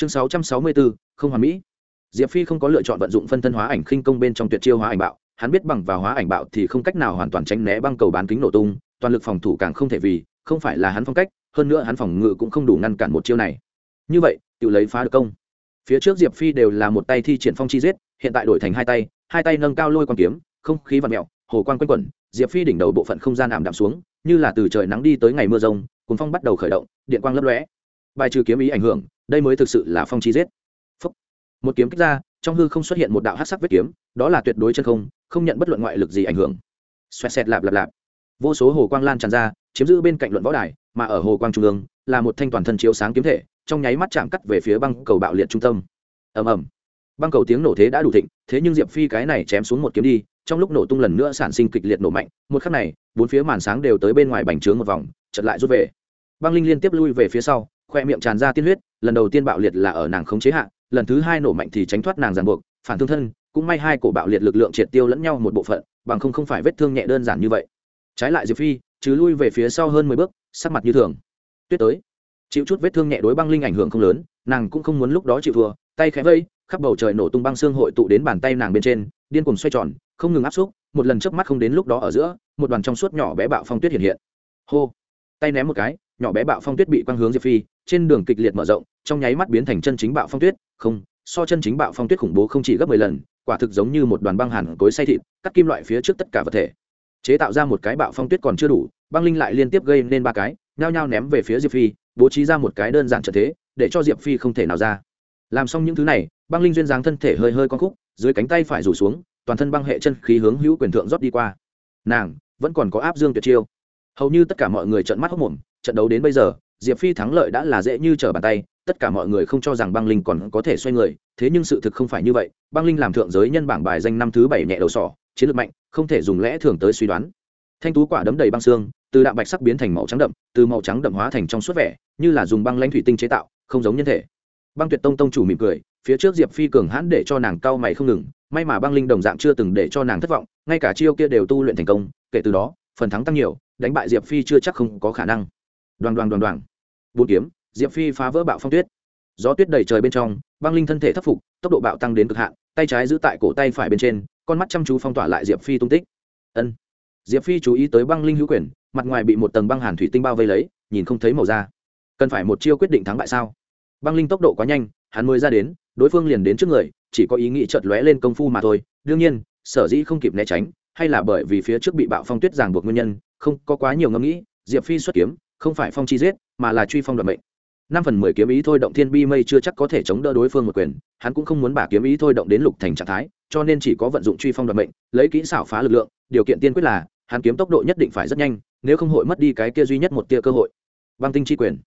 chương sáu trăm sáu mươi bốn không hoàn mỹ. Diệp phi không có lựa chọn vận dụng phân thân hóa ảnh khinh công bên trong tuyệt chiêu hóa ảnh bạo. Hắn biết bằng vào hóa ảnh bạo thì không cách nào hoàn toàn tránh né băng cầu bán kính nổ tung, toàn lực phòng thủ càng không thể vì, không phải là hắn phong cách, hơn nữa hắn phòng ngự cũng không đủ ngăn cản một chiêu này. Như vậy, tự lấy phá được công. Phía trước diệp phi đều là một tay thi triển phong chi giết, hiện tại đổi thành hai tay hai tay nâng cao lôi quan kiếm, không khí và mẹo hồ quan quanh quẩn, diệp phi đỉnh đầu bộ phận không gian ảm đạm xuống, như là từ trời nắng đi tới ngày mưa rông cuốn phong bắt đầu khởi động, điện quang lấp lóe. Bài trừ kiếm ý ảnh hưởng đây mới thực sự là phong chi giết. Phúc. một kiếm kích ra, trong hư không xuất hiện một đạo hát sắc vết kiếm, đó là tuyệt đối chân không không nhận bất luận ngoại lực gì ảnh hưởng. Xoẹt xẹt lạp lạp lạp. Vô số hồ quang lan tràn ra, chiếm giữ bên cạnh luận võ đài, mà ở hồ quang trung ương, là một thanh toàn thân chiếu sáng kiếm thể, trong nháy mắt chạm cắt về phía băng cầu bạo liệt trung tâm. Ầm ầm. Băng cầu tiếng nổ thế đã đủ thịnh, thế nhưng diệp phi cái này chém xuống một kiếm đi, trong lúc nổ tung lần nữa sản sinh kịch liệt nổ mạnh, một khắc này, bốn phía màn sáng đều tới bên ngoài bành trướng một vòng chật lại rút về. Băng linh liên tiếp lui về phía sau, khoe miệng tràn ra tiên huyết lần đầu tiên bạo liệt là ở nàng không chế hạ, lần thứ hai nổ mạnh thì tránh thoát nàng ràng buộc, phản thương thân, cũng may hai cổ bạo liệt lực lượng triệt tiêu lẫn nhau một bộ phận, bằng không không phải vết thương nhẹ đơn giản như vậy. Trái lại diệp phi chứ lui về phía sau hơn mười bước, sắc mặt như thường. Tuyết tới. Chịu chút vết thương nhẹ đối băng linh ảnh hưởng không lớn, nàng cũng không muốn lúc đó chịu thua, tay khẽ vây, khắp bầu trời nổ tung băng xương hội tụ đến bàn tay nàng bên trên, điên cuồng xoay tròn, không ngừng áp xúc, một lần trước mắt không đến lúc đó ở giữa, một đoàn trong suốt nhỏ bé bạo phong tuyết hiện hiện. Hô. Tay ném một cái nhỏ bé bạo phong tuyết bị quang hướng diệp phi, trên đường kịch liệt mở rộng, trong nháy mắt biến thành chân chính bạo phong tuyết. Không, so chân chính bạo phong tuyết khủng bố không chỉ gấp mười lần, quả thực giống như một đoàn băng hàn cối say thịt, cắt kim loại phía trước tất cả vật thể. Chế tạo ra một cái bạo phong tuyết còn chưa đủ, băng linh lại liên tiếp gây nên ba cái, nhao nhao ném về phía diệp phi, bố trí ra một cái đơn giản trợ thế, để cho diệp phi không thể nào ra. Làm xong những thứ này, băng linh duyên dáng thân thể hơi hơi con khúc, dưới cánh tay phải rủ xuống, toàn thân băng hệ chân khí hướng hữu quyền thượng rót đi qua. Nàng, vẫn còn có áp dương tuyệt chiêu. Hầu như tất cả mọi người trợn mắt hốc mồm trận đấu đến bây giờ, diệp phi thắng lợi đã là dễ như trở bàn tay, tất cả mọi người không cho rằng băng linh còn có thể xoay người, thế nhưng sự thực không phải như vậy, băng linh làm thượng giới nhân bảng bài danh năm thứ bảy nhẹ đầu sỏ, chiến lược mạnh, không thể dùng lẽ thường tới suy đoán. Thanh tú quả đấm đầy băng xương, từ đạm bạch sắc biến thành màu trắng đậm, từ màu trắng đậm hóa thành trong suốt vẻ, như là dùng băng lãnh thủy tinh chế tạo, không giống nhân thể. Băng tuyệt tông tông chủ mỉm cười, phía trước diệp phi cường hãn để cho nàng cau mày không ngừng, may mà băng linh đồng dạng chưa từng để cho nàng thất vọng, ngay cả chiêu kia đều tu luyện thành công, kể từ đó, phần thắng tăng nhiều, đánh bại diệp phi chưa chắc không có khả năng đoàn đoàn đoàn đoàn bốn kiếm, diệp phi phá vỡ bạo phong tuyết. Gió tuyết đầy trời bên trong, băng linh thân thể thất phục, tốc độ bạo tăng đến cực hạn, tay trái giữ tại cổ tay phải bên trên, con mắt chăm chú phong tỏa lại diệp phi tung tích. Ân. Diệp phi chú ý tới băng linh hữu quyền, mặt ngoài bị một tầng băng hàn thủy tinh bao vây lấy, nhìn không thấy màu da. Cần phải một chiêu quyết định thắng bại sao? Băng linh tốc độ quá nhanh, hắn mới ra đến, đối phương liền đến trước người, chỉ có ý nghĩ chợt lóe lên công phu mà thôi. Đương nhiên, sở dĩ không kịp né tránh, hay là bởi vì phía trước bị bạo phong tuyết ràng buộc nguyên nhân, không có quá nhiều ngẫm nghĩ, diệp phi xuất kiếm không phải phong chi giết, mà là truy phong đoạt mệnh. Năm phần mười kiếm ý thôi động thiên bi mây chưa chắc có thể chống đỡ đối phương một quyền, hắn cũng không muốn bả kiếm ý thôi động đến lục thành trạng thái, cho nên chỉ có vận dụng truy phong đoạt mệnh, lấy kỹ xảo phá lực lượng, điều kiện tiên quyết là, hắn kiếm tốc độ nhất định phải rất nhanh, nếu không hội mất đi cái kia duy nhất một tia cơ hội. Băng tinh chi quyền.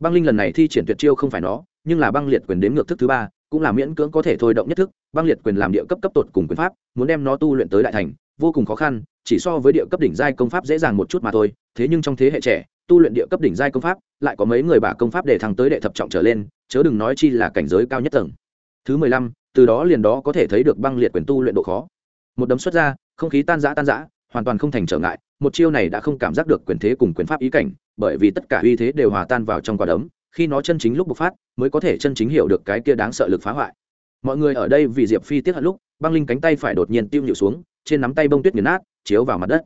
Băng linh lần này thi triển tuyệt chiêu không phải nó, nhưng là băng liệt quyền đến ngược thức thứ ba, cũng là miễn cưỡng có thể thôi động nhất thức. Băng liệt quyền làm địa cấp cấp tột cùng quyền pháp, muốn đem nó tu luyện tới đại thành, vô cùng khó khăn, chỉ so với địa cấp đỉnh giai công pháp dễ dàng một chút mà thôi, thế nhưng trong thế hệ trẻ tu luyện địa cấp đỉnh giai công pháp, lại có mấy người bả công pháp để thăng tới đệ thập trọng trở lên, chớ đừng nói chi là cảnh giới cao nhất tầng. Thứ mười lăm, từ đó liền đó có thể thấy được băng liệt quyền tu luyện độ khó. Một đấm xuất ra, không khí tan rã tan rã, hoàn toàn không thành trở ngại, một chiêu này đã không cảm giác được quyền thế cùng quyền pháp ý cảnh, bởi vì tất cả uy thế đều hòa tan vào trong quả đấm, khi nó chân chính lúc bộc phát, mới có thể chân chính hiểu được cái kia đáng sợ lực phá hoại. Mọi người ở đây vì diệp phi tiết hận lúc, băng linh cánh tay phải đột nhiên tiêu nhịu xuống, trên nắm tay bông tuyết nghiền nát, chiếu vào mặt đất.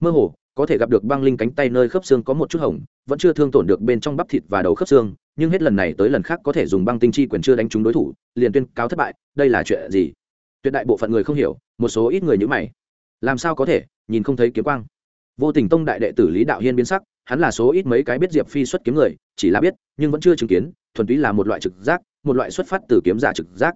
Mơ hồ có thể gặp được băng linh cánh tay nơi khớp xương có một chút hồng, vẫn chưa thương tổn được bên trong bắp thịt và đầu khớp xương, nhưng hết lần này tới lần khác có thể dùng băng tinh chi quyền chưa đánh trúng đối thủ, liền tuyên cáo thất bại, đây là chuyện gì? Tuyệt đại bộ phận người không hiểu, một số ít người như mày. Làm sao có thể, nhìn không thấy kiếm quang. Vô tình tông đại đệ tử lý đạo hiên biến sắc, hắn là số ít mấy cái biết diệp phi xuất kiếm người, chỉ là biết, nhưng vẫn chưa chứng kiến, thuần túy là một loại trực giác, một loại xuất phát từ kiếm giả trực giác.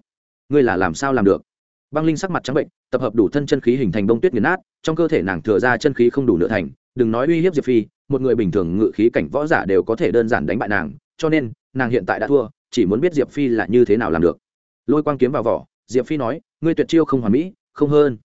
Ngươi là làm sao làm được? Băng linh sắc mặt trắng bệnh tập hợp đủ thân chân khí hình thành bông tuyết nghiền nát, trong cơ thể nàng thừa ra chân khí không đủ nửa thành, đừng nói uy hiếp diệp phi, một người bình thường ngự khí cảnh võ giả đều có thể đơn giản đánh bại nàng, cho nên, nàng hiện tại đã thua, chỉ muốn biết diệp phi là như thế nào làm được. Lôi quang kiếm vào vỏ, diệp phi nói, ngươi tuyệt chiêu không hoàn mỹ, không hơn.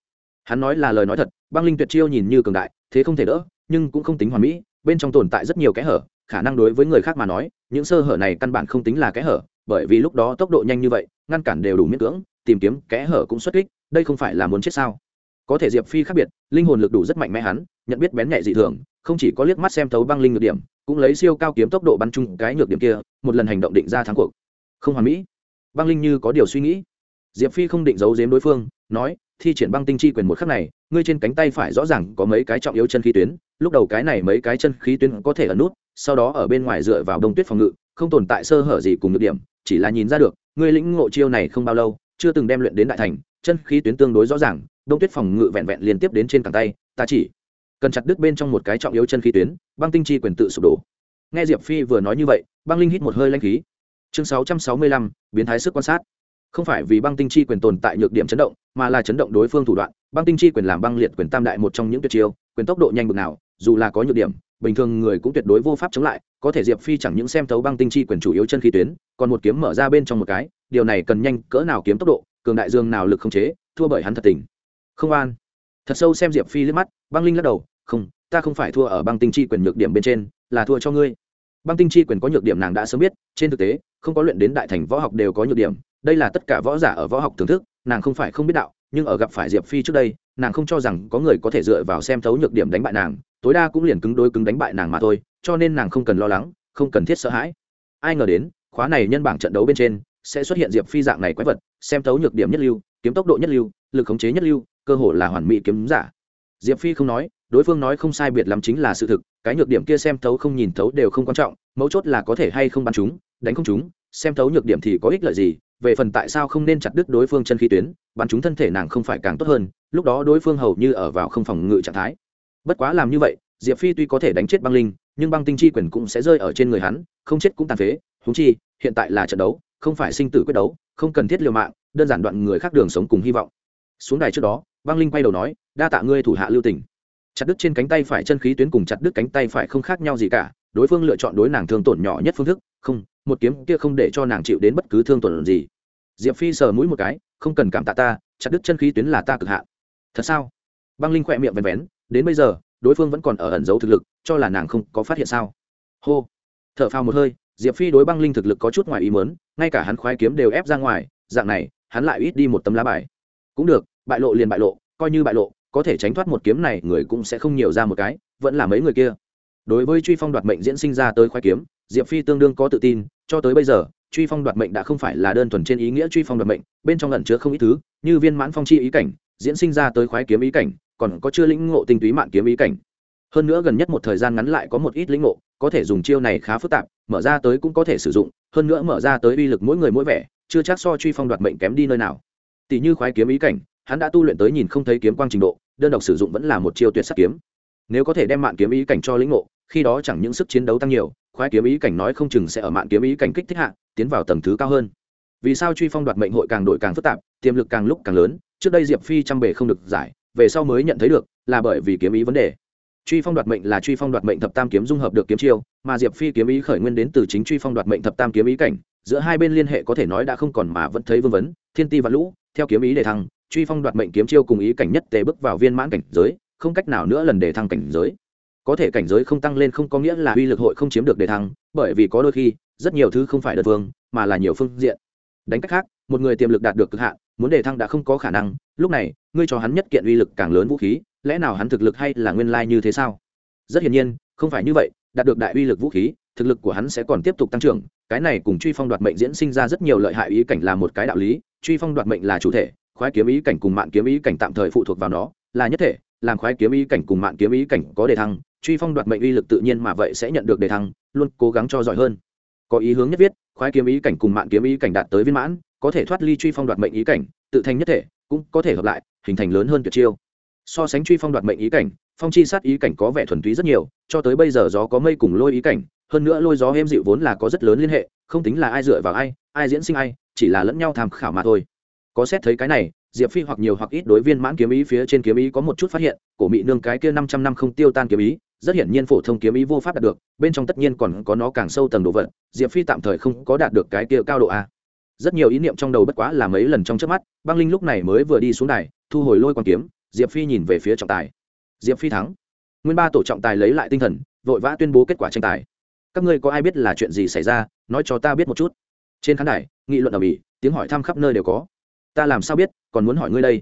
Hắn nói là lời nói thật, băng linh tuyệt chiêu nhìn như cường đại, thế không thể đỡ, nhưng cũng không tính hoàn mỹ, bên trong tồn tại rất nhiều kẽ hở, khả năng đối với người khác mà nói, những sơ hở này căn bản không tính là kẽ hở, bởi vì lúc đó tốc độ nhanh như vậy, ngăn cản đều đủ miễn cưỡng, tìm kiếm kẽ hở cũng xuất kích đây không phải là muốn chết sao? Có thể diệp phi khác biệt, linh hồn lực đủ rất mạnh mẽ hắn, nhận biết bén nhạy dị thường, không chỉ có liếc mắt xem thấu băng linh nhược điểm, cũng lấy siêu cao kiếm tốc độ bắn chung cái nhược điểm kia, một lần hành động định ra thắng cuộc. Không hoàn mỹ. Băng linh như có điều suy nghĩ. Diệp phi không định giấu giếm đối phương, nói, thi triển băng tinh chi quyền một khắc này, ngươi trên cánh tay phải rõ ràng có mấy cái trọng yếu chân khí tuyến, lúc đầu cái này mấy cái chân khí tuyến có thể ẩn nút, sau đó ở bên ngoài dựa vào đông tuyết phòng ngự, không tồn tại sơ hở gì cùng ngược điểm, chỉ là nhìn ra được, ngươi lĩnh ngộ chiêu này không bao lâu chưa từng đem luyện đến đại thành, chân khí tuyến tương đối rõ ràng, đông tuyết phòng ngự vẹn vẹn liên tiếp đến trên cẳng tay, ta chỉ cần chặt đứt bên trong một cái trọng yếu chân khí tuyến, băng tinh chi quyền tự sụp đổ. Nghe diệp phi vừa nói như vậy, băng linh hít một hơi lanh khí. Chương sáu trăm sáu mươi lăm, biến thái sức quan sát. Không phải vì băng tinh chi quyền tồn tại nhược điểm chấn động, mà là chấn động đối phương thủ đoạn. Băng tinh chi quyền làm băng liệt quyền tam đại một trong những tuyệt chiêu, quyền tốc độ nhanh bực nào, dù là có nhược điểm, bình thường người cũng tuyệt đối vô pháp chống lại có thể diệp phi chẳng những xem thấu băng tinh chi quyền chủ yếu chân khí tuyến, còn một kiếm mở ra bên trong một cái, điều này cần nhanh, cỡ nào kiếm tốc độ, cường đại dương nào lực không chế, thua bởi hắn thật tình. Không an. Thật sâu xem diệp phi liếc mắt, băng linh lắc đầu, không, ta không phải thua ở băng tinh chi quyền nhược điểm bên trên, là thua cho ngươi. Băng tinh chi quyền có nhược điểm nàng đã sớm biết, trên thực tế, không có luyện đến đại thành võ học đều có nhược điểm, đây là tất cả võ giả ở võ học thưởng thức, nàng không phải không biết đạo, nhưng ở gặp phải diệp phi trước đây nàng không cho rằng có người có thể dựa vào xem thấu nhược điểm đánh bại nàng, tối đa cũng liền cứng đối cứng đánh bại nàng mà thôi, cho nên nàng không cần lo lắng, không cần thiết sợ hãi. Ai ngờ đến, khóa này nhân bảng trận đấu bên trên, sẽ xuất hiện diệp phi dạng này quái vật, xem thấu nhược điểm nhất lưu, kiếm tốc độ nhất lưu, lực khống chế nhất lưu, cơ hội là hoàn mỹ kiếm giả. Diệp phi không nói, đối phương nói không sai biệt lắm chính là sự thực, cái nhược điểm kia xem thấu không nhìn thấu đều không quan trọng, mấu chốt là có thể hay không bắn chúng, đánh không chúng, xem thấu nhược điểm thì có ích lợi gì về phần tại sao không nên chặt đứt đối phương chân khí tuyến, bắn chúng thân thể nàng không phải càng tốt hơn, lúc đó đối phương hầu như ở vào không phòng ngự trạng thái. Bất quá làm như vậy, diệp phi tuy có thể đánh chết băng linh, nhưng băng tinh chi quyền cũng sẽ rơi ở trên người hắn, không chết cũng tàn phế húng chi, hiện tại là trận đấu, không phải sinh tử quyết đấu, không cần thiết liều mạng, đơn giản đoạn người khác đường sống cùng hy vọng. Xuống đài trước đó, băng linh quay đầu nói, đa tạ ngươi thủ hạ lưu tình. Chặt đứt trên cánh tay phải chân khí tuyến cùng chặt đứt cánh tay phải không khác nhau gì cả, đối phương lựa chọn đối nàng thương tổn nhỏ nhất phương thức, không một kiếm kia không để cho nàng chịu đến bất cứ thương tổn gì. Diệp phi sờ mũi một cái, không cần cảm tạ ta, chặt đứt chân khí tuyến là ta cực hạn. Thật sao? Băng linh khỏe miệng vén vén, đến bây giờ, đối phương vẫn còn ở ẩn giấu thực lực, cho là nàng không có phát hiện sao? Hô. T h ở phao một hơi, diệp phi đối băng linh thực lực có chút ngoài ý mớn ngay cả hắn khoái kiếm đều ép ra ngoài, dạng này, hắn lại ít đi một tấm lá bài. Cũng được, bại lộ liền bại lộ, coi như bại lộ, có thể tránh thoát một kiếm này, người cũng sẽ không nhiều ra một cái, vẫn là mấy người kia. Đối với truy phong đoạt mệnh diễn sinh ra tới khoái kiếm, diệp phi tương đương có tự tin cho tới bây giờ, truy phong đoạt mệnh đã không phải là đơn thuần trên ý nghĩa truy phong đoạt mệnh, bên trong lẩn chứa không ít thứ, như viên mãn phong chi ý cảnh, diễn sinh ra tới khoái kiếm ý cảnh, còn có chưa lĩnh ngộ tinh túy mạng kiếm ý cảnh. Hơn nữa gần nhất một thời gian ngắn lại có một ít lĩnh ngộ, có thể dùng chiêu này khá phức tạp, mở ra tới cũng có thể sử dụng, hơn nữa mở ra tới uy lực mỗi người mỗi vẻ, chưa chắc so truy phong đoạt mệnh kém đi nơi nào. Tỷ như khoái kiếm ý cảnh, hắn đã tu luyện tới nhìn không thấy kiếm quang trình độ, đơn độc sử dụng vẫn là một chiêu tuyệt sắc kiếm. Nếu có thể đem mạng kiếm ý cảnh cho lĩnh ngộ, khi đó chẳng những sức chiến đấu tăng nhiều khoái kiếm ý cảnh nói không chừng sẽ ở mạng kiếm ý cảnh kích thích hạ, tiến vào tầng thứ cao hơn. Vì sao truy phong đoạt mệnh hội càng đổi càng phức tạp, tiềm lực càng lúc càng lớn, trước đây diệp phi trăm bề không được giải, về sau mới nhận thấy được, là bởi vì kiếm ý vấn đề. Truy phong đoạt mệnh là truy phong đoạt mệnh thập tam kiếm dung hợp được kiếm chiêu, mà diệp phi kiếm ý khởi nguyên đến từ chính truy phong đoạt mệnh thập tam kiếm ý cảnh, giữa hai bên liên hệ có thể nói đã không còn mà vẫn thấy vương vấn, thiên ti và lũ, theo kiếm ý để thăng, truy phong đoạt mệnh kiếm chiêu cùng ý cảnh nhất tề bước vào viên mãn cảnh giới, không cách nào nữa lần để thăng cảnh giới có thể cảnh giới không tăng lên không có nghĩa là uy lực hội không chiếm được đề thăng, bởi vì có đôi khi, rất nhiều thứ không phải đợt vương mà là nhiều phương diện. Đánh cách khác, một người tiềm lực đạt được cực hạn, muốn đề thăng đã không có khả năng, lúc này, ngươi cho hắn nhất kiện uy lực càng lớn vũ khí, lẽ nào hắn thực lực hay là nguyên lai như thế sao? Rất hiển nhiên, không phải như vậy, đạt được đại uy lực vũ khí, thực lực của hắn sẽ còn tiếp tục tăng trưởng, cái này cùng truy phong đoạt mệnh diễn sinh ra rất nhiều lợi hại ý cảnh là một cái đạo lý, truy phong đoạt mệnh là chủ thể, khoái kiếm ý cảnh cùng mạng kiếm ý cảnh tạm thời phụ thuộc vào nó, là nhất thể làm khoái kiếm ý cảnh cùng mạng kiếm ý cảnh có đề thăng, truy phong đoạt mệnh uy lực tự nhiên mà vậy sẽ nhận được đề thăng, luôn cố gắng cho giỏi hơn. Có ý hướng nhất viết, khoái kiếm ý cảnh cùng mạng kiếm ý cảnh đạt tới viên mãn, có thể thoát ly truy phong đoạt mệnh ý cảnh, tự thành nhất thể, cũng có thể hợp lại, hình thành lớn hơn tuyệt chiêu. So sánh truy phong đoạt mệnh ý cảnh, phong chi sát ý cảnh có vẻ thuần túy rất nhiều, cho tới bây giờ gió có mây cùng lôi ý cảnh, hơn nữa lôi gió êm dịu vốn là có rất lớn liên hệ, không tính là ai dựa vào ai ai diễn sinh ai, chỉ là lẫn nhau tham khảo mà thôi. Có xét thấy cái này diệp phi hoặc nhiều hoặc ít đối viên mãn kiếm ý phía trên kiếm ý có một chút phát hiện, cổ mị nương cái kia năm trăm năm không tiêu tan kiếm ý, rất hiển nhiên phổ thông kiếm ý vô pháp đạt được, bên trong tất nhiên còn có nó càng sâu tầng độ vật, diệp phi tạm thời không có đạt được cái kia cao độ a. Rất nhiều ý niệm trong đầu bất quá là mấy lần trong trước mắt, băng linh lúc này mới vừa đi xuống đài, thu hồi lôi quan kiếm, diệp phi nhìn về phía trọng tài. Diệp phi thắng. Nguyên ba tổ trọng tài lấy lại tinh thần, vội vã tuyên bố kết quả tranh tài. Các ngươi có ai biết là chuyện gì xảy ra? Nói cho ta biết một chút. Trên khán đài, nghị luận ở mỹ tiếng hỏi thăm khắp nơi đều có ta làm sao biết, còn muốn hỏi ngươi đây.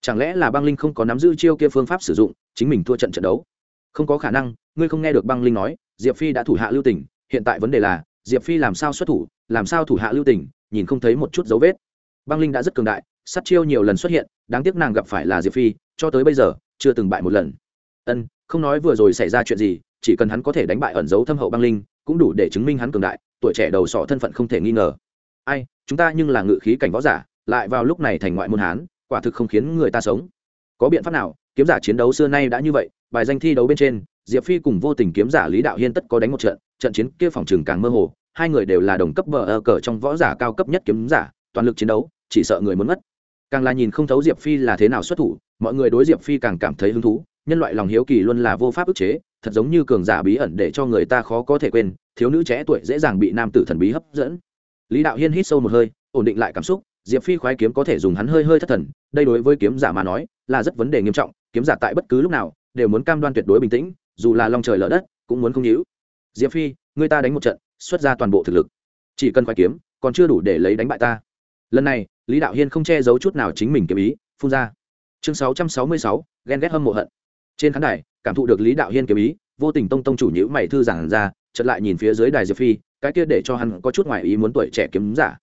Chẳng lẽ là băng linh không có nắm giữ chiêu kia phương pháp sử dụng, chính mình thua trận trận đấu? Không có khả năng, ngươi không nghe được băng linh nói, diệp phi đã thủ hạ lưu tỉnh hiện tại vấn đề là, diệp phi làm sao xuất thủ, làm sao thủ hạ lưu tỉnh nhìn không thấy một chút dấu vết. Băng linh đã rất cường đại, sát chiêu nhiều lần xuất hiện, đáng tiếc nàng gặp phải là diệp phi, cho tới bây giờ, chưa từng bại một lần. Ân, không nói vừa rồi xảy ra chuyện gì, chỉ cần hắn có thể đánh bại ẩn dấu thâm hậu băng linh, cũng đủ để chứng minh hắn cường đại, tuổi trẻ đầu sọ thân phận không thể nghi ngờ. Ai, chúng ta nhưng là ngự khí cảnh võ giả lại vào lúc này thành ngoại môn hán, quả thực không khiến người ta sống. Có biện pháp nào? Kiếm giả chiến đấu xưa nay đã như vậy, bài danh thi đấu bên trên, diệp phi cùng vô tình kiếm giả lý đạo hiên tất có đánh một trận trận chiến kia phòng trường càng mơ hồ, hai người đều là đồng cấp bờ ở cờ trong võ giả cao cấp nhất kiếm giả, toàn lực chiến đấu, chỉ sợ người muốn mất. Càng là nhìn không thấu diệp phi là thế nào xuất thủ, mọi người đối diệp phi càng cảm thấy hứng thú, nhân loại lòng hiếu kỳ luôn là vô pháp ức chế, thật giống như cường giả bí ẩn để cho người ta khó có thể quên, thiếu nữ trẻ tuổi dễ dàng bị nam tử thần bí hấp dẫn. Lý đạo hiên hít sâu một hơi, ổn định lại cảm xúc diệp phi khoái kiếm có thể dùng hắn hơi hơi thất thần, đây đối với kiếm giả mà nói, là rất vấn đề nghiêm trọng, kiếm giả tại bất cứ lúc nào, đều muốn cam đoan tuyệt đối bình tĩnh, dù là lòng trời lở đất, cũng muốn không nhíu. Diệp phi, người ta đánh một trận, xuất ra toàn bộ thực lực. Chỉ cần khoái kiếm, còn chưa đủ để lấy đánh bại ta. Lần này, lý đạo hiên không che giấu chút nào chính mình kiếm ý, phun ra. Chương sáu trăm sáu mươi sáu, ghen ghét hâm mộ hận. Trên khán đài, cảm thụ được lý đạo hiên kiếm ý, vô tình tông tông chủ nhữ mày thư giảng ra, chợt lại nhìn phía dưới đài diệp phi, cái kia để cho hắn có chút ngoài ý muốn tuổi trẻ kiếm giả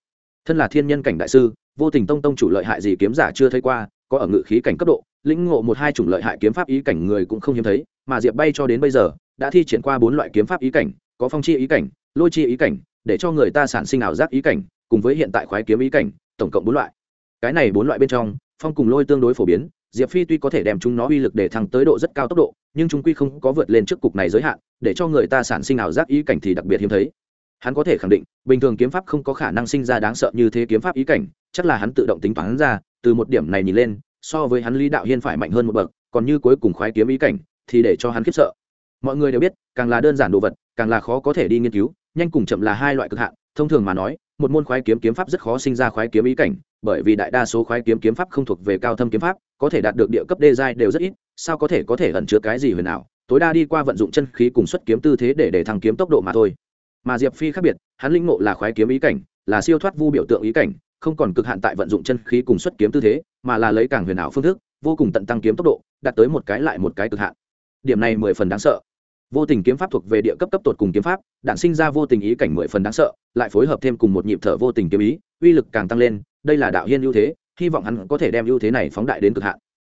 thân là thiên nhân cảnh đại sư, vô tình tông tông chủ lợi hại gì kiếm giả chưa thấy qua, có ở ngự khí cảnh cấp độ, lĩnh ngộ một hai chủng lợi hại kiếm pháp ý cảnh người cũng không hiếm thấy, mà diệp bay cho đến bây giờ, đã thi triển qua bốn loại kiếm pháp ý cảnh, có phong chi ý cảnh, lôi chi ý cảnh, để cho người ta sản sinh ảo giác ý cảnh, cùng với hiện tại khoái kiếm ý cảnh, tổng cộng bốn loại. Cái này bốn loại bên trong, phong cùng lôi tương đối phổ biến, diệp phi tuy có thể đem chúng nó uy lực để thăng tới độ rất cao tốc độ, nhưng chúng quy không có vượt lên trước cục này giới hạn, để cho người ta sản sinh ảo giác ý cảnh thì đặc biệt hiếm thấy hắn có thể khẳng định, bình thường kiếm pháp không có khả năng sinh ra đáng sợ như thế kiếm pháp ý cảnh, chắc là hắn tự động tính toán ra, từ một điểm này nhìn lên, so với hắn lý đạo hiên phải mạnh hơn một bậc, còn như cuối cùng khoái kiếm ý cảnh, thì để cho hắn khiếp sợ. Mọi người đều biết, càng là đơn giản đồ vật, càng là khó có thể đi nghiên cứu, nhanh cùng chậm là hai loại cực hạn, thông thường mà nói, một môn khoái kiếm kiếm pháp rất khó sinh ra khoái kiếm ý cảnh, bởi vì đại đa số khoái kiếm kiếm pháp không thuộc về cao thâm kiếm pháp, có thể đạt được địa cấp đê giai đều rất ít, sao có thể có thể ẩn chứa cái gì huyền ảo, tối đa đi qua vận dụng chân khí cùng xuất kiếm tư thế để để thăng kiếm tốc độ mà thôi mà diệp phi khác biệt, hắn linh ngộ là khoái kiếm ý cảnh, là siêu thoát vu biểu tượng ý cảnh, không còn cực hạn tại vận dụng chân khí cùng xuất kiếm tư thế, mà là lấy càng huyền ảo phương thức, vô cùng tận tăng kiếm tốc độ, đạt tới một cái lại một cái cực hạn. Điểm này mười phần đáng sợ. Vô tình kiếm pháp thuộc về địa cấp cấp tột cùng kiếm pháp đạn sinh ra vô tình ý cảnh mười phần đáng sợ, lại phối hợp thêm cùng một nhịp thở vô tình kiếm ý, uy lực càng tăng lên, đây là đạo hiên ưu thế, hy vọng hắn có thể đem ưu thế này phóng đại đến cực hạn.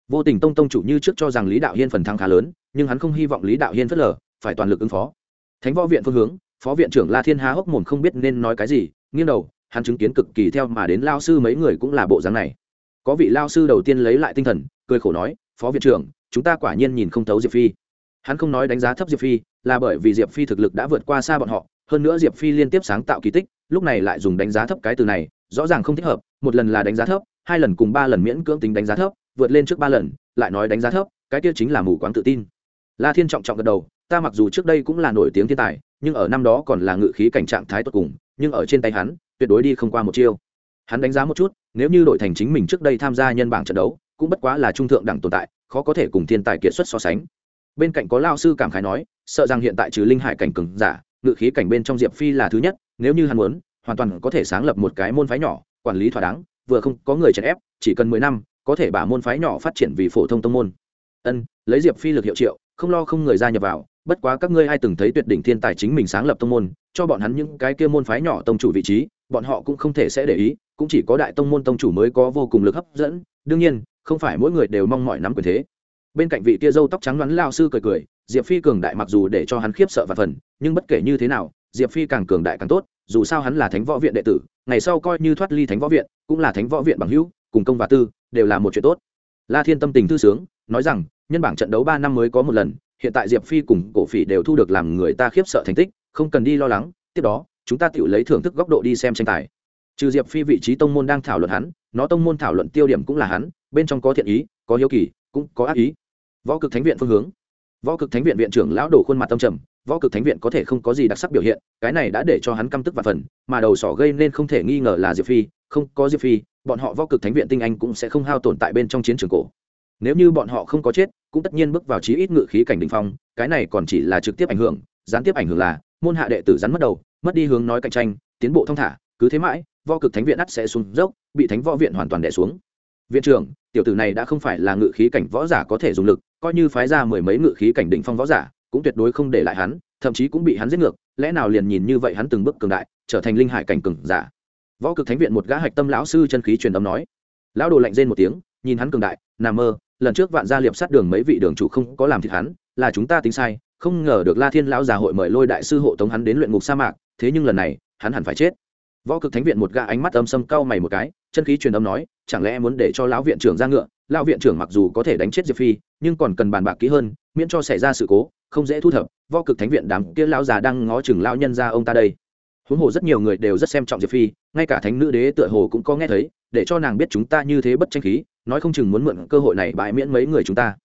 Vô tình tông tông chủ như trước cho rằng lý đạo hiên phần thắng khá lớn, nhưng hắn không hy vọng lý đạo hiên phớt lờ, phải toàn lực ứng phó. Thánh võ viện phương hướng phó viện trưởng la thiên há hốc mồm không biết nên nói cái gì, nghiêng đầu, hắn chứng kiến cực kỳ theo mà đến lao sư mấy người cũng là bộ dáng này. Có vị lao sư đầu tiên lấy lại tinh thần, cười khổ nói, phó viện trưởng, chúng ta quả nhiên nhìn không thấu diệp phi. Hắn không nói đánh giá thấp diệp phi, là bởi vì diệp phi thực lực đã vượt qua xa bọn họ, hơn nữa diệp phi liên tiếp sáng tạo kỳ tích, lúc này lại dùng đánh giá thấp cái từ này, rõ ràng không thích hợp, một lần là đánh giá thấp, hai lần cùng ba lần miễn cưỡng tính đánh giá thấp, vượt lên trước ba lần, lại nói đánh giá thấp, cái kia chính là mù quáng tự tin. La thiên trọng trọng gật đầu, ta mặc dù trước đây cũng là nổi tiếng thiên tài nhưng ở năm đó còn là ngự khí cảnh trạng thái tốt cùng, nhưng ở trên tay hắn, tuyệt đối đi không qua một chiêu. Hắn đánh giá một chút, nếu như đội thành chính mình trước đây tham gia nhân bảng trận đấu, cũng bất quá là trung thượng đẳng tồn tại, khó có thể cùng thiên tài kiệt xuất so sánh. Bên cạnh có lao sư cảm khái nói, sợ rằng hiện tại trừ linh hải cảnh cường giả, ngự khí cảnh bên trong diệp phi là thứ nhất, nếu như hắn muốn, hoàn toàn có thể sáng lập một cái môn phái nhỏ, quản lý thỏa đáng, vừa không có người chèn ép, chỉ cần mười năm, có thể bả môn phái nhỏ phát triển vì phổ thông tông môn. Ân, lấy diệp phi lực hiệu triệu, không lo không người gia nhập vào bất quá các ngươi ai từng thấy tuyệt đỉnh thiên tài chính mình sáng lập tông môn, cho bọn hắn những cái kia môn phái nhỏ tông chủ vị trí, bọn họ cũng không thể sẽ để ý, cũng chỉ có đại tông môn tông chủ mới có vô cùng lực hấp dẫn. Đương nhiên, không phải mỗi người đều mong mọi nắm quyền thế. Bên cạnh vị tia dâu tóc trắng đoán lao sư cười cười, diệp phi cường đại mặc dù để cho hắn khiếp sợ và phần, nhưng bất kể như thế nào, diệp phi càng cường đại càng tốt, dù sao hắn là thánh võ viện đệ tử, ngày sau coi như thoát ly thánh võ viện, cũng là thánh võ viện bằng hữu, cùng công và tư, đều là một chuyện tốt. La thiên tâm tình thư sướng, nói rằng, nhân bảng trận đấu ba năm mới có một lần hiện tại diệp phi cùng cổ phỉ đều thu được làm người ta khiếp sợ thành tích, không cần đi lo lắng, tiếp đó, chúng ta tự lấy thưởng thức góc độ đi xem tranh tài. Trừ diệp phi vị trí tông môn đang thảo luận hắn, nó tông môn thảo luận tiêu điểm cũng là hắn, bên trong có thiện ý, có hiếu kỳ, cũng có ác ý. Võ cực thánh viện phương hướng. Võ cực thánh viện viện trưởng lão đổ khuôn mặt tâm trầm, võ cực thánh viện có thể không có gì đặc sắc biểu hiện, cái này đã để cho hắn căm tức và phần, mà đầu sỏ gây nên không thể nghi ngờ là diệp phi, không có diệp phi, bọn họ võ cực thánh viện tinh anh cũng sẽ không hao tồn tại bên trong chiến trường cổ. Nếu như bọn họ không có chết cũng tất nhiên bước vào chí ít ngự khí cảnh đỉnh phong, cái này còn chỉ là trực tiếp ảnh hưởng, gián tiếp ảnh hưởng là, môn hạ đệ tử rắn mất đầu, mất đi hướng nói cạnh tranh, tiến bộ thông thả, cứ thế mãi, võ cực thánh viện ắt sẽ xuống dốc, bị thánh võ viện hoàn toàn đè xuống. Viện trưởng, tiểu tử này đã không phải là ngự khí cảnh võ giả có thể dùng lực, coi như phái ra mười mấy ngự khí cảnh đỉnh phong võ giả, cũng tuyệt đối không để lại hắn, thậm chí cũng bị hắn giết ngược, lẽ nào liền nhìn như vậy hắn từng bước cường đại, trở thành linh hải cảnh cường giả. Võ cực thánh viện một gã hạch tâm lão sư chân khí truyền âm nói. Lão đồ lạnh rên một tiếng, nhìn hắn cường đại, nằm mơ lần trước vạn gia liệp sát đường mấy vị đường chủ không có làm thịt hắn, là chúng ta tính sai, không ngờ được la thiên lão già hội mời lôi đại sư hộ tống hắn đến luyện ngục sa mạc, thế nhưng lần này, hắn hẳn phải chết. Võ cực thánh viện một gã ánh mắt âm sâm cau mày một cái, chân khí truyền âm nói, chẳng lẽ muốn để cho lão viện trưởng ra ngựa? Lão viện trưởng mặc dù có thể đánh chết diệp phi, nhưng còn cần bàn bạc kỹ hơn, miễn cho xảy ra sự cố, không dễ thu thập. Võ cực thánh viện đám kia lão già đang ngó chừng lão nhân ra ông ta đây. Huống hồ rất nhiều người đều rất xem trọng diệp phi, ngay cả thánh nữ đế tựa hồ cũng có nghe thấy, để cho nàng biết chúng ta như thế bất tranh khí nói không chừng muốn mượn cơ hội này bãi miễn mấy người chúng ta.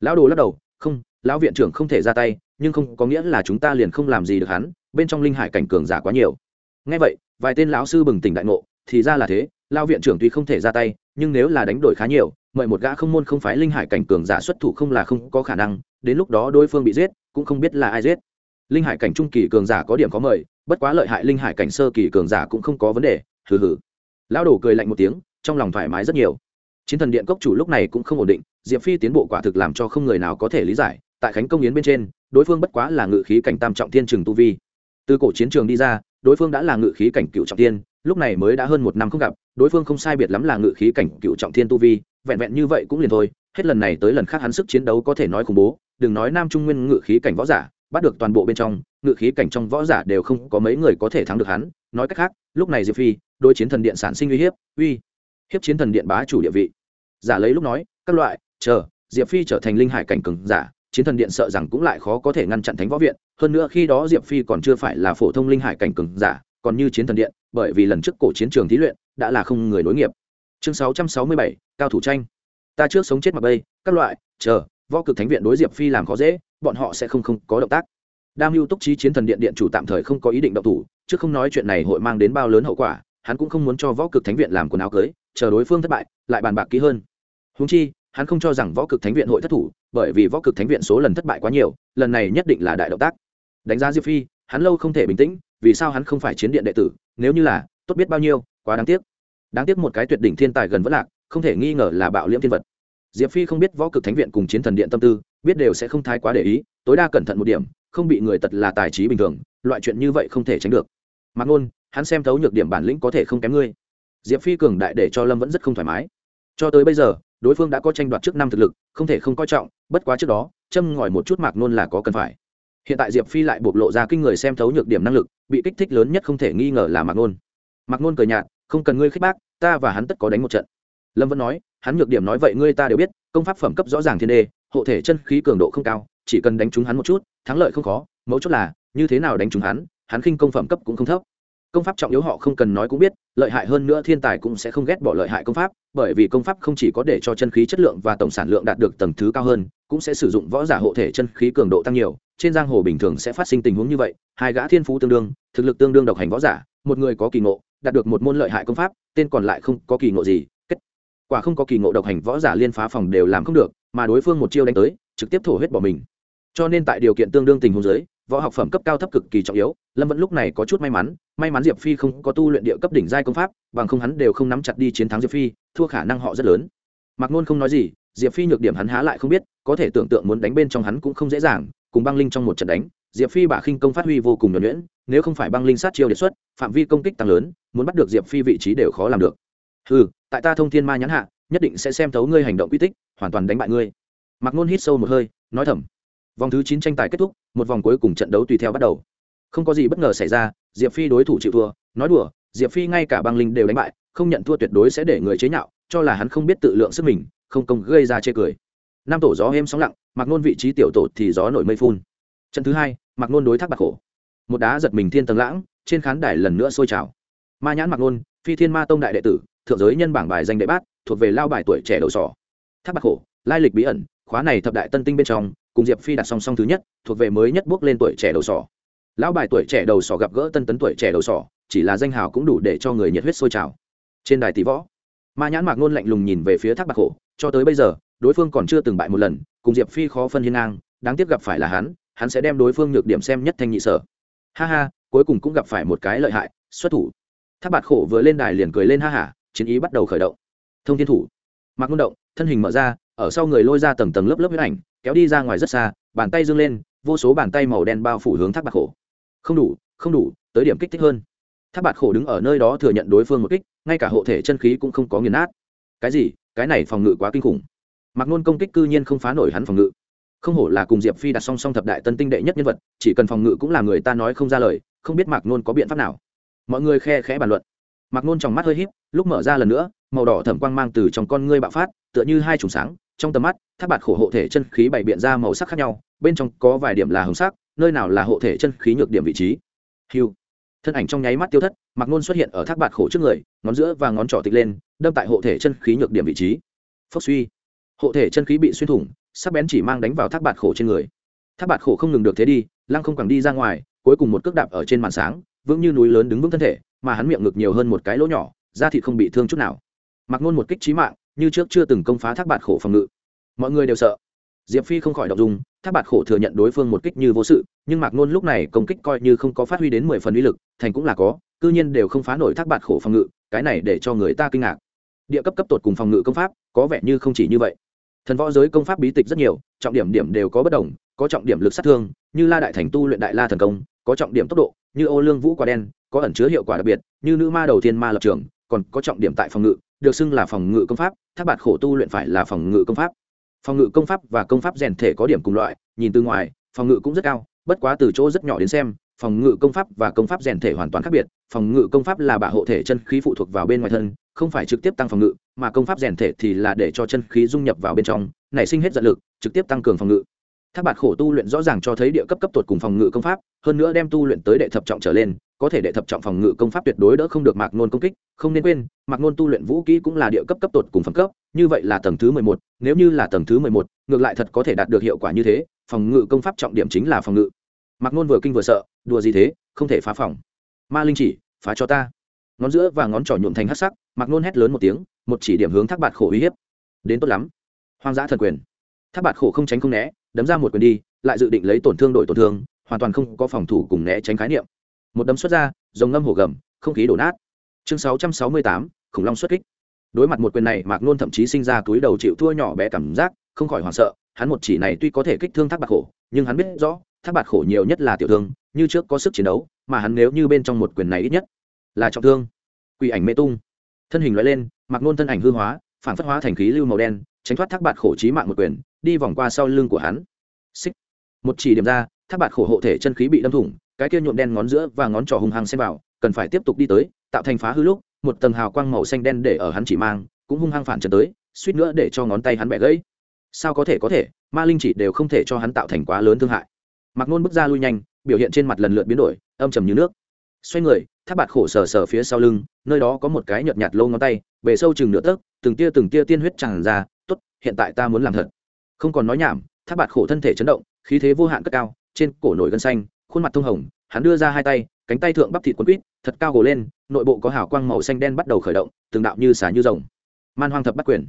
Lão đồ lắc đầu, không, lão viện trưởng không thể ra tay, nhưng không có nghĩa là chúng ta liền không làm gì được hắn, bên trong linh hải cảnh cường giả quá nhiều. Ngay vậy, vài tên lão sư bừng tỉnh đại ngộ, thì ra là thế lao viện trưởng tuy không thể ra tay, nhưng nếu là đánh đổi khá nhiều, mời một gã không môn không phái linh hải cảnh cường giả xuất thủ không là không có khả năng, đến lúc đó đối phương bị giết, cũng không biết là ai giết. Linh hải cảnh trung kỳ cường giả có điểm có mời, bất quá lợi hại linh hải cảnh sơ kỳ cường giả cũng không có vấn đề, hừ hừ. Lão đổ cười lạnh một tiếng, trong lòng thoải mái rất nhiều chiến thần điện cốc chủ lúc này cũng không ổn định, diệp phi tiến bộ quả thực làm cho không người nào có thể lý giải, tại khánh công yến bên trên, đối phương bất quá là ngự khí cảnh tam trọng thiên trường tu vi. Từ cổ chiến trường đi ra, đối phương đã là ngự khí cảnh cựu trọng thiên, lúc này mới đã hơn một năm không gặp, đối phương không sai biệt lắm là ngự khí cảnh cựu trọng thiên tu vi, vẹn vẹn như vậy cũng liền thôi, hết lần này tới lần khác hắn sức chiến đấu có thể nói khủng bố, đừng nói nam trung nguyên ngự khí cảnh võ giả, bắt được toàn bộ bên trong, ngự khí cảnh trong võ giả đều không có mấy người có thể thắng được hắn, nói cách khác, lúc này diệp phi đôi chiến thần điện sản sinh uy hiếp, uy hiếp chiến thần điện bá chủ địa vị. Giả lấy lúc nói, các loại, chờ, diệp phi trở thành linh hải cảnh cường giả, chiến thần điện sợ rằng cũng lại khó có thể ngăn chặn thánh võ viện. Hơn nữa khi đó diệp phi còn chưa phải là phổ thông linh hải cảnh cường giả, còn như chiến thần điện, bởi vì lần trước cổ chiến trường thí luyện đã là không người nối nghiệp. Chương sáu trăm sáu mươi bảy, cao thủ tranh. Ta trước sống chết mặc bây, các loại, chờ, võ cực thánh viện đối diệp phi làm khó dễ, bọn họ sẽ không không có động tác. Đam mưu túc trí chiến thần điện điện chủ tạm thời không có ý định động thủ, chứ không nói chuyện này hội mang đến bao lớn hậu quả, hắn cũng không muốn cho võ cực thánh viện làm quần áo cưới chờ đối phương thất bại, lại bàn bạc kỹ hơn. Húng chi, hắn không cho rằng võ cực thánh viện hội thất thủ, bởi vì võ cực thánh viện số lần thất bại quá nhiều, lần này nhất định là đại động tác. Đánh giá diệp phi, hắn lâu không thể bình tĩnh, vì sao hắn không phải chiến điện đệ tử, nếu như là, tốt biết bao nhiêu, quá đáng tiếc. Đáng tiếc một cái tuyệt đỉnh thiên tài gần vẫn lạc, không thể nghi ngờ là bạo liễm thiên vật. Diệp phi không biết võ cực thánh viện cùng chiến thần điện tâm tư, biết đều sẽ không thái quá để ý, tối đa cẩn thận một điểm, không bị người tật là tài trí bình thường, loại chuyện như vậy không thể tránh được. Mặc ngôn hắn xem thấu nhược điểm bản lĩnh có thể không kém ngươi diệp phi cường đại để cho lâm vẫn rất không thoải mái. Cho tới bây giờ, đối phương đã có tranh đoạt trước năm thực lực, không thể không coi trọng, bất quá trước đó, châm ngòi một chút mạc nôn là có cần phải. Hiện tại diệp phi lại bộc lộ ra kinh người xem thấu nhược điểm năng lực, bị kích thích lớn nhất không thể nghi ngờ là mạc nôn. Mạc nôn cười nhạt, không cần ngươi khích bác, ta và hắn tất có đánh một trận. Lâm vẫn nói, hắn nhược điểm nói vậy ngươi ta đều biết, công pháp phẩm cấp rõ ràng thiên đê, hộ thể chân khí cường độ không cao, chỉ cần đánh trúng hắn một chút, thắng lợi không khó, mấu chốt là, như thế nào đánh trúng hắn hắn khinh công phẩm cấp cũng không thấp công pháp trọng yếu họ không cần nói cũng biết, lợi hại hơn nữa thiên tài cũng sẽ không ghét bỏ lợi hại công pháp, bởi vì công pháp không chỉ có để cho chân khí chất lượng và tổng sản lượng đạt được tầng thứ cao hơn, cũng sẽ sử dụng võ giả hộ thể chân khí cường độ tăng nhiều. Trên giang hồ bình thường sẽ phát sinh tình huống như vậy, hai gã thiên phú tương đương, thực lực tương đương độc hành võ giả, một người có kỳ ngộ, đạt được một môn lợi hại công pháp, tên còn lại không có kỳ ngộ gì, kết quả không có kỳ ngộ độc hành võ giả liên phá phòng đều làm không được, mà đối phương một chiêu đánh tới, trực tiếp thổ huyết bỏ mình. Cho nên tại điều kiện tương đương tình huống giới võ học phẩm cấp cao thấp cực kỳ trọng yếu, lâm vẫn lúc này có chút may mắn may mắn diệp phi không có tu luyện địa cấp đỉnh giai công pháp, bằng không hắn đều không nắm chặt đi chiến thắng diệp phi, thua khả năng họ rất lớn. Mạc nôn không nói gì, diệp phi nhược điểm hắn há lại không biết, có thể tưởng tượng muốn đánh bên trong hắn cũng không dễ dàng, cùng băng linh trong một trận đánh, diệp phi bả khinh công phát huy vô cùng nhuẩn nhuyễn, nếu không phải băng linh sát chiêu đề xuất, phạm vi công kích tăng lớn, muốn bắt được diệp phi vị trí đều khó làm được. Ừ tại ta thông thiên ma nhãn hạ, nhất định sẽ xem thấu ngươi hành động quy tích, hoàn toàn đánh bại ngươi. Mạc nôn hít sâu một hơi, nói thầm vòng thứ chín tranh tài kết thúc, một vòng cuối cùng trận đấu tùy theo bắt đầu. Không có gì bất ngờ xảy ra, diệp phi đối thủ chịu thua. Nói đùa, diệp phi ngay cả băng linh đều đánh bại, không nhận thua tuyệt đối sẽ để người chế nhạo, cho là hắn không biết tự lượng sức mình, không công gây ra chê cười. Năm tổ gió êm sóng lặng, mặc nôn vị trí tiểu tổ thì gió nổi mây phun. Trận thứ hai, mặc nôn đối thác bạc khổ một đá giật mình thiên tầng lãng, trên khán đài lần nữa sôi trào. Ma nhãn mặc nôn, phi thiên ma tông đại đệ tử, thượng giới nhân bảng bài danh đệ bát, thuộc về lao bài tuổi trẻ đầu sỏ. Thác bạc khổ lai lịch bí ẩn khóa này thập đại tân tinh bên trong cùng diệp phi đặt song song thứ nhất thuộc về mới nhất bước lên tuổi trẻ đầu sỏ. Lão bài tuổi trẻ đầu sỏ gặp gỡ tân tấn tuổi trẻ đầu sỏ chỉ là danh hào cũng đủ để cho người nhiệt huyết sôi trào. Trên đài tỷ võ ma nhãn mạc ngôn lạnh lùng nhìn về phía thác bạc Hổ, cho tới bây giờ đối phương còn chưa từng bại một lần cùng diệp phi khó phân hiên ngang đáng tiếc gặp phải là hắn hắn sẽ đem đối phương nhược điểm xem nhất thanh nhị sở. Ha ha cuối cùng cũng gặp phải một cái lợi hại xuất thủ. Thác bạc khổ vừa lên đài liền cười lên ha hả chiến ý bắt đầu khởi động. Thông thiên thủ. Mạc ngôn động thân hình mở ra ở sau người lôi ra tầng tầng lớp lớp huyết ảnh, kéo đi ra ngoài rất xa, bàn tay dâng lên, vô số bàn tay màu đen bao phủ hướng thác bạc khổ. Không đủ không đủ, tới điểm kích thích hơn. Thác bạc khổ đứng ở nơi đó thừa nhận đối phương một kích, ngay cả hộ thể chân khí cũng không có nghiền nát. Cái gì? Cái này phòng ngự quá kinh khủng. Mặc nôn công kích cư nhiên không phá nổi hắn phòng ngự. Không hổ là cùng diệp phi đặt song song thập đại tân tinh đệ nhất nhân vật, chỉ cần phòng ngự cũng là người ta nói không ra lời, không biết mạc nôn có biện pháp nào. Mọi người khe khẽ bàn luận. Mạc nôn trong mắt hơi h í p lúc mở ra lần nữa, màu đỏ thẩm quang mang từ trong con ngươi bạo phát, tựa như hai trùng sáng trong tầm mắt, tháp bạt khổ hộ thể chân khí bày biện ra màu sắc khác nhau, bên trong có vài điểm là hồng sắc, nơi nào là hộ thể chân khí nhược điểm vị trí. Hiu thân ảnh trong nháy mắt tiêu thất, mặc nôn xuất hiện ở thác bạt khổ trước người, ngón giữa và ngón trỏ tịch lên, đâm tại hộ thể chân khí nhược điểm vị trí. Phốc suy. Hộ thể chân khí bị xuyên thủng, sắc bén chỉ mang đánh vào thác bạt khổ trên người. Thác bạt khổ không ngừng được thế đi, lăng không quẳng đi ra ngoài, cuối cùng một cước đạp ở trên màn sáng, vững như núi lớn đứng vững thân thể, mà hắn miệng ngực nhiều hơn một cái lỗ nhỏ, da thịt không bị thương chút nào. Mặc nôn một kích trí mạng như trước chưa từng công phá thác bạt khổ phòng ngự. Mọi người đều sợ. Diệp phi không khỏi đọc dùng thác bạt khổ thừa nhận đối phương một kích như vô sự, nhưng mạc nôn lúc này công kích coi như không có phát huy đến mười phần uy lực, thành cũng là có, cư nhiên đều không phá nổi thác bạt khổ phòng ngự, cái này để cho người ta kinh ngạc. Địa cấp cấp tột cùng phòng ngự công pháp, có vẻ như không chỉ như vậy. Thần võ giới công pháp bí tịch rất nhiều, trọng điểm điểm đều có bất đồng, có trọng điểm lực sát thương, như la đại thành tu luyện đại la thần công, có trọng điểm tốc độ, như ô lương vũ quả đen, có ẩn chứa hiệu quả đặc biệt, như nữ ma đầu tiên ma lập trường, còn có trọng điểm tại phòng ngự được xưng là phòng ngự công pháp, tháp bạt khổ tu luyện phải là phòng ngự công pháp. Phòng ngự công pháp và công pháp rèn thể có điểm cùng loại, nhìn từ ngoài, phòng ngự cũng rất cao, bất quá từ chỗ rất nhỏ đến xem, phòng ngự công pháp và công pháp rèn thể hoàn toàn khác biệt. Phòng ngự công pháp là bả hộ thể chân khí phụ thuộc vào bên ngoài thân, không phải trực tiếp tăng phòng ngự, mà công pháp rèn thể thì là để cho chân khí dung nhập vào bên trong, nảy sinh hết giận lực, trực tiếp tăng cường phòng ngự. Tháp bạt khổ tu luyện rõ ràng cho thấy địa cấp cấp tuột cùng phòng ngự công pháp, hơn nữa đem tu luyện tới đệ thập trọng trở lên có thể đệ thập trọng phòng ngự công pháp tuyệt đối đỡ không được mạc nôn công kích, không nên quên, mạc nôn tu luyện vũ kỹ cũng là địa cấp cấp tột cùng phẩm cấp, như vậy là tầng thứ mười một, nếu như là tầng thứ mười một, ngược lại thật có thể đạt được hiệu quả như thế, phòng ngự công pháp trọng điểm chính là phòng ngự. Mạc nôn vừa kinh vừa sợ, đùa gì thế, không thể phá phòng. Ma linh chỉ, phá cho ta. Ngón giữa và ngón trỏ nhuộm thành hát sắc, mạc nôn hét lớn một tiếng, một chỉ điểm hướng thác bạt khổ uy hiếp. Đến tốt lắm. Hoang dã thần quyền. Thác bạt khổ không tránh không né, đấm ra một quyền đi, lại dự định lấy tổn thương đổi tổn thương, hoàn toàn không có phòng thủ cùng né tránh khái niệm một đấm xuất ra, dòng ngâm hổ gầm, không khí đổ nát. Chương sáu trăm sáu mươi tám, khủng long xuất kích. Đối mặt một quyền này, mạc nôn thậm chí sinh ra túi đầu chịu thua nhỏ bé cảm giác, không khỏi hoảng sợ, hắn một chỉ này tuy có thể kích thương thác bạc khổ nhưng hắn biết rõ, thác bạc khổ nhiều nhất là tiểu thương, như trước có sức chiến đấu, mà hắn nếu như bên trong một quyền này ít nhất là trọng thương. Quỷ ảnh mê tung. Thân hình loại lên, mạc nôn thân ảnh hư hóa, phản phất hóa thành khí lưu màu đen, tránh thoát thác bạc khổ trí mạng một quyền, đi vòng qua sau lưng của hắn. Xích. Một chỉ điểm ra, thác bạc khổ hộ thể chân khí bị đâm thủng cái kia nhuộm đen ngón giữa và ngón trỏ hung hăng xem vào, cần phải tiếp tục đi tới, tạo thành phá hư lúc, một tầng hào quang màu xanh đen để ở hắn chỉ mang, cũng hung hăng phản trần tới, suýt nữa để cho ngón tay hắn bẻ gãy. Sao có thể có thể, ma linh chỉ đều không thể cho hắn tạo thành quá lớn thương hại. Mặc nôn bước ra lui nhanh, biểu hiện trên mặt lần lượt biến đổi, âm trầm như nước. Xoay người, tháp bạt khổ sờ sờ phía sau lưng, nơi đó có một cái nhợt nhạt lâu ngón tay, bề sâu chừng nửa tấc, từng tia từng tia tiên huyết tràn ra, tốt, hiện tại ta muốn làm thật. Không còn nói nhảm, tháp bạt khổ thân thể chấn động, khí thế vô hạn cất cao, trên cổ nổi gân xanh khuôn mặt thông hồng, hắn đưa ra hai tay, cánh tay thượng bắp thịt quấn quýt thật cao gồ lên, nội bộ có hào quang màu xanh đen bắt đầu khởi động, từng đạo như xà như rồng. Man hoang thập bắt quyền.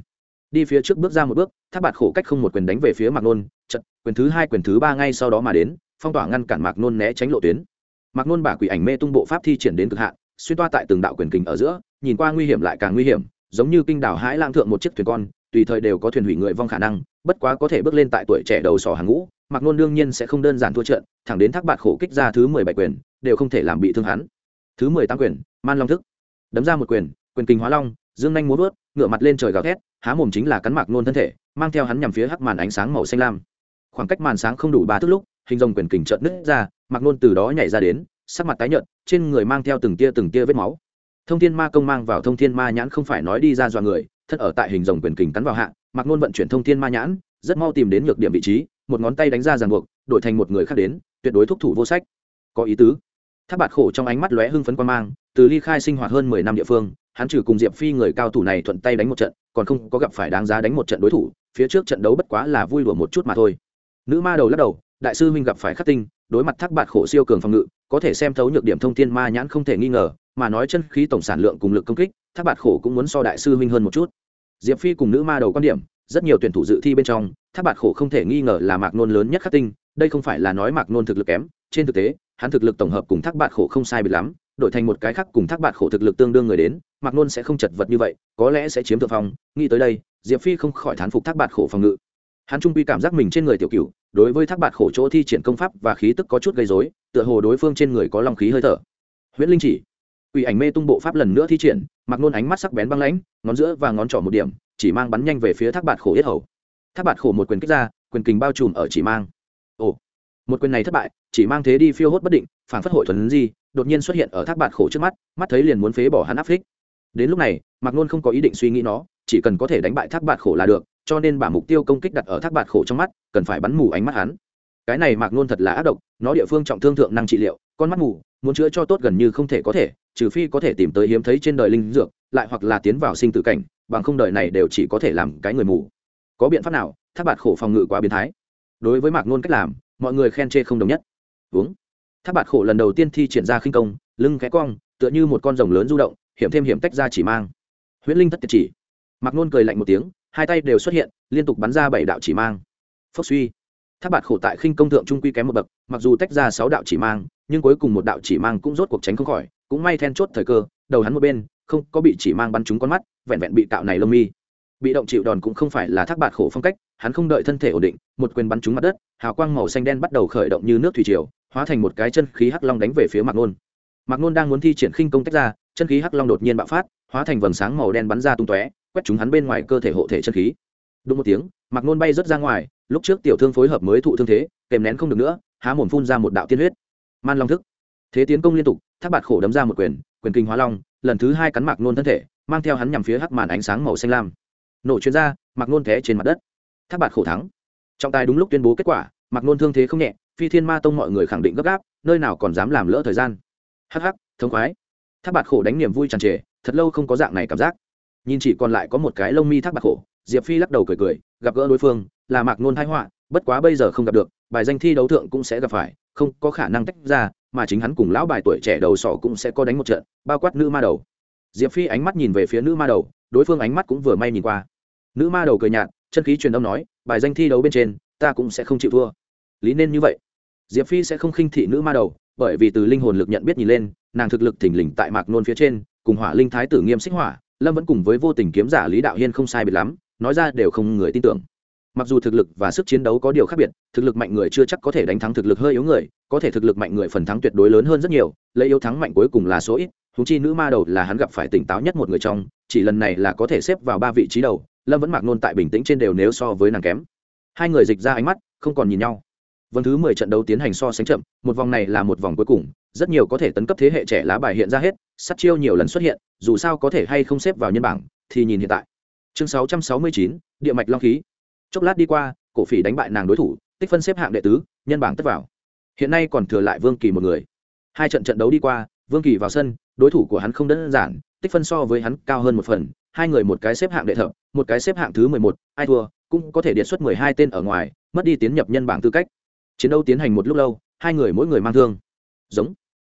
Đi phía trước bước ra một bước tháp bạt khổ cách không một quyền đánh về phía mạc nôn trận quyền thứ hai, quyền thứ ba ngay sau đó mà đến, phong tỏa ngăn cản mạc nôn né tránh lộ tuyến. Mạc nôn bả quỷ ảnh mê tung bộ pháp thi triển đến cực hạn, xuyên toa tại từng đạo quyền kình ở giữa, nhìn qua nguy hiểm lại càng nguy hiểm, giống như kinh đảo hãi lang thượng một chiếc thuyền con, tùy thời đều có thuyền hủy người vong khả năng, bất quá có thể bước lên tại tuổi trẻ đầu sò hàng ngũ mạc nôn đương nhiên sẽ không đơn giản thua trận, thẳng đến thác bạt khổ kích ra thứ mười bảy quyền, đều không thể làm bị thương hắn. Thứ mười tám quyền, man long thức. Đấm ra một quyền quyền kinh hóa long, dương nhanh muốn vớt ngựa mặt lên trời gào thét, há mồm chính là cắn mạc nôn thân thể, mang theo hắn nhằm phía hắc màn ánh sáng màu xanh lam. Khoảng cách màn sáng không đủ ba thước lúc, hình dòng quyền kình trợn nứt ra, mạc nôn từ đó nhảy ra đến, sắc mặt tái nhợt, trên người mang theo từng tia từng tia vết máu. Thông thiên ma công mang vào thông thiên ma nhãn không phải nói đi ra dọa người thân ở tại hình dòng quyền kình cắn vào hạ, mạc nôn vận chuyển thông thiên ma nhãn, rất mau tìm đến nhược điểm vị trí một ngón tay đánh ra ràng buộc, đổi thành một người khác đến, tuyệt đối thúc thủ vô sách. Có ý tứ. Tháp bạt khổ trong ánh mắt lóe hưng phấn quan mang, từ ly khai sinh hoạt hơn mười năm địa phương, hắn trừ cùng diệp phi người cao thủ này thuận tay đánh một trận, còn không có gặp phải đáng giá đánh một trận đối thủ, phía trước trận đấu bất quá là vui đùa một chút mà thôi. Nữ ma đầu lắc đầu, đại sư huynh gặp phải khắc tinh, đối mặt thác bạt khổ siêu cường phòng ngự, có thể xem thấu nhược điểm thông tin ma nhãn không thể nghi ngờ, mà nói chân khí tổng sản lượng cùng lực công kích thác bạt khổ cũng muốn so đại sư huynh hơn một chút. Diệp phi cùng nữ ma đầu quan điểm, rất nhiều tuyển thủ dự thi bên trong thác bạt khổ không thể nghi ngờ là mạc nôn lớn nhất khắc tinh, đây không phải là nói mạc nôn thực lực kém, trên thực tế, hắn thực lực tổng hợp cùng thác bạt khổ không sai biệt lắm, đổi thành một cái khác cùng thác bạt khổ thực lực tương đương người đến, mạc nôn sẽ không chật vật như vậy, có lẽ sẽ chiếm thượng phong, nghĩ tới đây, diệp phi không khỏi thán phục thác bạt khổ phòng ngự. Hắn trung quy cảm giác mình trên người tiểu cựu đối với thác bạt khổ chỗ thi triển công pháp và khí tức có chút gây dối tựa hồ đối phương trên người có long khí hơi thở. Huyễn linh chỉ, quỷ ảnh mê tung bộ pháp lần nữa thi triển mặc nôn ánh mắt sắc bén băng lãnh, ngón giữa và ngón trỏ một điểm, chỉ mang bắn nhanh về phía thác bạt khổ yết hầu thác bạt khổ một quyền kích ra, quyền kình bao trùm ở chỉ mang. Ồ, một quyền này thất bại, chỉ mang thế đi phiêu hốt bất định phản phất hội thuần di, đột nhiên xuất hiện ở thác bạt khổ trước mắt mắt thấy liền muốn phế bỏ hắn áp phích. Đến lúc này, mạc nôn không có ý định suy nghĩ nó, chỉ cần có thể đánh bại thác bạt khổ là được, cho nên bản mục tiêu công kích đặt ở thác bạt khổ trong mắt, cần phải bắn mù ánh mắt hắn. Cái này mạc nôn thật là ác độc, nó địa phương trọng thương thượng năng trị liệu, con mắt mù, muốn chữa cho tốt gần như không thể có thể, trừ phi có thể tìm tới hiếm thấy trên đời linh dược, lại hoặc là tiến vào sinh tử cảnh, bằng không đời này đều chỉ có thể làm cái người mù có biện pháp nào tháp bạt khổ phòng ngự quá biến thái. Đối với mạc nôn cách làm, mọi người khen chê không đồng nhất. Uống. Tháp bạt khổ lần đầu tiên thi triển ra khinh công, lưng khẽ cong, tựa như một con rồng lớn du động, hiểm thêm hiểm tách ra chỉ mang. Huyễn linh thất tiệt chỉ. Mạc nôn cười lạnh một tiếng, hai tay đều xuất hiện, liên tục bắn ra bảy đạo chỉ mang. Phốc suy. Tháp bạt khổ tại khinh công thượng trung quy kém một bậc, mặc dù tách ra sáu đạo chỉ mang, nhưng cuối cùng một đạo chỉ mang cũng rốt cuộc tránh không khỏi, cũng may then chốt thời cơ, đầu hắn một bên, không có bị chỉ mang bắn trúng con mắt, vẹn vẹn bị cạo này lông mi bị động chịu đòn cũng không phải là thác bạt khổ phong cách, hắn không đợi thân thể ổn định, một quyền bắn trúng mặt đất, hào quang màu xanh đen bắt đầu khởi động như nước thủy triều, hóa thành một cái chân khí hắc long đánh về phía mạc nôn. Mạc nôn đang muốn thi triển khinh công tách ra, chân khí hắc long đột nhiên bạo phát, hóa thành vầng sáng màu đen bắn ra tung tóe, quét chúng hắn bên ngoài cơ thể hộ thể chân khí. Đúng một tiếng, mạc nôn bay rớt ra ngoài, lúc trước tiểu thương phối hợp mới thụ thương thế, kèm nén không được nữa, há mồm phun ra một đạo tiên huyết. Man long thức. Thế tiến công liên tục, thác bạt khổ đấm ra một quyền quyền kinh hóa long, lần thứ hai cắn mạc nôn thân thể, mang theo hắn nhằm phía hắc màn ánh sáng màu xanh lam nổ chuyên gia, mạc nôn té trên mặt đất. Thác bạt khổ thắng. Trọng tài đúng lúc tuyên bố kết quả mạc nôn thương thế không nhẹ phi thiên ma tông mọi người khẳng định gấp gáp nơi nào còn dám làm lỡ thời gian. Hắc hắc thống khoái. Thác bạt khổ đánh niềm vui tràn trề thật lâu không có dạng này cảm giác. Nhìn chỉ còn lại có một cái lông mi thác bạc khổ diệp phi lắc đầu cười cười gặp gỡ đối phương là mạc nôn thái họa bất quá bây giờ không gặp được bài danh thi đấu thượng cũng sẽ gặp phải không có khả năng tách ra mà chính hắn cùng lão bài tuổi trẻ đầu sỏ cũng sẽ có đánh một trận bao quát nữ ma đầu. Diệp phi ánh mắt nhìn về phía nữ ma đầu đối phương ánh mắt cũng vừa may nhìn qua nữ ma đầu cười nhạt, chân khí truyền âm nói, bài danh thi đấu bên trên, ta cũng sẽ không chịu thua. Lý nên như vậy. Diệp phi sẽ không khinh thị nữ ma đầu, bởi vì từ linh hồn lực nhận biết nhìn lên, nàng thực lực thỉnh lình tại mạc nôn phía trên, cùng hỏa linh thái tử nghiêm xích hỏa, lâm vẫn cùng với vô tình kiếm giả lý đạo hiên không sai biệt lắm, nói ra đều không người tin tưởng. Mặc dù thực lực và sức chiến đấu có điều khác biệt, thực lực mạnh người chưa chắc có thể đánh thắng thực lực hơi yếu người, có thể thực lực mạnh người phần thắng tuyệt đối lớn hơn rất nhiều, lấy yếu thắng mạnh cuối cùng là số ít thú chi nữ ma đầu là hắn gặp phải tỉnh táo nhất một người trong, chỉ lần này là có thể xếp vào ba vị trí đầu lâm vẫn mạc nôn tại bình tĩnh trên đều nếu so với nàng kém hai người dịch ra ánh mắt không còn nhìn nhau vòng thứ mười trận đấu tiến hành so sánh chậm một vòng này là một vòng cuối cùng rất nhiều có thể tấn cấp thế hệ trẻ lá bài hiện ra hết sắt chiêu nhiều lần xuất hiện dù sao có thể hay không xếp vào nhân bảng thì nhìn hiện tại chương sáu trăm sáu mươi chín địa mạch long khí chốc lát đi qua cổ phỉ đánh bại nàng đối thủ tích phân xếp hạng đệ tứ nhân bảng tất vào hiện nay còn thừa lại vương kỳ một người hai trận trận đấu đi qua vương kỳ vào sân đối thủ của hắn không đơn giản tích phân so với hắn cao hơn một phần hai người một cái xếp hạng đệ thập, một cái xếp hạng thứ mười một, ai thua, cũng có thể điện xuất mười hai tên ở ngoài, mất đi tiến nhập nhân bảng tư cách. Chiến đấu tiến hành một lúc lâu, hai người mỗi người mang thương. Giống.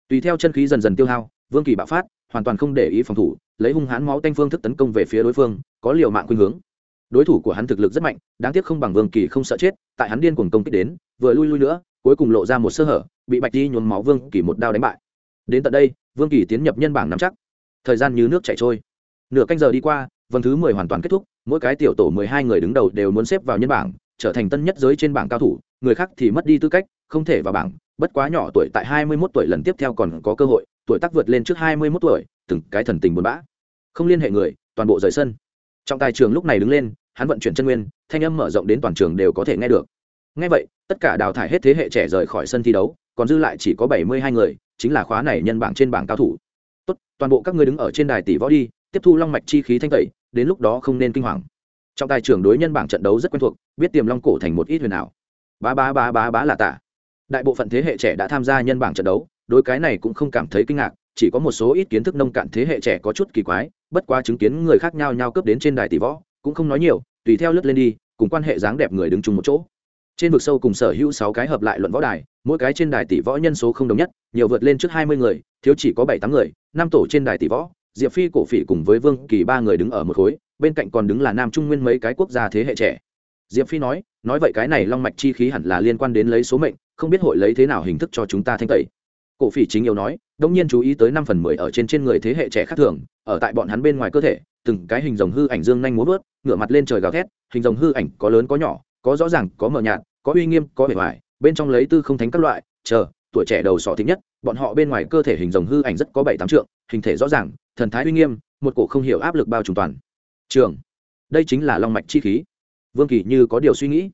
Tùy theo chân khí dần dần tiêu hao, vương kỳ bạo phát, hoàn toàn không để ý phòng thủ, lấy hung hãn máu tanh phương thức tấn công về phía đối phương, có liều mạng khuynh hướng. Đối thủ của hắn thực lực rất mạnh, đáng tiếc không bằng vương kỳ không sợ chết, tại hắn điên cuồng công kích đến, vừa lui lui nữa, cuối cùng lộ ra một sơ hở, bị bạch đi nhuốm máu vương kỳ một đao đánh bại. Đến tận đây, vương kỳ tiến nhập nhân bảng nắm chắc. Thời gian như nước chảy trôi nửa canh giờ đi qua vòng thứ mười hoàn toàn kết thúc, mỗi cái tiểu tổ mười hai người đứng đầu đều muốn xếp vào nhân bảng, trở thành tân nhất giới trên bảng cao thủ, người khác thì mất đi tư cách, không thể vào bảng, bất quá nhỏ tuổi tại hai mươi 21 tuổi lần tiếp theo còn có cơ hội, tuổi tác vượt lên trước hai mươi 21 tuổi, từng cái thần tình buồn bã. Không liên hệ người, toàn bộ rời sân. Trọng tài trường lúc này đứng lên, hắn vận chuyển chân nguyên, thanh âm mở rộng đến toàn trường đều có thể nghe được. Ngay vậy, tất cả đào thải hết thế hệ trẻ rời khỏi sân thi đấu, còn dư lại chỉ có bảy mươi hai người, chính là khóa này nhân bảng trên bảng cao thủ. Tốt, toàn bộ các ngươi đứng ở trên đài tỷ võ đi tiếp thu long mạch chi khí thanh tẩy, đến lúc đó không nên kinh hoàng. Trọng tài trưởng đối nhân bảng trận đấu rất quen thuộc, biết tiềm long cổ thành một ít huyền ảo. Bá bá bá bá bá là tả. Đại bộ phận thế hệ trẻ đã tham gia nhân bảng trận đấu, đối cái này cũng không cảm thấy kinh ngạc, chỉ có một số ít kiến thức nông cạn thế hệ trẻ có chút kỳ quái, bất quá chứng kiến người khác nhau nhau cướp đến trên đài tỷ võ, cũng không nói nhiều, tùy theo lướt lên đi, cùng quan hệ dáng đẹp người đứng chung một chỗ. Trên vực sâu cùng sở hữu sáu cái hợp lại luận võ đài, mỗi cái trên đài tỷ võ nhân số không đồng nhất, nhiều vượt lên trước hai mươi người, thiếu chỉ có bảy tám người, năm tổ trên đài tỷ võ diệp phi cổ phỉ cùng với vương kỳ ba người đứng ở một khối, bên cạnh còn đứng là nam trung nguyên mấy cái quốc gia thế hệ trẻ. Diệp phi nói nói vậy cái này long mạch chi khí hẳn là liên quan đến lấy số mệnh, không biết hội lấy thế nào hình thức cho chúng ta thanh tẩy. Cổ phỉ chính yêu nói, đông nhiên chú ý tới năm phần mười ở trên trên người thế hệ trẻ khác thường, ở tại bọn hắn bên ngoài cơ thể, từng cái hình rồng hư ảnh dương nhanh múa vớt, ngửa mặt lên trời gào thét, hình rồng hư ảnh có lớn có nhỏ, có rõ ràng, có mờ nhạt, có uy nghiêm, có bề ngoài, bên trong lấy tư không thánh các loại, chờ, tuổi trẻ đầu sọ thích nhất, bọn họ bên ngoài cơ thể hình rồng hư ảnh rất có bảy tám trượng hình thể rõ ràng, thần thái uy nghiêm, một cổ không hiểu áp lực bao trùm toàn. Trường. Đây chính là long mạch chi khí. Vương kỳ như có điều suy nghĩ.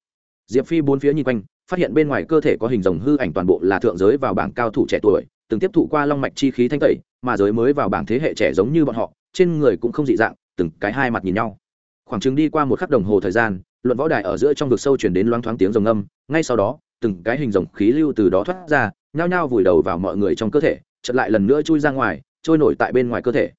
Diệp phi bốn phía nhìn quanh, phát hiện bên ngoài cơ thể có hình rồng hư ảnh toàn bộ là thượng giới vào bảng cao thủ trẻ tuổi, từng tiếp thụ qua long mạch chi khí thanh tẩy, mà giới mới vào bảng thế hệ trẻ giống như bọn họ, trên người cũng không dị dạng, từng cái hai mặt nhìn nhau. Khoảng chừng đi qua một khắc đồng hồ thời gian, luận võ đài ở giữa trong vực sâu chuyển đến loáng thoáng tiếng rồng âm ngay sau đó, từng cái hình rồng khí lưu từ đó thoát ra, nhao nhao vùi đầu vào mọi người trong cơ thể chật lại lần nữa chui ra ngoài trôi nổi tại bên ngoài cơ thể.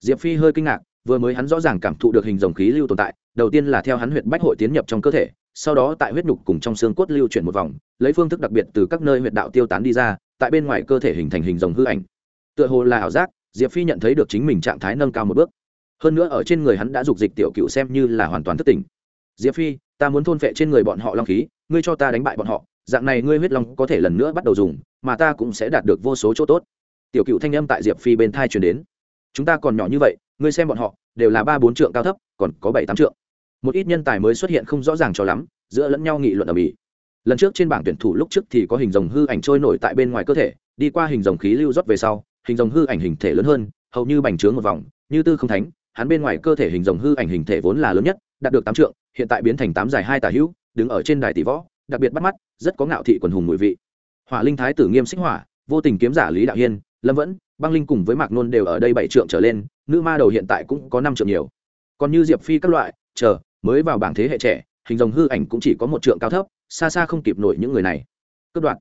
Diệp phi hơi kinh ngạc, vừa mới hắn rõ ràng cảm thụ được hình rồng khí lưu tồn tại, đầu tiên là theo hắn huyệt bách hội tiến nhập trong cơ thể, sau đó tại huyết nhục cùng trong xương cốt lưu chuyển một vòng, lấy phương thức đặc biệt từ các nơi huyệt đạo tiêu tán đi ra, tại bên ngoài cơ thể hình thành hình rồng hư ảnh. Tựa hồ là ảo giác, diệp phi nhận thấy được chính mình trạng thái nâng cao một bước. Hơn nữa ở trên người hắn đã dục dịch tiểu cựu xem như là hoàn toàn thất tình diệp phi, ta muốn thôn phệ trên người bọn họ long khí, ngươi cho ta đánh bại bọn họ, dạng này ngươi huyết long có thể lần nữa bắt đầu dùng, mà ta cũng sẽ đạt được vô số chỗ tốt tiểu cựu thanh âm tại diệp phi bên thai truyền đến. Chúng ta còn nhỏ như vậy, ngươi xem bọn họ, đều là ba bốn trượng cao thấp, còn có bảy tám trượng. Một ít nhân tài mới xuất hiện không rõ ràng cho lắm, giữa lẫn nhau nghị luận ở mỹ lần trước trên bảng tuyển thủ lúc trước thì có hình rồng hư ảnh trôi nổi tại bên ngoài cơ thể, đi qua hình rồng khí lưu rót về sau, hình rồng hư ảnh hình thể lớn hơn, hầu như bành trướng một vòng, như tư không thánh, hắn bên ngoài cơ thể hình rồng hư ảnh hình thể vốn là lớn nhất, đạt được tám trượng, hiện tại biến thành tám dài hai tà hữu, đứng ở trên đài tỷ võ, đặc biệt bắt mắt, rất có ngạo thị quần hùng mùi vị. Hỏa linh thái tử nghiêm xích hỏa vô tình kiếm giả lý đạo hiên lâm vẫn băng linh cùng với mạc nôn đều ở đây bảy trượng trở lên nữ ma đầu hiện tại cũng có năm trượng nhiều. còn như diệp phi các loại chờ mới vào bảng thế hệ trẻ hình rồng hư ảnh cũng chỉ có một trượng cao thấp xa xa không kịp nổi những người này. cướp đoạt,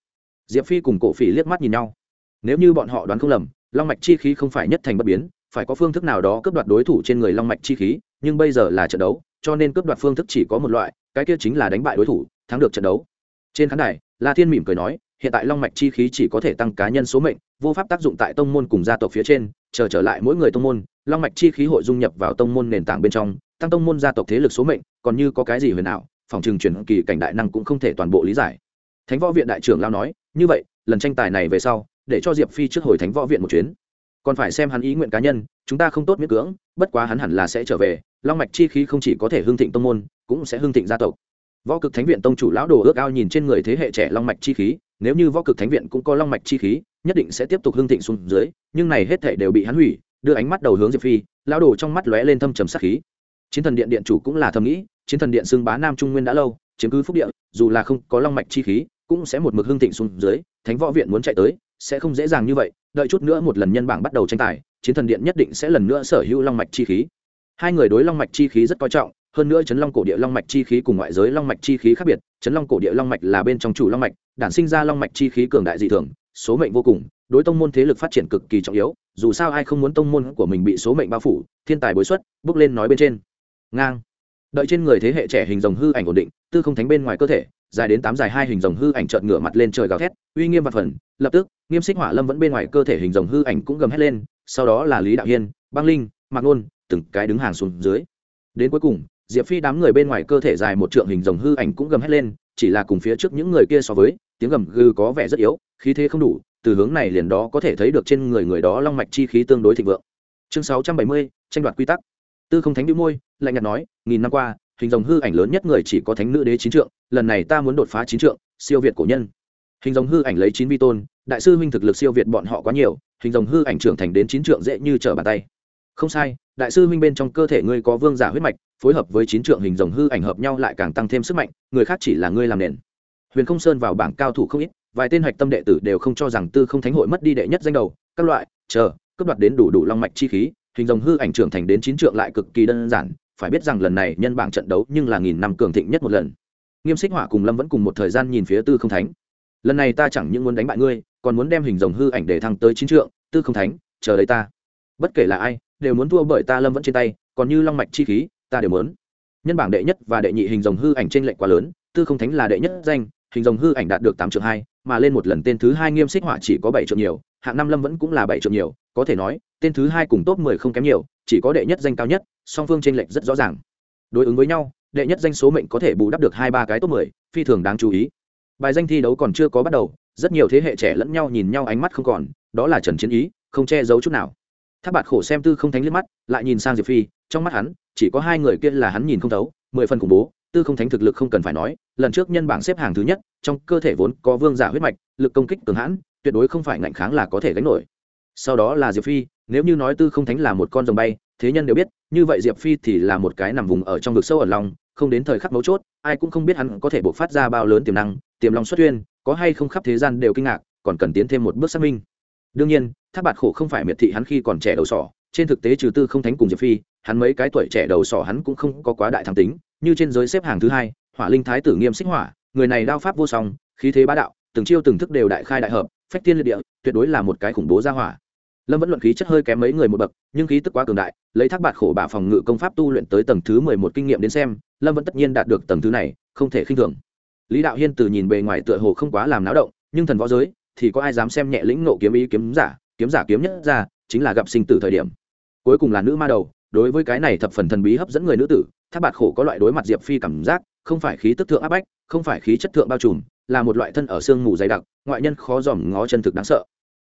diệp phi cùng cổ phỉ liếc mắt nhìn nhau. nếu như bọn họ đoán không lầm long mạch chi khí không phải nhất thành bất biến phải có phương thức nào đó cướp đoạt đối thủ trên người long mạch chi khí nhưng bây giờ là trận đấu cho nên cướp đoạt phương thức chỉ có một loại cái kia chính là đánh bại đối thủ thắng được trận đấu. trên khán đài la thiên mỉm cười nói hiện tại long mạch chi khí chỉ có thể tăng cá nhân số mệnh, vô pháp tác dụng tại tông môn cùng gia tộc phía trên, chờ trở lại mỗi người tông môn, long mạch chi khí hội dung nhập vào tông môn nền tảng bên trong, tăng tông môn gia tộc thế lực số mệnh, còn như có cái gì huyền ảo, phòng trường truyền kỳ cảnh đại năng cũng không thể toàn bộ lý giải. Thánh võ viện đại trưởng lao nói, như vậy, lần tranh tài này về sau, để cho diệp phi trước hồi thánh võ viện một chuyến. Còn phải xem hắn ý nguyện cá nhân, chúng ta không tốt miễn cưỡng, bất quá hắn hẳn là sẽ trở về, long mạch chi khí không chỉ có thể hưng thịnh tông môn, cũng sẽ hưng thịnh gia tộc. Võ cực thánh viện tông chủ lão đồ ước ao nhìn trên người thế hệ trẻ long mạch chi khí nếu như võ cực thánh viện cũng có long mạch chi khí, nhất định sẽ tiếp tục hưng thịnh xuống dưới, nhưng này hết thể đều bị hắn hủy, đưa ánh mắt đầu hướng diệp phi, lão đồ trong mắt lóe lên thâm trầm sát khí. Chiến thần điện điện chủ cũng là thầm nghĩ, chiến thần điện xưng bá nam trung nguyên đã lâu, chiếm cứ phúc địa, dù là không có long mạch chi khí, cũng sẽ một mực hưng thịnh xuống dưới, thánh võ viện muốn chạy tới, sẽ không dễ dàng như vậy, đợi chút nữa một lần nhân bảng bắt đầu tranh tài, chiến thần điện nhất định sẽ lần nữa sở hữu long mạch chi khí. Hai người đối long mạch chi khí rất coi trọng, hơn nữa chấn long cổ địa long mạch chi khí cùng ngoại giới long mạch chi khí khác biệt, chấn long cổ địa long mạch là bên trong chủ long mạch đản sinh ra long mạch chi khí cường đại dị thường, số mệnh vô cùng, đối tông môn thế lực phát triển cực kỳ trọng yếu, dù sao ai không muốn tông môn của mình bị số mệnh bao phủ, thiên tài bối xuất, bước lên nói bên trên. Ngang. Đợi trên người thế hệ trẻ hình rồng hư ảnh ổn định, tư không thánh bên ngoài cơ thể, dài đến tám dài hai hình rồng hư ảnh trợn ngửa mặt lên trời gào thét, uy nghiêm và phần, lập tức, nghiêm xích hỏa lâm vẫn bên ngoài cơ thể hình rồng hư ảnh cũng gầm hét lên, sau đó là lý đạo hiên, băng linh, mạc ngôn từng cái đứng hàng xuống dưới. Đến cuối cùng, diệp phi đám người bên ngoài cơ thể dài một trượng hình rồng hư ảnh cũng gầm hét lên, chỉ là cùng phía trước những người kia so với tiếng gầm gừ có vẻ rất yếu, khí thế không đủ, từ hướng này liền đó có thể thấy được trên người người đó long mạch chi khí tương đối thịnh vượng. Chương sáu trăm bảy mươi, tranh đoạt quy tắc. Tư không thánh đĩu môi, lạnh nhạt nói, nghìn năm qua, hình rồng hư ảnh lớn nhất người chỉ có thánh nữ đế chín trượng, lần này ta muốn đột phá chín trượng, siêu việt cổ nhân. Hình rồng hư ảnh lấy chín vi tôn, đại sư huynh thực lực siêu việt bọn họ quá nhiều, hình rồng hư ảnh trưởng thành đến chín trượng dễ như trở bàn tay. Không sai, đại sư huynh bên trong cơ thể ngươi có vương giả huyết mạch, phối hợp với chín trượng hình rồng hư ảnh hợp nhau lại càng tăng thêm sức mạnh, người khác chỉ là ngươi làm nền huyền không sơn vào bảng cao thủ không ít, vài tên hạch tâm đệ tử đều không cho rằng tư không thánh hội mất đi đệ nhất danh đầu, các loại, chờ cấp đoạt đến đủ đủ long mạch chi khí, hình rồng hư ảnh trưởng thành đến chín trượng lại cực kỳ đơn giản, phải biết rằng lần này nhân bảng trận đấu nhưng là nghìn năm cường thịnh nhất một lần. Nghiêm xích hỏa cùng lâm vẫn cùng một thời gian nhìn phía tư không thánh. Lần này ta chẳng những muốn đánh bại ngươi, còn muốn đem hình rồng hư ảnh để thăng tới chín trượng, tư không thánh, chờ đấy ta. Bất kể là ai, đều muốn thua bởi ta lâm vẫn trên tay, còn như long mạch chi khí, ta đều muốn. Nhân bảng đệ nhất và đệ nhị hình rồng hư ảnh trên lệnh quá lớn, tư không thánh là đệ nhất danh hình rồng hư ảnh đạt được tám triệu hai, mà lên một lần tên thứ hai nghiêm xích hỏa chỉ có bảy triệu nhiều, hạng năm lâm vẫn cũng là bảy triệu nhiều, có thể nói, tên thứ hai cùng top mười không kém nhiều, chỉ có đệ nhất danh cao nhất, song phương trên lệnh rất rõ ràng. Đối ứng với nhau, đệ nhất danh số mệnh có thể bù đắp được hai ba cái top mười, phi thường đáng chú ý. Bài danh thi đấu còn chưa có bắt đầu, rất nhiều thế hệ trẻ lẫn nhau nhìn nhau ánh mắt không còn, đó là trần chiến ý, không che giấu chút nào. Tháp bạt khổ xem tư không thánh liếc mắt, lại nhìn sang diệp phi, trong mắt hắn, chỉ có hai người kia là hắn nhìn không thấu, mười phần khủng bố tư không thánh thực lực không cần phải nói, lần trước nhân bảng xếp hàng thứ nhất, trong cơ thể vốn có vương giả huyết mạch, lực công kích cường hãn, tuyệt đối không phải ngạnh kháng là có thể gánh nổi. Sau đó là diệp phi, nếu như nói tư không thánh là một con rồng bay, thế nhân đều biết, như vậy diệp phi thì là một cái nằm vùng ở trong vực sâu ở lòng, không đến thời khắc mấu chốt, ai cũng không biết hắn có thể buộc phát ra bao lớn tiềm năng, tiềm long xuất tuyên, có hay không khắp thế gian đều kinh ngạc, còn cần tiến thêm một bước xác minh. Đương nhiên tháp bạt khổ không phải miệt thị hắn khi còn trẻ đầu sỏ, trên thực tế trừ tư không thánh cùng diệp phi, hắn mấy cái tuổi trẻ đầu sỏ hắn cũng không có quá đại thăng tính như trên giới xếp hàng thứ hai, hỏa linh thái tử nghiêm xích hỏa, người này đao pháp vô song, khí thế bá đạo, từng chiêu từng thức đều đại khai đại hợp, phách tiên liệt địa, tuyệt đối là một cái khủng bố gia hỏa. Lâm vẫn luận khí chất hơi kém mấy người một bậc, nhưng khí tức quá cường đại, lấy thác bạt khổ bả phòng ngự công pháp tu luyện tới tầng thứ mười một kinh nghiệm đến xem, lâm vẫn tất nhiên đạt được tầng thứ này, không thể khinh thường. Lý đạo hiên từ nhìn bề ngoài tựa hồ không quá làm náo động, nhưng thần võ giới, thì có ai dám xem nhẹ lĩnh nộ kiếm ý kiếm giả kiếm giả kiếm nhất ra, chính là gặp sinh tử thời điểm. Cuối cùng là nữ ma đầu, đối với cái này thập phần thần bí hấp dẫn người nữ tử thác bạt khổ có loại đối mặt diệp phi cảm giác, không phải khí tức thượng áp bách, không phải khí chất thượng bao trùm, là một loại thân ở xương mù dày đặc, ngoại nhân khó dòm ngó chân thực đáng sợ.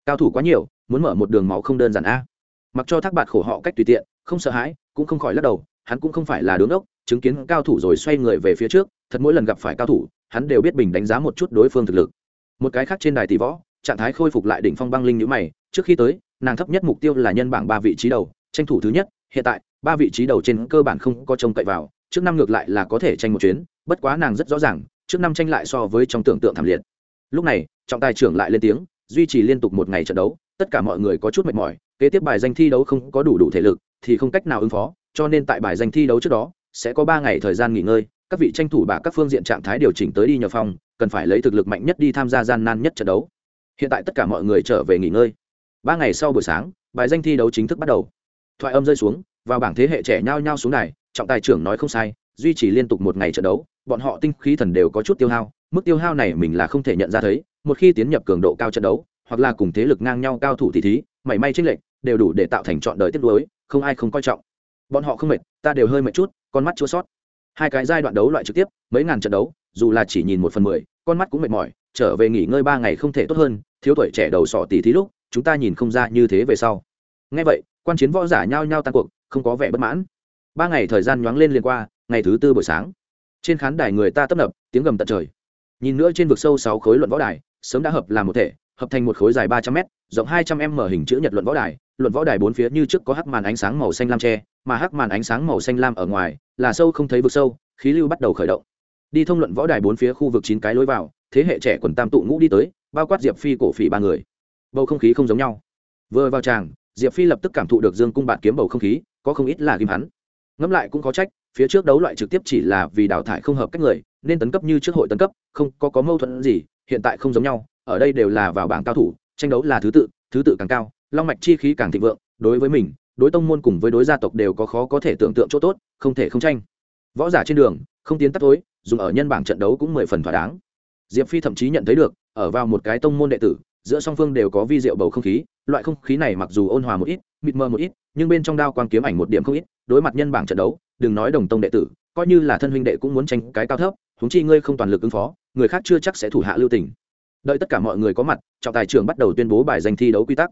Cao thủ quá nhiều, muốn mở một đường máu không đơn giản a. Mặc cho thác bạt khổ họ cách tùy tiện, không sợ hãi, cũng không khỏi lắc đầu, hắn cũng không phải là đứng ốc chứng kiến cao thủ rồi xoay người về phía trước, thật mỗi lần gặp phải cao thủ, hắn đều biết bình đánh giá một chút đối phương thực lực. Một cái khác trên đài tỷ võ, trạng thái khôi phục lại đỉnh phong băng linh nhữ mày, trước khi tới, nàng thấp nhất mục tiêu là nhân bảng ba vị trí đầu, tranh thủ thứ nhất, hiện tại ba vị trí đầu trên cơ bản không có trông cậy vào, trước năm ngược lại là có thể tranh một chuyến, bất quá nàng rất rõ ràng, trước năm tranh lại so với trong tưởng tượng thảm liệt. Lúc này, trọng tài trưởng lại lên tiếng, duy trì liên tục một ngày trận đấu, tất cả mọi người có chút mệt mỏi, kế tiếp bài danh thi đấu không có đủ đủ thể lực, thì không cách nào ứng phó, cho nên tại bài danh thi đấu trước đó, sẽ có ba ngày thời gian nghỉ ngơi, các vị tranh thủ bả các phương diện trạng thái điều chỉnh tới đi nhờ phòng, cần phải lấy thực lực mạnh nhất đi tham gia gian nan nhất trận đấu. Hiện tại tất cả mọi người trở về nghỉ ngơi. Ba ngày sau buổi sáng, bài danh thi đấu chính thức bắt đầu. Thoại âm rơi xuống vào bảng thế hệ trẻ nhao nhao xuống này trọng tài trưởng nói không sai, duy trì liên tục một ngày trận đấu, bọn họ tinh khí thần đều có chút tiêu hao, mức tiêu hao này mình là không thể nhận ra thấy, một khi tiến nhập cường độ cao trận đấu, hoặc là cùng thế lực ngang nhau cao thủ tỷ thí, mảy may chênh lệch, đều đủ để tạo thành chọn đời tiếp nối không ai không coi trọng. Bọn họ không mệt, ta đều hơi mệt chút, con mắt chua sót. Hai cái giai đoạn đấu loại trực tiếp, mấy ngàn trận đấu, dù là chỉ nhìn một phần mười, con mắt cũng mệt mỏi, trở về nghỉ ngơi ba ngày không thể tốt hơn, thiếu tuổi trẻ đầu sọ tỷ thí lúc, chúng ta nhìn không ra như thế về sau. Ngay vậy, quan chiến võ giả nhao nhao tan cuộc không có vẻ bất mãn. Ba ngày thời gian nhoáng lên liền qua, ngày thứ tư buổi sáng, trên khán đài người ta tấp nập, tiếng gầm tận trời. Nhìn nữa trên vực sâu sáu khối luận võ đài, sớm đã hợp làm một thể, hợp thành một khối dài ba trăm m rộng hai trăm m mở hình chữ nhật luận võ đài. Luận võ đài bốn phía như trước có hắc màn ánh sáng màu xanh lam tre mà hắc màn ánh sáng màu xanh lam ở ngoài là sâu không thấy vực sâu, khí lưu bắt đầu khởi động. Đi thông luận võ đài bốn phía khu vực chín cái lối vào, thế hệ trẻ quần tam tụ ngũ đi tới, bao quát diệp phi, cổ phỉ ba người. Bầu không khí không giống nhau. Vừa vào tràng diệp phi lập tức cảm thụ được dương cung bạn kiếm bầu không khí, có không ít là ghim hắn. Ngẫm lại cũng có trách, phía trước đấu loại trực tiếp chỉ là vì đào thải không hợp cách người, nên tấn cấp như trước hội tấn cấp, không có có mâu thuẫn gì, hiện tại không giống nhau, ở đây đều là vào bảng cao thủ, tranh đấu là thứ tự thứ tự càng cao, long mạch chi khí càng thịnh vượng, đối với mình, đối tông môn cùng với đối gia tộc đều có khó có thể tưởng tượng chỗ tốt, không thể không tranh. Võ giả trên đường, không tiến tắt tối, dùng ở nhân bảng trận đấu cũng mười phần thỏa đáng. Diệp phi thậm chí nhận thấy được, ở vào một cái tông môn đệ tử giữa song phương đều có vi diệu bầu không khí, loại không khí này mặc dù ôn hòa một ít, mịt mờ một ít, nhưng bên trong đao quang kiếm ảnh một điểm không ít, đối mặt nhân bảng trận đấu, đừng nói đồng tông đệ tử, coi như là thân huynh đệ cũng muốn tranh cái cao thấp húng chi ngươi không toàn lực ứng phó, người khác chưa chắc sẽ thủ hạ lưu tình. Đợi tất cả mọi người có mặt, trọng tài trưởng bắt đầu tuyên bố bài danh thi đấu quy tắc.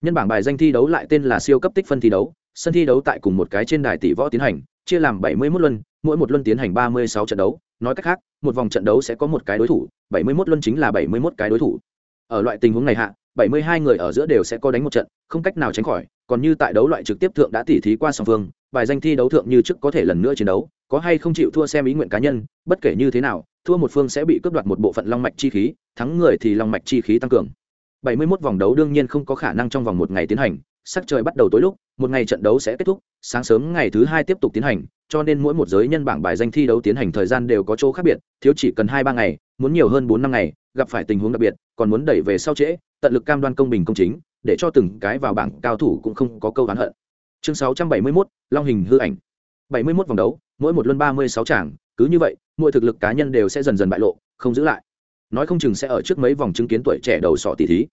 Nhân bảng bài danh thi đấu lại tên là siêu cấp tích phân thi đấu, sân thi đấu tại cùng một cái trên đài tỷ võ tiến hành, chia làm bảy mươi 71 luân, mỗi một luân tiến hành ba mươi sáu trận đấu, nói cách khác, một vòng trận đấu sẽ có một cái đối thủ, bảy mươi 71 luân chính là bảy mươi 71 cái đối thủ ở loại tình huống này hạ, bảy mươi hai người ở giữa đều sẽ có đánh một trận, không cách nào tránh khỏi, còn như tại đấu loại trực tiếp thượng đã tỉ thí qua song phương, bài danh thi đấu thượng như trước có thể lần nữa chiến đấu, có hay không chịu thua xem ý nguyện cá nhân, bất kể như thế nào, thua một phương sẽ bị cướp đoạt một bộ phận long mạch chi khí, thắng người thì long mạch chi khí tăng cường. 71 vòng đấu đương nhiên không có khả năng trong vòng một ngày tiến hành, sắc trời bắt đầu tối lúc, một ngày trận đấu sẽ kết thúc, sáng sớm ngày thứ hai tiếp tục tiến hành, cho nên mỗi một giới nhân bảng bài danh thi đấu tiến hành thời gian đều có chỗ khác biệt, thiếu chỉ cần hai ba ngày, muốn nhiều hơn bốn năm ngày, gặp phải tình huống đặc biệt còn muốn đẩy về sau trễ tận lực cam đoan công bình công chính để cho từng cái vào bảng cao thủ cũng không có câu oán hận. Chương 671, long hình hư ảnh. 71 vòng đấu mỗi một luân 36 tràng cứ như vậy mỗi thực lực cá nhân đều sẽ dần dần bại lộ không giữ lại. Nói không chừng sẽ ở trước mấy vòng chứng kiến tuổi trẻ đầu sọ tỷ thí.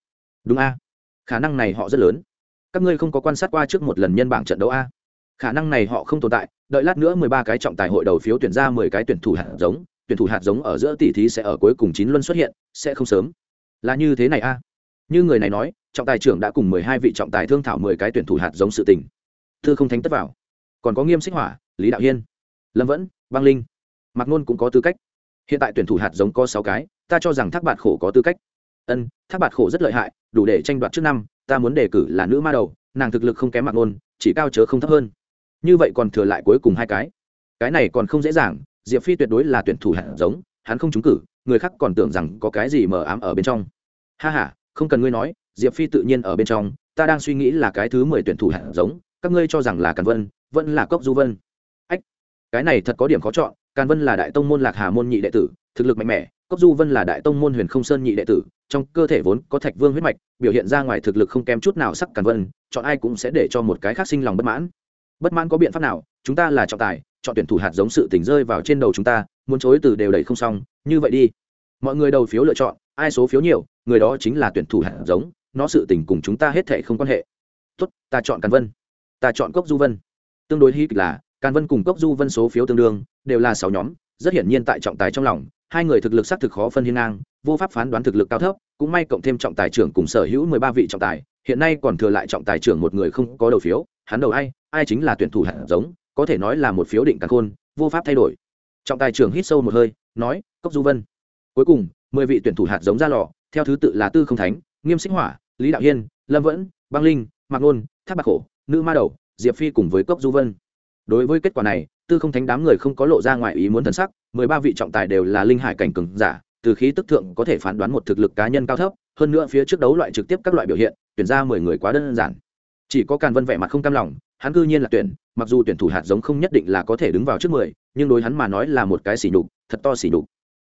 Đúng a. Khả năng này họ rất lớn. Các ngươi không có quan sát qua trước một lần nhân bảng trận đấu a. Khả năng này họ không tồn tại đợi lát nữa mười ba cái trọng tài hội đầu phiếu tuyển ra mười cái tuyển thủ hạt giống tuyển thủ hạt giống ở giữa tỷ thí sẽ ở cuối cùng chín luân xuất hiện sẽ không sớm là như thế này a. Như người này nói, trọng tài trưởng đã cùng mười hai vị trọng tài thương thảo mười cái tuyển thủ hạt giống sự tình. Thư không thánh tất vào. Còn có nghiêm xích hỏa, lý đạo hiên, lâm vẫn, băng linh. Mạc nôn cũng có tư cách. Hiện tại tuyển thủ hạt giống có sáu cái, ta cho rằng thác bạt khổ có tư cách. Ân, thác bạt khổ rất lợi hại, đủ để tranh đoạt trước năm, ta muốn đề cử là nữ ma đầu, nàng thực lực không kém mặc nôn, chỉ cao chớ không thấp hơn. Như vậy còn thừa lại cuối cùng hai cái. Cái này còn không dễ dàng, diệp phi tuyệt đối là tuyển thủ hạt giống, hắn không trúng cử người khác còn tưởng rằng có cái gì mờ ám ở bên trong. Ha h a không cần ngươi nói, diệp phi tự nhiên ở bên trong, ta đang suy nghĩ là cái thứ mười tuyển thủ hạt giống, các ngươi cho rằng là càn vân, vẫn là cốc du vân. Ách, cái này thật có điểm khó chọn, càn vân là đại tông môn lạc hà môn nhị đệ tử, thực lực mạnh mẽ, cốc du vân là đại tông môn huyền không sơn nhị đệ tử, trong cơ thể vốn có thạch vương huyết mạch, biểu hiện ra ngoài thực lực không kém chút nào sắc càn vân, chọn ai cũng sẽ để cho một cái khác sinh lòng bất mãn. Bất mãn có biện pháp nào? Chúng ta là trọng tài, chọn tuyển thủ hạt giống sự tình rơi vào trên đầu chúng ta, muốn chối từ đều đẩy không xong, như vậy đi mọi người đầu phiếu lựa chọn, ai số phiếu nhiều, người đó chính là tuyển thủ hạt giống, nó sự tình cùng chúng ta hết thể không quan hệ. Tốt, ta chọn càn vân. Ta chọn cốc du vân. Tương đối hy kịch là càn vân cùng cốc du vân số phiếu tương đương, đều là sáu nhóm, rất hiển nhiên tại trọng tài trong lòng, hai người thực lực xác thực khó phân hiên ngang, vô pháp phán đoán thực lực cao thấp, cũng may cộng thêm trọng tài trưởng cùng sở hữu mười ba vị trọng tài, hiện nay còn thừa lại trọng tài trưởng một người không có đầu phiếu, hắn đầu ai ai chính là tuyển thủ hạt giống, có thể nói là một phiếu định càn khôn, vô pháp thay đổi. Trọng tài trưởng hít sâu một hơi, nói, cốc du vân cuối cùng, mười vị tuyển thủ hạt giống ra lò, theo thứ tự là tư không thánh, nghiêm sinh hỏa, lý đạo hiên, lâm vẫn, băng linh, mạc nôn Tháp bạc khổ, nữ ma đầu, diệp phi cùng với cốc du vân. Đối với kết quả này, tư không thánh đám người không có lộ ra ngoài ý muốn thần sắc, mười ba vị trọng tài đều là linh hải cảnh cường giả, từ khí tức thượng có thể phán đoán một thực lực cá nhân cao thấp, hơn nữa phía trước đấu loại trực tiếp các loại biểu hiện, tuyển ra mười người quá đơn giản. Chỉ có càn vân vẻ mặt không cam lòng, hắn cư nhiên là tuyển, mặc dù tuyển thủ hạt giống không nhất định là có thể đứng vào trước mười, nhưng đối hắn mà nói là một cái xỉ nhục, thật to xỉ nhục.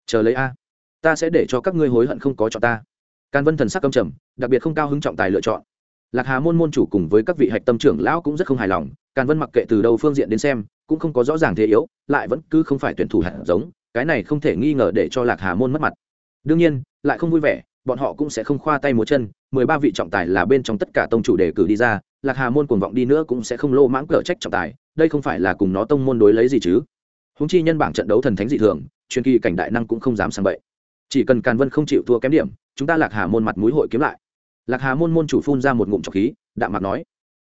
Chờ lấy a ta sẽ để cho các ngươi hối hận không có chọn ta. Càn vân thần sắc căm trầm, đặc biệt không cao hứng trọng tài lựa chọn. Lạc hà môn môn chủ cùng với các vị hạch tâm trưởng lão cũng rất không hài lòng càn vân mặc kệ từ đầu phương diện đến xem, cũng không có rõ ràng thế yếu, lại vẫn cứ không phải tuyển thủ hạt giống, cái này không thể nghi ngờ để cho lạc hà môn mất mặt. Đương nhiên, lại không vui vẻ, bọn họ cũng sẽ không khoa tay múa chân, mười ba vị trọng tài là bên trong tất cả tông chủ đề cử đi ra, lạc hà môn cuồng vọng đi nữa cũng sẽ không lô mãng cờ trách trọng tài, đây không phải là cùng nó tông môn đối lấy gì chứ? Húng chi nhân bảng trận đấu thần thánh dị thường, truyền kỳ cảnh đại năng cũng không dám sang bậy chỉ cần càn vân không chịu thua kém điểm, chúng ta lạc hà môn mặt mũi hội kiếm lại. Lạc hà môn môn chủ phun ra một ngụm trọc khí, đạm mặt nói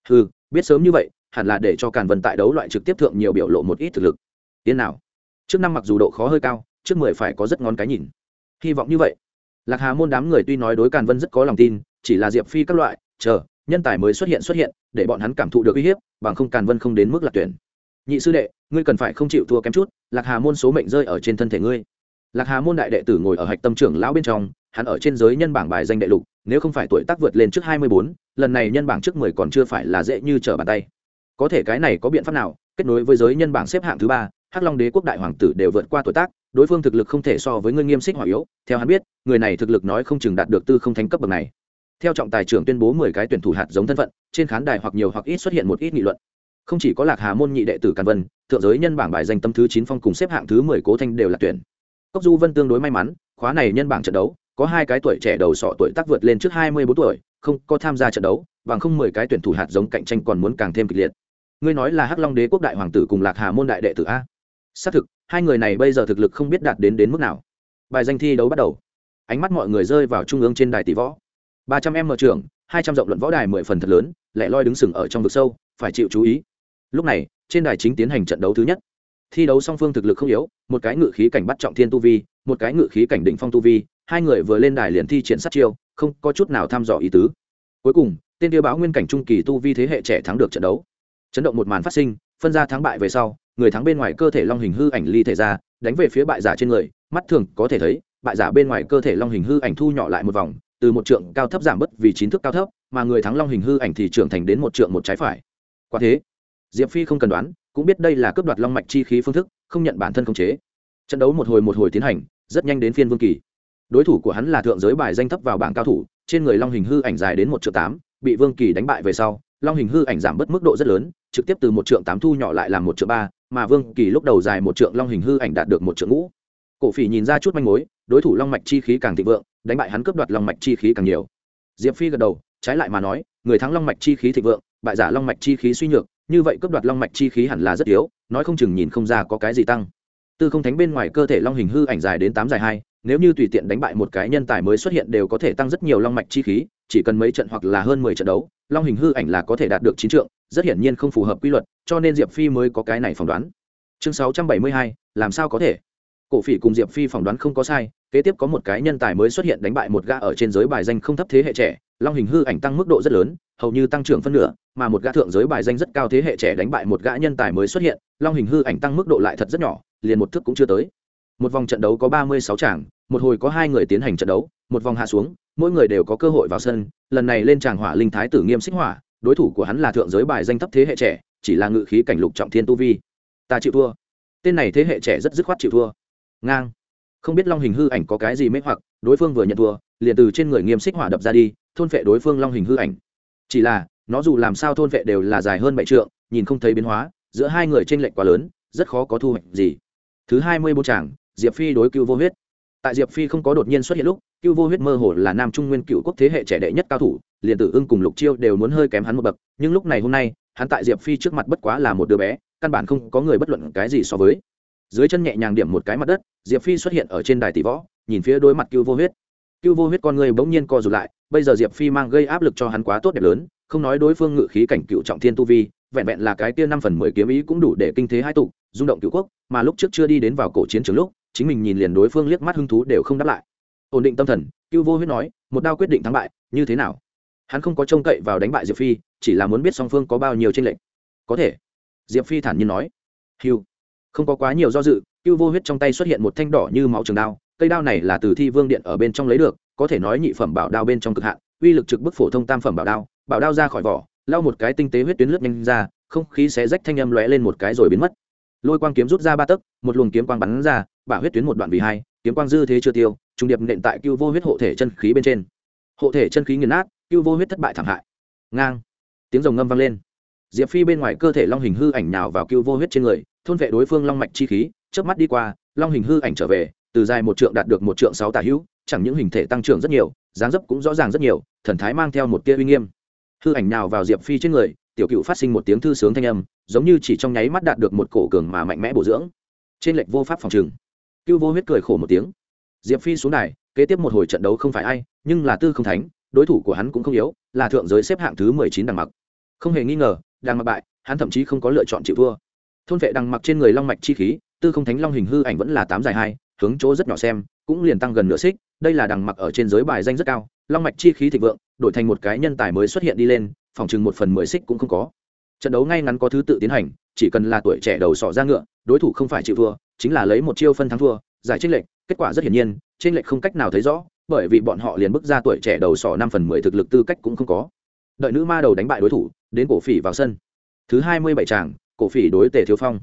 ừ biết sớm như vậy, hẳn là để cho càn vân tại đấu loại trực tiếp thượng nhiều biểu lộ một ít thực lực. Tiến nào. Trước năm mặc dù độ khó hơi cao, trước mười phải có rất ngon cái nhìn. Hy vọng như vậy. Lạc hà môn đám người tuy nói đối càn vân rất có lòng tin, chỉ là diệp phi các loại, chờ, nhân tài mới xuất hiện xuất hiện, để bọn hắn cảm thụ được uy hiếp, bằng không càn vân không đến mức lạc tuyển. Nhị sư đệ, ngươi cần phải không chịu thua kém chút, lạc hà môn số mệnh rơi ở trên thân thể ngươi lạc hà môn đại đệ tử ngồi ở hạch tâm trưởng lão bên trong, hắn ở trên giới nhân bảng bài danh đệ lục, nếu không phải tuổi tác vượt lên trước hai mươi bốn, lần này nhân bảng trước mười còn chưa phải là dễ như trở bàn tay. Có thể cái này có biện pháp nào? Kết nối với giới nhân bảng xếp hạng thứ ba, hắc long đế quốc đại hoàng tử đều vượt qua tuổi tác, đối phương thực lực không thể so với ngươi nghiêm xích hỏa yếu. Theo hắn biết, người này thực lực nói không chừng đạt được tư không thánh cấp bậc này. Theo trọng tài trưởng tuyên bố mười cái tuyển thủ hạt giống thân phận, trên khán đài hoặc nhiều hoặc ít xuất hiện một ít nghị luận. Không chỉ có lạc hà môn nhị đệ tử càn vân, thượng giới nhân bảng bài danh tâm thứ chín phong cùng xếp hạng thứ mười cố thanh đều là tuyển cốc du vân tương đối may mắn, khóa này nhân bảng trận đấu, có hai cái tuổi trẻ đầu sọ tuổi tác vượt lên trước hai mươi bốn tuổi, không có tham gia trận đấu, bằng không mười cái tuyển thủ hạt giống cạnh tranh còn muốn càng thêm kịch liệt. Ngươi nói là hắc long đế quốc đại hoàng tử cùng lạc hà môn đại đệ tử a? Xác thực, hai người này bây giờ thực lực không biết đạt đến đến mức nào. Bài danh thi đấu bắt đầu. Ánh mắt mọi người rơi vào trung ương trên đài tỷ võ. ba trăm em mở trường, hai trăm rộng luận võ đài mười phần thật lớn, lẻ loi đứng sừng ở trong vực sâu, phải chịu chú ý. Lúc này, trên đài chính tiến hành trận đấu thứ nhất thi đấu song phương thực lực không yếu, một cái ngự khí cảnh bắt trọng thiên tu vi, một cái ngự khí cảnh đỉnh phong tu vi, hai người vừa lên đài liền thi triển sát chiêu, không có chút nào thăm dò ý tứ. Cuối cùng, tên tiêu báo nguyên cảnh trung kỳ tu vi thế hệ trẻ thắng được trận đấu. Chấn động một màn phát sinh, phân ra thắng bại về sau, người thắng bên ngoài cơ thể long hình hư ảnh ly thể ra, đánh về phía bại giả trên người, mắt thường có thể thấy, bại giả bên ngoài cơ thể long hình hư ảnh thu nhỏ lại một vòng, từ một trượng cao thấp giảm bớt vì chín thước cao thấp, mà người thắng long hình hư ảnh thì trưởng thành đến một trượng một trái phải. Quả thế, diệp phi không cần đoán cũng biết đây là cướp đoạt long mạch chi khí phương thức không nhận bản thân khống chế. Trận đấu một hồi một hồi tiến hành rất nhanh đến phiên vương kỳ. Đối thủ của hắn là thượng giới bài danh thấp vào bảng cao thủ trên người long hình hư ảnh dài đến một triệu tám bị vương kỳ đánh bại về sau long hình hư ảnh giảm bớt mức độ rất lớn trực tiếp từ một triệu tám thu nhỏ lại làm một triệu ba mà vương kỳ lúc đầu dài một triệu, long hình hư ảnh đạt được một triệu ngũ. Cổ phỉ nhìn ra chút manh mối đối thủ long mạch chi khí càng thịnh vượng đánh bại hắn cướp đoạt long mạch chi khí càng nhiều. Diệp phi gật đầu trái lại mà nói người thắng long mạch chi khí thịnh vượng bại giả long mạch chi khí suy nhược như vậy cướp đoạt long mạch chi khí hẳn là rất yếu, nói không chừng nhìn không ra có cái gì tăng. Tư không thánh bên ngoài cơ thể long hình hư ảnh dài đến tám dài hai, nếu như tùy tiện đánh bại một cái nhân tài mới xuất hiện đều có thể tăng rất nhiều long mạch chi khí, chỉ cần mấy trận hoặc là hơn mười trận đấu, long hình hư ảnh là có thể đạt được chín trượng, rất hiển nhiên không phù hợp quy luật, cho nên diệp phi mới có cái này phỏng đoán. Chương sáu trăm bảy mươi hai, làm sao có thể? Cổ phỉ cùng diệp phi phỏng đoán không có sai, kế tiếp có một cái nhân tài mới xuất hiện đánh bại một gã ở trên giới bài danh không thấp thế hệ trẻ, long hình hư ảnh tăng mức độ rất lớn hầu như tăng trưởng phân nửa, mà một gã thượng giới bài danh rất cao thế hệ trẻ đánh bại một gã nhân tài mới xuất hiện, long hình hư ảnh tăng mức độ lại thật rất nhỏ, liền một thức cũng chưa tới. Một vòng trận đấu có ba mươi sáu tràng, một hồi có hai người tiến hành trận đấu, một vòng hạ xuống, mỗi người đều có cơ hội vào sân, lần này lên tràng hỏa linh thái tử nghiêm xích hỏa, đối thủ của hắn là thượng giới bài danh thấp thế hệ trẻ, chỉ là ngự khí cảnh lục trọng thiên tu vi. Ta chịu thua. Tên này thế hệ trẻ rất dứt khoát chịu thua. Ngang. Không biết long hình hư ảnh có cái gì mê hoặc, đối phương vừa nhận thua, liền từ trên người nghiêm xích hỏa đập ra đi, thôn phệ đối phương long hình hư ảnh chỉ là, nó dù làm sao thôn vệ đều là dài hơn bảy trượng, nhìn không thấy biến hóa, giữa hai người t r ê n lệch quá lớn, rất khó có thu hoạch gì. Thứ hai mươi bộ tràng, diệp phi đối cưu vô huyết. Tại diệp phi không có đột nhiên xuất hiện lúc cưu vô huyết mơ hồ là nam trung nguyên cựu quốc thế hệ trẻ đệ nhất cao thủ, liền tử ưng cùng lục chiêu đều muốn hơi kém hắn một bậc, nhưng lúc này hôm nay, hắn tại diệp phi trước mặt bất quá là một đứa bé, căn bản không có người bất luận cái gì so với. Dưới chân nhẹ nhàng điểm một cái mặt đất, diệp phi xuất hiện ở trên đài tỷ võ, nhìn phía đối mặt cưu vô huyết. Cưu vô huyết con người bỗng nhiên co rụt lại bây giờ diệp phi mang gây áp lực cho hắn quá tốt đẹp lớn, không nói đối phương ngự khí cảnh cựu trọng thiên tu vi, vẹn vẹn là cái tia năm phần mười kiếm ý cũng đủ để kinh thế hai tụ, rung động cựu quốc, mà lúc trước chưa đi đến vào cổ chiến trường lúc, chính mình nhìn liền đối phương liếc mắt hứng thú đều không đáp lại. Ổn định tâm thần, cưu vô huyết nói, một đao quyết định thắng bại, như thế nào? Hắn không có trông cậy vào đánh bại diệp phi, chỉ là muốn biết song phương có bao nhiêu tranh lệch. Có thể. Diệp phi thản nhiên nói. Hiu không có quá nhiều do dự, cưu vô huyết trong tay xuất hiện một thanh đỏ như máu trường đao cây đao này là từ thi vương điện ở bên trong lấy được, có thể nói nhị phẩm bảo đao bên trong cực hạn, uy lực trực bức phổ thông tam phẩm bảo đao bảo đao ra khỏi vỏ, lau một cái tinh tế huyết tuyến lướt nhanh ra, không khí xé rách thanh âm lóe lên một cái rồi biến mất. Lôi quang kiếm rút ra ba tấc, một luồng kiếm quang bắn ra, bả huyết tuyến một đoạn vì hai, kiếm quang dư thế chưa tiêu trung điệp nện tại cưu vô huyết hộ thể chân khí bên trên. Hộ thể chân khí nghiền nát, cưu vô huyết thất bại thảm hại. Ngang. Tiếng rồng ngâm vang lên. Diệp phi bên ngoài cơ thể long hình hư ảnh nào vào cưu vô huyết trên người, thôn vệ đối phương long mạch chi khí trước mắt đi qua, long hình hư ảnh trở về từ dài một trượng đạt được một trượng sáu tả hữu, chẳng những hình thể tăng trưởng rất nhiều, dáng dấp cũng rõ ràng rất nhiều, thần thái mang theo một tia uy nghiêm. Hư ảnh nào vào diệp phi trên người, tiểu cựu phát sinh một tiếng thư sướng thanh âm, giống như chỉ trong nháy mắt đạt được một cổ cường mà mạnh mẽ bổ dưỡng. Trên lệch vô pháp phòng trừng. Cưu vô huyết cười khổ một tiếng. Diệp phi xuống này kế tiếp một hồi trận đấu không phải ai, nhưng là tư không thánh, đối thủ của hắn cũng không yếu, là thượng giới xếp hạng thứ mười chín đằng mặc. Không hề nghi ngờ đang mặc bại, hắn thậm chí không có lựa chọn chịu thua. Thôn vệ đằng mặc trên người long mạch chi khí, tư không thánh long hình hư ảnh vẫn là tám dài hai hướng chỗ rất nhỏ xem, cũng liền tăng gần nửa xích, đây là đằng mặc ở trên giới bài danh rất cao, long mạch chi khí thịnh vượng, đổi thành một cái nhân tài mới xuất hiện đi lên, phòng chừng một phần mười xích cũng không có. Trận đấu ngay ngắn có thứ tự tiến hành, chỉ cần là tuổi trẻ đầu sọ ra ngựa, đối thủ không phải chịu thua, chính là lấy một chiêu phân thắng thua, giải tranh lệch, kết quả rất hiển nhiên trên lệch không cách nào thấy rõ, bởi vì bọn họ liền bước ra tuổi trẻ đầu sọ năm phần mười thực lực tư cách cũng không có. Đợi nữ ma đầu đánh bại đối thủ, đến cổ phỉ vào sân. Thứ hai mươi bảy tràng cổ phỉ đối tề thiếu phong.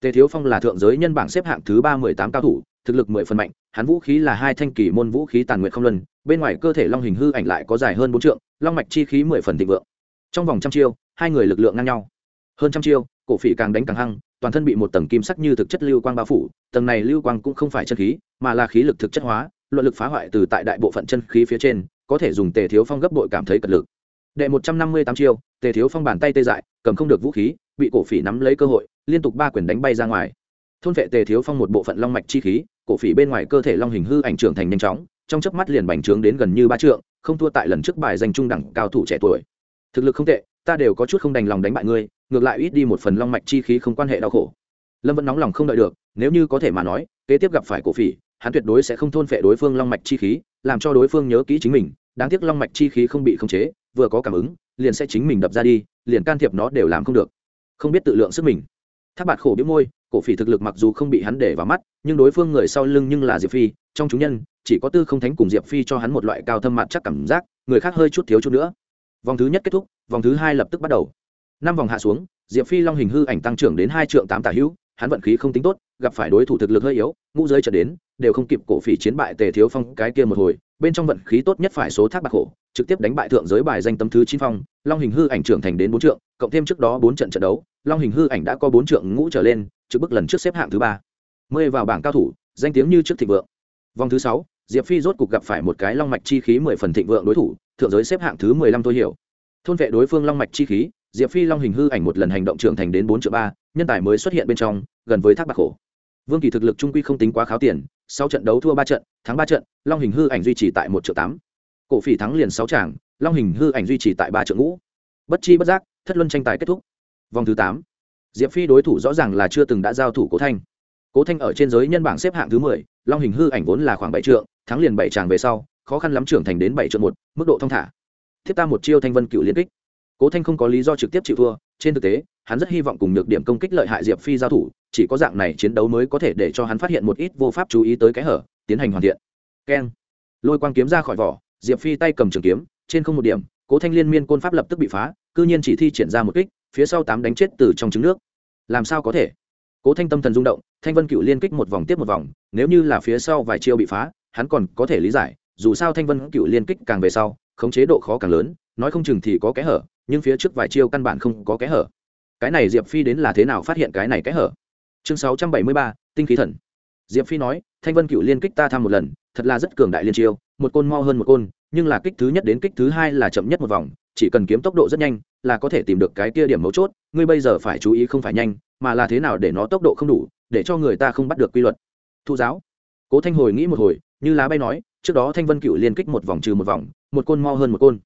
Tề thiếu phong là thượng giới nhân bảng xếp hạng thứ ba mươi tám cao thủ thực lực mười phần mạnh, hắn vũ khí là hai thanh kỳ môn vũ khí tàn nguyện không luân, bên ngoài cơ thể long hình hư ảnh lại có dài hơn bốn trượng, long mạch chi khí mười phần thịnh vượng. Trong vòng trăm chiêu, hai người lực lượng ngang nhau. Hơn trăm chiêu, cổ phỉ càng đánh càng hăng, toàn thân bị một tầng kim sắc như thực chất lưu quang bao phủ, tầng này lưu quang cũng không phải chân khí, mà là khí lực thực chất hóa, luận lực phá hoại từ tại đại bộ phận chân khí phía trên, có thể dùng tề thiếu phong gấp bội cảm thấy cật lực. Đệ một trăm năm mươi tám chiêu, tề thiếu phong bàn tay tê dại, cầm không được vũ khí, bị cổ phỉ nắm lấy cơ hội, liên tục ba quyền đánh bay ra ngoài. Thôn vệ tề thiếu phong một bộ phận long mạch chi khí cổ phỉ bên ngoài cơ thể long hình hư ảnh trưởng thành nhanh chóng, trong chớp mắt liền bành trướng đến gần như ba trượng, không thua tại lần trước bài danh trung đẳng cao thủ trẻ tuổi. Thực lực không tệ, ta đều có chút không đành lòng đánh bại ngươi, ngược lại ít đi một phần long mạch chi khí không quan hệ đau khổ. Lâm vẫn nóng lòng không đợi được, nếu như có thể mà nói, kế tiếp gặp phải cổ phỉ, hắn tuyệt đối sẽ không thôn phệ đối phương long mạch chi khí, làm cho đối phương nhớ kỹ chính mình, đáng tiếc long mạch chi khí không bị khống chế, vừa có cảm ứng, liền sẽ chính mình đập ra đi, liền can thiệp nó đều làm không được. Không biết tự lượng sức mình. Tháp bạt khổ biết môi cổ phỉ thực lực mặc dù không bị hắn để vào mắt, nhưng đối phương người sau lưng nhưng là diệp phi, trong chúng nhân, chỉ có tư không thánh cùng diệp phi cho hắn một loại cao thâm mặt chắc cảm giác, người khác hơi chút thiếu chút nữa. Vòng thứ nhất kết thúc, vòng thứ hai lập tức bắt đầu. Năm vòng hạ xuống, diệp phi long hình hư ảnh tăng trưởng đến hai trượng tám tả hữu, hắn vận khí không tính tốt, gặp phải đối thủ thực lực hơi yếu, ngũ giới trở đến, đều không kịp cổ phỉ chiến bại tề thiếu phong cái kia một hồi, bên trong vận khí tốt nhất phải số thác bạc khổ trực tiếp đánh bại thượng giới bài danh tấm thứ chín phong, long hình hư ảnh trưởng thành đến bốn trượng, cộng thêm trước đó bốn trận trận đấu long hình hư ảnh đã có bốn trượng ngũ trở lên, trước bước lần trước xếp hạng thứ ba. Mười vào bảng cao thủ, danh tiếng như trước thịnh vượng. Vòng thứ sáu, diệp phi rốt cục gặp phải một cái long mạch chi khí mười phần thịnh vượng đối thủ, thượng giới xếp hạng thứ mười lăm tôi hiểu. Thôn vệ đối phương long mạch chi khí, diệp phi long hình hư ảnh một lần hành động trưởng thành đến bốn triệu ba, nhân tài mới xuất hiện bên trong, gần với thác bạc khổ vương kỳ thực lực trung quy không tính quá kháo tiền sau trận đấu thua ba trận, thắng ba trận, long hình hư ảnh duy trì tại một triệu tám. Cổ phỉ thắng liền sáu tràng, long hình hư ảnh duy trì tại ba triệu ngũ. Bất chi bất giác, thất luân tranh tài kết thúc vòng thứ tám. Diệp phi đối thủ rõ ràng là chưa từng đã giao thủ cố thanh. Cố thanh ở trên giới nhân bảng xếp hạng thứ mười, long hình hư ảnh vốn là khoảng bảy trượng, thắng liền bảy tràng về sau, khó khăn lắm trưởng thành đến bảy trượng một, mức độ thong thả. Thiếp ta một chiêu thanh vân cựu liên kích. Cố thanh không có lý do trực tiếp chịu thua, trên thực tế, hắn rất hy vọng cùng nhược điểm công kích lợi hại diệp phi giao thủ, chỉ có dạng này chiến đấu mới có thể để cho hắn phát hiện một ít vô pháp chú ý tới cái hở, tiến hành hoàn thiện. Keng. Lôi quang kiếm ra khỏi vỏ, diệp phi tay cầm trường kiếm, trên không một điểm, cố thanh liên miên côn pháp lập tức bị phá, cư nhiên chỉ thi triển ra một kích phía sau tám đánh chết từ trong trứng nước. Làm sao có thể? Cố thanh tâm thần rung động, thanh vân cựu liên kích một vòng tiếp một vòng, nếu như là phía sau vài chiêu bị phá, hắn còn có thể lý giải, dù sao thanh vân cựu liên kích càng về sau, khống chế độ khó càng lớn, nói không chừng thì có kẽ hở, nhưng phía trước vài chiêu căn bản không có kẽ hở. Cái này diệp phi đến là thế nào phát hiện cái này kẽ hở? Chương sáu trăm bảy mươi ba, tinh khí thần. Diệp phi nói, thanh vân cựu liên kích ta thăm một lần, thật là rất cường đại liên chiêu, một côn mo hơn một côn nhưng là kích thứ nhất đến kích thứ hai là chậm nhất một vòng, chỉ cần kiếm tốc độ rất nhanh là có thể tìm được cái kia điểm mấu chốt, ngươi bây giờ phải chú ý không phải nhanh, mà là thế nào để nó tốc độ không đủ, để cho người ta không bắt được quy luật. Thu giáo. Cố thanh hồi nghĩ một hồi, như lá bay nói, trước đó thanh vân cựu liên kích một vòng trừ một vòng, một côn mo hơn một côn.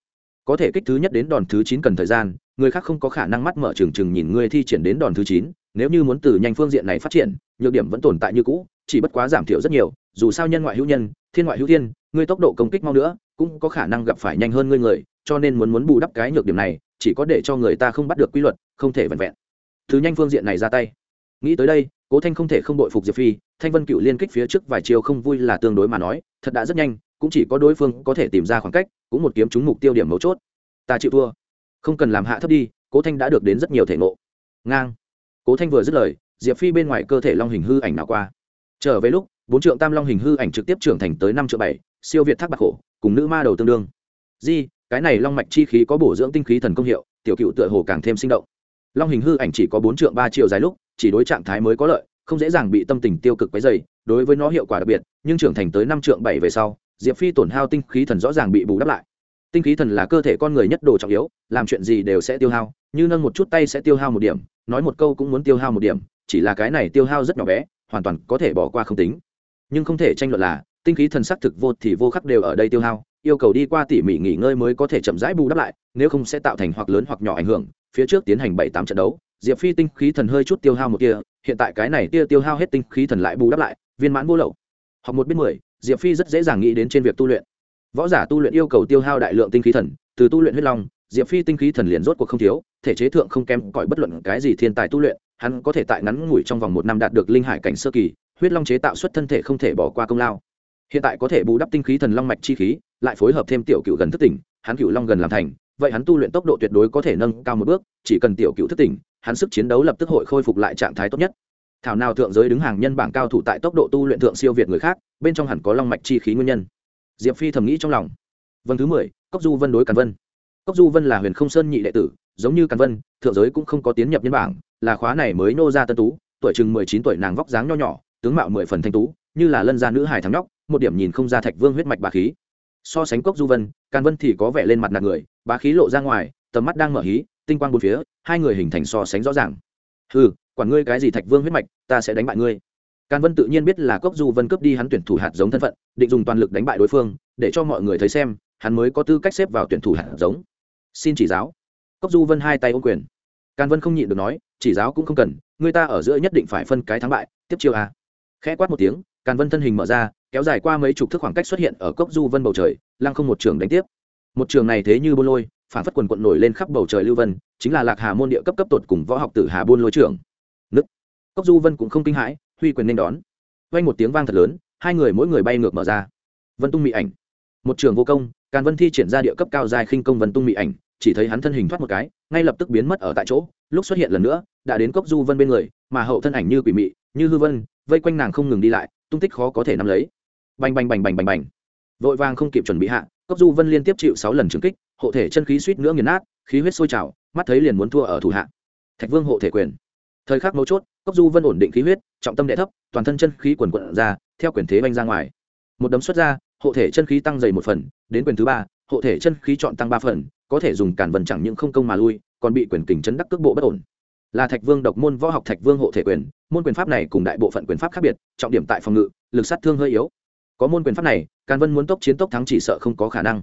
Có thể kích thứ nhất đến đòn thứ chín cần thời gian, người khác không có khả năng mắt mở trừng trừng nhìn ngươi thi triển đến đòn thứ chín, nếu như muốn từ nhanh phương diện này phát triển, nhược điểm vẫn tồn tại như cũ, chỉ bất quá giảm thiểu rất nhiều, dù sao nhân ngoại hữu nhân, thiên ngoại hữu thiên ngươi tốc độ công kích mau nữa, cũng có khả năng gặp phải nhanh hơn ngươi người, cho nên muốn muốn bù đắp cái nhược điểm này, chỉ có để cho người ta không bắt được quy luật, không thể vẹn vẹn. Thứ nhanh phương diện này ra tay. Nghĩ tới đây, cố thanh không thể không đội phục diệp phi, thanh vân cựu liên kích phía trước vài chiều không vui là tương đối mà nói, thật đã rất nhanh, cũng chỉ có đối phương có thể tìm ra khoảng cách, cũng một kiếm trúng mục tiêu điểm mấu chốt. Ta chịu thua. Không cần làm hạ thấp đi, cố thanh đã được đến rất nhiều thể ngộ. Ngang. Cố thanh vừa dứt lời, diệp phi bên ngoài cơ thể long hình hư ảnh nào qua. Trở về lúc, bốn trượng tam long hình hư ảnh trực tiếp trưởng thành tới năm triệu bảy siêu việt thác bạc khổ cùng nữ ma đầu tương đương. Di, cái này long mạch chi khí có bổ dưỡng tinh khí thần công hiệu, tiểu cựu tựa hồ càng thêm sinh động. Long hình hư ảnh chỉ có bốn trượng ba triệu dài lúc, chỉ đối trạng thái mới có lợi, không dễ dàng bị tâm tình tiêu cực quấy dày đối với nó hiệu quả đặc biệt, nhưng trưởng thành tới năm trượng bảy về sau, diệp phi tổn hao tinh khí thần rõ ràng bị bù đắp lại. Tinh khí thần là cơ thể con người nhất đồ trọng yếu, làm chuyện gì đều sẽ tiêu hao, như nâng một chút tay sẽ tiêu hao một điểm, nói một câu cũng muốn tiêu hao một điểm, chỉ là cái này tiêu hao rất nhỏ bé, hoàn toàn có thể bỏ qua không tính. Nhưng không thể tranh luận là tinh khí thần sắc thực vô thì vô khắc đều ở đây tiêu hao, yêu cầu đi qua tỉ mỉ nghỉ ngơi mới có thể chậm rãi bù đắp lại, nếu không sẽ tạo thành hoặc lớn hoặc nhỏ ảnh hưởng, phía trước tiến hành bảy tám trận đấu, diệp phi tinh khí thần hơi chút tiêu hao một tia, hiện tại cái này tia tiêu hao hết tinh khí thần lại bù đắp lại, viên mãn vô lậu. Học một biết mười, diệp phi rất dễ dàng nghĩ đến trên việc tu luyện. Võ giả tu luyện yêu cầu tiêu hao đại lượng tinh khí thần, từ tu luyện huyết long, diệp phi tinh khí thần liền rốt cuộc không thiếu, thể chế thượng không kém cỏi bất luận cái gì thiên tài tu luyện, hắn có thể tại ngắn ngủi trong vòng một năm đạt được linh hải cảnh sơ kỳ, huyết long chế tạo xuất thân thể không thể bỏ qua công lao hiện tại có thể bù đắp tinh khí thần long mạch chi khí, lại phối hợp thêm tiểu cựu gần thức tỉnh, hắn cựu long gần làm thành, vậy hắn tu luyện tốc độ tuyệt đối có thể nâng cao một bước, chỉ cần tiểu cựu thức tỉnh, hắn sức chiến đấu lập tức hội khôi phục lại trạng thái tốt nhất. Thảo nào thượng giới đứng hàng nhân bảng cao thủ tại tốc độ tu luyện thượng siêu việt người khác, bên trong hẳn có long mạch chi khí nguyên nhân. Diệp phi thầm nghĩ trong lòng. Vâng thứ mười, cốc du vân đối càn vân. Cốc du vân là huyền không sơn nhị đệ tử, giống như càn vân, thượng giới cũng không có tiến nhập nhân bảng, là khóa này mới nô ra tân tú, tuổi chừng mười chín tuổi nàng vóc dáng nho nhỏ, tướng mạo mười phần thanh tú, như là lân gia nữ hải thắng nhóc một điểm nhìn không ra thạch vương huyết mạch bà khí. So sánh cốc du vân, càn vân thì có vẻ lên mặt nạt người bà khí lộ ra ngoài, tầm mắt đang mở hí, tinh quang bốn phía, hai người hình thành so sánh rõ ràng. Ừ quản ngươi cái gì thạch vương huyết mạch, ta sẽ đánh bại ngươi. Càn vân tự nhiên biết là cốc du vân cướp đi hắn tuyển thủ hạt giống thân phận, định dùng toàn lực đánh bại đối phương, để cho mọi người thấy xem, hắn mới có tư cách xếp vào tuyển thủ hạt giống. Xin chỉ giáo. Cốc du vân hai tay ô quyền. Càn vân không nhịn được nói, chỉ giáo cũng không cần, người ta ở giữa nhất định phải phân cái thắng bại, tiếp chiêu a. Khẽ quát một tiếng, càn vân thân hình mở ra kéo dài qua mấy chục thước khoảng cách xuất hiện ở cốc du vân bầu trời, lăng không một trường đánh tiếp. Một trường này thế như buôn lôi phản phất quần quận nổi lên khắp bầu trời lưu vân, chính là lạc hà môn địa cấp cấp tột cùng võ học tử hà buôn lôi trưởng. Nứt cốc du vân cũng không kinh hãi, huy quyền nên đón. Vang một tiếng vang thật lớn, hai người mỗi người bay ngược mở ra. Vân tung mị ảnh. Một trường vô công, càn vân thi triển ra địa cấp cao dài khinh công vân tung mị ảnh, chỉ thấy hắn thân hình thoát một cái, ngay lập tức biến mất ở tại chỗ, lúc xuất hiện lần nữa, đã đến cốc du vân bên người, mà hậu thân ảnh như quỷ mị, như hư vân, vây quanh nàng không ngừng đi lại, tung tích khó có thể nắm lấy bành bành bành bành bành bành. Vội vàng không kịp chuẩn bị hạ, cốc du vân liên tiếp chịu sáu lần trừng kích, hộ thể chân khí suýt nữa nghiền nát, khí huyết sôi trào, mắt thấy liền muốn thua ở thủ hạ. Thạch vương hộ thể quyền. Thời khắc mấu chốt, cốc du vân ổn định khí huyết, trọng tâm đệ thấp, toàn thân chân khí quần quận ra, theo quyền thế vanh ra ngoài. Một đấm xuất ra, hộ thể chân khí tăng dày một phần, đến quyền thứ ba, hộ thể chân khí chọn tăng ba phần, có thể dùng cản vần chẳng những không công mà lui, còn bị quyền kình chấn đắc cước bộ bất ổn. Là thạch vương độc môn võ học thạch vương hộ thể quyền, môn quyền pháp này cùng đại bộ phận quyền pháp khác biệt, trọng điểm tại phòng ngự, lực sát thương hơi yếu có môn quyền pháp này càn vân muốn tốc chiến tốc thắng chỉ sợ không có khả năng.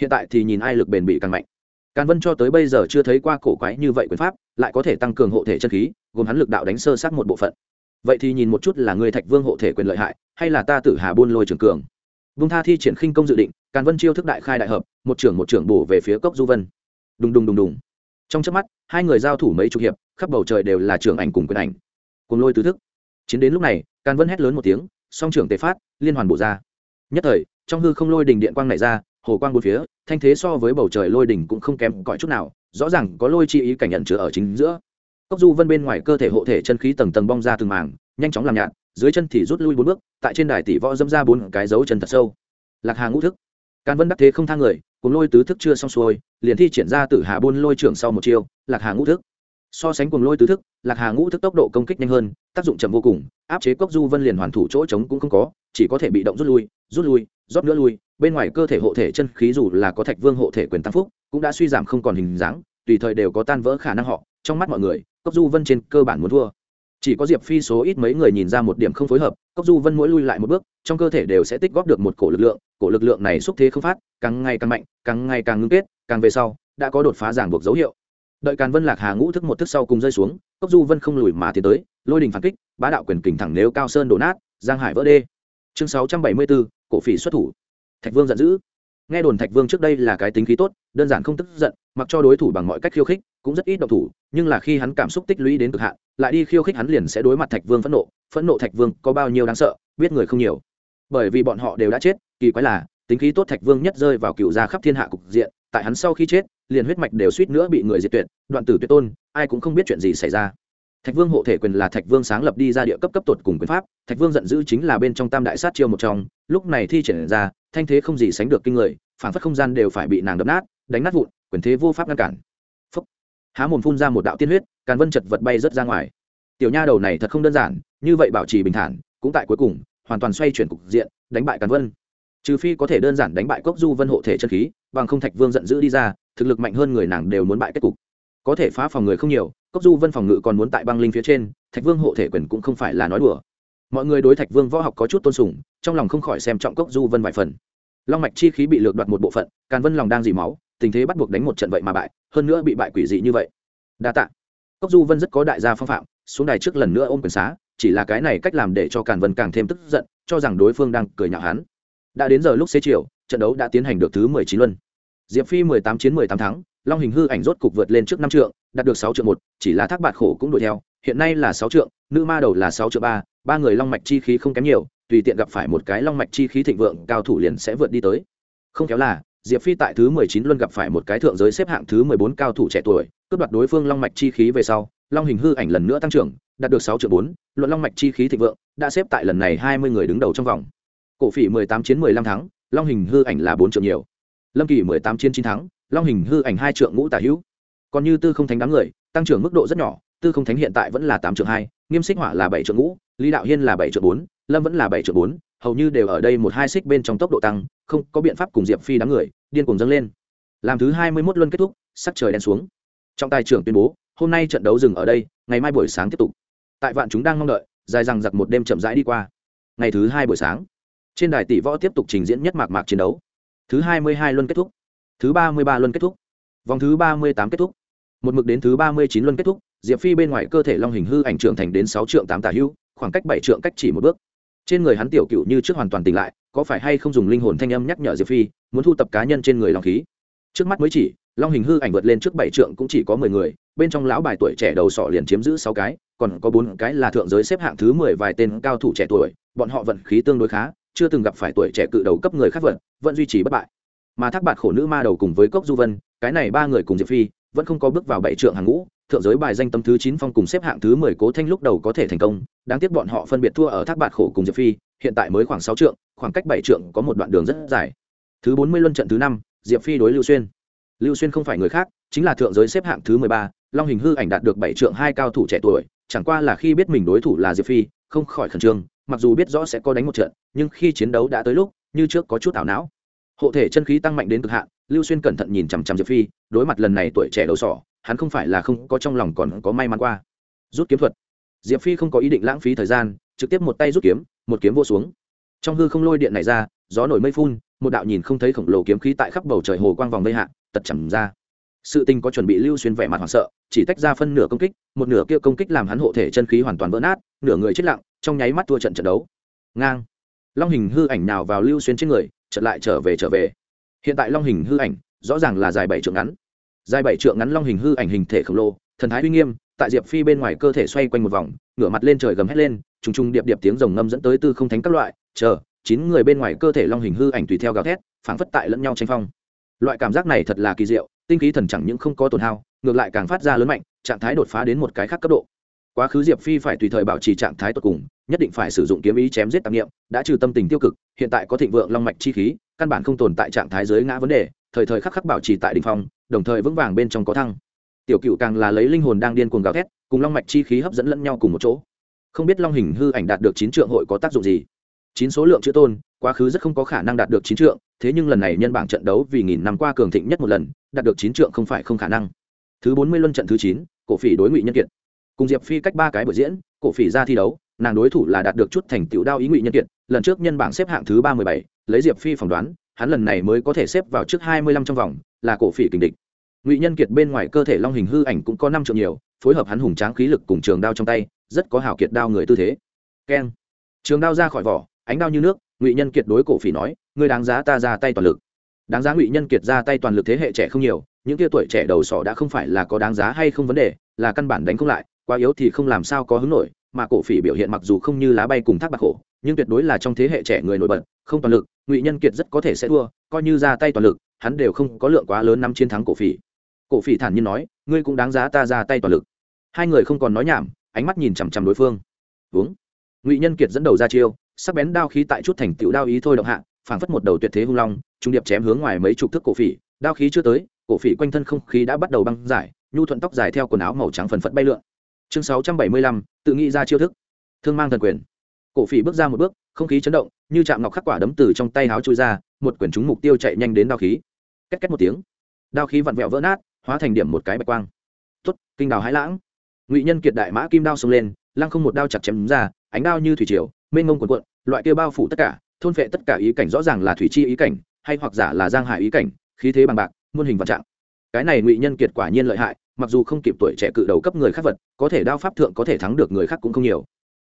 Hiện tại thì nhìn ai lực bền bị càng mạnh. Càn vân cho tới bây giờ chưa thấy qua cổ quái như vậy quyền pháp, lại có thể tăng cường hộ thể chân khí, gồm hắn lực đạo đánh sơ sát một bộ phận. Vậy thì nhìn một chút là người thạch vương hộ thể quyền lợi hại, hay là ta tử hà buôn lôi trường cường. Vung tha thi triển khinh công dự định càn vân chiêu thức đại khai đại hợp, một trưởng một trưởng bổ về phía cốc du vân. Đùng đùng đùng đùng. Trong chớp mắt, hai người giao thủ mấy chục hiệp, khắp bầu trời đều là trưởng ảnh cùng quyền ảnh. Cùng lôi tứ thức. Chiến đến lúc này càn vân hét lớn một tiếng song trưởng tề phát, liên hoàn bổ ra. Nhất thời, trong hư không lôi đình điện quang này ra, hồ quang bốn phía, thanh thế so với bầu trời lôi đỉnh cũng không kém cõi chút nào, rõ ràng có lôi chi ý cảnh nhận chứa ở chính giữa. Cốc du vân bên ngoài cơ thể hộ thể chân khí tầng tầng bong ra từng mảng, nhanh chóng làm nhạt, dưới chân thì rút lui bốn bước, tại trên đài tỷ võ dâm ra bốn cái dấu chân thật sâu. Lạc hà ngũ thức. Càn vân đắc thế không thang người, cùng lôi tứ thức chưa xong xuôi, liền thi triển ra tử hà buôn lôi trưởng sau một chiêu, lạc hà ngũ thức so sánh cùng lôi tứ thức, lạc hà ngũ thức tốc độ công kích nhanh hơn, tác dụng chậm vô cùng, áp chế cốc du vân liền hoàn thủ chỗ trống cũng không có, chỉ có thể bị động rút lui rút lui, rót nữa lui. Bên ngoài cơ thể hộ thể chân khí dù là có thạch vương hộ thể quyền tăng phúc, cũng đã suy giảm không còn hình dáng, tùy thời đều có tan vỡ khả năng họ. Trong mắt mọi người, cốc du vân trên cơ bản muốn thua. Chỉ có diệp phi số ít mấy người nhìn ra một điểm không phối hợp, cốc du vân mỗi lui lại một bước, trong cơ thể đều sẽ tích góp được một cổ lực lượng, cổ lực lượng này xúc thế không phát, càng ngày càng mạnh, càng ngày càng ngưng kết, càng về sau, đã có đột phá giảng buộc dấu hiệu đợi càn vân lạc hà ngũ thức một thức sau cùng rơi xuống, cốc du vân không lùi mà tiến tới, lôi đình phản kích, bá đạo quyền kình thẳng nếu cao sơn đổ nát, giang hải vỡ đê. Chương sáu trăm bảy mươi bốn, cổ phỉ xuất thủ. Thạch vương giận dữ. Nghe đồn thạch vương trước đây là cái tính khí tốt, đơn giản không tức giận, mặc cho đối thủ bằng mọi cách khiêu khích, cũng rất ít động thủ, nhưng là khi hắn cảm xúc tích lũy đến cực hạn, lại đi khiêu khích hắn liền sẽ đối mặt thạch vương phẫn nộ. Phẫn nộ thạch vương có bao nhiêu đáng sợ, biết người không nhiều. Bởi vì bọn họ đều đã chết, kỳ quái là, tính khí tốt thạch vương nhất rơi vào cựu gia khắp thiên hạ cục diện tại hắn sau khi chết, liền huyết mạch đều suýt nữa bị người diệt tuyệt, đoạn tử tuyệt tôn, ai cũng không biết chuyện gì xảy ra. Thạch vương hộ thể quyền là thạch vương sáng lập đi ra địa cấp cấp tột cùng quyền pháp, thạch vương giận dữ chính là bên trong tam đại sát chiêu một trong, lúc này thi triển ra, thanh thế không gì sánh được kinh người, phản phất không gian đều phải bị nàng đập nát, đánh nát vụn, quyền thế vô pháp ngăn cản. Phúc. há mồm phun ra một đạo tiên huyết, càn vân chật vật bay rớt ra ngoài. Tiểu nha đầu này thật không đơn giản, như vậy bảo trì bình thản, cũng tại cuối cùng, hoàn toàn xoay chuyển cục diện, đánh bại càn vân. Trừ phi có thể đơn giản đánh bại cốc du vân hộ thể chân khí bằng không thạch vương giận dữ đi ra, thực lực mạnh hơn người nàng đều muốn bại kết cục. Có thể phá phòng người không nhiều, cốc du vân phòng ngự còn muốn tại băng linh phía trên, thạch vương hộ thể quyền cũng không phải là nói đùa. Mọi người đối thạch vương võ học có chút tôn sùng, trong lòng không khỏi xem trọng cốc du vân vài phần. Long mạch chi khí bị lược đoạt một bộ phận, càn vân lòng đang dì máu, tình thế bắt buộc đánh một trận vậy mà bại, hơn nữa bị bại quỷ dị như vậy. Đa tạ. Cốc du vân rất có đại gia phong phạm, xuống đài trước lần nữa ôm quyền xá, chỉ là cái này cách làm để cho càn vân càng thêm tức giận, cho rằng đối phương đang cười nhạo hắn. Đã đến giờ lúc xế chiều, trận đấu đã tiến hành được thứ mười chín luân diệp phi mười tám chiến mười tám thắng, long hình hư ảnh rốt cục vượt lên trước năm trượng, đạt được sáu trượng một, chỉ là thác bạt khổ cũng đuổi theo, hiện nay là sáu trượng, nữ ma đầu là sáu trượng ba ba người long mạch chi khí không kém nhiều, tùy tiện gặp phải một cái long mạch chi khí thịnh vượng, cao thủ liền sẽ vượt đi tới. Không kéo là, diệp phi tại thứ mười chín luân gặp phải một cái thượng giới xếp hạng thứ mười bốn cao thủ trẻ tuổi, cướp đoạt đối phương long mạch chi khí về sau, long hình hư ảnh lần nữa tăng trưởng, đạt được sáu triệu bốn, luận long mạch chi khí thịnh vượng, đã xếp tại lần này hai mươi người đứng đầu trong vòng. Cổ phỉ mười tám chiến mười lăm tháng long hình hư ảnh là bốn triệu nhiều lâm kỳ mười tám chiến chín thắng, long hình hư ảnh hai trượng ngũ tả hữu. Còn như tư không thánh đám người tăng trưởng mức độ rất nhỏ tư không thánh hiện tại vẫn là tám trượng hai nghiêm xích hỏa là bảy trượng ngũ lý đạo hiên là bảy trượng bốn lâm vẫn là bảy trượng bốn hầu như đều ở đây một hai xích bên trong tốc độ tăng không có biện pháp cùng diệp phi đám người điên cùng dâng lên. Làm thứ hai mươi mốt luân kết thúc sắc trời đen xuống. Trọng tài trưởng tuyên bố hôm nay trận đấu dừng ở đây ngày mai buổi sáng tiếp tục. Tại vạn chúng đang mong đợi dài rằng giặc một đêm chậm rãi đi qua. Ngày thứ hai buổi sáng trên đài tỷ võ tiếp tục trình diễn nhất mạc mạc chiến đấu thứ hai mươi hai luân kết thúc. Thứ ba mươi ba luân kết thúc. Vòng thứ ba mươi tám kết thúc. Một mực đến thứ ba mươi chín luân kết thúc, diệp phi bên ngoài cơ thể long hình hư ảnh trưởng thành đến sáu trượng tám tả hưu khoảng cách bảy trượng cách chỉ một bước. Trên người hắn tiểu cựu như trước hoàn toàn tỉnh lại, có phải hay không dùng linh hồn thanh âm nhắc nhở diệp phi, muốn thu tập cá nhân trên người long khí? Trước mắt mới chỉ, long hình hư ảnh vượt lên trước bảy trượng cũng chỉ có mười người, bên trong lão bài tuổi trẻ đầu sọ liền chiếm giữ sáu cái, còn có bốn cái là thượng giới xếp hạng thứ mười vài tên cao thủ trẻ tuổi, bọn họ vận khí tương đối khá chưa từng gặp phải tuổi trẻ cự đầu cấp người khác vận vẫn duy trì bất bại. Mà thác bạt khổ nữ ma đầu cùng với cốc du vân, cái này ba người cùng diệp phi, vẫn không có bước vào bảy trượng hàng ngũ, thượng giới bài danh tâm thứ chín phong cùng xếp hạng thứ mười cố thanh lúc đầu có thể thành công, đáng tiếc bọn họ phân biệt thua ở thác bạt khổ cùng diệp phi, hiện tại mới khoảng sáu trượng, khoảng cách bảy trượng có một đoạn đường rất dài. Thứ bốn mươi luân trận thứ năm, diệp phi đối lưu xuyên. Lưu xuyên không phải người khác, chính là thượng giới xếp hạng thứ mười ba, long hình hư ảnh đạt được bảy trượng hai cao thủ trẻ tuổi, chẳng qua là khi biết mình đối thủ là diệp phi, không khỏi khẩn trương mặc dù biết rõ sẽ có đánh một trận, nhưng khi chiến đấu đã tới lúc, như trước có chút ảo não. Hộ thể chân khí tăng mạnh đến cực hạn, lưu xuyên cẩn thận nhìn chằm chằm diệp phi, đối mặt lần này tuổi trẻ đầu sỏ, hắn không phải là không có trong lòng còn có may mắn qua. Rút kiếm thuật. Diệp phi không có ý định lãng phí thời gian, trực tiếp một tay rút kiếm, một kiếm vô xuống. Trong hư không lôi điện này ra, gió nổi mây phun, một đạo nhìn không thấy khổng lồ kiếm khí tại khắp bầu trời hồ quang vòng vây hạ, tật chầm ra. Sự tình có chuẩn bị lưu xuyên vẻ mặt hoảng sợ chỉ tách ra phân nửa công kích, một nửa kia công kích làm hắn hộ thể chân khí hoàn toàn vỡ nát, nửa người chết lặng, trong nháy mắt thua trận trận đấu. Ngang. Long hình hư ảnh nào vào lưu xuyên trên người, chợt lại trở về trở về. Hiện tại long hình hư ảnh, rõ ràng là dài bảy trượng ngắn. Dài bảy trượng ngắn long hình hư ảnh hình thể khổng lồ, thần thái uy nghiêm, tại diệp phi bên ngoài cơ thể xoay quanh một vòng, ngửa mặt lên trời gầm hét lên, trùng trùng điệp điệp tiếng rồng ngâm dẫn tới tư không thánh các loại, chờ, chín người bên ngoài cơ thể long hình hư ảnh tùy theo gào thét, phảng phất tại lẫn nhau tranh phong. Loại cảm giác này thật là kỳ diệu, tinh khí thần chẳng những không có tổn hao ngược lại càng phát ra lớn mạnh, trạng thái đột phá đến một cái khác cấp độ. Quá khứ diệp phi phải tùy thời bảo trì trạng thái tột cùng, nhất định phải sử dụng kiếm ý chém giết tạp nghiệm đã trừ tâm tình tiêu cực, hiện tại có thịnh vượng long mạch chi khí, căn bản không tồn tại trạng thái dưới ngã vấn đề, thời thời khắc khắc bảo trì tại đ ỉ n h phong, đồng thời vững vàng bên trong có thăng. Tiểu cựu càng là lấy linh hồn đang điên cuồng gào thét, cùng long mạch chi khí hấp dẫn lẫn nhau cùng một chỗ. Không biết long hình hư ảnh đạt được chín trượng hội có tác dụng gì? Chín số lượng chữ tôn, quá khứ rất không có khả năng đạt được chín trượng, thế nhưng lần này nhân bảng trận đấu vì nghìn năm qua cường thịnh nhất một lần, đạt được chín trượng không phải không khả năng thứ bốn mươi luân trận thứ chín, cổ phỉ đối ngụy nhân kiệt. Cùng diệp phi cách ba cái buổi diễn, cổ phỉ ra thi đấu, nàng đối thủ là đạt được chút thành tựu đao ý ngụy nhân kiệt, lần trước nhân bảng xếp hạng thứ ba mươi bảy, lấy diệp phi phỏng đoán, hắn lần này mới có thể xếp vào trước hai mươi lăm trong vòng, là cổ phỉ kình địch. Ngụy nhân kiệt bên ngoài cơ thể long hình hư ảnh cũng có năm triệu nhiều, phối hợp hắn hùng tráng khí lực cùng trường đao trong tay, rất có hảo kiệt đao người tư thế. Keng. Trường đao ra khỏi vỏ, ánh đao như nước, ngụy nhân kiệt đối cổ phỉ nói, ngươi đáng giá ta ra tay toàn lực. Đáng giá ngụy nhân kiệt ra tay toàn lực thế hệ trẻ không nhiều những kia tuổi trẻ đầu sỏ đã không phải là có đáng giá hay không vấn đề, là căn bản đánh không lại, quá yếu thì không làm sao có hứng nổi, mà cổ phỉ biểu hiện mặc dù không như lá bay cùng thác bạc khổ nhưng tuyệt đối là trong thế hệ trẻ người nổi bật, không toàn lực, ngụy nhân kiệt rất có thể sẽ thua, coi như ra tay toàn lực, hắn đều không có lượng quá lớn năm chiến thắng cổ phỉ. Cổ phỉ thản nhiên nói, ngươi cũng đáng giá ta ra tay toàn lực. Hai người không còn nói nhảm, ánh mắt nhìn chằm chằm đối phương. Uống ngụy nhân kiệt dẫn đầu ra chiêu, sắc bén đao khí tại chút thành tựu đao ý thôi động hạ, phảng phất một đầu tuyệt thế hung long, trung điệp chém hướng ngoài mấy chục thước cổ phỉ, đao khí chưa tới cổ phỉ quanh thân không khí đã bắt đầu băng giải, nhu thuận tóc dài theo quần áo màu trắng phần phật bay lượn. Chương sáu trăm bảy mươi lăm, tự nghĩ ra chiêu thức. Thương mang thần quyền. Cổ phỉ bước ra một bước, không khí chấn động, như chạm ngọc khắc quả đấm từ trong tay háo trôi ra, một quyển trúng mục tiêu chạy nhanh đến đao khí. Két két một tiếng, đao khí vặn vẹo vỡ nát, hóa thành điểm một cái bạch quang. Tuất kinh đào hãi lãng. Ngụy nhân kiệt đại mã kim đao xông lên, lăng không một đao chặt chém ra, ánh đao như thủy triều, mênh ngông quần quận loại kia bao phủ tất cả, thôn phệ tất cả ý cảnh rõ ràng là thủy chi ý cảnh, hay hoặc giả là giang hải ý cảnh, khí thế bằng bạc muôn hình vạn trạng. Cái này ngụy nhân kiệt quả nhiên lợi hại, mặc dù không kịp tuổi trẻ cự đầu cấp người khác vật, có thể đao pháp thượng có thể thắng được người khác cũng không nhiều.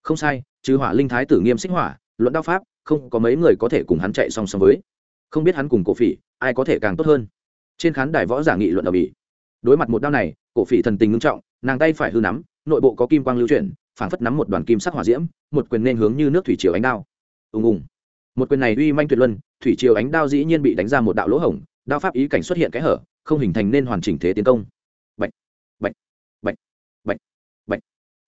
Không sai, trừ hỏa linh thái tử nghiêm xích hỏa, luận đao pháp, không có mấy người có thể cùng hắn chạy song song với. Không biết hắn cùng cổ phỉ, ai có thể càng tốt hơn. Trên khán đài võ giả nghị luận ở bỉ. Đối mặt một đao này, cổ phỉ thần tình ngưng trọng, nàng tay phải hư nắm, nội bộ có kim quang lưu chuyển, phảng phất nắm một đoàn kim sắc hỏa diễm, một quyền nên hướng như nước thủy triều ánh đao. Ùng ùng. Một quyền này uy manh tuyệt luân, thủy triều ánh đao dĩ nhiên bị đánh ra một đạo lỗ hổng đao pháp ý cảnh xuất hiện cái hở không hình thành nên hoàn chỉnh thế tiến công Bạch, bạch, bạch, bạch, bạch.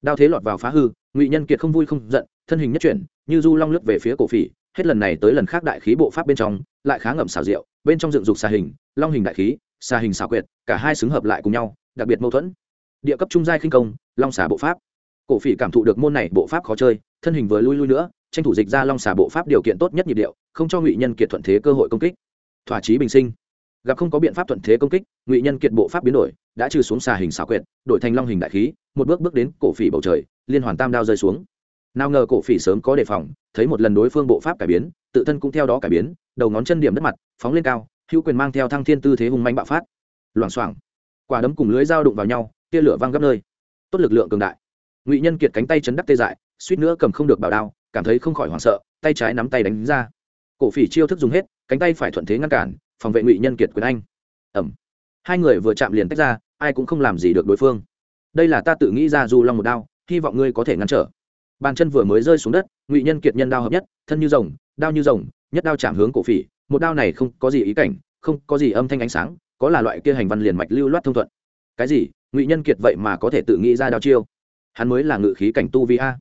Đao thế lọt vào phá hư, Ngụy Nhân Kiệt không vui không giận, thân hình nhất chuyển, như du long lướt về phía cổ phỉ, hết lần này tới lần khác đại khí bộ pháp bên trong, lại khá ngậm xảo diệu, bên trong dựng dục xà hình, long hình đại khí, xà hình xảo quyệt, cả hai xứng hợp lại cùng nhau, đặc biệt mâu thuẫn. Địa cấp trung giai khinh công, long xà bộ pháp. Cổ phỉ cảm thụ được môn này bộ pháp khó chơi, thân hình vừa lui lui nữa, tranh thủ dịch ra long xà bộ pháp điều kiện tốt nhất nhịp điệu, không cho Ngụy Nhân Kiệt thuận thế cơ hội công kích. Thỏa chí bình sinh gặp không có biện pháp thuận thế công kích, ngụy nhân kiệt bộ pháp biến đổi, đã trừ xuống xà hình xảo quyệt, đổi thành long hình đại khí, một bước bước đến cổ phỉ bầu trời, liên hoàn tam đao rơi xuống. Nào ngờ cổ phỉ sớm có đề phòng, thấy một lần đối phương bộ pháp cải biến, tự thân cũng theo đó cải biến, đầu ngón chân điểm đất mặt, phóng lên cao, hữu quyền mang theo thăng thiên tư thế hung manh bạo phát. Loảng xoảng, quả đấm cùng lưới dao đụng vào nhau, tia lửa văng gấp nơi. Tốt lực lượng cường đại. Ngụy nhân kiệt cánh tay chấn đắc tê dại, suýt nữa cầm không được bảo đao, cảm thấy không khỏi hoảng sợ, tay trái nắm tay đánh ra. Cổ phỉ chiêu thức dùng hết, cánh tay phải thuận thế ngăn cản phòng vệ ngụy nhân kiệt quyền anh. Ẩm. Hai người vừa chạm liền tách ra, ai cũng không làm gì được đối phương. Đây là ta tự nghĩ ra du long một đao, hy vọng ngươi có thể ngăn trở. Bàn chân vừa mới rơi xuống đất, ngụy nhân kiệt nhân đao hợp nhất, thân như rồng, đao như rồng, nhất đao chạm hướng cổ phỉ, một đao này không có gì ý cảnh, không có gì âm thanh ánh sáng, có là loại kia hành văn liền mạch lưu loát thông thuận. Cái gì? Ngụy nhân kiệt vậy mà có thể tự nghĩ ra đao chiêu? Hắn mới là ngự khí cảnh tu vi a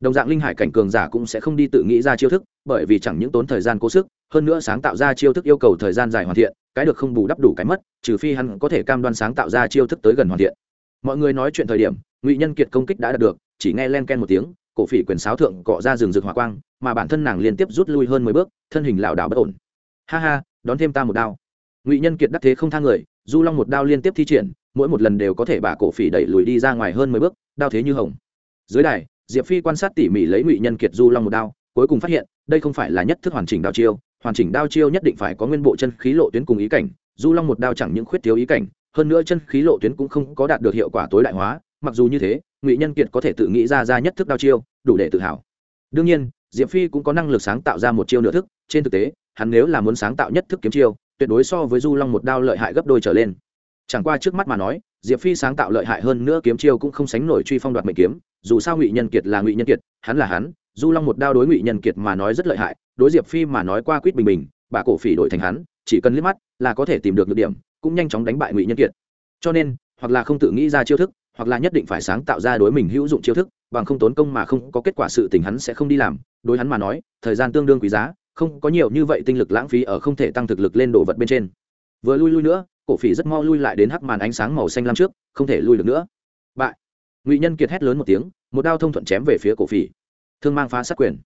đồng dạng linh hải cảnh cường giả cũng sẽ không đi tự nghĩ ra chiêu thức, bởi vì chẳng những tốn thời gian cố sức, hơn nữa sáng tạo ra chiêu thức yêu cầu thời gian dài hoàn thiện, cái được không bù đắp đủ cái mất, trừ phi hắn có thể cam đoan sáng tạo ra chiêu thức tới gần hoàn thiện. Mọi người nói chuyện thời điểm, ngụy nhân kiệt công kích đã đạt được, chỉ nghe len ken một tiếng, cổ phỉ quyền sáo thượng cọ ra rừng rực hỏa quang, mà bản thân nàng liên tiếp rút lui hơn mười bước, thân hình lảo đảo bất ổn. Ha ha, đón thêm ta một đao. Ngụy nhân kiệt đắc thế không thang người, du long một đao liên tiếp thi triển, mỗi một lần đều có thể bà cổ phỉ đẩy lùi đi ra ngoài hơn mười bước, đao thế như hồng. Dưới đài diệp phi quan sát tỉ mỉ lấy ngụy nhân kiệt du long một đao, cuối cùng phát hiện, đây không phải là nhất thức hoàn chỉnh đao chiêu, hoàn chỉnh đao chiêu nhất định phải có nguyên bộ chân khí lộ tuyến cùng ý cảnh, du long một đao chẳng những khuyết thiếu ý cảnh, hơn nữa chân khí lộ tuyến cũng không có đạt được hiệu quả tối đại hóa, mặc dù như thế, ngụy nhân kiệt có thể tự nghĩ ra ra nhất thức đao chiêu, đủ để tự hào. Đương nhiên, diệp phi cũng có năng lực sáng tạo ra một chiêu nửa thức, trên thực tế, hắn nếu là muốn sáng tạo nhất thức kiếm chiêu, tuyệt đối so với du long một đao lợi hại gấp đôi trở lên. Chẳng qua trước mắt mà nói diệp phi sáng tạo lợi hại hơn nữa kiếm chiêu cũng không sánh nổi truy phong đoạt mệnh kiếm, dù sao ngụy nhân kiệt là ngụy nhân kiệt, hắn là hắn, du long một đao đối ngụy nhân kiệt mà nói rất lợi hại, đối diệp phi mà nói qua quýt bình bình, bà cổ phỉ đổi thành hắn, chỉ cần liếc mắt là có thể tìm được được điểm, cũng nhanh chóng đánh bại ngụy nhân kiệt. Cho nên, hoặc là không tự nghĩ ra chiêu thức, hoặc là nhất định phải sáng tạo ra đối mình hữu dụng chiêu thức, bằng không tốn công mà không có kết quả sự tình hắn sẽ không đi làm. Đối hắn mà nói, thời gian tương đương quý giá, không có nhiều như vậy tinh lực lãng phí ở không thể tăng thực lực lên đồ vật bên trên. Vừa lui lui nữa cổ phỉ rất mau lui lại đến hắc màn ánh sáng màu xanh lam trước, không thể lui được nữa. Bại. Ngụy nhân kiệt hét lớn một tiếng, một đao thông thuận chém về phía cổ phỉ. Thương mang phá sát quyền.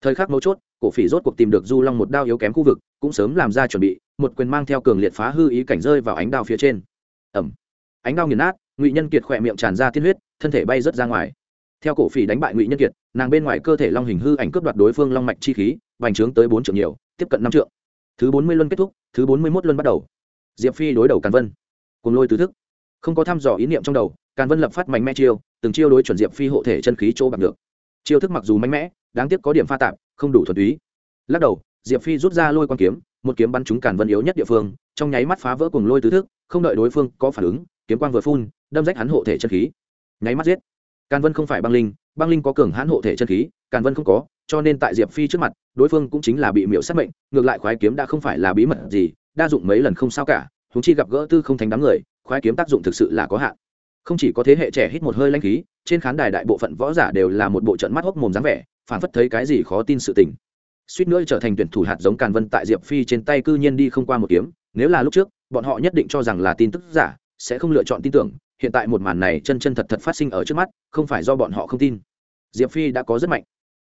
Thời khắc mấu chốt, cổ phỉ rốt cuộc tìm được du long một đao yếu kém khu vực, cũng sớm làm ra chuẩn bị, một quyền mang theo cường liệt phá hư ý cảnh rơi vào ánh đao phía trên. Ẩm ánh đao nghiền nát, ngụy nhân kiệt khỏe miệng tràn ra tiên huyết, thân thể bay rớt ra ngoài. Theo cổ phỉ đánh bại ngụy nhân kiệt, nàng bên ngoài cơ thể long hình hư ảnh cướp đoạt đối phương long mạch chi khí, vành trướng tới bốn triệu nhiều, tiếp cận năm triệu thứ bốn mươi luân kết thúc, thứ bốn mươi mốt luân bắt đầu diệp phi đối đầu càn vân. Cùng lôi tứ thức. Không có thăm dò ý niệm trong đầu, càn vân lập phát mạnh mẽ chiêu, từng chiêu đối chuẩn diệp phi hộ thể chân khí chỗ bằng được. Chiêu thức mặc dù mạnh mẽ, đáng tiếc có điểm pha tạp, không đủ thuần túy. Lắc đầu, diệp phi rút ra lôi quan kiếm, một kiếm bắn trúng càn vân yếu nhất địa phương, trong nháy mắt phá vỡ cùng lôi tứ thức, không đợi đối phương có phản ứng, kiếm quang vừa phun, đâm rách hắn hộ thể chân khí. Nháy mắt giết. Càn vân không phải băng linh băng linh có cường hãn hộ thể chân khí, càn vân không có, cho nên tại diệp phi trước mặt, đối phương cũng chính là bị miễu sát mệnh, ngược lại khoái kiếm đã không phải là bí mật gì đa dụng mấy lần không sao cả húng chi gặp gỡ tư không thành đám người, khoái kiếm tác dụng thực sự là có hạn. Không chỉ có thế hệ trẻ hít một hơi lanh khí, trên khán đài đại bộ phận võ giả đều là một bộ trận mắt hốc mồm dáng vẻ phản phất thấy cái gì khó tin sự tình. Suýt nữa trở thành tuyển thủ hạt giống càn vân tại diệp phi trên tay cư nhiên đi không qua một kiếm, nếu là lúc trước, bọn họ nhất định cho rằng là tin tức giả, sẽ không lựa chọn tin tưởng, hiện tại một màn này chân chân thật thật phát sinh ở trước mắt, không phải do bọn họ không tin. Diệp phi đã có rất mạnh.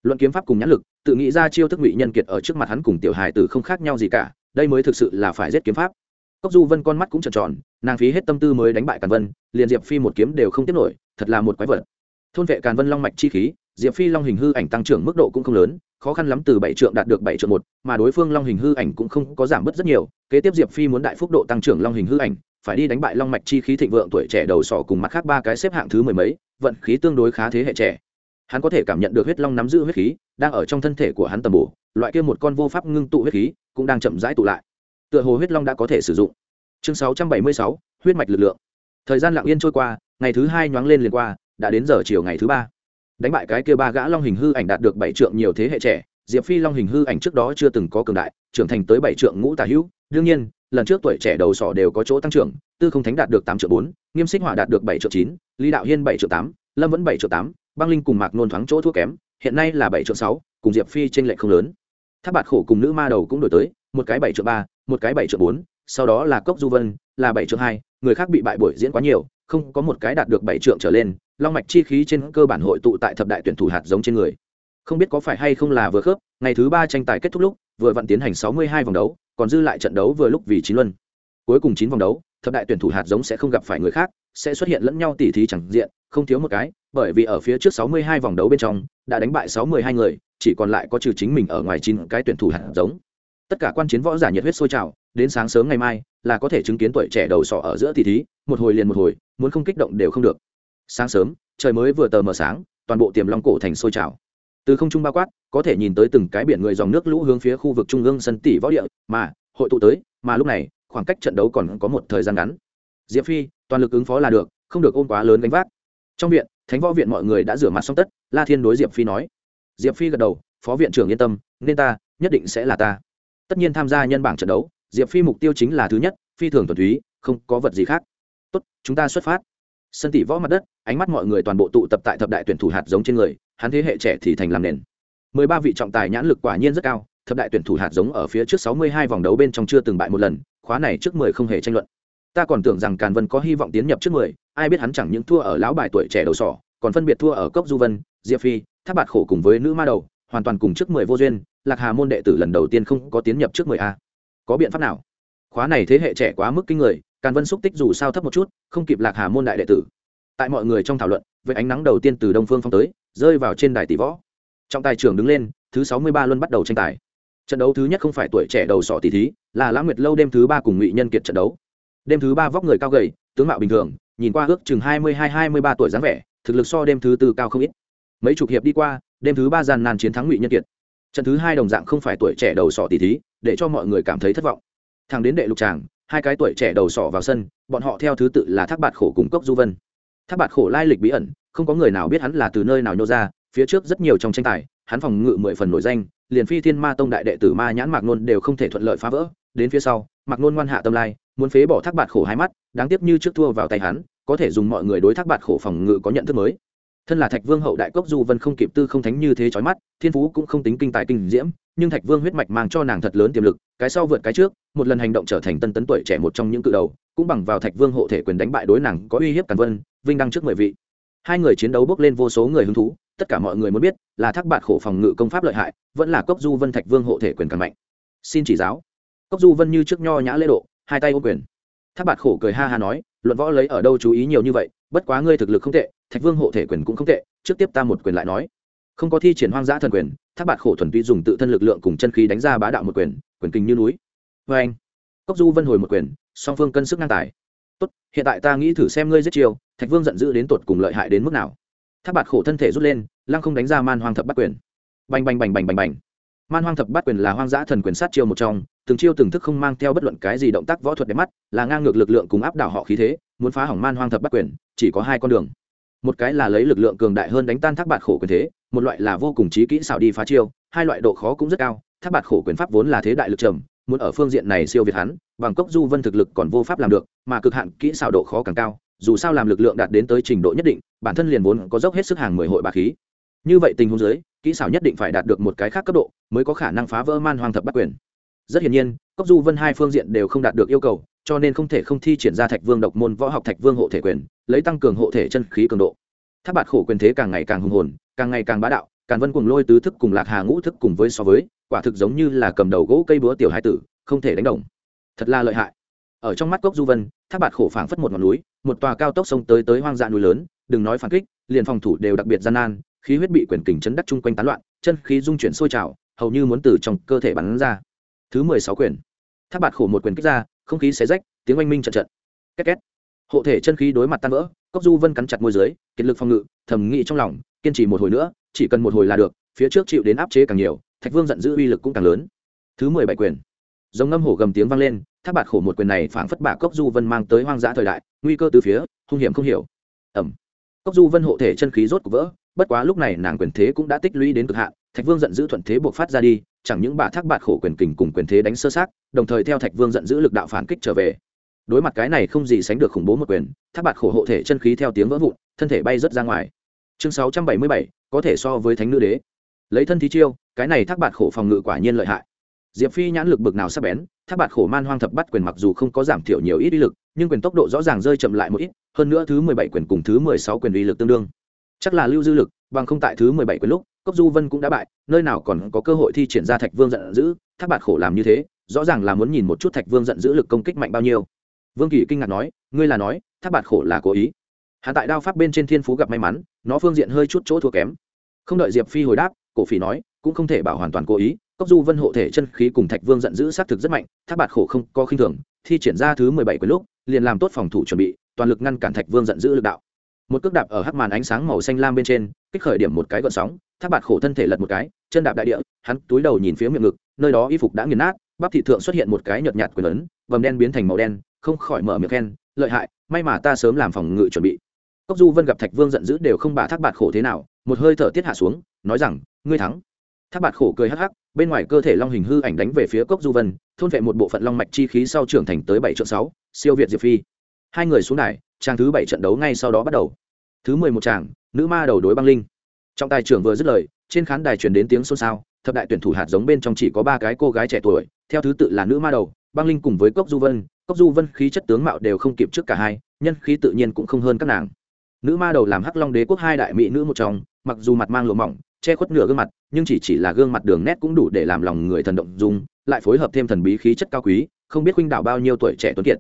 Luận kiếm pháp cùng nhãn lực, tự nghĩ ra chiêu thức ngụy nhân kiệt ở trước mặt hắn cùng tiểu hài tử không khác nhau gì cả đây mới thực sự là phải giết kiếm pháp. Cốc du vân con mắt cũng trợn tròn, nàng phí hết tâm tư mới đánh bại càn vân, liền diệp phi một kiếm đều không tiếp nổi, thật là một quái vật. Thôn vệ càn vân long mạch chi khí, diệp phi long hình hư ảnh tăng trưởng mức độ cũng không lớn, khó khăn lắm từ bảy trượng đạt được bảy trượng một, mà đối phương long hình hư ảnh cũng không có giảm bớt rất nhiều, kế tiếp diệp phi muốn đại phúc độ tăng trưởng long hình hư ảnh, phải đi đánh bại long mạch chi khí thịnh vượng tuổi trẻ đầu sỏ cùng mặt khác ba cái xếp hạng thứ mười mấy, vận khí tương đối khá thế hệ trẻ hắn có thể cảm nhận được huyết long nắm giữ huyết khí đang ở trong thân thể của hắn tầm bổ, loại kia một con vô pháp ngưng tụ huyết khí cũng đang chậm rãi tụ lại. Tựa hồ huyết long đã có thể sử dụng. Chương sáu trăm bảy mươi sáu, huyết mạch lực lượng. Thời gian lặng yên trôi qua, ngày thứ hai nhoáng lên liền qua, đã đến giờ chiều ngày thứ ba. Đánh bại cái kia ba gã long hình hư ảnh đạt được bảy trượng nhiều thế hệ trẻ, diệp phi long hình hư ảnh trước đó chưa từng có cường đại, trưởng thành tới bảy trượng ngũ tà hữu. Đương nhiên, lần trước tuổi trẻ đầu sỏ đều có chỗ tăng trưởng, tư không thánh đạt được tám triệu bốn, nghiêm xích hỏa đạt được bảy triệu chín, lý đạo hiên bảy triệu tám, lâm vẫn bảy triệu tám băng linh cùng mạc nôn thoáng chỗ thua kém, hiện nay là bảy triệu sáu, cùng diệp phi tranh lệch không lớn. Tháp bạt khổ cùng nữ ma đầu cũng đổi tới, một cái bảy triệu ba, một cái bảy triệu bốn, sau đó là cốc du vân, là bảy triệu hai, người khác bị bại buổi diễn quá nhiều, không có một cái đạt được bảy triệu trở lên, long mạch chi khí trên cơ bản hội tụ tại thập đại tuyển thủ hạt giống trên người. Không biết có phải hay không là vừa khớp, ngày thứ ba tranh tài kết thúc lúc, vừa vặn tiến hành sáu mươi hai vòng đấu, còn dư lại trận đấu vừa lúc vì chín luân. Cuối cùng chín vòng đấu, thập đại tuyển thủ hạt giống sẽ không gặp phải người khác, sẽ xuất hiện lẫn nhau tỉ thí chẳng diện, không thiếu một cái bởi vì ở phía trước sáu mươi hai vòng đấu bên trong, đã đánh bại sáu mươi hai người, chỉ còn lại có trừ chính mình ở ngoài chín cái tuyển thủ hạt giống. Tất cả quan chiến võ giả nhiệt huyết sôi trào, đến sáng sớm ngày mai, là có thể chứng kiến tuổi trẻ đầu sọ ở giữa tỷ thí, một hồi liền một hồi, muốn không kích động đều không được. Sáng sớm, trời mới vừa tờ mờ sáng, toàn bộ tiềm long cổ thành sôi trào. Từ không trung bao quát, có thể nhìn tới từng cái biển người dòng nước lũ hướng phía khu vực trung ương sân tỷ võ địa, mà, hội tụ tới, mà lúc này, khoảng cách trận đấu còn có một thời gian ngắn. Diệp phi, toàn lực ứng phó là được, không được ôm quá lớn gánh vác. Trong viện thánh võ viện mọi người đã rửa mặt xong tất, la thiên đối diệp phi nói. Diệp phi gật đầu, phó viện trưởng yên tâm, nên ta, nhất định sẽ là ta. Tất nhiên tham gia nhân bảng trận đấu, diệp phi mục tiêu chính là thứ nhất, phi thường thuần túy, không có vật gì khác. Tốt, chúng ta xuất phát. Sân tỷ võ mặt đất, ánh mắt mọi người toàn bộ tụ tập tại thập đại tuyển thủ hạt giống trên người, hắn thế hệ trẻ thì thành làm nền. Mười ba vị trọng tài nhãn lực quả nhiên rất cao, thập đại tuyển thủ hạt giống ở phía trước sáu mươi hai vòng đấu bên trong chưa từng bại một lần, khóa này trước mười không hề tranh luận. Ta còn tưởng rằng càn vân có hy vọng tiến nhập trước mười ai biết hắn chẳng những thua ở lão bài tuổi trẻ đầu sỏ, còn phân biệt thua ở cốc du vân, diệp phi tháp bạt khổ cùng với nữ ma đầu, hoàn toàn cùng trước mười vô duyên, lạc hà môn đệ tử lần đầu tiên không có tiến nhập trước mười a. Có biện pháp nào? Khóa này thế hệ trẻ quá mức kinh người, càn vân xúc tích dù sao thấp một chút, không kịp lạc hà môn đại đệ tử. Tại mọi người trong thảo luận, với ánh nắng đầu tiên từ đông phương phong tới, rơi vào trên đài tỷ võ. Trọng tài trưởng đứng lên, thứ sáu mươi ba luân bắt đầu tranh tài. Trận đấu thứ nhất không phải tuổi trẻ đầu sỏ tỷ thí, là lãng nguyệt lâu đêm thứ ba cùng ngụy nhân kiệt trận đấu. Đêm thứ ba vóc người cao gầy, tướng mạo bình thường nhìn qua ước chừng hai mươi hai hai mươi ba tuổi dáng vẻ, thực lực so đêm thứ tư cao không ít. Mấy chục hiệp đi qua, đêm thứ ba gian nan chiến thắng ngụy nhân kiệt. Trận thứ hai đồng dạng không phải tuổi trẻ đầu sỏ tỷ thí, để cho mọi người cảm thấy thất vọng. Thằng đến đệ lục tràng, hai cái tuổi trẻ đầu sỏ vào sân, bọn họ theo thứ tự là thác bạt khổ cùng cốc du vân. Thác bạt khổ lai lịch bí ẩn, không có người nào biết hắn là từ nơi nào nhô ra, phía trước rất nhiều trong tranh tài, hắn phòng ngự mười phần nổi danh, liền phi thiên ma tông đại đệ tử ma nhãn mạc nôn đều không thể thuận lợi phá vỡ. Đến phía sau, mạc nôn ngoan hạ tâm lai, muốn phế bỏ thác bạt khổ hai mắt đáng tiếc như trước thua vào tay hắn, có thể dùng mọi người đối thác bạt khổ phòng ngự có nhận thức mới. Thân là thạch vương hậu đại cốc du vân không kịp tư không thánh như thế chói mắt, thiên phú cũng không tính kinh tài kinh diễm, nhưng thạch vương huyết mạch mang cho nàng thật lớn tiềm lực, cái sau vượt cái trước, một lần hành động trở thành tân tấn tuổi trẻ một trong những cự đầu, cũng bằng vào thạch vương hộ thể quyền đánh bại đối nàng có uy hiếp càn vân, vinh đăng trước mười vị. Hai người chiến đấu bước lên vô số người hứng thú, tất cả mọi người muốn biết là thác bạt khổ phòng ngự công pháp lợi hại, vẫn là cốc du vân thạch vương hộ thể quyền càng mạnh. Xin chỉ giáo. Cốc du vân như trước nho nhã lễ độ, hai tay ô quyền. Tháp bạt khổ cười ha ha nói, luận võ lấy ở đâu chú ý nhiều như vậy, bất quá ngươi thực lực không tệ, thạch vương hộ thể quyền cũng không tệ, trước tiếp ta một quyền lại nói. Không có thi triển hoang dã thần quyền Tháp bạt khổ thuần túy dùng tự thân lực lượng cùng chân khí đánh ra bá đạo một quyền quyền kinh như núi. Vê anh, cốc du vân hồi một quyền, song phương cân sức ngang tài. Tốt, hiện tại ta nghĩ thử xem ngươi giết chiêu, thạch vương giận dữ đến tột cùng lợi hại đến mức nào? Tháp bạt khổ thân thể rút lên, lăng không đánh ra man hoang thập bắt quyền. Bành bành bành bành bành bành. Man hoang thập bắt quyền là hoang dã thần quyền sát chiêu một trong từng chiêu từng thức không mang theo bất luận cái gì động tác võ thuật đẹp mắt, là ngang ngược lực lượng cùng áp đảo họ khí thế, muốn phá hỏng man hoang thập bắt quyền, chỉ có hai con đường. Một cái là lấy lực lượng cường đại hơn đánh tan thác bạt khổ quyền thế, một loại là vô cùng trí kỹ xảo đi phá chiêu, hai loại độ khó cũng rất cao, thác bạt khổ quyền pháp vốn là thế đại lực trầm, muốn ở phương diện này siêu việt hắn, bằng cốc du vân thực lực còn vô pháp làm được, mà cực hạn kỹ xảo độ khó càng cao, dù sao làm lực lượng đạt đến tới trình độ nhất định, bản thân liền vốn có dốc hết sức hàng mười hội bà khí. Như vậy tình huống dưới, kỹ xảo nhất định phải đạt được một cái khác cấp độ, mới có khả năng phá vỡ man hoang thập bắt quyền rất hiển nhiên, cốc du vân hai phương diện đều không đạt được yêu cầu, cho nên không thể không thi triển ra thạch vương độc môn võ học thạch vương hộ thể quyền, lấy tăng cường hộ thể chân khí cường độ. Tháp bạt khổ quyền thế càng ngày càng hùng hồn, càng ngày càng bá đạo càng vân cùng lôi tứ thức cùng lạc hà ngũ thức cùng với so với, quả thực giống như là cầm đầu gỗ cây búa tiểu hai tử, không thể đánh đồng. Thật là lợi hại. Ở trong mắt cốc du vân, tháp bạt khổ phảng phất một ngọn núi, một tòa cao tốc sông tới tới hoang dã núi lớn, đừng nói phản kích, liền phòng thủ đều đặc biệt gian nan, khí huyết bị quyền kình chấn đắc chung quanh tán loạn, chân khí dung chuyển sôi trào, hầu như muốn từ trong cơ thể bắn ra thứ mười sáu quyền. Tháp bạt khổ một quyền kích ra, không khí xé rách, tiếng oanh minh trận trận. Két két. Hộ thể chân khí đối mặt tan vỡ, cốc du vân cắn chặt môi dưới, kiệt lực phòng ngự, thầm nghĩ trong lòng, kiên trì một hồi nữa, chỉ cần một hồi là được, phía trước chịu đến áp chế càng nhiều, thạch vương giận dữ uy lực cũng càng lớn. Thứ mười bảy quyền. Giống ngâm hổ gầm tiếng vang lên tháp bạt khổ một quyền này phảng phất bạ cốc du vân mang tới hoang dã thời đại, nguy cơ từ phía, hung hiểm không hiểu. Ẩm cốc du vân hộ thể chân khí rốt của vỡ, bất quá lúc này nàng quyền thế cũng đã tích lũy đến cực hạn, thạch vương giận dữ thuận thế buộc phát ra đi chẳng những bà thác bạt khổ quyền kình cùng quyền thế đánh sơ sát, đồng thời theo thạch vương giận dữ lực đạo phản kích trở về. Đối mặt cái này không gì sánh được khủng bố một quyền, thác bạt khổ hộ thể chân khí theo tiếng vỡ vụn, thân thể bay rớt ra ngoài. Chương sáu trăm bảy mươi bảy, có thể so với thánh nữ đế. Lấy thân thí chiêu, cái này thác bạt khổ phòng ngự quả nhiên lợi hại. Diệp phi nhãn lực bực nào sắp bén, thác bạt khổ man hoang thập bắt quyền mặc dù không có giảm thiểu nhiều ít uy lực, nhưng quyền tốc độ rõ ràng rơi chậm lại một ít, hơn nữa thứ mười bảy quyền cùng thứ mười sáu quyền uy lực tương đương. Chắc là lưu dư lực, bằng không tại thứ mười bảy quyền lúc cốc du vân cũng đã bại, nơi nào còn có cơ hội thi triển ra thạch vương giận dữ, thác bạt khổ làm như thế, rõ ràng là muốn nhìn một chút thạch vương giận dữ lực công kích mạnh bao nhiêu. Vương kỳ kinh ngạc nói, ngươi là nói, thác bạt khổ là cố ý? Hạ tại đao pháp bên trên thiên phú gặp may mắn, nó phương diện hơi chút chỗ thua kém. Không đợi diệp phi hồi đáp, cổ phỉ nói, cũng không thể bảo hoàn toàn cố ý, cốc du vân hộ thể chân khí cùng thạch vương giận dữ xác thực rất mạnh, thác bạt khổ không có khinh thường, thi triển ra thứ mười bảy cuối lúc, liền làm tốt phòng thủ chuẩn bị, toàn lực ngăn cản thạch vương giận dữ lực đạo. Một cước đạp ở hắc màn ánh sáng màu xanh lam bên trên, kích khởi điểm một cái gọn sóng thác bạt khổ thân thể lật một cái chân đạp đại địa hắn túi đầu nhìn phía miệng ngực nơi đó y phục đã nghiền nát bắp thị thượng xuất hiện một cái nhợt nhạt quyền lớn, vầm đen biến thành màu đen không khỏi mở miệng khen lợi hại may mà ta sớm làm phòng ngự chuẩn bị. Cốc du vân gặp thạch vương giận dữ đều không bà thác bạt khổ thế nào một hơi thở tiết hạ xuống nói rằng ngươi thắng. Thác bạt khổ cười hắc hắc bên ngoài cơ thể long hình hư ảnh đánh về phía cốc du vân thôn vệ một bộ phận long mạch chi khí sau trưởng thành tới bảy triệu sáu siêu việt diệp phi. Hai người xuống đài trang thứ bảy trận đấu ngay sau đó bắt đầu. Thứ mười một tràng nữ ma đầu đối băng linh trọng tài trưởng vừa dứt lời, trên khán đài truyền đến tiếng xôn xao, thập đại tuyển thủ hạt giống bên trong chỉ có ba cái cô gái trẻ tuổi, theo thứ tự là nữ ma đầu, băng linh cùng với cốc du vân. Cốc du vân khí chất tướng mạo đều không kịp trước cả hai, nhân khí tự nhiên cũng không hơn các nàng. Nữ ma đầu làm hắc long đế quốc hai đại mỹ nữ một trong, mặc dù mặt mang lụa mỏng, che khuất nửa gương mặt, nhưng chỉ chỉ là gương mặt đường nét cũng đủ để làm lòng người thần động dung, lại phối hợp thêm thần bí khí chất cao quý, không biết huynh đảo bao nhiêu tuổi trẻ tuấn kiệt.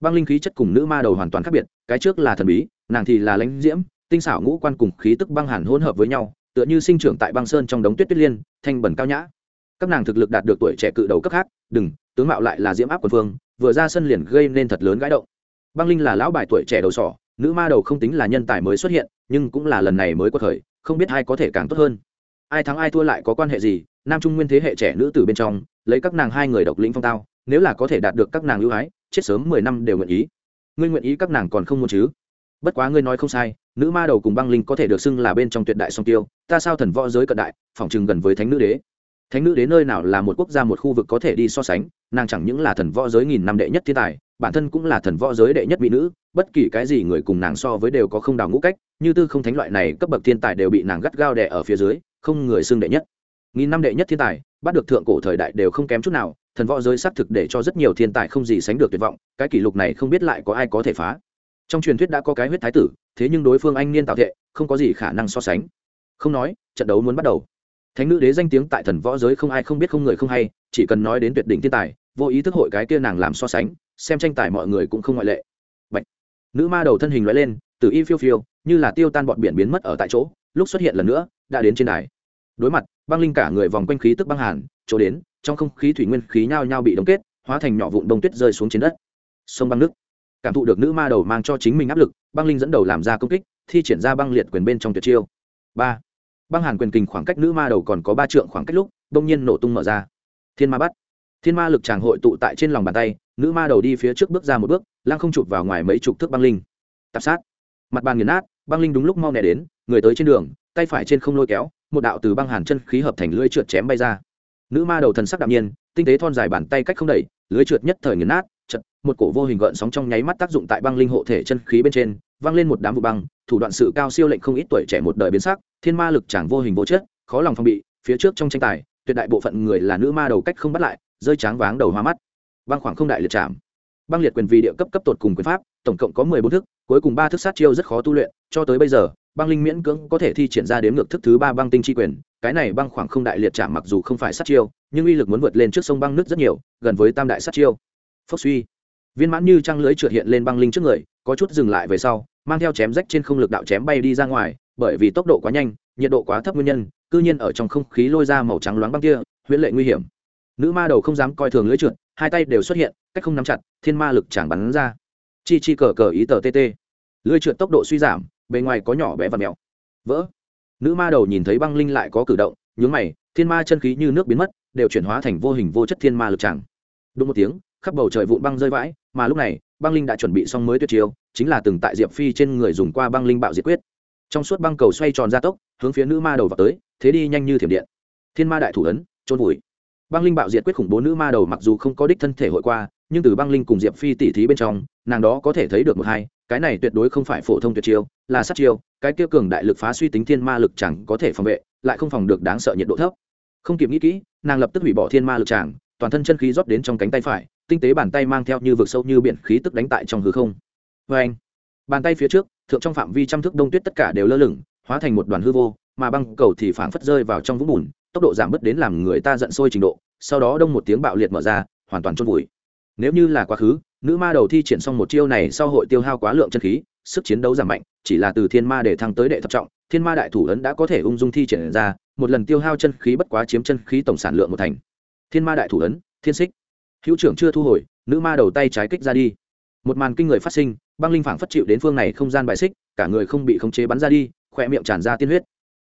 Băng linh khí chất cùng nữ ma đầu hoàn toàn khác biệt, cái trước là thần bí, nàng thì là lãnh diễm tinh xảo ngũ quan cùng khí tức băng hàn hỗn hợp với nhau, tựa như sinh trưởng tại băng sơn trong đống tuyết tuyết liên, thanh bẩn cao nhã. Các nàng thực lực đạt được tuổi trẻ cự đầu cấp khác, đừng, tướng mạo lại là diễm áp quân phương, vừa ra sân liền gây nên thật lớn gãi động. Băng linh là lão bài tuổi trẻ đầu sỏ, nữ ma đầu không tính là nhân tài mới xuất hiện, nhưng cũng là lần này mới có thời, không biết ai có thể càng tốt hơn. Ai thắng ai thua lại có quan hệ gì, nam trung nguyên thế hệ trẻ nữ từ bên trong, lấy các nàng hai người độc lĩnh phong tao, nếu là có thể đạt được các nàng ưu ái, chết sớm mười năm đều nguyện ý. Ngươi nguyện ý các nàng còn không muốn chứ? Bất quá ngươi nói không sai, nữ ma đầu cùng băng linh có thể được xưng là bên trong tuyệt đại song tiêu, ta sao thần võ giới cận đại, phỏng chừng gần với thánh nữ đế. Thánh nữ đế nơi nào là một quốc gia một khu vực có thể đi so sánh, nàng chẳng những là thần võ giới nghìn năm đệ nhất thiên tài, bản thân cũng là thần võ giới đệ nhất mỹ nữ, bất kỳ cái gì người cùng nàng so với đều có không đào ngũ cách, như tư không thánh loại này cấp bậc thiên tài đều bị nàng gắt gao đẻ ở phía dưới, không người xưng đệ nhất. Nghìn năm đệ nhất thiên tài, bắt được thượng cổ thời đại đều không kém chút nào, thần võ giới xác thực để cho rất nhiều thiên tài không gì sánh được tuyệt vọng, cái kỷ lục này không biết lại có ai có thể phá trong truyền thuyết đã có cái huyết thái tử, thế nhưng đối phương anh niên tạo thệ, không có gì khả năng so sánh. Không nói, trận đấu muốn bắt đầu. Thánh nữ đế danh tiếng tại thần võ giới không ai không biết không người không hay, chỉ cần nói đến tuyệt đỉnh thiên tài, vô ý thức hội cái kia nàng làm so sánh, xem tranh tài mọi người cũng không ngoại lệ. Bạch. nữ ma đầu thân hình loại lên, từ y phiêu phiêu, như là tiêu tan bọn biển biến mất ở tại chỗ, lúc xuất hiện lần nữa, đã đến trên đài. Đối mặt, băng linh cả người vòng quanh khí tức băng hàn, chỗ đến, trong không khí thủy nguyên khí nhao nhao bị đóng kết, hóa thành nhỏ vụn đông tuyết rơi xuống trên đất. Sông băng nước cảm thụ được nữ ma đầu mang cho chính mình áp lực, băng linh dẫn đầu làm ra công kích, thi triển ra băng liệt quyền bên trong tuyệt chiêu. Ba. Băng hàn quyền kình khoảng cách nữ ma đầu còn có ba trượng khoảng cách lúc, đông nhiên nổ tung mở ra. Thiên ma bắt. Thiên ma lực tràng hội tụ tại trên lòng bàn tay, nữ ma đầu đi phía trước bước ra một bước, lăng không chụp vào ngoài mấy chục thước băng linh. Tạp sát. Mặt bàn nghiền nát, băng linh đúng lúc mau nẻ đến, người tới trên đường, tay phải trên không lôi kéo, một đạo từ băng hàn chân khí hợp thành lưỡi trượt chém bay ra. Nữ ma đầu thần sắc đạm nhiên, tinh tế thon dài bàn tay cách không đẩy lưới trượt nhất thời nghiền nát chật, một cổ vô hình gợn sóng trong nháy mắt tác dụng tại băng linh hộ thể chân khí bên trên văng lên một đám vụ băng, thủ đoạn sự cao siêu lệnh không ít tuổi trẻ một đời biến sắc, thiên ma lực chẳng vô hình vô chất, khó lòng phong bị, phía trước trong tranh tài, tuyệt đại bộ phận người là nữ ma đầu cách không bắt lại, rơi tráng váng đầu hoa mắt. Băng khoảng không đại liệt chạm. Băng liệt quyền vì địa cấp cấp tột cùng quyền pháp, tổng cộng có mười bốn thức, cuối cùng ba thức sát chiêu rất khó tu luyện, cho tới bây giờ, băng linh miễn cưỡng có thể thi triển ra đến ngược thức thứ ba băng tinh chi quyền, cái này băng khoảng không đại liệt chạm mặc dù không phải sát chiêu, nhưng uy lực muốn vượt lên trước sông băng nước rất nhiều, gần với tam đại sát chiêu phốc suy. Viên mãn như trăng lưới trượt hiện lên băng linh trước người, có chút dừng lại về sau, mang theo chém rách trên không lực đạo chém bay đi ra ngoài, bởi vì tốc độ quá nhanh, nhiệt độ quá thấp nguyên nhân, cư nhiên ở trong không khí lôi ra màu trắng loáng băng kia, huyễn lệ nguy hiểm. Nữ ma đầu không dám coi thường lưới trượt, hai tay đều xuất hiện, cách không nắm chặt, thiên ma lực chẳng bắn ra. Chi chi cờ cờ ý tờ tt lưới trượt tốc độ suy giảm, bề ngoài có nhỏ bé và mèo vỡ. Nữ ma đầu nhìn thấy băng linh lại có cử động, nhướng mày, thiên ma chân khí như nước biến mất, đều chuyển hóa thành vô hình vô chất thiên ma lực chẳng. Đúng một tiếng khắp bầu trời vụn băng rơi vãi mà lúc này băng linh đã chuẩn bị xong mới tuyệt chiêu chính là từng tại diệp phi trên người dùng qua băng linh bạo diệt quyết. Trong suốt băng cầu xoay tròn ra tốc hướng phía nữ ma đầu vào tới thế đi nhanh như thiểm điện. Thiên ma đại thủ ấn trôn vùi. Băng linh bạo diệt quyết khủng bố nữ ma đầu mặc dù không có đích thân thể hội qua nhưng từ băng linh cùng diệp phi tỉ thí bên trong nàng đó có thể thấy được một hai cái này tuyệt đối không phải phổ thông tuyệt chiêu là sát chiêu cái kia cường đại lực phá suy tính thiên ma lực chẳng có thể phòng vệ lại không phòng được đáng sợ nhiệt độ thấp. Không kịp nghĩ kỹ nàng lập tức hủy bỏ thiên ma lực chẳng, toàn thân chân khí rót đến trong cánh tay phải tinh tế bàn tay mang theo như vực sâu như biển khí tức đánh tại trong hư không. Vê anh, bàn tay phía trước, thượng trong phạm vi trăm thước đông tuyết tất cả đều lơ lửng, hóa thành một đoàn hư vô, mà băng cầu thì phảng phất rơi vào trong vũng bùn, tốc độ giảm bớt đến làm người ta giận sôi trình độ, sau đó đông một tiếng bạo liệt mở ra, hoàn toàn chôn vùi. Nếu như là quá khứ, nữ ma đầu thi triển xong một chiêu này sau hội tiêu hao quá lượng chân khí, sức chiến đấu giảm mạnh, chỉ là từ thiên ma để thăng tới đệ thập trọng, thiên ma đại thủ ấn đã có thể ung dung thi triển ra, một lần tiêu hao chân khí bất quá chiếm chân khí tổng sản lượng một thành. Thiên ma đại thủ ấn, thiên xích hữu trưởng chưa thu hồi, nữ ma đầu tay trái kích ra đi. Một màn kinh người phát sinh, băng linh phảng phất chịu đến phương này không gian bài xích, cả người không bị khống chế bắn ra đi, khỏe miệng tràn ra tiên huyết.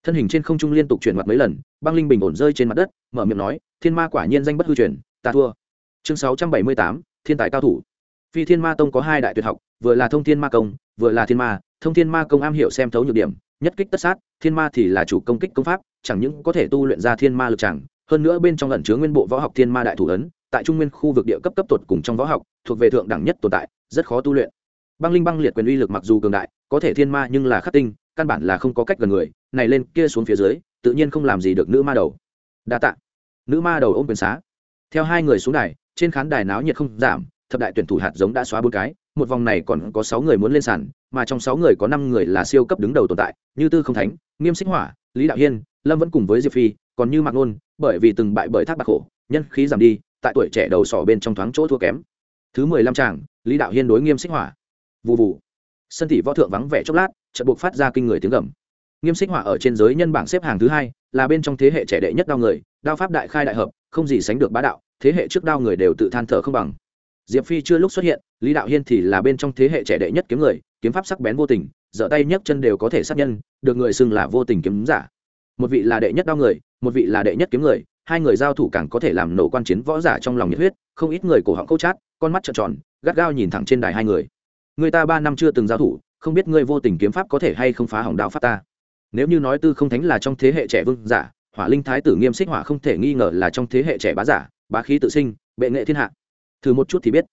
Thân hình trên không trung liên tục chuyển mặt mấy lần, băng linh bình ổn rơi trên mặt đất, mở miệng nói, thiên ma quả nhiên danh bất hư truyền, ta thua. Chương sáu trăm bảy mươi tám, thiên tài cao thủ. Phi thiên ma tông có hai đại tuyệt học, vừa là thông thiên ma công, vừa là thiên ma, thông thiên ma công am hiểu xem thấu nhược điểm, nhất kích tất sát, thiên ma thì là chủ công kích công pháp, chẳng những có thể tu luyện ra thiên ma lực chẳng, hơn nữa bên trong lẩn chứa nguyên bộ võ học thiên ma đại thủ ấn tại trung nguyên khu vực địa cấp cấp tột cùng trong võ học, thuộc về thượng đẳng nhất tồn tại, rất khó tu luyện. Băng linh băng liệt quyền uy lực mặc dù cường đại, có thể thiên ma nhưng là khắc tinh, căn bản là không có cách gần người, này lên kia xuống phía dưới, tự nhiên không làm gì được nữ ma đầu. Đa tạ. Nữ ma đầu ôm quyền xá. Theo hai người xuống đài, trên khán đài náo nhiệt không giảm, thập đại tuyển thủ hạt giống đã xóa bốn cái, một vòng này còn có sáu người muốn lên sàn, mà trong sáu người có năm người là siêu cấp đứng đầu tồn tại, như tư không thánh, nghiêm xích hỏa, lý đạo hiên, lâm vẫn cùng với diệp phi, còn như mạc nôn, bởi vì từng bại bởi thác bạc khổ, nhân khí giảm đi tại tuổi trẻ đầu sỏ bên trong thoáng chỗ thua kém. Thứ mười lăm tràng lý đạo hiên đối nghiêm xích hỏa. Vụ vụ sân thị võ thượng vắng vẻ chốc lát, chợt buộc phát ra kinh người tiếng gầm. Nghiêm xích hỏa ở trên giới nhân bảng xếp hàng thứ hai, là bên trong thế hệ trẻ đệ nhất đao người, đao pháp đại khai đại hợp, không gì sánh được bá đạo, thế hệ trước đao người đều tự than thở không bằng. Diệp phi chưa lúc xuất hiện, lý đạo hiên thì là bên trong thế hệ trẻ đệ nhất kiếm người, kiếm pháp sắc bén vô tình giở tay nhấc chân đều có thể sát nhân, được người xưng là vô tình kiếm giả. Một vị là đệ nhất đao người, một vị là đệ nhất kiếm người hai người giao thủ càng có thể làm nổ quan chiến võ giả trong lòng nhiệt huyết, không ít người cổ họng câu chát, con mắt trợn tròn, gắt gao nhìn thẳng trên đài hai người. Người ta ba năm chưa từng giao thủ, không biết ngươi vô tình kiếm pháp có thể hay không phá hỏng đạo pháp ta. Nếu như nói tư không thánh là trong thế hệ trẻ vương giả, hỏa linh thái tử nghiêm xích hỏa không thể nghi ngờ là trong thế hệ trẻ bá giả, bá khí tự sinh, bệ nghệ thiên hạ. Thử một chút thì biết.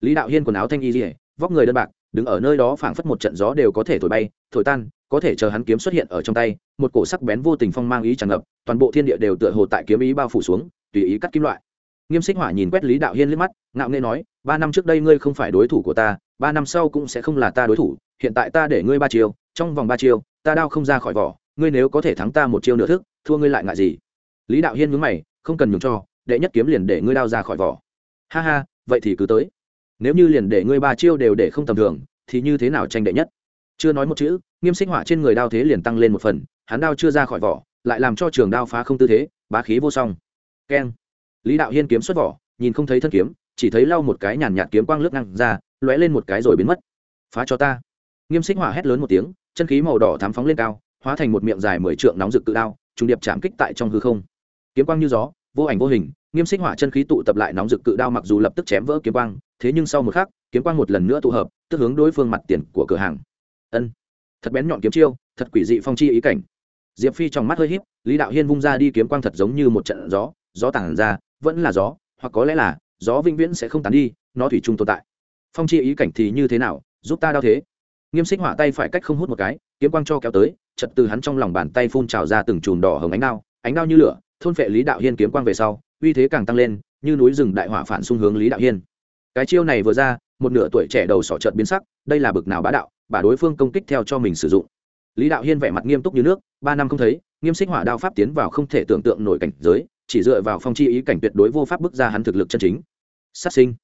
Lý đạo hiên quần áo thanh y dỉa vóc người đơn bạc, đứng ở nơi đó phảng phất một trận gió đều có thể thổi bay, thổi tan có thể chờ hắn kiếm xuất hiện ở trong tay, một cổ sắc bén vô tình phong mang ý tràn ngập, toàn bộ thiên địa đều tựa hồ tại kiếm ý bao phủ xuống, tùy ý cắt kim loại. Nghiêm xích hỏa nhìn quét lý đạo hiên liếc mắt, ngạo nghê nói, ba năm trước đây ngươi không phải đối thủ của ta, ba năm sau cũng sẽ không là ta đối thủ, hiện tại ta để ngươi ba chiêu, trong vòng ba chiêu, ta đao không ra khỏi vỏ, ngươi nếu có thể thắng ta một chiêu nửa thức, thua ngươi lại ngại gì? Lý đạo hiên nhướng mày, không cần nhường cho, đệ nhất kiếm liền để ngươi đao ra khỏi vỏ. Ha ha, vậy thì cứ tới. Nếu như liền để ngươi ba chiêu đều để không tầm thường, thì như thế nào tranh đệ nhất? Chưa nói một chữ nghiêm xích họa trên người đao thế liền tăng lên một phần, hắn đao chưa ra khỏi vỏ, lại làm cho trường đao phá không tư thế, bá khí vô song. Keng. Lý đạo hiên kiếm xuất vỏ, nhìn không thấy thân kiếm, chỉ thấy lau một cái nhàn nhạt kiếm quang lướt ngang ra, lóe lên một cái rồi biến mất. Phá cho ta. Nghiêm xích hỏa hét lớn một tiếng, chân khí màu đỏ thám phóng lên cao, hóa thành một miệng dài mười trượng nóng rực tự đao, trùng điệp chạm kích tại trong hư không. Kiếm quang như gió, vô ảnh vô hình, nghiêm xích hỏa chân khí tụ tập lại nóng rực cự đao mặc dù lập tức chém vỡ kiếm quang, thế nhưng sau một khắc, kiếm quang một lần nữa tụ hợp, tức hướng đối phương mặt tiền của cửa hàng. Ân thật bén nhọn kiếm chiêu, thật quỷ dị phong chi ý cảnh. Diệp phi trong mắt hơi híp, lý đạo hiên vung ra đi kiếm quang thật giống như một trận gió gió tản ra, vẫn là gió, hoặc có lẽ là, gió vĩnh viễn sẽ không tán đi, nó thủy chung tồn tại. Phong chi ý cảnh thì như thế nào, giúp ta đau thế? Nghiêm xích hỏa tay phải cách không hút một cái, kiếm quang cho kéo tới chật từ hắn trong lòng bàn tay phun trào ra từng chùm đỏ hồng ánh đao ánh đao như lửa, thôn phệ lý đạo hiên kiếm quang về sau, uy thế càng tăng lên, như núi rừng đại hỏa phản xung hướng lý đạo hiên. Cái chiêu này vừa ra, một nửa tuổi trẻ đầu sỏ trợt biến sắc, đây là bực nào bá đạo? Bà đối phương công kích theo cho mình sử dụng. Lý đạo hiên vẻ mặt nghiêm túc như nước, ba năm không thấy, nghiêm xích hỏa đao pháp tiến vào không thể tưởng tượng nổi cảnh giới, chỉ dựa vào phong chi ý cảnh tuyệt đối vô pháp bước ra hắn thực lực chân chính. Sát sinh.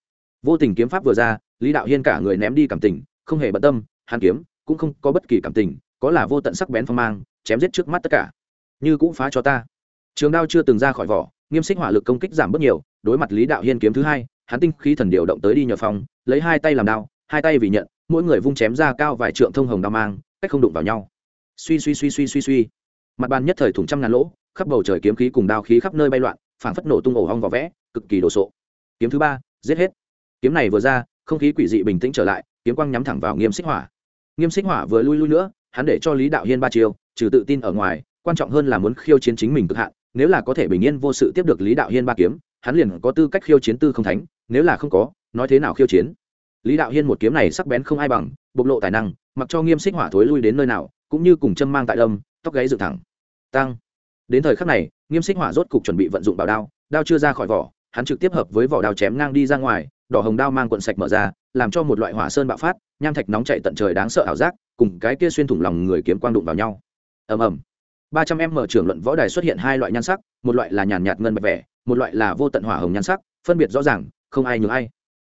Vô tình kiếm pháp vừa ra, lý đạo hiên cả người ném đi cảm tình, không hề bận tâm, hắn kiếm cũng không có bất kỳ cảm tình, có là vô tận sắc bén phong mang, chém giết trước mắt tất cả. Như cũng phá cho ta. Trường đao chưa từng ra khỏi vỏ, nghiêm xích hỏa lực công kích giảm bớt nhiều, đối mặt lý đạo hiên kiếm thứ hai, hắn tinh khí thần điều động tới đi nhờ phòng lấy hai tay làm đao hai tay vì nhận, mỗi người vung chém ra cao vài trượng thông hồng đao mang, cách không đụng vào nhau. Suy suy suy suy suy suy. Mặt bàn nhất thời thủng trăm ngàn lỗ, khắp bầu trời kiếm khí cùng đao khí khắp nơi bay loạn, phảng phất nổ tung ổ hong vỏ vẽ, cực kỳ đồ sộ. Kiếm thứ ba, giết hết. Kiếm này vừa ra, không khí quỷ dị bình tĩnh trở lại, kiếm quang nhắm thẳng vào nghiêm xích hỏa. Nghiêm xích hỏa vừa lui lui nữa, hắn để cho lý đạo hiên ba chiêu, trừ tự tin ở ngoài, quan trọng hơn là muốn khiêu chiến chính mình cực hạn, nếu là có thể bình yên vô sự tiếp được lý đạo hiên ba kiếm, hắn liền có tư cách khiêu chiến tư không thánh, nếu là không có, nói thế nào khiêu chiến? Lý đạo hiên một kiếm này sắc bén không ai bằng, bộc lộ tài năng, mặc cho nghiêm xích hỏa thối lui đến nơi nào, cũng như cùng châm mang tại lâm, tóc gáy dựng thẳng. Tăng. Đến thời khắc này, nghiêm xích hỏa rốt cục chuẩn bị vận dụng bảo đao đao chưa ra khỏi vỏ, hắn trực tiếp hợp với vỏ đao chém ngang đi ra ngoài, đỏ hồng đao mang cuộn sạch mở ra, làm cho một loại hỏa sơn bạo phát, nham thạch nóng chạy tận trời đáng sợ ảo giác, cùng cái kia xuyên thủng lòng người kiếm quang đụng vào nhau. Ầm ầm. ba trăm em mở trưởng luận võ đài xuất hiện hai loại nhan sắc, một loại là nhàn nhạt ngân bạch vẻ, một loại là vô tận hỏa hồng nhan sắc, phân biệt rõ ràng, không ai nhường ai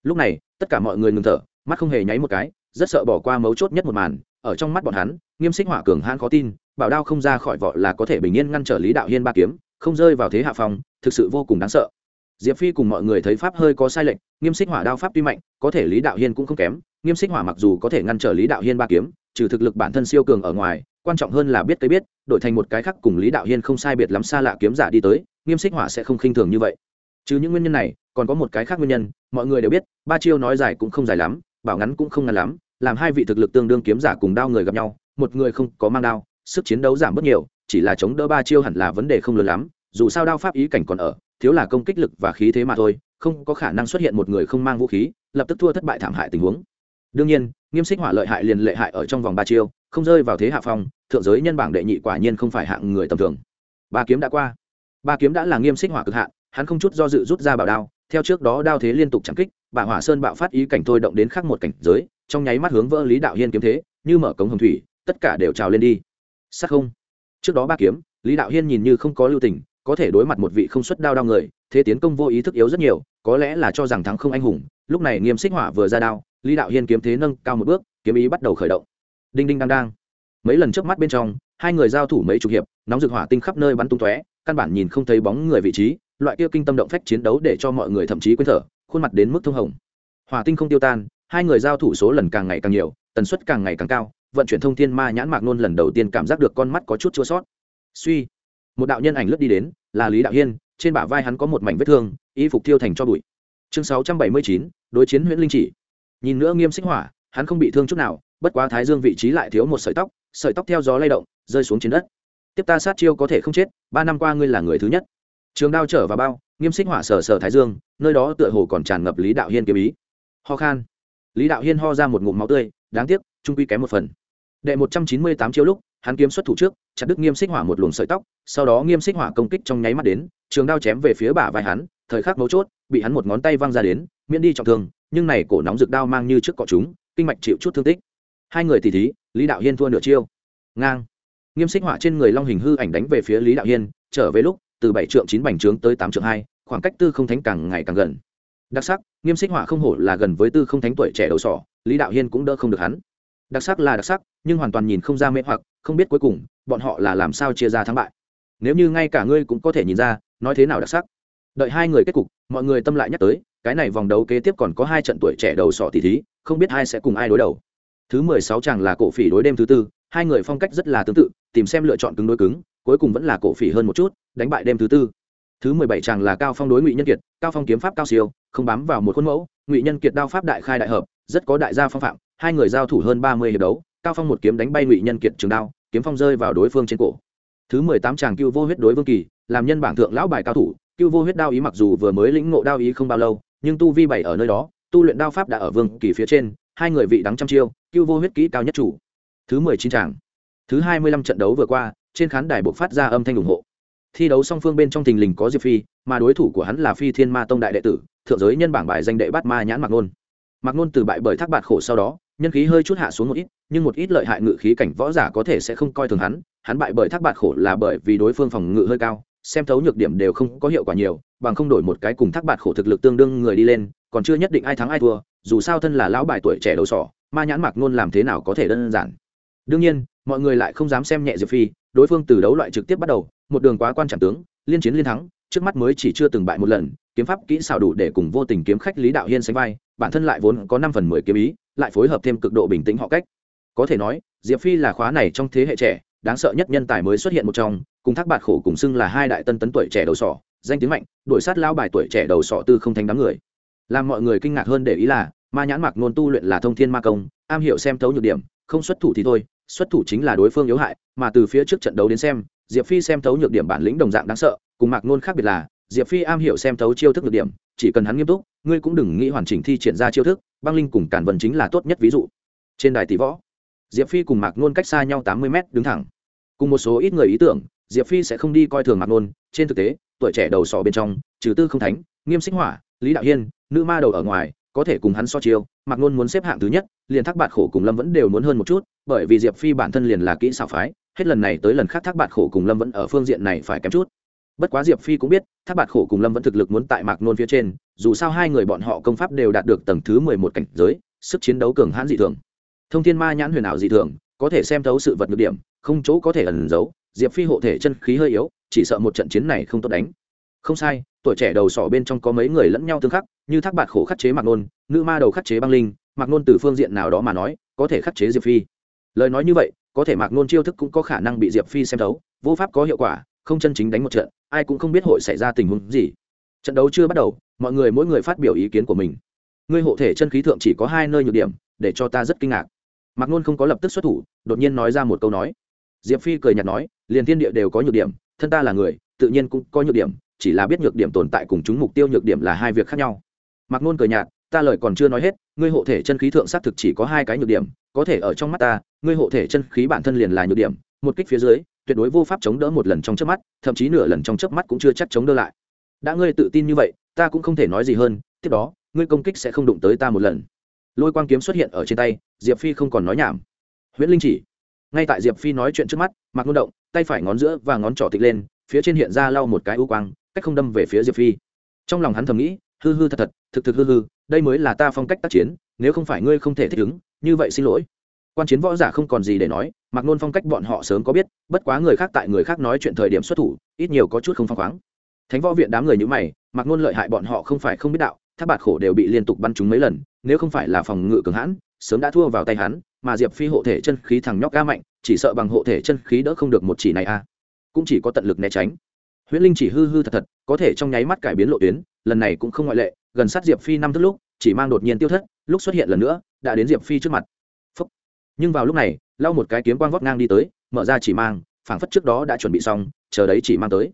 lúc này, tất cả mọi người ngừng thở, mắt không hề nháy một cái, rất sợ bỏ qua mấu chốt nhất một màn, ở trong mắt bọn hắn, nghiêm xích hỏa cường hãn khó tin, bảo đao không ra khỏi vỏ là có thể bình yên ngăn trở lý đạo hiên ba kiếm, không rơi vào thế hạ phòng thực sự vô cùng đáng sợ. Diệp phi cùng mọi người thấy pháp hơi có sai lệch, nghiêm xích hỏa đao pháp tuy mạnh, có thể lý đạo hiên cũng không kém, nghiêm xích hỏa mặc dù có thể ngăn trở lý đạo hiên ba kiếm, trừ thực lực bản thân siêu cường ở ngoài, quan trọng hơn là biết cái biết, đổi thành một cái khác cùng lý đạo hiên không sai biệt lắm xa lạ kiếm giả đi tới, nghiêm xích hỏa sẽ không khinh thường như vậy. Trừ những nguyên nhân này còn có một cái khác nguyên nhân, mọi người đều biết, ba chiêu nói dài cũng không dài lắm, bảo ngắn cũng không ngắn lắm, làm hai vị thực lực tương đương kiếm giả cùng đao người gặp nhau, một người không có mang đao, sức chiến đấu giảm bớt nhiều, chỉ là chống đỡ ba chiêu hẳn là vấn đề không lớn lắm, dù sao đao pháp ý cảnh còn ở, thiếu là công kích lực và khí thế mà thôi, không có khả năng xuất hiện một người không mang vũ khí, lập tức thua thất bại thảm hại tình huống. Đương nhiên, nghiêm xích hỏa lợi hại liền lệ hại ở trong vòng ba chiêu, không rơi vào thế hạ phong, thượng giới nhân bảng đệ nhị quả nhiên không phải hạng người tầm thường. Ba kiếm đã qua. Ba kiếm đã là nghiêm xích hỏa cực hạn, hắn không chút do dự rút ra bảo đao theo trước đó đao thế liên tục chẳng kích bà hỏa sơn bạo phát ý cảnh thôi động đến khác một cảnh giới, trong nháy mắt hướng vỡ lý đạo hiên kiếm thế, như mở cống hồng thủy, tất cả đều trào lên đi. Sắc không. Trước đó ba kiếm, lý đạo hiên nhìn như không có lưu tình, có thể đối mặt một vị không xuất đao đao người, thế tiến công vô ý thức yếu rất nhiều, có lẽ là cho rằng thắng không anh hùng, lúc này nghiêm xích hỏa vừa ra đao, lý đạo hiên kiếm thế nâng cao một bước, kiếm ý bắt đầu khởi động. Đinh đinh đang đang. Mấy lần trước mắt bên trong, hai người giao thủ mấy chục hiệp, nóng rực hỏa tinh khắp nơi bắn tung tóe, căn bản nhìn không thấy bóng người vị trí loại kia kinh tâm động phách chiến đấu để cho mọi người thậm chí quên thở, khuôn mặt đến mức thông hồng. Hỏa tinh không tiêu tan, hai người giao thủ số lần càng ngày càng nhiều, tần suất càng ngày càng cao, vận chuyển thông thiên ma nhãn mạc nôn lần đầu tiên cảm giác được con mắt có chút chua sót. Suy, một đạo nhân ảnh lướt đi đến, là lý đạo hiên, trên bả vai hắn có một mảnh vết thương, y phục tiêu thành cho bụi. Chương sáu trăm bảy mươi chín, đối chiến huyễn linh chỉ. Nhìn nữa nghiêm xích hỏa, hắn không bị thương chút nào, bất quá thái dương vị trí lại thiếu một sợi tóc sợi tóc theo gió lay động, rơi xuống trên đất. Tiếp ta sát chiêu có thể không chết, ba năm qua ngươi là người thứ nhất trường đao trở vào bao, nghiêm xích hỏa sờ sờ thái dương, nơi đó tựa hồ còn tràn ngập lý đạo hiên kiếm ý. Ho khan. Lý đạo hiên ho ra một ngụm máu tươi, đáng tiếc, trung quy kém một phần. Đệ một trăm chín mươi tám chiêu lúc, hắn kiếm xuất thủ trước, chặt đứt nghiêm xích hỏa một luồng sợi tóc, sau đó nghiêm xích hỏa công kích trong nháy mắt đến, trường đao chém về phía bả vai hắn, thời khắc mấu chốt, bị hắn một ngón tay văng ra đến, miễn đi trọng thương, nhưng này cổ nóng rực đao mang như trước cọ chúng, kinh mạch chịu chút thương tích. Hai người tỉ thí, lý đạo hiên thua nửa chiêu. Ngang. Nghiêm xích hỏa trên người long hình hư ảnh đánh về phía lý đạo hiên, trở về lúc từ bảy trượng chín bành trướng tới tám trượng hai, khoảng cách tư không thánh càng ngày càng gần. Đặc sắc, nghiêm xích hỏa không hổ là gần với tư không thánh tuổi trẻ đầu sỏ, lý đạo hiên cũng đỡ không được hắn. Đặc sắc là đặc sắc, nhưng hoàn toàn nhìn không ra mê hoặc, không biết cuối cùng, bọn họ là làm sao chia ra thắng bại. Nếu như ngay cả ngươi cũng có thể nhìn ra, nói thế nào đặc sắc? Đợi hai người kết cục, mọi người tâm lại nhắc tới, cái này vòng đấu kế tiếp còn có hai trận tuổi trẻ đầu sọ tỷ thí, không biết ai sẽ cùng ai đối đầu. Thứ mười sáu chàng là cổ phỉ đối đêm thứ tư, hai người phong cách rất là tương tự, tìm xem lựa chọn cứng đối cứng cuối cùng vẫn là cổ phỉ hơn một chút đánh bại đêm thứ tư. Thứ mười bảy chàng là cao phong đối ngụy nhân kiệt cao phong kiếm pháp cao siêu không bám vào một khuôn mẫu ngụy nhân kiệt đao pháp đại khai đại hợp rất có đại gia phong phạm hai người giao thủ hơn ba mươi hiệp đấu cao phong một kiếm đánh bay ngụy nhân kiệt trường đao kiếm phong rơi vào đối phương trên cổ. Thứ mười tám chàng cưu vô huyết đối vương kỳ làm nhân bảng thượng lão bài cao thủ cưu vô huyết đao ý mặc dù vừa mới lĩnh ngộ đao ý không bao lâu nhưng tu vi bảy ở nơi đó tu luyện đao pháp đã ở vương kỳ phía trên hai người vị đắng trăm chiêu cưu vô huyết kỹ cao nhất chủ. Thứ mười chín chàng, thứ hai mươi lăm trận đấu vừa qua trên khán đài buộc phát ra âm thanh ủng hộ. Thi đấu song phương bên trong thình lình có diệp phi, mà đối thủ của hắn là phi thiên ma tông đại đệ tử, thượng giới nhân bảng bài danh đệ bát ma nhãn mạc nôn. Mạc nôn từ bại bởi thác bạt khổ sau đó, nhân khí hơi chút hạ xuống một ít, nhưng một ít lợi hại ngự khí cảnh võ giả có thể sẽ không coi thường hắn. Hắn bại bởi thác bạt khổ là bởi vì đối phương phòng ngự hơi cao, xem thấu nhược điểm đều không có hiệu quả nhiều, bằng không đổi một cái cùng thác bạt khổ thực lực tương đương người đi lên, còn chưa nhất định ai thắng ai thua, dù sao thân là lão bài tuổi trẻ đầu sỏ, ma nhãn mạc nôn làm thế nào có thể đơn giản. Đương nhiên, mọi người lại không dám xem nhẹ diệp phi đối phương từ đấu loại trực tiếp bắt đầu, một đường quá quan trọng tướng, liên chiến liên thắng, trước mắt mới chỉ chưa từng bại một lần, kiếm pháp kỹ xảo đủ để cùng vô tình kiếm khách lý đạo hiên sánh vai, bản thân lại vốn có năm phần mười kiếm ý, lại phối hợp thêm cực độ bình tĩnh họ cách. Có thể nói, diệp phi là khóa này trong thế hệ trẻ, đáng sợ nhất nhân tài mới xuất hiện một trong, cùng thác bạt khổ cùng xưng là hai đại tân tấn tuổi trẻ đầu sỏ, danh tiếng mạnh, đuổi sát lao bài tuổi trẻ đầu sỏ tư không thành đám người. Làm mọi người kinh ngạc hơn để ý là, ma nhãn mặc nôn tu luyện là thông thiên ma công, am hiểu xem thấu nhược điểm, không xuất thủ thì thôi xuất thủ chính là đối phương yếu hại, mà từ phía trước trận đấu đến xem, diệp phi xem thấu nhược điểm bản lĩnh đồng dạng đáng sợ, cùng mạc nôn khác biệt là, diệp phi am hiểu xem thấu chiêu thức nhược điểm, chỉ cần hắn nghiêm túc, ngươi cũng đừng nghĩ hoàn chỉnh thi triển ra chiêu thức, băng linh cùng cản vần chính là tốt nhất ví dụ. Trên đài tỷ võ, diệp phi cùng mạc nôn cách xa nhau tám mươi m đứng thẳng. Cùng một số ít người ý tưởng, diệp phi sẽ không đi coi thường mạc nôn, trên thực tế, tuổi trẻ đầu sọ bên trong, trừ tư không thánh, nghiêm xích hỏa, lý đạo hiên, nữ ma đầu ở ngoài, có thể cùng hắn so chiêu, mạc nôn muốn xếp hạng thứ nhất liền thác bạt khổ cùng lâm vẫn đều muốn hơn một chút, bởi vì diệp phi bản thân liền là kỹ xảo phái, hết lần này tới lần khác thác bạt khổ cùng lâm vẫn ở phương diện này phải kém chút. Bất quá diệp phi cũng biết, thác bạt khổ cùng lâm vẫn thực lực muốn tại mạc nôn phía trên, dù sao hai người bọn họ công pháp đều đạt được tầng thứ mười một cảnh giới, sức chiến đấu cường hãn dị thường. Thông thiên ma nhãn huyền ảo dị thường, có thể xem thấu sự vật ngược điểm, không chỗ có thể ẩn giấu, diệp phi hộ thể chân khí hơi yếu, chỉ sợ một trận chiến này không tốt đánh. Không sai, tuổi trẻ đầu sỏ bên trong có mấy người lẫn nhau tương khắc, như thác bạt khổ khắc chế mạc nôn, nữ ma đầu khắc chế băng linh mạc nôn từ phương diện nào đó mà nói, có thể khắc chế diệp phi. Lời nói như vậy, có thể mạc nôn chiêu thức cũng có khả năng bị diệp phi xem thấu, vô pháp có hiệu quả, không chân chính đánh một trận, ai cũng không biết hội xảy ra tình huống gì. Trận đấu chưa bắt đầu, mọi người mỗi người phát biểu ý kiến của mình. Ngươi hộ thể chân khí thượng chỉ có hai nơi nhược điểm, để cho ta rất kinh ngạc. Mạc nôn không có lập tức xuất thủ, đột nhiên nói ra một câu nói. Diệp phi cười nhạt nói, liền thiên địa đều có nhược điểm, thân ta là người, tự nhiên cũng có nhược điểm, chỉ là biết nhược điểm tồn tại cùng chúng mục tiêu nhược điểm là hai việc khác nhau. Mạc nôn cười nhạt ta lời còn chưa nói hết, ngươi hộ thể chân khí thượng xác thực chỉ có hai cái nhược điểm, có thể ở trong mắt ta, ngươi hộ thể chân khí bản thân liền là nhược điểm, một kích phía dưới, tuyệt đối vô pháp chống đỡ một lần trong chớp mắt, thậm chí nửa lần trong chớp mắt cũng chưa chắc chống đỡ lại. Đã ngươi tự tin như vậy, ta cũng không thể nói gì hơn, tiếp đó, ngươi công kích sẽ không đụng tới ta một lần. Lôi quang kiếm xuất hiện ở trên tay, diệp phi không còn nói nhảm. Huyễn linh chỉ, ngay tại diệp phi nói chuyện trước mắt, mặc ngôn động, tay phải ngón giữa và ngón trỏ tịch lên, phía trên hiện ra lau một cái u quang, cách không đâm về phía diệp phi. Trong lòng hắn thầm nghĩ hư hư thật thật, thực thực hư hư, đây mới là ta phong cách tác chiến, nếu không phải ngươi không thể thích ứng, như vậy xin lỗi. Quan chiến võ giả không còn gì để nói mặc nôn phong cách bọn họ sớm có biết, bất quá người khác tại người khác nói chuyện thời điểm xuất thủ, ít nhiều có chút không phăng khoáng. Thánh võ viện đám người như mày mặc nôn lợi hại bọn họ không phải không biết đạo, tháp bạt khổ đều bị liên tục bắn trúng mấy lần, nếu không phải là phòng ngự cường hãn, sớm đã thua vào tay hắn, mà diệp phi hộ thể chân khí thằng nhóc ga mạnh, chỉ sợ bằng hộ thể chân khí đỡ không được một chỉ này a cũng chỉ có tận lực né tránh. Huyễn linh chỉ hư hư thật thật, có thể trong nháy mắt cải biến lộ tuyến lần này cũng không ngoại lệ, gần sát diệp phi năm thức lúc, chỉ mang đột nhiên tiêu thất, lúc xuất hiện lần nữa, đã đến diệp phi trước mặt. Phúc. nhưng vào lúc này, lau một cái kiếm quang vót ngang đi tới, mở ra chỉ mang, phảng phất trước đó đã chuẩn bị xong, chờ đấy chỉ mang tới.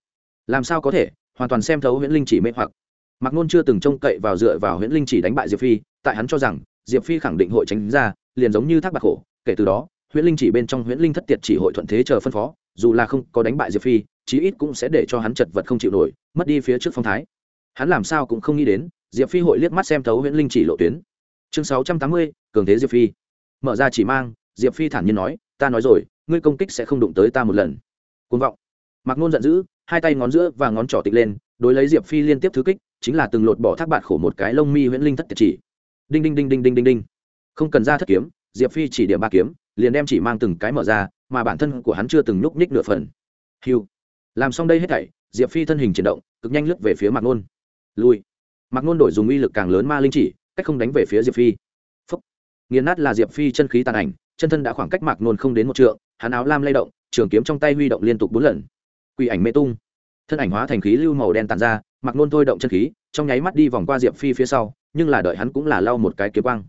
Làm sao có thể, hoàn toàn xem thấu huyễn linh chỉ mê hoặc. Mạc nôn chưa từng trông cậy vào dựa vào huyễn linh chỉ đánh bại diệp phi, tại hắn cho rằng, diệp phi khẳng định hội tránh ra, liền giống như thác bạc khổ kể từ đó, huyễn linh chỉ bên trong huyễn linh thất tiệt chỉ hội thuận thế chờ phân phó, dù là không có đánh bại diệp phi, chí ít cũng sẽ để cho hắn chật vật không chịu nổi, mất đi phía trước phong thái hắn làm sao cũng không nghĩ đến, diệp phi hội liếc mắt xem thấu huyễn linh chỉ lộ tuyến. Chương sáu trăm tám mươi, cường thế diệp phi. Mở ra chỉ mang, diệp phi thản nhiên nói, ta nói rồi, ngươi công kích sẽ không đụng tới ta một lần. Côn vọng. Mặc nôn giận dữ, hai tay ngón giữa và ngón trỏ tịch lên, đối lấy diệp phi liên tiếp thứ kích, chính là từng lột bỏ thác bạn khổ một cái lông mi huyễn linh thất tiệt chỉ. Đinh đinh đinh đinh đinh đinh đinh. Không cần ra thất kiếm, diệp phi chỉ điểm ba kiếm, liền đem chỉ mang từng cái mở ra, mà bản thân của hắn chưa từng nhúc nhích nửa phần. Hiu làm xong đây hết thảy, diệp phi thân hình chuyển động, cực nhanh lướt về phía mạc nôn lui. Mặc nôn đổi dùng uy lực càng lớn ma linh chỉ, cách không đánh về phía diệp phi. Phấp nghiền nát là diệp phi chân khí tàn ảnh, chân thân đã khoảng cách mạc nôn không đến một trượng, hắn áo lam lay động, trường kiếm trong tay huy động liên tục bốn lần. Quỷ ảnh mê tung. Thân ảnh hóa thành khí lưu màu đen tàn ra, mạc nôn thôi động chân khí, trong nháy mắt đi vòng qua diệp phi phía sau, nhưng là đợi hắn cũng là lau một cái kiếm quang.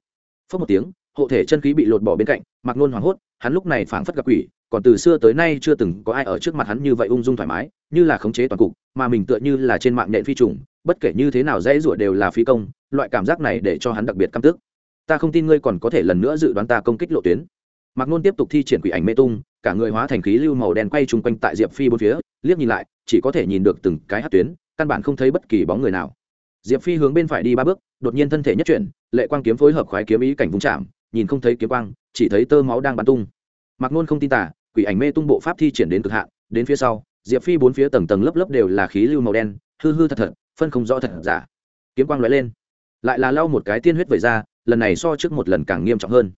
Phớt một tiếng, hộ thể chân khí bị lột bỏ bên cạnh, mạc nôn hoảng hốt, hắn lúc này phảng phất gặp quỷ, còn từ xưa tới nay chưa từng có ai ở trước mặt hắn như vậy ung dung thoải mái, như là khống chế toàn cục, mà mình tựa như là trên mạng nhện phi trùng bất kể như thế nào dễ rủa đều là phi công, loại cảm giác này để cho hắn đặc biệt căm tức. Ta không tin ngươi còn có thể lần nữa dự đoán ta công kích lộ tuyến. Mạc nôn tiếp tục thi triển quỷ ảnh mê tung, cả người hóa thành khí lưu màu đen quay chung quanh tại diệp phi bốn phía, liếc nhìn lại, chỉ có thể nhìn được từng cái hát tuyến, căn bản không thấy bất kỳ bóng người nào. Diệp phi hướng bên phải đi ba bước, đột nhiên thân thể nhất chuyển, lệ quang kiếm phối hợp khoái kiếm ý cảnh vung chạm, nhìn không thấy kiếm quang, chỉ thấy tơ máu đang bắn tung. Mạc nôn không tin tả quỷ ảnh mê tung bộ pháp thi triển đến cực hạn, đến phía sau, diệp phi bốn phía tầng tầng lớp lớp đều là khí lưu màu đen, hư hư thật thật phân không rõ thật giả. Kiếm quang lóe lên. Lại là lau một cái tiên huyết vẩy ra, lần này so trước một lần càng nghiêm trọng hơn.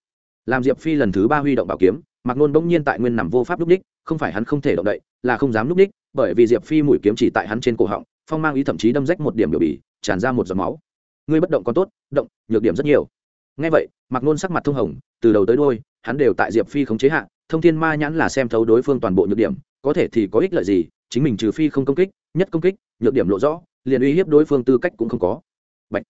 Làm diệp phi lần thứ ba huy động bảo kiếm, mạc nôn bỗng nhiên tại nguyên nằm vô pháp lúc ních không phải hắn không thể động đậy, là không dám lúc ních bởi vì diệp phi mũi kiếm chỉ tại hắn trên cổ họng, phong mang ý thậm chí đâm rách một điểm biểu bì, tràn ra một giọt máu. Ngươi bất động còn tốt, động, nhược điểm rất nhiều. Ngay vậy, mạc nôn sắc mặt thông hồng, từ đầu tới đôi hắn đều tại diệp phi khống chế hạ, thông thiên ma nhãn là xem thấu đối phương toàn bộ nhược điểm, có thể thì có ích lợi gì, chính mình trừ phi không công kích, nhất công kích, nhược điểm lộ rõ liền uy hiếp đối phương tư cách cũng không có. Bạch.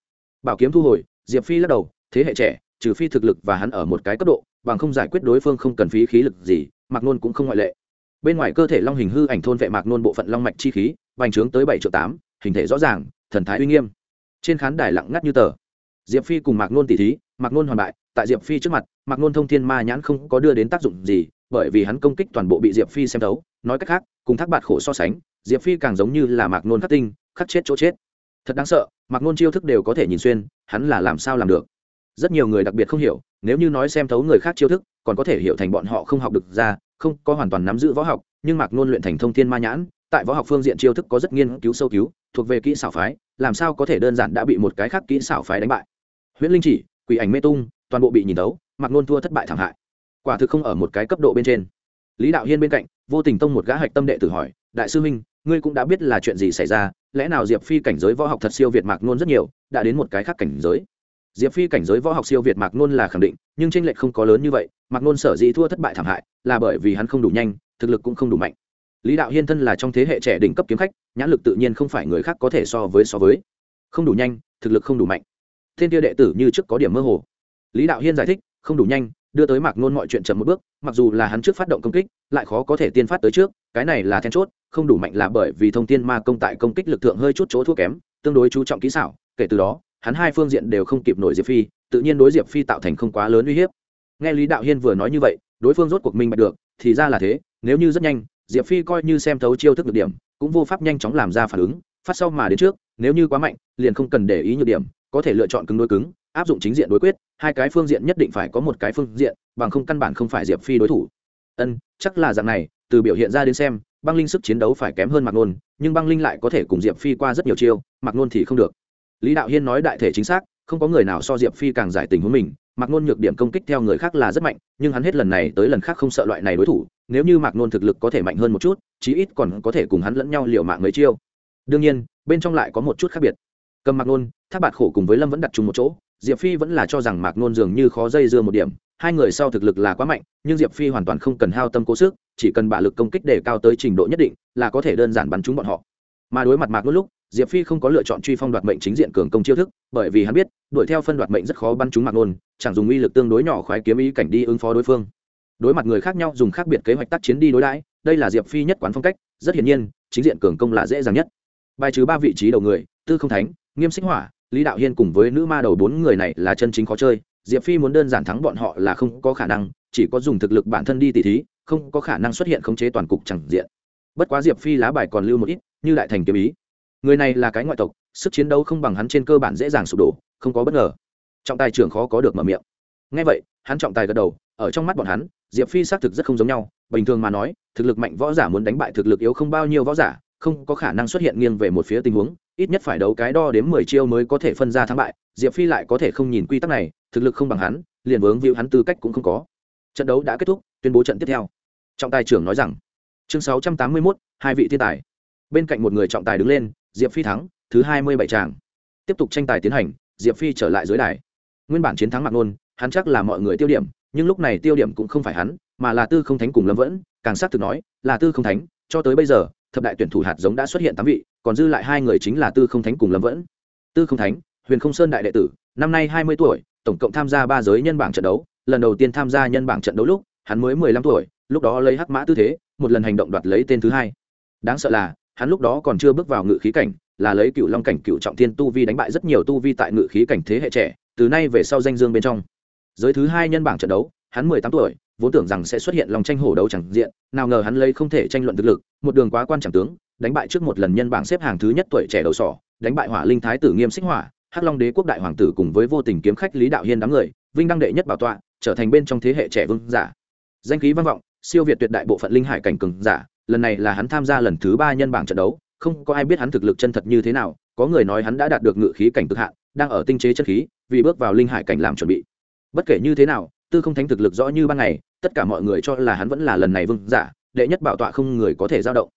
bảo kiếm thu hồi, diệp phi lắc đầu, thế hệ trẻ, trừ phi thực lực và hắn ở một cái cấp độ, bằng không giải quyết đối phương không cần phí khí lực gì, mạc nôn cũng không ngoại lệ. Bên ngoài cơ thể long hình hư ảnh thôn vệ mạc nôn bộ phận long mạch chi khí, bành trướng tới bảy triệu tám, hình thể rõ ràng, thần thái uy nghiêm. Trên khán đài lặng ngắt như tờ. Diệp phi cùng mạc nôn tỉ thí, mạc nôn hoàn bại, tại diệp phi trước mặt, mạc nôn thông thiên ma nhãn không có đưa đến tác dụng gì bởi vì hắn công kích toàn bộ bị diệp phi xem thấu. Nói cách khác, cùng thác bạt khổ so sánh, diệp phi càng giống như là mạc nôn khắc tinh, khắc chết chỗ chết. Thật đáng sợ, mạc nôn chiêu thức đều có thể nhìn xuyên, hắn là làm sao làm được? Rất nhiều người đặc biệt không hiểu, nếu như nói xem thấu người khác chiêu thức, còn có thể hiểu thành bọn họ không học được ra, không có hoàn toàn nắm giữ võ học, nhưng mạc nôn luyện thành thông thiên ma nhãn, tại võ học phương diện chiêu thức có rất nghiên cứu sâu cứu, thuộc về kỹ xảo phái, làm sao có thể đơn giản đã bị một cái khác kỹ xảo phái đánh bại? Huyễn linh chỉ, quỷ ảnh mê tung, toàn bộ bị nhìn tấu mặc nôn thua thất bại thảm hại quả thực không ở một cái cấp độ bên trên. Lý đạo hiên bên cạnh, vô tình tông một gã hạch tâm đệ tử hỏi, đại sư huynh, ngươi cũng đã biết là chuyện gì xảy ra, lẽ nào diệp phi cảnh giới võ học thật siêu việt mạc nôn rất nhiều, đã đến một cái khác cảnh giới? Diệp phi cảnh giới võ học siêu việt mạc nôn là khẳng định, nhưng tranh lệch không có lớn như vậy, mạc nôn sở dĩ thua thất bại thảm hại, là bởi vì hắn không đủ nhanh, thực lực cũng không đủ mạnh. Lý đạo hiên thân là trong thế hệ trẻ đỉnh cấp kiếm khách, nhãn lực tự nhiên không phải người khác có thể so với so với. Không đủ nhanh, thực lực không đủ mạnh. Thiên tiêu đệ tử như trước có điểm mơ hồ. Lý đạo hiên giải thích, không đủ nhanh đưa tới mạc nôn mọi chuyện chậm một bước, mặc dù là hắn trước phát động công kích, lại khó có thể tiên phát tới trước, cái này là then chốt, không đủ mạnh là bởi vì thông tin ma công tại công kích lực lượng hơi chút chỗ thua kém, tương đối chú trọng kỹ xảo, kể từ đó, hắn hai phương diện đều không kịp nổi diệp phi, tự nhiên đối diệp phi tạo thành không quá lớn uy hiếp. Nghe lý đạo hiên vừa nói như vậy, đối phương rốt cuộc minh bạch được, thì ra là thế, nếu như rất nhanh, diệp phi coi như xem thấu chiêu thức được điểm, cũng vô pháp nhanh chóng làm ra phản ứng, phát sau mà đến trước, nếu như quá mạnh, liền không cần để ý nhược điểm, có thể lựa chọn cứng đối cứng áp dụng chính diện đối quyết, hai cái phương diện nhất định phải có một cái phương diện, bằng không căn bản không phải diệp phi đối thủ. Ân, chắc là dạng này, từ biểu hiện ra đến xem, băng linh sức chiến đấu phải kém hơn mạc nôn, nhưng băng linh lại có thể cùng diệp phi qua rất nhiều chiêu, mạc nôn thì không được. Lý đạo hiên nói đại thể chính xác, không có người nào so diệp phi càng giải tình huống mình, mạc nôn nhược điểm công kích theo người khác là rất mạnh, nhưng hắn hết lần này tới lần khác không sợ loại này đối thủ, nếu như mạc nôn thực lực có thể mạnh hơn một chút, chí ít còn có thể cùng hắn lẫn nhau liệu mạng mấy chiêu. Đương nhiên, bên trong lại có một chút khác biệt. Cầm mạc nôn Tháp bạt khổ cùng với lâm vẫn đặt chung một chỗ diệp phi vẫn là cho rằng mạc nôn dường như khó dây dưa một điểm, hai người sau thực lực là quá mạnh, nhưng diệp phi hoàn toàn không cần hao tâm cố sức, chỉ cần bả lực công kích để cao tới trình độ nhất định là có thể đơn giản bắn trúng bọn họ. Mà đối mặt mạc nôn lúc, diệp phi không có lựa chọn truy phong đoạt mệnh chính diện cường công chiêu thức, bởi vì hắn biết, đuổi theo phân đoạt mệnh rất khó bắn trúng mạc nôn, chẳng dùng uy lực tương đối nhỏ khoái kiếm ý cảnh đi ứng phó đối phương. Đối mặt người khác nhau dùng khác biệt kế hoạch tác chiến đi đối đãi, đây là diệp phi nhất quán phong cách, rất hiển nhiên, chính diện cường công là dễ dàng nhất. Bài trừ ba vị trí đầu người, tư không thánh, nghiêm xích hỏa lý đạo hiên cùng với nữ ma đầu bốn người này là chân chính khó chơi, diệp phi muốn đơn giản thắng bọn họ là không có khả năng, chỉ có dùng thực lực bản thân đi tỉ thí, không có khả năng xuất hiện khống chế toàn cục chẳng diện. Bất quá diệp phi lá bài còn lưu một ít, như đại thành kiếm ý. Người này là cái ngoại tộc, sức chiến đấu không bằng hắn trên cơ bản dễ dàng sụp đổ, không có bất ngờ. Trọng tài trưởng khó có được mở miệng. Ngay vậy, hắn trọng tài gật đầu, ở trong mắt bọn hắn, diệp phi xác thực rất không giống nhau, bình thường mà nói, thực lực mạnh võ giả muốn đánh bại thực lực yếu không bao nhiêu võ giả không có khả năng xuất hiện nghiêng về một phía tình huống, ít nhất phải đấu cái đo đến mười chiêu mới có thể phân ra thắng bại, diệp phi lại có thể không nhìn quy tắc này, thực lực không bằng hắn, liền vướng víu hắn tư cách cũng không có. Trận đấu đã kết thúc, tuyên bố trận tiếp theo. Trọng tài trưởng nói rằng, chương sáu trăm tám mươi mốt, hai vị thiên tài. Bên cạnh một người trọng tài đứng lên, diệp phi thắng, thứ hai mươi bảy tràng. Tiếp tục tranh tài tiến hành, diệp phi trở lại dưới đài. Nguyên bản chiến thắng mặc nôn, hắn chắc là mọi người tiêu điểm, nhưng lúc này tiêu điểm cũng không phải hắn, mà là tư không thánh cùng lâm vẫn, càng xác thực nói, là tư không thánh, cho tới bây giờ thập đại tuyển thủ hạt giống đã xuất hiện tám vị, còn dư lại hai người chính là tư không thánh cùng lâm vẫn. Tư không thánh, huyền không sơn đại đệ tử, năm nay hai mươi tuổi, tổng cộng tham gia ba giới nhân bảng trận đấu. Lần đầu tiên tham gia nhân bảng trận đấu lúc, hắn mới mười lăm tuổi, lúc đó lấy hắc mã tư thế, một lần hành động đoạt lấy tên thứ hai. Đáng sợ là, hắn lúc đó còn chưa bước vào ngự khí cảnh, là lấy cựu long cảnh cựu trọng thiên tu vi đánh bại rất nhiều tu vi tại ngự khí cảnh thế hệ trẻ, từ nay về sau danh dương bên trong. Giới thứ hai nhân bảng trận đấu, hắn mười tám tuổi vốn tưởng rằng sẽ xuất hiện lòng tranh hổ đấu chẳng diện, nào ngờ hắn lấy không thể tranh luận thực lực, một đường quá quan chẳng tướng, đánh bại trước một lần nhân bảng xếp hàng thứ nhất tuổi trẻ đầu sỏ, đánh bại hỏa linh thái tử nghiêm xích hỏa, hắc long đế quốc đại hoàng tử cùng với vô tình kiếm khách lý đạo hiên đám người, vinh đăng đệ nhất bảo tọa, trở thành bên trong thế hệ trẻ vương giả. Danh khí vang vọng, siêu việt tuyệt đại bộ phận linh hải cảnh cường giả, lần này là hắn tham gia lần thứ ba nhân bảng trận đấu, không có ai biết hắn thực lực chân thật như thế nào, có người nói hắn đã đạt được ngự khí cảnh cực hạn, đang ở tinh chế chân khí, vì bước vào linh hải cảnh làm chuẩn bị. Bất kể như thế nào, tư không thánh thực lực rõ như ban ngày tất cả mọi người cho là hắn vẫn là lần này vương giả, đệ nhất bảo tọa không người có thể giao động.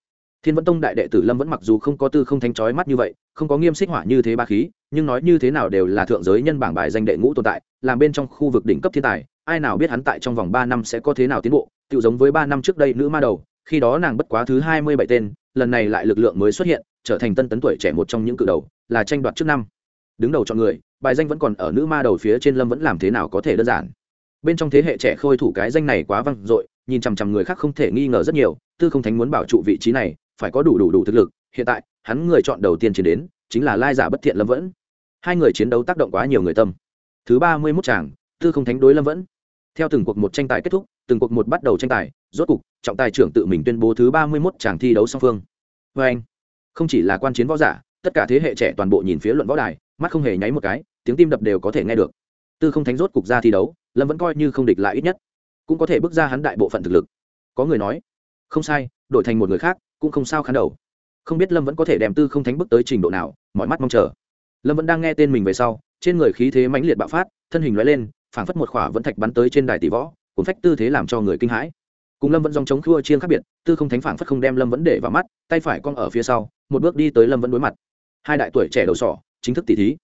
Thiên vẫn tông đại đệ tử lâm vẫn mặc dù không có tư không thánh trói mắt như vậy, không có nghiêm xích hỏa như thế ba khí, nhưng nói như thế nào đều là thượng giới nhân bảng bài danh đệ ngũ tồn tại, làm bên trong khu vực đỉnh cấp thiên tài, ai nào biết hắn tại trong vòng ba năm sẽ có thế nào tiến bộ tự giống với ba năm trước đây nữ ma đầu, khi đó nàng bất quá thứ hai mươi bảy tên, lần này lại lực lượng mới xuất hiện, trở thành tân tấn tuổi trẻ một trong những cự đầu, là tranh đoạt trước năm. Đứng đầu chọn người, bài danh vẫn còn ở nữ ma đầu phía trên lâm vẫn làm thế nào có thể đơn giản bên trong thế hệ trẻ khôi thủ cái danh này quá văng dội, nhìn chằm chằm người khác không thể nghi ngờ rất nhiều, tư không thánh muốn bảo trụ vị trí này, phải có đủ đủ đủ thực lực, hiện tại, hắn người chọn đầu tiên chiến đến, chính là lai giả bất thiện lâm vẫn. Hai người chiến đấu tác động quá nhiều người tâm. Thứ ba mươi mốt tràng tư không thánh đối lâm vẫn. Theo từng cuộc một tranh tài kết thúc, từng cuộc một bắt đầu tranh tài, rốt cục, trọng tài trưởng tự mình tuyên bố thứ ba mươi mốt tràng thi đấu song phương. Vê anh, không chỉ là quan chiến võ giả, tất cả thế hệ trẻ toàn bộ nhìn phía luận võ đài, mắt không hề nháy một cái, tiếng tim đập đều có thể nghe được. Tư không thánh rốt cục ra thi đấu lâm vẫn coi như không địch lại ít nhất cũng có thể bước ra hắn đại bộ phận thực lực có người nói không sai đổi thành một người khác cũng không sao khán đầu không biết lâm vẫn có thể đem tư không thánh bước tới trình độ nào mọi mắt mong chờ lâm vẫn đang nghe tên mình về sau trên người khí thế mãnh liệt bạo phát thân hình loại lên phảng phất một khỏa vẫn thạch bắn tới trên đài tỷ võ cuốn phách tư thế làm cho người kinh hãi cùng lâm vẫn dòng chống khua chiên khác biệt tư không thánh phảng phất không đem lâm vẫn để vào mắt tay phải cong ở phía sau một bước đi tới lâm vẫn đối mặt hai đại tuổi trẻ đầu sỏ chính thức tỷ thí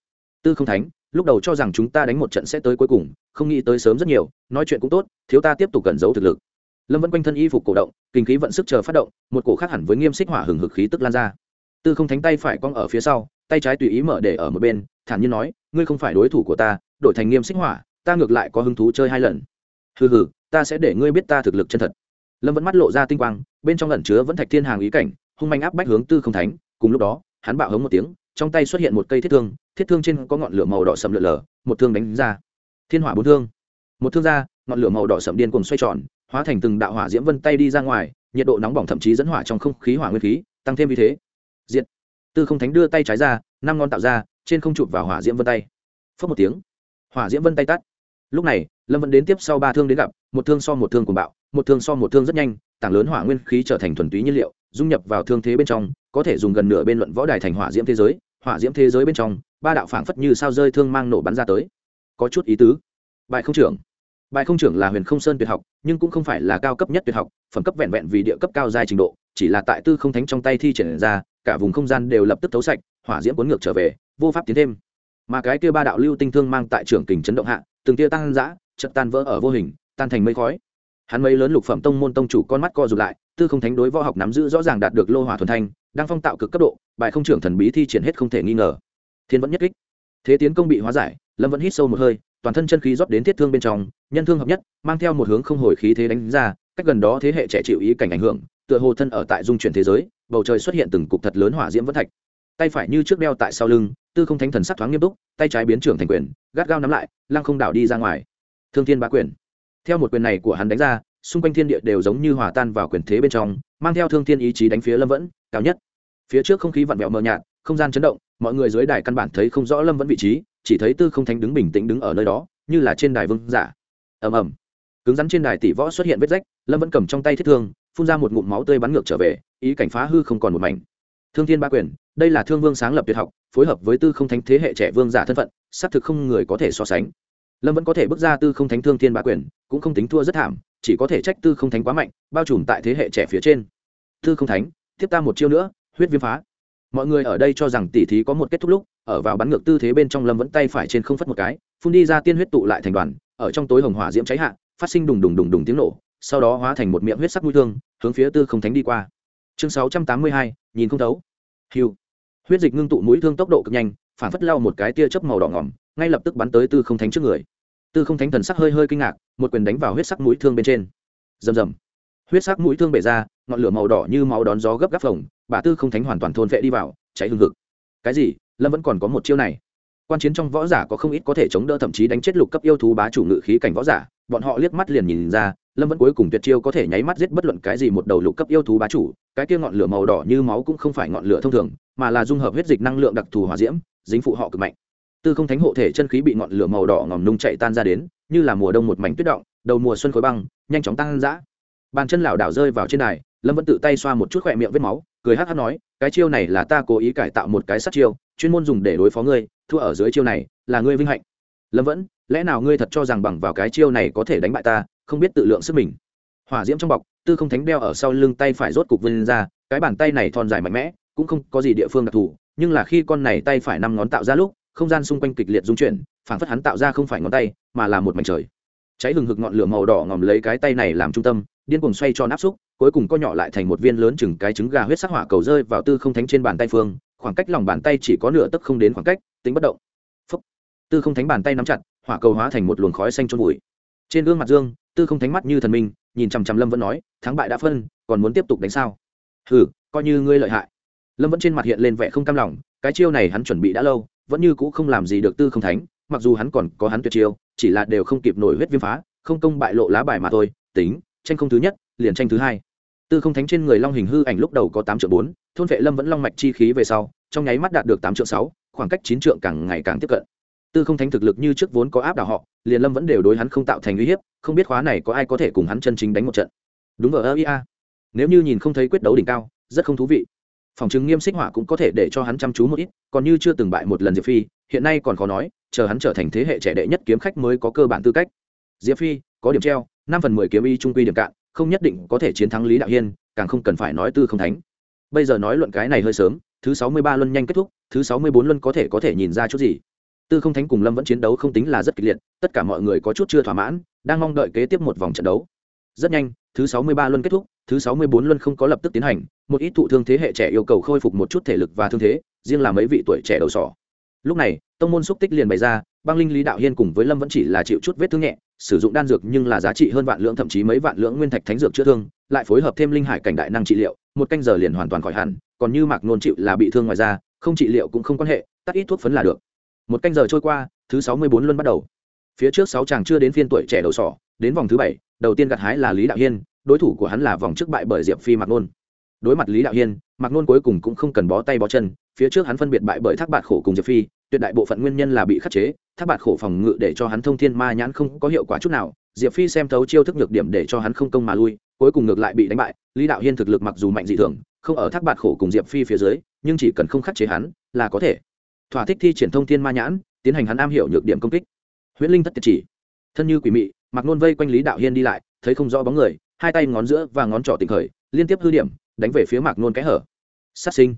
tư không thánh lúc đầu cho rằng chúng ta đánh một trận sẽ tới cuối cùng, không nghĩ tới sớm rất nhiều, nói chuyện cũng tốt, thiếu ta tiếp tục cẩn giấu thực lực. Lâm vẫn quanh thân y phục cổ động, kinh khí vận sức chờ phát động, một cổ khác hẳn với nghiêm xích hỏa hừng hực khí tức lan ra. Tư không thánh tay phải cong ở phía sau, tay trái tùy ý mở để ở một bên, thản nhiên nói, ngươi không phải đối thủ của ta, đổi thành nghiêm xích hỏa, ta ngược lại có hứng thú chơi hai lần. Hừ hừ, ta sẽ để ngươi biết ta thực lực chân thật. Lâm vẫn mắt lộ ra tinh quang, bên trong lẩn chứa vẫn thạch thiên hàng ý cảnh, hung manh áp bách hướng tư không thánh, cùng lúc đó, hắn bạo hống một tiếng trong tay xuất hiện một cây thiết thương thiết thương trên có ngọn lửa màu đỏ sậm lượn lờ, một thương đánh ra. Thiên hỏa bốn thương. Một thương ra, ngọn lửa màu đỏ sậm điên cùng xoay tròn, hóa thành từng đạo hỏa diễm vân tay đi ra ngoài, nhiệt độ nóng bỏng thậm chí dẫn hỏa trong không khí, hỏa nguyên khí, tăng thêm vì thế. Diện tư không thánh đưa tay trái ra, năm ngón tạo ra, trên không chụp vào hỏa diễm vân tay. Phớt một tiếng. Hỏa diễm vân tay tắt. Lúc này, lâm vẫn đến tiếp sau ba thương đến gặp, một thương so một thương cùng bạo, một thương so một thương rất nhanh, tảng lớn hỏa nguyên khí trở thành thuần túy nhiên liệu, dung nhập vào thương thế bên trong, có thể dùng gần nửa bên luận võ đài thành hỏa diễm thế giới hỏa diễm thế giới bên trong, ba đạo phảng phất như sao rơi thương mang nổ bắn ra tới. Có chút ý tứ. Bài không trưởng. Bài không trưởng là huyền không sơn tuyệt học, nhưng cũng không phải là cao cấp nhất tuyệt học, phẩm cấp vẹn vẹn vì địa cấp cao dài trình độ, chỉ là tại tư không thánh trong tay thi triển ra, cả vùng không gian đều lập tức thấu sạch, hỏa diễm cuốn ngược trở về, vô pháp tiến thêm. Mà cái kia ba đạo lưu tinh thương mang tại trưởng kình chấn động hạ, từng tia tăng dã chật tan vỡ ở vô hình, tan thành mây khói. Hắn mấy lớn lục phẩm tông môn tông chủ con mắt co rụt lại, tư không thánh đối võ học nắm giữ rõ ràng đạt được lô hỏa thuần thanh đang phong tạo cực cấp độ, bài không trưởng thần bí thi triển hết không thể nghi ngờ. Thiên vẫn nhất kích. Thế tiến công bị hóa giải, lâm vẫn hít sâu một hơi, toàn thân chân khí rót đến thiết thương bên trong, nhân thương hợp nhất, mang theo một hướng không hồi khí thế đánh ra, cách gần đó thế hệ trẻ chịu ý cảnh ảnh hưởng, tựa hồ thân ở tại dung chuyển thế giới, bầu trời xuất hiện từng cục thật lớn hỏa diễm vẫn thạch. Tay phải như trước đeo tại sau lưng, tư không thánh thần sắc thoáng nghiêm túc, tay trái biến trưởng thành quyền, gắt gao nắm lại, lăng không đảo đi ra ngoài. Thương thiên bá quyền. Theo một quyền này của hắn đánh ra, xung quanh thiên địa đều giống như hòa tan vào quyền thế bên trong mang theo thương thiên ý chí đánh phía lâm vẫn, cao nhất. Phía trước không khí vặn vẹo mờ nhạt, không gian chấn động, mọi người dưới đài căn bản thấy không rõ lâm vẫn vị trí, chỉ thấy tư không thánh đứng bình tĩnh đứng ở nơi đó, như là trên đài vương giả. Ầm ầm. Cứng rắn trên đài tỷ võ xuất hiện vết rách, lâm vẫn cầm trong tay thiết thương, phun ra một ngụm máu tươi bắn ngược trở về, ý cảnh phá hư không còn một mảnh. Thương thiên ba quyền, đây là thương vương sáng lập tuyệt học, phối hợp với tư không thánh thế hệ trẻ vương giả thân phận, xác thực không người có thể so sánh. Lâm vẫn có thể bước ra tư không thánh thương thiên ba quyền, cũng không tính thua rất thảm chỉ có thể trách tư không thánh quá mạnh, bao trùm tại thế hệ trẻ phía trên. Tư không thánh, tiếp ta một chiêu nữa, huyết viêm phá. Mọi người ở đây cho rằng tỉ thí có một kết thúc lúc, ở vào bắn ngược tư thế bên trong lâm vẫn tay phải trên không phất một cái, phun đi ra tiên huyết tụ lại thành đoàn, ở trong tối hồng hỏa diễm cháy hạ, phát sinh đùng đùng đùng đùng tiếng nổ, sau đó hóa thành một miệng huyết sắc mũi thương, hướng phía tư không thánh đi qua. Chương sáu trăm tám mươi hai, nhìn không thấu. Hiu huyết dịch ngưng tụ mũi thương tốc độ cực nhanh, phản phất lao một cái tia chớp màu đỏ ngỏm, ngay lập tức bắn tới tư không thánh trước người tư không thánh thần sắc hơi hơi kinh ngạc, một quyền đánh vào huyết sắc mũi thương bên trên. Rầm rầm. Huyết sắc mũi thương bể ra, ngọn lửa màu đỏ như máu đón gió gấp gáp phồng, bà tư không thánh hoàn toàn thôn vệ đi vào, cháy hương hực. Cái gì? Lâm vẫn còn có một chiêu này. Quan chiến trong võ giả có không ít có thể chống đỡ thậm chí đánh chết lục cấp yêu thú bá chủ ngự khí cảnh võ giả, bọn họ liếc mắt liền nhìn ra, lâm vẫn cuối cùng tuyệt chiêu có thể nháy mắt giết bất luận cái gì một đầu lục cấp yêu thú bá chủ, cái kia ngọn lửa màu đỏ như máu cũng không phải ngọn lửa thông thường, mà là dung hợp huyết dịch năng lượng đặc thù hỏa diễm, dính phụ họ cực mạnh tư không thánh hộ thể chân khí bị ngọn lửa màu đỏ ngòm nung chạy tan ra đến, như là mùa đông một mảnh tuyết động, đầu mùa xuân khối băng, nhanh chóng tăng dã bàn chân lảo đảo rơi vào trên đài, lâm vẫn tự tay xoa một chút khỏe miệng vết máu, cười hát hát nói, cái chiêu này là ta cố ý cải tạo một cái sát chiêu, chuyên môn dùng để đối phó ngươi, thua ở dưới chiêu này, là ngươi vinh hạnh. Lâm vẫn lẽ nào ngươi thật cho rằng bằng vào cái chiêu này có thể đánh bại ta, không biết tự lượng sức mình? Hỏa diễm trong bọc, tư không thánh đeo ở sau lưng tay phải rốt cục vươn ra, cái bàn tay này thon dài mạnh mẽ, cũng không có gì địa phương đặc thù, nhưng là khi con này tay phải năm ngón tạo ra lúc không gian xung quanh kịch liệt dung chuyển phản phất hắn tạo ra không phải ngón tay, mà là một mảnh trời. Cháy hừng hực ngọn lửa màu đỏ ngòm lấy cái tay này làm trung tâm, điên cuồng xoay tròn áp xúc, cuối cùng co nhỏ lại thành một viên lớn chừng cái trứng gà huyết sắc hỏa cầu rơi vào tư không thánh trên bàn tay phương, khoảng cách lòng bàn tay chỉ có nửa tấc không đến khoảng cách, tính bất động. Phúc. tư không thánh bàn tay nắm chặt, hỏa cầu hóa thành một luồng khói xanh trôn vùi trên gương mặt dương, tư không thánh mắt như thần minh, nhìn chằm chằm lâm vẫn nói, thắng bại đã phân, còn muốn tiếp tục đánh sao? Hừ, coi như ngươi lợi hại. Lâm vẫn trên mặt hiện lên vẻ không cam lòng, cái chiêu này hắn chuẩn bị đã lâu vẫn như cũ không làm gì được tư không thánh, mặc dù hắn còn có hắn tuyệt chiêu, chỉ là đều không kịp nổi huyết viêm phá, không công bại lộ lá bài mà thôi, tính, tranh không thứ nhất, liền tranh thứ hai. Tư không thánh trên người long hình hư ảnh lúc đầu có tám triệu bốn, thôn vệ lâm vẫn long mạch chi khí về sau, trong nháy mắt đạt được tám triệu sáu, khoảng cách chín triệu càng ngày càng tiếp cận. Tư không thánh thực lực như trước vốn có áp đảo họ, liền lâm vẫn đều đối hắn không tạo thành uy hiếp, không biết khóa này có ai có thể cùng hắn chân chính đánh một trận. Đúng vào ơ ia nếu như nhìn không thấy quyết đấu đỉnh cao, rất không thú vị phòng chứng nghiêm xích họa cũng có thể để cho hắn chăm chú một ít, còn như chưa từng bại một lần diệp phi, hiện nay còn khó nói, chờ hắn trở thành thế hệ trẻ đệ nhất kiếm khách mới có cơ bản tư cách. Diệp phi, có điểm treo, năm phần mười kiếm y trung quy điểm cạn, không nhất định có thể chiến thắng lý đạo hiên, càng không cần phải nói tư không thánh. Bây giờ nói luận cái này hơi sớm, thứ sáu mươi ba luân nhanh kết thúc, thứ sáu mươi bốn luân có thể có thể nhìn ra chút gì. Tư không thánh cùng lâm vẫn chiến đấu không tính là rất kịch liệt, tất cả mọi người có chút chưa thỏa mãn, đang mong đợi kế tiếp một vòng trận đấu. Rất nhanh, thứ sáu mươi ba luân kết thúc thứ sáu mươi bốn luân không có lập tức tiến hành, một ít thụ thương thế hệ trẻ yêu cầu khôi phục một chút thể lực và thương thế, riêng là mấy vị tuổi trẻ đầu sỏ. Lúc này, tông môn xúc tích liền bày ra, băng linh lý đạo hiên cùng với lâm vẫn chỉ là chịu chút vết thương nhẹ, sử dụng đan dược nhưng là giá trị hơn vạn lượng, thậm chí mấy vạn lượng nguyên thạch thánh dược chữa thương, lại phối hợp thêm linh hải cảnh đại năng trị liệu, một canh giờ liền hoàn toàn khỏi hẳn, còn như mạc nôn chịu là bị thương ngoài ra không trị liệu cũng không quan hệ, tắt ít thuốc phấn là được. Một canh giờ trôi qua, thứ sáu mươi bốn luân bắt đầu. Phía trước sáu chàng chưa đến phiên tuổi trẻ đầu sỏ, đến vòng thứ bảy, đầu tiên gặt hái là lý đạo hiên đối thủ của hắn là vòng trước bại bởi diệp phi mạc nôn. Đối mặt lý đạo hiên, mạc nôn cuối cùng cũng không cần bó tay bó chân, phía trước hắn phân biệt bại bởi thác bạt khổ cùng diệp phi, tuyệt đại bộ phận nguyên nhân là bị khắc chế, thác bạt khổ phòng ngự để cho hắn thông thiên ma nhãn không có hiệu quả chút nào, diệp phi xem thấu chiêu thức nhược điểm để cho hắn không công mà lui, cuối cùng ngược lại bị đánh bại, lý đạo hiên thực lực mặc dù mạnh dị thường, không ở thác bạt khổ cùng diệp phi phía dưới, nhưng chỉ cần không khắc chế hắn, là có thể. Thỏa thích thi triển thông thiên ma nhãn, tiến hành hắn am hiểu nhược điểm công kích. Huyễn linh thất tiệt chỉ. Thân như quỷ mị mặc nôn vây quanh lý đạo hiên đi lại, thấy không rõ bóng người hai tay ngón giữa và ngón trỏ tỉnh khởi, liên tiếp hư điểm, đánh về phía mạc nôn kẽ hở. Sát sinh.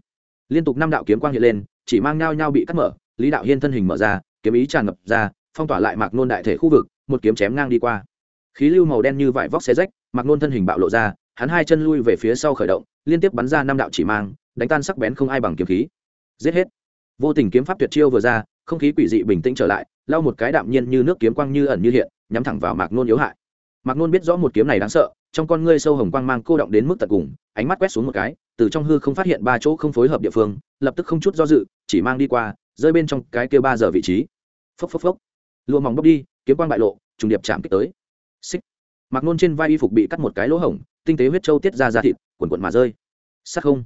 Liên tục năm đạo kiếm quang hiện lên, chỉ mang nhau nhau bị cắt mở, lý đạo hiên thân hình mở ra, kiếm ý tràn ngập ra, phong tỏa lại mạc nôn đại thể khu vực, một kiếm chém ngang đi qua. Khí lưu màu đen như vải vóc xe rách, mạc nôn thân hình bạo lộ ra, hắn hai chân lui về phía sau khởi động, liên tiếp bắn ra năm đạo chỉ mang, đánh tan sắc bén không ai bằng kiếm khí. Giết hết. Vô tình kiếm pháp tuyệt chiêu vừa ra, không khí quỷ dị bình tĩnh trở lại, lau một cái đạm nhiên như nước kiếm quang như ẩn như hiện, nhắm thẳng vào mạc nôn yếu hại. Mạc nôn biết rõ một kiếm này đáng sợ trong con ngươi sâu hồng quang mang cô động đến mức tận cùng, ánh mắt quét xuống một cái, từ trong hư không phát hiện ba chỗ không phối hợp địa phương, lập tức không chút do dự, chỉ mang đi qua, rơi bên trong cái kia ba giờ vị trí. Phốc phốc phốc. Lụa mỏng bốc đi, kiếm quang bại lộ, trùng điệp chạm kích tới. Xích. Mặc nôn trên vai y phục bị cắt một cái lỗ hổng, tinh tế huyết trâu tiết ra ra thịt quần quần mà rơi. Sắc không.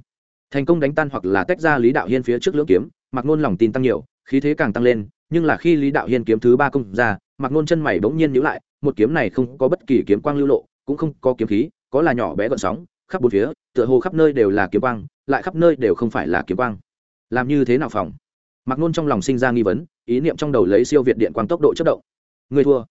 Thành công đánh tan hoặc là tách ra lý đạo hiên phía trước lưỡng kiếm, mặc nôn lòng tin tăng nhiều, khí thế càng tăng lên, nhưng là khi lý đạo hiên kiếm thứ ba công ra, mặc nôn chân mày bỗng nhiên nhữ lại, một kiếm này không có bất kỳ kiếm quang lưu lộ cũng không có kiếm khí, có là nhỏ bé gọn sóng, khắp bốn phía, tựa hồ khắp nơi đều là kiếm quang, lại khắp nơi đều không phải là kiếm quang. Làm như thế nào phòng? Mặc nôn trong lòng sinh ra nghi vấn, ý niệm trong đầu lấy siêu việt điện quang tốc độ chất động. Người thua.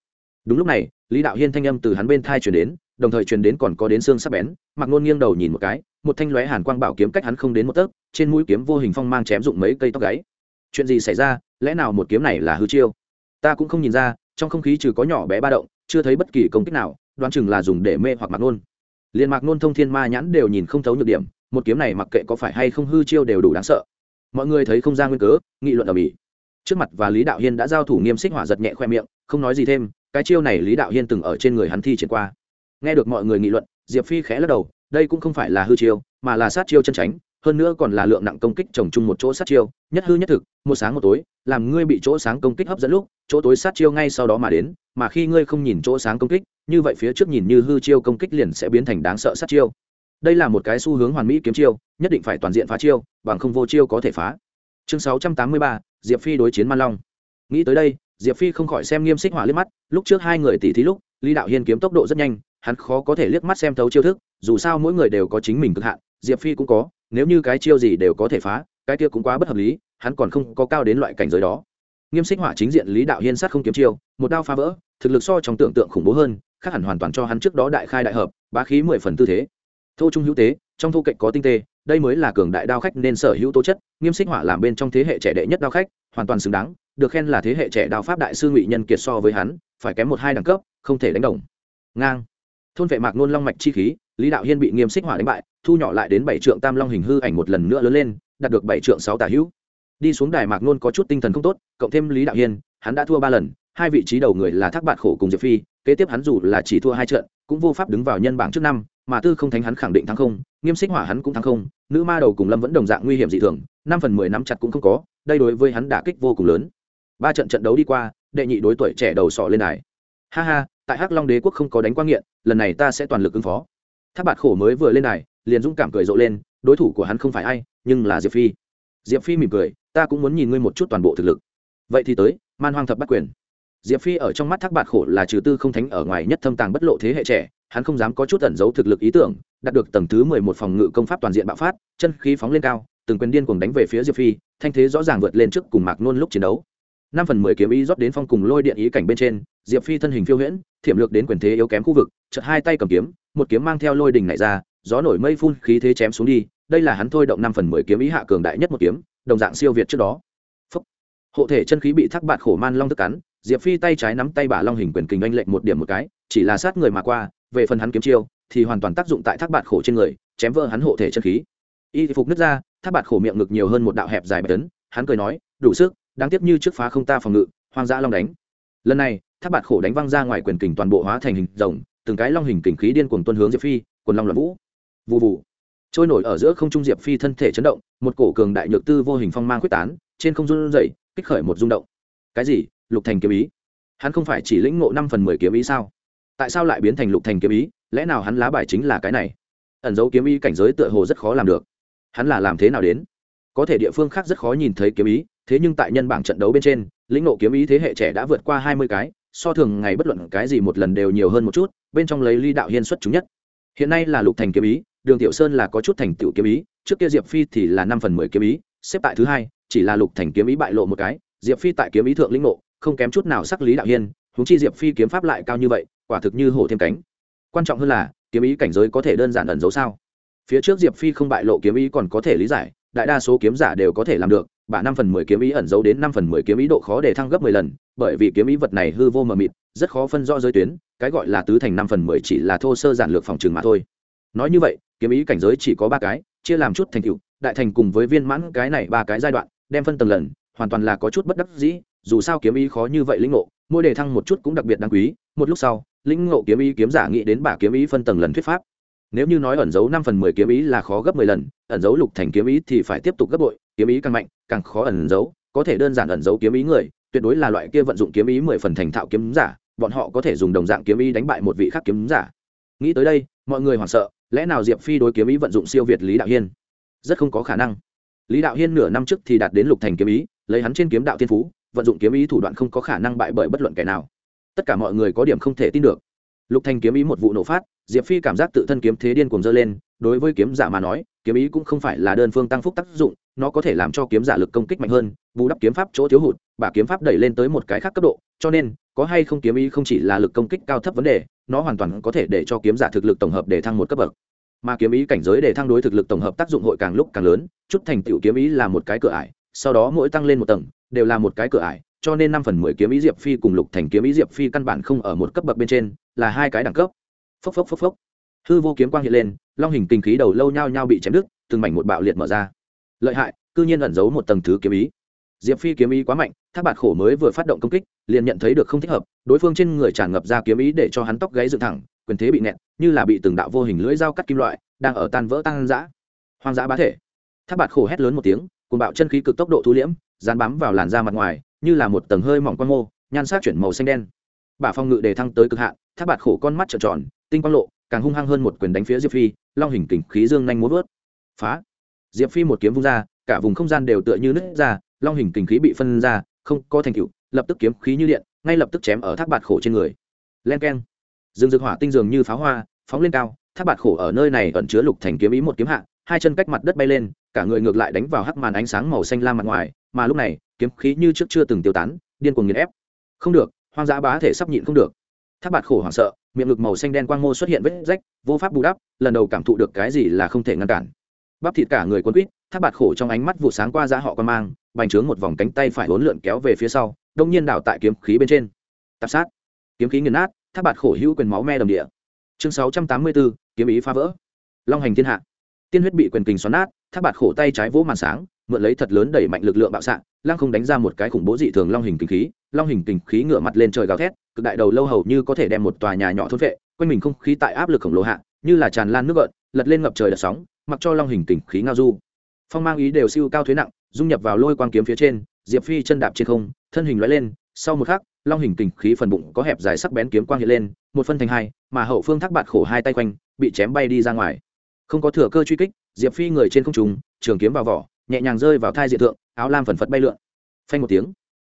Đúng lúc này, lý đạo hiên thanh âm từ hắn bên thai chuyển đến, đồng thời truyền đến còn có đến xương sắp bén. Mặc nôn nghiêng đầu nhìn một cái, một thanh lóe hàn quang bảo kiếm cách hắn không đến một tấc, trên mũi kiếm vô hình phong mang chém dụng mấy cây tóc gáy. Chuyện gì xảy ra? Lẽ nào một kiếm này là hư chiêu? Ta cũng không nhìn ra, trong không khí trừ có nhỏ bé ba động, chưa thấy bất kỳ công kích nào đoán chừng là dùng để mê hoặc mặc nôn. Liền mặc nôn thông thiên ma nhãn đều nhìn không thấu nhược điểm, một kiếm này mặc kệ có phải hay không hư chiêu đều đủ đáng sợ. Mọi người thấy không ra nguyên cớ, nghị luận ở bỉ. Trước mặt và lý đạo hiên đã giao thủ nghiêm xích hỏa giật nhẹ khoe miệng, không nói gì thêm, cái chiêu này lý đạo hiên từng ở trên người hắn thi triển qua. Nghe được mọi người nghị luận, diệp phi khẽ lắc đầu, đây cũng không phải là hư chiêu, mà là sát chiêu chân tránh, hơn nữa còn là lượng nặng công kích trồng chung một chỗ sát chiêu, nhất hư nhất thực, một sáng một tối, làm ngươi bị chỗ sáng công kích hấp dẫn lúc, chỗ tối sát chiêu ngay sau đó mà đến, mà khi ngươi không nhìn chỗ sáng công kích như vậy phía trước nhìn như hư chiêu công kích liền sẽ biến thành đáng sợ sát chiêu. Đây là một cái xu hướng hoàn mỹ kiếm chiêu, nhất định phải toàn diện phá chiêu, bằng không vô chiêu có thể phá. Chương sáu trăm tám mươi ba, diệp phi đối chiến man long. Nghĩ tới đây, diệp phi không khỏi xem nghiêm xích hỏa liếc mắt, lúc trước hai người tỉ thí lúc, lý đạo hiên kiếm tốc độ rất nhanh, hắn khó có thể liếc mắt xem thấu chiêu thức, dù sao mỗi người đều có chính mình cực hạn, diệp phi cũng có, nếu như cái chiêu gì đều có thể phá, cái kia cũng quá bất hợp lý, hắn còn không có cao đến loại cảnh giới đó. Nghiêm xích hỏa chính diện lý đạo hiên sát không kiếm chiêu, một đao phá vỡ, thực lực so trong tưởng tượng khủng bố hơn khác hẳn hoàn toàn cho hắn trước đó đại khai đại hợp, bá khí mười phần tư thế. Thô trung hữu tế, trong thô cạnh có tinh tế đây mới là cường đại đao khách nên sở hữu tố chất, nghiêm xích hỏa làm bên trong thế hệ trẻ đệ nhất đao khách, hoàn toàn xứng đáng, được khen là thế hệ trẻ đao pháp đại sư ngụy nhân kiệt so với hắn, phải kém một hai đẳng cấp, không thể đánh đồng. Ngang. Thôn vệ mạc nôn long mạch chi khí, lý đạo hiên bị nghiêm xích hỏa đánh bại, thu nhỏ lại đến bảy trượng tam long hình hư ảnh một lần nữa lớn lên, đạt được bảy trượng sáu tả hữu. Đi xuống đài mạc nôn có chút tinh thần không tốt, cộng thêm lý đạo hiên, hắn đã thua ba lần, hai vị trí đầu người là thác bạn khổ cùng diệp phi kế tiếp hắn dù là chỉ thua hai trận, cũng vô pháp đứng vào nhân bảng trước năm, mà tư không thánh hắn khẳng định thắng không, nghiêm xích hỏa hắn cũng thắng không, nữ ma đầu cùng lâm vẫn đồng dạng nguy hiểm dị thường, năm phần mười năm chặt cũng không có, đây đối với hắn đả kích vô cùng lớn. Ba trận trận đấu đi qua, đệ nhị đối tuổi trẻ đầu sọ lên đài. Ha ha, tại hắc long đế quốc không có đánh quan nghiện, lần này ta sẽ toàn lực ứng phó. Tháp bạt khổ mới vừa lên đài, liền dũng cảm cười rộ lên, đối thủ của hắn không phải ai, nhưng là diệp phi. Diệp phi mỉm cười, ta cũng muốn nhìn ngươi một chút toàn bộ thực lực. Vậy thì tới, man hoang thập bắt quyền diệp phi ở trong mắt thác bạt khổ là trừ tư không thánh ở ngoài nhất thâm tàng bất lộ thế hệ trẻ, hắn không dám có chút ẩn giấu thực lực ý tưởng, đạt được tầng thứ mười một phòng ngự công pháp toàn diện bạo phát, chân khí phóng lên cao, từng quyền điên cuồng đánh về phía diệp phi, thanh thế rõ ràng vượt lên trước cùng mạc nôn lúc chiến đấu năm phần mười kiếm ý rót đến phong cùng lôi điện ý cảnh bên trên, diệp phi thân hình phiêu huyễn, thiểm lược đến quyền thế yếu kém khu vực, chợt hai tay cầm kiếm, một kiếm mang theo lôi đình này ra, gió nổi mây phun, khí thế chém xuống đi, đây là hắn thôi động năm phần mười kiếm ý hạ cường đại nhất một kiếm, đồng dạng siêu việt trước đó Phúc. hộ thể chân khí bị thác bạt khổ man long thức cắn diệp phi tay trái nắm tay bả long hình quyền kình anh lệnh một điểm một cái, chỉ là sát người mà qua, về phần hắn kiếm chiêu, thì hoàn toàn tác dụng tại thác bạt khổ trên người, chém vỡ hắn hộ thể chân khí. Y phục nứt ra, thác bạt khổ miệng ngực nhiều hơn một đạo hẹp dài bạch tấn, hắn cười nói, đủ sức, đáng tiếc như trước phá không ta phòng ngự, hoang dã long đánh. Lần này, thác bạt khổ đánh văng ra ngoài quyền kình toàn bộ hóa thành hình rồng, từng cái long hình kình khí điên cuồng tuân hướng diệp phi quần long loạn vũ. Vụ vụ trôi nổi ở giữa không trung diệp phi thân thể chấn động, một cổ cường đại nhược tư vô hình phong mang quyết tán, trên không run dậy kích khởi một rung động. Cái gì? Lục thành kiếm ý. Hắn không phải chỉ lĩnh ngộ năm phần mười kiếm ý sao? Tại sao lại biến thành lục thành kiếm ý? Lẽ nào hắn lá bài chính là cái này? Ẩn dấu kiếm ý cảnh giới tựa hồ rất khó làm được. Hắn là làm thế nào đến? Có thể địa phương khác rất khó nhìn thấy kiếm ý, thế nhưng tại nhân bảng trận đấu bên trên, lĩnh ngộ kiếm ý thế hệ trẻ đã vượt qua hai mươi cái, so thường ngày bất luận cái gì một lần đều nhiều hơn một chút, bên trong lấy ly đạo hiên xuất chúng nhất. Hiện nay là lục thành kiếm ý, đường tiểu sơn là có chút thành tựu kiếm ý, trước kia diệp phi thì là năm phần mười kiếm ý, xếp tại thứ hai, chỉ là lục thành kiếm ý bại lộ một cái, diệp phi tại kiếm ý thượng lĩnh ngộ không kém chút nào sắc lý đạo hiên húng chi diệp phi kiếm pháp lại cao như vậy, quả thực như hổ thêm cánh. Quan trọng hơn là, kiếm ý cảnh giới có thể đơn giản ẩn giấu sao? Phía trước diệp phi không bại lộ kiếm ý còn có thể lý giải, đại đa số kiếm giả đều có thể làm được, bả năm phần mười kiếm ý ẩn giấu đến năm phần mười kiếm ý độ khó để thăng gấp mười lần, bởi vì kiếm ý vật này hư vô mờ mịt, rất khó phân rõ giới tuyến, cái gọi là tứ thành năm phần mười chỉ là thô sơ giản lược phòng trường mà thôi. Nói như vậy, kiếm ý cảnh giới chỉ có ba cái, chia làm chút thành tựu, đại thành cùng với viên mãn cái này ba cái giai đoạn, đem phân tầng lần hoàn toàn là có chút bất đắc dĩ dù sao kiếm ý khó như vậy lĩnh ngộ mỗi đề thăng một chút cũng đặc biệt đáng quý một lúc sau lĩnh ngộ kiếm ý kiếm giả nghĩ đến bả kiếm ý phân tầng lần thuyết pháp nếu như nói ẩn dấu năm phần mười kiếm ý là khó gấp mười lần ẩn dấu lục thành kiếm ý thì phải tiếp tục gấp bội kiếm ý càng mạnh càng khó ẩn dấu có thể đơn giản ẩn dấu kiếm ý người tuyệt đối là loại kia vận dụng kiếm ý mười phần thành thạo kiếm giả bọn họ có thể dùng đồng dạng kiếm ý đánh bại một vị khác kiếm giả nghĩ tới đây mọi người hoảng sợ lẽ nào diệp phi đối kiếm ý vận dụng siêu việt lý đạo hiên rất không có khả năng lý đạo hiên nửa năm trước thì đạt đến lục thành kiếm ý lấy hắn trên kiếm đạo thiên phú, vận dụng kiếm ý thủ đoạn không có khả năng bại bởi bất luận kẻ nào. Tất cả mọi người có điểm không thể tin được. Lục thành kiếm ý một vụ nổ phát, diệp phi cảm giác tự thân kiếm thế điên cuồng dơ lên, đối với kiếm giả mà nói, kiếm ý cũng không phải là đơn phương tăng phúc tác dụng, nó có thể làm cho kiếm giả lực công kích mạnh hơn, bù đắp kiếm pháp chỗ thiếu hụt bà kiếm pháp đẩy lên tới một cái khác cấp độ, cho nên, có hay không kiếm ý không chỉ là lực công kích cao thấp vấn đề, nó hoàn toàn có thể để cho kiếm giả thực lực tổng hợp để thăng một cấp bậc. Mà kiếm ý cảnh giới để thăng đối thực lực tổng hợp tác dụng hội càng lúc càng lớn, chút thành tựu kiếm ý là một cái cửa ải sau đó mỗi tăng lên một tầng, đều là một cái cửa ải, cho nên năm phần mười kiếm ý diệp phi cùng lục thành kiếm ý diệp phi căn bản không ở một cấp bậc bên trên, là hai cái đẳng cấp. Phốc phốc phốc phốc. Hư vô kiếm quang hiện lên, long hình kinh khí đầu lâu nhao nhao bị chém đứt, từng mảnh một bạo liệt mở ra. Lợi hại, cư nhiên ẩn giấu một tầng thứ kiếm ý. Diệp phi kiếm ý quá mạnh thác bạt khổ mới vừa phát động công kích, liền nhận thấy được không thích hợp, đối phương trên người tràn ngập ra kiếm ý để cho hắn tóc gáy dựng thẳng, quyền thế bị nẹt, như là bị từng đạo vô hình lưỡi dao cắt kim loại, đang ở tan vỡ tan giã hoang dã bá thể. Thác bạt khổ hét lớn một tiếng cùng bạo chân khí cực tốc độ thu liễm, dán bám vào làn da mặt ngoài, như là một tầng hơi mỏng quan mô, nhan sắc chuyển màu xanh đen. Bả phong ngự đề thăng tới cực hạn thác bạt khổ con mắt trợn tròn, tinh quang lộ, càng hung hăng hơn một quyền đánh phía diệp phi, long hình kình khí dương nhanh muốn vớt. Phá! Diệp phi một kiếm vung ra, cả vùng không gian đều tựa như nứt ra, long hình kình khí bị phân ra, không có thành tựu, lập tức kiếm khí như điện, ngay lập tức chém ở thác bạt khổ trên người. Len keng! Dương dược hỏa tinh dường như pháo hoa, phóng lên cao thác bạt khổ ở nơi này ẩn chứa lục thành kiếm ý một kiếm hạ hai chân cách mặt đất bay lên, cả người ngược lại đánh vào hắc màn ánh sáng màu xanh lam mặt ngoài, mà lúc này, kiếm khí như trước chưa từng tiêu tán, điên cuồng nghiền ép. Không được, hoang dã bá thể sắp nhịn không được. Tháp bạt khổ hoảng sợ, miệng ngực màu xanh đen quang mô xuất hiện vết rách, vô pháp bù đắp, lần đầu cảm thụ được cái gì là không thể ngăn cản. Bắp thịt cả người quân quýt tháp bạt khổ trong ánh mắt vụ sáng qua giá họ con mang, bành trướng một vòng cánh tay phải hỗn lượn kéo về phía sau, đông nhiên đảo tại kiếm khí bên trên. Tạp sát. Kiếm khí nghiền nát tháp bạt khổ hữu quyền máu me đầm địa. Chương sáu trăm tám mươi bốn, kiếm ý phá vỡ. Long hành thiên hạ tiên huyết bị quyền kình xoắn nát, thác bạt khổ tay trái vỗ màn sáng, mượn lấy thật lớn đẩy mạnh lực lượng bạo xạ, lăng không đánh ra một cái khủng bố dị thường long hình kinh khí, long hình kinh khí ngửa mặt lên trời gào thét, cực đại đầu lâu hầu như có thể đem một tòa nhà nhỏ thôn vệ, quanh mình không khí tại áp lực khổng lồ hạ, như là tràn lan nước gợn, lật lên ngập trời đợt sóng, mặc cho long hình kinh khí ngao du. Phong mang ý đều siêu cao thuế nặng, dung nhập vào lôi quang kiếm phía trên, diệp phi chân đạp trên không, thân hình loại lên, sau một khắc, long hình kinh khí phần bụng có hẹp dài sắc bén kiếm quang hiện lên, một phân thành hai, mà hậu phương thác bạt khổ hai tay quanh, bị chém bay đi ra ngoài không có thừa cơ truy kích, diệp phi người trên không trùng trường kiếm vào vỏ, nhẹ nhàng rơi vào thai diện thượng, áo lam phần phật bay lượn. Phanh một tiếng,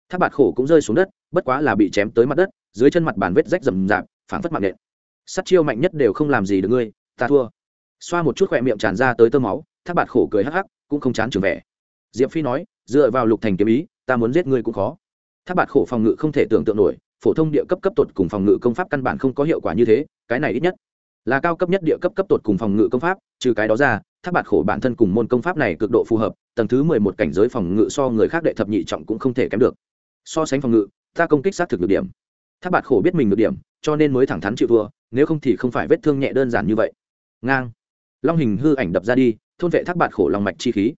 Tháp bạt khổ cũng rơi xuống đất, bất quá là bị chém tới mặt đất, dưới chân mặt bàn vết rách rầm rạp, phảng phất mạng nện. Sắt chiêu mạnh nhất đều không làm gì được ngươi, ta thua. Xoa một chút khỏe miệng tràn ra tới tơ máu, Tháp bạt khổ cười hắc hắc, cũng không chán trường vẻ. Diệp phi nói, dựa vào lục thành kiếm ý, ta muốn giết ngươi cũng khó. Tháp bạt khổ phòng ngự không thể tưởng tượng nổi, phổ thông địa cấp cấp tột cùng phòng ngự công pháp căn bản không có hiệu quả như thế, cái này ít nhất là cao cấp nhất địa cấp cấp tột cùng phòng ngự công pháp, trừ cái đó ra, tháp bạt khổ bản thân cùng môn công pháp này cực độ phù hợp, tầng thứ mười một cảnh giới phòng ngự so người khác đệ thập nhị trọng cũng không thể kém được. So sánh phòng ngự, ta công kích sát thực được điểm. Tháp bạt khổ biết mình được điểm, cho nên mới thẳng thắn chịu thua, nếu không thì không phải vết thương nhẹ đơn giản như vậy. Ngang. Long hình hư ảnh đập ra đi, thôn vệ thác bạt khổ lòng mạch chi khí.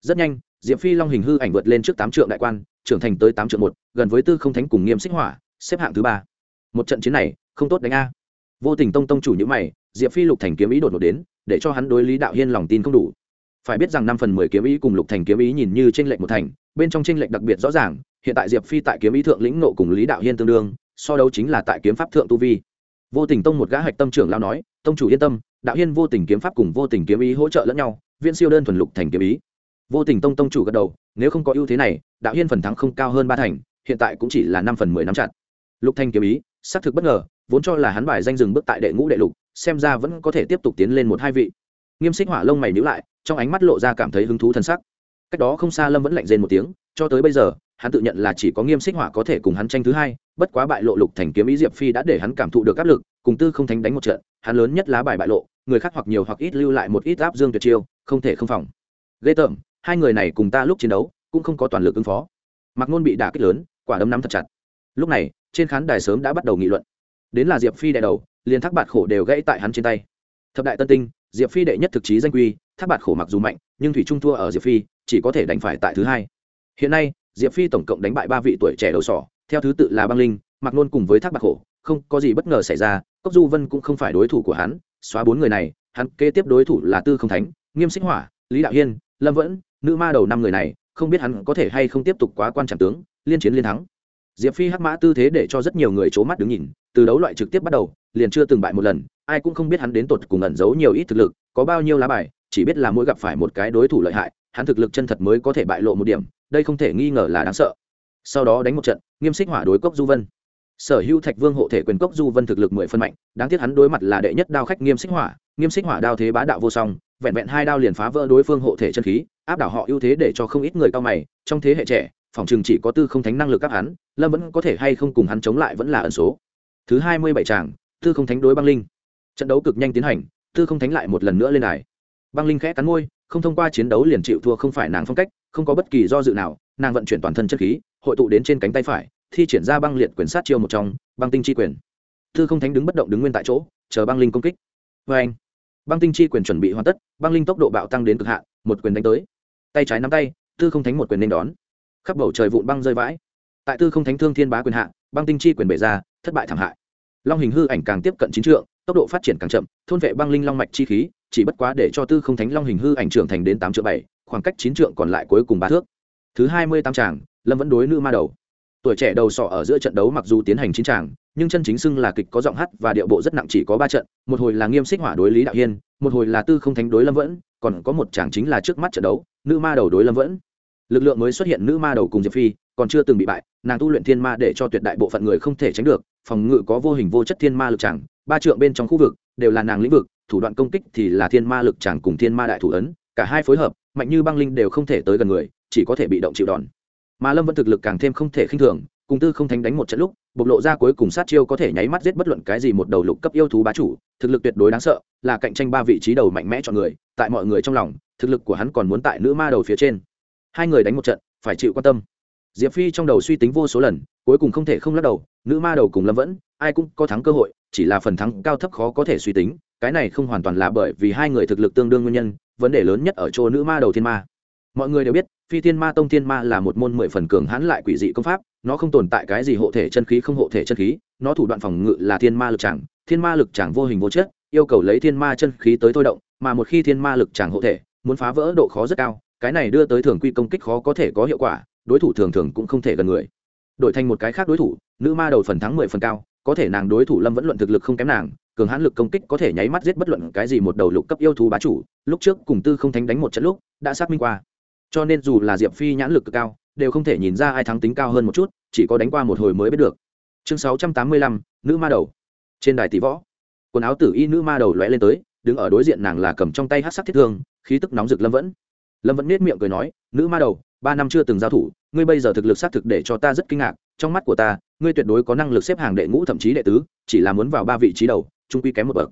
Rất nhanh, diệp phi long hình hư ảnh vượt lên trước tám trượng đại quan, trưởng thành tới tám trượng một, gần với tư không thánh cùng nghiêm xích hỏa, xếp hạng thứ ba. Một trận chiến này, không tốt đánh a vô tình tông tông chủ nhữ mày, diệp phi lục thành kiếm ý đột ngột đến, để cho hắn đối lý đạo hiên lòng tin không đủ. Phải biết rằng năm phần mười kiếm ý cùng lục thành kiếm ý nhìn như tranh lệch một thành, bên trong tranh lệch đặc biệt rõ ràng, hiện tại diệp phi tại kiếm ý thượng lĩnh nộ cùng lý đạo hiên tương đương, so đấu chính là tại kiếm pháp thượng tu vi. Vô tình tông một gã hạch tâm trưởng lao nói, tông chủ yên tâm, đạo hiên vô tình kiếm pháp cùng vô tình kiếm ý hỗ trợ lẫn nhau viên siêu đơn thuần lục thành kiếm ý. Vô tình tông tông chủ gật đầu, nếu không có ưu thế này, đạo hiên phần thắng không cao hơn ba thành, hiện tại cũng chỉ là năm phần mười năm chặt. Lục thành kiếm ý, xác thực bất ngờ vốn cho là hắn bài danh dừng bước tại đệ ngũ đệ lục, xem ra vẫn có thể tiếp tục tiến lên một hai vị. Nghiêm xích hỏa lông mày nhữ lại, trong ánh mắt lộ ra cảm thấy hứng thú thân sắc. Cách đó không xa lâm vẫn lạnh rên một tiếng, cho tới bây giờ, hắn tự nhận là chỉ có nghiêm xích hỏa có thể cùng hắn tranh thứ hai, bất quá bại lộ lục thành kiếm ý diệp phi đã để hắn cảm thụ được áp lực, cùng tư không thánh đánh một trận, hắn lớn nhất lá bài bại lộ, người khác hoặc nhiều hoặc ít lưu lại một ít áp dương tuyệt chiêu, không thể không phòng. Ghê tởm, hai người này cùng ta lúc chiến đấu, cũng không có toàn lực ứng phó. Mặc ngôn bị đả kích lớn, quả đấm nắm thật chặt. Lúc này, trên khán đài sớm đã bắt đầu nghị luận đến là diệp phi đệ đầu, liền thác bạt khổ đều gãy tại hắn trên tay. Thập đại tân tinh, diệp phi đệ nhất thực chí danh quy, thác bạt khổ mặc dù mạnh, nhưng thủy trung thua ở diệp phi, chỉ có thể đánh phải tại thứ hai. Hiện nay, diệp phi tổng cộng đánh bại ba vị tuổi trẻ đầu sỏ, theo thứ tự là băng linh mặc nôn cùng với thác bạt khổ, không có gì bất ngờ xảy ra, cốc du vân cũng không phải đối thủ của hắn, xóa bốn người này, hắn kế tiếp đối thủ là tư không thánh, nghiêm sinh hỏa, lý đạo hiên, lâm vẫn, nữ ma đầu năm người này, không biết hắn có thể hay không tiếp tục quá quan trọng tướng, liên chiến liên thắng. Diệp phi hắc mã tư thế để cho rất nhiều người c h ố mắt đứng nhìn từ đấu loại trực tiếp bắt đầu, liền chưa từng bại một lần, ai cũng không biết hắn đến tột cùng ẩn giấu nhiều ít thực lực, có bao nhiêu lá bài, chỉ biết là mỗi gặp phải một cái đối thủ lợi hại, hắn thực lực chân thật mới có thể bại lộ một điểm, đây không thể nghi ngờ là đáng sợ. Sau đó đánh một trận, nghiêm xích hỏa đối cốc du vân. Sở hữu thạch vương hộ thể quyền cốc du vân thực lực mười phân mạnh, đáng tiếc hắn đối mặt là đệ nhất đao khách nghiêm xích hỏa, nghiêm xích hỏa đao thế bá đạo vô song, vẹn vẹn hai đao liền phá vỡ đối phương hộ thể chân khí, áp đảo họ ưu thế để cho không ít người cao mày, trong thế hệ trẻ, phòng trường chỉ có tư không thánh năng lực các hắn, lâm vẫn có thể hay không cùng hắn chống lại vẫn là ẩn số thứ hai mươi bảy tràng, tư không thánh đối băng linh. Trận đấu cực nhanh tiến hành, tư không thánh lại một lần nữa lên đài. Băng linh khẽ cắn môi, không thông qua chiến đấu liền chịu thua không phải nàng phong cách, không có bất kỳ do dự nào, nàng vận chuyển toàn thân chất khí, hội tụ đến trên cánh tay phải, thi triển ra băng liệt quyền sát chiêu một trong, băng tinh chi quyền. Tư không thánh đứng bất động đứng nguyên tại chỗ, chờ băng linh công kích. Vê anh, băng tinh chi quyền chuẩn bị hoàn tất, băng linh tốc độ bạo tăng đến cực hạn, một quyền đánh tới. Tay trái nắm tay, tư không thánh một quyền nên đón. Khắp bầu trời vụn băng rơi vãi. Tại tư không thánh thương thiên bá quyền hạ, băng tinh chi quyền bể ra, thất bại thảm hại long hình hư ảnh càng tiếp cận chín trượng, tốc độ phát triển càng chậm, thôn vệ băng linh long mạch chi khí, chỉ bất quá để cho tư không thánh long hình hư ảnh trưởng thành đến tám triệu bảy, khoảng cách chín trượng còn lại cuối cùng ba thước. Thứ hai mươi tám tràng, lâm vẫn đối nữ ma đầu. Tuổi trẻ đầu sọ ở giữa trận đấu mặc dù tiến hành chín tràng, nhưng chân chính xưng là kịch có giọng hát và điệu bộ rất nặng chỉ có ba trận, một hồi là nghiêm xích hỏa đối lý đạo hiên, một hồi là tư không thánh đối lâm vẫn, còn có một chàng chính là trước mắt trận đấu, nữ ma đầu đối lâm vẫn. Lực lượng mới xuất hiện nữ ma đầu cùng diệp phi còn chưa từng bị bại, nàng tu luyện thiên ma để cho tuyệt đại bộ phận người không thể tránh được, phòng ngự có vô hình vô chất thiên ma lực chẳng, ba trượng bên trong khu vực đều là nàng lĩnh vực, thủ đoạn công kích thì là thiên ma lực chẳng cùng thiên ma đại thủ ấn, cả hai phối hợp, mạnh như băng linh đều không thể tới gần người, chỉ có thể bị động chịu đòn. Mà lâm vẫn thực lực càng thêm không thể khinh thường, cùng tư không thánh đánh một trận lúc, bộc lộ ra cuối cùng sát chiêu có thể nháy mắt giết bất luận cái gì một đầu lục cấp yêu thú bá chủ, thực lực tuyệt đối đáng sợ, là cạnh tranh ba vị trí đầu mạnh mẽ chọn người, tại mọi người trong lòng, thực lực của hắn còn muốn tại nữ ma đầu phía trên. Hai người đánh một trận, phải chịu quan tâm diệp phi trong đầu suy tính vô số lần, cuối cùng không thể không lắc đầu, nữ ma đầu cùng lâm vẫn, ai cũng có thắng cơ hội, chỉ là phần thắng cao thấp khó có thể suy tính, cái này không hoàn toàn là bởi vì hai người thực lực tương đương nguyên nhân, vấn đề lớn nhất ở chỗ nữ ma đầu thiên ma. Mọi người đều biết, phi thiên ma tông thiên ma là một môn mười phần cường hãn lại quỷ dị công pháp, nó không tồn tại cái gì hộ thể chân khí không hộ thể chân khí, nó thủ đoạn phòng ngự là thiên ma lực chẳng, thiên ma lực chẳng vô hình vô chất, yêu cầu lấy thiên ma chân khí tới thôi động, mà một khi thiên ma lực chẳng hộ thể, muốn phá vỡ độ khó rất cao, cái này đưa tới thường quy công kích khó có thể có hiệu quả đối thủ thường thường cũng không thể gần người. Đổi thành một cái khác đối thủ, nữ ma đầu phần thắng mười phần cao, có thể nàng đối thủ lâm vẫn luận thực lực không kém nàng, cường hãn lực công kích có thể nháy mắt giết bất luận cái gì một đầu lục cấp yêu thú bá chủ, lúc trước cùng tư không thánh đánh một trận lúc, đã xác minh qua. Cho nên dù là diệp phi nhãn lực cực cao, đều không thể nhìn ra ai thắng tính cao hơn một chút, chỉ có đánh qua một hồi mới biết được. Chương sáu trăm tám mươi lăm, nữ ma đầu. Trên đài tỷ võ, quần áo tử y nữ ma đầu lóe lên tới, đứng ở đối diện nàng là cầm trong tay hát sắc thiết thương, khí tức nóng rực lâm vẫn lâm vẫn nết miệng cười nói, nữ ma đầu, ba năm chưa từng giao thủ, ngươi bây giờ thực lực xác thực để cho ta rất kinh ngạc, trong mắt của ta, ngươi tuyệt đối có năng lực xếp hàng đệ ngũ thậm chí đệ tứ, chỉ là muốn vào ba vị trí đầu, trung quy kém một bậc.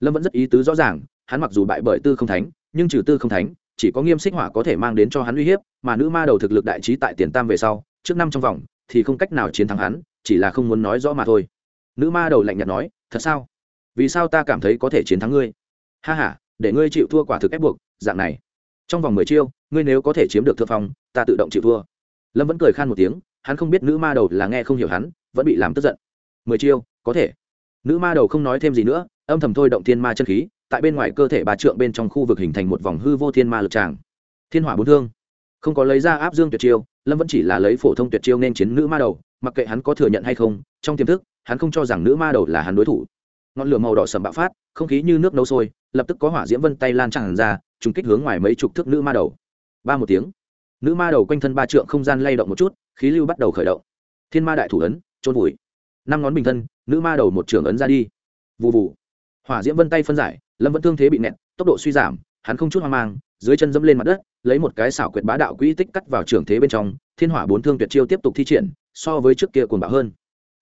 Lâm vẫn rất ý tứ rõ ràng, hắn mặc dù bại bởi tư không thánh, nhưng trừ tư không thánh, chỉ có nghiêm xích hỏa có thể mang đến cho hắn uy hiếp, mà nữ ma đầu thực lực đại trí tại tiền tam về sau, trước năm trong vòng, thì không cách nào chiến thắng hắn, chỉ là không muốn nói rõ mà thôi. Nữ ma đầu lạnh nhạt nói, thật sao? Vì sao ta cảm thấy có thể chiến thắng ngươi? Ha h a để ngươi chịu thua quả thực ép buộc, dạng này trong vòng mười chiêu, ngươi nếu có thể chiếm được thượng phong, ta tự động chịu thua. Lâm vẫn cười khan một tiếng, hắn không biết nữ ma đầu là nghe không hiểu hắn, vẫn bị làm tức giận. Mười chiêu, có thể. Nữ ma đầu không nói thêm gì nữa, âm thầm thôi động thiên ma chân khí, tại bên ngoài cơ thể bà trượng bên trong khu vực hình thành một vòng hư vô thiên ma lực tràng. Thiên hỏa bốn thương. Không có lấy ra áp dương tuyệt chiêu, lâm vẫn chỉ là lấy phổ thông tuyệt chiêu nên chiến nữ ma đầu, mặc kệ hắn có thừa nhận hay không, trong tiềm thức, hắn không cho rằng nữ ma đầu là hắn đối thủ. Ngọn lửa màu đỏ sầm bạo phát, không khí như nước nấu sôi, lập tức có hỏa diễm vân tay lan tràn ra trùng kích hướng ngoài mấy chục thước nữ ma đầu. Ba một tiếng, nữ ma đầu quanh thân ba trượng không gian lay động một chút, khí lưu bắt đầu khởi động. Thiên ma đại thủ ấn trôn vùi. Năm ngón bình thân, nữ ma đầu một trường ấn ra đi. Vụ vụ hỏa diễm vân tay phân giải, lâm vẫn thương thế bị nẹt, tốc độ suy giảm, hắn không chút hoang mang, dưới chân dẫm lên mặt đất, lấy một cái xảo quyệt bá đạo quỹ tích cắt vào trường thế bên trong, thiên hỏa bốn thương tuyệt chiêu tiếp tục thi triển, so với trước kia cuồng bạo hơn.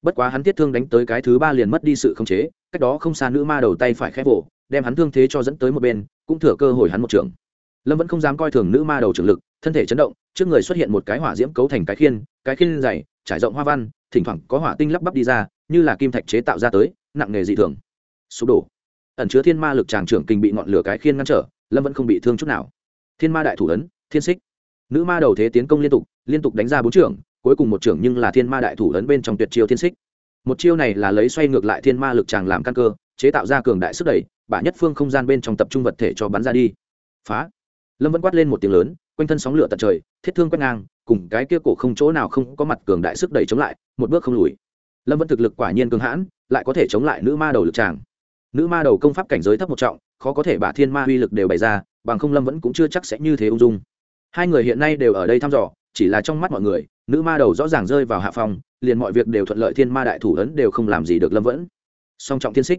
Bất quá hắn tiết thương đánh tới cái thứ ba liền mất đi sự khống chế, cách đó không xa nữ ma đầu tay phải khép vỗ đem hắn thương thế cho dẫn tới một bên cũng thừa cơ hồi hắn một trường. Lâm vẫn không dám coi thường nữ ma đầu trường lực, thân thể chấn động, trước người xuất hiện một cái hỏa diễm cấu thành cái khiên cái khiên dày, trải rộng hoa văn, thỉnh thoảng có hỏa tinh lắp bắp đi ra, như là kim thạch chế tạo ra tới, nặng nghề dị thường. Sụp đổ. Ẩn chứa thiên ma lực tràng trưởng kinh bị ngọn lửa cái khiên ngăn trở, lâm vẫn không bị thương chút nào. Thiên ma đại thủ ấn, thiên xích. Nữ ma đầu thế tiến công liên tục liên tục đánh ra bốn trưởng, cuối cùng một trưởng nhưng là thiên ma đại thủ ấn bên trong tuyệt chiêu thiên xích. Một chiêu này là lấy xoay ngược lại thiên ma lực tràng làm căn cơ chế tạo ra cường đại sức đẩy, bả nhất phương không gian bên trong tập trung vật thể cho bắn ra đi. Phá. Lâm vẫn quát lên một tiếng lớn, quanh thân sóng lửa tận trời, thiết thương quét ngang, cùng cái kia cổ không chỗ nào không có mặt cường đại sức đẩy chống lại, một bước không lùi. Lâm vẫn thực lực quả nhiên cường hãn, lại có thể chống lại nữ ma đầu lực tràng. Nữ ma đầu công pháp cảnh giới thấp một trọng, khó có thể bả thiên ma uy lực đều bày ra, bằng không lâm vẫn cũng chưa chắc sẽ như thế ung dung. Hai người hiện nay đều ở đây thăm dò, chỉ là trong mắt mọi người, nữ ma đầu rõ ràng rơi vào hạ phòng liền mọi việc đều thuận lợi thiên ma đại thủ ấn đều không làm gì được lâm vẫn song trọng thiên xích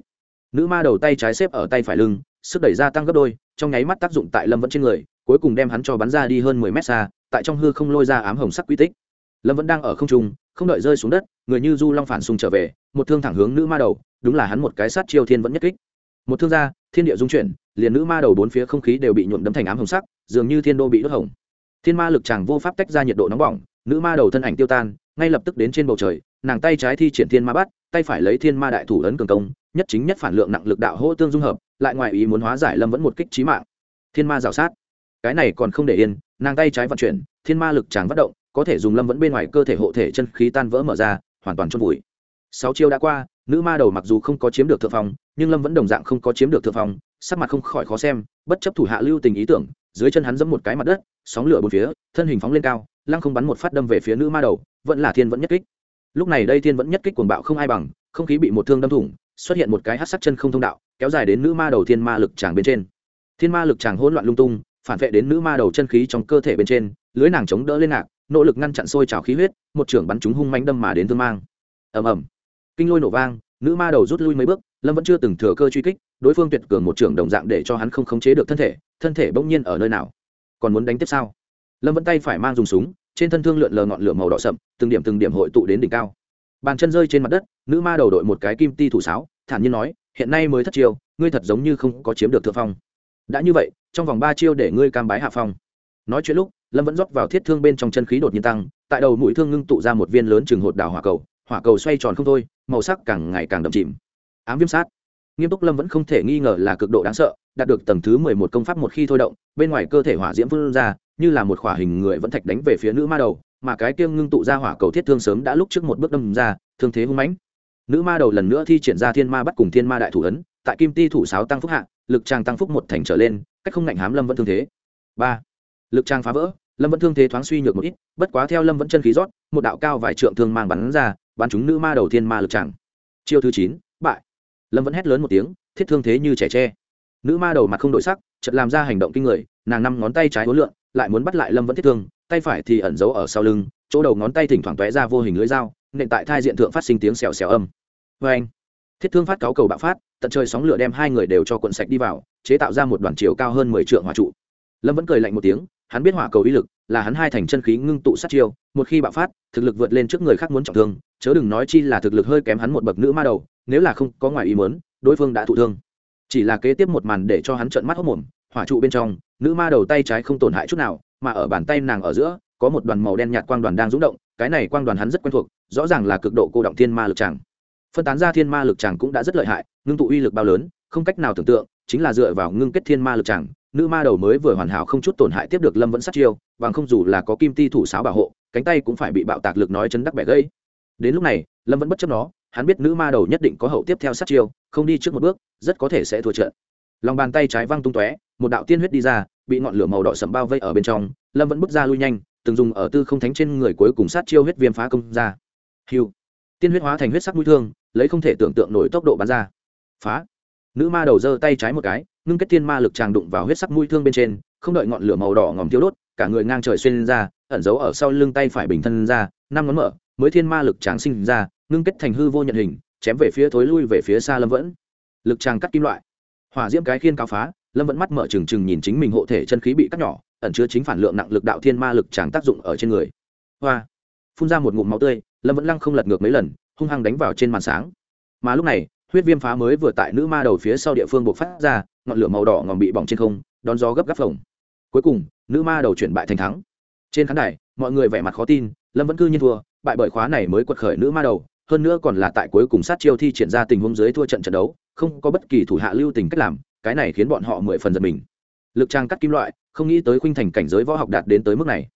nữ ma đầu tay trái xếp ở tay phải lưng, sức đẩy gia tăng gấp đôi, trong nháy mắt tác dụng tại lâm vẫn trên người, cuối cùng đem hắn cho bắn ra đi hơn mười mét xa, tại trong hư không lôi ra ám hồng sắc quy tích. Lâm vẫn đang ở không trung, không đợi rơi xuống đất, người như du long phản xung trở về, một thương thẳng hướng nữ ma đầu, đúng là hắn một cái sát chiêu thiên vẫn nhất kích. Một thương gia thiên địa dung chuyển, liền nữ ma đầu bốn phía không khí đều bị nhuộm đấm thành ám hồng sắc, dường như thiên đô bị đốt hồng. Thiên ma lực chàng vô pháp tách ra nhiệt độ nóng bỏng, nữ ma đầu thân ảnh tiêu tan, ngay lập tức đến trên bầu trời nàng tay trái thi triển thiên ma bắt, tay phải lấy thiên ma đại thủ ấn cường công, nhất chính nhất phản lượng nặng lực đạo hỗ tương dung hợp, lại ngoài ý muốn hóa giải lâm vẫn một kích trí mạng. Thiên ma rào sát. Cái này còn không để yên, nàng tay trái vận chuyển, thiên ma lực tràng vất động, có thể dùng lâm vẫn bên ngoài cơ thể hộ thể chân khí tan vỡ mở ra, hoàn toàn chôn vùi. Sáu chiêu đã qua, nữ ma đầu mặc dù không có chiếm được thượng phong, nhưng lâm vẫn đồng dạng không có chiếm được thượng phong, sắc mặt không khỏi khó xem, bất chấp thủ hạ lưu tình ý tưởng, dưới chân hắn giẫm một cái mặt đất, sóng lửa bốn phía, thân hình phóng lên cao, lăng không bắn một phát đâm về phía nữ ma đầu, vẫn là thiên vẫn nhất kích lúc này đây thiên vẫn nhất kích cuồng bạo không ai bằng, không khí bị một thương đâm thủng, xuất hiện một cái hát sắc chân không thông đạo, kéo dài đến nữ ma đầu thiên ma lực tràng bên trên. Thiên ma lực tràng hỗn loạn lung tung, phản vệ đến nữ ma đầu chân khí trong cơ thể bên trên, lưới nàng chống đỡ lên ngạc, nỗ lực ngăn chặn sôi trào khí huyết, một trưởng bắn chúng hung manh đâm mà đến thương mang. Ầm ầm. Kinh lôi nổ vang, nữ ma đầu rút lui mấy bước, lâm vẫn chưa từng thừa cơ truy kích, đối phương tuyệt cường một trưởng đồng dạng để cho hắn không khống chế được thân thể thân thể bỗng nhiên ở nơi nào? Còn muốn đánh tiếp sao? Lâm vẫn tay phải mang dùng súng trên thân thương lượn lờ ngọn lửa màu đỏ sậm, từng điểm từng điểm hội tụ đến đỉnh cao. Bàn chân rơi trên mặt đất, nữ ma đầu đội một cái kim ti thủ sáo, thản nhiên nói, hiện nay mới thất chiêu, ngươi thật giống như không có chiếm được thượng phong. Đã như vậy, trong vòng ba chiêu để ngươi cam bái hạ phong. Nói chuyện lúc, lâm vẫn rót vào thiết thương bên trong chân khí đột nhiên tăng, tại đầu mũi thương ngưng tụ ra một viên lớn chừng hột đào hỏa cầu hỏa cầu xoay tròn không thôi, màu sắc càng ngày càng đậm chìm. Ám viêm sát. Nghiêm túc lâm vẫn không thể nghi ngờ là cực độ đáng sợ, đạt được tầng thứ mười một công pháp một khi thôi động, bên ngoài cơ thể hỏa diễm vươn ra như là một khỏa hình người vẫn thạch đánh về phía nữ ma đầu, mà cái kiêng ngưng tụ ra hỏa cầu thiết thương sớm đã lúc trước một bước đâm ra, thương thế hung mãnh. Nữ ma đầu lần nữa thi triển ra thiên ma bắt cùng thiên ma đại thủ ấn, tại kim ti thủ sáo tăng phúc hạ, lực trang tăng phúc một thành trở lên, cách không ngạnh hám lâm vẫn thương thế. Ba. Lực trang phá vỡ, lâm vẫn thương thế thoáng suy nhược một ít, bất quá theo lâm vẫn chân khí rót, một đạo cao vài trượng thương mang bắn ra, bắn chúng nữ ma đầu thiên ma lực tràng. Chiêu thứ chín, bại. Lâm vẫn hét lớn một tiếng, thiết thương thế như trẻ tre. Nữ ma đầu mặt không đổi sắc chật làm ra hành động kinh người, nàng năm ngón tay trái hối lượn lại muốn bắt lại lâm vẫn thiết thương, tay phải thì ẩn giấu ở sau lưng, chỗ đầu ngón tay thỉnh thoảng tóe ra vô hình lưới dao, nện tại thai diện thượng phát sinh tiếng xèo xèo âm. Vê anh, thiết thương phát cáo cầu bạo phát, tận trời sóng lửa đem hai người đều cho cuộn sạch đi vào, chế tạo ra một đoàn chiều cao hơn mười trượng hỏa trụ. Lâm vẫn cười lạnh một tiếng, hắn biết hỏa cầu uy lực, là hắn hai thành chân khí ngưng tụ sát chiêu, một khi bạo phát, thực lực vượt lên trước người khác muốn trọng thương, chớ đừng nói chi là thực lực hơi kém hắn một bậc nữ ma đầu, nếu là không có ngoài ý muốn, đối phương đã thụ thương. Chỉ là kế tiếp một màn để cho hắn trợn mắt hốc mồm hỏa trụ bên trong, nữ ma đầu tay trái không tổn hại chút nào, mà ở bàn tay nàng ở giữa, có một đoàn màu đen nhạt quang đoàn đang rúng động, cái này quang đoàn hắn rất quen thuộc, rõ ràng là cực độ cô động thiên ma lực tràng. Phân tán ra thiên ma lực tràng cũng đã rất lợi hại, ngưng tụ uy lực bao lớn, không cách nào tưởng tượng, chính là dựa vào ngưng kết thiên ma lực tràng, nữ ma đầu mới vừa hoàn hảo không chút tổn hại tiếp được lâm vẫn sát chiêu, bằng không dù là có kim ti thủ sáo bảo hộ, cánh tay cũng phải bị bạo tạc lực nói chấn đắc bẻ gây đến lúc này, lâm vẫn bất chấp nó, hắn biết nữ ma đầu nhất định có hậu tiếp theo sát chiêu, không đi trước một bước, rất có thể sẽ thua trận lòng bàn tay trái văng tung tóe, một đạo tiên huyết đi ra, bị ngọn lửa màu đỏ sậm bao vây ở bên trong, lâm vẫn bước ra lui nhanh, từng dùng ở tư không thánh trên người cuối cùng sát chiêu huyết viêm phá công ra. Hiu tiên huyết hóa thành huyết sắc mũi thương, lấy không thể tưởng tượng nổi tốc độ bắn ra. Phá. Nữ ma đầu giơ tay trái một cái, ngưng kết thiên ma lực tràng đụng vào huyết sắc mũi thương bên trên, không đợi ngọn lửa màu đỏ ngòm thiếu đốt, cả người ngang trời xuyên ra, ẩn giấu ở sau lưng tay phải bình thân ra, năm ngón mở, mới thiên ma lực tràng sinh ra, ngưng kết thành hư vô nhận hình, chém về phía thối lui về phía xa lâm vẫn. Lực tràng cắt kim loại hỏa diễm cái khiên cao phá, lâm vẫn mắt mở trừng trừng nhìn chính mình hộ thể chân khí bị cắt nhỏ, ẩn chứa chính phản lượng nặng lực đạo thiên ma lực tràng tác dụng ở trên người. Hoa! Phun ra một ngụm máu tươi, lâm vẫn lăng không lật ngược mấy lần, hung hăng đánh vào trên màn sáng. Mà lúc này, huyết viêm phá mới vừa tại nữ ma đầu phía sau địa phương buộc phát ra, ngọn lửa màu đỏ ngòm bị bỏng trên không, đón gió gấp gáp phồng. Cuối cùng, nữ ma đầu chuyển bại thành thắng. Trên khán đài, mọi người vẻ mặt khó tin, lâm vẫn cư nhiên thua, bại bởi khóa này mới quật khởi nữ ma đầu hơn nữa còn là tại cuối cùng sát chiêu thi triển ra tình huống dưới thua trận trận đấu, không có bất kỳ thủ hạ lưu tình cách làm, cái này khiến bọn họ mười phần giật mình. Lực trang cắt kim loại, không nghĩ tới khuynh thành cảnh giới võ học đạt đến tới mức này.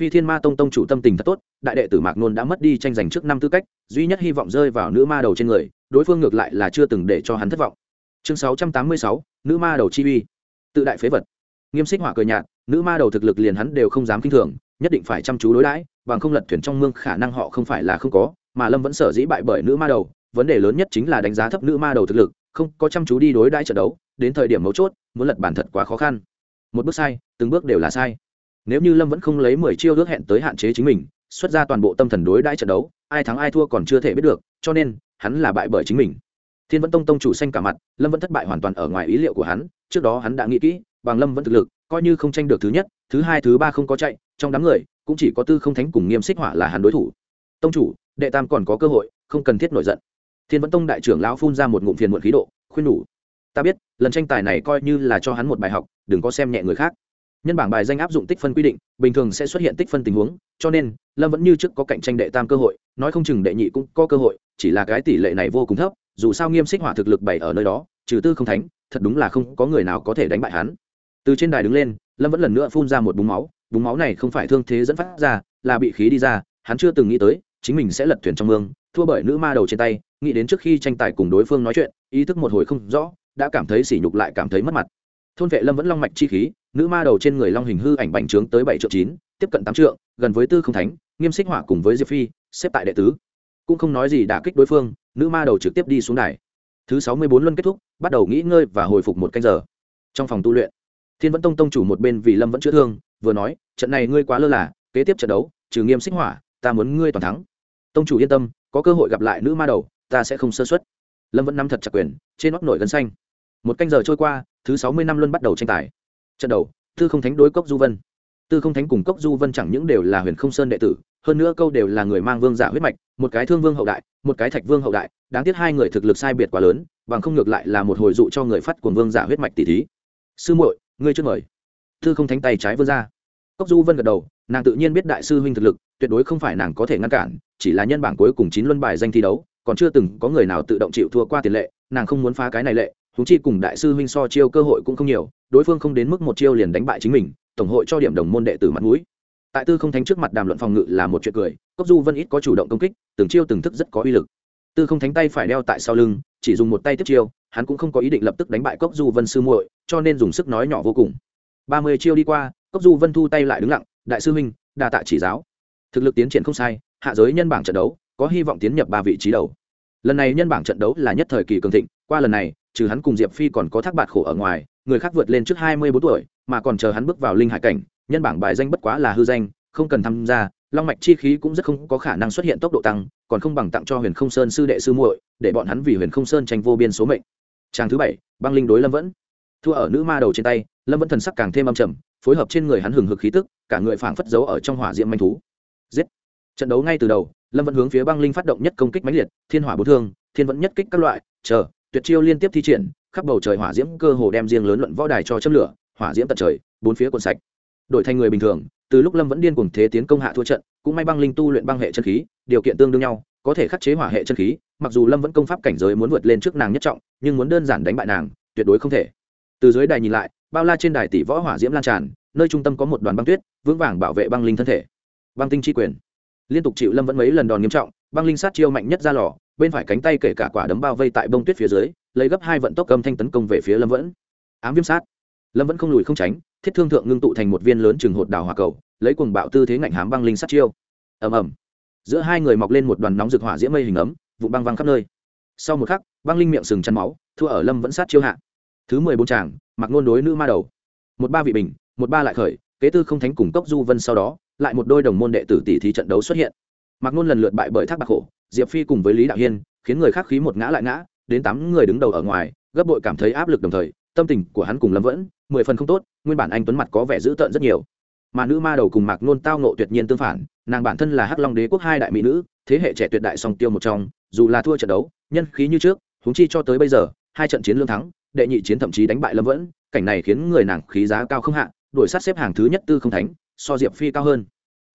Phi thiên ma tông tông chủ tâm tình thật tốt, đại đệ tử mạc nôn đã mất đi tranh giành trước năm tư cách, duy nhất hy vọng rơi vào nữ ma đầu trên người, đối phương ngược lại là chưa từng để cho hắn thất vọng. Chương sáu trăm tám mươi sáu, nữ ma đầu chi uy. Tự đại phế vật. Nghiêm xích hỏa cười nhạt, nữ ma đầu thực lực liền hắn đều không dám kinh thường, nhất định phải chăm chú đối đãi, bằng không lật thuyền trong mương khả năng họ không phải là không có mà lâm vẫn sở dĩ bại bởi nữ ma đầu, vấn đề lớn nhất chính là đánh giá thấp nữ ma đầu thực lực, không có chăm chú đi đối đãi trận đấu, đến thời điểm mấu chốt, muốn lật bản thật quá khó khăn. Một bước sai, từng bước đều là sai. Nếu như lâm vẫn không lấy mười chiêu ước hẹn tới hạn chế chính mình, xuất ra toàn bộ tâm thần đối đãi trận đấu, ai thắng ai thua còn chưa thể biết được, cho nên, hắn là bại bởi chính mình. Thiên vẫn tông tông chủ xanh cả mặt, lâm vẫn thất bại hoàn toàn ở ngoài ý liệu của hắn, trước đó hắn đã nghĩ kỹ, bằng lâm vẫn thực lực, coi như không tranh được thứ nhất, thứ hai, thứ ba không có chạy, trong đám người, cũng chỉ có tư không thánh cùng nghiêm xích hỏa là hắn đối thủ tông chủ, đệ tam còn có cơ hội, không cần thiết nổi giận. Thiên vẫn tông đại trưởng lão phun ra một ngụm phiền muộn khí độ, khuyên nhủ, ta biết, lần tranh tài này coi như là cho hắn một bài học, đừng có xem nhẹ người khác. Nhân bảng bài danh áp dụng tích phân quy định, bình thường sẽ xuất hiện tích phân tình huống, cho nên, lâm vẫn như trước có cạnh tranh đệ tam cơ hội, nói không chừng đệ nhị cũng có cơ hội, chỉ là cái tỷ lệ này vô cùng thấp, dù sao nghiêm xích hỏa thực lực bảy ở nơi đó, trừ tư không thánh, thật đúng là không có người nào có thể đánh bại hắn. Từ trên đài đứng lên, lâm vẫn lần nữa phun ra một búng máu búng máu này không phải thương thế dẫn phát ra, là bị khí đi ra, hắn chưa từng nghĩ tới chính mình sẽ lật thuyền trong mương, thua bởi nữ ma đầu trên tay, nghĩ đến trước khi tranh tài cùng đối phương nói chuyện, ý thức một hồi không rõ, đã cảm thấy sỉ nhục lại cảm thấy mất mặt. Thôn vệ lâm vẫn long mạch chi khí, nữ ma đầu trên người long hình hư ảnh bành trướng tới bảy triệu chín, tiếp cận tám triệu gần với tư không thánh, nghiêm xích hỏa cùng với diệp phi, xếp tại đệ tứ. Cũng không nói gì đả kích đối phương, nữ ma đầu trực tiếp đi xuống đài. Thứ sáu mươi bốn luân kết thúc, bắt đầu nghỉ ngơi và hồi phục một canh giờ. Trong phòng tu luyện, thiên vẫn tông tông chủ một bên vì lâm vẫn chữa thương, vừa nói, trận này ngươi quá lơ là, kế tiếp trận đấu, trừ nghiêm xích hỏa ta muốn ngươi toàn thắng. Tông chủ yên tâm, có cơ hội gặp lại nữ ma đầu, ta sẽ không sơ xuất lâm vẫn nắm thật chặt quyền, trên óc nổi gân xanh. Một canh giờ trôi qua, thứ sáu mươi năm luân bắt đầu tranh tài. Trận đầu, tư không thánh đối cốc du vân. Tư không thánh cùng cốc du vân chẳng những đều là huyền không sơn đệ tử, hơn nữa câu đều là người mang vương giả huyết mạch, một cái thương vương hậu đại, một cái thạch vương hậu đại, đáng tiếc hai người thực lực sai biệt quá lớn, bằng không ngược lại là một hồi dụ cho người phát cuồng vương giả huyết mạch tỷ thí. Sư muội, ngươi chưa mời. Tư không thánh tay trái vươn ra. Cốc du vân gật đầu nàng tự nhiên biết đại sư huynh thực lực, tuyệt đối không phải nàng có thể ngăn cản, chỉ là nhân bảng cuối cùng chín luân bài danh thi đấu, còn chưa từng có người nào tự động chịu thua qua tiền lệ, nàng không muốn phá cái này lệ thú chi cùng đại sư huynh so chiêu cơ hội cũng không nhiều, đối phương không đến mức một chiêu liền đánh bại chính mình, tổng hội cho điểm đồng môn đệ tử mặt mũi. Tại tư không thánh trước mặt đàm luận phòng ngự là một chuyện cười, cốc du vân ít có chủ động công kích, từng chiêu từng thức rất có uy lực. Tư không thánh tay phải đeo tại sau lưng, chỉ dùng một tay tiếp chiêu, hắn cũng không có ý định lập tức đánh bại cốc du vân sư muội, cho nên dùng sức nói nhỏ vô cùng. Ba mươi chiêu đi qua, cốc du vân thu tay lại đứng lặng đại sư huynh, đa tạ chỉ giáo. Thực lực tiến triển không sai, hạ giới nhân bảng trận đấu, có hy vọng tiến nhập ba vị trí đầu. Lần này nhân bảng trận đấu là nhất thời kỳ cường thịnh, qua lần này, trừ hắn cùng diệp phi còn có thác bạt khổ ở ngoài, người khác vượt lên trước hai mươi bốn tuổi, mà còn chờ hắn bước vào linh hải cảnh, nhân bảng bài danh bất quá là hư danh, không cần tham gia, long mạch chi khí cũng rất không có khả năng xuất hiện tốc độ tăng, còn không bằng tặng cho huyền không sơn sư đệ sư muội, để bọn hắn vì huyền không sơn tranh vô biên số mệnh. Trang thứ bảy, băng linh đối lâm vẫn. Thua ở nữ ma đầu trên tay, lâm vẫn thần sắc càng thêm âm trầm phối hợp trên người hắn hừng hực khí tức, cả người phảng phất giấu ở trong hỏa diễm manh thú. Giết! Trận đấu ngay từ đầu, lâm vẫn hướng phía băng linh phát động nhất công kích mãnh liệt, thiên hỏa bố thương, thiên vẫn nhất kích các loại, chờ, tuyệt chiêu liên tiếp thi triển, khắp bầu trời hỏa diễm cơ hồ đem riêng lớn luận võ đài cho châm lửa, hỏa diễm tận trời, bốn phía cuộn sạch. Đổi thành người bình thường, từ lúc lâm vẫn điên cuồng thế tiến công hạ thua trận, cũng may băng linh tu luyện băng hệ chân khí, điều kiện tương đương nhau, có thể khắc chế hỏa hệ chân khí, mặc dù lâm vẫn công pháp cảnh giới muốn vượt lên trước nàng nhất trọng, nhưng muốn đơn giản đánh bại nàng, tuyệt đối không thể. Từ dưới đài nhìn lại bao la trên đài tỷ võ hỏa diễm lan tràn, nơi trung tâm có một đoàn băng tuyết, vững vàng bảo vệ băng linh thân thể. Băng tinh chi quyền. Liên tục chịu lâm vẫn mấy lần đòn nghiêm trọng, băng linh sát chiêu mạnh nhất ra lò, bên phải cánh tay kể cả quả đấm bao vây tại bông tuyết phía dưới, lấy gấp hai vận tốc âm thanh tấn công về phía lâm vẫn. Ám viêm sát. Lâm vẫn không lùi không tránh, thiết thương thượng ngưng tụ thành một viên lớn chừng hột đào hòa cầu, lấy cuồng bạo tư thế ngạnh hám băng linh sát chiêu. Ầm ầm. Giữa hai người mọc lên một đoàn nóng rực hỏa diễm mây hình ấm vụ băng văng khắp nơi. Sau một khắc, băng linh miệng sừng chăn máu, thua ở lâm vẫn sát chiêu hạ. Thứ mười bốn tràng mặc ngôn đối nữ ma đầu. Một ba vị bình, một ba lại khởi, kế tư không thánh cùng cốc du vân sau đó, lại một đôi đồng môn đệ tử tỷ thí trận đấu xuất hiện. Mặc ngôn lần lượt bại bởi thác bạc khổ diệp phi cùng với lý đạo hiên, khiến người khác khí một ngã lại ngã, đến tám người đứng đầu ở ngoài, gấp bội cảm thấy áp lực đồng thời, tâm tình của hắn cùng lâm vẫn, mười phần không tốt, nguyên bản anh tuấn mặt có vẻ dữ tợn rất nhiều. Mà nữ ma đầu cùng mạc nôn tao nộ tuyệt nhiên tương phản, nàng bản thân là hắc long đế quốc hai đại mỹ nữ, thế hệ trẻ tuyệt đại song tiêu một trong, dù là thua trận đấu, nhân khí như trước húng chi cho tới bây giờ, hai trận chiến lương thắng đệ nhị chiến thậm chí đánh bại lâm vẫn, cảnh này khiến người nàng khí giá cao không hạ đuổi sát xếp hàng thứ nhất tư không thánh, so diệp phi cao hơn.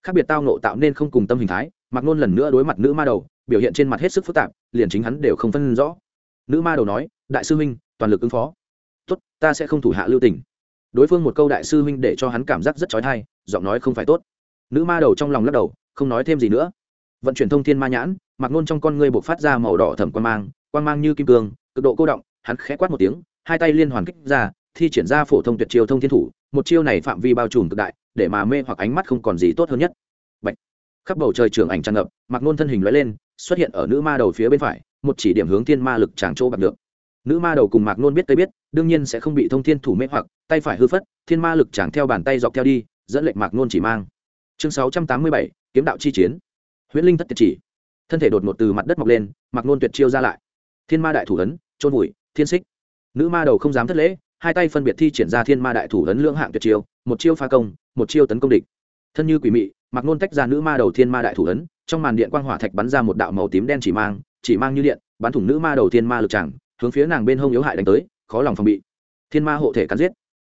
Khác biệt tao nộ tạo nên không cùng tâm hình thái mặc nôn lần nữa đối mặt nữ ma đầu, biểu hiện trên mặt hết sức phức tạp, liền chính hắn đều không phân rõ. Nữ ma đầu nói, đại sư huynh, toàn lực ứng phó. Tốt, ta sẽ không thủ hạ lưu tình. Đối phương một câu đại sư huynh để cho hắn cảm giác rất trói thai giọng nói không phải tốt. Nữ ma đầu trong lòng lắc đầu, không nói thêm gì nữa. Vận chuyển thông thiên ma nhãn mặc nôn trong con ngươi buộc phát ra màu đỏ thẩm quan mang quan mang như kim cương, cực độ cô động hắn khẽ quát một tiếng, hai tay liên hoàn kích ra, thi triển ra phổ thông tuyệt chiêu thông thiên thủ, một chiêu này phạm vi bao trùm cực đại, để mà mê hoặc ánh mắt không còn gì tốt hơn nhất. Bạch. khắp bầu trời trường ảnh tràn ngập, mặc nôn thân hình lóe lên, xuất hiện ở nữ ma đầu phía bên phải, một chỉ điểm hướng thiên ma lực tràng chỗ bạc được. Nữ ma đầu cùng mạc nôn biết tây biết, đương nhiên sẽ không bị thông thiên thủ mê hoặc, tay phải hư phất, thiên ma lực chẳng theo bàn tay dọc theo đi, dẫn lệnh mạc nôn chỉ mang. Chương sáu trăm tám mươi bảy, kiếm đạo chi chiến. Huyễn linh thất tuyệt chỉ. Thân thể đột ngột từ mặt đất mọc lên mạc nôn tuyệt chiêu ra lại. Thiên ma đại thủ ấn trôn vùi thiên xích. Nữ ma đầu không dám thất lễ, hai tay phân biệt thi triển ra thiên ma đại thủ ấn lưỡng hạng tuyệt chiêu, một chiêu pha công, một chiêu tấn công địch. Thân như quỷ mị, mặc nôn tách ra nữ ma đầu thiên ma đại thủ ấn, trong màn điện quang hỏa thạch bắn ra một đạo màu tím đen chỉ mang chỉ mang như điện, bắn thủng nữ ma đầu thiên ma lực chẳng hướng phía nàng bên hông yếu hại đánh tới, khó lòng phòng bị. Thiên ma hộ thể cắn giết.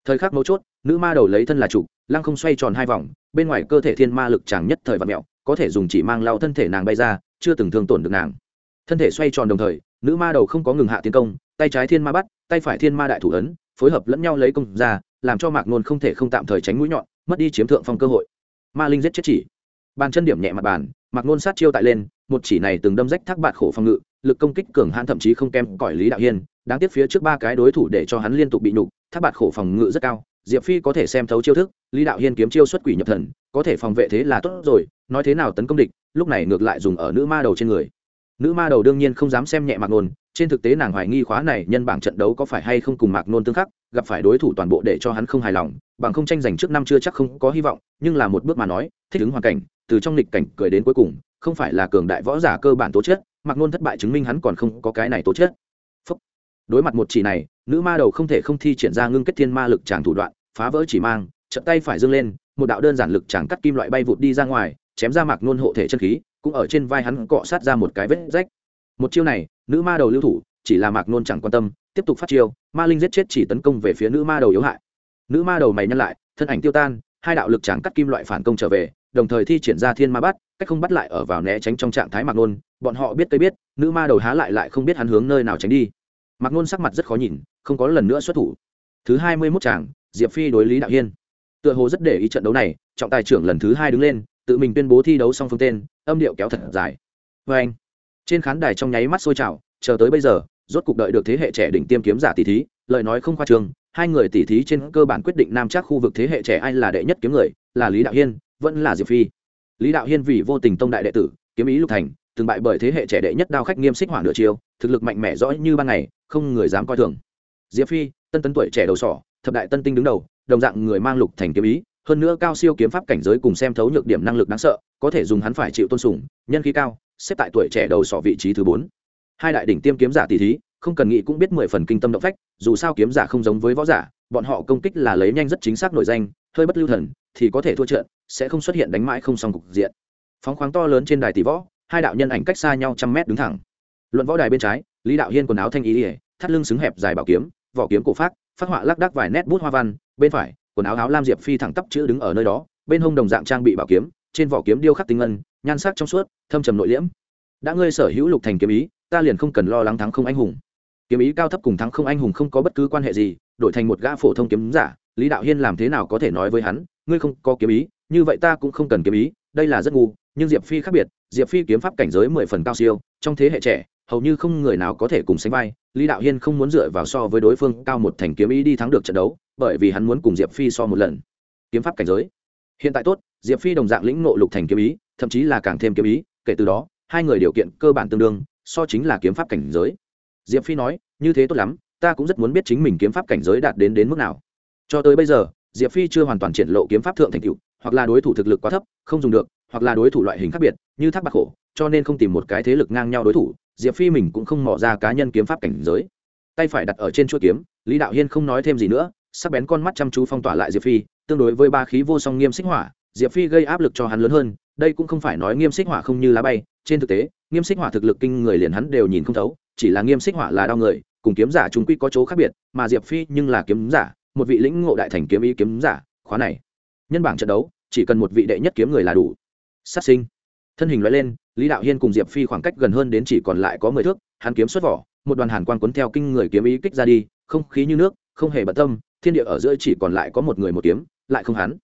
Thời khắc mấu chốt, nữ ma đầu lấy thân là chủ, lăng không xoay tròn hai vòng, bên ngoài cơ thể thiên ma lực chẳng nhất thời và mẹo, có thể dùng chỉ mang lao thân thể nàng bay ra, chưa từng thương tổn được nàng. Thân thể xoay tròn đồng thời, nữ ma đầu không có ngừng hạ tiến công tay trái thiên ma bắt, tay phải thiên ma đại thủ ấn, phối hợp lẫn nhau lấy công ra, làm cho mạc nôn không thể không tạm thời tránh mũi nhọn, mất đi chiếm thượng phong cơ hội. Ma linh giết chết chỉ. Bàn chân điểm nhẹ mặt bàn, mạc nôn sát chiêu tại lên, một chỉ này từng đâm rách thác bạt khổ phòng ngự, lực công kích cường hãn thậm chí không kém cỏi lý đạo hiên, đáng tiếc phía trước ba cái đối thủ để cho hắn liên tục bị nhục, thác bạt khổ phòng ngự rất cao, diệp phi có thể xem thấu chiêu thức, lý đạo hiên kiếm chiêu xuất quỷ nhập thần, có thể phòng vệ thế là tốt rồi, nói thế nào tấn công địch, lúc này ngược lại dùng ở nữ ma đầu trên người nữ ma đầu đương nhiên không dám xem nhẹ mạc nôn, trên thực tế nàng hoài nghi khóa này nhân bảng trận đấu có phải hay không cùng mạc nôn tương khắc, gặp phải đối thủ toàn bộ để cho hắn không hài lòng, bằng không tranh giành trước năm chưa chắc không có hy vọng, nhưng là một bước mà nói, thích ứng hoàn cảnh, từ trong lịch cảnh cười đến cuối cùng, không phải là cường đại võ giả cơ bản tố chất mặc nôn thất bại chứng minh hắn còn không có cái này tố chất Phúc. đối mặt một chỉ này, nữ ma đầu không thể không thi triển ra ngưng kết thiên ma lực tràng thủ đoạn, phá vỡ chỉ mang trận tay phải dâng lên, một đạo đơn giản lực tràng cắt kim loại bay vụt đi ra ngoài, chém ra mạc nôn hộ thể chân khí cũng ở trên vai hắn cọ sát ra một cái vết rách. Một chiêu này, nữ ma đầu lưu thủ, chỉ là mạc nôn chẳng quan tâm, tiếp tục phát chiêu, ma linh giết chết chỉ tấn công về phía nữ ma đầu yếu hại. Nữ ma đầu mày nhăn lại, thân ảnh tiêu tan, hai đạo lực tráng cắt kim loại phản công trở về, đồng thời thi triển ra thiên ma bắt, cách không bắt lại ở vào né tránh trong trạng thái mạc nôn, bọn họ biết tới biết, nữ ma đầu há lại lại không biết hắn hướng nơi nào tránh đi. Mạc nôn sắc mặt rất khó nhìn, không có lần nữa xuất thủ. Thứ hai mươi mốt chàng, diệp phi đối lý đạo hiên. Tựa hồ rất để ý trận đấu này, trọng tài trưởng lần thứ hai đứng lên tự mình tuyên bố thi đấu xong phương tên, âm điệu kéo thật dài. Vê anh, trên khán đài trong nháy mắt sôi trào, chờ tới bây giờ, rốt cục đợi được thế hệ trẻ đỉnh tiêm kiếm giả tỷ thí, lời nói không khoa trường, hai người tỷ thí trên cơ bản quyết định nam chắc khu vực thế hệ trẻ ai là đệ nhất kiếm người, là lý đạo hiên, vẫn là diệp phi. Lý đạo hiên vì vô tình tông đại đệ tử, kiếm ý lục thành, từng bại bởi thế hệ trẻ đệ nhất đao khách nghiêm xích hỏa nửa chiêu, thực lực mạnh mẽ rõ như ban ngày, không người dám coi thường. Diệp phi, tân tấn tuổi trẻ đầu sỏ, thập đại tân tinh đứng đầu, đồng dạng người mang lục thành kiếm ý hơn nữa cao siêu kiếm pháp cảnh giới cùng xem thấu nhược điểm năng lực đáng sợ, có thể dùng hắn phải chịu tôn sùng, nhân khí cao, xếp tại tuổi trẻ đầu sỏ vị trí thứ bốn. Hai đại đỉnh tiêm kiếm giả tỷ thí, không cần nghĩ cũng biết mười phần kinh tâm động phách, dù sao kiếm giả không giống với võ giả, bọn họ công kích là lấy nhanh rất chính xác nội danh, hơi bất lưu thần, thì có thể thua trận, sẽ không xuất hiện đánh mãi không xong cục diện. Phóng khoáng to lớn trên đài tỷ võ, hai đạo nhân ảnh cách xa nhau trăm mét đứng thẳng. Luận võ đài bên trái, lý đạo hiên quần áo thanh ý ỉa thắt lưng xứng hẹp dài bảo kiếm, vỏ kiếm cổ phát phát họa lác đác vài nét bút hoa văn, bên phải quần áo áo lam diệp phi thẳng tắp chữ đứng ở nơi đó, bên hông đồng dạng trang bị bảo kiếm, trên vỏ kiếm điêu khắc tinh ngân, nhan sắc trong suốt, thâm trầm nội liễm. Đã ngươi sở hữu lục thành kiếm ý, ta liền không cần lo lắng thắng không anh hùng. Kiếm ý cao thấp cùng thắng không anh hùng không có bất cứ quan hệ gì, đổi thành một gã phổ thông kiếm giả, lý đạo hiên làm thế nào có thể nói với hắn, ngươi không có kiếm ý, như vậy ta cũng không cần kiếm ý, đây là rất ngu, nhưng diệp phi khác biệt, diệp phi kiếm pháp cảnh giới mười phần cao siêu, trong thế hệ trẻ, hầu như không người nào có thể cùng sánh vai lý đạo hiên không muốn dựa vào so với đối phương cao một thành kiếm ý đi thắng được trận đấu, bởi vì hắn muốn cùng diệp phi so một lần. Kiếm pháp cảnh giới. Hiện tại tốt, diệp phi đồng dạng lĩnh nộ lục thành kiếm ý, thậm chí là càng thêm kiếm ý, kể từ đó, hai người điều kiện cơ bản tương đương, so chính là kiếm pháp cảnh giới. Diệp phi nói, như thế tốt lắm, ta cũng rất muốn biết chính mình kiếm pháp cảnh giới đạt đến đến mức nào. Cho tới bây giờ, diệp phi chưa hoàn toàn triển lộ kiếm pháp thượng thành cựu hoặc là đối thủ thực lực quá thấp, không dùng được, hoặc là đối thủ loại hình khác biệt, như thác bạc khổ cho nên không tìm một cái thế lực ngang nhau đối thủ diệp phi mình cũng không mỏ ra cá nhân kiếm pháp cảnh giới. Tay phải đặt ở trên chuỗi kiếm, lý đạo hiên không nói thêm gì nữa, sắc bén con mắt chăm chú phong tỏa lại diệp phi, tương đối với ba khí vô song nghiêm xích hỏa, diệp phi gây áp lực cho hắn lớn hơn, đây cũng không phải nói nghiêm xích hỏa không như lá bay, trên thực tế, nghiêm xích hỏa thực lực kinh người liền hắn đều nhìn không thấu, chỉ là nghiêm xích hỏa là đau người, cùng kiếm giả chúng quy có chỗ khác biệt, mà diệp phi nhưng là kiếm giả, một vị lĩnh ngộ đại thành kiếm ý kiếm giả, khóa này. Nhân bảng trận đấu, chỉ cần một vị đệ nhất kiếm người là đủ. Sát sinh. Thân hình loại lên lý đạo hiên cùng diệp phi khoảng cách gần hơn đến chỉ còn lại có mười thước, hắn kiếm xuất vỏ, một đoàn hàn quang cuốn theo kinh người kiếm ý kích ra đi, không khí như nước, không hề bận tâm, thiên địa ở giữa chỉ còn lại có một người một kiếm, lại không hắn.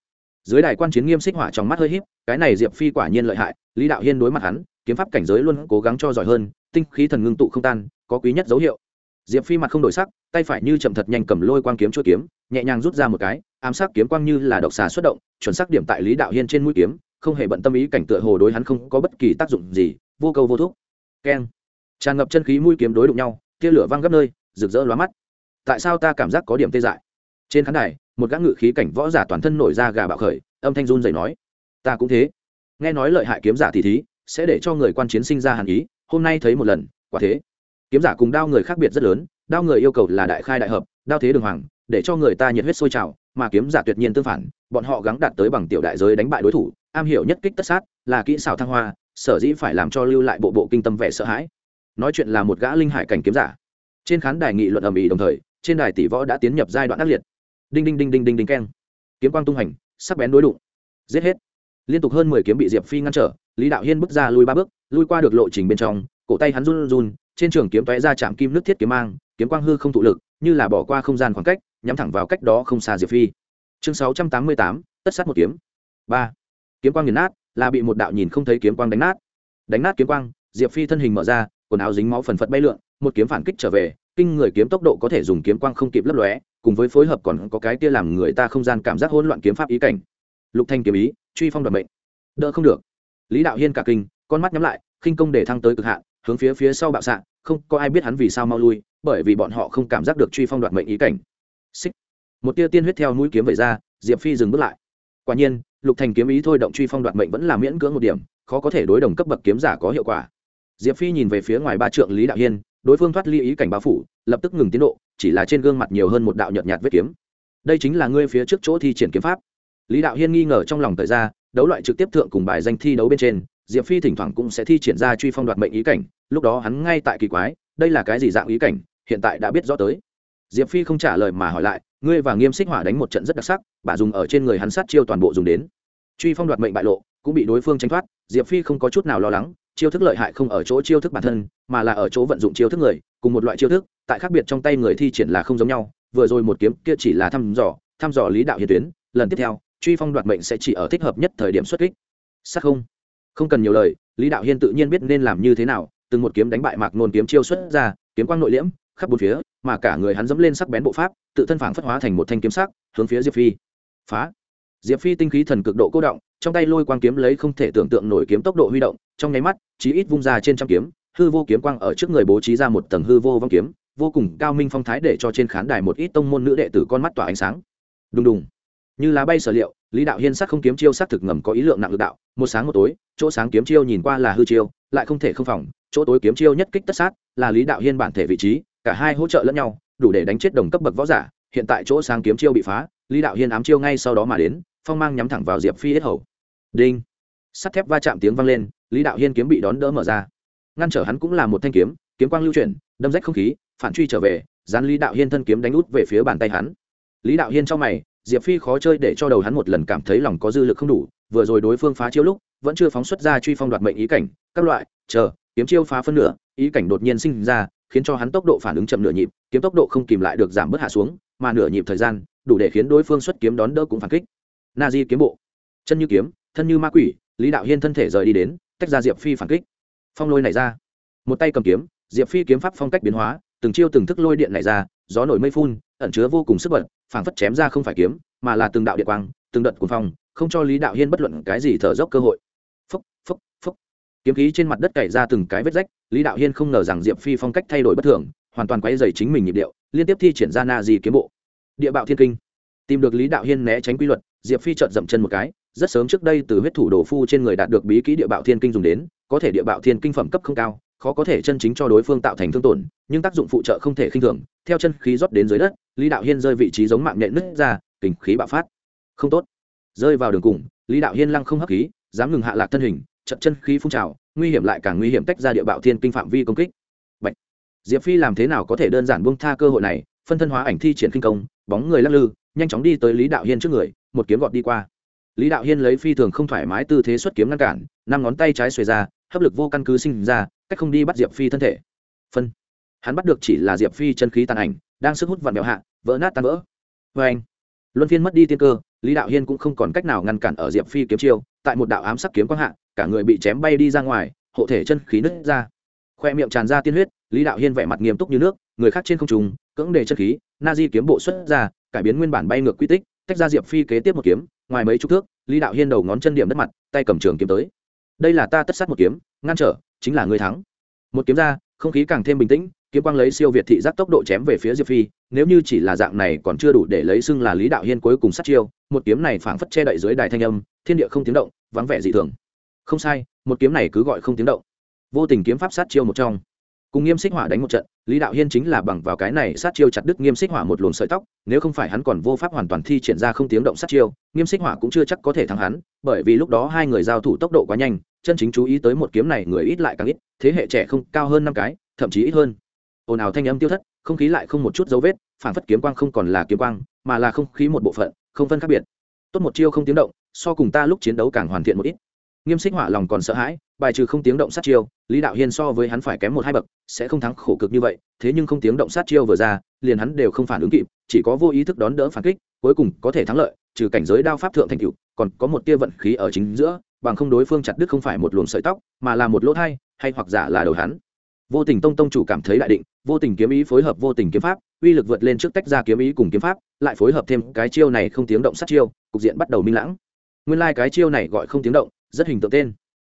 Dưới đài quan chiến nghiêm xích hỏa trong mắt hơi híp, cái này diệp phi quả nhiên lợi hại, lý đạo hiên đối mặt hắn, kiếm pháp cảnh giới luôn cố gắng cho giỏi hơn, tinh khí thần ngưng tụ không tan, có quý nhất dấu hiệu. Diệp phi mặt không đổi sắc, tay phải như chậm thật nhanh cầm lôi quang kiếm chuỗi kiếm, nhẹ nhàng rút ra một cái, ám sát kiếm quang như là độc xà xuất động, chuẩn xác điểm tại lý đạo hiên trên mũi kiếm không hề bận tâm ý cảnh tựa hồ đối hắn không có bất kỳ tác dụng gì, vô câu vô thúc. Keng. Tràn ngập chân khí mũi kiếm đối đụng nhau, tia lửa văng gấp nơi, rực rỡ lóa mắt. Tại sao ta cảm giác có điểm tê dại? Trên khán đài, một gã ngự khí cảnh võ giả toàn thân nổi ra gà bạo khởi, âm thanh run dày nói, ta cũng thế. Nghe nói lợi hại kiếm giả thì thí, sẽ để cho người quan chiến sinh ra hàn ý, hôm nay thấy một lần, quả thế. Kiếm giả cùng đao người khác biệt rất lớn, đao người yêu cầu là đại khai đại hợp, đao thế đường hoàng, để cho người ta nhiệt huyết sôi trào, mà kiếm giả tuyệt nhiên tương phản, bọn họ gắng đạt tới bằng tiểu đại giới đánh bại đối thủ am hiểu nhất kích tất sát là kỹ xảo thăng hoa, sở dĩ phải làm cho lưu lại bộ bộ kinh tâm vẻ sợ hãi. Nói chuyện là một gã linh hải cảnh kiếm giả. Trên khán đài nghị luận ầm ĩ đồng thời, trên đài tỷ võ đã tiến nhập giai đoạn ác liệt. Đinh đinh đinh đinh đinh đinh keng. Kiếm quang tung hành, sắc bén đối đụng. Giết hết. Liên tục hơn mười kiếm bị diệp phi ngăn trở, lý đạo hiên bước ra lui ba bước, lui qua được lộ trình bên trong, cổ tay hắn run run, trên trường kiếm tóe ra chạm kim nước thiết kiếm mang, kiếm quang hư không thụ lực, như là bỏ qua không gian khoảng cách, nhắm thẳng vào cách đó không xa diệp phi. Chương sáu trăm tám mươi tám, tất sát một kiếm. Ba kiếm quang nghiền nát, là bị một đạo nhìn không thấy kiếm quang đánh nát. Đánh nát kiếm quang, diệp phi thân hình mở ra, quần áo dính máu phần phật bay lượn, một kiếm phản kích trở về, kinh người kiếm tốc độ có thể dùng kiếm quang không kịp lấp lóe, cùng với phối hợp còn có cái kia làm người ta không gian cảm giác hỗn loạn kiếm pháp ý cảnh. Lục thanh kiếm ý, truy phong đoạt mệnh. Đỡ không được. Lý đạo hiên cả kinh, con mắt nhắm lại, khinh công để thăng tới cực hạn, hướng phía phía sau bạo xạ, không có ai biết hắn vì sao mau lui, bởi vì bọn họ không cảm giác được truy phong đoạt mệnh ý cảnh. Xích. Một tia tiên huyết theo mũi kiếm vẩy ra, diệp phi dừng bước lại. Quả nhiên lục thành kiếm ý thôi động truy phong đoạt mệnh vẫn là miễn cưỡng một điểm, khó có thể đối đồng cấp bậc kiếm giả có hiệu quả. Diệp phi nhìn về phía ngoài ba trượng lý đạo hiên, đối phương thoát ly ý cảnh bao phủ, lập tức ngừng tiến độ, chỉ là trên gương mặt nhiều hơn một đạo nhợt nhạt vết kiếm. Đây chính là ngươi phía trước chỗ thi triển kiếm pháp. Lý đạo hiên nghi ngờ trong lòng thời ra, đấu loại trực tiếp thượng cùng bài danh thi đấu bên trên, diệp phi thỉnh thoảng cũng sẽ thi triển ra truy phong đoạt mệnh ý cảnh, lúc đó hắn ngay tại kỳ quái, đây là cái gì dạng ý cảnh, hiện tại đã biết rõ tới. Diệp phi không trả lời mà hỏi lại ngươi và nghiêm xích hỏa đánh một trận rất đặc sắc, bà dùng ở trên người hắn sát chiêu toàn bộ dùng đến. Truy phong đoạt mệnh bại lộ, cũng bị đối phương tranh thoát, diệp phi không có chút nào lo lắng, chiêu thức lợi hại không ở chỗ chiêu thức bản thân, mà là ở chỗ vận dụng chiêu thức người, cùng một loại chiêu thức, tại khác biệt trong tay người thi triển là không giống nhau, vừa rồi một kiếm kia chỉ là thăm dò thăm dò lý đạo hiền tuyến, lần tiếp theo, truy phong đoạt mệnh sẽ chỉ ở thích hợp nhất thời điểm xuất kích. Sắc không. Không cần nhiều lời, lý đạo hiên tự nhiên biết nên làm như thế nào, từng một kiếm đánh bại mạc nôn kiếm chiêu xuất ra, kiếm quang nội liễm khắp bốn phía, mà cả người hắn dẫm lên sắc bén bộ pháp, tự thân phản phất hóa thành một thanh kiếm sắc, hướng phía diệp phi. Phá. Diệp phi tinh khí thần cực độ cô động, trong tay lôi quang kiếm lấy không thể tưởng tượng nổi kiếm tốc độ huy động, trong nháy mắt, chí ít vung ra trên trăm kiếm, hư vô kiếm quang ở trước người bố trí ra một tầng hư vô vong kiếm, vô cùng cao minh phong thái để cho trên khán đài một ít tông môn nữ đệ tử con mắt tỏa ánh sáng. Đùng đùng. Như lá bay sở liệu, lý đạo hiên sắc không kiếm chiêu sắc thực ngầm có ý lượng nặng lực đạo, một sáng một tối, chỗ sáng kiếm chiêu nhìn qua là hư chiêu, lại không thể không phòng, chỗ tối kiếm chiêu nhất kích tất sát, là lý đạo hiên bản thể vị trí cả hai hỗ trợ lẫn nhau, đủ để đánh chết đồng cấp bậc võ giả, hiện tại chỗ sáng kiếm chiêu bị phá, lý đạo hiên ám chiêu ngay sau đó mà đến, phong mang nhắm thẳng vào diệp phi hết hầu. Đinh! Sắt thép va chạm tiếng vang lên, lý đạo hiên kiếm bị đón đỡ mở ra. Ngăn trở hắn cũng là một thanh kiếm kiếm quang lưu chuyển, đâm rách không khí, phản truy trở về, dán lý đạo hiên thân kiếm đánh út về phía bàn tay hắn. Lý đạo hiên trong mày, diệp phi khó chơi để cho đầu hắn một lần cảm thấy lòng có dư lực không đủ, vừa rồi đối phương phá chiêu lúc, vẫn chưa phóng xuất ra truy phong đoạt mệnh ý cảnh, các loại, chờ, kiếm chiêu phá phân nửa, ý cảnh đột nhiên sinh ra khiến cho hắn tốc độ phản ứng chậm nửa nhịp, kiếm tốc độ không kìm lại được giảm bớt hạ xuống, mà nửa nhịp thời gian, đủ để khiến đối phương xuất kiếm đón đỡ cũng phản kích. Na di kiếm bộ. Chân như kiếm, thân như ma quỷ, lý đạo hiên thân thể rời đi đến, tách ra diệp phi phản kích. Phong lôi này ra. Một tay cầm kiếm, diệp phi kiếm pháp phong cách biến hóa, từng chiêu từng thức lôi điện này ra, gió nổi mây phun, ẩn chứa vô cùng sức bật, phảng phất chém ra không phải kiếm, mà là từng đạo điện quang, từng đợt cuồng phong, không cho lý đạo hiên bất luận cái gì thở dốc cơ hội. Phúc phúc phúc. Kiếm khí trên mặt đất cày ra từng cái vết rách lý đạo hiên không ngờ rằng diệp phi phong cách thay đổi bất thường, hoàn toàn quay dày chính mình nhịp điệu, liên tiếp thi triển ra na di kiếm bộ. Địa bạo thiên kinh. Tìm được lý đạo hiên né tránh quy luật, diệp phi trợt dậm chân một cái, rất sớm trước đây từ huyết thủ đồ phu trên người đạt được bí kỹ địa bạo thiên kinh dùng đến, có thể địa bạo thiên kinh phẩm cấp không cao, khó có thể chân chính cho đối phương tạo thành thương tổn, nhưng tác dụng phụ trợ không thể khinh thường, theo chân khí rót đến dưới đất, lý đạo hiên rơi vị trí giống mạng nhện nứt ra kình khí bạo phát. Không tốt. Rơi vào đường cùng, lý đạo hiên lăng không hấp khí, dám ngừng hạ lạc thân hình chậm chân khí phun trào nguy hiểm lại càng nguy hiểm tách ra địa bạo thiên kinh phạm vi công kích. Bạch. diệp phi làm thế nào có thể đơn giản buông tha cơ hội này, phân thân hóa ảnh thi triển kinh công, bóng người lắc lư, nhanh chóng đi tới lý đạo hiên trước người, một kiếm gọt đi qua. Lý đạo hiên lấy phi thường không thoải mái tư thế xuất kiếm ngăn cản, năm ngón tay trái xuề ra, hấp lực vô căn cứ sinh ra, cách không đi bắt diệp phi thân thể. Phân. Hắn bắt được chỉ là diệp phi chân khí tàn ảnh, đang sức hút vặn vẹo hạ, vỡ nát tan vỡ. Vê anh, luân phiên mất đi tiên cơ, lý đạo hiên cũng không còn cách nào ngăn cản ở diệp phi kiếm chiêu, tại một đạo ám sắc kiếm quang hạ cả người bị chém bay đi ra ngoài, hộ thể chân khí nứt ra. Khoe miệng tràn ra tiên huyết, lý đạo hiên vẻ mặt nghiêm túc như nước, người khác trên không trùng cưỡng đề chân khí, na di kiếm bộ xuất ra, cải biến nguyên bản bay ngược quy tích, tách ra diệp phi kế tiếp một kiếm, ngoài mấy chục thước, lý đạo hiên đầu ngón chân điểm đất mặt, tay cầm trường kiếm tới. Đây là ta tất sát một kiếm, ngăn trở, chính là người thắng. Một kiếm ra, không khí càng thêm bình tĩnh, kiếm quang lấy siêu việt thị giác tốc độ chém về phía diệp phi, nếu như chỉ là dạng này còn chưa đủ để lấy xưng là lý đạo hiên cuối cùng sát chiêu, một kiếm này phảng phất che đậy dưới đài thanh âm, thiên địa không tiếng động, vắng vẻ dị thường không sai, một kiếm này cứ gọi không tiếng động. Vô tình kiếm pháp sát chiêu một trong. Cùng nghiêm xích hỏa đánh một trận, lý đạo hiên chính là bằng vào cái này sát chiêu chặt đứt nghiêm xích hỏa một luồng sợi tóc, nếu không phải hắn còn vô pháp hoàn toàn thi triển ra không tiếng động sát chiêu, nghiêm xích hỏa cũng chưa chắc có thể thắng hắn, bởi vì lúc đó hai người giao thủ tốc độ quá nhanh, chân chính chú ý tới một kiếm này người ít lại càng ít, thế hệ trẻ không, cao hơn năm cái, thậm chí ít hơn. Ồn ào thanh âm tiêu thất, không khí lại không một chút dấu vết, phản phất kiếm quang không còn là kiếm quang, mà là không khí một bộ phận, không phân khác biệt. Tốt một chiêu không tiếng động, so cùng ta lúc chiến đấu càng hoàn thiện một ít nghiêm xích hỏa lòng còn sợ hãi, bài trừ không tiếng động sát chiêu, lý đạo hiên so với hắn phải kém một hai bậc, sẽ không thắng khổ cực như vậy, thế nhưng không tiếng động sát chiêu vừa ra, liền hắn đều không phản ứng kịp, chỉ có vô ý thức đón đỡ phản kích, cuối cùng có thể thắng lợi, trừ cảnh giới đao pháp thượng thành cựu còn có một tia vận khí ở chính giữa, bằng không đối phương chặt đứt không phải một luồng sợi tóc, mà là một lỗ thai, hay hoặc giả là đầu hắn. Vô tình tông tông chủ cảm thấy đại định, vô tình kiếm ý phối hợp vô tình kiếm pháp, uy lực vượt lên trước tách ra kiếm ý cùng kiếm pháp, lại phối hợp thêm cái chiêu này không tiếng động sát chiêu, cục diện bắt đầu minh lãng. Nguyên lai、like、cái chiêu này gọi không tiếng động rất hình tượng tên.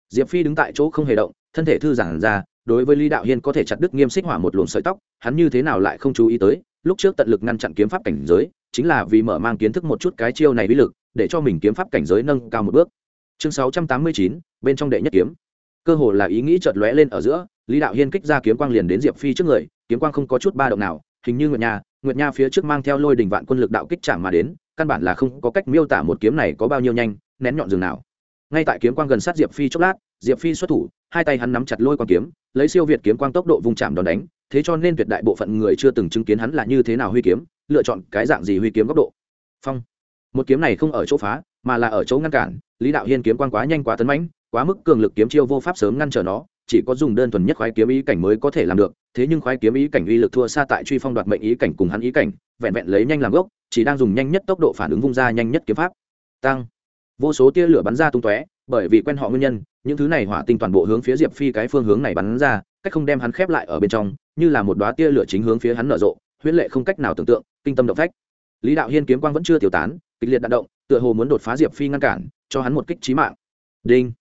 Diệp phi đứng tại chỗ không hề động, thân thể thư giãn ra, đối với lý đạo hiên có thể chặt đứt nghiêm xích hỏa một luồng sợi tóc, hắn như thế nào lại không chú ý tới, lúc trước tận lực ngăn chặn kiếm pháp cảnh giới, chính là vì mở mang kiến thức một chút cái chiêu này bí lực, để cho mình kiếm pháp cảnh giới nâng cao một bước. Chương sáu trăm tám mươi chín, bên trong đệ nhất kiếm. Cơ hồ là ý nghĩ chợt lóe lên ở giữa, lý đạo hiên kích ra kiếm quang liền đến diệp phi trước người, kiếm quang không có chút ba động nào, hình như nguyệt nha nguyệt nha phía trước mang theo lôi đình vạn quân lực đạo kích chạm mà đến, căn bản là không có cách miêu tả một kiếm này có bao nhiêu nhanh, nén nhọn dường nào ngay tại kiếm quang gần sát diệp phi chốc lát, diệp phi xuất thủ, hai tay hắn nắm chặt lôi quang kiếm, lấy siêu việt kiếm quang tốc độ vùng chạm đòn đánh, thế cho nên tuyệt đại bộ phận người chưa từng chứng kiến hắn là như thế nào huy kiếm, lựa chọn cái dạng gì huy kiếm góc độ. Phong. Một kiếm này không ở chỗ phá, mà là ở chỗ ngăn cản, lý đạo hiên kiếm quang quá nhanh quá tấn mãnh, quá mức cường lực kiếm chiêu vô pháp sớm ngăn trở nó, chỉ có dùng đơn thuần nhất khoái kiếm ý cảnh mới có thể làm được, thế nhưng khoái kiếm ý cảnh uy lực thua xa tại truy phong đoạt mệnh ý cảnh cùng hắn ý cảnh, vẹn vẹn lấy nhanh làm gốc, chỉ đang dùng nhanh nhất tốc độ phản ứng vung ra nhanh nhất kiếm pháp. Tăng vô số tia lửa bắn ra tung tóe, bởi vì quen họ nguyên nhân, những thứ này hỏa tinh toàn bộ hướng phía diệp phi cái phương hướng này bắn ra, cách không đem hắn khép lại ở bên trong, như là một đoá tia lửa chính hướng phía hắn nở rộ, huyễn lệ không cách nào tưởng tượng, kinh tâm động phách. Lý đạo hiên kiếm quang vẫn chưa tiêu tán, kịch liệt đạn động, tựa hồ muốn đột phá diệp phi ngăn cản, cho hắn một kích trí mạng. Đinh.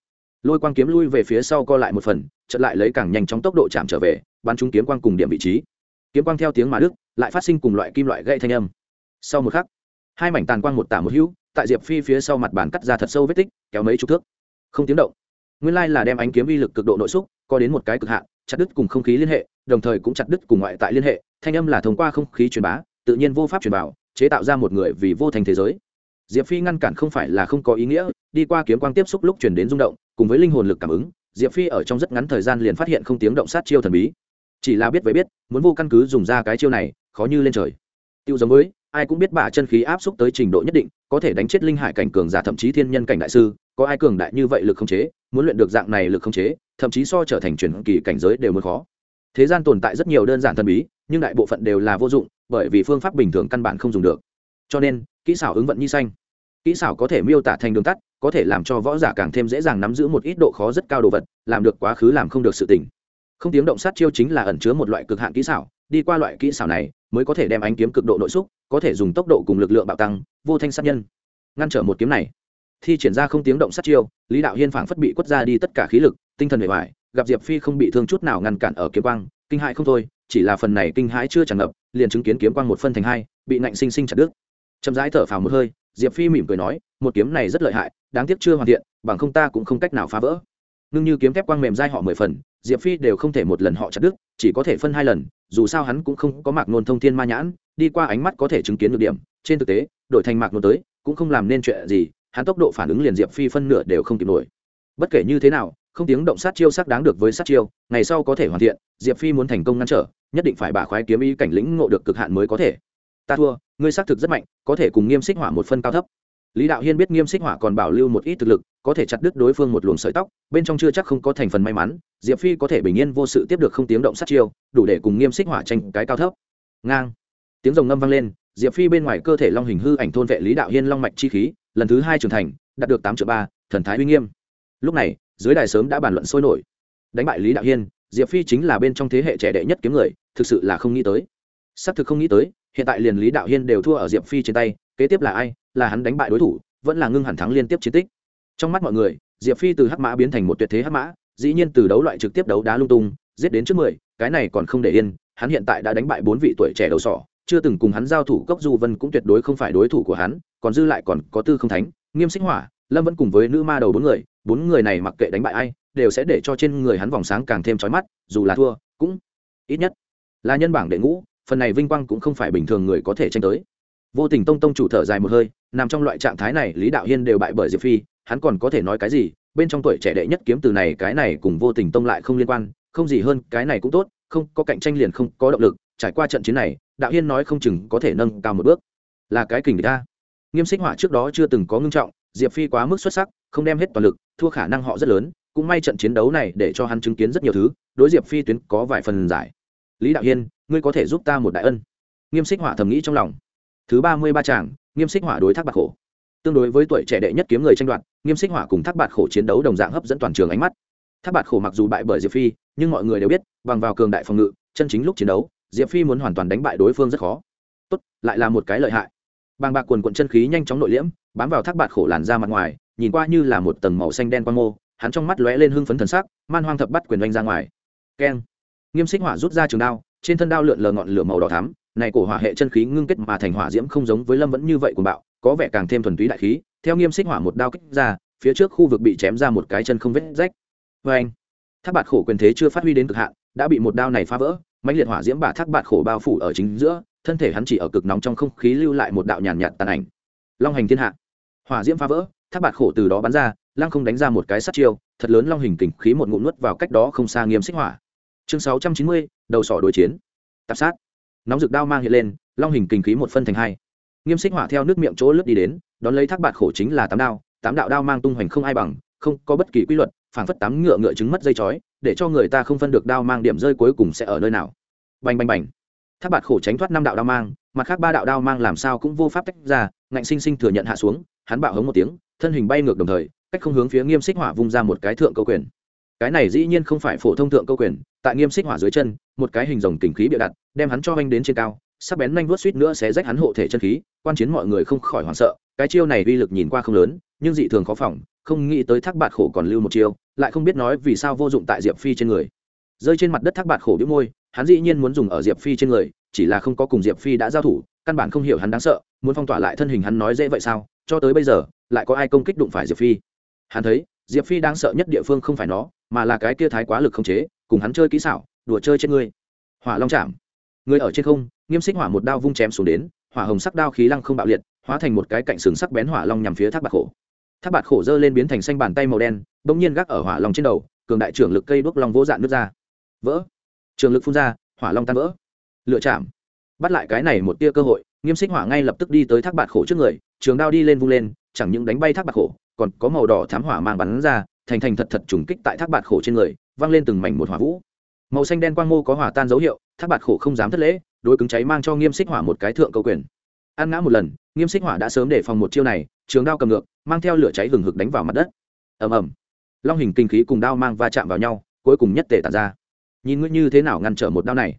Lôi quang kiếm lui về phía sau co lại một phần chật lại lấy càng nhanh chóng tốc độ chạm trở về, bắn trúng kiếm quang cùng điểm vị trí. Kiếm quang theo tiếng mà đức lại phát sinh cùng loại kim loại gây thanh âm. Sau một khắc, hai mảnh tàn quang một tả một hữu tại diệp phi phía sau mặt bàn cắt ra thật sâu vết tích, kéo mấy chục thước. Không tiếng động. Nguyên lai là đem ánh kiếm vi lực cực độ nội xúc co đến một cái cực hạn, chặt đứt cùng không khí liên hệ, đồng thời cũng chặt đứt cùng ngoại tại liên hệ, thanh âm là thông qua không khí truyền bá, tự nhiên vô pháp truyền bảo chế tạo ra một người vì vô thành thế giới. Diệp phi ngăn cản không phải là không có ý nghĩa, đi qua kiếm quang tiếp xúc lúc chuyển đến rung động, cùng với linh hồn lực cảm ứng, diệp phi ở trong rất ngắn thời gian liền phát hiện không tiếng động sát chiêu thần bí. Chỉ là biết với biết, muốn vô căn cứ dùng ra cái chiêu này, khó như lên trời. Tiêu giống với ai cũng biết bà chân khí áp xúc tới trình độ nhất định, có thể đánh chết linh hải cảnh cường giả, thậm chí thiên nhân cảnh đại sư, có ai cường đại như vậy lực không chế, muốn luyện được dạng này lực không chế, thậm chí so trở thành truyền kỳ cảnh giới đều mới khó. Thế gian tồn tại rất nhiều đơn giản thần bí, nhưng đại bộ phận đều là vô dụng, bởi vì phương pháp bình thường căn bản không dùng được. Cho nên, kỹ xảo ứng vận nhi xanh. Kỹ xảo có thể miêu tả thành đường tắt, có thể làm cho võ giả càng thêm dễ dàng nắm giữ một ít độ khó rất cao đồ vật, làm được quá khứ làm không được sự tỉnh không tiếng động sát chiêu chính là ẩn chứa một loại cực hạn kỹ xảo, đi qua loại kỹ xảo này mới có thể đem ánh kiếm cực độ nội xúc, có thể dùng tốc độ cùng lực lượng bạo tăng, vô thanh sát nhân. Ngăn trở một kiếm này, thi triển ra không tiếng động sát chiêu, lý đạo hiên phảng phất bị quất ra đi tất cả khí lực, tinh thần bề ngoài, gặp diệp phi không bị thương chút nào ngăn cản ở kiếm quang, kinh hãi không thôi, chỉ là phần này kinh hãi chưa tràn ngập, liền chứng kiến kiếm quang một phân thành hai, bị nạnh sinh sinh chặt đứt. Chậm rãi thở phào một hơi, diệp phi mỉm cười nói, một kiếm này rất lợi hại, đáng tiếc chưa hoàn thiện, bằng không ta cũng không cách nào phá vỡ. Ngưng như kiếm thép quang mềm dai họ mười phần, diệp phi đều không thể một lần họ chặt đứt, chỉ có thể phân hai lần dù sao hắn cũng không có mạc nôn thông thiên ma nhãn, đi qua ánh mắt có thể chứng kiến được điểm. Trên thực tế, đổi thành mạc nôn tới, cũng không làm nên chuyện gì, hắn tốc độ phản ứng liền diệp phi phân nửa đều không kịp nổi. Bất kể như thế nào, không tiếng động sát chiêu sắc đáng được với sát chiêu, ngày sau có thể hoàn thiện, diệp phi muốn thành công ngăn trở, nhất định phải bả khoái kiếm ý cảnh lĩnh ngộ được cực hạn mới có thể. Ta thua, ngươi xác thực rất mạnh, có thể cùng nghiêm xích hỏa một phân cao thấp lý đạo hiên biết nghiêm xích hỏa còn bảo lưu một ít thực lực, có thể chặt đứt đối phương một luồng sợi tóc, bên trong chưa chắc không có thành phần may mắn, diệp phi có thể bình yên vô sự tiếp được không tiếng động sát chiêu, đủ để cùng nghiêm xích hỏa tranh cái cao thấp. Ngang. Tiếng rồng ngâm vang lên, diệp phi bên ngoài cơ thể long hình hư ảnh thôn vệ lý đạo hiên long mạch chi khí, lần thứ hai trưởng thành, đạt được tám triệu ba, thần thái uy nghiêm. Lúc này, dưới đài sớm đã bàn luận sôi nổi. Đánh bại lý đạo hiên, diệp phi chính là bên trong thế hệ trẻ đệ nhất kiếm người, thực sự là không nghĩ tới. Xác thực không nghĩ tới, hiện tại liền lý đạo hiên đều thua ở diệp phi trên tay, kế tiếp là ai? Là hắn đánh bại đối thủ, vẫn là ngưng hẳn thắng liên tiếp chiến tích. Trong mắt mọi người, diệp phi từ hắc mã biến thành một tuyệt thế hắc mã, dĩ nhiên từ đấu loại trực tiếp đấu đá lung tung, giết đến trước mười, cái này còn không để yên, hắn hiện tại đã đánh bại bốn vị tuổi trẻ đầu sỏ, chưa từng cùng hắn giao thủ, cốc du vân cũng tuyệt đối không phải đối thủ của hắn, còn dư lại còn có tư không thánh, nghiêm xích hỏa, lâm vẫn cùng với nữ ma đầu bốn người bốn người này mặc kệ đánh bại ai, đều sẽ để cho trên người hắn vòng sáng càng thêm trói mắt, dù là thua cũng ít nhất là nhân bảng đệ ngũ, phần này vinh quang cũng không phải bình thường người có thể tranh tới vô tình tông tông chủ thở dài một hơi, nằm trong loại trạng thái này, lý đạo hiên đều bại bởi diệp phi, hắn còn có thể nói cái gì? Bên trong tuổi trẻ đệ nhất kiếm từ này, cái này cùng vô tình tông lại không liên quan, không gì hơn, cái này cũng tốt, không có cạnh tranh liền không có động lực, trải qua trận chiến này, đạo hiên nói không chừng có thể nâng cao một bước. Là cái kình ta nghiêm xích họa trước đó chưa từng có ngưng trọng, diệp phi quá mức xuất sắc, không đem hết toàn lực, thua khả năng họ rất lớn, cũng may trận chiến đấu này để cho hắn chứng kiến rất nhiều thứ, đối diệp phi tuyến có vài phần giải. Lý đạo hiên, ngươi có thể giúp ta một đại ân. Nghiêm xích họa thầm nghĩ trong lòng thứ ba mươi ba tràng nghiêm xích hỏa đối thác bạc khổ. Tương đối với tuổi trẻ đệ nhất kiếm người tranh đoạt, nghiêm xích hỏa cùng thác bạc khổ chiến đấu đồng dạng hấp dẫn toàn trường ánh mắt. Thác bạc khổ mặc dù bại bởi diệp phi, nhưng mọi người đều biết, bằng vào cường đại phòng ngự, chân chính lúc chiến đấu, diệp phi muốn hoàn toàn đánh bại đối phương rất khó. Tốt, lại là một cái lợi hại. Bàng bạc quần quận chân khí nhanh chóng nội liễm, bám vào thác bạc khổ làn ra mặt ngoài, nhìn qua như là một tầng màu xanh đen quang mô, hắn trong mắt lóe lên hưng phấn thần sắc, man hoang thập bắt quyền oanh ra ngoài. Keng. Nghiêm xích hỏa rút ra trường đao, trên thân đao lượn lờ ngọn lửa màu đỏ thắm này cổ hỏa hệ chân khí ngưng kết mà thành hỏa diễm không giống với lâm vẫn như vậy của bạo, có vẻ càng thêm thuần túy đại khí, theo nghiêm xích hỏa một đao kích ra, phía trước khu vực bị chém ra một cái chân không vết rách. Vê anh, thác bạt khổ quyền thế chưa phát huy đến cực hạn, đã bị một đao này phá vỡ, mãnh liệt hỏa diễm bà thác bạt khổ bao phủ ở chính giữa, thân thể hắn chỉ ở cực nóng trong không khí lưu lại một đạo nhàn nhạt tàn ảnh. Long hành thiên hạ. Hỏa diễm phá vỡ, thác bạt khổ từ đó bắn ra, lăng không đánh ra một cái sát chiêu, thật lớn long hình kình khí một ngụm nuốt vào cách đó không xa nghiêm xích hỏa. Chương sáu trăm chín mươi, đầu sỏ đối chiến. Tạp sát nóng rực đao mang hiện lên, long hình kinh khí một phân thành hai. Nghiêm xích hỏa theo nước miệng chỗ lướt đi đến, đón lấy thác bạt khổ chính là tám đao, tám đạo đao mang tung hoành không ai bằng, không có bất kỳ quy luật, phảng phất tám ngựa ngựa trứng mất dây chói, để cho người ta không phân được đao mang điểm rơi cuối cùng sẽ ở nơi nào. Bành bành bành. Thác bạt khổ tránh thoát năm đạo đao mang, mặt khác ba đạo đao mang làm sao cũng vô pháp tách ra, ngạnh sinh sinh thừa nhận hạ xuống, hắn bạo hống một tiếng, thân hình bay ngược đồng thời, cách không hướng phía nghiêm xích hỏa vung ra một cái thượng câu quyền. Cái này dĩ nhiên không phải phổ thông thượng câu quyền tại nghiêm xích hỏa dưới chân, một cái hình rồng kình khí bịa đặt, đem hắn cho anh đến trên cao, sắc bén nhanh vuốt suýt nữa sẽ rách hắn hộ thể chân khí, quan chiến mọi người không khỏi hoảng sợ, cái chiêu này uy lực nhìn qua không lớn, nhưng dị thường khó phòng, không nghĩ tới thác bạt khổ còn lưu một chiêu, lại không biết nói vì sao vô dụng tại diệp phi trên người. Rơi trên mặt đất thác bạt khổ đĩu môi, hắn dĩ nhiên muốn dùng ở diệp phi trên người, chỉ là không có cùng diệp phi đã giao thủ, căn bản không hiểu hắn đáng sợ, muốn phong tỏa lại thân hình hắn nói dễ vậy sao, cho tới bây giờ, lại có ai công kích đụng phải diệp phi. Hắn thấy, diệp phi đang sợ nhất địa phương không phải nó, mà là cái kia thái quá lực không chế cùng hắn chơi kỹ xảo, đùa chơi trên ngươi. Hỏa long chạm người ở trên không, nghiêm xích hỏa một đao vung chém xuống đến, hỏa hồng sắc đao khí lăng không bạo liệt, hóa thành một cái cạnh sừng sắc bén hỏa long nhằm phía thác bạc khổ. Thác bạc khổ dơ lên biến thành xanh bàn tay màu đen, bỗng nhiên gác ở hỏa long trên đầu, cường đại trưởng lực cây đuốc long vỗ dạn nước ra. Vỡ. Trường lực phun ra, hỏa long tan vỡ. Lựa chạm. Bắt lại cái này một tia cơ hội, nghiêm xích hỏa ngay lập tức đi tới thác bạc khổ trước người, trường đao đi lên vung lên, chẳng những đánh bay thác bạc khổ, còn có màu đỏ thám hỏa mang bắn ra, thành thành thật thật trùng kích tại thác bạc khổ trên người văng lên từng mảnh một hỏa vũ. Màu xanh đen quang mô có hỏa tan dấu hiệu, thác bạt khổ không dám thất lễ, đối cứng cháy mang cho nghiêm xích hỏa một cái thượng câu quyền. Ăn ngã một lần, nghiêm xích hỏa đã sớm để phòng một chiêu này, trường đao cầm ngược, mang theo lửa cháy hừng hực đánh vào mặt đất. Ầm ầm. Long hình kinh khí cùng đao mang va chạm vào nhau, cuối cùng nhất tể tàn ra. Nhìn ngươi như thế nào ngăn trở một đao này?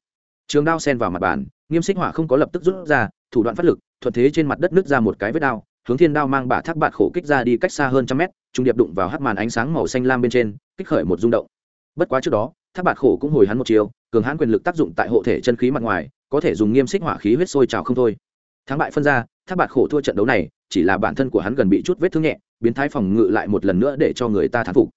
Trường đao sen vào mặt bàn, nghiêm xích hỏa không có lập tức rút ra, thủ đoạn phát lực, thuận thế trên mặt đất nứt ra một cái vết đao, hướng thiên đao mang bả thác bạt khổ kích ra đi cách xa hơn trăm mét, trung điệp đụng vào hắt màn ánh sáng màu xanh lam bên trên, kích khởi một rung động bất quá trước đó tháp bạt khổ cũng hồi hắn một chiều cường hãn quyền lực tác dụng tại hộ thể chân khí mặt ngoài, có thể dùng nghiêm xích hỏa khí huyết sôi trào không thôi. Thắng bại phân ra tháp bạt khổ thua trận đấu này, chỉ là bản thân của hắn gần bị chút vết thương nhẹ, biến thái phòng ngự lại một lần nữa để cho người ta thán phục.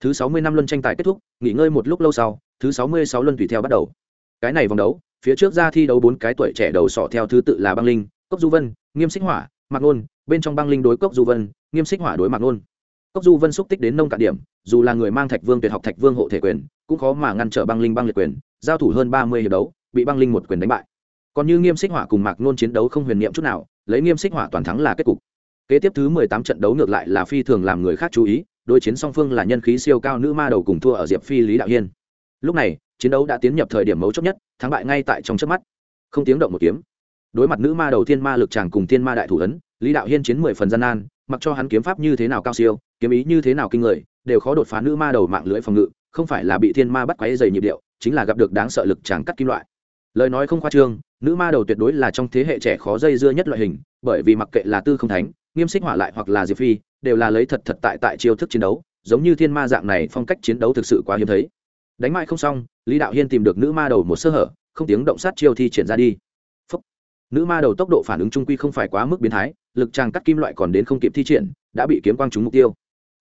Thứ sáu mươi năm luân tranh tài kết thúc, nghỉ ngơi một lúc lâu sau, thứ sáu mươi sáu luân tùy theo bắt đầu. Cái này vòng đấu, phía trước ra thi đấu bốn cái tuổi trẻ đầu sọ theo thứ tự là băng linh, cốc du vân, nghiêm xích hỏa, mạc nôn, bên trong băng linh đối cốc du vân, nghiêm xích hỏa đối mạc nôn cốc du vân xúc tích đến nông cạn điểm, dù là người mang thạch vương tuyệt học thạch vương hộ thể quyền, cũng khó mà ngăn trở băng linh băng liệt quyền, giao thủ hơn ba mươi hiệp đấu, bị băng linh một quyền đánh bại. Còn như nghiêm xích hỏa cùng mạc nôn chiến đấu không huyền niệm chút nào, lấy nghiêm xích hỏa toàn thắng là kết cục. Kế tiếp thứ mười tám trận đấu ngược lại là phi thường làm người khác chú ý, đối chiến song phương là nhân khí siêu cao nữ ma đầu cùng thua ở diệp phi, lý đạo hiên. Lúc này, chiến đấu đã tiến nhập thời điểm mấu chốt nhất, thắng bại ngay tại trong trước mắt. Không tiếng động một kiếm. Đối mặt nữ ma đầu thiên ma lực tràng cùng thiên ma đại thủ ấn, lý đạo hiên chiến mười phần gian nan mặc cho hắn kiếm pháp như thế nào cao siêu, kiếm ý như thế nào kinh người, đều khó đột phá nữ ma đầu mạng lưới phòng ngự, không phải là bị thiên ma bắt quáy dày nhịp điệu, chính là gặp được đáng sợ lực chàng cắt kim loại. Lời nói không khoa trương, nữ ma đầu tuyệt đối là trong thế hệ trẻ khó dây dưa nhất loại hình, bởi vì mặc kệ là tư không thánh, nghiêm xích hỏa lại hoặc là diệp phi, đều là lấy thật thật tại tại chiêu thức chiến đấu, giống như thiên ma dạng này phong cách chiến đấu thực sự quá hiếm thấy. Đánh mãi không xong, lý đạo hiên tìm được nữ ma đầu một sơ hở, không tiếng động sát chiêu thi triển ra đi. Phúc. nữ ma đầu tốc độ phản ứng trung quy không phải quá mức biến thái lực tràng cắt kim loại còn đến không kịp thi triển, đã bị kiếm quang trúng mục tiêu.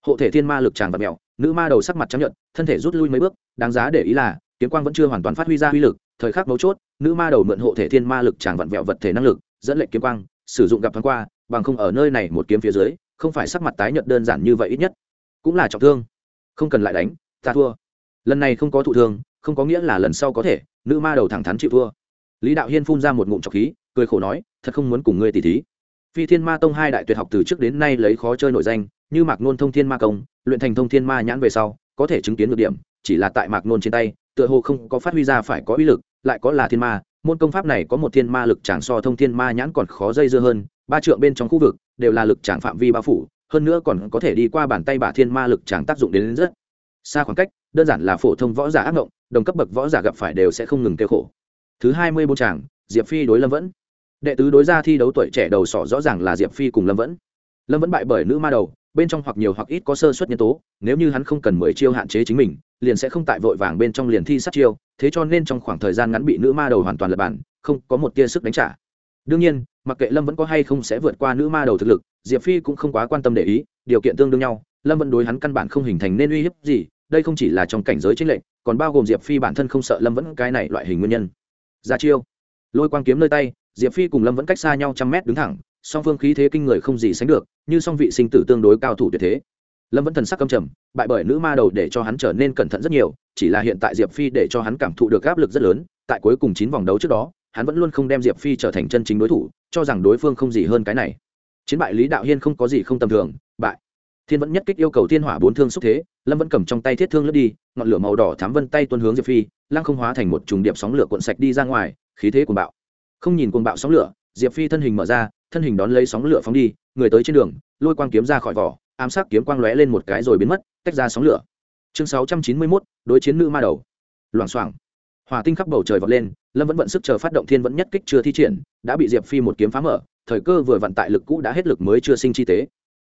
Hộ thể thiên ma lực tràng và mẹo, nữ ma đầu sắc mặt chấp nhận thân thể rút lui mấy bước, đáng giá để ý là, kiếm quang vẫn chưa hoàn toàn phát huy ra uy lực, thời khắc mấu chốt, nữ ma đầu mượn hộ thể thiên ma lực tràng vặn vẹo vật thể năng lực, dẫn lệnh kiếm quang, sử dụng gặp thoáng qua, bằng không ở nơi này một kiếm phía dưới, không phải sắc mặt tái nhợt đơn giản như vậy ít nhất. Cũng là trọng thương. Không cần lại đánh, ta thua. Lần này không có thụ thương, không có nghĩa là lần sau có thể, nữ ma đầu thẳng thắn chịu thua. Lý đạo hiên phun ra một ngụm trọc khí, cười khổ nói, thật không muốn cùng ngươi tỉ thí phi thiên ma tông hai đại tuyệt học từ trước đến nay lấy khó chơi nổi danh như mạc nôn thông thiên ma công luyện thành thông thiên ma nhãn về sau có thể chứng kiến được điểm chỉ là tại mạc nôn trên tay tựa hồ không có phát huy ra phải có uy lực lại có là thiên ma môn công pháp này có một thiên ma lực tràng so thông thiên ma nhãn còn khó dây dưa hơn ba trượng bên trong khu vực đều là lực tràng phạm vi bao phủ hơn nữa còn có thể đi qua bàn tay bả thiên ma lực tràng tác dụng đến, đến rất xa khoảng cách đơn giản là phổ thông võ giả ác mộng đồng cấp bậc võ giả gặp phải đều sẽ không ngừng kêu khổ. Thứ hai mươi bốn tràng diệp phi đối lâm vẫn đệ tứ đối ra thi đấu tuổi trẻ đầu sỏ rõ ràng là diệp phi cùng lâm vẫn. Lâm vẫn bại bởi nữ ma đầu, bên trong hoặc nhiều hoặc ít có sơ suất nhân tố, nếu như hắn không cần mười chiêu hạn chế chính mình, liền sẽ không tại vội vàng bên trong liền thi sát chiêu, thế cho nên trong khoảng thời gian ngắn bị nữ ma đầu hoàn toàn lật bản, không có một tia sức đánh trả. Đương nhiên, mặc kệ lâm vẫn có hay không sẽ vượt qua nữ ma đầu thực lực, diệp phi cũng không quá quan tâm để ý, điều kiện tương đương nhau, lâm vẫn đối hắn căn bản không hình thành nên uy hiếp gì, đây không chỉ là trong cảnh giới chính lệnh còn bao gồm diệp phi bản thân không sợ lâm vẫn cái này loại hình nguyên nhân. Ra chiêu lôi quang kiếm nơi tay, diệp phi cùng lâm vẫn cách xa nhau trăm mét đứng thẳng, song phương khí thế kinh người không gì sánh được, như song vị sinh tử tương đối cao thủ tuyệt thế. Lâm vẫn thần sắc căm trầm, bại bởi nữ ma đầu để cho hắn trở nên cẩn thận rất nhiều, chỉ là hiện tại diệp phi để cho hắn cảm thụ được áp lực rất lớn, tại cuối cùng chín vòng đấu trước đó, hắn vẫn luôn không đem diệp phi trở thành chân chính đối thủ, cho rằng đối phương không gì hơn cái này. Chiến bại lý đạo hiên không có gì không tầm thường, bại. Thiên vẫn nhất kích yêu cầu thiên hỏa bốn thương xúc thế lâm vẫn cầm trong tay thiết thương lướt đi ngọn lửa màu đỏ thám vân tay tuân hướng diệp phi lăng không hóa thành một trùng điệp sóng lửa cuộn sạch đi ra ngoài khí thế cuồng bạo. Không nhìn cuồng bạo sóng lửa diệp phi thân hình mở ra thân hình đón lấy sóng lửa phóng đi người tới trên đường lôi quang kiếm ra khỏi vỏ ám sát kiếm quang lóe lên một cái rồi biến mất tách ra sóng lửa. Chương sáu trăm chín mươi 691, đối chiến nữ ma đầu. Loảng xoảng. Hỏa tinh khắp bầu trời vọt lên lâm vẫn vận sức chờ phát động thiên vẫn nhất kích chưa thi triển đã bị diệp phi một kiếm phá mở thời cơ vừa vận tại lực cũ đã hết lực mới chưa sinh chi tế.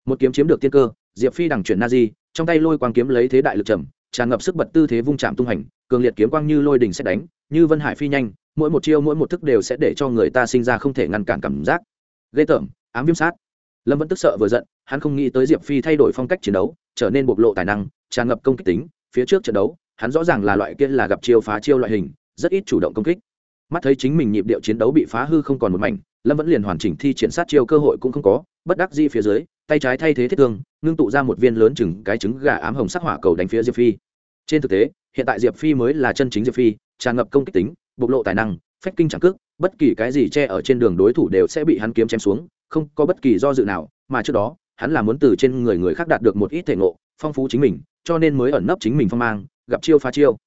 Một kiếm chiếm được tiên cơ diệp phi đằng chuyển na di trong tay lôi quang kiếm lấy thế đại lực trầm, tràn ngập sức bật tư thế vung chạm tung hành, cường liệt kiếm quang như lôi đình sẽ đánh, như vân hải phi nhanh, mỗi một chiêu mỗi một thức đều sẽ để cho người ta sinh ra không thể ngăn cản cảm giác. Ghê tởm, ám viêm sát. Lâm vẫn tức sợ vừa giận, hắn không nghĩ tới diệp phi thay đổi phong cách chiến đấu, trở nên bộc lộ tài năng, tràn ngập công kích tính, phía trước trận đấu, hắn rõ ràng là loại kia là gặp chiêu phá chiêu loại hình, rất ít chủ động công kích. Mắt thấy chính mình nhịp điệu chiến đấu bị phá hư không còn một mảnh, lâm vẫn liền hoàn chỉnh thi triển sát chiêu cơ hội cũng không có, bất đắc di phía dưới tay trái thay thế thiết thương, ngưng tụ ra một viên lớn chừng cái trứng gà ám hồng sắc hỏa cầu đánh phía diệp phi trên thực tế, hiện tại diệp phi mới là chân chính diệp phi, tràn ngập công kích tính, bộc lộ tài năng, phách kinh chẳng cước, bất kỳ cái gì che ở trên đường đối thủ đều sẽ bị hắn kiếm chém xuống, không có bất kỳ do dự nào, mà trước đó, hắn là muốn từ trên người người khác đạt được một ít thể ngộ, phong phú chính mình, cho nên mới ẩn nấp chính mình phong mang, gặp chiêu phá chiêu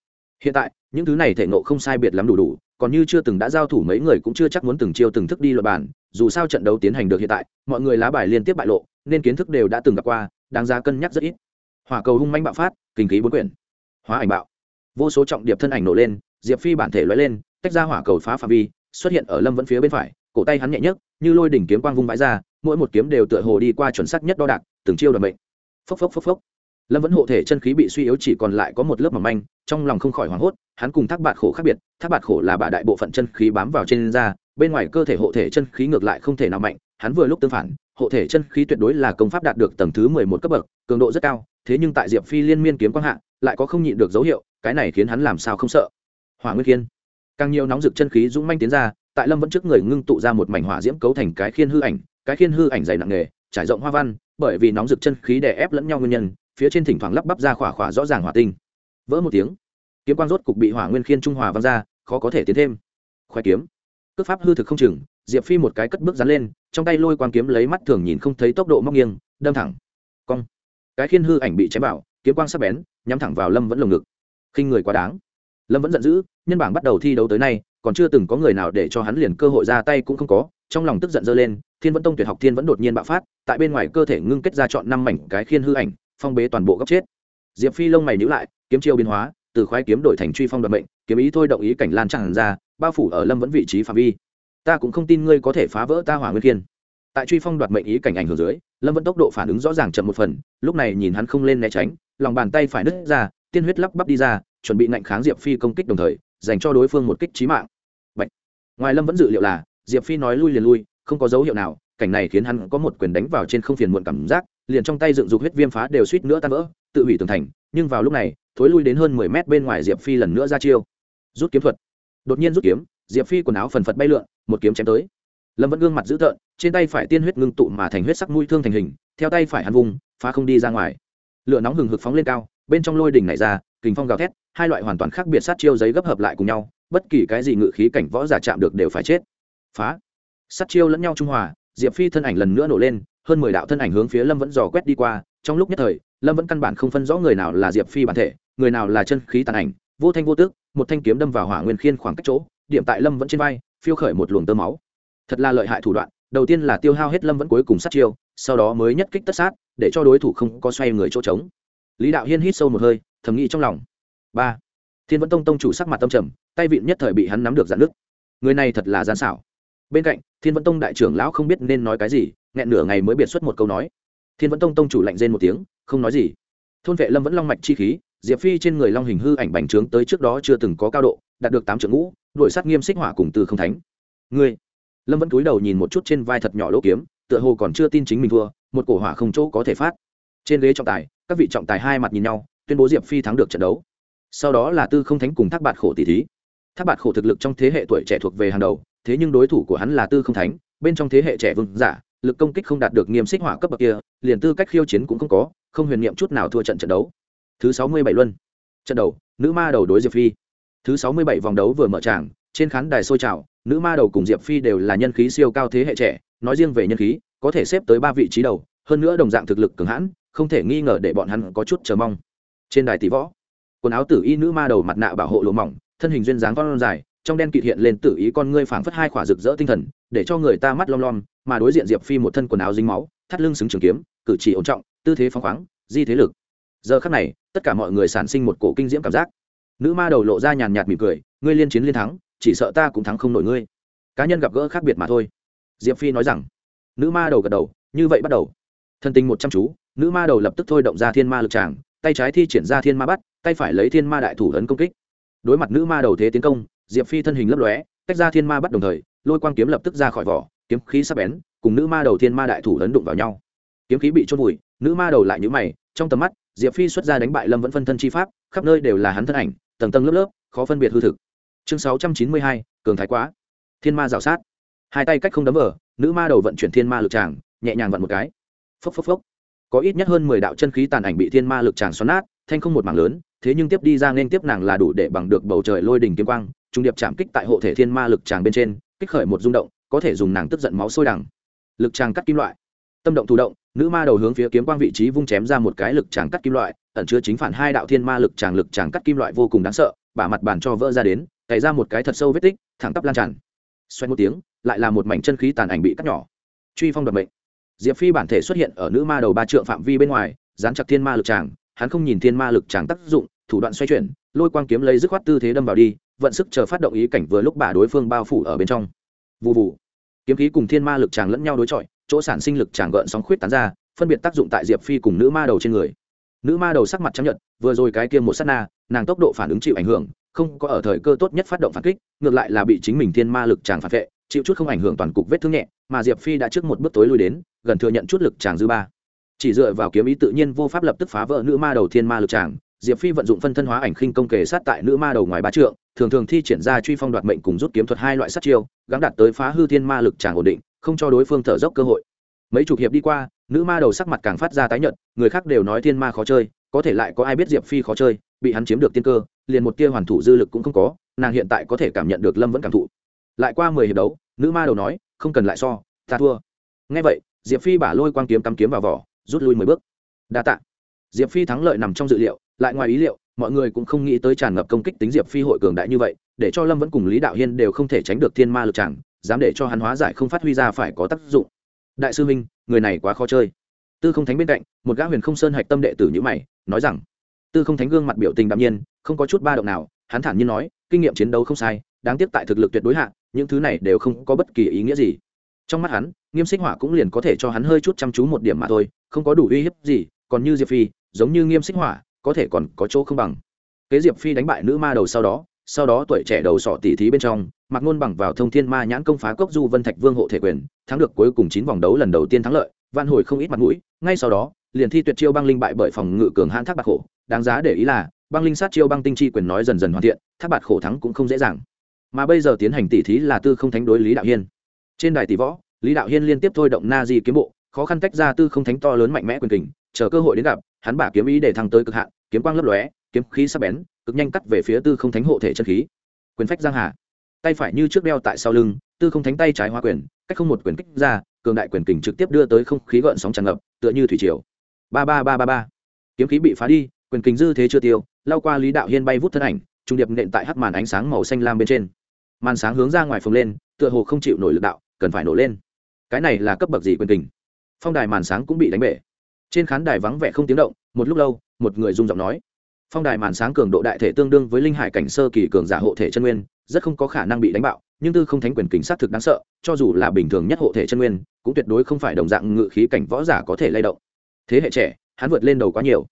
hiện tại, những thứ này thể ngộ không sai biệt lắm đủ đủ, còn như chưa từng đã giao thủ mấy người cũng chưa chắc muốn từng chiêu từng thức đi luật bản dù sao trận đấu tiến hành được hiện tại, mọi người lá bài liên tiếp bại lộ, nên kiến thức đều đã từng gặp qua, đáng ra cân nhắc rất ít. Hỏa cầu hung manh bạo phát, kinh khí bốn quyển. Hóa ảnh bạo. Vô số trọng điệp thân ảnh nổ lên, diệp phi bản thể lóe lên, tách ra hỏa cầu phá phạm vi, xuất hiện ở lâm vẫn phía bên phải, cổ tay hắn nhẹ nhất như lôi đỉnh kiếm quang vung vãi ra, mỗi một kiếm đều tựa hồ đi qua chuẩn xác nhất đo đạc, từng chiêu đ mệnh. Phốc phốc phốc phốc. Lâm vẫn hộ thể chân khí bị suy yếu chỉ còn lại có một lớp mỏng manh, trong lòng không khỏi hoảng hốt, hắn cùng thác bạt khổ khác biệt, thác bạt khổ là bà đại bộ phận chân khí bám vào trên da bên ngoài cơ thể hộ thể chân khí ngược lại không thể nào mạnh, hắn vừa lúc tương phản, hộ thể chân khí tuyệt đối là công pháp đạt được tầng thứ mười một cấp bậc, cường độ rất cao, thế nhưng tại diệp phi liên miên kiếm quang hạ, lại có không nhịn được dấu hiệu, cái này khiến hắn làm sao không sợ. Hỏa nguyên khiên. Càng nhiều nóng rực chân khí dũng manh tiến ra, tại lâm vẫn trước người ngưng tụ ra một mảnh hỏa diễm cấu thành cái khiên hư ảnh, cái khiên hư ảnh dày nặng nghề trải rộng hoa văn, bởi vì nóng rực chân khí đè ép lẫn nhau nguyên nhân, phía trên thỉnh thoảng lắp bắp ra khỏa khỏa rõ ràng hỏa tinh. Vỡ một tiếng, kiếm quang rốt cục bị hỏa nguyên khiên trung hòa văng ra, khó có thể tiến thêm. Khoai kiếm cước pháp hư thực không chừng, diệp phi một cái cất bước dán lên, trong tay lôi quang kiếm lấy mắt thường nhìn không thấy tốc độ móc nghiêng, đâm thẳng. Cong. Cái khiên hư ảnh bị chém bảo kiếm quang sắc bén, nhắm thẳng vào lâm vẫn lồng ngực. Khinh người quá đáng. Lâm vẫn giận dữ, nhân bảng bắt đầu thi đấu tới nay, còn chưa từng có người nào để cho hắn liền cơ hội ra tay cũng không có, trong lòng tức giận dơ lên, thiên vẫn tông tuyệt học thiên vẫn đột nhiên bạo phát, tại bên ngoài cơ thể ngưng kết ra chọn năm mảnh cái khiên hư ảnh, phong bế toàn bộ góc chết. Diệp phi lông mày nhữ lại, kiếm chiêu biến hóa, từ khoái kiếm đổi thành truy phong đoạt mệnh, kiếm ý thôi động ý cảnh lan tràn ra bao phủ ở lâm vẫn vị trí phạm vi ta cũng không tin ngươi có thể phá vỡ ta hỏa nguyên kiên tại truy phong đoạt mệnh ý cảnh ảnh hưởng dưới lâm vẫn tốc độ phản ứng rõ ràng chậm một phần lúc này nhìn hắn không lên né tránh lòng bàn tay phải nứt ra tiên huyết lắp bắp đi ra chuẩn bị ngạnh kháng diệp phi công kích đồng thời dành cho đối phương một kích trí mạng Bạch. ngoài lâm vẫn dự liệu là diệp phi nói lui liền lui không có dấu hiệu nào cảnh này khiến hắn có một quyền đánh vào trên không phiền muộn cảm giác liền trong tay dựng dục huyết viêm phá đều suýt nữa tan vỡ tự hủy tường thành nhưng vào lúc này thối lui đến hơn mười mét bên ngoài diệp phi lần nữa ra chiêu rút kiếm thuật đột nhiên rút kiếm, diệp phi quần áo phần phật bay lượn, một kiếm chém tới. Lâm vẫn gương mặt dữ tợn, trên tay phải tiên huyết ngưng tụ mà thành huyết sắc mũi thương thành hình, theo tay phải hắn vùng, phá không đi ra ngoài. Lửa nóng hừng hực phóng lên cao, bên trong lôi đỉnh này ra, kình phong gào thét, hai loại hoàn toàn khác biệt sát chiêu giấy gấp hợp lại cùng nhau, bất kỳ cái gì ngự khí cảnh võ giả chạm được đều phải chết. Phá. Sát chiêu lẫn nhau trung hòa, diệp phi thân ảnh lần nữa nổ lên, hơn mười đạo thân ảnh hướng phía lâm vẫn dò quét đi qua. Trong lúc nhất thời, lâm vẫn căn bản không phân rõ người nào là diệp phi bản thể, người nào là chân khí tàn ảnh vô thanh vô tước một thanh kiếm đâm vào hỏa nguyên khiên khoảng cách chỗ, điểm tại lâm vẫn trên vai, phiêu khởi một luồng tơ máu. Thật là lợi hại thủ đoạn, đầu tiên là tiêu hao hết lâm vẫn cuối cùng sát chiêu, sau đó mới nhất kích tất sát, để cho đối thủ không có xoay người chỗ trống. Lý đạo hiên hít sâu một hơi, thầm nghĩ trong lòng. Ba. Thiên vẫn tông tông chủ sắc mặt tâm trầm, tay vịn nhất thời bị hắn nắm được dạn nước người này thật là gian xảo. Bên cạnh, thiên vẫn tông đại trưởng lão không biết nên nói cái gì, nghẹn nửa ngày mới biệt xuất một câu nói. Thiên vẫn tông tông chủ lạnh rên một tiếng, không nói gì. Thôn vệ lâm vẫn long mạch chi khí diệp phi trên người long hình hư ảnh bành trướng tới trước đó chưa từng có cao độ, đạt được tám triệu ngũ, đuổi sát nghiêm xích hỏa cùng từ không thánh. Ngươi! Lâm vẫn cúi đầu nhìn một chút trên vai thật nhỏ lỗ kiếm, tựa hồ còn chưa tin chính mình thua, một cổ hỏa không chỗ có thể phát. Trên ghế trọng tài, các vị trọng tài hai mặt nhìn nhau, tuyên bố diệp phi thắng được trận đấu. Sau đó là tư không thánh cùng thác bạt khổ tỷ thí. Thác bạt khổ thực lực trong thế hệ tuổi trẻ thuộc về hàng đầu, thế nhưng đối thủ của hắn là tư không thánh, bên trong thế hệ trẻ vương giả, lực công kích không đạt được nghiêm xích hỏa cấp bậc kia, liền tư cách khiêu chiến cũng không có, không huyền niệm chút nào thua trận trận đấu thứ sáu mươi bảy luân. Trận đầu, nữ ma đầu đối diệp phi. Thứ sáu mươi bảy vòng đấu vừa mở tràng, trên khán đài sôi trào, nữ ma đầu cùng diệp phi đều là nhân khí siêu cao thế hệ trẻ, nói riêng về nhân khí, có thể xếp tới ba vị trí đầu, hơn nữa đồng dạng thực lực cường hãn, không thể nghi ngờ để bọn hắn có chút chờ mong. Trên đài tỷ võ, quần áo tử y nữ ma đầu mặt nạ bảo hộ lộ mỏng, thân hình duyên dáng con dài, trong đen kịt hiện lên tử ý con ngươi phảng phất hai khỏa rực rỡ tinh thần, để cho người ta mắt lom lom, mà đối diện diệp phi một thân quần áo dính máu, thắt lưng xứng trường kiếm, cử chỉ ổn trọng, tư thế phóng khoáng, di thế lực giờ khắc này, tất cả mọi người sản sinh một cổ kinh diễm cảm giác. Nữ ma đầu lộ ra nhàn nhạt mỉm cười, ngươi liên chiến liên thắng, chỉ sợ ta cũng thắng không nổi ngươi. Cá nhân gặp gỡ khác biệt mà thôi. Diệp phi nói rằng, nữ ma đầu gật đầu, như vậy bắt đầu. Thân tình một trăm chú, nữ ma đầu lập tức thôi động ra thiên ma lực tràng, tay trái thi triển ra thiên ma bắt, tay phải lấy thiên ma đại thủ ấn công kích. Đối mặt nữ ma đầu thế tiến công, diệp phi thân hình lấp lóe, tách ra thiên ma bắt đồng thời, lôi quang kiếm lập tức ra khỏi vỏ, kiếm khí sắp bén, cùng nữ ma đầu thiên ma đại thủ ấn đụng vào nhau. Kiếm khí bị chôn vùi, nữ ma đầu lại nhũ mày, trong tầm mắt diệp phi xuất ra đánh bại lâm vẫn phân thân chi pháp, khắp nơi đều là hắn thân ảnh, tầng tầng lớp lớp, khó phân biệt hư thực. Chương sáu trăm chín mươi hai, cường thái quá. Thiên ma rào sát. Hai tay cách không đấm ở nữ ma đầu vận chuyển thiên ma lực tràng, nhẹ nhàng vận một cái. Phốc phốc phốc. Có ít nhất hơn mười đạo chân khí tàn ảnh bị thiên ma lực tràng xoắn nát, thanh không một mảng lớn, thế nhưng tiếp đi ra nên tiếp nàng là đủ để bằng được bầu trời lôi đỉnh kiếm quang, trung điệp chạm kích tại hộ thể thiên ma lực tràng bên trên, kích khởi một rung động, có thể dùng nàng tức giận máu sôi đằng. Lực tràng cắt kim loại. Tâm động thủ động nữ ma đầu hướng phía kiếm quang vị trí vung chém ra một cái lực tràng cắt kim loại, ẩn chứa chính phản hai đạo thiên ma lực tràng lực tràng cắt kim loại vô cùng đáng sợ, bả mặt bàn cho vỡ ra đến, cày ra một cái thật sâu vết tích, thẳng tắp lan tràn. Xoay một tiếng, lại là một mảnh chân khí tàn ảnh bị cắt nhỏ. Truy phong đoạt mệnh. Diệp phi bản thể xuất hiện ở nữ ma đầu ba trượng phạm vi bên ngoài, dán chặt thiên ma lực tràng hắn không nhìn thiên ma lực tràng tác dụng, thủ đoạn xoay chuyển, lôi quang kiếm lấy dứt khoát tư thế đâm vào đi, vận sức chờ phát động ý cảnh vừa lúc bà đối phương bao phủ ở bên trong. Vụ vụ kiếm khí cùng thiên ma lực tràng lẫn nhau đối chọi chỗ sản sinh lực tràng gợn sóng khuyết tán ra, phân biệt tác dụng tại diệp phi cùng nữ ma đầu trên người. Nữ ma đầu sắc mặt chấp nhận vừa rồi cái kia một sát na, nàng tốc độ phản ứng chịu ảnh hưởng, không có ở thời cơ tốt nhất phát động phản kích, ngược lại là bị chính mình thiên ma lực tràng phản vệ, chịu chút không ảnh hưởng toàn cục vết thương nhẹ, mà diệp phi đã trước một bước tối lui đến, gần thừa nhận chút lực tràng dư ba. Chỉ dựa vào kiếm ý tự nhiên vô pháp lập tức phá vỡ nữ ma đầu thiên ma lực tràng, diệp phi vận dụng phân thân hóa ảnh khinh công kề sát tại nữ ma đầu ngoài ba trượng, thường thường thi triển ra truy phong đoạt mệnh cùng rút kiếm thuật hai loại sát chiêu gắn đạt tới phá hư thiên ma lực tràng ổn định không cho đối phương thở dốc cơ hội. Mấy chục hiệp đi qua, nữ ma đầu sắc mặt càng phát ra tái nhợt, người khác đều nói thiên ma khó chơi, có thể lại có ai biết diệp phi khó chơi, bị hắn chiếm được tiên cơ, liền một tia hoàn thủ dư lực cũng không có, nàng hiện tại có thể cảm nhận được lâm vẫn cảm thụ. Lại qua mười hiệp đấu, nữ ma đầu nói, không cần lại so, ta thua. Ngay vậy, diệp phi bả lôi quang kiếm cắm kiếm vào vỏ, rút lui mười bước. Đa t ạ diệp phi thắng lợi nằm trong dự liệu, lại ngoài ý liệu, mọi người cũng không nghĩ tới tràn ngập công kích tính diệp phi hội cường đại như vậy, để cho lâm vẫn cùng lý đạo hiên đều không thể tránh được thiên ma lực chẳng dám để cho hắn hóa giải không phát huy ra phải có tác dụng. Đại sư minh, người này quá khó chơi. Tư không thánh bên cạnh, một gã huyền không sơn hạch tâm đệ tử nhữ mày, nói rằng, tư không thánh gương mặt biểu tình đạm nhiên, không có chút ba động nào, hắn thản nhiên nói, kinh nghiệm chiến đấu không sai, đáng tiếc tại thực lực tuyệt đối hạn những thứ này đều không có bất kỳ ý nghĩa gì. Trong mắt hắn, nghiêm xích hỏa cũng liền có thể cho hắn hơi chút chăm chú một điểm mà thôi, không có đủ uy hiếp gì, còn như diệp phi, giống như nghiêm xích hỏa, có thể còn có chỗ không bằng. Kế diệp phi đánh bại nữ ma đầu sau đó sau đó tuổi trẻ đầu sọ tỉ thí bên trong mạc ngôn bằng vào thông thiên ma nhãn công phá cốc du vân thạch vương hộ thể quyền, thắng được cuối cùng chín vòng đấu lần đầu tiên thắng lợi van hồi không ít mặt mũi. Ngay sau đó, liền thi tuyệt chiêu băng linh bại bởi phòng ngự cường hãn thác bạc khổ. Đáng giá để ý là, băng linh sát chiêu băng tinh chi quyền nói dần dần hoàn thiện, thác bạc khổ thắng cũng không dễ dàng. Mà bây giờ tiến hành tỉ thí là tư không thánh đối lý đạo hiên. Trên đài tỷ võ, lý đạo hiên liên tiếp thôi động na di kiếm bộ, khó khăn tách ra tư không thánh to lớn mạnh mẽ quyền kình, chờ cơ hội đến gặp, hắn bả kiếm ý để thăng tới cực hạn, kiếm quang lấp lóe, kiếm khí sắc bén cực nhanh cắt về phía tư không thánh hộ thể chân khí. Quyền phách giang hà. Tay phải như trước đeo tại sau lưng, tư không thánh tay trái hoa quyền, cách không một quyền kích ra, cường đại quyền kình trực tiếp đưa tới không khí gợn sóng tràn ngập, tựa như thủy triều. Ba ba ba ba ba. Kiếm khí bị phá đi, quyền kình dư thế chưa tiêu, lao qua lý đạo hiên bay vút thân ảnh, trung điệp nện tại hắt màn ánh sáng màu xanh lam bên trên. Màn sáng hướng ra ngoài phồng lên, tựa hồ không chịu nổi lực đạo, cần phải nổ lên. Cái này là cấp bậc gì quyền kình? Phong đài màn sáng cũng bị đánh bể. Trên khán đài vắng vẻ không tiếng động, một lúc lâu, một người rung giọng nói phong đài màn sáng cường độ đại thể tương đương với linh hải cảnh sơ kỳ cường giả hộ thể chân nguyên, rất không có khả năng bị đánh bạo, nhưng tư không thánh quyền kính sát thực đáng sợ, cho dù là bình thường nhất hộ thể chân nguyên, cũng tuyệt đối không phải đồng dạng ngự khí cảnh võ giả có thể lay động. Thế hệ trẻ, hắn vượt lên đầu quá nhiều.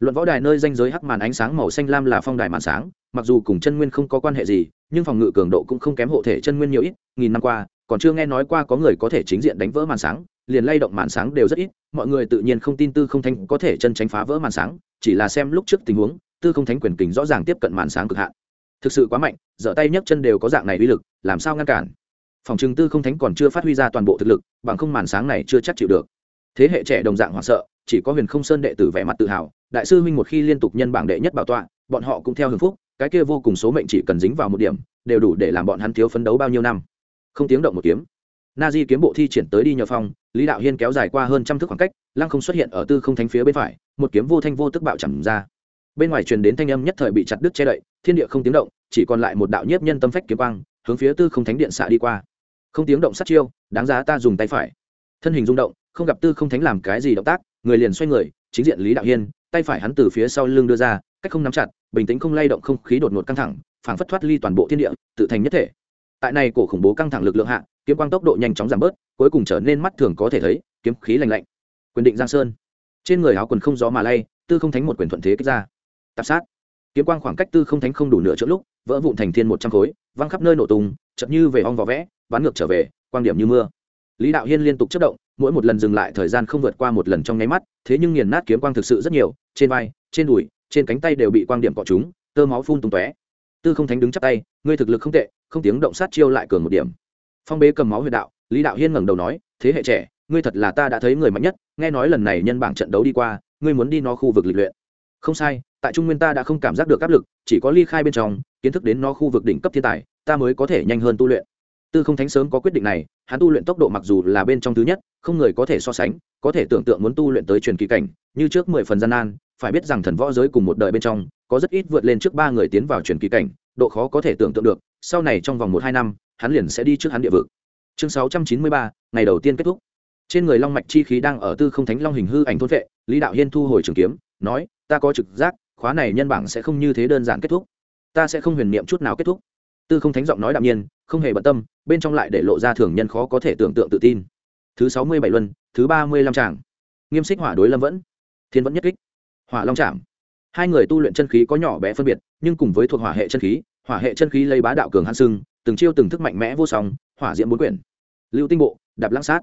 Luận võ đài nơi danh giới hắc màn ánh sáng màu xanh lam là phong đài màn sáng, mặc dù cùng chân nguyên không có quan hệ gì, nhưng phòng ngự cường độ cũng không kém hộ thể chân nguyên nhiều ít, nghìn năm qua, còn chưa nghe nói qua có người có thể chính diện đánh vỡ màn sáng, liền lay động màn sáng đều rất ít, mọi người tự nhiên không tin tư không thanh có thể chân tránh phá vỡ màn sáng chỉ là xem lúc trước tình huống, tư không thánh quyền kình rõ ràng tiếp cận màn sáng cực hạn. Thực sự quá mạnh, dở tay nhấc chân đều có dạng này uy lực, làm sao ngăn cản? Phòng trừng tư không thánh còn chưa phát huy ra toàn bộ thực lực, bằng không màn sáng này chưa chắc chịu được. Thế hệ trẻ đồng dạng hoảng sợ, chỉ có huyền không sơn đệ tử vẻ mặt tự hào, đại sư huynh một khi liên tục nhân bảng đệ nhất bảo tọa, bọn họ cũng theo hưởng phúc, cái kia vô cùng số mệnh chỉ cần dính vào một điểm, đều đủ để làm bọn hắn thiếu phấn đấu bao nhiêu năm. Không tiếng động một kiếm na di kiếm bộ thi triển tới đi nhờ phong, lý đạo hiên kéo dài qua hơn trăm thước khoảng cách, lăng không xuất hiện ở tư không thánh phía bên phải, một kiếm vô thanh vô tức bạo chẳng ra. Bên ngoài truyền đến thanh âm nhất thời bị chặt đứt che đậy, thiên địa không tiếng động, chỉ còn lại một đạo nhiếp nhân tâm phách kiếm quang, hướng phía tư không thánh điện xạ đi qua. Không tiếng động sát chiêu, đáng giá ta dùng tay phải. Thân hình rung động, không gặp tư không thánh làm cái gì động tác, người liền xoay người, chính diện lý đạo hiên, tay phải hắn từ phía sau lưng đưa ra, cách không nắm chặt, bình tĩnh không lay động không khí đột ngột căng thẳng, phảng phất thoát ly toàn bộ thiên địa, tự thành nhất thể. Tại này cổ khủng bố căng thẳng lực lượng hạ kiếm quang tốc độ nhanh chóng giảm bớt, cuối cùng trở nên mắt thường có thể thấy, kiếm khí lạnh lạnh. Quyền định giang sơn. Trên người áo quần không gió mà lay, tư không thánh một quyền thuận thế kích ra. Tạp sát. Kiếm quang khoảng cách tư không thánh không đủ nửa chỗ lúc, vỡ vụn thành thiên một trăm khối, văng khắp nơi nổ tung chậm như về ong vỏ vẽ, ván ngược trở về quan điểm như mưa. Lý đạo hiên liên tục chất động, mỗi một lần dừng lại thời gian không vượt qua một lần trong nháy mắt, thế nhưng nghiền nát kiếm quang thực sự rất nhiều, trên vai, trên đùi, trên cánh tay đều bị quang điểm cọ chúng tơ máu phun tung tóe. Tư không thánh đứng chắp tay, ngươi thực lực không tệ, không tiếng động sát chiêu lại cường một điểm phong bế cầm máu huyệt đạo, lý đạo hiên ngẩng đầu nói, thế hệ trẻ, ngươi thật là ta đã thấy người mạnh nhất, nghe nói lần này nhân bảng trận đấu đi qua, ngươi muốn đi nó khu vực lịch luyện. Không sai, tại trung nguyên ta đã không cảm giác được áp lực, chỉ có ly khai bên trong, kiến thức đến nó khu vực đỉnh cấp thiên tài, ta mới có thể nhanh hơn tu luyện. Tư không thánh sớm có quyết định này, hắn tu luyện tốc độ mặc dù là bên trong thứ nhất, không người có thể so sánh, có thể tưởng tượng muốn tu luyện tới truyền kỳ cảnh, như trước mười phần gian nan, phải biết rằng thần võ giới cùng một đời bên trong, có rất ít vượt lên trước ba người tiến vào truyền kỳ cảnh, độ khó có thể tưởng tượng được sau này trong vòng một hai năm, hắn liền sẽ đi trước hắn địa vực. Chương sáu trăm chín mươi ba, ngày đầu tiên kết thúc. Trên người long mạch chi khí đang ở tư không thánh long hình hư ảnh thôn vệ, lý đạo hiên thu hồi trường kiếm, nói, ta có trực giác, khóa này nhân bảng sẽ không như thế đơn giản kết thúc. Ta sẽ không huyền niệm chút nào kết thúc. Tư không thánh giọng nói đạm nhiên, không hề bận tâm, bên trong lại để lộ ra thường nhân khó có thể tưởng tượng tự tin. Thứ sáu mươi bảy luân, thứ ba mươi lăm tràng. Nghiêm xích hỏa đối lâm vẫn. Thiên vẫn nhất kích. Hỏa long trảm hai người tu luyện chân khí có nhỏ bé phân biệt, nhưng cùng với thuộc hỏa hệ chân khí hỏa hệ chân khí lấy bá đạo cường hãn sưng từng chiêu từng thức mạnh mẽ vô song, hỏa diễm bốn quyển. Lưu tinh bộ, đạp lãng sát.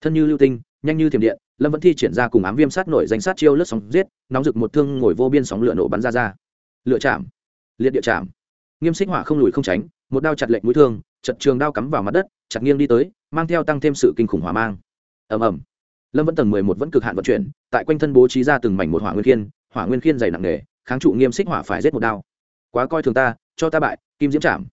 Thân như lưu tinh, nhanh như thiểm điện, lâm vẫn thi triển ra cùng ám viêm sát nổi danh sát chiêu lướt sóng giết, nóng rực một thương ngồi vô biên sóng lửa nổ bắn ra ra. Lựa chạm. Liệt địa chạm. Nghiêm xích hỏa không lùi không tránh, một đao chặt lệnh mũi thương, chật trường đao cắm vào mặt đất, chặt nghiêng đi tới, mang theo tăng thêm sự kinh khủng hỏa mang. Ầm ầm. Lâm vẫn tầng mười một vẫn cực hạn vận chuyển, tại quanh thân bố trí ra từng mảnh một hỏa nguyên khiên, hỏa nguyên khiên dày nặng nề, kháng trụ nghiêm xích hỏa phải giết một đao. Quá coi thường ta cho ta bại, kim diễm chạm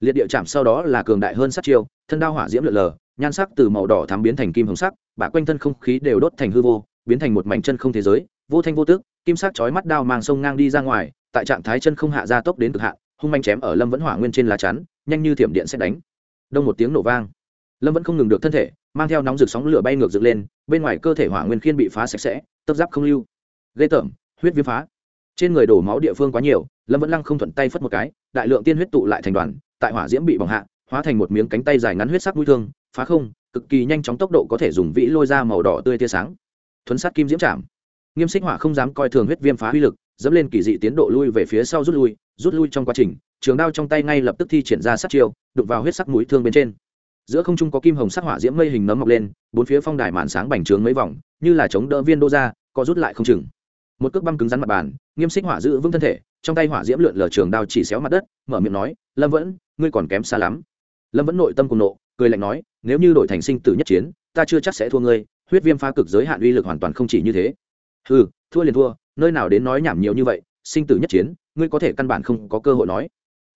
liệt địa chạm sau đó là cường đại hơn sát chiêu, thân đao hỏa diễm lượn lờ, nhan sắc từ màu đỏ thắm biến thành kim hồng sắc, bả quanh thân không khí đều đốt thành hư vô, biến thành một mảnh chân không thế giới, vô thanh vô tước kim sắc chói mắt đao mang sông ngang đi ra ngoài, tại trạng thái chân không hạ ra tốc đến cực hạn, hung manh chém ở lâm vẫn hỏa nguyên trên lá chắn, nhanh như thiểm điện sẽ đánh. Đông một tiếng nổ vang. Lâm vẫn không ngừng được thân thể, mang theo nóng rực sóng lửa bay ngược dựng lên, bên ngoài cơ thể hỏa nguyên khiên bị phá sạch sẽ, tấp giáp không lưu. Ghê tởm, huyết viêm phá trên người đổ máu địa phương quá nhiều, lâm vẫn lăng không thuận tay phất một cái, đại lượng tiên huyết tụ lại thành đoàn, tại hỏa diễm bị bỏng hạ, hóa thành một miếng cánh tay dài ngắn huyết sắc mũi thương, phá không, cực kỳ nhanh chóng tốc độ có thể dùng vĩ lôi ra màu đỏ tươi tia sáng. Thuấn sát kim diễm chạm nghiêm xích hỏa không dám coi thường huyết viêm phá huy lực, dẫm lên kỳ dị tiến độ lui về phía sau rút lui rút lui trong quá trình, trường đao trong tay ngay lập tức thi triển ra sát chiêu đục vào huyết sắc mũi thương bên trên. Giữa không trung có kim hồng sắc hỏa diễm mây hình nấm mọc lên, bốn phía phong đài màn sáng bành trướng mấy vòng, như là chống đỡ viên đô ra có rút lại không chừng một cước băm cứng rắn mặt bàn, nghiêm xích hỏa giữ vững thân thể, trong tay hỏa diễm lượn lờ trường đao chỉ xéo mặt đất, mở miệng nói, lâm vẫn, ngươi còn kém xa lắm. Lâm vẫn nội tâm cùng nộ, cười lạnh nói, nếu như đổi thành sinh tử nhất chiến, ta chưa chắc sẽ thua ngươi, huyết viêm phá cực giới hạn uy lực hoàn toàn không chỉ như thế. Ừ thua liền thua, nơi nào đến nói nhảm nhiều như vậy, sinh tử nhất chiến, ngươi có thể căn bản không có cơ hội nói.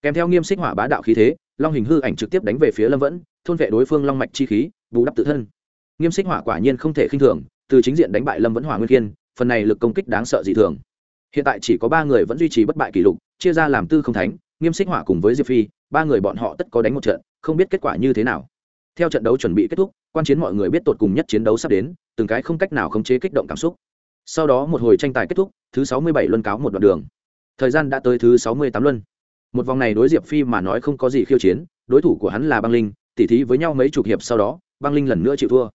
Kèm theo nghiêm xích hỏa bá đạo khí thế, long hình hư ảnh trực tiếp đánh về phía lâm vẫn, thôn vệ đối phương long mạch chi khí, bù đắp tự thân. Nghiêm xích hỏa quả nhiên không thể khinh thường, từ chính diện đánh bại lâm vẫn hỏa nguyên kiên phần này lực công kích đáng sợ dị thường. Hiện tại chỉ có ba người vẫn duy trì bất bại kỷ lục, chia ra làm tư không thánh, nghiêm xích hỏa cùng với diệp phi, ba người bọn họ tất có đánh một trận, không biết kết quả như thế nào. Theo trận đấu chuẩn bị kết thúc, quan chiến mọi người biết tột cùng nhất chiến đấu sắp đến, từng cái không cách nào khống chế kích động cảm xúc. Sau đó một hồi tranh tài kết thúc, thứ sáu mươi bảy luân cáo một đoạn đường. Thời gian đã tới thứ sáu mươi tám luân. Một vòng này đối diệp phi mà nói không có gì khiêu chiến, đối thủ của hắn là băng linh, tỉ thí với nhau mấy chục hiệp sau đó, băng linh lần nữa chịu thua.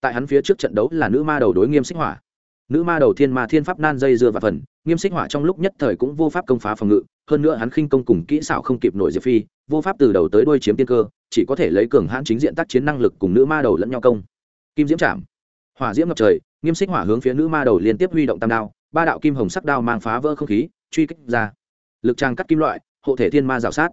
Tại hắn phía trước trận đấu là nữ ma đầu đối nghiêm xích hỏa nữ ma đầu thiên ma thiên pháp nan dây dưa và phần, nghiêm xích hỏa trong lúc nhất thời cũng vô pháp công phá phòng ngự, hơn nữa hắn khinh công cùng kỹ xảo không kịp nổi diệp phi, vô pháp từ đầu tới đuôi chiếm tiên cơ, chỉ có thể lấy cường hãn chính diện tác chiến năng lực cùng nữ ma đầu lẫn nhau công. Kim diễm chạm hỏa diễm ngập trời, nghiêm xích hỏa hướng phía nữ ma đầu liên tiếp huy động tam đao, ba đạo kim hồng sắc đao mang phá vỡ không khí, truy kích ra. Lực trang cắt kim loại, hộ thể thiên ma rào sát.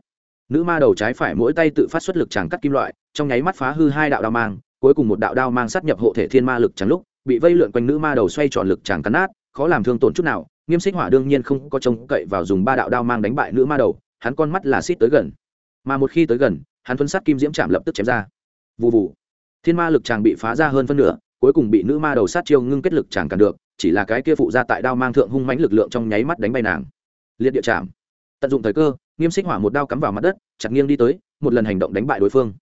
Nữ ma đầu trái phải mỗi tay tự phát xuất lực tràng cắt kim loại, trong nháy mắt phá hư hai đạo đao mang, cuối cùng một đạo đao mang sát nhập hộ thể thiên ma lực trắng lúc bị vây lượn quanh nữ ma đầu xoay tròn lực tràng cắn nát, khó làm thương tổn chút nào, nghiêm xích hỏa đương nhiên không có trông cậy vào dùng ba đạo đao mang đánh bại nữ ma đầu, hắn con mắt là xít tới gần. Mà một khi tới gần, hắn thuấn sát kim diễm chạm lập tức chém ra. Vụ vụ thiên ma lực tràng bị phá ra hơn phân nửa, cuối cùng bị nữ ma đầu sát chiêu ngưng kết lực chàng cản được, chỉ là cái kia phụ ra tại đao mang thượng hung mãnh lực lượng trong nháy mắt đánh bay nàng. Liệt địa chạm. Tận dụng thời cơ, nghiêm xích hỏa một đao cắm vào mặt đất, chặt nghiêng đi tới, một lần hành động đánh bại đối phương.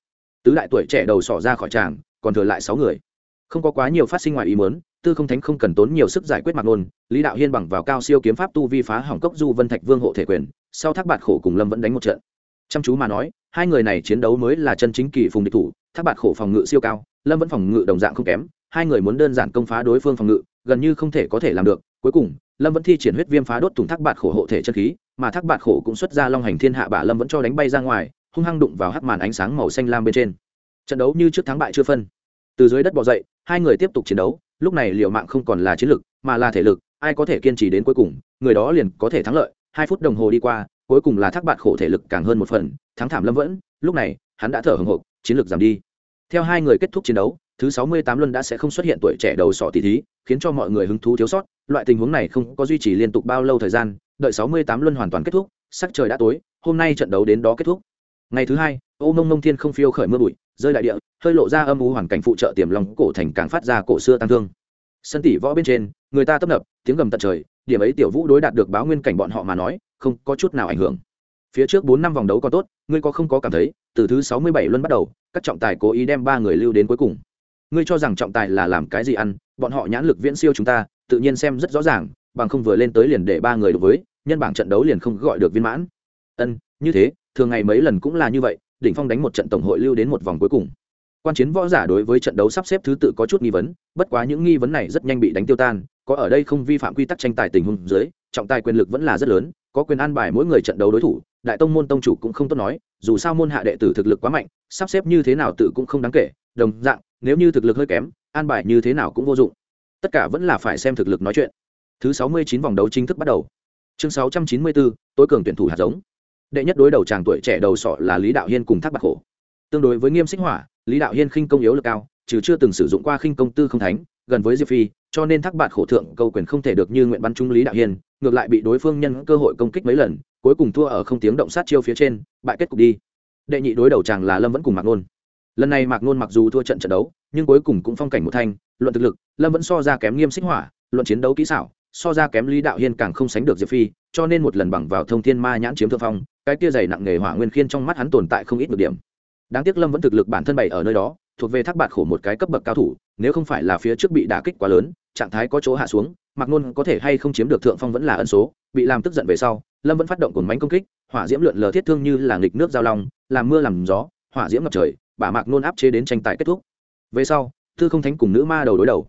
Tứ đại tuổi trẻ đầu sỏ ra khỏi tràng còn thừa lại sáu người không có quá nhiều phát sinh ngoài ý muốn, tư không thánh không cần tốn nhiều sức giải quyết mạc nôn lý đạo hiên bằng vào cao siêu kiếm pháp tu vi phá hỏng cốc du vân thạch vương hộ thể quyền, sau thác bạt khổ cùng lâm vẫn đánh một trận. Chăm chú mà nói, hai người này chiến đấu mới là chân chính kỳ phùng địch thủ, thác bạt khổ phòng ngự siêu cao, lâm vẫn phòng ngự đồng dạng không kém, hai người muốn đơn giản công phá đối phương phòng ngự, gần như không thể có thể làm được, cuối cùng, lâm vẫn thi triển huyết viêm phá đốt thùng thác bạt khổ hộ thể chân khí, mà thác bạt khổ cũng xuất ra long hành thiên hạ bả lâm vẫn cho đánh bay ra ngoài, hung hăng đụng vào hắc màn ánh sáng màu xanh lam bên trên. Trận đấu như trước thắng bại chưa phân từ dưới đất bò dậy, hai người tiếp tục chiến đấu, lúc này liệu mạng không còn là chiến lực, mà là thể lực, ai có thể kiên trì đến cuối cùng, người đó liền có thể thắng lợi. Hai phút đồng hồ đi qua, cuối cùng là thác bạt khổ thể lực càng hơn một phần, thắng thảm lâm vẫn, lúc này, hắn đã thở hồng hộc, chiến lược giảm đi. Theo hai người kết thúc chiến đấu, thứ sáu mươi tám luân đã sẽ không xuất hiện tuổi trẻ đầu sọ tỷ thí, khiến cho mọi người hứng thú thiếu sót, loại tình huống này không có duy trì liên tục bao lâu thời gian, đợi sáu mươi tám luân hoàn toàn kết thúc, sắc trời đã tối, hôm nay trận đấu đến đó kết thúc. Ngày thứ hai, ô mông mông thiên không phiêu khởi mưa bụi rơi đại địa, hơi lộ ra âm u hoàn cảnh phụ trợ tiềm lòng cổ thành càng phát ra cổ xưa tăng thương. Sân tỷ võ bên trên, người ta tấp nập, tiếng gầm tận trời, điểm ấy tiểu vũ đối đạt được báo nguyên cảnh bọn họ mà nói, không có chút nào ảnh hưởng. Phía trước bốn năm vòng đấu còn tốt, ngươi có không có cảm thấy, từ thứ sáu mươi bảy luân bắt đầu, các trọng tài cố ý đem ba người lưu đến cuối cùng. Ngươi cho rằng trọng tài là làm cái gì ăn, bọn họ nhãn lực viễn siêu chúng ta, tự nhiên xem rất rõ ràng, bằng không vừa lên tới liền để ba người đối với, nhân bảng trận đấu liền không gọi được viên mãn. Ân, như thế, thường ngày mấy lần cũng là như vậy đỉnh phong đánh một trận tổng hội lưu đến một vòng cuối cùng. Quan chiến võ giả đối với trận đấu sắp xếp thứ tự có chút nghi vấn, bất quá những nghi vấn này rất nhanh bị đánh tiêu tan, có ở đây không vi phạm quy tắc tranh tài tình huống dưới, trọng tài quyền lực vẫn là rất lớn, có quyền an bài mỗi người trận đấu đối thủ, đại tông môn tông chủ cũng không tốt nói, dù sao môn hạ đệ tử thực lực quá mạnh, sắp xếp như thế nào tự cũng không đáng kể, đồng dạng, nếu như thực lực hơi kém, an bài như thế nào cũng vô dụng. Tất cả vẫn là phải xem thực lực nói chuyện. Thứ sáu mươi chín vòng đấu chính thức bắt đầu. Chương sáu trăm chín mươi bốn, tối cường tuyển thủ hạt giống đệ nhất đối đầu chàng tuổi trẻ đầu sọ là lý đạo hiên cùng thác bạc khổ tương đối với nghiêm xích hỏa, lý đạo hiên khinh công yếu lực cao, trừ chưa từng sử dụng qua khinh công tư không thánh, gần với diệp phi, cho nên thác bạt khổ thượng câu quyền không thể được như nguyện bắn trung lý đạo hiên, ngược lại bị đối phương nhân cơ hội công kích mấy lần, cuối cùng thua ở không tiếng động sát chiêu phía trên, bại kết cục đi. Đệ nhị đối đầu chàng là lâm vẫn cùng mạc nôn. Lần này mạc nôn mặc dù thua trận trận đấu, nhưng cuối cùng cũng phong cảnh một thanh, luận thực lực, lâm vẫn so ra kém nghiêm xích hỏa, luận chiến đấu kỹ xảo, so ra kém lý đạo hiên càng không sánh được diệp phi, cho nên một lần bằng vào thông thiên ma nhãn chiếm thượng phong cái tia dày nặng nghề hỏa nguyên khiên trong mắt hắn tồn tại không ít được điểm. Đáng tiếc lâm vẫn thực lực bản thân bày ở nơi đó, thuộc về thác bạt khổ một cái cấp bậc cao thủ, nếu không phải là phía trước bị đả kích quá lớn, trạng thái có chỗ hạ xuống mặc nôn có thể hay không chiếm được thượng phong vẫn là ân số, bị làm tức giận về sau, lâm vẫn phát động cồn bánh công kích, hỏa diễm lượn lờ thiết thương như là nghịch nước giao long, làm mưa làm gió, hỏa diễm ngập trời bà mạc nôn áp chế đến tranh tài kết thúc. Về sau, tư không thánh cùng nữ ma đầu đối đầu.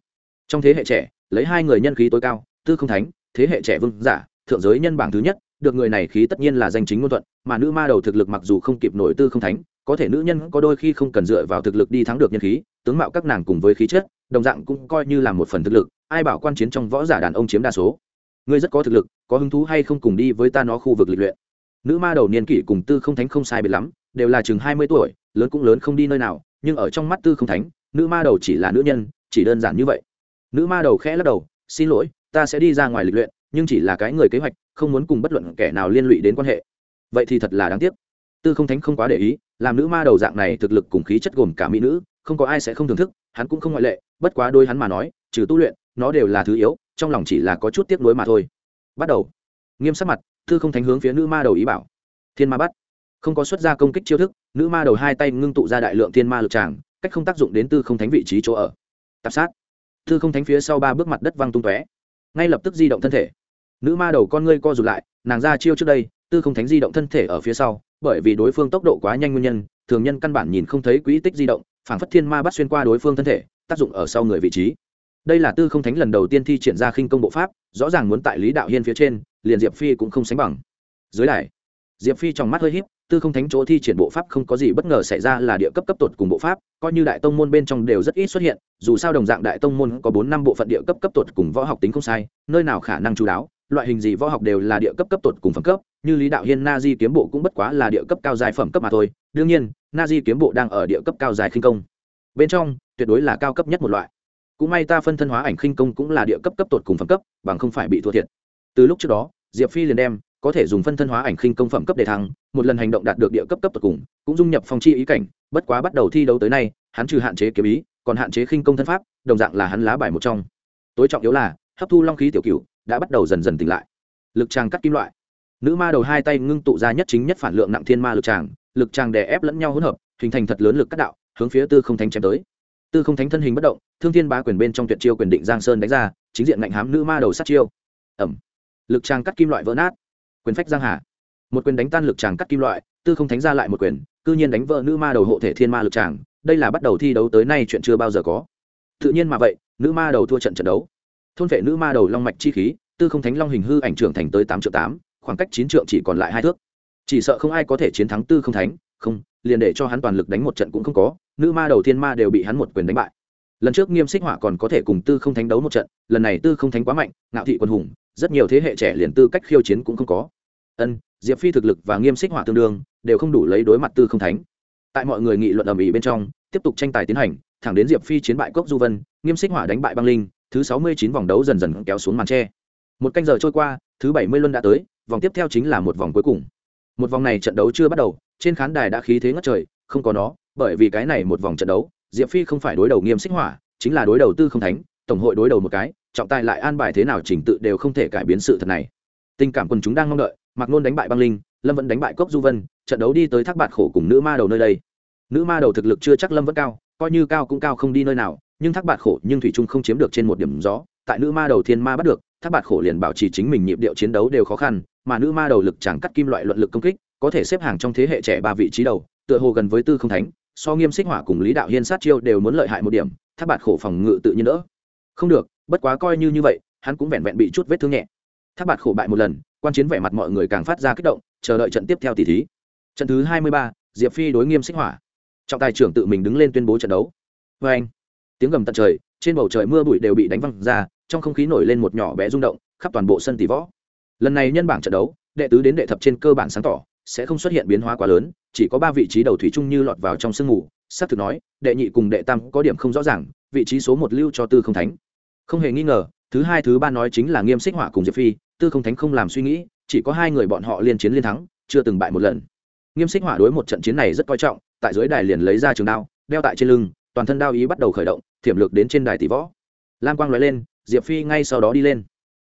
Trong thế hệ trẻ, lấy hai người nhân khí tối cao, tư không thánh, thế hệ trẻ vương giả, thượng giới nhân bảng thứ nhất được người này khí tất nhiên là danh chính ngôn thuận, mà nữ ma đầu thực lực mặc dù không kịp nổi tư không thánh, có thể nữ nhân có đôi khi không cần dựa vào thực lực đi thắng được nhân khí, tướng mạo các nàng cùng với khí chất, đồng dạng cũng coi như là một phần thực lực, ai bảo quan chiến trong võ giả đàn ông chiếm đa số. Ngươi rất có thực lực, có hứng thú hay không cùng đi với ta nó khu vực lịch luyện? Nữ ma đầu niên kỷ cùng tư không thánh không sai biệt lắm, đều là chừng hai mươi tuổi, lớn cũng lớn không đi nơi nào, nhưng ở trong mắt tư không thánh, nữ ma đầu chỉ là nữ nhân, chỉ đơn giản như vậy. Nữ ma đầu khẽ lắc đầu, xin lỗi, ta sẽ đi ra ngoài lịch luyện nhưng chỉ là cái người kế hoạch, không muốn cùng bất luận kẻ nào liên lụy đến quan hệ. Vậy thì thật là đáng tiếc. Tư không thánh không quá để ý, làm nữ ma đầu dạng này thực lực cùng khí chất gồm cả mỹ nữ, không có ai sẽ không thưởng thức, hắn cũng không ngoại lệ, bất quá đôi hắn mà nói, trừ tu luyện, nó đều là thứ yếu, trong lòng chỉ là có chút tiếc nuối mà thôi. Bắt đầu. Nghiêm sắc mặt, tư không thánh hướng phía nữ ma đầu ý bảo. Thiên ma bắt. Không có xuất ra công kích chiêu thức, nữ ma đầu hai tay ngưng tụ ra đại lượng thiên ma lực tràng, cách không tác dụng đến tư không thánh vị trí chỗ ở. Tạp sát. Tư không thánh phía sau ba bước mặt đất văng tung tóe. Ngay lập tức di động thân thể nữ ma đầu con ngươi co rụt lại, nàng ra chiêu trước đây, tư không thánh di động thân thể ở phía sau, bởi vì đối phương tốc độ quá nhanh nguyên nhân, thường nhân căn bản nhìn không thấy quỹ tích di động phản phất thiên ma bắt xuyên qua đối phương thân thể, tác dụng ở sau người vị trí. Đây là tư không thánh lần đầu tiên thi triển ra khinh công bộ pháp, rõ ràng muốn tại lý đạo hiên phía trên, liền diệp phi cũng không sánh bằng. Dưới đài, diệp phi trong mắt hơi híp, tư không thánh chỗ thi triển bộ pháp không có gì bất ngờ xảy ra là địa cấp cấp tột cùng bộ pháp, coi như đại tông môn bên trong đều rất ít xuất hiện, dù sao đồng dạng đại tông môn có bốn năm bộ phận địa cấp cấp tột cùng võ học tính không sai, nơi nào khả năng chú đáo loại hình gì võ học đều là địa cấp cấp tột cùng phẩm cấp, như lý đạo hiên na di kiếm bộ cũng bất quá là địa cấp cao dài phẩm cấp mà thôi. Đương nhiên na di kiếm bộ đang ở địa cấp cao dài khinh công. Bên trong, tuyệt đối là cao cấp nhất một loại. Cũng may ta phân thân hóa ảnh khinh công cũng là địa cấp cấp tột cùng phẩm cấp, bằng không phải bị thua thiệt. Từ lúc trước đó, diệp phi liền đem, có thể dùng phân thân hóa ảnh khinh công phẩm cấp để thăng, một lần hành động đạt được địa cấp cấp tột cùng, cũng dung nhập phong chi ý cảnh, bất quá bắt đầu thi đấu tới nay, hắn trừ hạn chế kiếm ý, còn hạn chế khinh công thân pháp, đồng dạng là hắn lá bài một trong. Tối trọng yếu là, hấp thu long khí tiểu cựu đã bắt đầu dần dần tỉnh lại. Lực tràng cắt kim loại. Nữ ma đầu hai tay ngưng tụ ra nhất chính nhất phản lượng nặng thiên ma lực tràng lực tràng đè ép lẫn nhau hỗn hợp, hình thành thật lớn lực cắt đạo, hướng phía tư không thánh chém tới. Tư không thánh thân hình bất động, thương thiên bá quyền bên trong tuyệt chiêu quyền định giang sơn đánh ra, chính diện ngạnh hám nữ ma đầu sát chiêu. Ẩm. Lực tràng cắt kim loại vỡ nát. Quyền phách giang hà. Một quyền đánh tan lực tràng cắt kim loại, tư không thánh ra lại một quyền, cư nhiên đánh vỡ nữ ma đầu hộ thể thiên ma lực tràng, đây là bắt đầu thi đấu tới nay chuyện chưa bao giờ có. Tự nhiên mà vậy, nữ ma đầu thua trận trận đấu thôn vệ nữ ma đầu long mạch chi khí, tư không thánh long hình hư ảnh trưởng thành tới tám triệu tám, khoảng cách chín triệu chỉ còn lại hai thước. Chỉ sợ không ai có thể chiến thắng tư không thánh, không, liền để cho hắn toàn lực đánh một trận cũng không có, nữ ma đầu thiên ma đều bị hắn một quyền đánh bại. Lần trước nghiêm xích họa còn có thể cùng tư không thánh đấu một trận, lần này tư không thánh quá mạnh, ngạo thị quân hùng, rất nhiều thế hệ trẻ liền tư cách khiêu chiến cũng không có. Ân, diệp phi thực lực và nghiêm xích họa tương đương, đều không đủ lấy đối mặt tư không thánh. Tại mọi người nghị luận ầm ĩ bên trong, tiếp tục tranh tài tiến hành, thẳng đến diệp phi chiến bại cốc du vân, nghiêm xích hỏa đánh bại băng linh thứ sáu mươi chín vòng đấu dần dần kéo xuống màn tre. Một canh giờ trôi qua, thứ bảy mươi luân đã tới, vòng tiếp theo chính là một vòng cuối cùng. Một vòng này trận đấu chưa bắt đầu, trên khán đài đã khí thế ngất trời, không có nó, bởi vì cái này một vòng trận đấu, diệp phi không phải đối đầu nghiêm xích hỏa, chính là đối đầu tư không thánh, tổng hội đối đầu một cái, trọng tài lại an bài thế nào chỉnh tự đều không thể cải biến sự thật này. Tình cảm quần chúng đang mong đợi mặc nôn đánh bại băng linh, lâm vẫn đánh bại cốc du vân, trận đấu đi tới thác bạt khổ cùng nữ ma đầu nơi đây. Nữ ma đầu thực lực chưa chắc lâm vẫn cao, coi như cao cũng cao không đi nơi nào nhưng thác bạt khổ nhưng thủy trung không chiếm được trên một điểm gió, tại nữ ma đầu thiên ma bắt được, thác bạt khổ liền bảo trì chính mình nhịp điệu chiến đấu đều khó khăn, mà nữ ma đầu lực chẳng cắt kim loại luận lực công kích, có thể xếp hàng trong thế hệ trẻ ba vị trí đầu, tựa hồ gần với tư không thánh, so nghiêm xích hỏa cùng lý đạo hiên sát chiêu đều muốn lợi hại một điểm, thác bạt khổ phòng ngự tự nhiên đỡ. Không được, bất quá coi như như vậy, hắn cũng vẹn vẹn bị chút vết thương nhẹ. Thác bạt khổ bại một lần, quan chiến vẻ mặt mọi người càng phát ra kích động, chờ đợi trận tiếp theo tỷ thí. Trận thứ hai mươi ba, diệp phi đối nghiêm xích hỏa. Trọng tài trưởng tự mình đứng lên tuyên bố trận đấu. Vê anh tiếng gầm tận trời, trên bầu trời mưa bụi đều bị đánh văng ra, trong không khí nổi lên một nhỏ bé rung động, khắp toàn bộ sân tỷ võ. Lần này nhân bảng trận đấu, đệ tứ đến đệ thập trên cơ bản sáng tỏ, sẽ không xuất hiện biến hóa quá lớn, chỉ có ba vị trí đầu thủy chung như lọt vào trong sương mù xác thực nói, đệ nhị cùng đệ tam có điểm không rõ ràng, vị trí số một lưu cho tư không thánh. Không hề nghi ngờ, thứ hai, thứ ba nói chính là nghiêm xích họa cùng diệp phi, tư không thánh không làm suy nghĩ, chỉ có hai người bọn họ liên chiến liên thắng, chưa từng bại một lần. Nghiêm xích hỏa đối một trận chiến này rất coi trọng, tại dưới đài liền lấy ra trường đao, đeo tại trên lưng, toàn thân đao ý bắt đầu khởi động thiểm lược đến trên đài tỷ võ. Lam quang l lên, diệp phi ngay sau đó đi lên.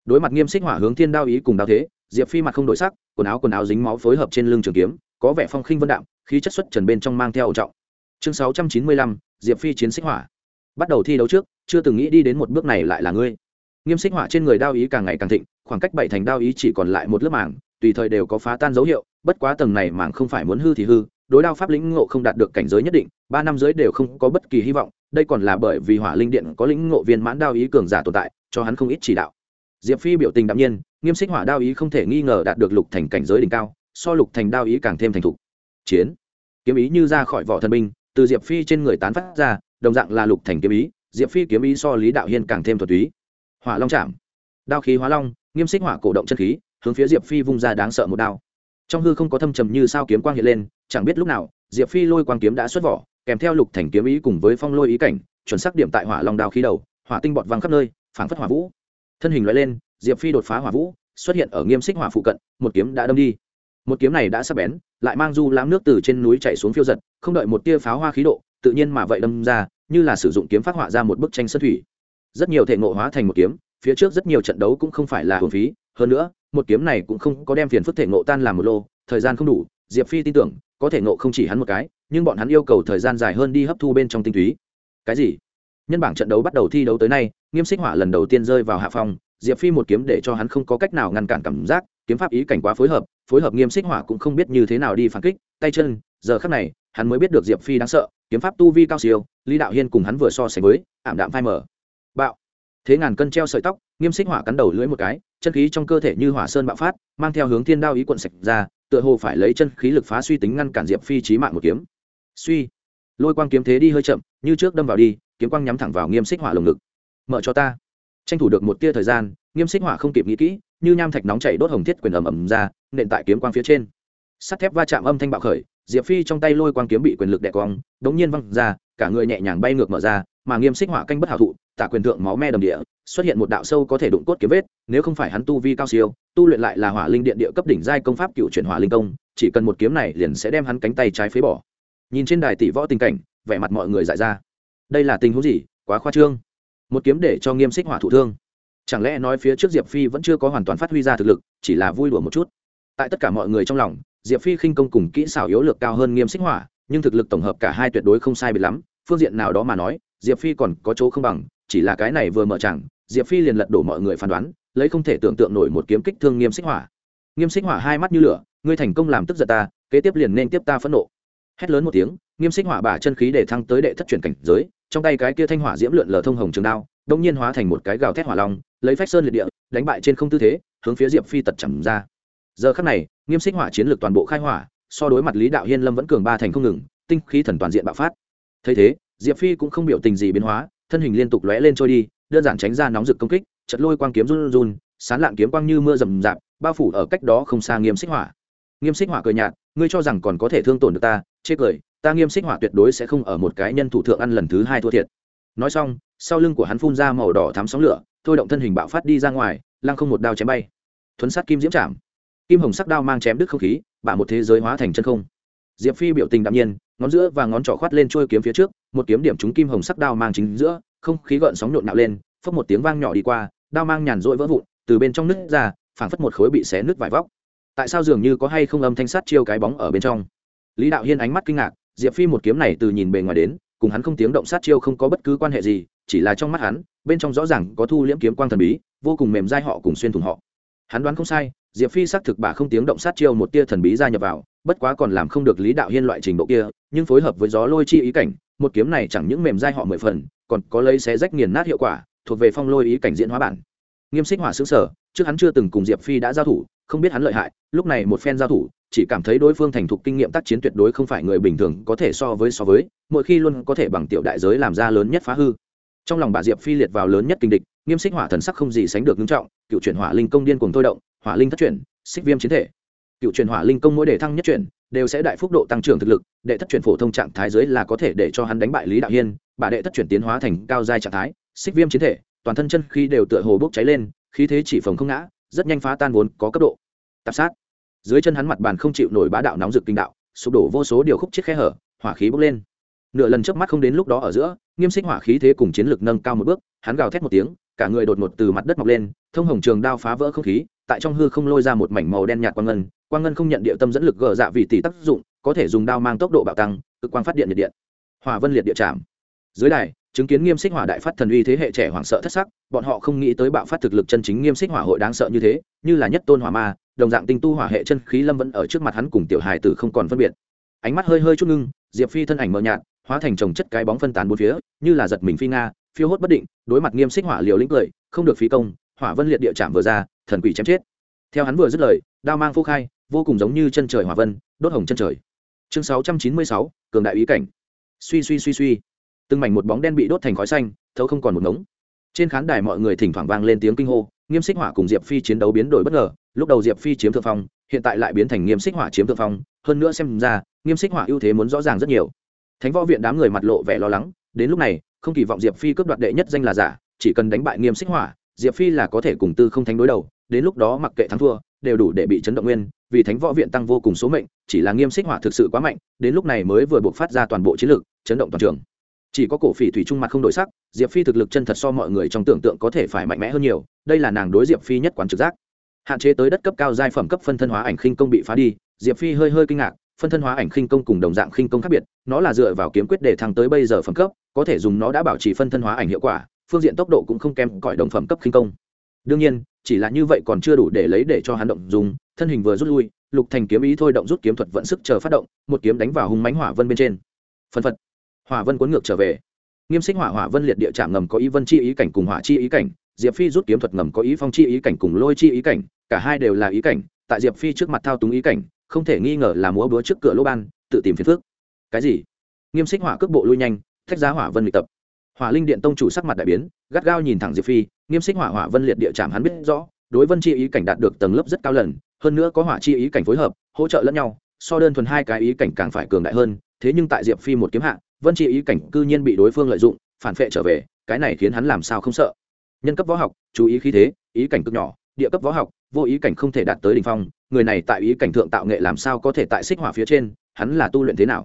Đối mặt nghiêm xích hỏa hướng thiên đao ý cùng đao thế, diệp phi mặt không đổi sắc, quần áo quần áo dính máu phối hợp trên lưng trường kiếm, có vẻ phong khinh vân đạm, khí chất xuất trần bên trong mang theo ẩu trọng. Chương sáu trăm chín mươi lăm, diệp phi chiến xích hỏa. Bắt đầu thi đấu trước, chưa từng nghĩ đi đến một bước này lại là ngươi. Nghiêm xích hỏa trên người đao ý càng ngày càng thịnh, khoảng cách bảy thành đao ý chỉ còn lại một lớp màng, tùy thời đều có phá tan dấu hiệu, bất quá tầng này màng không phải muốn hư thì hư đối đao pháp lĩnh ngộ không đạt được cảnh giới nhất định, ba năm giới đều không có bất kỳ hy vọng, đây còn là bởi vì hỏa linh điện có lĩnh ngộ viên mãn đao ý cường giả tồn tại, cho hắn không ít chỉ đạo. Diệp phi biểu tình đạm nhiên, nghiêm xích hỏa đao ý không thể nghi ngờ đạt được lục thành cảnh giới đỉnh cao, so lục thành đao ý càng thêm thành thục. Chiến. Kiếm ý như ra khỏi vỏ thần binh, từ diệp phi trên người tán phát ra, đồng dạng là lục thành kiếm ý, diệp phi kiếm ý so lý đạo hiên càng thêm thuật túy. Hỏa long chạm đao khí hóa long, nghiêm xích hỏa cổ động chân khí, hướng phía diệp phi vung ra đáng sợ một đao. Trong hư không có thâm trầm như sao kiếm quang hiện lên chẳng biết lúc nào, diệp phi lôi quang kiếm đã xuất vỏ, kèm theo lục thành kiếm ý cùng với phong lôi ý cảnh, chuẩn xác điểm tại hỏa long đao khí đầu, hỏa tinh bọt văng khắp nơi, phảng phất hỏa vũ. Thân hình loại lên, diệp phi đột phá hỏa vũ, xuất hiện ở nghiêm xích hỏa phụ cận, một kiếm đã đâm đi. Một kiếm này đã sắp bén, lại mang du lãng nước từ trên núi chạy xuống phiêu giật, không đợi một tia pháo hoa khí độ, tự nhiên mà vậy đâm ra, như là sử dụng kiếm phát họa ra một bức tranh sơn thủy. Rất nhiều thể ngộ hóa thành một kiếm, phía trước rất nhiều trận đấu cũng không phải là hồn phí, hơn nữa, một kiếm này cũng không có đem phiền phức thể ngộ tan làm một lô, thời gian không đủ, diệp phi tin tưởng có thể ngộ không chỉ hắn một cái, nhưng bọn hắn yêu cầu thời gian dài hơn đi hấp thu bên trong tinh túy. Cái gì? Nhân bảng trận đấu bắt đầu thi đấu tới nay, nghiêm xích hỏa lần đầu tiên rơi vào hạ phong, diệp phi một kiếm để cho hắn không có cách nào ngăn cản cảm giác, kiếm pháp ý cảnh quá phối hợp phối hợp nghiêm xích hỏa cũng không biết như thế nào đi phản kích, tay chân, giờ khắc này, hắn mới biết được diệp phi đáng sợ, kiếm pháp tu vi cao siêu, lý đạo hiên cùng hắn vừa so sánh với, ảm đạm phai mở bạo. Thế ngàn cân treo sợi tóc, nghiêm xích hỏa cắn đầu lưỡi một cái, chân khí trong cơ thể như hỏa sơn bạo phát, mang theo hướng thiên đao ý quận sạch ra tựa hồ phải lấy chân khí lực phá suy tính ngăn cản diệp phi trí mạng một kiếm. Suy. Lôi quang kiếm thế đi hơi chậm, như trước đâm vào đi, kiếm quang nhắm thẳng vào nghiêm xích hỏa lồng ngực. Mở cho ta. Tranh thủ được một tia thời gian, nghiêm xích hỏa không kịp nghĩ kỹ, như nham thạch nóng chảy đốt hồng thiết quyền ầm ầm ra, nện tại kiếm quang phía trên. Sắt thép va chạm âm thanh bạo khởi diệp phi trong tay lôi quang kiếm bị quyền lực đè quang đống nhiên văng ra, cả người nhẹ nhàng bay ngược mở ra, mà nghiêm xích hỏa canh bất hảo thụ, tả quyền thượng máu me đầm địa, xuất hiện một đạo sâu có thể đụng cốt kiếm vết, nếu không phải hắn tu vi cao siêu, tu luyện lại là hỏa linh điện địa cấp đỉnh giai công pháp cựu chuyển hỏa linh công, chỉ cần một kiếm này liền sẽ đem hắn cánh tay trái phế bỏ. Nhìn trên đài tỷ võ tình cảnh, vẻ mặt mọi người dại ra. Đây là tình huống gì? Quá khoa trương. Một kiếm để cho nghiêm xích hỏa thụ thương. Chẳng lẽ nói phía trước diệp phi vẫn chưa có hoàn toàn phát huy ra thực lực, chỉ là vui đùa một chút? Tại tất cả mọi người trong lòng diệp phi khinh công cùng kỹ xảo yếu lược cao hơn nghiêm xích hỏa, nhưng thực lực tổng hợp cả hai tuyệt đối không sai biệt lắm. Phương diện nào đó mà nói, diệp phi còn có chỗ không bằng, chỉ là cái này vừa mở chẳng, diệp phi liền lật đổ mọi người phán đoán, lấy không thể tưởng tượng nổi một kiếm kích thương nghiêm xích hỏa. Nghiêm xích hỏa hai mắt như lửa, ngươi thành công làm tức giận ta, kế tiếp liền nên tiếp ta phẫn nộ. Hét lớn một tiếng, nghiêm xích hỏa bả chân khí để thăng tới đệ thất truyền cảnh giới, trong tay cái kia thanh hỏa diễm lượn lờ thông hồng trường đao đông nhiên hóa thành một cái gào thét hỏa long, lấy phách sơn liệt địa, đánh bại trên không tư thế, hướng phía diệp phi tật chẳng ra. Giờ khắc này nghiêm xích hỏa chiến lược toàn bộ khai hỏa, so đối mặt lý đạo hiên lâm vẫn cường ba thành không ngừng, tinh khí thần toàn diện bạo phát. Thấy thế, diệp phi cũng không biểu tình gì biến hóa, thân hình liên tục lóe lên trôi đi, đơn giản tránh ra nóng rực công kích chật lôi quang kiếm run run, sán lạng kiếm quang như mưa rầm rạp, bao phủ ở cách đó không xa nghiêm xích hỏa. Nghiêm xích hỏa cười nhạt, ngươi cho rằng còn có thể thương tổn được ta? Chê cười, ta nghiêm xích hỏa tuyệt đối sẽ không ở một cái nhân thủ thượng ăn lần thứ hai thua thiệt. Nói xong, sau lưng của hắn phun ra màu đỏ thắm sóng lửa, thôi động thân hình bạo phát đi ra ngoài, lăng không một đao chém bay. Thuấn sát kim diễm chạm kim hồng sắc đao mang chém đứt không khí, bả một thế giới hóa thành chân không. Diệp phi biểu tình đạm nhiên, ngón giữa và ngón trỏ khoát lên trôi kiếm phía trước, một kiếm điểm trúng kim hồng sắc đao mang chính giữa, không khí gợn sóng nhộn nạo lên phất một tiếng vang nhỏ đi qua, đao mang nhàn rỗi vỡ vụn, từ bên trong nứt ra, phảng phất một khối bị xé nứt vải vóc. Tại sao dường như có hay không âm thanh sát chiêu cái bóng ở bên trong? Lý đạo hiên ánh mắt kinh ngạc, diệp phi một kiếm này từ nhìn bề ngoài đến, cùng hắn không tiếng động sát chiêu không có bất cứ quan hệ gì, chỉ là trong mắt hắn, bên trong rõ ràng có thu liễm kiếm quang thần bí, vô cùng mềm dai họ cùng xuyên thủng họ. Hắn đoán không sai diệp phi xác thực bà không tiếng động sát chiêu một tia thần bí ra nhập vào, bất quá còn làm không được lý đạo hiên loại trình độ kia, nhưng phối hợp với gió lôi chi ý cảnh, một kiếm này chẳng những mềm dai họ mười phần, còn có lấy xé rách nghiền nát hiệu quả, thuộc về phong lôi ý cảnh diễn hóa bản. Nghiêm xích hỏa xứng sở trước hắn chưa từng cùng diệp phi đã giao thủ, không biết hắn lợi hại, lúc này một phen giao thủ, chỉ cảm thấy đối phương thành thục kinh nghiệm tác chiến tuyệt đối không phải người bình thường có thể so với so với, mỗi khi luôn có thể bằng tiểu đại giới làm ra lớn nhất phá hư. Trong lòng bà diệp phi liệt vào lớn nhất kinh địch, nghiêm xích hỏa thần sắc không gì sánh được nghiêm trọng, cựu chuyển hỏa linh công điên cùng thôi động hỏa linh thất chuyển, xích viêm chiến thể. Cựu truyền hỏa linh công mỗi đề thăng nhất chuyển, đều sẽ đại phúc độ tăng trưởng thực lực, đệ thất chuyển phổ thông trạng thái dưới là có thể để cho hắn đánh bại lý đạo hiên bà đệ thất chuyển tiến hóa thành cao giai trạng thái, xích viêm chiến thể, toàn thân chân khi đều tựa hồ bốc cháy lên, khí thế chỉ phòng không ngã, rất nhanh phá tan vốn có cấp độ. Tạp sát. Dưới chân hắn mặt bàn không chịu nổi bá đạo nóng rực kinh đạo, sụp đổ vô số điều khúc chiếc khe hở, hỏa khí bốc lên. Nửa lần trước mắt không đến lúc đó ở giữa, nghiêm xích hỏa khí thế cùng chiến lực nâng cao một bước, hắn gào thét một tiếng, cả người đột ngột từ mặt đất mọc lên, thông hồng trường đao phá vỡ không khí tại trong hư không lôi ra một mảnh màu đen nhạt quang ngân quang ngân không nhận địa tâm dẫn lực gờ dạ vì tỷ tác dụng, có thể dùng đao mang tốc độ bạo tăng, cực quang phát điện nhiệt điện. Hỏa vân liệt địa chạm dưới đài, chứng kiến nghiêm xích hỏa đại phát thần uy thế hệ trẻ hoảng sợ thất sắc, bọn họ không nghĩ tới bạo phát thực lực chân chính nghiêm xích hỏa hội đáng sợ như thế, như là nhất tôn hỏa ma, đồng dạng tinh tu hỏa hệ chân khí lâm vẫn ở trước mặt hắn cùng tiểu hài tử không còn phân biệt. Ánh mắt hơi hơi chút ngưng, diệp phi thân ảnh mờ nhạt, hóa thành chồng chất cái bóng phân tán bốn phía, như là giật mình phi nga, phiêu hốt bất định, đối mặt nghiêm xích hỏa liều lĩnh cười, không được phí công hỏa vân liệt địa chạm vừa ra, thần quỷ chém chết. Theo hắn vừa dứt lời, đao mang phô khai, vô cùng giống như chân trời hỏa vân, đốt hồng chân trời. Chương sáu trăm chín mươi sáu, cường đại ý cảnh. Suy suy suy suy. Từng mảnh một bóng đen bị đốt thành khói xanh, thấu không còn một ngống. Trên khán đài mọi người thỉnh thoảng vang lên tiếng kinh hô, nghiêm xích hỏa cùng diệp phi chiến đấu biến đổi bất ngờ, lúc đầu diệp phi chiếm thượng phong, hiện tại lại biến thành nghiêm xích hỏa chiếm thượng phong, hơn nữa xem ra, nghiêm xích hỏa ưu thế muốn rõ ràng rất nhiều. Thánh võ viện đám người mặt lộ vẻ lo lắng, đến lúc này, không kỳ vọng diệp phi cướp đoạt đệ nhất danh là giả, chỉ cần đánh bại nghiêm xích hỏa diệp phi là có thể cùng tư không thánh đối đầu, đến lúc đó mặc kệ thắng thua, đều đủ để bị chấn động nguyên, vì thánh võ viện tăng vô cùng số mệnh, chỉ là nghiêm xích hỏa thực sự quá mạnh, đến lúc này mới vừa buộc phát ra toàn bộ chiến lược chấn động toàn trường. Chỉ có cổ phỉ thủy trung mặt không đổi sắc, diệp phi thực lực chân thật so mọi người trong tưởng tượng có thể phải mạnh mẽ hơn nhiều, đây là nàng đối diệp phi nhất quán trực giác. Hạn chế tới đất cấp cao giai phẩm cấp phân thân hóa ảnh khinh công bị phá đi, diệp phi hơi hơi kinh ngạc, phân thân hóa ảnh khinh công cùng đồng dạng khinh công khác biệt, nó là dựa vào kiếm quyết để thăng tới bây giờ phẩm cấp, có thể dùng nó đã bảo trì phân thân hóa ảnh hiệu quả phương diện tốc độ cũng không kém cỏi đồng phẩm cấp khinh công. Đương nhiên, chỉ là như vậy còn chưa đủ để lấy để cho hắn động dùng, thân hình vừa rút lui, lục thành kiếm ý thôi động rút kiếm thuật vận sức chờ phát động, một kiếm đánh vào hung mánh hỏa vân bên trên. Phân phật. Hỏa vân cuốn ngược trở về. Nghiêm xích hỏa hỏa vân liệt địa trạm ngầm có ý vân chi ý cảnh cùng hỏa chi ý cảnh, diệp phi rút kiếm thuật ngầm có ý phong chi ý cảnh cùng lôi chi ý cảnh, cả hai đều là ý cảnh, tại diệp phi trước mặt thao túng ý cảnh, không thể nghi ngờ là múa búa trước cửa lỗ ban, tự tìm phiền phước cái gì? Nghiêm xích hỏa cước bộ lui nhanh, thách giá hỏa vân bị tập hỏa linh điện tông chủ sắc mặt đại biến, gắt gao nhìn thẳng diệp phi, nghiêm xích hỏa hỏa vân liệt địa chạm hắn biết rõ, đối vân chi ý cảnh đạt được tầng lớp rất cao lần, hơn nữa có hỏa chi ý cảnh phối hợp, hỗ trợ lẫn nhau, so đơn thuần hai cái ý cảnh càng phải cường đại hơn, thế nhưng tại diệp phi một kiếm hạ, vân chi ý cảnh cư nhiên bị đối phương lợi dụng, phản phệ trở về, cái này khiến hắn làm sao không sợ. Nhân cấp võ học, chú ý khí thế, ý cảnh cực nhỏ, địa cấp võ học, vô ý cảnh không thể đạt tới đ ỉ n h phong, người này tại ý cảnh thượng tạo nghệ làm sao có thể tại xích hỏa phía trên, hắn là tu luyện thế nào?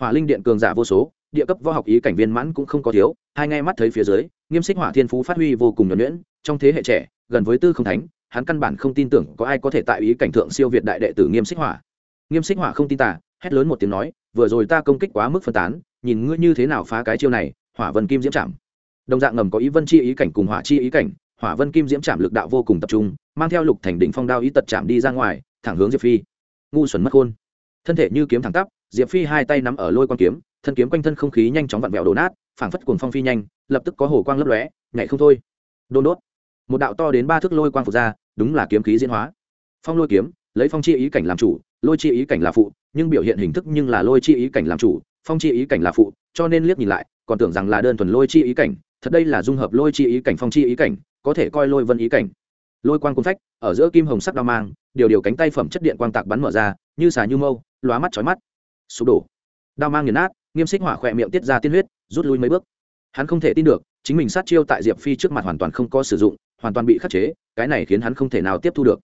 Hỏa linh điện cường giả vô số địa cấp võ học ý cảnh viên mãn cũng không có thiếu, hai ngay mắt thấy phía dưới, nghiêm xích hỏa thiên phú phát huy vô cùng nhuẩn nhuyễn, trong thế hệ trẻ, gần với tư không thánh, hắn căn bản không tin tưởng có ai có thể tại ý cảnh thượng siêu việt đại đệ tử nghiêm xích hỏa. Nghiêm xích hỏa không tin tả hét lớn một tiếng nói, vừa rồi ta công kích quá mức phân tán, nhìn ngươi như thế nào phá cái chiêu này, hỏa vân kim diễm chạm đồng dạng ngầm có ý vân chi ý cảnh cùng hỏa chi ý cảnh, hỏa vân kim diễm chạm lực đạo vô cùng tập trung, mang theo lục thành đỉnh phong đao ý tật chạm đi ra ngoài, thẳng hướng diệp phi. Ngu xuẩn mất khôn. Thân thể như kiếm thẳng tắp, diệp phi hai tay nắm ở lôi quan kiếm thân kiếm quanh thân không khí nhanh chóng vặn vẹo đổ nát, phảng phất cuồng phong phi nhanh, lập tức có hồ quang lấp lóe, nhảy không thôi. Đôn đốt. Một đạo to đến ba thước lôi quang phục ra, đúng là kiếm khí diễn hóa. Phong lôi kiếm, lấy phong chi ý cảnh làm chủ, lôi chi ý cảnh là phụ, nhưng biểu hiện hình thức nhưng là lôi chi ý cảnh làm chủ, phong chi ý cảnh là phụ, cho nên liếc nhìn lại, còn tưởng rằng là đơn thuần lôi chi ý cảnh, thật đây là dung hợp lôi chi ý cảnh, phong chi ý cảnh, có thể coi lôi vân ý cảnh. Lôi quang cuốn phách, ở giữa kim hồng sắc đao mang, điều điều cánh tay phẩm chất điện quang tạc bắn mở ra, như xà như mâu, lóa mắt chói mắt. Sụp đổ. Đao mang nghiền nát nghiêm xích hỏa khỏe miệng tiết ra tiên huyết, rút lui mấy bước. Hắn không thể tin được, chính mình sát chiêu tại diệp phi trước mặt hoàn toàn không có sử dụng, hoàn toàn bị khắc chế, cái này khiến hắn không thể nào tiếp thu được.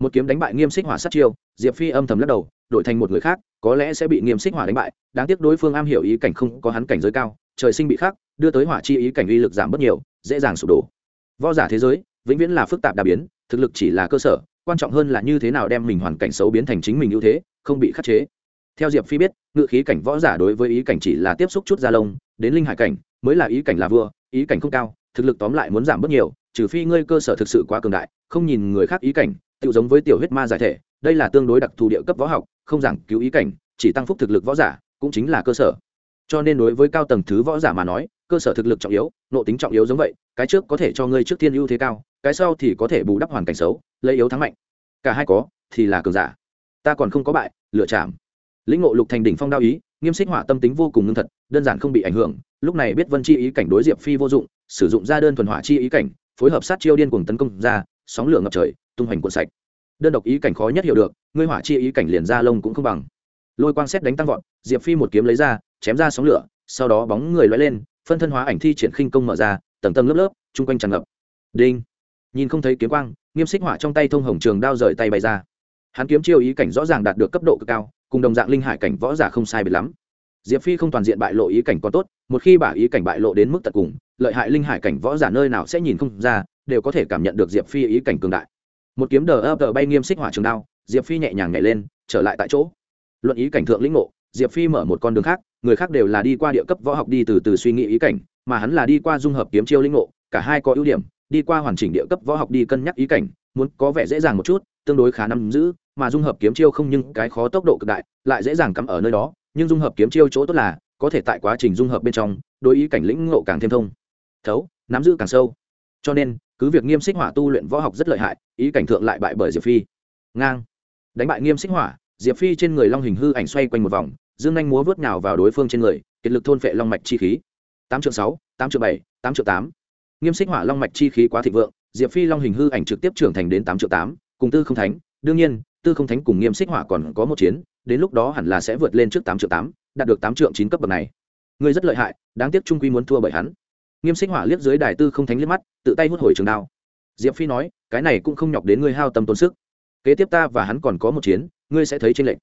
Một kiếm đánh bại nghiêm xích hỏa sát chiêu, diệp phi âm thầm lắc đầu, đổi thành một người khác, có lẽ sẽ bị nghiêm xích hỏa đánh bại, đáng tiếc đối phương am hiểu ý cảnh không có hắn cảnh giới cao, trời sinh bị khắc, đưa tới hỏa chi ý cảnh uy lực giảm bớt nhiều, dễ dàng sụp đổ. Võ giả thế giới, vĩnh viễn là phức tạp đa biến, thực lực chỉ là cơ sở, quan trọng hơn là như thế nào đem mình hoàn cảnh xấu biến thành chính mình ưu thế, không bị khắc chế theo diệp phi biết, ngự khí cảnh võ giả đối với ý cảnh chỉ là tiếp xúc chút da lông, đến linh hải cảnh, mới là ý cảnh là vua, ý cảnh không cao, thực lực tóm lại muốn giảm bớt nhiều, trừ phi ngươi cơ sở thực sự quá cường đại, không nhìn người khác ý cảnh tự giống với tiểu huyết ma giải thể, đây là tương đối đặc thù địa cấp võ học, không giảng cứu ý cảnh, chỉ tăng phúc thực lực võ giả, cũng chính là cơ sở. Cho nên đối với cao tầng thứ võ giả mà nói, cơ sở thực lực trọng yếu nộ tính trọng yếu giống vậy, cái trước có thể cho ngươi trước tiên ưu thế cao, cái sau thì có thể bù đắp hoàn cảnh xấu, lấy yếu thắng mạnh. Cả hai có, thì là cường giả. Ta còn không có bại, lựa chạm lĩnh ngộ lục thành đỉnh phong đao ý, nghiêm xích hỏa tâm tính vô cùng ngưng thật, đơn giản không bị ảnh hưởng, lúc này biết vân chi ý cảnh đối diệp phi vô dụng, sử dụng ra đơn thuần hỏa chi ý cảnh, phối hợp sát chiêu điên cuồng tấn công ra, sóng lửa ngập trời, tung hoành cuộn sạch. Đơn độc ý cảnh khó nhất hiểu được, ngươi hỏa chi ý cảnh liền ra lông cũng không bằng. Lôi quang xét đánh tăng vọt, diệp phi một kiếm lấy ra, chém ra sóng lửa, sau đó bóng người lóe lên, phân thân hóa ảnh thi triển khinh công mở ra, tầng tầng lớp lớp, chung quanh tràn ngập. Đinh. Nhìn không thấy kiếm quang, nghiêm xích hỏa trong tay thông hồng trường đao rời tay bay ra. Hắn kiếm chiêu ý cảnh rõ ràng đạt được cấp độ cực cao cùng đồng dạng linh hải cảnh võ giả không sai biệt lắm. Diệp phi không toàn diện bại lộ ý cảnh có tốt, một khi bả ý cảnh bại lộ đến mức tận cùng, lợi hại linh hải cảnh võ giả nơi nào sẽ nhìn không ra, đều có thể cảm nhận được diệp phi ý cảnh cường đại. Một kiếm đờ ấp bay nghiêm xích hỏa trường đao, diệp phi nhẹ nhàng nhảy lên, trở lại tại chỗ. Luận ý cảnh thượng lĩnh ngộ, diệp phi mở một con đường khác, người khác đều là đi qua địa cấp võ học đi từ từ suy nghĩ ý cảnh, mà hắn là đi qua dung hợp kiếm chiêu lĩnh ngộ, cả hai có ưu điểm, đi qua hoàn chỉnh địa cấp võ học đi cân nhắc ý cảnh, muốn có vẻ dễ dàng một chút, tương đối khá nắm giữ mà dung hợp kiếm chiêu không nhưng cái khó tốc độ cực đại, lại dễ dàng cắm ở nơi đó, nhưng dung hợp kiếm chiêu chỗ tốt là, có thể tại quá trình dung hợp bên trong, đối ý cảnh lĩnh ngộ càng thêm thông. Thấu, nắm giữ càng sâu. Cho nên, cứ việc nghiêm xích hỏa tu luyện võ học rất lợi hại, ý cảnh thượng lại bại bởi diệp phi. Ngang. Đánh bại nghiêm xích hỏa, diệp phi trên người long hình hư ảnh xoay quanh một vòng, dương anh múa vớt nhào vào đối phương trên người, kiệt lực thôn phệ long mạch chi khí. Tám triệu sáu, tám triệu bảy, tám triệu tám. Nghiêm xích hỏa long mạch chi khí quá thịnh vượng, diệp phi long hình hư ảnh trực tiếp trưởng thành đến tám triệu tám, cùng tư không thánh. Đương nhiên tư không thánh cùng nghiêm xích hỏa còn có một chiến, đến lúc đó hẳn là sẽ vượt lên trước tám triệu tám, đạt được tám triệu chín cấp bậc này. Ngươi rất lợi hại, đáng tiếc trung quy muốn thua bởi hắn. Nghiêm xích hỏa liếc dưới đài tư không thánh liếc mắt, tự tay hút hồi trường đao. Diệp phi nói, cái này cũng không nhọc đến ngươi hao tâm tốn sức. Kế tiếp ta và hắn còn có một chiến, ngươi sẽ thấy trên lệnh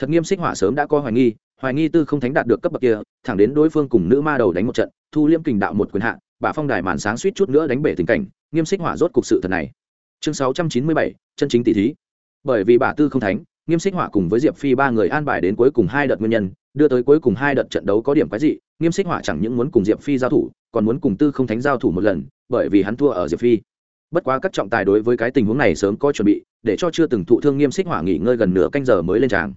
thật nghiêm xích hỏa sớm đã có hoài nghi hoài nghi tư không thánh đạt được cấp bậc kia, thẳng đến đối phương cùng nữ ma đầu đánh một trận, thu liêm kình đạo một quyền hạ, bà phong đài màn sáng suýt chút nữa đánh bể tình cảnh, nghiêm xích hỏa rốt cục sự thật này. Chương sáu trăm chín mươi bảy, chân chính tỷ thí bởi vì bà tư không thánh, nghiêm xích họa cùng với diệp phi ba người an bài đến cuối cùng hai đợt nguyên nhân, đưa tới cuối cùng hai đợt trận đấu có điểm quái dị, nghiêm xích họa chẳng những muốn cùng diệp phi giao thủ, còn muốn cùng tư không thánh giao thủ một lần, bởi vì hắn thua ở diệp phi. Bất quá các trọng tài đối với cái tình huống này sớm có chuẩn bị, để cho chưa từng thụ thương nghiêm xích họa nghỉ ngơi gần nửa canh giờ mới lên tràng.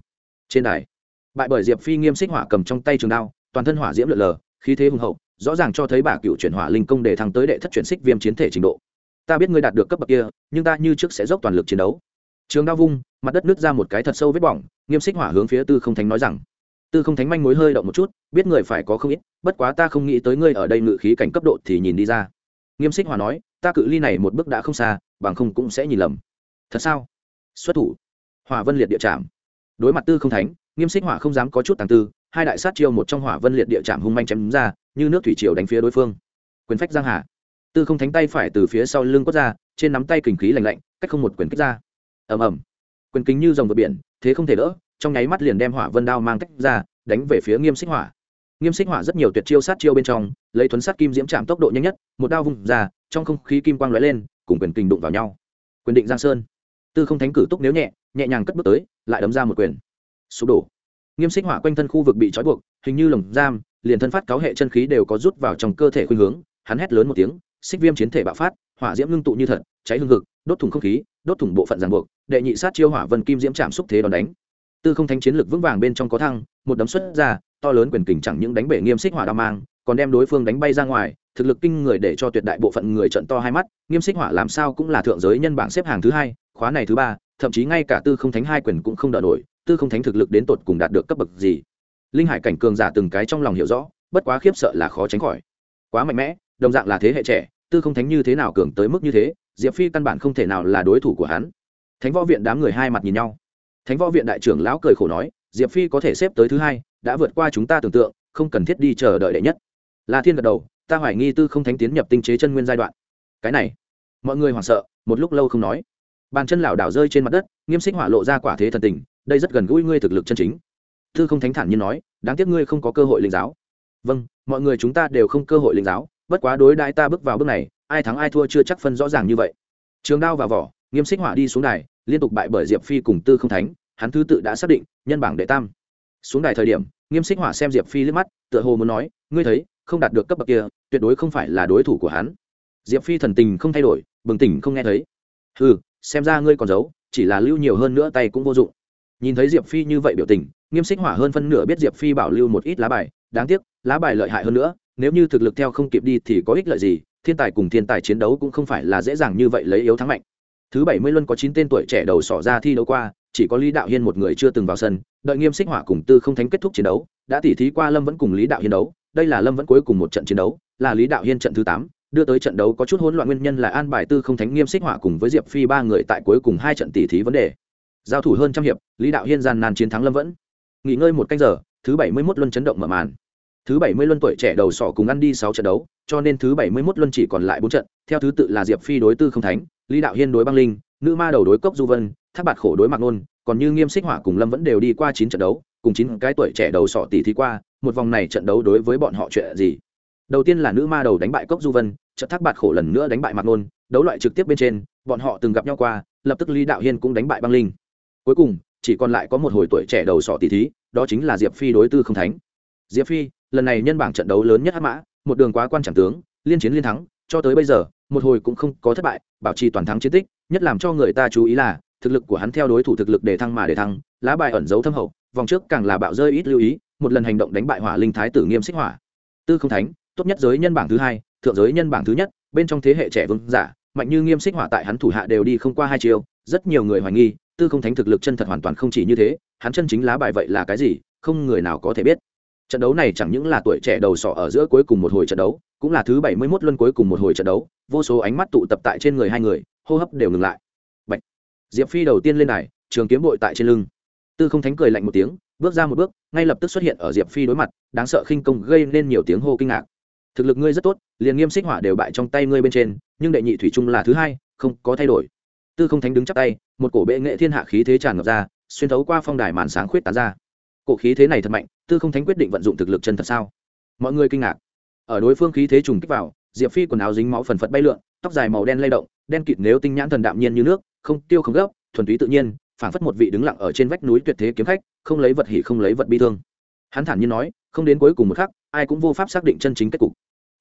Trên đài, bại bởi diệp phi, nghiêm xích họa cầm trong tay trường đao, toàn thân hỏa diễm lượn lờ, khí thế hùng hậu, rõ ràng cho thấy bà cựu chuyển hỏa linh công để thăng tới đệ thất chuyển xích viêm chiến thể trình độ. Ta biết ngươi đạt được cấp bậc kia, nhưng ta như trước sẽ dốc toàn lực chiến đấu trường đao vung, mặt đất nứt ra một cái thật sâu vết bỏng, nghiêm xích hỏa hướng phía tư không thánh nói rằng, tư không thánh manh mối hơi động một chút, biết người phải có không ít, bất quá ta không nghĩ tới ngươi ở đây ngự khí cảnh cấp độ thì nhìn đi ra. Nghiêm xích hỏa nói, ta cự ly này một bước đã không xa, bằng không cũng sẽ nhìn lầm. Thật sao? Xuất thủ. Hỏa vân liệt địa chạm đối mặt tư không thánh, nghiêm xích hỏa không dám có chút tàng tư, hai đại sát chiêu một trong hỏa vân liệt địa chạm hung manh chém ra, như nước thủy triều đánh phía đối phương. Quyền phách giang hà. Tư không thánh tay phải từ phía sau lưng quất ra, trên nắm tay kình khí lạnh lạnh, cách không một quyền kích ra ầm ầm. Quyền kính như dòng vượt biển, thế không thể đỡ, trong nháy mắt liền đem hỏa vân đao mang tách ra, đánh về phía nghiêm xích hỏa. Nghiêm xích hỏa rất nhiều tuyệt chiêu sát chiêu bên trong, lấy thuấn sát kim diễm chạm tốc độ nhanh nhất, một đao vung ra, trong không khí kim quang lóe lên, cùng quyền kình đụng vào nhau. Quyền định giang sơn. Tư không thánh cử túc nếu nhẹ nhẹ nhàng cất bước tới, lại đấm ra một quyền. Sụp đổ. Nghiêm xích hỏa quanh thân khu vực bị trói buộc, hình như lồng giam, liền thân phát cáo hệ chân khí đều có rút vào trong cơ thể khuynh hướng, hắn hét lớn một tiếng, xích viêm chiến thể bạo phát, hỏa diễm ngưng tụ như thật, cháy hương cực đốt thủng không khí đốt thủng bộ phận ràng buộc, đệ nhị sát chiêu hỏa vân kim diễm chạm xúc thế đòn đánh. Tư không thánh chiến lực vững vàng bên trong có thăng, một đấm xuất ra, to lớn quyền kình chẳng những đánh bể nghiêm xích hỏa đao mang, còn đem đối phương đánh bay ra ngoài, thực lực kinh người để cho tuyệt đại bộ phận người trận to hai mắt, nghiêm xích hỏa làm sao cũng là thượng giới nhân bảng xếp hàng thứ hai, khóa này thứ ba, thậm chí ngay cả tư không thánh hai quyền cũng không đỡ nổi, tư không thánh thực lực đến tột cùng đạt được cấp bậc gì? Linh hải cảnh cường giả từng cái trong lòng hiểu rõ, bất quá khiếp sợ là khó tránh khỏi. Quá mạnh mẽ, đồng dạng là thế hệ trẻ, tư không thánh như thế nào cường tới mức như thế diệp phi căn bản không thể nào là đối thủ của hắn. Thánh võ viện đám người hai mặt nhìn nhau. Thánh võ viện đại trưởng lão cười khổ nói, diệp phi có thể xếp tới thứ hai, đã vượt qua chúng ta tưởng tượng, không cần thiết đi chờ đợi đệ nhất. La thiên gật đầu, ta hoài nghi tư không thánh tiến nhập tinh chế chân nguyên giai đoạn. Cái này, mọi người hoảng sợ, một lúc lâu không nói. Bàn chân lảo đảo rơi trên mặt đất, nghiêm xích hỏa lộ ra quả thế thần tình, đây rất gần gũi ngươi thực lực chân chính. Tư không thánh thản như nói, đáng tiếc ngươi không có cơ hội linh giáo. Vâng mọi người chúng ta đều không cơ hội linh giáo, bất quá đối đãi ta bước vào bước này ai thắng ai thua chưa chắc phân rõ ràng như vậy. Trường đao vào vỏ, nghiêm xích hỏa đi xuống đài, liên tục bại bởi diệp phi cùng tư không thánh, hắn thứ tự đã xác định, nhân bảng đệ tam. Xuống đài thời điểm, nghiêm xích hỏa xem diệp phi liếc mắt, tựa hồ muốn nói, ngươi thấy, không đạt được cấp bậc kia, tuyệt đối không phải là đối thủ của hắn. Diệp phi thần tình không thay đổi, bừng tỉnh không nghe thấy. Ừ xem ra ngươi còn giấu, chỉ là lưu nhiều hơn nữa tay cũng vô dụng. Nhìn thấy diệp phi như vậy biểu tình, nghiêm xích hỏa hơn phân nửa biết diệp phi bảo lưu một ít lá bài, đáng tiếc, lá bài lợi hại hơn nữa, nếu như thực lực theo không kịp đi thì có ích lợi gì thiên tài cùng thiên tài chiến đấu cũng không phải là dễ dàng như vậy lấy yếu thắng mạnh. Thứ bảy mươi luân có chín tên tuổi trẻ đầu sỏ ra thi đấu qua, chỉ có lý đạo hiên một người chưa từng vào sân, đợi nghiêm xích hỏa cùng tư không thánh kết thúc chiến đấu, đã tỉ thí qua lâm vẫn cùng lý đạo hiên đấu, đây là lâm vẫn cuối cùng một trận chiến đấu, là lý đạo hiên trận thứ tám, đưa tới trận đấu có chút hỗn loạn nguyên nhân là an bài tư không thánh nghiêm xích hỏa cùng với diệp phi ba người tại cuối cùng hai trận tỉ thí vấn đề. Giao thủ hơn trăm hiệp, lý đạo hiên gian nan chiến thắng lâm vẫn. Nghỉ ngơi một canh giờ, thứ bảy mươi mốt luân chấn động mở màn thứ bảy mươi luân tuổi trẻ đầu sỏ cùng ăn đi sáu trận đấu, cho nên thứ bảy mươi mốt luân chỉ còn lại bốn trận, theo thứ tự là diệp phi đối tư không thánh, lý đạo hiên đối băng linh, nữ ma đầu đối cốc du vân, thác bạt khổ đối mạc nôn, còn như nghiêm xích hỏa cùng lâm vẫn đều đi qua chín trận đấu, cùng chín cái tuổi trẻ đầu sọ tỷ thí qua, một vòng này trận đấu đối với bọn họ chuyện gì? Đầu tiên là nữ ma đầu đánh bại cốc du vân, trận thác bạt khổ lần nữa đánh bại mạc nôn, đấu loại trực tiếp bên trên, bọn họ từng gặp nhau qua, lập tức lý đạo hiên cũng đánh bại băng linh. Cuối cùng, chỉ còn lại có một hồi tuổi trẻ đầu sọ tỷ thí, đó chính là diệp phi đối tư không thánh. Diệp phi lần này nhân bảng trận đấu lớn nhất hắc mã, một đường quá quan trọng tướng, liên chiến liên thắng, cho tới bây giờ, một hồi cũng không có thất bại, bảo trì toàn thắng chiến tích, nhất làm cho người ta chú ý là, thực lực của hắn theo đối thủ thực lực để thăng mà để thăng, lá bài ẩn giấu thâm hậu, vòng trước càng là bạo rơi ít lưu ý, một lần hành động đánh bại hỏa linh thái tử nghiêm xích hỏa. Tư không thánh, tốt nhất giới nhân bảng thứ hai, thượng giới nhân bảng thứ nhất, bên trong thế hệ trẻ vương giả, mạnh như nghiêm xích hỏa tại hắn thủ hạ đều đi không qua hai chiều rất nhiều người hoài nghi, tư không thánh thực lực chân thật hoàn toàn không chỉ như thế, hắn chân chính lá bài vậy là cái gì, không người nào có thể biết trận đấu này chẳng những là tuổi trẻ đầu sọ ở giữa cuối cùng một hồi trận đấu, cũng là thứ bảy mươi 71 luân cuối cùng một hồi trận đấu, vô số ánh mắt tụ tập tại trên người hai người, hô hấp đều ngừng lại. Bạch. diệp phi đầu tiên lên đài, trường kiếm bội tại trên lưng. Tư không thánh cười lạnh một tiếng, bước ra một bước, ngay lập tức xuất hiện ở diệp phi đối mặt, đáng sợ khinh công gây nên nhiều tiếng hô kinh ngạc. Thực lực ngươi rất tốt, liền nghiêm xích hỏa đều bại trong tay ngươi bên trên, nhưng đệ nhị thủy trung là thứ hai, không có thay đổi. Tư không thánh đứng chắp tay, một cổ bệ nghệ thiên hạ khí thế tràn ngập ra, xuyên thấu qua phong đài màn sáng khuyết tán ra. Cổ khí thế này thật mạnh tư không thánh quyết định vận dụng thực lực chân thật sao? Mọi người kinh ngạc. Ở đối phương khí thế trùng kích vào, diệp phi quần áo dính máu phần phật bay lượn, tóc dài màu đen lay động, đen kịt nếu tinh nhãn thần đạm nhiên như nước, không tiêu không gấp, thuần túy tự nhiên, phảng phất một vị đứng lặng ở trên vách núi tuyệt thế kiếm khách, không lấy vật hỉ không lấy vật bi thương. Hắn thản nhiên nói, không đến cuối cùng một khắc, ai cũng vô pháp xác định chân chính kết cục.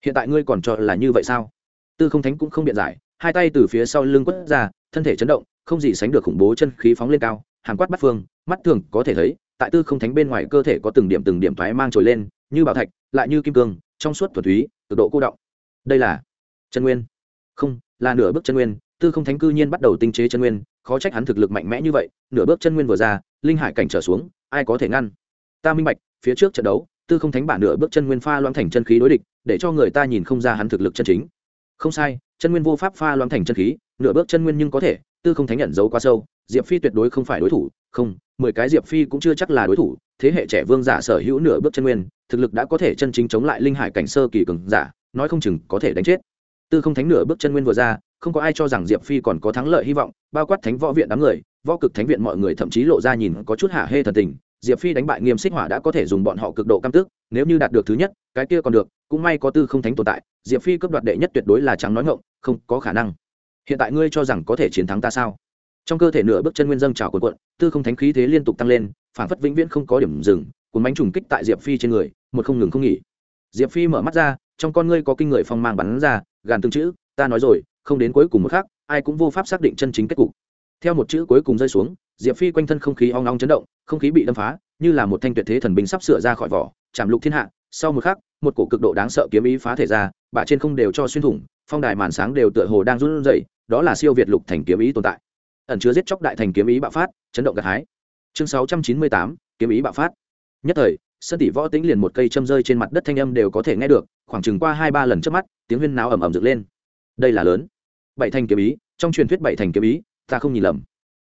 Hiện tại ngươi còn cho là như vậy sao? Tư không thánh cũng không biện giải, hai tay từ phía sau lưng quất ra, thân thể chấn động, không gì sánh được khủng bố chân khí phóng lên cao hàng quát bắt phương, mắt thường có thể thấy tại tư không thánh bên ngoài cơ thể có từng điểm từng điểm thoái mang trồi lên, như bảo thạch, lại như kim cương, trong suốt thuần túy, cực độ cô động. Đây là chân nguyên. Không, là nửa bước chân nguyên. Tư không thánh cư nhiên bắt đầu tinh chế chân nguyên, khó trách hắn thực lực mạnh mẽ như vậy. Nửa bước chân nguyên vừa ra, linh hải cảnh trở xuống, ai có thể ngăn? Ta minh bạch, phía trước trận đấu, tư không thánh bản nửa bước chân nguyên pha loãng thành chân khí đối địch, để cho người ta nhìn không ra hắn thực lực chân chính. Không sai, chân nguyên vô pháp pha loãng thành chân khí, nửa bước chân nguyên nhưng có thể, tư không thánh nhận giấu quá sâu, diệp phi tuyệt đối không phải đối thủ không, mười cái diệp phi cũng chưa chắc là đối thủ, thế hệ trẻ vương giả sở hữu nửa bước chân nguyên, thực lực đã có thể chân chính chống lại linh hải cảnh sơ kỳ cường giả, nói không chừng có thể đánh chết. Tư không thánh nửa bước chân nguyên vừa ra, không có ai cho rằng diệp phi còn có thắng lợi hy vọng, bao quát thánh võ viện đám người, võ cực thánh viện mọi người thậm chí lộ ra nhìn có chút hạ hê thần tình, diệp phi đánh bại nghiêm xích hỏa đã có thể dùng bọn họ cực độ cam tức nếu như đạt được thứ nhất, cái kia còn được, cũng may có tư không thánh tồn tại, diệp phi cấp đoạt đệ nhất tuyệt đối là trắng nói ngộng không có khả năng. Hiện tại ngươi cho rằng có thể chiến thắng ta sao? Trong cơ thể nửa bước chân nguyên dâng trào cuộn cuộn, tư không thánh khí thế liên tục tăng lên phản phất vĩnh viễn không có điểm dừng, cuốn bánh trùng kích tại diệp phi trên người, một không ngừng không nghỉ. Diệp phi mở mắt ra, trong con ngươi có kinh người phong mang bắn ra, gàn từng chữ, ta nói rồi, không đến cuối cùng một khác ai cũng vô pháp xác định chân chính kết cục. Theo một chữ cuối cùng rơi xuống, diệp phi quanh thân không khí oong ong chấn động, không khí bị đâm phá, như là một thanh tuyệt thế thần binh sắp sửa ra khỏi vỏ, chạm lục thiên hạ. Sau một khắc, một cổ cực độ đáng sợ kiếm ý phá thể ra, bả trên không đều cho xuyên thủng, phong đài màn sáng đều tựa hồ đang run rẩy, đó là siêu việt lục thành kiếm ý tồn tại ẩn chứa giết chóc đại thành kiếm ý bạo phát, chấn động gặt hái. Chương sáu trăm chín mươi tám, kiếm ý bạo phát. Nhất thời, sân tỷ võ tĩnh liền một cây châm rơi trên mặt đất thanh âm đều có thể nghe được, khoảng chừng qua hai ba lần trước mắt, tiếng huyên náo ầm ầm dựng lên. Đây là lớn. Bảy thành kiếm ý, trong truyền thuyết bảy thành kiếm ý, ta không nhìn lầm.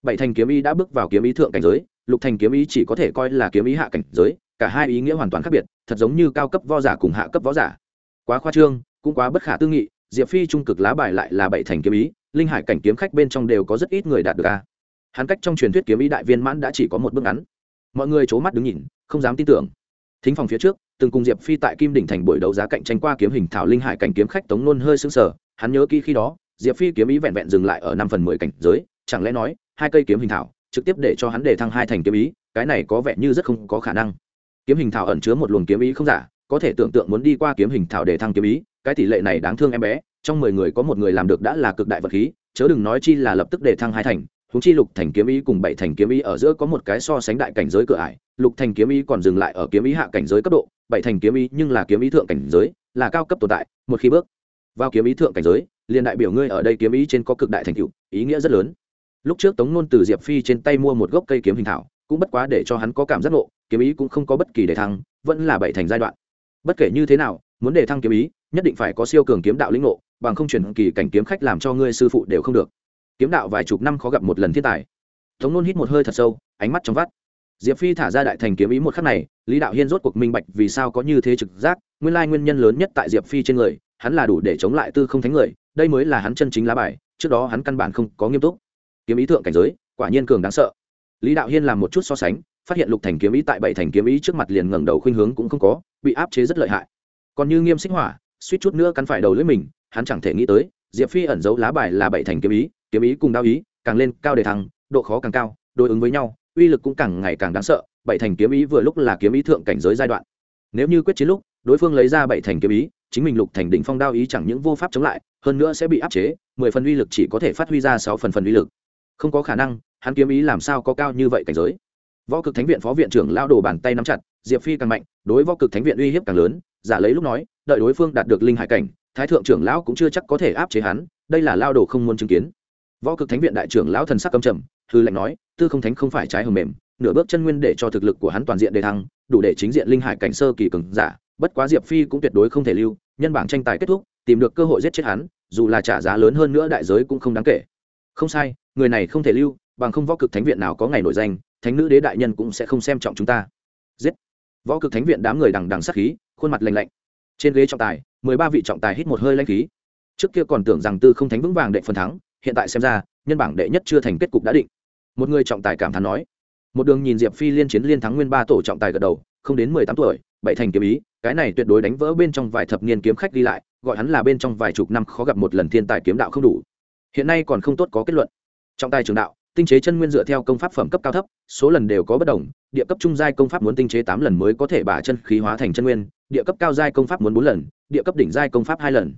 Bảy thành kiếm ý đã bước vào kiếm ý thượng cảnh giới, lục thành kiếm ý chỉ có thể coi là kiếm ý hạ cảnh giới, cả hai ý nghĩa hoàn toàn khác biệt, thật giống như cao cấp võ giả cùng hạ cấp võ giả. Quá khoa trương, cũng quá bất khả tư nghị, diệp phi trung cực lá bài lại là bảy thành kiếm ý linh hải cảnh kiếm khách bên trong đều có rất ít người đạt được a. Hắn cách trong truyền thuyết kiếm ý đại viên mãn đã chỉ có một bước ngắn. Mọi người c mắt đứng nhìn, không dám tin tưởng. Thính phòng phía trước, từng cùng diệp phi tại kim đỉnh thành buổi đấu giá cạnh tranh qua kiếm hình thảo linh hải cảnh kiếm khách tống nôn hơi sững sờ. Hắn nhớ kỹ khi đó, diệp phi kiếm ý vẹn vẹn dừng lại ở năm phần mười cảnh giới, chẳng lẽ nói, hai cây kiếm hình thảo trực tiếp để cho hắn để thăng hai thành kiếm ý, cái này có vẻ như rất không có khả năng. Kiếm hình thảo ẩn chứa một luồng kiếm ý không giả, có thể tưởng tượng muốn đi qua kiếm hình thảo để thăng kiếm ý, cái tỷ lệ này đáng thương em bé trong mười người có một người làm được đã là cực đại vật khí, chớ đừng nói chi là lập tức để thăng hai thành, huống chi lục thành kiếm ý cùng bảy thành kiếm ý ở giữa có một cái so sánh đại cảnh giới cửa ải, lục thành kiếm ý còn dừng lại ở kiếm ý hạ cảnh giới cấp độ, bảy thành kiếm ý nhưng là kiếm ý thượng cảnh giới, là cao cấp tồn tại, một khi bước vào kiếm ý thượng cảnh giới, liền đại biểu ngươi ở đây kiếm ý trên có cực đại thành tựu, ý nghĩa rất lớn. Lúc trước tống nôn từ diệp phi trên tay mua một gốc cây kiếm hình thảo, cũng bất quá để cho hắn có cảm giác ngộ, kiếm ý cũng không có bất kỳ đề thăng, vẫn là bảy thành giai đoạn. Bất kể như thế nào, muốn đề thăng kiếm ý nhất định phải có siêu cường kiếm đạo lĩnh ngộ, bằng không chuyển kỳ cảnh kiếm khách làm cho ngươi sư phụ đều không được. Kiếm đạo vài chục năm khó gặp một lần thiên tài. Tống nôn hít một hơi thật sâu, ánh mắt trong vắt. Diệp phi thả ra đại thành kiếm ý một khắc này, lý đạo hiên rốt cuộc minh bạch vì sao có như thế trực giác, nguyên lai nguyên nhân lớn nhất tại diệp phi trên người, hắn là đủ để chống lại tư không thánh người, đây mới là hắn chân chính lá bài, trước đó hắn căn bản không có nghiêm túc. Kiếm ý thượng cảnh giới, quả nhiên cường đáng sợ. Lý đạo hiên làm một chút so sánh, phát hiện lục thành kiếm ý tại bảy thành kiếm ý trước mặt liền ngẩng đầu khuynh hướng cũng không có, bị áp chế rất lợi hại. Còn như nghiêm xích hỏa suýt chút nữa cắn phải đầu lưỡi mình, hắn chẳng thể nghĩ tới, diệp phi ẩn giấu lá bài là bảy thành kiếm ý kiếm ý cùng đao ý, càng lên cao để thăng, độ khó càng cao, đối ứng với nhau, uy lực cũng càng ngày càng đáng sợ, bảy thành kiếm ý vừa lúc là kiếm ý thượng cảnh giới giai đoạn. Nếu như quyết chiến lúc, đối phương lấy ra bảy thành kiếm ý, chính mình lục thành đỉnh phong đao ý chẳng những vô pháp chống lại, hơn nữa sẽ bị áp chế, mười phần uy lực chỉ có thể phát huy ra sáu phần phần uy lực. Không có khả năng, hắn kiếm ý làm sao có cao như vậy cảnh giới? Võ cực thánh viện phó viện trưởng lao đồ bàn tay nắm chặt, diệp phi càng mạnh, đối võ cực thánh viện uy hiếp càng lớn giả lấy lúc nói, đợi đối phương đạt được linh hải cảnh, thái thượng trưởng lão cũng chưa chắc có thể áp chế hắn, đây là lao đồ không muốn chứng kiến. Võ cực thánh viện đại trưởng lão thần sắc cầm trầm, hư lệnh nói, tư không thánh không phải trái hầm mềm, nửa bước chân nguyên để cho thực lực của hắn toàn diện đề thăng, đủ để chính diện linh hải cảnh sơ kỳ cường giả, bất quá diệp phi cũng tuyệt đối không thể lưu, nhân bảng tranh tài kết thúc, tìm được cơ hội giết chết hắn, dù là trả giá lớn hơn nữa đại giới cũng không đáng kể. Không sai, người này không thể lưu, bằng không võ cực thánh viện nào có ngày nổi danh, thánh nữ đế đại nhân cũng sẽ không xem trọng chúng ta. Giết. Võ cực thánh viện đám người đằng đằng sát khí khuôn mặt lành lạnh. Trên ghế trọng tài, mười ba vị trọng tài hít một hơi lanh khí. Trước kia còn tưởng rằng tư không thánh vững vàng đệ phần thắng, hiện tại xem ra, nhân bảng đệ nhất chưa thành kết cục đã định. Một người trọng tài cảm thán nói. Một đường nhìn diệp phi liên chiến liên thắng nguyên ba tổ trọng tài gật đầu, không đến mười tám tuổi, bảy thành kiếm ý, cái này tuyệt đối đánh vỡ bên trong vài thập niên kiếm khách đi lại, gọi hắn là bên trong vài chục năm khó gặp một lần thiên tài kiếm đạo không đủ. Hiện nay còn không tốt có kết luận. Trọng tài trường đạo tinh chế chân nguyên dựa theo công pháp phẩm cấp cao thấp, số lần đều có bất đồng, địa cấp trung giai công pháp muốn tinh chế tám lần mới có thể bả chân khí hóa thành chân nguyên, địa cấp cao giai công pháp muốn bốn lần, địa cấp đỉnh giai công pháp hai lần.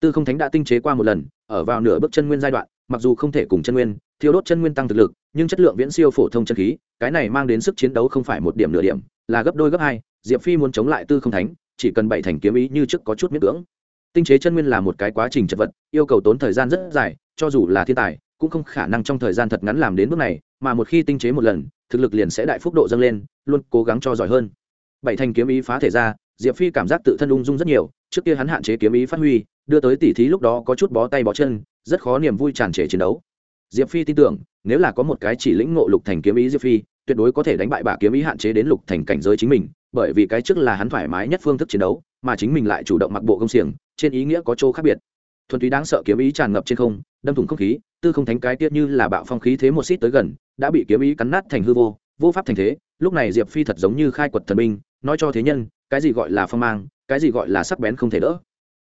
Tư không thánh đã tinh chế qua một lần, ở vào nửa bước chân nguyên giai đoạn, mặc dù không thể cùng chân nguyên thiếu đốt chân nguyên tăng thực lực, nhưng chất lượng viễn siêu phổ thông chân khí, cái này mang đến sức chiến đấu không phải một điểm nửa điểm, là gấp đôi gấp hai, diệp phi muốn chống lại tư không thánh, chỉ cần bảy thành kiếm ý như trước có chút miễn cưỡng. Tinh chế chân nguyên là một cái quá trình chật vật, yêu cầu tốn thời gian rất dài, cho dù là thiên tài cũng không khả năng trong thời gian thật ngắn làm đến bước này, mà một khi tinh chế một lần, thực lực liền sẽ đại phúc độ dâng lên, luôn cố gắng cho giỏi hơn. Bảy thành kiếm ý phá thể ra, diệp phi cảm giác tự thân ung dung rất nhiều, trước kia hắn hạn chế kiếm ý phát huy, đưa tới tỉ thí lúc đó có chút bó tay bó chân, rất khó niềm vui tràn trề chiến đấu. Diệp phi tin tưởng, nếu là có một cái chỉ lĩnh ngộ lục thành kiếm ý diệp phi, tuyệt đối có thể đánh bại bả kiếm ý hạn chế đến lục thành cảnh giới chính mình, bởi vì cái trước là hắn thoải mái nhất phương thức chiến đấu, mà chính mình lại chủ động mặc bộ công xiềng, trên ý nghĩa có chỗ khác biệt. Thuần túy đáng sợ kiếm ý tràn ngập trên không, đâm thủng không khí tư không thánh cái tiết như là bạo phong khí thế một xít tới gần, đã bị kiếm ý cắn nát thành hư vô vô pháp thành thế. Lúc này diệp phi thật giống như khai quật thần binh, nói cho thế nhân, cái gì gọi là phong mang, cái gì gọi là sắc bén không thể đỡ.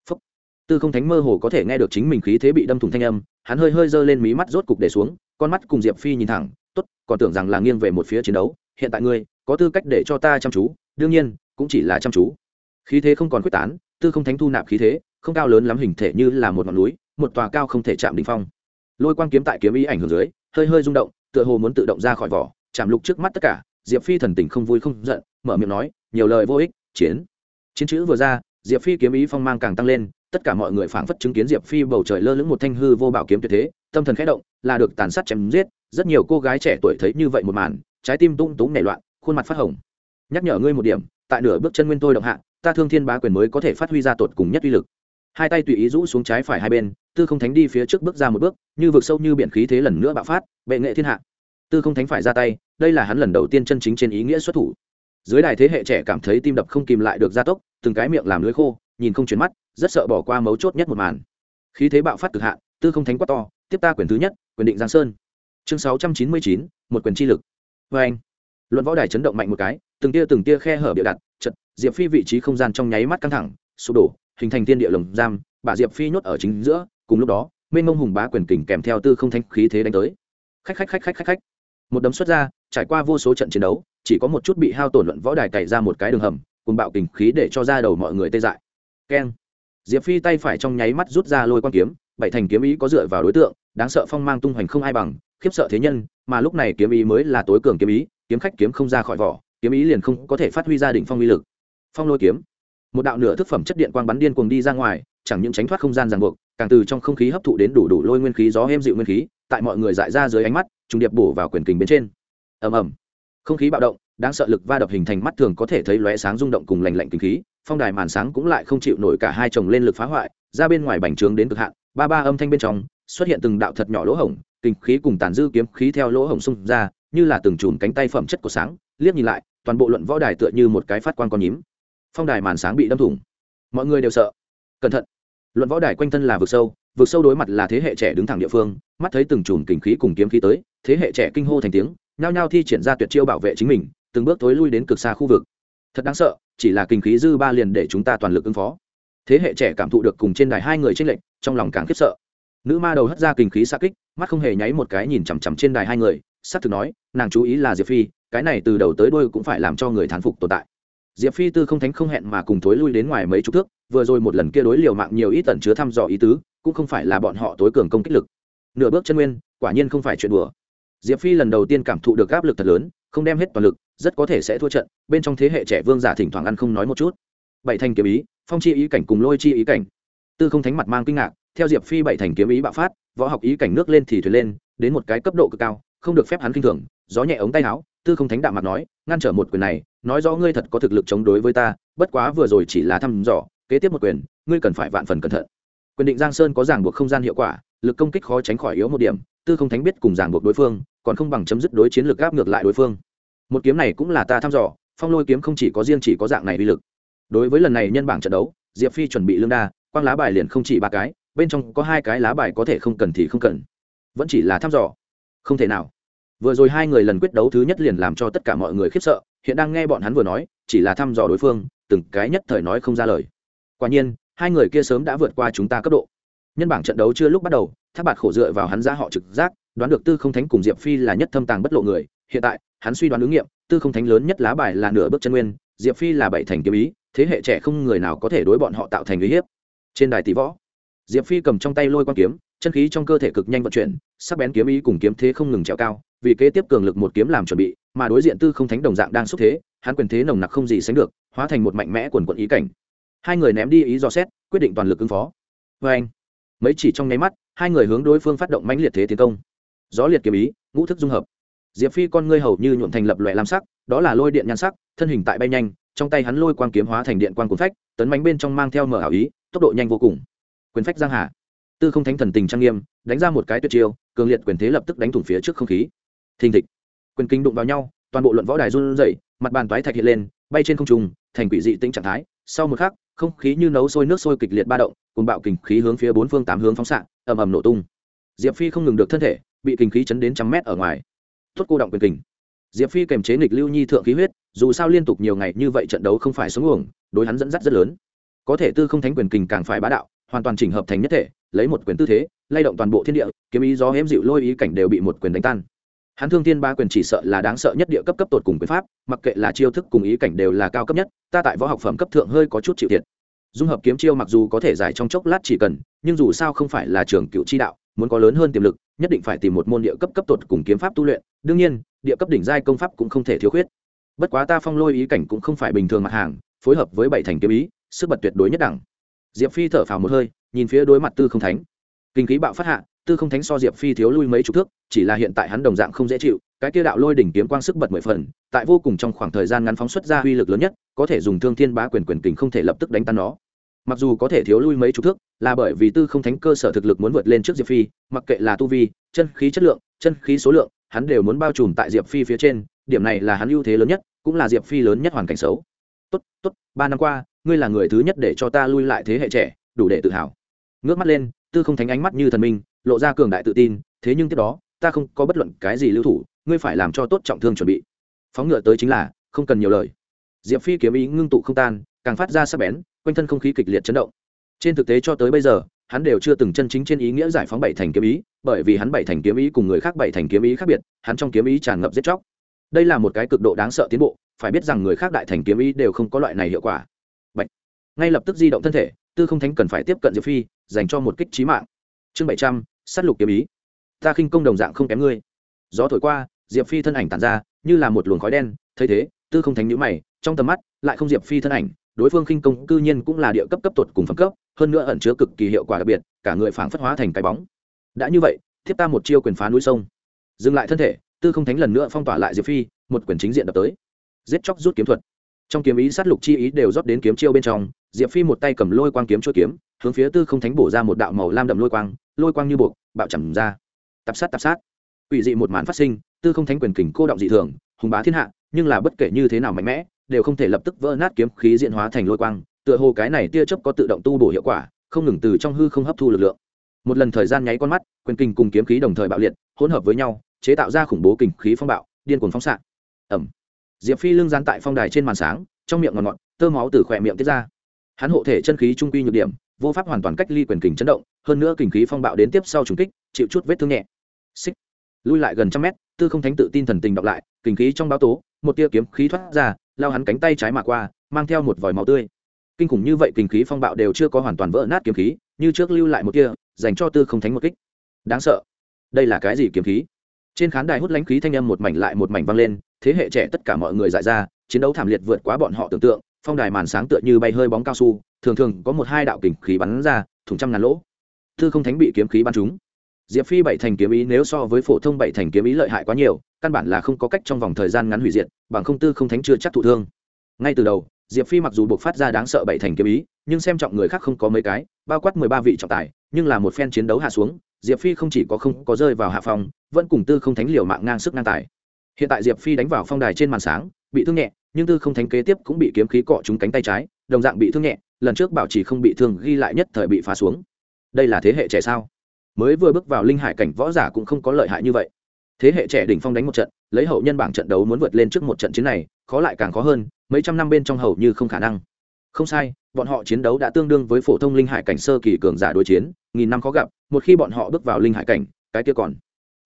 Phúc. tư không thánh mơ hồ có thể nghe được chính mình khí thế bị đâm thủng thanh âm, hắn hơi hơi giơ lên mí mắt rốt cục để xuống, con mắt cùng diệp phi nhìn thẳng, tốt, còn tưởng rằng là nghiêng về một phía chiến đấu, hiện tại ngươi, có tư cách để cho ta chăm chú, đương nhiên, cũng chỉ là chăm chú. Khí thế không còn quyết tán, tư không thánh thu nạp khí thế, không cao lớn lắm hình thể như là một ngọn núi, một tòa cao không thể chạm đỉnh phong lôi quang kiếm tại kiếm ý ảnh hưởng dưới, hơi hơi rung động, tựa hồ muốn tự động ra khỏi vỏ, chạm lục trước mắt tất cả, diệp phi thần tình không vui không giận, mở miệng nói, nhiều lời vô ích, chiến. Chiến chữ vừa ra, diệp phi kiếm ý phong mang càng tăng lên, tất cả mọi người phảng phất chứng kiến diệp phi bầu trời lơ lửng một thanh hư vô bảo kiếm tuyệt thế, tâm thần khẽ động, là được tàn sát chém giết, rất nhiều cô gái trẻ tuổi thấy như vậy một màn, trái tim tung túng nảy loạn, khuôn mặt phát hồng. Nhắc nhở ngươi một điểm, tại nửa bước chân nguyên tôi động hạ, ta thương thiên bá quyền mới có thể phát huy ra tột cùng nhất uy lực hai tay tùy ý rũ xuống trái phải hai bên, tư không thánh đi phía trước bước ra một bước, như vực sâu như biển khí thế lần nữa bạo phát, bệ nghệ thiên hạ. Tư không thánh phải ra tay, đây là hắn lần đầu tiên chân chính trên ý nghĩa xuất thủ. Dưới đài thế hệ trẻ cảm thấy tim đập không kìm lại được gia tốc, từng cái miệng làm lưới khô, nhìn không chuyển mắt, rất sợ bỏ qua mấu chốt nhất một màn. Khí thế bạo phát cực hạn, tư không thánh quát to, tiếp ta quyền thứ nhất, quyền định giang sơn. Chương sáu trăm chín mươi chín, một quyền chi lực. Vê anh, luận võ đài chấn động mạnh một cái, từng tia từng tia khe hở bịa đặt chật, diệp phi vị trí không gian trong nháy mắt căng thẳng, sụp đổ hình thành thiên địa lồng giam, bà diệp phi nhốt ở chính giữa, cùng lúc đó, mênh mông hùng bá quyền kình kèm theo tư không thanh khí thế đánh tới. Khách khách khách khách khách khách. Một đấm xuất ra, trải qua vô số trận chiến đấu, chỉ có một chút bị hao tổn luận võ đài cày ra một cái đường hầm, cùng bạo kình khí để cho ra đầu mọi người tê dại. Keng. Diệp phi tay phải trong nháy mắt rút ra lôi quan kiếm, bảy thành kiếm ý có dựa vào đối tượng, đáng sợ phong mang tung hoành không ai bằng, khiếp sợ thế nhân, mà lúc này kiếm ý mới là tối cường kiếm ý, kiếm khách kiếm không ra khỏi vỏ, kiếm ý liền không có thể phát huy ra đỉnh phong uy lực. Phong lôi kiếm một đạo nửa thức phẩm chất điện quang bắn điên cuồng đi ra ngoài, chẳng những tránh thoát không gian ràng buộc, càng từ trong không khí hấp thụ đến đủ đủ lôi nguyên khí, gió êm dịu nguyên khí, tại mọi người dại ra dưới ánh mắt, trùng điệp bổ vào quyền kình bên trên. Ầm ầm. Không khí bạo động, đáng sợ lực va đập hình thành mắt thường có thể thấy lóe sáng rung động cùng lành lạnh kinh khí, phong đài màn sáng cũng lại không chịu nổi cả hai chồng lên lực phá hoại, ra bên ngoài bành trướng đến cực hạn, ba ba âm thanh bên trong, xuất hiện từng đạo thật nhỏ lỗ hổng, kinh khí cùng tàn dư kiếm khí theo lỗ hổng xung ra, như là từng chùm cánh tay phẩm chất của sáng, liếc nhìn lại, toàn bộ luận võ đài tựa như một cái phát quan con nhím phong đài màn sáng bị đâm thủng. Mọi người đều sợ. Cẩn thận. Luận võ đài quanh thân là vực sâu vực sâu đối mặt là thế hệ trẻ đứng thẳng địa phương, mắt thấy từng chùm kinh khí cùng kiếm khí tới, thế hệ trẻ kinh hô thành tiếng, nhao nhao thi triển ra tuyệt chiêu bảo vệ chính mình, từng bước tối lui đến cực xa khu vực. Thật đáng sợ, chỉ là kinh khí dư ba liền để chúng ta toàn lực ứng phó. Thế hệ trẻ cảm thụ được cùng trên đài hai người tranh lệch, trong lòng càng khiếp sợ. Nữ ma đầu hất ra kinh khí xa kích, mắt không hề nháy một cái nhìn chằm chằm trên đài hai người s thực nói, nàng chú ý là diệp phi, cái này từ đầu tới đôi cũng phải làm cho người thán phục tồn tại diệp phi tư không thánh không hẹn mà cùng thối lui đến ngoài mấy chục thước, vừa rồi một lần kia đối liều mạng nhiều ít tẩn chứa thăm dò ý tứ, cũng không phải là bọn họ tối cường công kích lực. Nửa bước chân nguyên, quả nhiên không phải chuyện đùa. Diệp phi lần đầu tiên cảm thụ được áp lực thật lớn, không đem hết toàn lực, rất có thể sẽ thua trận, bên trong thế hệ trẻ vương giả thỉnh thoảng ăn không nói một chút. Bảy thành kiếm ý, phong chi ý cảnh cùng lôi chi ý cảnh. Tư không thánh mặt mang kinh ngạc, theo diệp phi bảy thành kiếm ý bạo phát, võ học ý cảnh nước lên thì thuyền lên, đến một cái cấp độ cực cao, không được phép hắn kinh thường, gió nhẹ ống tay áo tư không thánh đạm mặt nói, ngăn trở một quyền này, nói rõ ngươi thật có thực lực chống đối với ta, bất quá vừa rồi chỉ là thăm dò, kế tiếp một quyền, ngươi cần phải vạn phần cẩn thận. Quyền định giang sơn có ràng buộc không gian hiệu quả, lực công kích khó tránh khỏi yếu một điểm, tư không thánh biết cùng ràng buộc đối phương, còn không bằng chấm dứt đối chiến lực áp ngược lại đối phương. Một kiếm này cũng là ta thăm dò, phong lôi kiếm không chỉ có riêng chỉ có dạng này uy lực. Đối với lần này nhân bảng trận đấu, diệp phi chuẩn bị lương đa, quang lá bài liền không chỉ ba cái, bên trong có hai cái lá bài có thể không cần thì không cần. Vẫn chỉ là thăm dò. Không thể nào vừa rồi hai người lần quyết đấu thứ nhất liền làm cho tất cả mọi người khiếp sợ, hiện đang nghe bọn hắn vừa nói, chỉ là thăm dò đối phương, từng cái nhất thời nói không ra lời. Quả nhiên, hai người kia sớm đã vượt qua chúng ta cấp độ. Nhân bảng trận đấu chưa lúc bắt đầu tháp bạt khổ dựa vào hắn ra họ trực giác, đoán được tư không thánh cùng diệp phi là nhất thâm tàng bất lộ người, hiện tại, hắn suy đoán ứng nghiệm, tư không thánh lớn nhất lá bài là nửa bước chân nguyên, diệp phi là bảy thành kiếm ý, thế hệ trẻ không người nào có thể đối bọn họ tạo thành uy hiếp. Trên đài tỷ võ, diệp phi cầm trong tay lôi quan kiếm, chân khí trong cơ thể cực nhanh vận chuyển, sắc bén kiếm ý cùng kiếm thế không ngừng trèo cao vì kế tiếp cường lực một kiếm làm chuẩn bị, mà đối diện tư không thánh đồng dạng đang xúc thế, hắn quyền thế nồng nặc không gì sánh được, hóa thành một mạnh mẽ quần quận ý cảnh. Hai người ném đi ý do xét, quyết định toàn lực ứng phó. Vê anh, mấy chỉ trong nháy mắt, hai người hướng đối phương phát động mãnh liệt thế tiến công. Gió liệt kiếm ý, ngũ thức dung hợp. Diệp phi con ngươi hầu như nhuộm thành lập loại lam sắc, đó là lôi điện nhan sắc, thân hình tại bay nhanh, trong tay hắn lôi quang kiếm hóa thành điện quang cuốn phách, tấn mãnh bên trong mang theo mở ảo ý, tốc độ nhanh vô cùng. Quyền phách giang hà. Tư không thánh thần tình trang nghiêm, đánh ra một cái tuyệt chiêu, cường liệt quyền thế lập tức đánh thủng phía trước không khí thình thịch. Quyền kinh đụng vào nhau, toàn bộ luận võ đài run rẩy, mặt bàn toái thạch hiện lên, bay trên không trung, thành quỷ dị tĩnh trạng thái. Sau một khắc, không khí như nấu sôi nước sôi kịch liệt ba động cùng bạo kình khí hướng phía bốn phương tám hướng phóng xạ, ầm ầm nổ tung. Diệp phi không ngừng được thân thể, bị kình khí chấn đến trăm mét ở ngoài. Tuất cô động quyền kình. Diệp phi kềm chế nghịch lưu nhi thượng khí huyết, dù sao liên tục nhiều ngày như vậy trận đấu không phải xuống uổng, đối hắn dẫn dắt rất lớn. Có thể tư không thánh quyền kình càng phải bá đạo, hoàn toàn chỉnh hợp thành nhất thể, lấy một quyền tư thế, lay động toàn bộ thiên địa, kiếm ý gió hém dịu lôi ý cảnh đều bị một quyền đánh tan hắn thương thiên ba quyền chỉ sợ là đáng sợ nhất địa cấp cấp tột cùng quyền pháp, mặc kệ là chiêu thức cùng ý cảnh đều là cao cấp nhất, ta tại võ học phẩm cấp thượng hơi có chút chịu thiệt. Dung hợp kiếm chiêu mặc dù có thể giải trong chốc lát chỉ cần, nhưng dù sao không phải là trường cựu chi đạo, muốn có lớn hơn tiềm lực, nhất định phải tìm một môn địa cấp cấp tột cùng kiếm pháp tu luyện. Đương nhiên, địa cấp đỉnh giai công pháp cũng không thể thiếu khuyết. Bất quá ta phong lôi ý cảnh cũng không phải bình thường mặt hàng, phối hợp với bảy thành kiếm ý, sức bật tuyệt đối nhất đẳng. Diệp phi thở phào một hơi, nhìn phía đối mặt tư không thánh. Kinh khí bạo phát hạ tư không thánh so diệp phi thiếu lui mấy chục thước, chỉ là hiện tại hắn đồng dạng không dễ chịu, cái kia đạo lôi đỉnh kiếm quang sức bật mười phần, tại vô cùng trong khoảng thời gian ngắn phóng xuất ra uy lực lớn nhất, có thể dùng thương thiên bá quyền quyền kình không thể lập tức đánh tan nó. Mặc dù có thể thiếu lui mấy chục thước, là bởi vì tư không thánh cơ sở thực lực muốn vượt lên trước diệp phi, mặc kệ là tu vi, chân khí chất lượng, chân khí số lượng, hắn đều muốn bao trùm tại diệp phi phía trên, điểm này là hắn ưu thế lớn nhất, cũng là diệp phi lớn nhất hoàn cảnh xấu. Tốt tốt, ba năm qua, ngươi là người thứ nhất để cho ta lui lại thế hệ trẻ, đủ để tự hào. Ngước mắt lên, tư không thánh ánh mắt như thần minh lộ ra cường đại tự tin, thế nhưng tiếp đó, ta không có bất luận cái gì lưu thủ, ngươi phải làm cho tốt trọng thương chuẩn bị. Phóng ngựa tới chính là, không cần nhiều lời. Diệp phi kiếm ý ngưng tụ không tan, càng phát ra sắc bén, quanh thân không khí kịch liệt chấn động. Trên thực tế cho tới bây giờ, hắn đều chưa từng chân chính trên ý nghĩa giải phóng bảy thành kiếm ý, bởi vì hắn bảy thành kiếm ý cùng người khác bảy thành kiếm ý khác biệt, hắn trong kiếm ý tràn ngập giết chóc. Đây là một cái cực độ đáng sợ tiến bộ, phải biết rằng người khác đại thành kiếm ý đều không có loại này hiệu quả. Bạch. ngay lập tức di động thân thể, tư không thánh cần phải tiếp cận diệp phi, dành cho một kích trí mạng. Chương bảy trăm s á t lục kiếm ý. Ta khinh công đồng dạng không kém ngươi. Gió thổi qua, diệp phi thân ảnh tàn ra, như là một luồng khói đen, thấy thế, tư không thánh nhữ mày, trong tầm mắt lại không diệp phi thân ảnh, đối phương khinh công cư nhiên cũng là địa cấp cấp tột cùng phẩm cấp, hơn nữa ẩn chứa cực kỳ hiệu quả đặc biệt, cả người phảng phất hóa thành cái bóng. Đã như vậy, thiếp ta một chiêu quyền phá núi sông. Dừng lại thân thể, tư không thánh lần nữa phong tỏa lại diệp phi, một quyền chính diện đập tới. Giết chóc rút kiếm thuật trong kiếm ý sát lục chi ý đều rót đến kiếm chiêu bên trong, diệp phi một tay cầm lôi quang kiếm chua kiếm, hướng phía tư không thánh bổ ra một đạo màu lam đậm lôi quang lôi quang như buộc, bạo chầm ra. Tập sát tập sát. Ủy dị một màn phát sinh, tư không thánh quyền kình cô động dị thường, hùng bá thiên hạ, nhưng là bất kể như thế nào mạnh mẽ, đều không thể lập tức vỡ nát kiếm khí diện hóa thành lôi quang, tựa hồ cái này tia chớp có tự động tu bổ hiệu quả, không ngừng từ trong hư không hấp thu lực lượng. Một lần thời gian nháy con mắt, quyền kình cùng kiếm khí đồng thời bạo liệt, hỗn hợp với nhau, chế tạo ra khủng bố kình khí phong bạo, điên cuồng phóng xạ. Ẩm diệp phi lưng dán tại phong đài trên màn sáng, trong miệng ngọt ngọt, tơ máu từ khỏe miệng tiết ra. Hắn hộ thể chân khí trung quy nhược điểm, vô pháp hoàn toàn cách ly quyền kình chấn động, hơn nữa kình khí phong bạo đến tiếp sau trùng kích, chịu chút vết thương nhẹ. Xích. Lui lại gần trăm mét, tư không thánh tự tin thần tình đọc lại, kình khí trong báo tố, một tia kiếm khí thoát ra, lao hắn cánh tay trái mà qua, mang theo một vòi máu tươi. Kinh khủng như vậy kình khí phong bạo đều chưa có hoàn toàn vỡ nát kiếm khí, như trước lưu lại một tia, dành cho tư không thánh một kích. Đáng sợ. Đây là cái gì kiếm khí? Trên khán đài hút lãnh khí thanh âm một mảnh lại một mảnh vang lên, thế hệ trẻ tất cả mọi người giải ra, chiến đấu thảm liệt vượt quá bọn họ tưởng tượng, phong đài màn sáng tựa như bay hơi bóng cao su, thường thường có một hai đạo kình khí bắn ra, thủng trăm ngàn lỗ. Thư không thánh bị kiếm khí bắn trúng. Diệp phi bảy thành kiếm ý nếu so với phổ thông bảy thành kiếm ý lợi hại quá nhiều, căn bản là không có cách trong vòng thời gian ngắn hủy diệt, bằng không tư không thánh chưa chắc thụ thương. Ngay từ đầu diệp phi mặc dù buộc phát ra đáng sợ bảy thành kiếm ý, nhưng xem trọng người khác không có mấy cái, bao quát mười ba vị trọng tài, nhưng là một phen chiến đấu hạ xuống, diệp phi không chỉ có không có rơi vào hạ phòng vẫn cùng tư không thánh liều mạng ngang sức ngang tài. Hiện tại diệp phi đánh vào phong đài trên màn sáng, bị thương nhẹ, nhưng tư không thánh kế tiếp cũng bị kiếm khí cọ trúng cánh tay trái, đồng dạng bị thương nhẹ, lần trước bảo trì không bị thương ghi lại nhất thời bị phá xuống. Đây là thế hệ trẻ sao? Mới vừa bước vào linh hải cảnh võ giả cũng không có lợi hại như vậy. Thế hệ trẻ đỉnh phong đánh một trận, lấy hậu nhân bảng trận đấu muốn vượt lên trước một trận chiến này, khó lại càng khó hơn mấy trăm năm bên trong hầu như không khả năng. Không sai, bọn họ chiến đấu đã tương đương với phổ thông linh hải cảnh sơ kỳ cường giả đối chiến, nghìn năm khó gặp, một khi bọn họ bước vào linh hải cảnh, cái kia còn.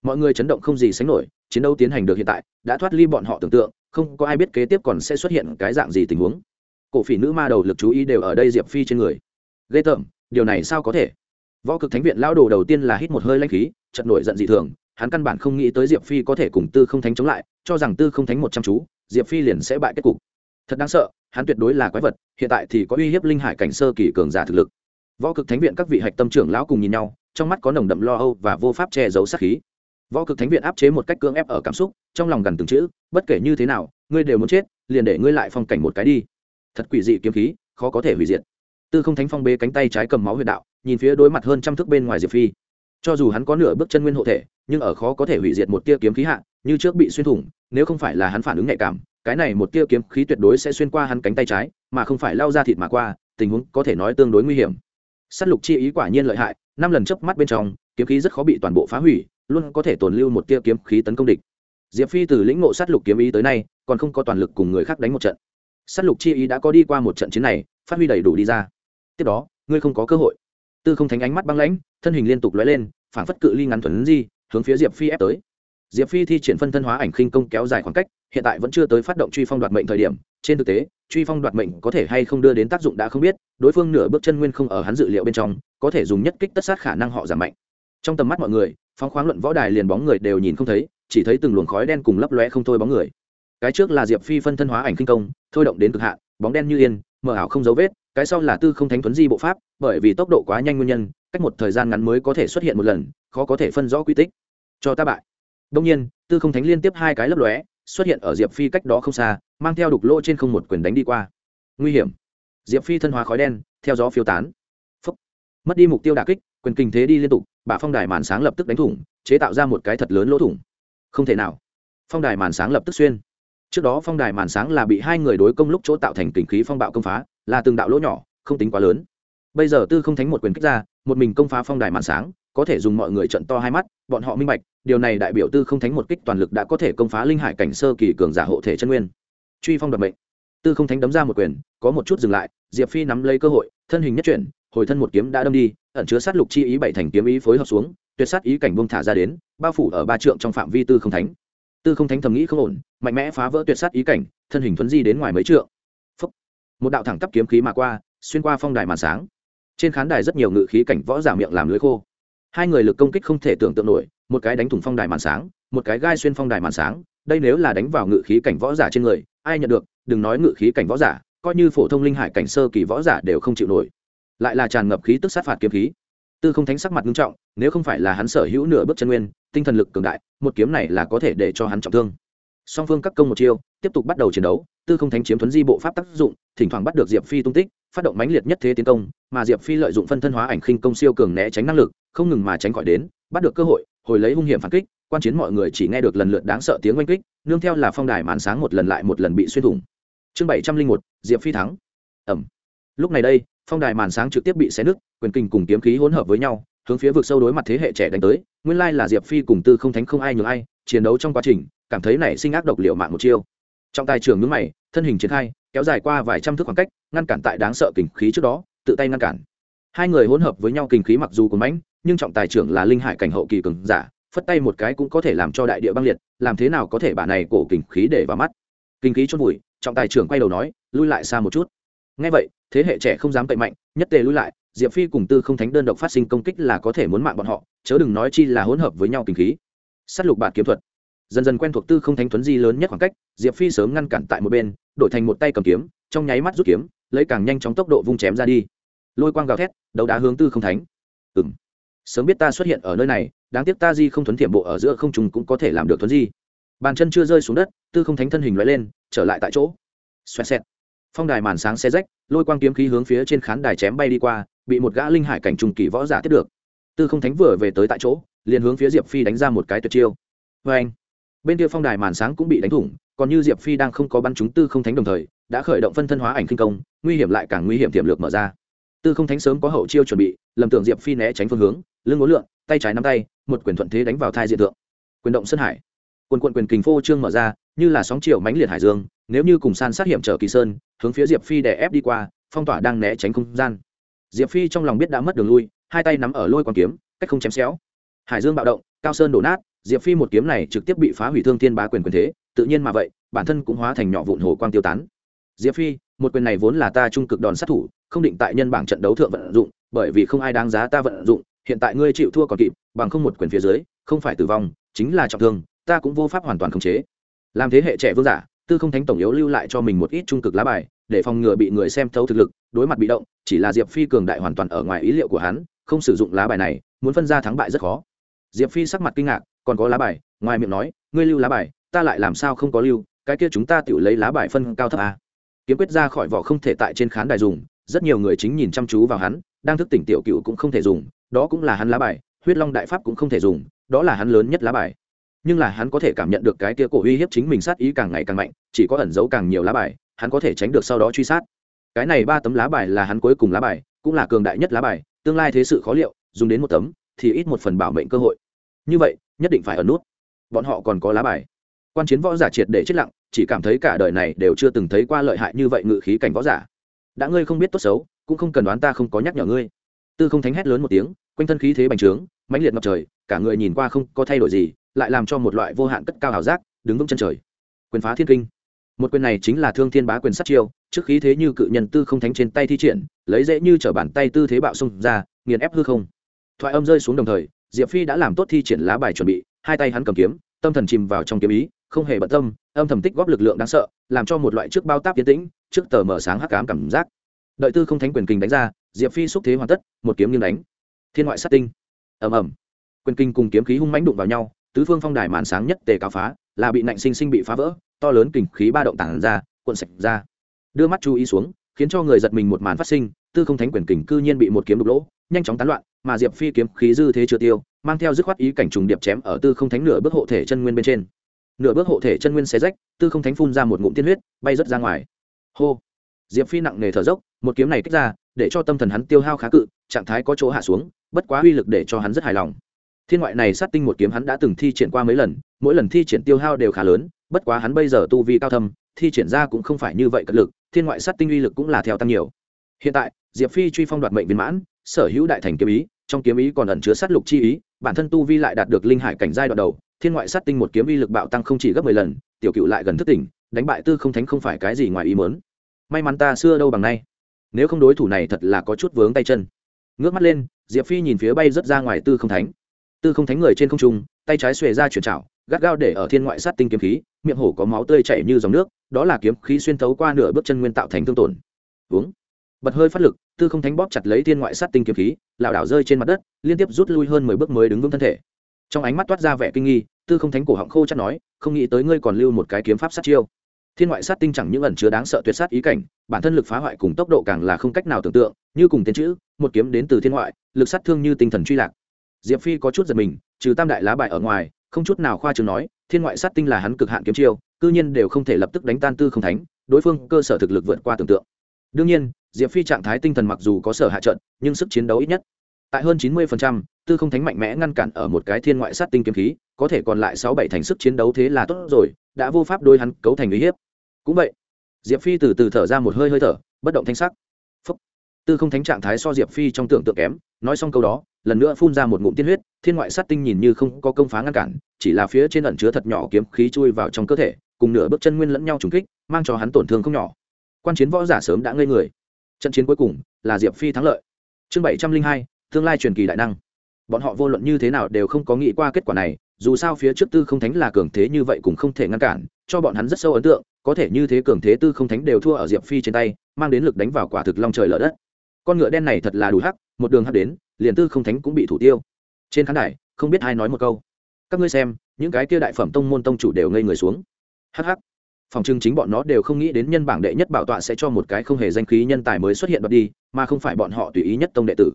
Mọi người chấn động không gì sánh nổi, chiến đấu tiến hành được hiện tại, đã thoát ly bọn họ tưởng tượng, không có ai biết kế tiếp còn sẽ xuất hiện cái dạng gì tình huống. Cổ phỉ nữ ma đầu lực chú ý đều ở đây diệp phi trên người. Ghê tởm, điều này sao có thể? Võ cực thánh viện lao đồ đầu tiên là hít một hơi lanh khí chật nổi giận dị thường, hắn căn bản không nghĩ tới diệp phi có thể cùng tư không thánh chống lại, cho rằng tư không thánh một trăm chú, diệp phi liền sẽ bại kết cục thật đáng sợ, hắn tuyệt đối là quái vật, hiện tại thì có uy hiếp linh hải cảnh sơ kỳ cường giả thực lực. Võ cực thánh viện các vị hạch tâm trưởng lão cùng nhìn nhau, trong mắt có nồng đậm lo âu và vô pháp che giấu sát khí. Võ cực thánh viện áp chế một cách cưỡng ép ở cảm xúc, trong lòng gần từng chữ, bất kể như thế nào, ngươi đều muốn chết, liền để ngươi lại phong cảnh một cái đi. Thật quỷ dị kiếm khí, khó có thể hủy diệt. Tư không thánh phong bê cánh tay trái cầm máu huyệt đạo, nhìn phía đối mặt hơn trăm thước bên ngoài diệp phi. Cho dù hắn có nửa bước chân nguyên hộ thể, nhưng ở khó có thể hủy diệt một tia kiếm khí hạ, như trước bị xuyên thủng, nếu không phải là hắn phản ứng nhạy cảm cái này một tia kiếm khí tuyệt đối sẽ xuyên qua hắn cánh tay trái, mà không phải lao ra thịt mà qua, tình huống có thể nói tương đối nguy hiểm. S á t lục chi ý quả nhiên lợi hại, năm lần chớp mắt bên trong, kiếm khí rất khó bị toàn bộ phá hủy, luôn có thể tồn lưu một tia kiếm khí tấn công địch. Diệp phi từ lĩnh ngộ sát lục kiếm ý tới nay, còn không có toàn lực cùng người khác đánh một trận. Sát lục chi ý đã có đi qua một trận chiến này, phát huy đầy đủ đi ra. Tiếp đó, ngươi không có cơ hội. Tư không thánh ánh mắt băng lãnh, thân hình liên tục lóe lên phản phất cự ly ngắn thuần di, hướng phía diệp phi ép tới. Diệp phi thi triển phân thân hóa ảnh khinh công kéo dài khoảng cách hiện tại vẫn chưa tới phát động truy phong đoạt mệnh thời điểm, trên thực tế, truy phong đoạt mệnh có thể hay không đưa đến tác dụng đã không biết, đối phương nửa bước chân nguyên không ở hắn dự liệu bên trong, có thể dùng nhất kích tất sát khả năng họ giảm mạnh trong tầm mắt mọi người, phóng khoáng luận võ đài liền bóng người đều nhìn không thấy, chỉ thấy từng luồng khói đen cùng lấp lóe không thôi bóng người. Cái trước là diệp phi phân thân hóa ảnh kinh công, thôi động đến cực hạn, bóng đen như yên, mờ ảo không dấu vết, cái sau là tư không thánh thuấn di bộ pháp, bởi vì tốc độ quá nhanh nguyên nhân, cách một thời gian ngắn mới có thể xuất hiện một lần, khó có thể phân rõ quy tích. Cho ta bại. Đông nhiên, tư không thánh liên tiếp hai cái lấp lóe xuất hiện ở diệp phi cách đó không xa, mang theo đục lỗ trên không một quyền đánh đi qua. Nguy hiểm. Diệp phi thân hóa khói đen, theo gió phiêu tán. Phúc. mất đi mục tiêu đà kích, quyền kinh thế đi liên tục, bả phong đài màn sáng lập tức đánh thủng, chế tạo ra một cái thật lớn lỗ thủng. Không thể nào. Phong đài màn sáng lập tức xuyên. Trước đó phong đài màn sáng là bị hai người đối công lúc chỗ tạo thành kình khí phong bạo công phá, là từng đạo lỗ nhỏ, không tính quá lớn. Bây giờ tư không thánh một quyền kích ra, một mình công phá phong đài màn sáng có thể dùng mọi người trận to hai mắt, bọn họ minh bạch, điều này đại biểu tư không thánh một kích toàn lực đã có thể công phá linh hải cảnh sơ kỳ cường giả hộ thể chân nguyên. Truy phong đoạt mệnh. Tư không thánh đấm ra một quyền, có một chút dừng lại, diệp phi nắm lấy cơ hội, thân hình nhất chuyển, hồi thân một kiếm đã đâm đi, ẩn chứa sát lục chi ý bảy thành kiếm ý phối hợp xuống, tuyệt sát ý cảnh bông thả ra đến, bao phủ ở ba trượng trong phạm vi tư không thánh. Tư không thánh thầm nghĩ không ổn, mạnh mẽ phá vỡ tuyệt sát ý cảnh, thân hình thuấn di đến ngoài mấy trượng. Phúc. một đạo thẳng tắp kiếm khí mà qua, xuyên qua phong đài màn sáng. Trên khán đài rất nhiều ngự khí cảnh võ giả miệng làm lưới khô hai người lực công kích không thể tưởng tượng nổi, một cái đánh thủng phong đài màn sáng, một cái gai xuyên phong đài màn sáng, đây nếu là đánh vào ngự khí cảnh võ giả trên người, ai nhận được, đừng nói ngự khí cảnh võ giả, coi như phổ thông linh hải cảnh sơ kỳ võ giả đều không chịu nổi. Lại là tràn ngập khí tức sát phạt kiếm khí. Tư không thánh sắc mặt nghiêm trọng, nếu không phải là hắn sở hữu nửa bước chân nguyên, tinh thần lực cường đại, một kiếm này là có thể để cho hắn trọng thương. Song phương các công một chiêu, tiếp tục bắt đầu chiến đấu, tư không thánh chiếm thuấn di bộ pháp tác dụng, thỉnh thoảng bắt được diệp phi tung tích phát động mãnh liệt nhất thế tiến công, mà diệp phi lợi dụng phân thân hóa ảnh khinh công siêu cường né tránh năng lực, không ngừng mà tránh khỏi đến, bắt được cơ hội, hồi lấy hung hiểm phản kích, quan chiến mọi người chỉ nghe được lần lượt đáng sợ tiếng oanh kích, nương theo là phong đài màn sáng một lần lại một lần bị xuyên thủng. Chương bảy trăm linh một, diệp phi thắng. Ẩm lúc này đây, phong đài màn sáng trực tiếp bị xé nứt, quyền kinh cùng kiếm khí hỗn hợp với nhau, hướng phía vực sâu đối mặt thế hệ trẻ đánh tới, nguyên lai là diệp phi cùng tư không thánh không ai nhường ai, chiến đấu trong quá trình, cảm thấy nảy sinh ác độc liệu mạng một chiêu. Trọng tài trưởng nhướng mày, thân hình triển khai kéo dài qua vài trăm thước khoảng cách, ngăn cản tại đáng sợ kình khí trước đó, tự tay ngăn cản. Hai người hỗn hợp với nhau kình khí mặc dù còn mãnh, nhưng trọng tài trưởng là linh hải cảnh hậu kỳ cường giả, phất tay một cái cũng có thể làm cho đại địa băng liệt, làm thế nào có thể bà này cổ kình khí để vào mắt? Kinh khí chôn vùi, trọng tài trưởng quay đầu nói, lui lại xa một chút. Ngay vậy, thế hệ trẻ không dám cậy mạnh, nhất tề lui lại, diệp phi cùng tư không thánh đơn độc phát sinh công kích là có thể muốn mạng bọn họ, chớ đừng nói chi là hỗn hợp với nhau kinh khí. S á t lục bạt kiếm thuật dần dần quen thuộc tư không thánh thuấn di lớn nhất khoảng cách, diệp phi sớm ngăn cản tại một bên, đổi thành một tay cầm kiếm, trong nháy mắt rút kiếm, lấy càng nhanh chóng tốc độ vung chém ra đi. Lôi quang gào thét, đấu đá hướng tư không thánh. Ừng sớm biết ta xuất hiện ở nơi này, đáng tiếc ta di không thuấn thiểm bộ ở giữa không trùng cũng có thể làm được thuấn di. Bàn chân chưa rơi xuống đất, tư không thánh thân hình loại lên, trở lại tại chỗ. Xoẹt xẹt. Phong đài màn sáng xe rách, lôi quang kiếm khí hướng phía trên khán đài chém bay đi qua, bị một gã linh hải cảnh trùng kỳ võ giả tiếp được. Tư không thánh vừa về tới tại chỗ, liền hướng phía diệp phi đánh ra một cái tuyệt chiêu. Vê anh bên kia phong đài màn sáng cũng bị đánh thủng, còn như diệp phi đang không có bắn chúng tư không thánh đồng thời, đã khởi động phân thân hóa ảnh kinh công, nguy hiểm lại càng nguy hiểm tiềm lược mở ra. Tư không thánh sớm có hậu chiêu chuẩn bị, lầm tưởng diệp phi né tránh phương hướng, lưng ngố lượn, tay trái nắm tay, một quyền thuận thế đánh vào thai diện tượng. Quyền động sân hải. Quần quận quyền kình phô trương mở ra, như là sóng chiều mãnh liệt hải dương, nếu như cùng san sát hiểm trở kỳ sơn, hướng phía diệp phi đè ép đi qua, phong tỏa đang né tránh không gian. Diệp phi trong lòng biết đã mất đường lui, hai tay nắm ở lôi quang kiếm, cách không chém xéo. Hải dương bạo động, cao sơn đổ nát diệp phi một kiếm này trực tiếp bị phá hủy thương thiên bá quyền quyền thế, tự nhiên mà vậy, bản thân cũng hóa thành nhỏ vụn hồ quang tiêu tán. Diệp phi, một quyền này vốn là ta trung cực đòn sát thủ, không định tại nhân bảng trận đấu thượng vận dụng, bởi vì không ai đáng giá ta vận dụng, hiện tại ngươi chịu thua còn kịp, bằng không một quyền phía dưới, không phải tử vong, chính là trọng thương, ta cũng vô pháp hoàn toàn khống chế. Làm thế hệ trẻ vương giả, tư không thánh tổng yếu lưu lại cho mình một ít trung cực lá bài, để phòng ngừa bị người xem thấu thực lực, đối mặt bị động, chỉ là diệp phi cường đại hoàn toàn ở ngoài ý liệu của hắn, không sử dụng lá bài này, muốn phân ra thắng bại rất khó. Diệp phi sắc mặt kinh ngạc còn có lá bài, ngoài miệng nói, ngươi lưu lá bài, ta lại làm sao không có lưu, cái kia chúng ta tự lấy lá bài phân cao thấp a kiếm quyết ra khỏi vỏ không thể tại trên khán đài dùng, rất nhiều người chính nhìn chăm chú vào hắn, đang thức tỉnh tiểu cựu cũng không thể dùng, đó cũng là hắn lá bài, huyết long đại pháp cũng không thể dùng, đó là hắn lớn nhất lá bài. Nhưng là hắn có thể cảm nhận được cái kia cổ uy hiếp chính mình sát ý càng ngày càng mạnh, chỉ có ẩn giấu càng nhiều lá bài, hắn có thể tránh được sau đó truy sát. Cái này ba tấm lá bài là hắn cuối cùng lá bài, cũng là cường đại nhất lá bài, tương lai thế sự khó liệu, dùng đến một tấm thì ít một phần bảo mệnh cơ hội. Như vậy nhất định phải ở nút. Bọn họ còn có lá bài. Quan chiến võ giả triệt để chết lặng, chỉ cảm thấy cả đời này đều chưa từng thấy qua lợi hại như vậy ngự khí cảnh võ giả. Đã ngươi không biết tốt xấu, cũng không cần đoán ta không có nhắc nhở ngươi. Tư không thánh hét lớn một tiếng, quanh thân khí thế bành trướng, mãnh liệt ngập trời, cả người nhìn qua không có thay đổi gì, lại làm cho một loại vô hạn cất cao hào giác, đứng vững chân trời. Quyền phá thiên kinh. Một quyền này chính là thương thiên bá quyền sát chiêu, trước khí thế như cự nhân tư không thánh trên tay thi triển, lấy dễ như t bàn tay tư thế bạo xông ra, nghiền ép hư không. Thoại âm rơi xuống đồng thời diệp phi đã làm tốt thi triển lá bài chuẩn bị, hai tay hắn cầm kiếm, tâm thần chìm vào trong kiếm ý, không hề bận tâm, âm thầm tích góp lực lượng đáng sợ, làm cho một loại trước bao táp tiến tĩnh, trước tờ mở sáng hắc ám cảm giác. Đợi tư không thánh quyền kinh đánh ra, diệp phi xúc thế hoàn tất, một kiếm nghiêng đánh. Thiên ngoại sát tinh. Ầm ầm. Quyền kinh cùng kiếm khí hung mãnh đụng vào nhau, tứ phương phong đài màn sáng nhất tề cáo phá, là bị nạnh sinh sinh bị phá vỡ, to lớn kình khí ba động tản ra, cuộn sạch ra. Đưa mắt chú ý xuống, khiến cho người giật mình một màn phát sinh tư không thánh quyền kình cư nhiên bị một kiếm đục lỗ, nhanh chóng tán loạn, mà diệp phi kiếm khí dư thế chưa tiêu, mang theo dứt khoát ý cảnh trùng điệp chém ở tư không thánh nửa bước hộ thể chân nguyên bên trên. Nửa bước hộ thể chân nguyên xé rách, tư không thánh phun ra một ngụm tiên huyết, bay rớt ra ngoài. Hô! Diệp phi nặng nề thở dốc, một kiếm này kích ra, để cho tâm thần hắn tiêu hao khá cự, trạng thái có chỗ hạ xuống, bất quá uy lực để cho hắn rất hài lòng. Thiên ngoại này sát tinh một kiếm hắn đã từng thi triển qua mấy lần, mỗi lần thi triển tiêu hao đều khá lớn, bất quá hắn bây giờ tu vi cao thâm, thi triển ra cũng không phải như vậy cật lực, thiên ngoại sát tinh uy lực cũng là theo tăng nhiều. Hiện tại diệp phi truy phong đoạt mệnh viên mãn, sở hữu đại thành kiếm ý, trong kiếm ý còn ẩn chứa sát lục chi ý, bản thân tu vi lại đạt được linh hải cảnh giai đoạn đầu, thiên ngoại sát tinh một kiếm uy lực bạo tăng không chỉ gấp mười lần, tiểu cựu lại gần thức tỉnh, đánh bại tư không thánh không phải cái gì ngoài ý mớn may mắn ta xưa đâu bằng nay. Nếu không đối thủ này thật là có chút vướng tay chân. Ngước mắt lên, diệp phi nhìn phía bay rớt ra ngoài tư không thánh. Tư không thánh người trên không trung, tay trái xuề ra chuyển trào gắt gao để ở thiên ngoại sát tinh kiếm khí, miệng hổ có máu tươi chảy như dòng nước, đó là kiếm khí xuyên thấu qua nửa bước chân nguyên tạo thành thương tổn. Uống bật hơi phát lực, tư không thánh bóp chặt lấy thiên ngoại sát tinh kiếm khí, lảo đảo rơi trên mặt đất, liên tiếp rút lui hơn mười bước mới đứng vững thân thể. Trong ánh mắt toát ra vẻ kinh nghi, tư không thánh cổ họng khô chắc nói, không nghĩ tới ngươi còn lưu một cái kiếm pháp sát chiêu. Thiên ngoại sát tinh chẳng những ẩn chứa đáng sợ tuyệt sát ý cảnh, bản thân lực phá hoại cùng tốc độ càng là không cách nào tưởng tượng, như cùng tên chữ, một kiếm đến từ thiên ngoại, lực sát thương như tinh thần truy lạc. Diệp phi có chút giật mình, trừ tam đại lá bài ở ngoài, không chút nào khoa chừng nói, thiên ngoại sát tinh là hắn cực hạn kiếm chiêu, cư nhiên đều không thể lập tức đánh tan tư không thánh, đối phương cơ sở thực lực vượt qua tưởng tượng. Đương nhiên diệp phi trạng thái tinh thần mặc dù có sở hạ trận nhưng sức chiến đấu ít nhất. Tại hơn chín mươi phần trăm, tư không thánh mạnh mẽ ngăn cản ở một cái thiên ngoại sát tinh kiếm khí có thể còn lại sáu bảy thành sức chiến đấu thế là tốt rồi đã vô pháp đôi hắn cấu thành uy hiếp. Cũng vậy diệp phi từ từ thở ra một hơi hơi thở bất động thanh sắc. Phúc. tư không thánh trạng thái so diệp phi trong tưởng tượng kém nói xong câu đó lần nữa phun ra một ngụm tiên huyết thiên ngoại sát tinh nhìn như không có công phá ngăn cản chỉ là phía trên ẩn chứa thật nhỏ kiếm khí chui vào trong cơ thể cùng nửa bước chân nguyên lẫn nhau trùng kích mang cho hắn tổn thương không nhỏ. Quan chiến võ giả sớm đã ngây người trận chiến cuối cùng là diệp phi thắng lợi. Chương bảy trăm linh hai, tương lai truyền kỳ đại năng. Bọn họ vô luận như thế nào đều không có nghĩ qua kết quả này, dù sao phía trước tư không thánh là cường thế như vậy cũng không thể ngăn cản, cho bọn hắn rất sâu ấn tượng, có thể như thế cường thế tư không thánh đều thua ở diệp phi trên tay, mang đến lực đánh vào quả thực long trời lở đất. Con ngựa đen này thật là đủ hắc, một đường hắc đến, liền tư không thánh cũng bị thủ tiêu. Trên khán đài, không biết ai nói một câu. Các ngươi xem, những cái kia đại phẩm tông môn tông chủ đều ngây người xuống. Hắc hắc phòng trưng chính bọn nó đều không nghĩ đến nhân bảng đệ nhất bảo tọa sẽ cho một cái không hề danh khí nhân tài mới xuất hiện đoạt đi, mà không phải bọn họ tùy ý nhất tông đệ tử.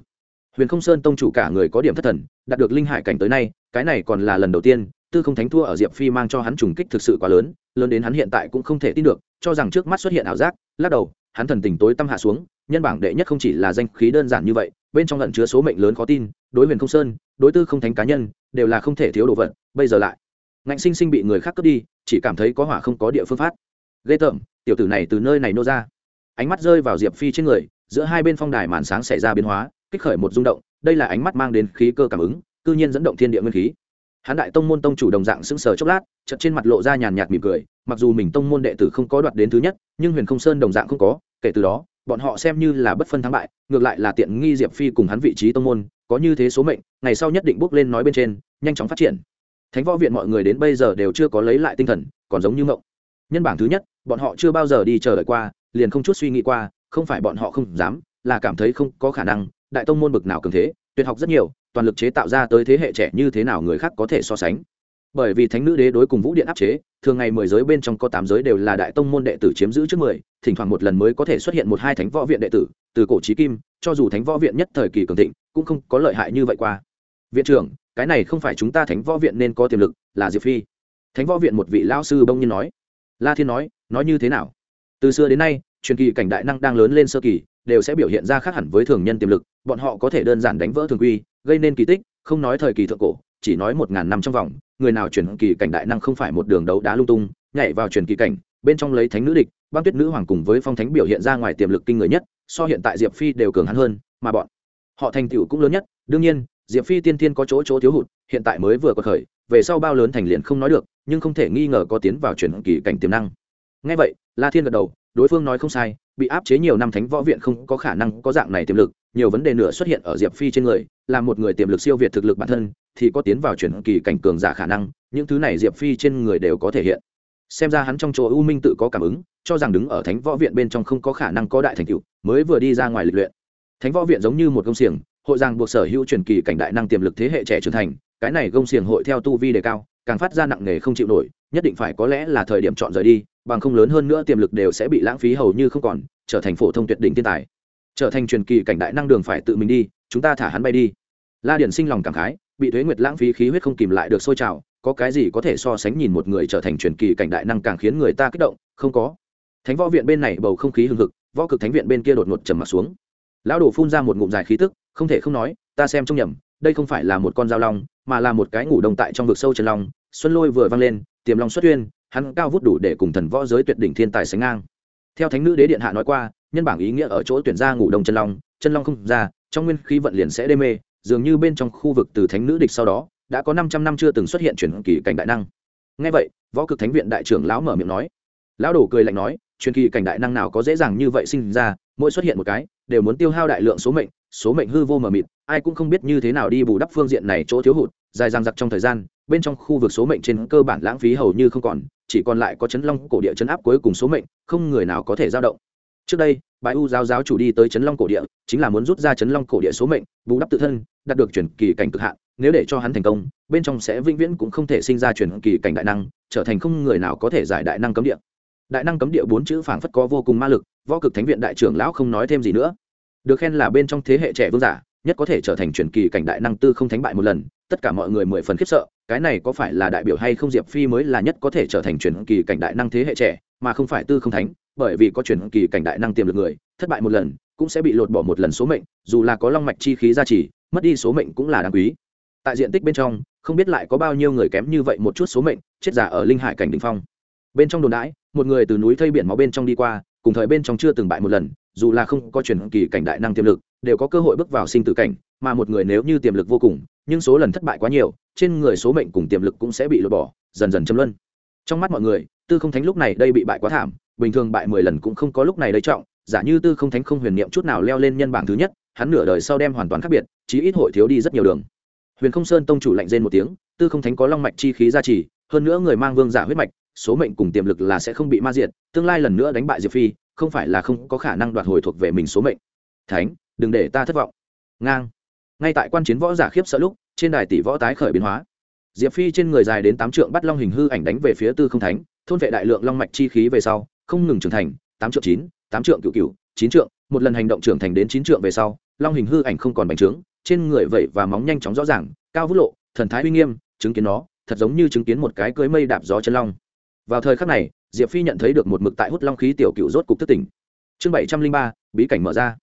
Huyền không sơn tông chủ cả người có điểm thất thần, đạt được linh hải cảnh tới nay, cái này còn là lần đầu tiên, tư không thánh thua ở diệp phi mang cho hắn trùng kích thực sự quá lớn lớn đến hắn hiện tại cũng không thể tin được, cho rằng trước mắt xuất hiện ảo giác, lắc đầu, hắn thần tình tối tâm hạ xuống, nhân bảng đệ nhất không chỉ là danh khí đơn giản như vậy, bên trong lận chứa số mệnh lớn khó tin, đối huyền không sơn, đối tư không thánh cá nhân, đều là không thể thiếu đồ vật, bây giờ lại ngạnh sinh sinh bị người khác cướp đi, chỉ cảm thấy có hỏa không có địa phương phát. Ghê tởm, tiểu tử này từ nơi này nô ra. Ánh mắt rơi vào diệp phi trên người, giữa hai bên phong đài màn sáng xảy ra biến hóa, kích khởi một rung động, đây là ánh mắt mang đến khí cơ cảm ứng, cư nhiên dẫn động thiên địa nguyên khí. Hán đại tông môn tông chủ đồng dạng sững sờ chốc lát chật trên mặt lộ ra nhàn nhạt mỉm cười, mặc dù mình tông môn đệ tử không có đoạt đến thứ nhất, nhưng huyền không sơn đồng dạng không có, kể từ đó, bọn họ xem như là bất phân thắng bại, ngược lại là tiện nghi diệp phi cùng hắn vị trí tông môn, có như thế số mệnh, ngày sau nhất định bước lên nói bên trên, nhanh chóng phát triển thánh võ viện mọi người đến bây giờ đều chưa có lấy lại tinh thần, còn giống như mộng nhân bảng thứ nhất, bọn họ chưa bao giờ đi chờ đợi qua, liền không chút suy nghĩ qua, không phải bọn họ không dám, là cảm thấy không có khả năng, đại tông môn bực nào cường thế, tuyệt học rất nhiều, toàn lực chế tạo ra tới thế hệ trẻ như thế nào người khác có thể so sánh. Bởi vì thánh nữ đế đối cùng vũ điện áp chế, thường ngày mười giới bên trong có tám giới đều là đại tông môn đệ tử chiếm giữ trước mười, thỉnh thoảng một lần mới có thể xuất hiện một hai thánh võ viện đệ tử, từ cổ trí kim, cho dù thánh võ viện nhất thời kỳ cường thịnh, cũng không có lợi hại như vậy qua. Viện trưởng cái này không phải chúng ta thánh võ viện nên có tiềm lực, là diệp phi. Thánh võ viện một vị lao sư bông nhiên nói. La thiên nói nói như thế nào? Từ xưa đến nay, truyền kỳ cảnh đại năng đang lớn lên sơ kỳ, đều sẽ biểu hiện ra khác hẳn với thường nhân tiềm lực, bọn họ có thể đơn giản đánh vỡ thường quy, gây nên kỳ tích, không nói thời kỳ thượng cổ, chỉ nói một ngàn năm trong vòng, người nào truyền kỳ cảnh đại năng không phải một đường đấu đá lung tung, nhảy vào truyền kỳ cảnh, bên trong lấy thánh nữ địch, băng tuyết nữ hoàng cùng với phong thánh biểu hiện ra ngoài tiềm lực kinh người nhất, so hiện tại diệp phi đều cường hắn hơn, mà bọn họ thành tựu cũng lớn nhất, đương nhiên diệp phi tiên tiên có chỗ chỗ thiếu hụt, hiện tại mới vừa có khởi về sau bao lớn thành liền không nói được, nhưng không thể nghi ngờ có tiến vào chuyển kỳ cảnh tiềm năng. Ngay vậy, la thiên gật đầu, đối phương nói không sai, bị áp chế nhiều năm thánh võ viện không có khả năng có dạng này tiềm lực, nhiều vấn đề nữa xuất hiện ở diệp phi trên người, là một người tiềm lực siêu việt thực lực bản thân, thì có tiến vào chuyển kỳ cảnh cường giả khả năng, những thứ này diệp phi trên người đều có thể hiện. Xem ra hắn trong chỗ u minh tự có cảm ứng, cho rằng đứng ở thánh võ viện bên trong không có khả năng có đại thành tựu, mới vừa đi ra ngoài lịch luyện. Thánh võ viện giống như một công xiềng hội giang buộc sở hữu truyền kỳ cảnh đại năng tiềm lực thế hệ trẻ trưởng thành, cái này công xiềng hội theo tu vi đề cao, càng phát ra nặng nề không chịu nổi, nhất định phải có lẽ là thời điểm chọn rời đi, bằng không lớn hơn nữa tiềm lực đều sẽ bị lãng phí hầu như không còn, trở thành phổ thông tuyệt đỉnh thiên tài. Trở thành truyền kỳ cảnh đại năng đường phải tự mình đi, chúng ta thả hắn bay đi. La điển sinh lòng cảm khái, bị thuế nguyệt lãng phí khí huyết không kìm lại được sôi trào, có cái gì có thể so sánh nhìn một người trở thành truyền kỳ cảnh đại năng càng khiến người ta kích động? Không có. Thánh võ viện bên này bầu không khí hưng hực, võ cực thánh viện bên kia đột ngột trầm m ặ t xuống. Lão đồ phun ra một ngụm dài khí tức không thể không nói, ta xem trong nhầm, đây không phải là một con dao long, mà là một cái ngủ đông tại trong vực sâu chân long, xuân lôi vừa vang lên, tiềm long xuất uyên hắn cao vút đủ để cùng thần võ giới tuyệt đỉnh thiên tài sánh ngang. Theo thánh nữ đế điện hạ nói qua, nhân bảng ý nghĩa ở chỗ tuyển ra ngủ đông chân long chân long không ra, trong nguyên khí vận liền sẽ đê mê, dường như bên trong khu vực từ thánh nữ địch sau đó, đã có năm trăm năm chưa từng xuất hiện truyền kỳ cảnh đại năng. Ngay vậy, võ cực thánh viện đại trưởng lão mở miệng nói. Lão đổ cười lạnh nói, truyền kỳ cảnh đại năng nào có dễ dàng như vậy sinh ra, mỗi xuất hiện một cái, đều muốn tiêu hao đại lượng số mệnh số mệnh hư vô mờ mịt, ai cũng không biết như thế nào đi bù đắp phương diện này chỗ thiếu hụt, dài dang dặc trong thời gian, bên trong khu vực số mệnh trên cơ bản lãng phí hầu như không còn, chỉ còn lại có chấn long cổ địa chấn áp cuối cùng số mệnh, không người nào có thể dao động. Trước đây bãi u giáo giáo chủ đi tới chấn long cổ địa, chính là muốn rút ra chấn long cổ địa số mệnh, bù đắp tự thân, đạt được chuyển kỳ cảnh cực hạn, nếu để cho hắn thành công, bên trong sẽ vĩnh viễn cũng không thể sinh ra chuyển kỳ cảnh đại năng, trở thành không người nào có thể giải đại năng cấm địa. Đại năng cấm địa bốn chữ phảng phất có vô cùng ma lực, võ cực thánh viện đại trưởng lão không nói thêm gì nữa được khen là bên trong thế hệ trẻ vương giả, nhất có thể trở thành truyền kỳ cảnh đại năng tư không thánh bại một lần, tất cả mọi người mười phần khiếp sợ, cái này có phải là đại biểu hay không diệp phi mới là nhất có thể trở thành truyền kỳ cảnh đại năng thế hệ trẻ, mà không phải tư không thánh, bởi vì có truyền kỳ cảnh đại năng tiềm lực người, thất bại một lần, cũng sẽ bị lột bỏ một lần số mệnh, dù là có long mạch chi khí gia trì, mất đi số mệnh cũng là đáng quý. Tại diện tích bên trong, không biết lại có bao nhiêu người kém như vậy một chút số mệnh, chết giả ở linh hải cảnh đỉnh phong. Bên trong đồn đãi, một người từ núi thây biển máu bên trong đi qua, cùng thời bên trong chưa từng bại một lần dù là không có truyền kỳ cảnh đại năng tiềm lực, đều có cơ hội bước vào sinh tử cảnh, mà một người nếu như tiềm lực vô cùng, nhưng số lần thất bại quá nhiều, trên người số mệnh cùng tiềm lực cũng sẽ bị lột bỏ, dần dần châm luân. Trong mắt mọi người, tư không thánh lúc này đây bị bại quá thảm, bình thường bại mười lần cũng không có lúc này đây trọng, giả như tư không thánh không huyền niệm chút nào leo lên nhân bảng thứ nhất, hắn nửa đời sau đem hoàn toàn khác biệt, chí ít hội thiếu đi rất nhiều đường. Huyền không sơn tông chủ lạnh rên một tiếng, tư không thánh có long mạch chi khí gia trì, hơn nữa người mang vương giả huyết mạch, số mệnh cùng tiềm lực là sẽ không bị ma diệt, tương lai lần nữa đánh bại diệp phi không phải là không có khả năng đoạt hồi thuộc về mình số mệnh. Thánh, đừng để ta thất vọng. Ngang. Ngay tại quan chiến võ giả khiếp sợ lúc, trên đài tỷ võ tái khởi biến hóa. Diệp phi trên người dài đến tám trượng bắt long hình hư ảnh đánh về phía tư không thánh, thôn vệ đại lượng long mạch chi khí về sau, không ngừng trưởng thành, tám trượng chín, tám trượng cựu cựu chín trượng, một lần hành động trưởng thành đến chín trượng về sau, long hình hư ảnh không còn bành trướng, trên người vẩy và móng nhanh chóng rõ ràng, cao vút lộ, thần thái uy nghiêm, chứng kiến nó, thật giống như chứng kiến một cái cưới mây đạp gió chân long vào thời khắc này, diệp phi nhận thấy được một mực tại hút long khí tiểu cựu rốt cục thất tỉnh. Chương bảy trăm linh ba, bí cảnh mở ra.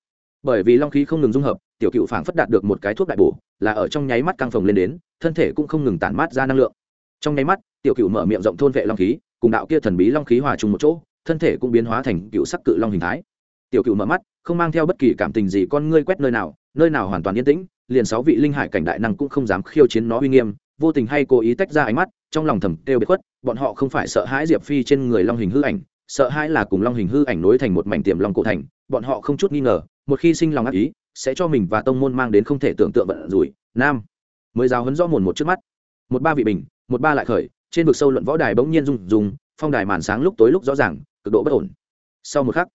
Bởi vì long khí không ngừng dung hợp, tiểu cựu phảng phất đạt được một cái thuốc đại bổ, là ở trong nháy mắt căng phồng lên đến, thân thể cũng không ngừng tản mát ra năng lượng. Trong nháy mắt, tiểu cựu mở miệng rộng thôn vệ long khí, cùng đạo kia thần bí long khí hòa chung một chỗ, thân thể cũng biến hóa thành cựu sắc cự long hình thái. Tiểu cựu mở mắt, không mang theo bất kỳ cảm tình gì con ngươi quét nơi nào nơi nào hoàn toàn yên tĩnh, liền sáu vị linh hải cảnh đại năng cũng không dám khiêu chiến nó uy nghiêm, vô tình hay cố ý tách ra ánh mắt trong lòng thầm kêu biệt khuất, bọn họ không phải sợ hãi diệp phi trên người long hình hư ảnh, sợ hãi là cùng long hình hư ảnh nối thành một mảnh tiềm long cổ thành, bọn họ không chút nghi ngờ, một khi sinh lòng ác ý, sẽ cho mình và tông môn mang đến không thể tưởng tượng vận rủi. Nam, mới giáo hấn rõ mồn một trước mắt. Một ba vị bình, một ba lại khởi, trên vực sâu luận võ đài bỗng nhiên rung rung, phong đài màn sáng lúc tối lúc rõ ràng, cực độ bất ổn. Sau một khắc,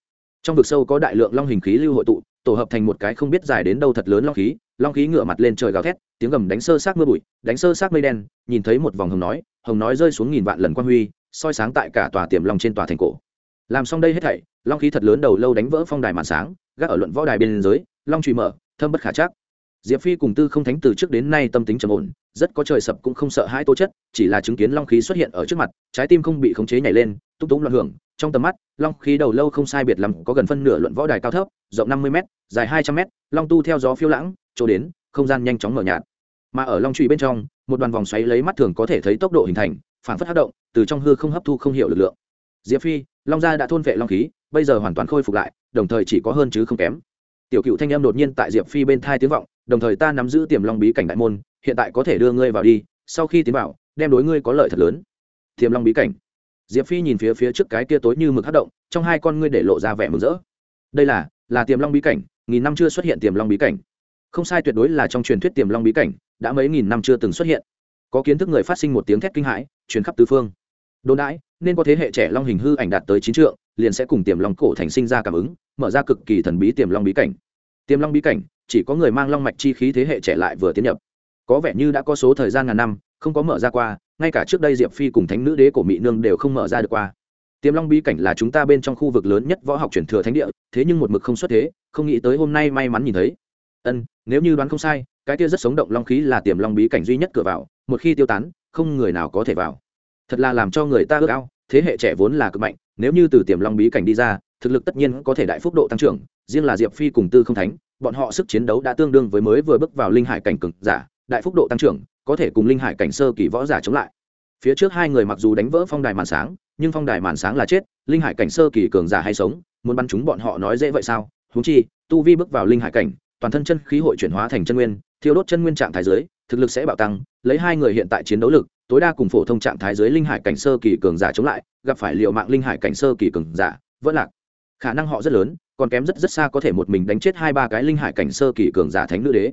trong vực sâu có đại lượng long hình khí lưu hội tụ, tổ hợp thành một cái không biết dài đến đâu thật lớn long khí long khí ngửa mặt lên trời gào thét, tiếng gầm đánh sơ sát mưa bụi, đánh sơ sát mây đen, nhìn thấy một vòng hồng nói hồng nói rơi xuống nghìn vạn lần quan huy, soi sáng tại cả tòa tiềm long trên tòa thành cổ. Làm xong đây hết thảy, long khí thật lớn đầu lâu đánh vỡ phong đài màn sáng, gác ở luận võ đài bên dưới, long trùy mở, thâm bất khả chắc diệp phi cùng tư không thánh từ trước đến nay tâm tính trầm ổn, rất có trời sập cũng không sợ hãi tố chất, chỉ là chứng kiến long khí xuất hiện ở trước mặt, trái tim không bị khống chế nhảy lên, túc túng loạn hưởng, trong tầm mắt, long khí đầu lâu không sai biệt lắm, có gần phân nửa luận võ đài cao thấp, rộng năm mươi m dài hai trăm m long tu theo gió phiêu lãng, chỗ đến, không gian nhanh chóng mở nhạt. Mà ở long trụy bên trong, một đoàn vòng xoáy lấy mắt thường có thể thấy tốc độ hình thành phản phất hát động, từ trong hư không hấp thu không hiểu lực lượng. Diệp phi, long gia đã thôn vệ long khí, bây giờ hoàn toàn khôi phục lại, đồng thời chỉ có hơn chứ không kém. Tiểu cựu thanh em đột nhiên tại diệp phi bên thai tiếng vọng đồng thời ta nắm giữ tiềm long bí cảnh đại môn, hiện tại có thể đưa ngươi vào đi, sau khi tiến vào, đem đối ngươi có lợi thật lớn. Tiềm long bí cảnh. Diệp phi nhìn phía phía trước cái kia tối như mực hát động, trong hai con ngươi để lộ ra vẻ mừng rỡ. Đây là là tiềm long bí cảnh, nghìn năm chưa xuất hiện tiềm long bí cảnh. Không sai tuyệt đối là trong truyền thuyết tiềm long bí cảnh, đã mấy nghìn năm chưa từng xuất hiện. Có kiến thức người phát sinh một tiếng thét kinh hãi, truyền khắp tứ phương. Đồn đãi, nên có thế hệ trẻ long hình hư ảnh đạt tới chín trượng, liền sẽ cùng tiềm long cổ thành sinh ra cảm ứng, mở ra cực kỳ thần bí tiềm long bí cảnh. Tiềm long bí cảnh chỉ có người mang long mạch chi khí thế hệ trẻ lại vừa tiến nhập. Có vẻ như đã có số thời gian ngàn năm, không có mở ra qua, ngay cả trước đây diệp phi cùng thánh nữ đế của mỹ nương đều không mở ra được qua. Tiềm long bí cảnh là chúng ta bên trong khu vực lớn nhất võ học truyền thừa thánh địa, thế nhưng một mực không xuất thế, không nghĩ tới hôm nay may mắn nhìn thấy. Ân, nếu như đoán không sai, cái kia rất sống động long khí là tiềm long bí cảnh duy nhất cửa vào, một khi tiêu tán, không người nào có thể vào. Thật là làm cho người ta ước ao, thế hệ trẻ vốn là cực mạnh, nếu như từ tiềm long bí cảnh đi ra, thực lực tất nhiên có thể đại phúc độ tăng trưởng, riêng là diệp phi cùng tư không thánh bọn họ sức chiến đấu đã tương đương với mới vừa bước vào linh hải cảnh cực giả, đại phúc độ tăng trưởng, có thể cùng linh hải cảnh sơ kỳ võ giả chống lại. Phía trước hai người mặc dù đánh vỡ phong đài màn sáng, nhưng phong đài màn sáng là chết, linh hải cảnh sơ kỳ cường giả hay sống, muốn bắn chúng bọn họ nói dễ vậy sao? Húng chi, tu vi bước vào linh hải cảnh, toàn thân chân khí hội chuyển hóa thành chân nguyên, thiêu đốt chân nguyên trạng thái giới, thực lực sẽ bạo tăng, lấy hai người hiện tại chiến đấu lực, tối đa cùng phổ thông trạng thái giới linh hải cảnh sơ kỳ cường giả chống lại, gặp phải liệu mạng linh hải cảnh sơ kỳ cường giả, vẫn lạc. Khả năng họ rất lớn còn kém rất rất xa có thể một mình đánh chết hai ba cái linh hải cảnh sơ kỳ cường giả thánh nữ đế.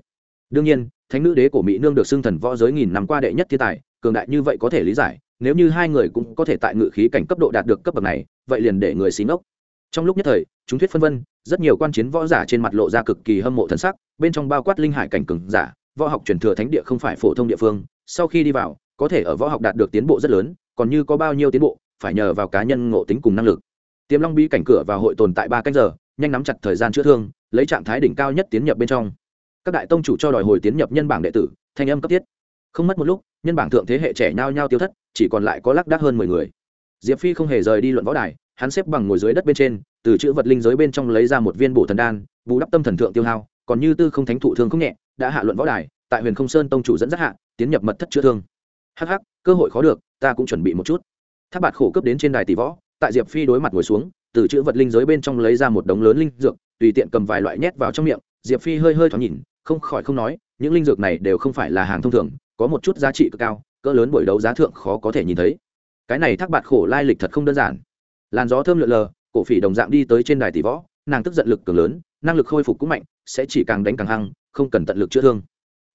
Đương nhiên, thánh nữ đế của mỹ nương được xưng thần võ giới nghìn năm qua đệ nhất thiên tài, cường đại như vậy có thể lý giải, nếu như hai người cũng có thể tại ngự khí cảnh cấp độ đạt được cấp bậc này, vậy liền để người xí ngốc. Trong lúc nhất thời, chúng thuyết phân vân, rất nhiều quan chiến võ giả trên mặt lộ ra cực kỳ hâm mộ thần sắc, bên trong bao quát linh hải cảnh cường giả, võ học truyền thừa thánh địa không phải phổ thông địa phương, sau khi đi vào, có thể ở võ học đạt được tiến bộ rất lớn, còn như có bao nhiêu tiến bộ, phải nhờ vào cá nhân ngộ tính cùng năng lực. Tiềm long bí cảnh cửa vào hội tồn tại ba canh giờ nhanh nắm chặt thời gian chữa thương, lấy trạng thái đỉnh cao nhất tiến nhập bên trong. Các đại tông chủ cho đòi hồi tiến nhập nhân bảng đệ tử, thanh âm cấp thiết. Không mất một lúc, nhân bảng thượng thế hệ trẻ nhao nhao tiêu thất, chỉ còn lại có lác đác hơn mười người. Diệp phi không hề rời đi luận võ đài, hắn xếp bằng ngồi dưới đất bên trên, từ chữ vật linh giới bên trong lấy ra một viên bổ thần đan, bù đắp tâm thần thượng tiêu hao, còn như tư không thánh thụ thương không nhẹ, đã hạ luận võ đài, tại huyền không sơn tông chủ dẫn dắt hạ, tiến nhập mật thất chữa thương. Hh cơ hội khó được, ta cũng chuẩn bị một chút. Tháp bạt khổ cấp đến trên đài tỷ võ, tại diệp phi đối mặt ngồi xuống từ chữ vật linh giới bên trong lấy ra một đống lớn linh dược, tùy tiện cầm vài loại nhét vào trong miệng, diệp phi hơi hơi thoáng nhìn, không khỏi không nói, những linh dược này đều không phải là hàng thông thường, có một chút giá trị cực cao, cỡ lớn buổi đấu giá thượng khó có thể nhìn thấy. Cái này thác bạt khổ lai lịch thật không đơn giản. Làn gió thơm lượn lờ, cổ phỉ đồng dạng đi tới trên đài tỷ võ, nàng tức giận lực cường lớn, năng lực khôi phục cũng mạnh, sẽ chỉ càng đánh càng hăng, không cần tận lực chữa thương.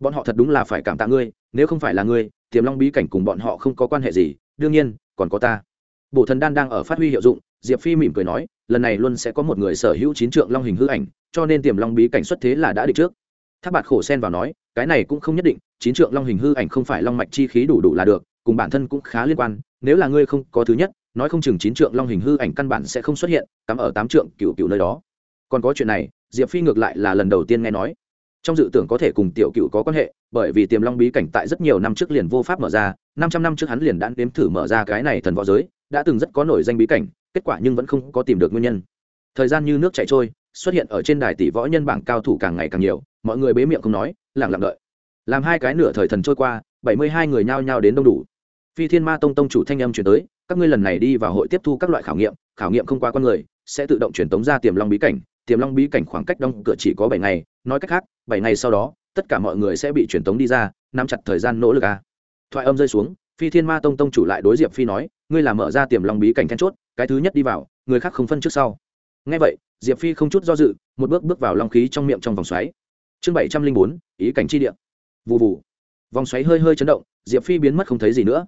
Bọn họ thật đúng là phải cảm tạ ngươi, nếu không phải là ngươi, tiềm long bí cảnh cùng bọn họ không có quan hệ gì, đương nhiên, còn có ta. Bổ thần đan đang ở phát huy hiệu dụng diệp phi mỉm cười nói, lần này luôn sẽ có một người sở hữu chín trượng long hình hư ảnh, cho nên tiềm long bí cảnh xuất thế là đã định trước. Tháp bạt khổ sen vào nói, cái này cũng không nhất định, chín trượng long hình hư ảnh không phải long mạch chi khí đủ đủ là được, cùng bản thân cũng khá liên quan, nếu là ngươi không có thứ nhất, nói không chừng chín trượng long hình hư ảnh căn bản sẽ không xuất hiện, cắm ở tám trượng cựu cựu nơi đó. Còn có chuyện này, diệp phi ngược lại là lần đầu tiên nghe nói. Trong dự tưởng có thể cùng tiểu cựu có quan hệ, bởi vì tiềm long bí cảnh tại rất nhiều năm trước liền vô pháp mở ra, năm trăm năm trước hắn liền đã nếm thử mở ra cái này thần võ giới, đã từng rất có nổi danh bí cảnh kết quả nhưng vẫn không có tìm được nguyên nhân. Thời gian như nước chảy trôi, xuất hiện ở trên đài tỷ võ nhân bảng cao thủ càng ngày càng nhiều, mọi người bế miệng không nói lẳng lặng đợi. Làm hai cái nửa thời thần trôi qua, bảy mươi hai người nhao nhao đến đông đủ. Phi thiên ma tông tông chủ thanh âm chuyển tới, các ngươi lần này đi vào hội tiếp thu các loại khảo nghiệm khảo nghiệm không qua con người, sẽ tự động truyền tống ra tiềm long bí cảnh. Tiềm long bí cảnh khoảng cách đông cửa chỉ có bảy ngày, nói cách khác, bảy ngày sau đó, tất cả mọi người sẽ bị truyền tống đi ra, nắm chặt thời gian nỗ lực a. Thoại âm rơi xuống, phi thiên ma tông tông chủ lại đối diệp phi nói, ngươi là mở ra tiềm long bí cảnh then chốt cái thứ nhất đi vào, người khác không phân trước sau. Ngay vậy, diệp phi không chút do dự, một bước bước vào long khí trong miệng trong vòng xoáy. Chương bảy trăm linh bốn, ý cảnh chi địa. Vụ vụ vòng xoáy hơi hơi chấn động, diệp phi biến mất không thấy gì nữa.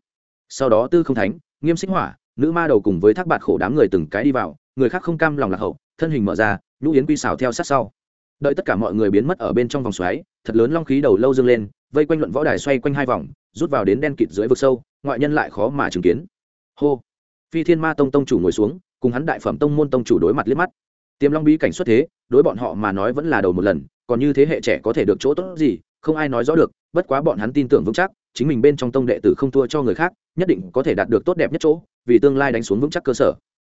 Sau đó tư không thánh, nghiêm xích hỏa, nữ ma đầu cùng với thác bạt khổ đám người từng cái đi vào, người khác không cam lòng lạc hậu, thân hình mở ra, nhũ yến quy xào theo sát sau. Đợi tất cả mọi người biến mất ở bên trong vòng xoáy, thật lớn long khí đầu lâu dâng lên, vây quanh luận võ đài xoay quanh hai vòng, rút vào đến đen kịt dưới vực sâu, ngoại nhân lại khó mà chứng kiến. Hô phi thiên ma tông tông chủ ngồi xuống, cùng hắn đại phẩm tông môn tông chủ đối mặt liếc mắt. Tiềm long bí cảnh xuất thế, đối bọn họ mà nói vẫn là đầu một lần, còn như thế hệ trẻ có thể được chỗ tốt gì, không ai nói rõ được, bất quá bọn hắn tin tưởng vững chắc, chính mình bên trong tông đệ tử không thua cho người khác, nhất định có thể đạt được tốt đẹp nhất chỗ, vì tương lai đánh xuống vững chắc cơ sở.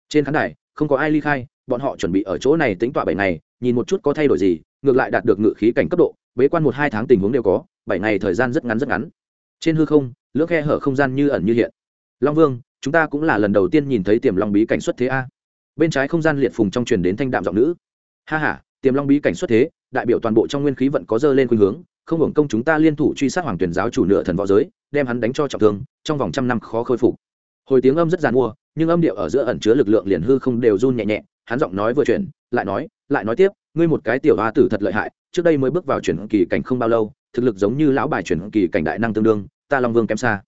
Trên khán đài, không có ai ly khai, bọn họ chuẩn bị ở chỗ này tính tọa bảy ngày, nhìn một chút có thay đổi gì, ngược lại đạt được ngự khí cảnh cấp độ, bế quan một hai tháng tình huống đều có, bảy ngày thời gian rất ngắn rất ngắn. Trên hư không, lưỡng khe hở không gian như ẩn như hiện. Long vương chúng ta cũng là lần đầu tiên nhìn thấy tiềm long bí cảnh xuất thế a. Bên trái không gian liệt phùng trong truyền đến thanh đạm giọng nữ. Ha ha, tiềm long bí cảnh xuất thế, đại biểu toàn bộ trong nguyên khí vận có dơ lên khuynh hướng, không hưởng công chúng ta liên thủ truy sát hoàng tuyển giáo chủ nửa thần võ giới, đem hắn đánh cho trọng thương, trong vòng trăm năm khó khôi phục. Hồi tiếng âm rất g mua, nhưng âm điệu ở giữa ẩn chứa lực lượng liền hư không đều run nhẹ nhẹ, hắn giọng nói vừa chuyển, lại nói lại nói tiếp, ngươi một cái tiểu hoa tử thật lợi hại, trước đây mới bước vào chuyển kỳ cảnh không bao lâu, thực lực giống như lão bài chuyển kỳ cảnh đại năng tương đương, ta long vương kém xa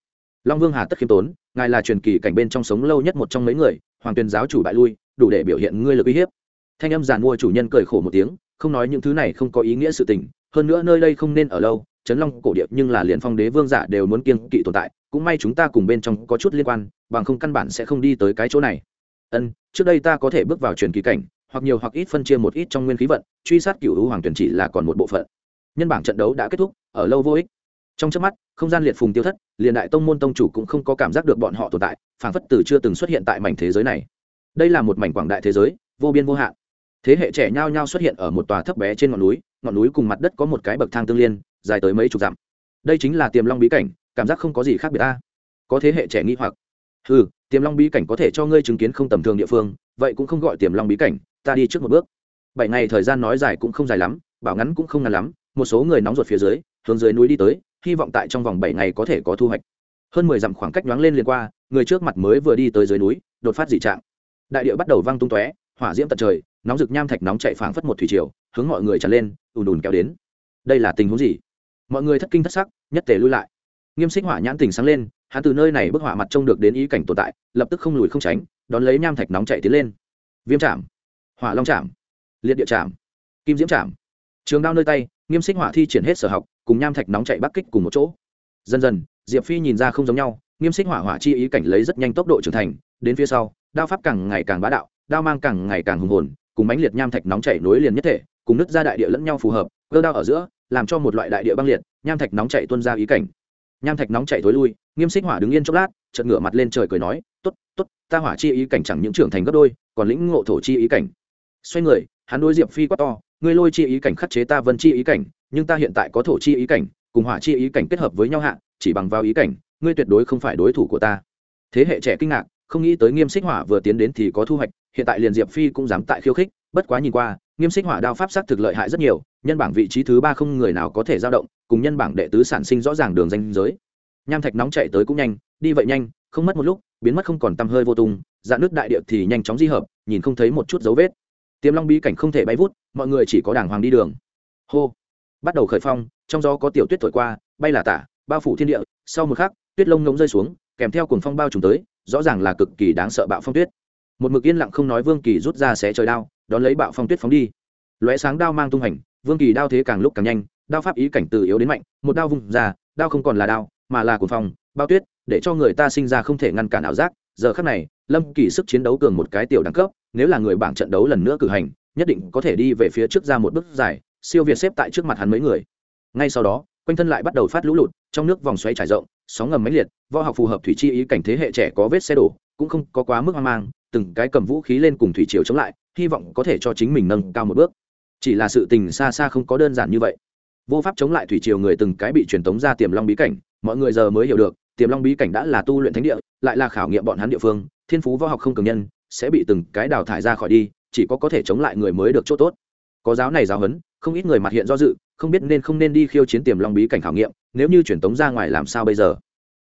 long vương hà tất khiêm tốn, ngài là truyền kỳ cảnh bên trong sống lâu nhất một trong mấy người, hoàng tuyên giáo chủ bại lui, đủ để biểu hiện ngươi lực uy hiếp. Thanh âm giàn mua chủ nhân cười khổ một tiếng, không nói những thứ này không có ý nghĩa sự tình, hơn nữa nơi đây không nên ở lâu, trấn long cổ điệp nhưng là liền phong đế vương giả đều muốn kiêng kỵ tồn tại, cũng may chúng ta cùng bên trong có chút liên quan, bằng không căn bản sẽ không đi tới cái chỗ này. Ân, trước đây ta có thể bước vào truyền kỳ cảnh, hoặc nhiều hoặc ít phân chia một ít trong nguyên khí vận, truy sát cựu hữu hoàng tuyển chỉ là còn một bộ phận. Nhân bảng trận đấu đã kết thúc, ở lâu vô ích. Trong trước mắt, không gian liệt phùng tiêu thất liền đại tông môn tông chủ cũng không có cảm giác được bọn họ tồn tại, phảng phất từ chưa từng xuất hiện tại mảnh thế giới này. Đây là một mảnh quảng đại thế giới, vô biên vô hạn. Thế hệ trẻ nhao nhao xuất hiện ở một tòa thấp bé trên ngọn núi ngọn núi cùng mặt đất có một cái bậc thang tương liên, dài tới mấy chục dặm. Đây chính là tiềm long bí cảnh, cảm giác không có gì khác biệt ta có thế hệ trẻ nghi hoặc. Ừ tiềm long bí cảnh có thể cho ngươi chứng kiến không tầm thường địa phương, vậy cũng không gọi tiềm long bí cảnh, ta đi trước một bước. Bảy ngày thời gian nói dài cũng không dài lắm, bảo ngắn cũng không ngắn lắm, một số người nóng ruột phía dưới, hướng dưới núi đi tới hy vọng tại trong vòng bảy ngày có thể có thu hoạch. Hơn mười dặm khoảng cách nhoáng lên liền qua, người trước mặt mới vừa đi tới dưới núi, đột phát dị trạng. Đại địa bắt đầu văng tung tóe, hỏa diễm tận trời, nóng rực nham thạch nóng chạy phảng phất một thủy triều, hướng mọi người tràn lên, ùn ùn kéo đến. Đây là tình huống gì? Mọi người thất kinh thất sắc, nhất tề lui lại. Nghiêm xích hỏa nhãn tình sáng lên, hắn từ nơi này bức hỏa mặt trông được đến ý cảnh tồn tại, lập tức không lùi không tránh, đón lấy nham thạch nóng chạy tiến lên. Viêm chạm hỏa long chạm liệt địa chạm kim diễm chạm trường đao nơi tay, nghiêm xích hỏa thi triển hết sở học cùng nham thạch nóng chạy bắc kích cùng một chỗ. Dần dần, diệp phi nhìn ra không giống nhau, nghiêm xích hỏa hỏa chi ý cảnh lấy rất nhanh tốc độ trưởng thành, đến phía sau, đao pháp càng ngày càng bá đạo, đao mang càng ngày càng hùng hồn, cùng bánh liệt nham thạch nóng chảy nối liền nhất thể, cùng nứt ra đại địa lẫn nhau phù hợp, cơ đao ở giữa, làm cho một loại đại địa băng liệt, nham thạch nóng chảy tuôn ra ý cảnh. Nham thạch nóng chảy thối lui, nghiêm xích hỏa đứng yên chốc lát, chợt ngửa mặt lên trời cười nói, tốt tốt, ta hỏa chi ý cảnh chẳng những trưởng thành gấp đôi, còn lĩnh ngộ thổ chi ý cảnh. Xoay người, hắn đối diệp phi quát to ngươi lôi chi ý cảnh khắc chế ta vân chi ý cảnh, nhưng ta hiện tại có thổ chi ý cảnh, cùng hỏa chi ý cảnh kết hợp với nhau hạ, chỉ bằng vào ý cảnh, ngươi tuyệt đối không phải đối thủ của ta. Thế hệ trẻ kinh ngạc, không nghĩ tới nghiêm xích hỏa vừa tiến đến thì có thu hoạch, hiện tại liền diệp phi cũng dám tại khiêu khích, bất quá nhìn qua, nghiêm xích hỏa đao pháp sắc thực lợi hại rất nhiều, nhân bảng vị trí thứ ba không người nào có thể dao động, cùng nhân bảng đệ tứ sản sinh rõ ràng đường danh giới. Nham thạch nóng chạy tới cũng nhanh, đi vậy nhanh, không mất một lúc, biến mất không còn tăm hơi vô tung dạ nước đại địa thì nhanh chóng di hợp, nhìn không thấy một chút dấu vết tiềm long bí cảnh không thể bay vút, mọi người chỉ có đàng hoàng đi đường. Hô. Bắt đầu khởi phong, trong gió có tiểu tuyết thổi qua, bay là tả, bao phủ thiên địa, sau một khắc, tuyết lông ngỗng rơi xuống, kèm theo cuồng phong bao trùm tới, rõ ràng là cực kỳ đáng sợ bạo phong tuyết. Một mực yên lặng không nói vương kỳ rút ra xé trời đao, đón lấy bạo phong tuyết phóng đi. Lóe sáng đao mang tung hành, vương kỳ đao thế càng lúc càng nhanh, đao pháp ý cảnh từ yếu đến mạnh, một đao vùng ra, đao không còn là đao, mà là cuồng phong, bao tuyết, để cho người ta sinh ra không thể ngăn cản ảo giác. Giờ khắc này lâm kỳ sức chiến đấu cường một cái tiểu đẳng cấp, nếu là người bảng trận đấu lần nữa cử hành, nhất định có thể đi về phía trước ra một bước dài, siêu việt xếp tại trước mặt hắn mấy người. Ngay sau đó, quanh thân lại bắt đầu phát lũ lụt, trong nước vòng xoáy trải rộng, sóng ngầm máy liệt, võ học phù hợp thủy chi ý cảnh thế hệ trẻ có vết xe đổ, cũng không có quá mức hoang mang, từng cái cầm vũ khí lên cùng thủy triều chống lại, hy vọng có thể cho chính mình nâng cao một bước. Chỉ là sự tình xa xa không có đơn giản như vậy. Vô pháp chống lại thủy triều người từng cái bị truyền tống ra tiềm long bí cảnh, mọi người giờ mới hiểu được, tiềm long bí cảnh đã là tu luyện thánh địa, lại là khảo nghiệm bọn hắn địa phương thiên phú võ học không cường nhân, sẽ bị từng cái đào thải ra khỏi đi, chỉ có có thể chống lại người mới được chỗ tốt. Có giáo này giáo huấn, không ít người mặt hiện do dự, không biết nên không nên đi khiêu chiến tiềm long bí cảnh khảo nghiệm, nếu như truyền tống ra ngoài làm sao bây giờ?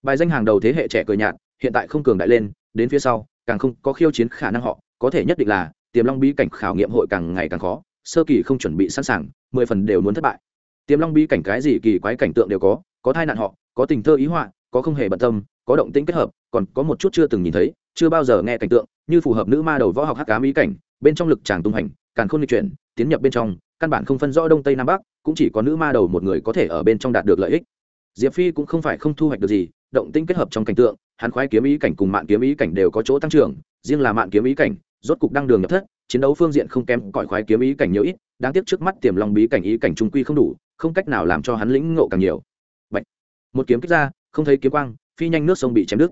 Bài danh hàng đầu thế hệ trẻ cười nhạt, hiện tại không cường đại lên, đến phía sau, càng không có khiêu chiến khả năng họ, có thể nhất định là, tiềm long bí cảnh khảo nghiệm hội càng ngày càng khó, sơ kỳ không chuẩn bị sẵn sàng, mười phần đều muốn thất bại. Tiềm long bí cảnh cái gì kỳ quái cảnh tượng đều có có thai nạn họ, có tình thơ ý họa, có không hề bận tâm, có động tĩnh kết hợp còn có một chút chưa từng nhìn thấy, chưa bao giờ nghe cảnh tượng, như phù hợp nữ ma đầu võ học hắc cá mỹ cảnh, bên trong lực chàng tung hành càng không di chuyển, tiến nhập bên trong, căn bản không phân rõ đông tây nam bắc, cũng chỉ có nữ ma đầu một người có thể ở bên trong đạt được lợi ích. Diệp phi cũng không phải không thu hoạch được gì, động tĩnh kết hợp trong cảnh tượng, hắn khoái kiếm ý cảnh cùng mạng kiếm ý cảnh đều có chỗ tăng trưởng, riêng là mạng kiếm ý cảnh, rốt cục đăng đường nhập thất, chiến đấu phương diện không kém cõi khoái kiếm ý cảnh nhiều ít, đáng tiếc trước mắt tiềm long bí cảnh ý cảnh trung quy không đủ, không cách nào làm cho hắn lĩnh ngộ càng nhiều. Bạch. một kiếm kích ra, không thấy kiếm quang, phi nhanh nước sông bị chém đứt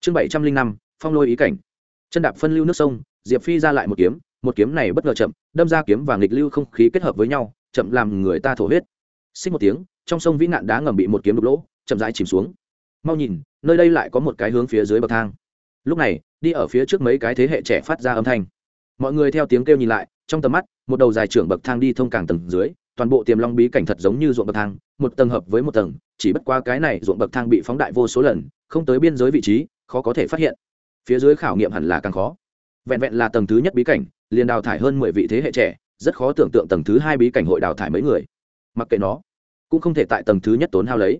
chương bảy trăm linh năm, phong lôi ý cảnh. Chân đạp phân lưu nước sông, diệp phi ra lại một kiếm một kiếm này bất ngờ chậm, đâm ra kiếm và nghịch lưu không khí kết hợp với nhau, chậm làm người ta thổ huyết. Xích một tiếng, trong sông vĩ nạn đá ngầm bị một kiếm đục lỗ, chậm rãi chìm xuống. Mau nhìn, nơi đây lại có một cái hướng phía dưới bậc thang. Lúc này, đi ở phía trước mấy cái thế hệ trẻ phát ra âm thanh. Mọi người theo tiếng kêu nhìn lại, trong tầm mắt, một đầu dài trưởng bậc thang đi thông càng tầng dưới, toàn bộ tiềm long bí cảnh thật giống như ruộng bậc thang, một tầng hợp với một tầng, chỉ bất qua cái này ruộng bậc thang bị phóng đại vô số lần, không tới biên giới vị trí khó có thể phát hiện. Phía dưới khảo nghiệm hẳn là càng khó. Vẹn vẹn là tầng thứ nhất bí cảnh, liền đào thải hơn mười vị thế hệ trẻ, rất khó tưởng tượng tầng thứ hai bí cảnh hội đào thải mấy người. Mặc kệ nó, cũng không thể tại tầng thứ nhất tốn hao lấy.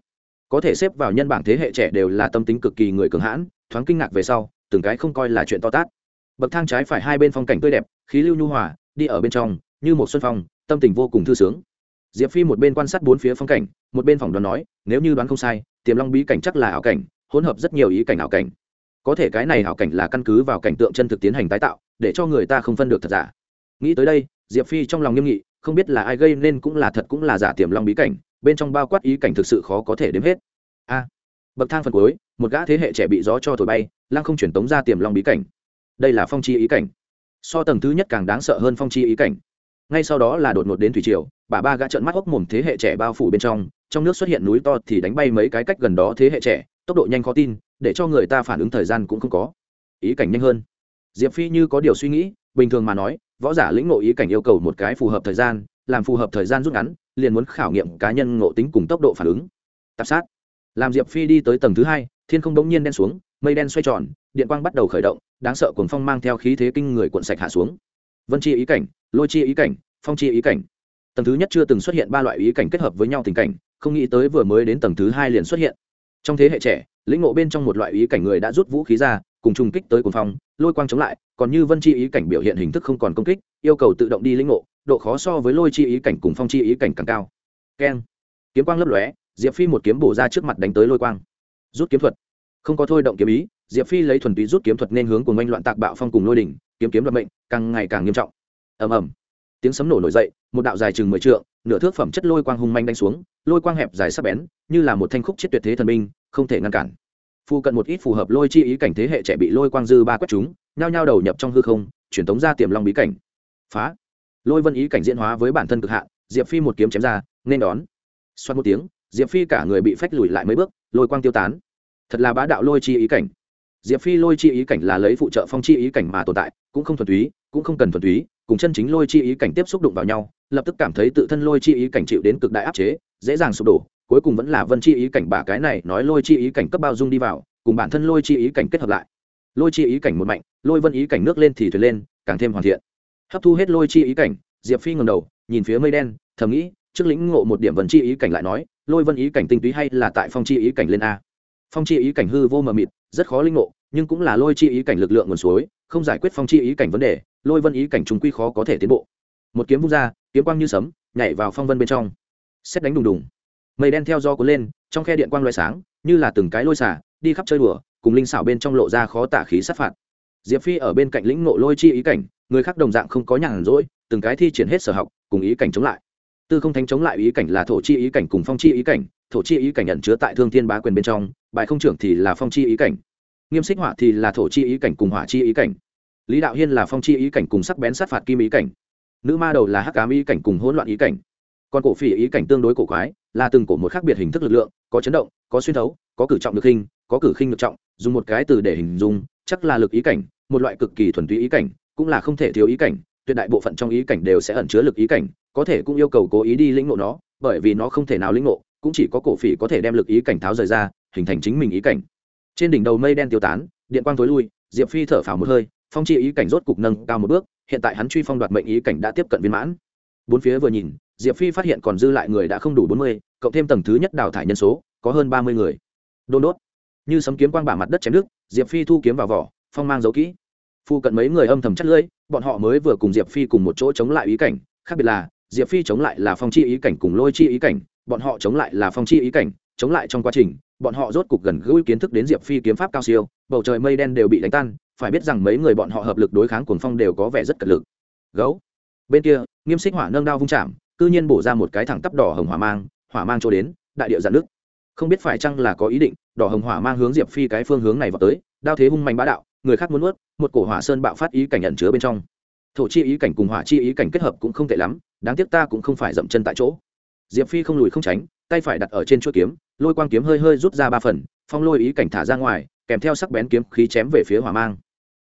Có thể xếp vào nhân bảng thế hệ trẻ đều là tâm tính cực kỳ người cường hãn, thoáng kinh ngạc về sau, từng cái không coi là chuyện to tát. Bậc thang trái phải hai bên phong cảnh tươi đẹp, khí lưu nhu hòa, đi ở bên trong, như một xuân phong, tâm tình vô cùng thư sướng. Diệp phi một bên quan sát bốn phía phong cảnh, một bên phòng đoán nói, nếu như đoán không sai, tiềm long bí cảnh chắc là ảo cảnh hỗn hợp rất nhiều ý cảnh ảo cảnh. Có thể cái này ảo cảnh là căn cứ vào cảnh tượng chân thực tiến hành tái tạo, để cho người ta không phân được thật giả. Nghĩ tới đây, diệp phi trong lòng nghiêm nghị, không biết là ai gây nên cũng là thật cũng là giả tiềm long bí cảnh, bên trong bao quát ý cảnh thực sự khó có thể đếm hết. A, bậc thang phần cuối, một gã thế hệ trẻ bị gió cho thổi bay, lăng không chuyển tống ra tiềm long bí cảnh. Đây là phong chi ý cảnh. So tầng thứ nhất càng đáng sợ hơn phong chi ý cảnh. Ngay sau đó là đột ngột đến thủy triều, bà ba gã trợn mắt hốc mồm thế hệ trẻ bao phủ bên trong trong nước xuất hiện núi to thì đánh bay mấy cái cách gần đó thế hệ trẻ tốc độ nhanh khó tin, để cho người ta phản ứng thời gian cũng không có. Ý cảnh nhanh hơn. Diệp phi như có điều suy nghĩ, bình thường mà nói, võ giả lĩnh ngộ ý cảnh yêu cầu một cái phù hợp thời gian, làm phù hợp thời gian rút ngắn, liền muốn khảo nghiệm cá nhân ngộ tính cùng tốc độ phản ứng. Tạp sát. Làm diệp phi đi tới tầng thứ hai, thiên không đống nhiên đen xuống, mây đen xoay tròn, điện quang bắt đầu khởi động, đáng sợ cuồng phong mang theo khí thế kinh người cuộn sạch hạ xuống. Vân chi ý cảnh, lôi chi ý cảnh, phong chi ý cảnh. Tầng thứ nhất chưa từng xuất hiện ba loại ý cảnh kết hợp với nhau tình cảnh, không nghĩ tới vừa mới đến tầng thứ hai liền xuất hiện trong thế hệ trẻ, lĩnh ngộ bên trong một loại ý cảnh người đã rút vũ khí ra, cùng trùng kích tới cuồng phong, lôi quang chống lại, còn như vân chi ý cảnh biểu hiện hình thức không còn công kích, yêu cầu tự động đi lĩnh ngộ, độ khó so với lôi chi ý cảnh cùng phong chi ý cảnh càng cao. Keng. Kiếm quang lấp lóe, diệp phi một kiếm bổ ra trước mặt đánh tới lôi quang. Rút kiếm thuật. Không có thôi động kiếm ý, diệp phi lấy thuần túy rút kiếm thuật nên hướng cùng oanh loạn tạc bạo phong cùng lôi đỉnh, kiếm kiếm đoạt mệnh, càng ngày càng nghiêm trọng. Ầm ầm. Tiếng sấm nổ nổi dậy, một đạo dài chừng mười trượng nửa thước phẩm chất lôi quang hung manh đánh xuống, lôi quang hẹp dài sắc bén, như là một thanh khúc chết tuyệt thế thần binh, không thể ngăn cản. Phu cận một ít phù hợp lôi chi ý cảnh thế hệ trẻ bị lôi quang dư ba quét chúng, nhao nhao đầu nhập trong hư không, truyền tống ra tiềm long bí cảnh. Phá. Lôi vân ý cảnh diễn hóa với bản thân cực hạn, diệp phi một kiếm chém ra, nên đón. Xoát một tiếng, diệp phi cả người bị phách lùi lại mấy bước, lôi quang tiêu tán. Thật là bá đạo lôi chi ý cảnh. Diệp phi lôi chi ý cảnh là lấy phụ trợ phong chi ý cảnh mà tồn tại, cũng không thuần túy, cũng không cần thuần túy, cùng chân chính lôi chi ý cảnh tiếp xúc đụng vào nhau lập tức cảm thấy tự thân lôi chi ý cảnh chịu đến cực đại áp chế dễ dàng sụp đổ cuối cùng vẫn là vân chi ý cảnh bà cái này nói lôi chi ý cảnh cấp bao dung đi vào cùng bản thân lôi chi ý cảnh kết hợp lại lôi chi ý cảnh một mạnh lôi vân ý cảnh nước lên thì thuyền lên càng thêm hoàn thiện hấp thu hết lôi chi ý cảnh diệp phi ngầm đầu nhìn phía mây đen thầm nghĩ trước lĩnh ngộ một điểm vân chi ý cảnh lại nói lôi vân ý cảnh tinh túy hay là tại phong chi ý cảnh lên a phong chi ý cảnh hư vô mờ mịt rất khó linh ngộ nhưng cũng là lôi chi ý cảnh lực lượng nguồn suối không giải quyết phong chi ý cảnh vấn đề lôi vân ý cảnh trung quy khó có thể tiến bộ một kiếm vung ra kiếm quang như sấm, nhảy vào phong vân bên trong. Xét đánh đùng đùng. Mây đen theo do cuốn lên, trong khe điện quang loại sáng, như là từng cái lôi xả, đi khắp chơi đùa, cùng linh xảo bên trong lộ ra khó tả khí sát phạt. Diệp phi ở bên cạnh lĩnh ngộ lôi chi ý cảnh, người khác đồng dạng không có nhàn rỗi, từng cái thi triển hết sở học, cùng ý cảnh chống lại. Tư không thánh chống lại ý cảnh là thổ chi ý cảnh cùng phong chi ý cảnh, thổ chi ý cảnh nhận chứa tại thương thiên bá quyền bên trong, bài không trưởng thì là phong chi ý cảnh. Nghiêm xích họa thì là thổ chi ý cảnh cùng hỏa chi ý cảnh. Lý đạo hiên là phong chi ý cảnh cùng sắc bén sát phạt kim ý cảnh nữ ma đầu là hắc cám ý cảnh cùng hỗn loạn ý cảnh. Còn cổ phỉ ý cảnh tương đối cổ quái, là từng cổ một khác biệt hình thức lực lượng, có chấn động, có xuyên thấu, có cử trọng được khinh có cử khinh được trọng, dùng một cái từ để hình dung, chắc là lực ý cảnh, một loại cực kỳ thuần túy ý cảnh, cũng là không thể thiếu ý cảnh, tuyệt đại bộ phận trong ý cảnh đều sẽ ẩn chứa lực ý cảnh, có thể cũng yêu cầu cố ý đi lĩnh ngộ nó, bởi vì nó không thể nào lĩnh ngộ, cũng chỉ có cổ phỉ có thể đem lực ý cảnh tháo rời ra, hình thành chính mình ý cảnh. Trên đỉnh đầu mây đen tiêu tán, điện quang tối lui, diệp phi thở phào một hơi, phong chi ý cảnh rốt cục nâng cao một bước hiện tại hắn truy phong đoạt mệnh ý cảnh đã tiếp cận viên mãn. Bốn phía vừa nhìn, diệp phi phát hiện còn dư lại người đã không đủ bốn mươi, cộng thêm tầng thứ nhất đào thải nhân số, có hơn ba mươi người. Đôn đốt. Như sấm kiếm quang bả mặt đất chém nước, diệp phi thu kiếm vào vỏ, phong mang dấu kỹ. Phu cận mấy người âm thầm chất lưỡi, bọn họ mới vừa cùng diệp phi cùng một chỗ chống lại ý cảnh, khác biệt là, diệp phi chống lại là phong chi ý cảnh cùng lôi chi ý cảnh, bọn họ chống lại là phong chi ý cảnh, chống lại trong quá trình, bọn họ rốt cục gần gũi kiến thức đến diệp phi kiếm pháp cao siêu, bầu trời mây đen đều bị đánh tan phải biết rằng mấy người bọn họ hợp lực đối kháng cuồng phong đều có vẻ rất cật lực. Gấu. Bên kia, nghiêm xích hỏa nâng đao vung chạm, cư nhiên bổ ra một cái thẳng tắp đỏ hồng hỏa mang hỏa mang cho đến, đại địa dạn nước. Không biết phải chăng là có ý định, đỏ hồng hỏa mang hướng diệp phi cái phương hướng này vào tới, đao thế hung mạnh bá đạo, người khác muốn nuốt, một cổ hỏa sơn bạo phát ý cảnh ẩn chứa bên trong. Thổ chi ý cảnh cùng hỏa chi ý cảnh kết hợp cũng không tệ lắm, đáng tiếc ta cũng không phải dậm chân tại chỗ. Diệp phi không lùi không tránh, tay phải đặt ở trên chuỗi kiếm, lôi quang kiếm hơi hơi rút ra ba phần, phong lôi ý cảnh thả ra ngoài, kèm theo sắc bén kiếm khí chém về phía hỏa mang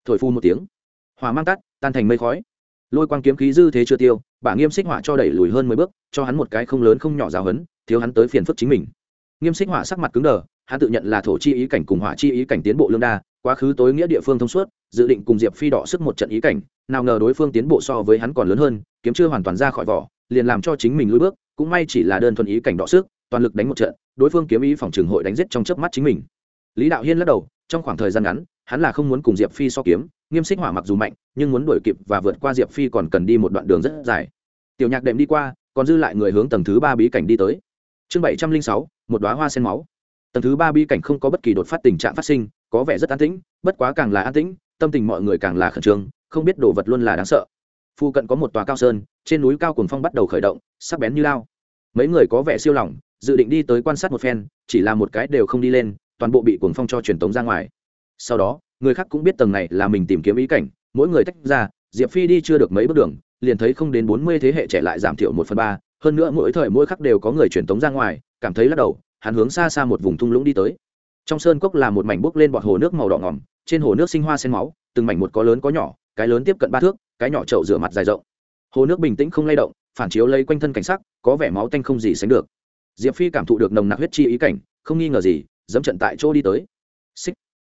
thổi phu một tiếng. Hỏa mang tắt, tan thành mây khói. Lôi quang kiếm khí dư thế chưa tiêu, bà nghiêm xích hỏa cho đẩy lùi hơn mười bước, cho hắn một cái không lớn không nhỏ giáo hấn thiếu hắn tới phiền phức chính mình. Nghiêm xích hỏa sắc mặt cứng đờ, hắn tự nhận là thổ chi ý cảnh cùng hỏa chi ý cảnh tiến bộ lương đa, quá khứ tối nghĩa địa phương thông suốt, dự định cùng diệp phi đỏ sức một trận ý cảnh, nào ngờ đối phương tiến bộ so với hắn còn lớn hơn, kiếm chưa hoàn toàn ra khỏi vỏ, liền làm cho chính mình lùi bước, cũng may chỉ là đơn thuần ý cảnh đỏ sức, toàn lực đánh một trận, đối phương kiếm ý phòng trường hội đánh giết trong chớp mắt chính mình. Lý đạo hiên lắc đầu, trong khoảng thời gian ngắn hắn là không muốn cùng diệp phi so kiếm, nghiêm xích hỏa mặc dù mạnh, nhưng muốn đuổi kịp và vượt qua diệp phi còn cần đi một đoạn đường rất dài. Tiểu nhạc đệm đi qua, còn dư lại người hướng tầng thứ ba bí cảnh đi tới. Chương bảy trăm linh sáu, một đoá hoa sen máu. Tầng thứ ba bí cảnh không có bất kỳ đột phát tình trạng phát sinh, có vẻ rất an tĩnh, bất quá càng là an tĩnh, tâm tình mọi người càng là khẩn trương, không biết đồ vật luôn là đáng sợ. Phu cận có một tòa cao sơn, trên núi cao cuồng phong bắt đầu khởi động, sắc bén như lao. Mấy người có vẻ siêu lỏng dự định đi tới quan sát một phen, chỉ là một cái đều không đi lên, toàn bộ bị cuồng phong cho truyền tống ra ngoài sau đó, người khác cũng biết tầng này là mình tìm kiếm ý cảnh, mỗi người tách ra, diệp phi đi chưa được mấy bước đường, liền thấy không đến bốn mươi thế hệ trẻ lại giảm thiểu một phần ba, hơn nữa mỗi thời mỗi khắc đều có người truyền tống ra ngoài, cảm thấy lắc đầu, hắn hướng xa xa một vùng thung lũng đi tới. Trong sơn cốc là một mảnh bốc lên bọt hồ nước màu đỏ ngỏm, trên hồ nước sinh hoa sen máu, từng mảnh một có lớn có nhỏ, cái lớn tiếp cận ba thước, cái nhỏ trậu rửa mặt dài rộng. Hồ nước bình tĩnh không lay động, phản chiếu lấy quanh thân cảnh sắc, có vẻ máu tanh không gì sánh được. Diệp phi cảm thụ được nồng nặc huyết chi ý cảnh, không nghi ngờ gì, dẫm trận tại chỗ đi tới. Xích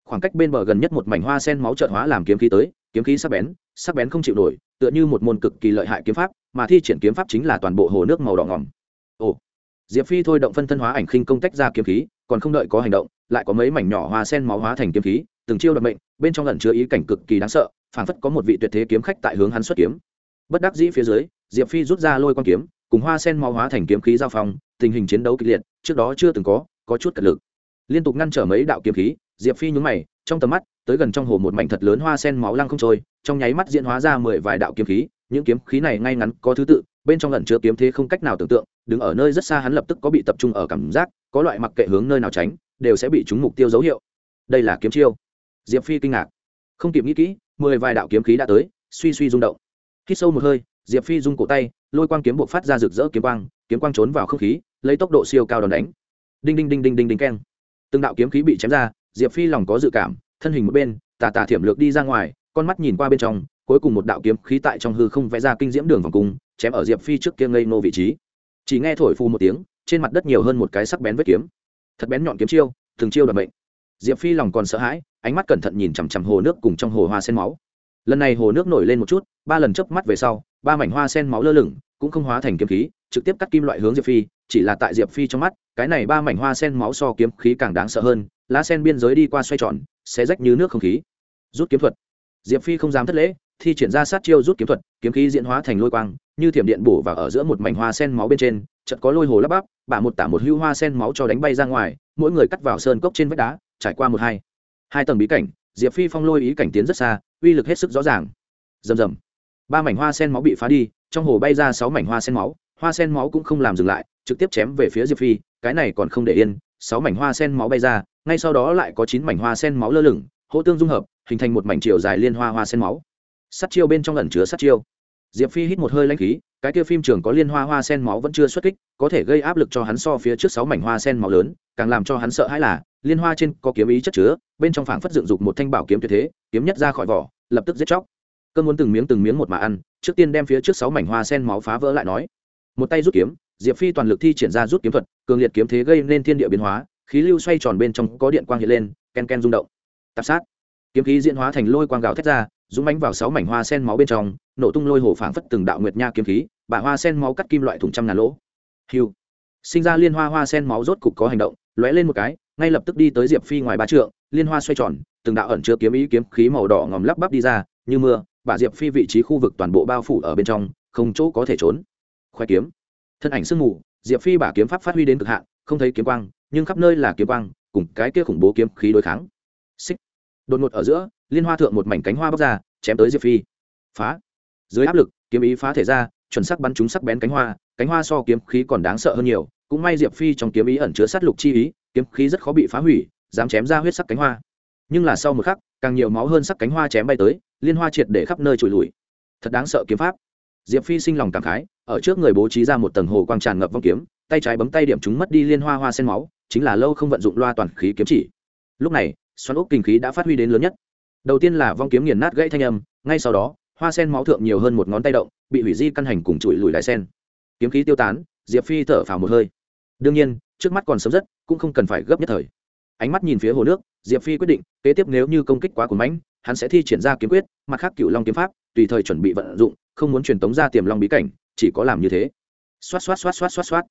khoảng cách bên bờ gần nhất một mảnh hoa sen máu trợn hóa làm kiếm khí tới, kiếm khí sắc bén sắc bén không chịu nổi, tựa như một môn cực kỳ lợi hại kiếm pháp, mà thi triển kiếm pháp chính là toàn bộ hồ nước màu đỏ ngỏm. Ồ, diệp phi thôi động phân thân hóa ảnh khinh công tách ra kiếm khí, còn không đợi có hành động, lại có mấy mảnh nhỏ hoa sen máu hóa thành kiếm khí, từng chiêu đ mệnh, bên trong lần chứa ý cảnh cực kỳ đáng sợ, phảng phất có một vị tuyệt thế kiếm khách tại hướng hắn xuất kiếm. Bất đắc dĩ phía dưới, diệp phi rút ra lôi con kiếm, cùng hoa sen máu hóa thành kiếm khí giao phong, tình hình chiến đấu kịch liệt, trước đó chưa từng có có chút cật lực. Liên tục ngăn trở mấy đạo kiếm khí diệp phi nhún mày, trong tầm mắt, tới gần trong hồ một mảnh thật lớn hoa sen máu lăng không trôi, trong nháy mắt diễn hóa ra mười vài đạo kiếm khí, những kiếm khí này ngay ngắn có thứ tự, bên trong lần chứa kiếm thế không cách nào tưởng tượng, đứng ở nơi rất xa hắn lập tức có bị tập trung ở cảm giác, có loại mặc kệ hướng nơi nào tránh, đều sẽ bị trúng mục tiêu dấu hiệu. Đây là kiếm chiêu. Diệp phi kinh ngạc. Không kịp nghĩ kỹ, mười vài đạo kiếm khí đã tới, suy suy rung động. Hít sâu một hơi, diệp phi rung cổ tay, lôi quang kiếm buộc phát ra rực rỡ kiếm quang kiếm quang trốn vào không khí, lấy tốc độ siêu cao đòn đánh. Đinh đinh đinh đinh đinh đinh keng. Từng đạo kiếm khí bị chém ra diệp phi lòng có dự cảm, thân hình một bên, tà tà thiểm lược đi ra ngoài, con mắt nhìn qua bên trong, cuối cùng một đạo kiếm khí tại trong hư không vẽ ra kinh diễm đường vòng cung, chém ở diệp phi trước kia ngây nô vị trí. Chỉ nghe thổi phù một tiếng, trên mặt đất nhiều hơn một cái sắc bén vết kiếm. Thật bén nhọn kiếm chiêu thường chiêu đoạt mệnh. Diệp phi lòng còn sợ hãi, ánh mắt cẩn thận nhìn chằm chằm hồ nước cùng trong hồ hoa sen máu. Lần này hồ nước nổi lên một chút, ba lần chớp mắt về sau, ba mảnh hoa sen máu lơ lửng, cũng không hóa thành kiếm khí, trực tiếp cắt kim loại hướng diệp phi, chỉ là tại diệp phi trong mắt, cái này ba mảnh hoa sen máu so kiếm khí càng đáng sợ hơn lá sen biên giới đi qua xoay tròn sẽ rách như nước không khí. Rút kiếm thuật. Diệp phi không dám thất lễ, thi triển ra sát chiêu rút kiếm thuật, kiếm khí diễn hóa thành lôi quang, như thiểm điện bổ vào ở giữa một mảnh hoa sen máu bên trên, chợt có lôi hồ lắp bắp, bả một tả một hưu hoa sen máu cho đánh bay ra ngoài, mỗi người cắt vào sơn cốc trên vách đá, trải qua một hai. Hai tầng bí cảnh, diệp phi phong lôi ý cảnh tiến rất xa, uy lực hết sức rõ ràng. Rầm rầm. Ba mảnh hoa sen máu bị phá đi, trong hồ bay ra sáu mảnh hoa sen máu, hoa sen máu cũng không làm dừng lại, trực tiếp chém về phía diệp phi, cái này còn không để yên, sáu mảnh hoa sen máu bay ra ngay sau đó lại có chín mảnh hoa sen máu lơ lửng, hỗ tương dung hợp, hình thành một mảnh chiều dài liên hoa hoa sen máu. Sắt chiêu bên trong lần chứa sắt chiêu. Diệp phi hít một hơi lãnh khí, cái kia phim trường có liên hoa hoa sen máu vẫn chưa xuất kích, có thể gây áp lực cho hắn so phía trước sáu mảnh hoa sen máu lớn, càng làm cho hắn sợ hãi là, liên hoa trên có kiếm ý chất chứa, bên trong phảng phất dựng dục một thanh bảo kiếm tuyệt thế, kiếm nhất ra khỏi vỏ, lập tức giết chóc. Cơn muốn từng miếng từng miếng một mà ăn, trước tiên đem phía trước sáu mảnh hoa sen máu phá vỡ lại nói. Một tay rút kiếm, diệp phi toàn lực thi triển ra rút kiếm thuật, cường liệt kiếm thế gây nên thiên địa biến hóa khí lưu xoay tròn bên trong có điện quang hiện lên, ken ken rung động. Tạp sát. Kiếm khí diễn hóa thành lôi quang gào thét ra, dũng bánh vào sáu mảnh hoa sen máu bên trong, nổ tung lôi hồ phảng phất từng đạo nguyệt nha kiếm khí bả hoa sen máu cắt kim loại thùng trăm ngàn lỗ. Hiu sinh ra liên hoa hoa sen máu rốt cục có hành động, lóe lên một cái, ngay lập tức đi tới diệp phi ngoài ba trượng, liên hoa xoay tròn, từng đạo ẩn chứa kiếm ý kiếm khí màu đỏ ngòm lắp bắp đi ra, như mưa bà diệp phi vị trí khu vực toàn bộ bao phủ ở bên trong, không chỗ có thể trốn. Khoe kiếm. Thân ảnh sương mù, diệp phi bả kiếm pháp phát huy đến cực hạn, không thấy kiếm quang nhưng khắp nơi là kiếm quang, cùng cái kia khủng bố kiếm khí đối kháng. Xích. Đột ngột ở giữa, liên hoa thượng một mảnh cánh hoa bóc ra, chém tới diệp phi. Phá. Dưới áp lực, kiếm ý phá thể ra, chuẩn sắc bắn trúng sắc bén cánh hoa cánh hoa so kiếm khí còn đáng sợ hơn nhiều, cũng may diệp phi trong kiếm ý ẩn chứa sát lục chi ý, kiếm khí rất khó bị phá hủy, dám chém ra huyết sắc cánh hoa. Nhưng là sau một khắc, càng nhiều máu hơn sắc cánh hoa chém bay tới, liên hoa triệt để khắp nơi trụi lùi thật đáng sợ kiếm pháp. Diệp phi sinh lòng cảm khái, ở trước người bố trí ra một tầng hồ quang tràn ngập vong kiếm, tay trái bấm tay điểm chúng mất đi liên hoa hoa sen máu chính là lâu không vận dụng loa toàn khí kiếm chỉ. Lúc này, xoắn ốc kinh khí đã phát huy đến lớn nhất. Đầu tiên là vong kiếm nghiền nát gãy thanh âm, ngay sau đó, hoa sen máu thượng nhiều hơn một ngón tay động, bị hủy di căn hành cùng trụi lùi lại sen. Kiếm khí tiêu tán, diệp phi thở phào một hơi. Đương nhiên, trước mắt còn sớm rất, cũng không cần phải gấp nhất thời. Ánh mắt nhìn phía hồ nước, diệp phi quyết định, kế tiếp nếu như công kích quá của mãnh, hắn sẽ thi triển ra kiếm quyết, mặt khác cựu long kiếm pháp, tùy thời chuẩn bị vận dụng, không muốn truyền tống ra tiềm long bí cảnh, chỉ có làm như thế. Xoát xoát xoát xoát xoát xoát.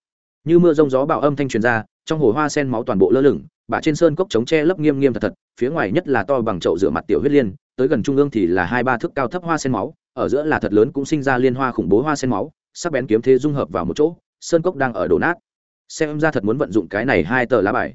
Như mưa rông gió bạo âm thanh truyền ra trong hồ hoa sen máu toàn bộ lơ lửng bà trên sơn cốc chống tre lấp nghiêm nghiêm thật thật, phía ngoài nhất là to bằng chậu rửa mặt tiểu huyết liên, tới gần trung ương thì là hai ba thước cao thấp hoa sen máu, ở giữa là thật lớn cũng sinh ra liên hoa khủng bố hoa sen máu, sắc bén kiếm thế dung hợp vào một chỗ, sơn cốc đang ở đổ nát. Xem ra thật muốn vận dụng cái này hai tờ lá bài.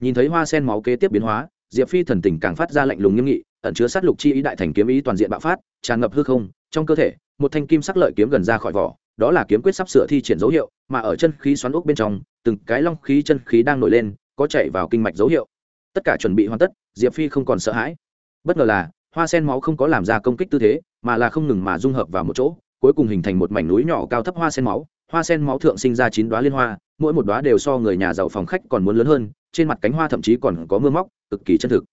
Nhìn thấy hoa sen máu kế tiếp biến hóa, diệp phi thần tình càng phát ra lạnh lùng nghiêm nghị, ẩn chứa sát lục chi ý đại thành kiếm ý toàn diện bạo phát, tràn ngập hư không, trong cơ thể, một thanh kim sắc lợi kiếm gần ra khỏi vỏ đó là kiếm quyết sắp sửa thi triển dấu hiệu, mà ở chân khí xoắn ốc bên trong, từng cái long khí chân khí đang nổi lên, có chạy vào kinh mạch dấu hiệu. Tất cả chuẩn bị hoàn tất, diệp phi không còn sợ hãi. Bất ngờ là, hoa sen máu không có làm ra công kích tư thế, mà là không ngừng mà dung hợp vào một chỗ, cuối cùng hình thành một mảnh núi nhỏ cao thấp hoa sen máu. Hoa sen máu thượng sinh ra chín đoá liên hoa, mỗi một đoá đều so người nhà giàu phòng khách còn muốn lớn hơn, trên mặt cánh hoa thậm chí còn có mưa móc, cực kỳ chân thực.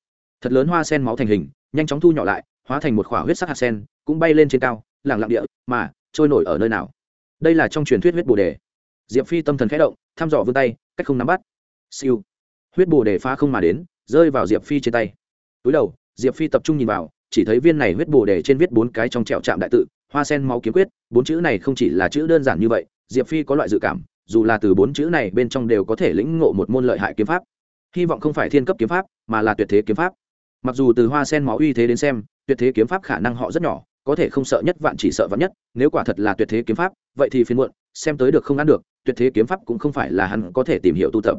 Thật lớn hoa sen máu thành hình, nhanh chóng thu nhỏ lại, hóa thành một khỏa huyết sắc hạt sen, cũng bay lên trên cao lẳng lặng địa, mà, trôi nổi ở nơi nào? Đây là trong truyền thuyết huyết bồ đề. Diệp phi tâm thần khẽ động, thăm dò vươn tay, cách không nắm bắt. Siêu. Huyết bồ đề phá không mà đến, rơi vào diệp phi trên tay. Túi đầu, diệp phi tập trung nhìn vào, chỉ thấy viên này huyết bồ đề trên viết bốn cái trong trẹo chạm đại tự, hoa sen máu kiếm quyết, bốn chữ này không chỉ là chữ đơn giản như vậy, diệp phi có loại dự cảm, dù là từ bốn chữ này bên trong đều có thể lĩnh ngộ một môn lợi hại kiếm pháp. Hy vọng không phải thiên cấp kiếm pháp, mà là tuyệt thế kiếm pháp. Mặc dù từ hoa sen máu uy thế đến xem, tuyệt thế kiếm pháp khả năng họ rất nhỏ có thể không sợ nhất vạn chỉ sợ vạn nhất nếu quả thật là tuyệt thế kiếm pháp vậy thì phiền muộn xem tới được không ăn được tuyệt thế kiếm pháp cũng không phải là hắn có thể tìm hiểu tu tập.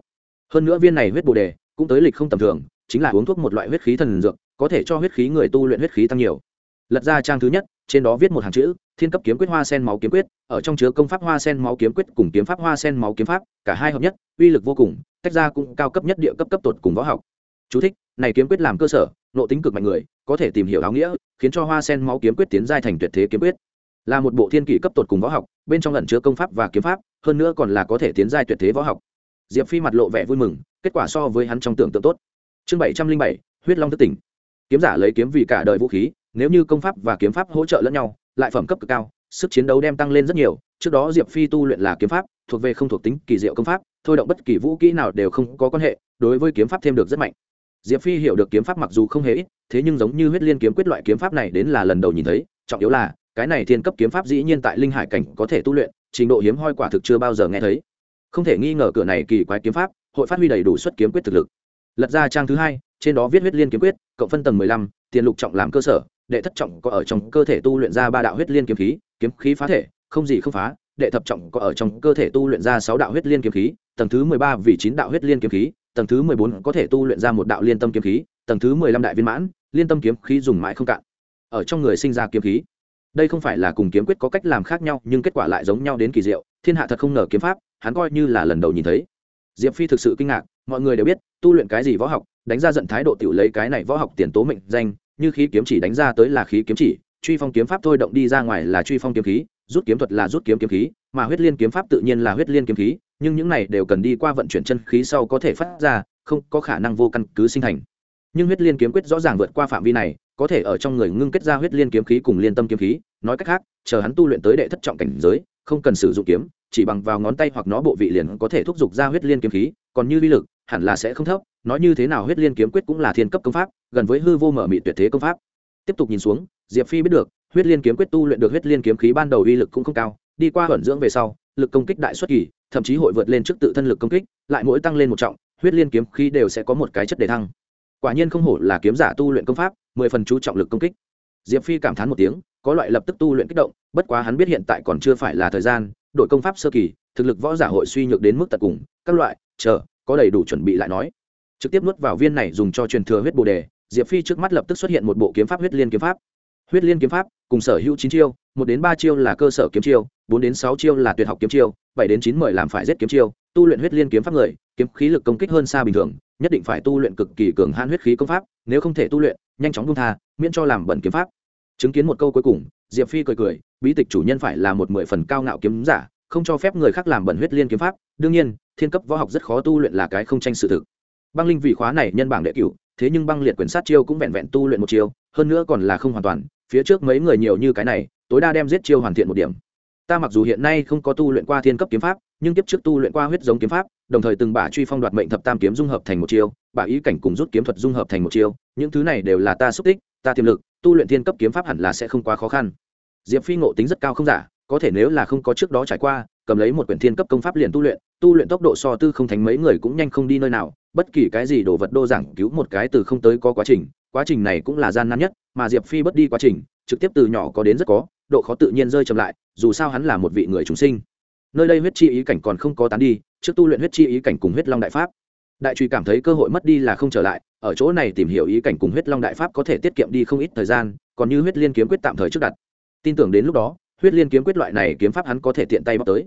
Hơn nữa viên này huyết bồ đề cũng tới lịch không tầm thường chính là uống thuốc một loại huyết khí thần dược có thể cho huyết khí người tu luyện huyết khí tăng nhiều. Lật ra trang thứ nhất trên đó viết một hàng chữ thiên cấp kiếm quyết hoa sen máu kiếm quyết ở trong chứa công pháp hoa sen máu kiếm quyết cùng kiếm pháp hoa sen máu kiếm pháp cả hai hợp nhất uy lực vô cùng tách ra cũng cao cấp nhất địa cấp cấp tột cùng võ học. Chú thích, này kiếm quyết làm cơ sở nội tính cực mạnh người có thể tìm hiểu áo nghĩa khiến cho hoa sen máu kiếm quyết tiến giai thành tuyệt thế kiếm quyết. Là một bộ thiên kỷ cấp tột cùng võ học, bên trong lẩn chứa công pháp và kiếm pháp, hơn nữa còn là có thể tiến giai tuyệt thế võ học. Diệp phi mặt lộ vẻ vui mừng, kết quả so với hắn trong tưởng tượng tốt. Chương bảy trăm linh bảy, huyết long thất tỉnh. Kiếm giả lấy kiếm vì cả đời vũ khí, nếu như công pháp và kiếm pháp hỗ trợ lẫn nhau, lại phẩm cấp cực cao, sức chiến đấu đem tăng lên rất nhiều. Trước đó diệp phi tu luyện là kiếm pháp, thuộc về không thuộc tính, kỳ diệu công pháp, thôi động bất kỳ vũ kỹ nào đều không có quan hệ, đối với kiếm pháp thêm được rất mạnh. Diệp phi hiểu được kiếm pháp mặc dù không hề ít thế nhưng giống như huyết liên kiếm quyết loại kiếm pháp này đến là lần đầu nhìn thấy, trọng yếu là, cái này thiên cấp kiếm pháp dĩ nhiên tại linh hải cảnh có thể tu luyện, trình độ hiếm hoi quả thực chưa bao giờ nghe thấy. Không thể nghi ngờ cửa này kỳ quái kiếm pháp, hội phát huy đầy đủ xuất kiếm quyết thực lực. Lật ra trang thứ hai, trên đó viết huyết liên kiếm quyết, cộng phân tầng mười lăm, tiền lục trọng làm cơ sở, đệ thất trọng có ở trong cơ thể tu luyện ra ba đạo huyết liên kiếm khí kiếm khí phá thể, không gì không phá, đệ thập trọng có ở trong cơ thể tu luyện ra sáu đạo huyết liên kiếm khí, tầng thứ mười ba vì chín đạo huyết liên kiếm khí, tầng thứ mười bốn có thể tu luyện ra một đạo liên tâm kiếm khí, tầng thứ mười lăm đại viên mãn liên tâm kiếm khí dùng mãi không cạn. Ở trong người sinh ra kiếm khí. Đây không phải là cùng kiếm quyết có cách làm khác nhau, nhưng kết quả lại giống nhau đến kỳ diệu, thiên hạ thật không ngờ kiếm pháp, hắn coi như là lần đầu nhìn thấy. Diệp phi thực sự kinh ngạc, mọi người đều biết, tu luyện cái gì võ học, đánh ra giận thái độ tiểu lấy cái này võ học tiền tố mệnh danh, như khí kiếm chỉ đánh ra tới là khí kiếm chỉ, truy phong kiếm pháp thôi động đi ra ngoài là truy phong kiếm khí, rút kiếm thuật là rút kiếm kiếm khí, mà huyết liên kiếm pháp tự nhiên là huyết liên kiếm khí, nhưng những này đều cần đi qua vận chuyển chân khí sau có thể phát ra, không có khả năng vô căn cứ sinh thành nhưng huyết liên kiếm quyết rõ ràng vượt qua phạm vi này, có thể ở trong người ngưng kết ra huyết liên kiếm khí cùng liên tâm kiếm khí, nói cách khác, chờ hắn tu luyện tới đệ thất trọng cảnh giới, không cần sử dụng kiếm, chỉ bằng vào ngón tay hoặc nó bộ vị liền có thể thúc giục ra huyết liên kiếm khí, còn như uy lực, hẳn là sẽ không thấp, nói như thế nào huyết liên kiếm quyết cũng là thiên cấp công pháp, gần với hư vô mở mị tuyệt thế công pháp. Tiếp tục nhìn xuống, diệp phi biết được, huyết liên kiếm quyết tu luyện được huyết liên kiếm khí ban đầu uy lực cũng không cao, đi qua vận dưỡng về sau, lực công kích đại xuất kỳ, thậm chí hội vượt lên trước tự thân lực công kích, lại mỗi tăng lên một trọng, huyết liên kiếm khí đều sẽ có một cái chất đề thăng quả nhiên không hổ là kiếm giả tu luyện công pháp, mười phần chú trọng lực công kích. Diệp phi cảm thán một tiếng, có loại lập tức tu luyện kích động, bất quá hắn biết hiện tại còn chưa phải là thời gian, đội công pháp sơ kỳ, thực lực võ giả hội suy nhược đến mức tận cùng, các loại, chờ, có đầy đủ chuẩn bị lại nói. Trực tiếp nuốt vào viên này dùng cho truyền thừa huyết bồ đề, diệp phi trước mắt lập tức xuất hiện một bộ kiếm pháp huyết liên kiếm pháp huyết liên kiếm pháp, cùng sở hữu chín chiêu, một đến ba chiêu là cơ sở kiếm chiêu, bốn đến sáu chiêu là tuyệt học kiếm chiêu, bảy đến chín mười làm phải giết kiếm chiêu. Tu luyện huyết liên kiếm pháp người, kiếm khí lực công kích hơn xa bình thường, nhất định phải tu luyện cực kỳ cường hãn huyết khí công pháp, nếu không thể tu luyện, nhanh chóng buông tha, miễn cho làm bẩn kiếm pháp. Chứng kiến một câu cuối cùng, diệp phi cười cười, bí tịch chủ nhân phải là một mười phần cao ngạo kiếm giả, không cho phép người khác làm bẩn huyết liên kiếm pháp. Đương nhiên, thiên cấp võ học rất khó tu luyện là cái không tranh sự thực. Băng linh vị khóa này nhân bảng đệ cửu, thế nhưng băng liệt quyền sát chiêu cũng vẹn vẹn tu luyện một chiêu, hơn nữa còn là không hoàn toàn phía trước mấy người nhiều như cái này, tối đa đem giết chiêu hoàn thiện một điểm. Ta mặc dù hiện nay không có tu luyện qua thiên cấp kiếm pháp, nhưng tiếp trước tu luyện qua huyết giống kiếm pháp, đồng thời từng bả truy phong đoạt mệnh thập tam kiếm dung hợp thành một chiêu, bả ý cảnh cùng rút kiếm thuật dung hợp thành một chiêu, những thứ này đều là ta xúc tích, ta tiềm lực, tu luyện thiên cấp kiếm pháp hẳn là sẽ không quá khó khăn. Diệp phi ngộ tính rất cao không giả, có thể nếu là không có trước đó trải qua, cầm lấy một quyển thiên cấp công pháp liền tu luyện tu luyện tốc độ so tư không thành mấy người cũng nhanh không đi nơi nào, bất kỳ cái gì đồ vật đô giảng cứu một cái từ không tới có quá trình quá trình này cũng là gian nan nhất, mà diệp phi bất đi quá trình, trực tiếp từ nhỏ có đến rất có, độ khó tự nhiên rơi chậm lại, dù sao hắn là một vị người chúng sinh. Nơi đây huyết chi ý cảnh còn không có tán đi, trước tu luyện huyết chi ý cảnh cùng huyết long đại pháp. Đại truy cảm thấy cơ hội mất đi là không trở lại, ở chỗ này tìm hiểu ý cảnh cùng huyết long đại pháp có thể tiết kiệm đi không ít thời gian, còn như huyết liên kiếm quyết tạm thời trước đặt. Tin tưởng đến lúc đó, huyết liên kiếm quyết loại này kiếm pháp hắn có thể tiện tay bóc tới.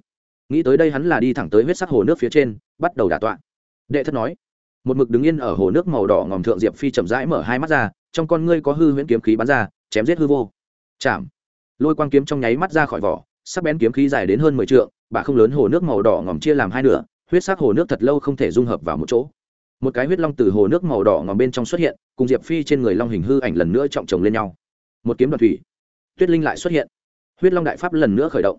Nghĩ tới đây hắn là đi thẳng tới huyết sắc hồ nước phía trên, bắt đầu đả tọa. Đệ thất nói một mực đứng yên ở hồ nước màu đỏ ngòm thượng diệp phi chậm rãi mở hai mắt ra, trong con ngươi có hư huyễn kiếm khí bắn ra, chém giết hư vô. Chạm. Lôi quang kiếm trong nháy mắt ra khỏi vỏ, sắc bén kiếm khí dài đến hơn mười trượng bà không lớn hồ nước màu đỏ ngòm chia làm hai nửa, huyết sắc hồ nước thật lâu không thể dung hợp vào một chỗ. Một cái huyết long từ hồ nước màu đỏ ngòm bên trong xuất hiện, cùng diệp phi trên người long hình hư ảnh lần nữa trọng chồng lên nhau. Một kiếm đoạt thủy. Tuyết linh lại xuất hiện. Huyết long đại pháp lần nữa khởi động.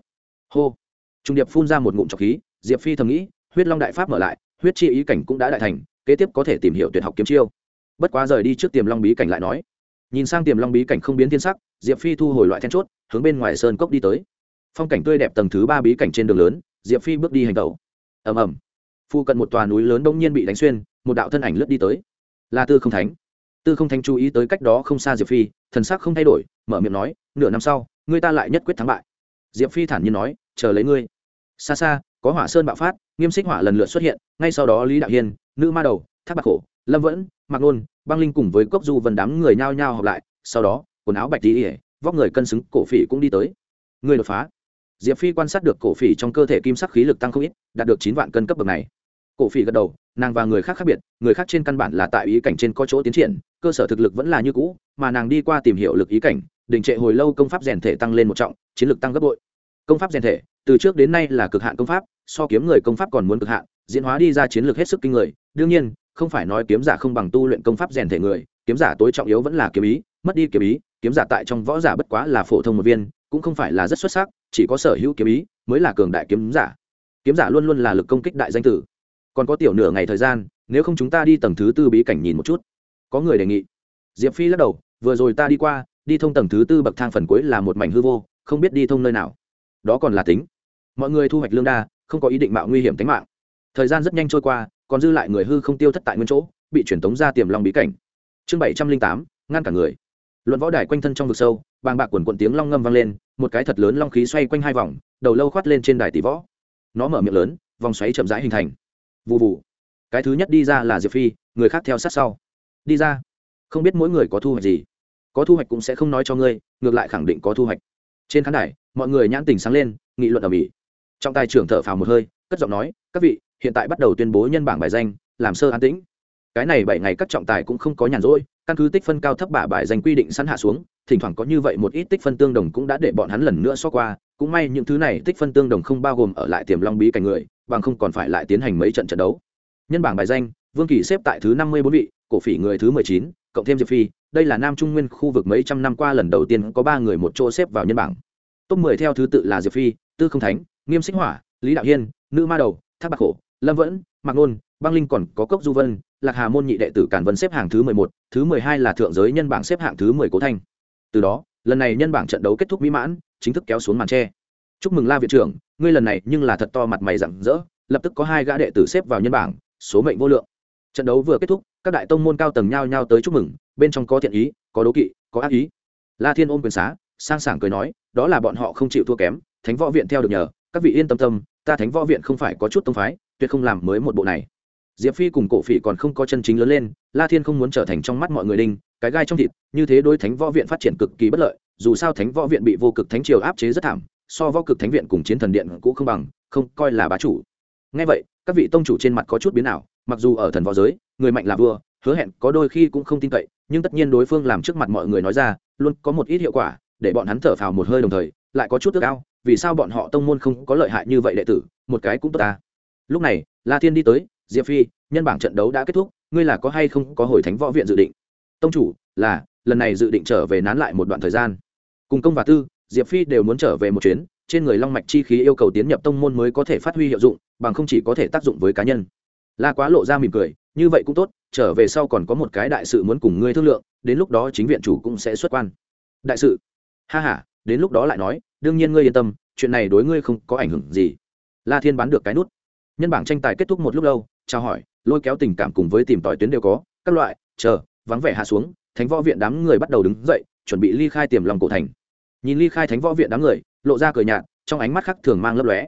Hô. Trung điệp phun ra một ngụm trọc khí, diệp phi thầm nghĩ, huyết long đại pháp mở lại huyết chi ý cảnh cũng đã đại thành, kế tiếp có thể tìm hiểu tuyệt học kiếm chiêu. Bất quá rời đi trước tiềm long bí cảnh lại nói. Nhìn sang tiềm long bí cảnh không biến thiên sắc, diệp phi thu hồi loại then chốt, hướng bên ngoài sơn cốc đi tới. Phong cảnh tươi đẹp tầng thứ ba bí cảnh trên đường lớn, diệp phi bước đi hành tẩu. Ầm ầm. Phu cận một tòa núi lớn đông nhiên bị đánh xuyên, một đạo thân ảnh lướt đi tới. Là tư không thánh. Tư không thánh chú ý tới cách đó không xa diệp phi, thần sắc không thay đổi, mở miệng nói, nửa năm sau ngươi ta lại nhất quyết thắng bại. Diệp phi thản nhiên nói, chờ lấy ngươi. Xa xa, có hỏa sơn bạo phát nghiêm xích họa lần lượt xuất hiện, ngay sau đó lý đạo hiên, nữ ma đầu, thác bạc khổ lâm vẫn, mạc nôn, băng linh cùng với cốc du vần đám người nhao nhao họp lại, sau đó, quần áo bạch tí ỉa vóc người cân xứng, cổ phỉ cũng đi tới. Người đột phá. Diệp phi quan sát được cổ phỉ trong cơ thể kim sắc khí lực tăng không ít, đạt được chín vạn cân cấp bậc này. Cổ phỉ gật đầu, nàng và người khác khác biệt, người khác trên căn bản là tại ý cảnh trên có chỗ tiến triển, cơ sở thực lực vẫn là như cũ, mà nàng đi qua tìm hiểu lực ý cảnh, đình trệ hồi lâu công pháp rèn thể tăng lên một trọng, chiến lực tăng gấp bội công pháp rèn thể, từ trước đến nay là cực hạn công pháp, so kiếm người công pháp còn muốn cực hạn, diễn hóa đi ra chiến lược hết sức kinh người. Đương nhiên, không phải nói kiếm giả không bằng tu luyện công pháp rèn thể người, kiếm giả tối trọng yếu vẫn là kiếm ý, mất đi kiếm ý, kiếm giả tại trong võ giả bất quá là phổ thông một viên, cũng không phải là rất xuất sắc, chỉ có sở hữu kiếm ý mới là cường đại kiếm giả. Kiếm giả luôn luôn là lực công kích đại danh tử. Còn có tiểu nửa ngày thời gian, nếu không chúng ta đi tầng thứ tư bí cảnh nhìn một chút. Có người đề nghị. Diệp phi lắc đầu, vừa rồi ta đi qua, đi thông tầng thứ tư bậc thang phần cuối là một mảnh hư vô, không biết đi thông nơi nào đó còn là tính. Mọi người thu hoạch lương đa, không có ý định mạo nguy hiểm tính mạng. Thời gian rất nhanh trôi qua, còn dư lại người hư không tiêu thất tại nguyên chỗ, bị truyền tống ra tiềm long bí cảnh. Chương bảy trăm linh tám, ngăn cả người. Luận võ đài quanh thân trong vực sâu, bàng bạc quần quận tiếng long ngâm vang lên, một cái thật lớn long khí xoay quanh hai vòng, đầu lâu khoát lên trên đài tỷ võ. Nó mở miệng lớn, vòng xoáy chậm rãi hình thành. Vụ vụ cái thứ nhất đi ra là diệp phi, người khác theo sát sau. Đi ra. Không biết mỗi người có thu hoạch gì. Có thu hoạch cũng sẽ không nói cho ngươi, ngược lại khẳng định có thu hoạch. Trên khán đài mọi người nhãn tình sáng lên, nghị luận ở mỹ. Trọng tài trưởng thở phào một hơi, cất giọng nói, các vị, hiện tại bắt đầu tuyên bố nhân bảng bài danh, làm sơ an tĩnh. Cái này bảy ngày các trọng tài cũng không có nhàn rỗi, căn cứ tích phân cao thấp bả bài danh quy định sẵn hạ xuống, thỉnh thoảng có như vậy một ít tích phân tương đồng cũng đã để bọn hắn lần nữa so qua, cũng may những thứ này tích phân tương đồng không bao gồm ở lại tiềm long bí cảnh người, bằng không còn phải lại tiến hành mấy trận trận đấu. Nhân bảng bài danh, vương kỳ xếp tại thứ năm mươi bốn vị, cổ phỉ người thứ mười chín, cộng thêm diệp phi, đây là nam trung nguyên khu vực mấy trăm năm qua lần đầu tiên có ba người một chỗ xếp vào nhân bảng top mười theo thứ tự là diệp phi, tư không thánh, nghiêm xích hỏa, lý đạo hiên, nữ ma đầu, thác bạc khổ, lâm vẫn, mạc nôn, băng linh còn có cốc du vân, lạc hà môn nhị đệ tử cản vân xếp hạng thứ mười một, thứ mười hai là thượng giới nhân bảng xếp hạng thứ mười cố thanh. Từ đó, lần này nhân bảng trận đấu kết thúc mỹ mãn, chính thức kéo xuống màn tre. Chúc mừng la viện trưởng, ngươi lần này nhưng là thật to mặt mày rặng rỡ, lập tức có hai gã đệ tử xếp vào nhân bảng, số mệnh vô lượng. Trận đấu vừa kết thúc, các đại tông môn cao tầng nhao nhao tới chúc mừng, bên trong có thiện ý, có đố kỵ, có ác ý. La thiên ôm quyền xá sang sảng cười nói, đó là bọn họ không chịu thua kém, thánh võ viện theo được nhờ, các vị yên tâm tâm, ta thánh võ viện không phải có chút tông phái, tuyệt không làm mới một bộ này. Diệp phi cùng cổ phỉ còn không có chân chính lớn lên, la thiên không muốn trở thành trong mắt mọi người đinh, cái gai trong thịt, như thế đối thánh võ viện phát triển cực kỳ bất lợi, dù sao thánh võ viện bị vô cực thánh triều áp chế rất thảm, so võ cực thánh viện cùng chiến thần điện cũng không bằng, không coi là bá chủ. Ngay vậy, các vị tông chủ trên mặt có chút biến ảo, mặc dù ở thần võ giới, người mạnh là vua, hứa hẹn có đôi khi cũng không tin cậy, nhưng tất nhiên đối phương làm trước mặt mọi người nói ra, luôn có một ít hiệu quả để bọn hắn thở phào một hơi đồng thời, lại có chút ước ao, vì sao bọn họ tông môn không có lợi hại như vậy đệ tử, một cái cũng tốt ta. Lúc này, la thiên đi tới, diệp phi, nhân bảng trận đấu đã kết thúc, ngươi là có hay không có hồi thánh võ viện dự định? Tông chủ, là, lần này dự định trở về nán lại một đoạn thời gian. Cùng công và tư, diệp phi đều muốn trở về một chuyến, trên người long mạch chi khí yêu cầu tiến nhập tông môn mới có thể phát huy hiệu dụng, bằng không chỉ có thể tác dụng với cá nhân. La quá lộ ra mỉm cười, như vậy cũng tốt, trở về sau còn có một cái đại sự muốn cùng ngươi thương lượng, đến lúc đó chính viện chủ cũng sẽ xuất quan. Đại sự? Ha h a đến lúc đó lại nói, đương nhiên ngươi yên tâm, chuyện này đối ngươi không có ảnh hưởng gì. La thiên bán được cái nút. Nhân bảng tranh tài kết thúc một lúc lâu trao hỏi, lôi kéo tình cảm cùng với tìm tòi tuyến đều có, các loại, chờ, vắng vẻ hạ xuống, thánh võ viện đám người bắt đầu đứng dậy, chuẩn bị ly khai tiềm lòng cổ thành. Nhìn ly khai thánh võ viện đám người, lộ ra cười nhạt, trong ánh mắt khác thường mang lấp lóe.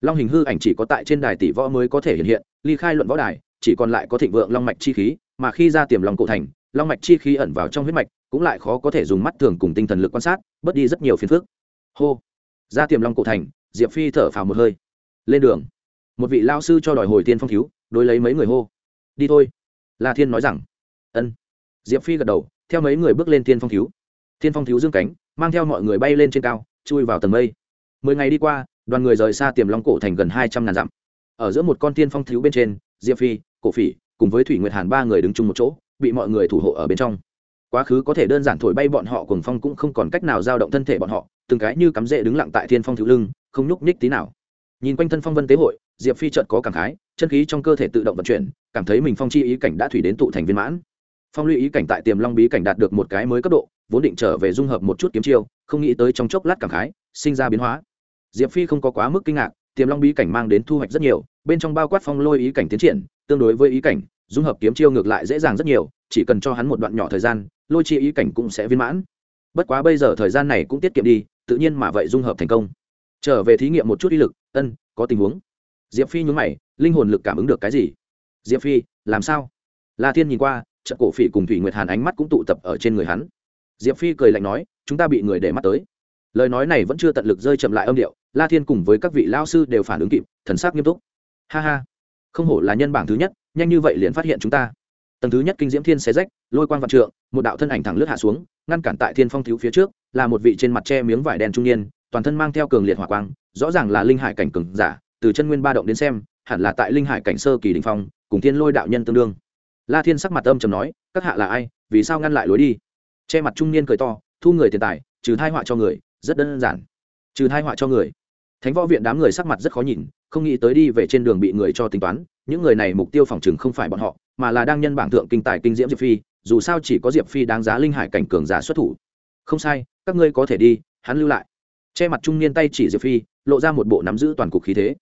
Long hình hư ảnh chỉ có tại trên đài tỷ võ mới có thể hiện hiện, ly khai luận võ đài, chỉ còn lại có thịnh vượng long mạch chi khí, mà khi ra tiềm lòng cổ thành long mạch chi khí ẩn vào trong huyết mạch, cũng lại khó có thể dùng mắt thường cùng tinh thần lực quan sát, bớt đi rất nhiều phiền phức. Hô. Ra tiềm long cổ thành, diệp phi thở phào một hơi. Lên đường. Một vị lao sư cho đòi hồi tiên phong thiếu đối lấy mấy người hô. Đi thôi. La thiên nói rằng. Ân. Diệp phi gật đầu, theo mấy người bước lên tiên phong thiếu thiên phong thiếu dương cánh, mang theo mọi người bay lên trên cao, chui vào tầng mây. Mười ngày đi qua, đoàn người rời xa tiềm long cổ thành gần hai trăm ngàn dặm. Ở giữa một con tiên phong thiếu bên trên, diệp phi, cổ phỉ, cùng với thủy nguyệt hàn ba người đứng chung một chỗ bị mọi người thủ hộ ở bên trong. Quá khứ có thể đơn giản thổi bay bọn họ cùng phong cũng không còn cách nào giao động thân thể bọn họ, từng cái như cắm rễ đứng lặng tại thiên phong thiếu lưng, không nhúc nhích tí nào. Nhìn quanh thân phong vân tế hội, diệp phi chợt có cảm khái, chân khí trong cơ thể tự động vận chuyển, cảm thấy mình phong chi ý cảnh đã thủy đến tụ thành viên mãn. Phong lưu ý cảnh tại tiềm long bí cảnh đạt được một cái mới cấp độ, vốn định trở về dung hợp một chút kiếm chiêu, không nghĩ tới trong chốc lát cảm khái, sinh ra biến hóa. Diệp phi không có quá mức kinh ngạc, tiềm long bí cảnh mang đến thu hoạch rất nhiều, bên trong bao quát phong lôi ý cảnh tiến triển, tương đối với ý cảnh dung hợp kiếm chiêu ngược lại dễ dàng rất nhiều, chỉ cần cho hắn một đoạn nhỏ thời gian, lôi chi ý cảnh cũng sẽ viên mãn. Bất quá bây giờ thời gian này cũng tiết kiệm đi, tự nhiên mà vậy dung hợp thành công. Trở về thí nghiệm một chút ý lực, ân, có tình huống. Diệp phi nhún mày, linh hồn lực cảm ứng được cái gì? Diệp phi, làm sao? La thiên nhìn qua trận cổ phỉ cùng thủy nguyệt hàn ánh mắt cũng tụ tập ở trên người hắn. Diệp phi cười lạnh nói, chúng ta bị người để mắt tới. Lời nói này vẫn chưa tận lực rơi chậm lại âm điệu, la thiên cùng với các vị lao sư đều phản ứng kịp, thần sắc nghiêm túc. Ha ha, không hổ là nhân bảng thứ nhất nhanh như vậy liền phát hiện chúng ta. Tầng thứ nhất kinh diễm thiên xé rách, lôi quang vạn trượng, một đạo thân ảnh thẳng lướt hạ xuống, ngăn cản tại thiên phong thiếu phía trước, là một vị trên mặt che miếng vải đen trung niên, toàn thân mang theo cường liệt hỏa quang, rõ ràng là linh hải cảnh cường giả, từ chân nguyên ba động đến xem, hẳn là tại linh hải cảnh sơ kỳ đình phong, cùng thiên lôi đạo nhân tương đương. La thiên sắc mặt âm trầm nói, các hạ là ai? Vì sao ngăn lại lối đi? Che mặt trung niên cười to, thu người tiền tài, trừ thai họa cho người, rất đơn giản. Trừ thai họa cho người thánh võ viện đám người sắc mặt rất khó nhìn, không nghĩ tới đi về trên đường bị người cho tính toán, những người này mục tiêu phòng chừng không phải bọn họ, mà là đang nhân bảng thượng kinh tài kinh diễm diệp phi, dù sao chỉ có diệp phi đáng giá linh hải cảnh cường giả xuất thủ. Không sai, các ngươi có thể đi, hắn lưu lại. Che mặt trung niên tay chỉ diệp phi, lộ ra một bộ nắm giữ toàn cục khí thế.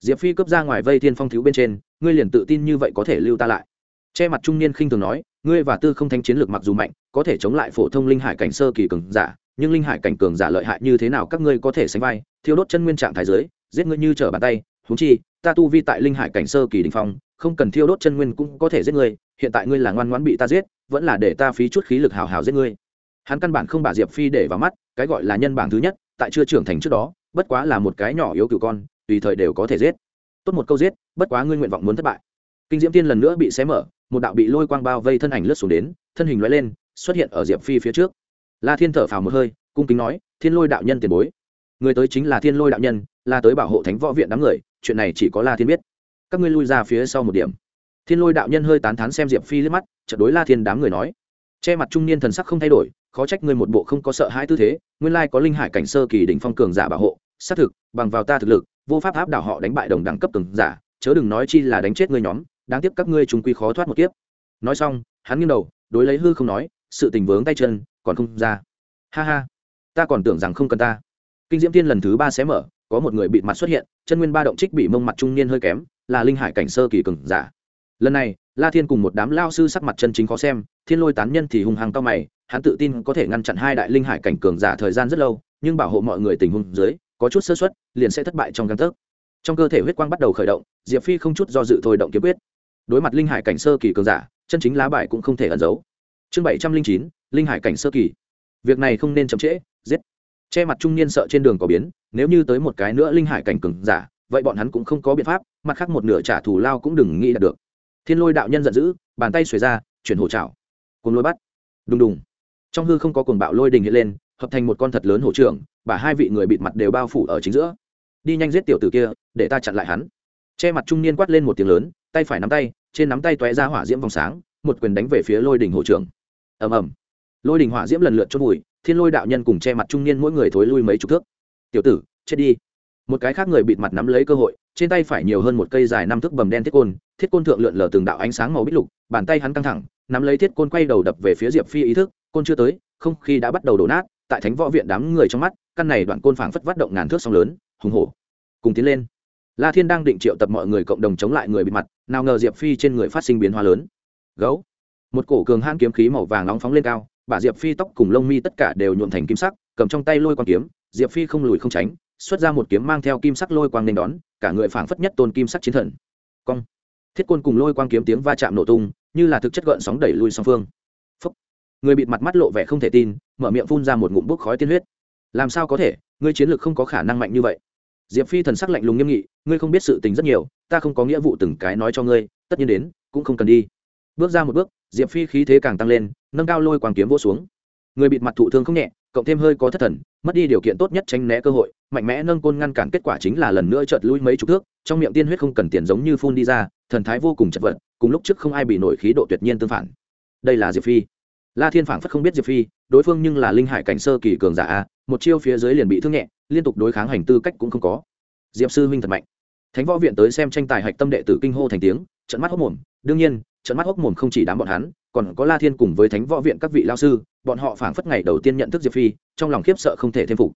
Diệp phi cướp ra ngoài vây thiên phong thiếu bên trên, ngươi liền tự tin như vậy có thể lưu ta lại. Che mặt trung niên khinh thường nói, ngươi và tư không thanh chiến lược mặc dù mạnh, có thể chống lại phổ thông linh hải cảnh sơ kỳ cường giả nhưng linh hải cảnh cường giả lợi hại như thế nào các ngươi có thể sánh vai? Thiêu đốt chân nguyên trạng thái giới, giết ngươi như trở bàn tay. Húng chi, ta tu vi tại linh hải cảnh sơ kỳ đình phong, không cần thiêu đốt chân nguyên cũng có thể giết ngươi. Hiện tại ngươi là ngoan ngoãn bị ta giết, vẫn là để ta phí chút khí lực hào hào giết ngươi. Hắn căn bản không bà diệp phi để vào mắt, cái gọi là nhân bảng thứ nhất, tại chưa trưởng thành trước đó, bất quá là một cái nhỏ yếu cựu con, tùy thời đều có thể giết. Tốt một câu giết, bất quá ngươi nguyện vọng muốn thất bại. Kinh diễm tiên lần nữa bị xé mở, một đạo bị lôi quang bao vây thân ảnh lướt xuống đến, thân hình loại lên, xuất hiện ở diệp phi phía trước la thiên thở phào một hơi, cung kính nói, thiên lôi đạo nhân tiền bối. Người tới chính là thiên lôi đạo nhân, là tới bảo hộ thánh võ viện đám người, chuyện này chỉ có la thiên biết. Các ngươi lui ra phía sau một điểm. Thiên lôi đạo nhân hơi tán thán xem diệp phi liếc mắt, chợt đối la thiên đám người nói, che mặt trung niên thần sắc không thay đổi, khó trách ngươi một bộ không có sợ hãi tư thế, nguyên lai có linh hải cảnh sơ kỳ đỉnh phong cường giả bảo hộ, xác thực, bằng vào ta thực lực, vô pháp áp đảo họ đánh bại đồng đẳng cấp cường giả, chớ đừng nói chi là đánh chết ngươi nhóm, đáng tiếc các ngươi chúng quy khó thoát một kiếp. Nói xong, hắn nghiêng đầu, đối lấy hư không nói, sự tình vướng tay chân còn không ra. Ha ha. Ta còn tưởng rằng không cần ta. Kinh diễm tiên lần thứ ba xé mở, có một người bị mặt xuất hiện, chân nguyên ba động trích bị mông mặt trung niên hơi kém, là linh hải cảnh sơ kỳ cường giả. Lần này, la thiên cùng một đám lao sư sắc mặt chân chính khó xem, thiên lôi tán nhân thì hung hăng cao mày, hắn tự tin có thể ngăn chặn hai đại linh hải cảnh cường giả thời gian rất lâu, nhưng bảo hộ mọi người tình huống dưới, có chút sơ xuất liền sẽ thất bại trong căn tấc. Trong cơ thể huyết quang bắt đầu khởi động, diệp phi không chút do dự thôi động kiếm quyết. Đối mặt linh hải cảnh sơ kỳ cường giả, chân chính lá bài cũng không thể ẩn giấu. Chương bảy trăm linh chín linh hải cảnh sơ kỳ. Việc này không nên chậm trễ, giết. Che mặt trung niên sợ trên đường có biến, nếu như tới một cái nữa linh hải cảnh cừng giả, vậy bọn hắn cũng không có biện pháp, mặt khác một nửa trả thù lao cũng đừng nghĩ đạt được. Thiên lôi đạo nhân giận dữ, bàn tay xuề ra, chuyển hổ trào cùng lôi bắt. Đùng đùng. Trong hư không có cuồng bạo lôi đình hiện lên, hợp thành một con thật lớn hổ trưởng và hai vị người bịt mặt đều bao phủ ở chính giữa. Đi nhanh giết tiểu tử kia, để ta chặn lại hắn. Che mặt trung niên quát lên một tiếng lớn, tay phải nắm tay, trên nắm tay tóe ra hỏa diễm vòng sáng, một quyền đánh về phía lôi đình hổ trưởng. Ầm ầm lôi đình hỏa diễm lần lượt chốt bụi thiên lôi đạo nhân cùng che mặt trung niên mỗi người thối lui mấy chục thước. Tiểu tử, chết đi. Một cái khác người bịt mặt nắm lấy cơ hội, trên tay phải nhiều hơn một cây dài năm thước bầm đen thiết côn thiết côn thượng lượn lờ từng đạo ánh sáng màu bích lục, bàn tay hắn căng thẳng, nắm lấy thiết côn quay đầu đập về phía diệp phi ý thức, côn chưa tới, không khí đã bắt đầu đổ nát, tại thánh võ viện đám người trong mắt, căn này đoạn côn phảng phất vắt động ngàn thước sóng lớn, hùng hổ. Cùng tiến lên. La thiên đang định triệu tập mọi người cộng đồng chống lại người bịt mặt, nào ngờ diệp phi trên người phát sinh biến hóa lớn. Gấu. Một cổ cường hãn kiếm khí màu vàng nóng phóng lên cao bà diệp phi tóc cùng lông mi tất cả đều nhuộm thành kim sắc, cầm trong tay lôi quang kiếm, diệp phi không lùi không tránh, xuất ra một kiếm mang theo kim sắc lôi quang nên đón, cả người phảng phất nhất tôn kim sắc chiến thần. Cong. Thiết côn cùng lôi quang kiếm tiếng va chạm nổ tung, như là thực chất gợn sóng đẩy lui song phương. Phúc. người bịt mặt mắt lộ vẻ không thể tin, mở miệng phun ra một ngụm bốc khói tiên huyết. Làm sao có thể, ngươi chiến lược không có khả năng mạnh như vậy. Diệp phi thần sắc lạnh lùng nghiêm nghị, ngươi không biết sự tình rất nhiều, ta không có nghĩa vụ từng cái nói cho ngươi, tất nhiên đến, cũng không cần đi bước ra một bước, diệp phi khí thế càng tăng lên, nâng cao lôi quang kiếm vỗ xuống. Người bịt mặt thụ thương không nhẹ, cộng thêm hơi có thất thần, mất đi điều kiện tốt nhất tránh né cơ hội, mạnh mẽ nâng côn ngăn cản kết quả chính là lần nữa chợt lui mấy chục thước, trong miệng tiên huyết không cần tiền giống như phun đi ra, thần thái vô cùng chật vật, cùng lúc trước không ai bị nổi khí độ tuyệt nhiên tương phản. Đây là diệp phi. La thiên phảng phất không biết diệp phi, đối phương nhưng là linh hải cảnh sơ kỳ cường giả a, một chiêu phía dưới liền bị thương nhẹ, liên tục đối kháng hành tư cách cũng không có. Diệp sư huynh thật mạnh. Thánh võ viện tới xem tranh tài hạch tâm đệ tử kinh hô thành tiếng trận mắt hốc mồm, đương nhiên trận mắt hốc mồm không chỉ đám bọn hắn, còn có la thiên cùng với thánh võ viện các vị lao sư, bọn họ phảng phất ngày đầu tiên nhận thức diệp phi, trong lòng khiếp sợ không thể thêm phục.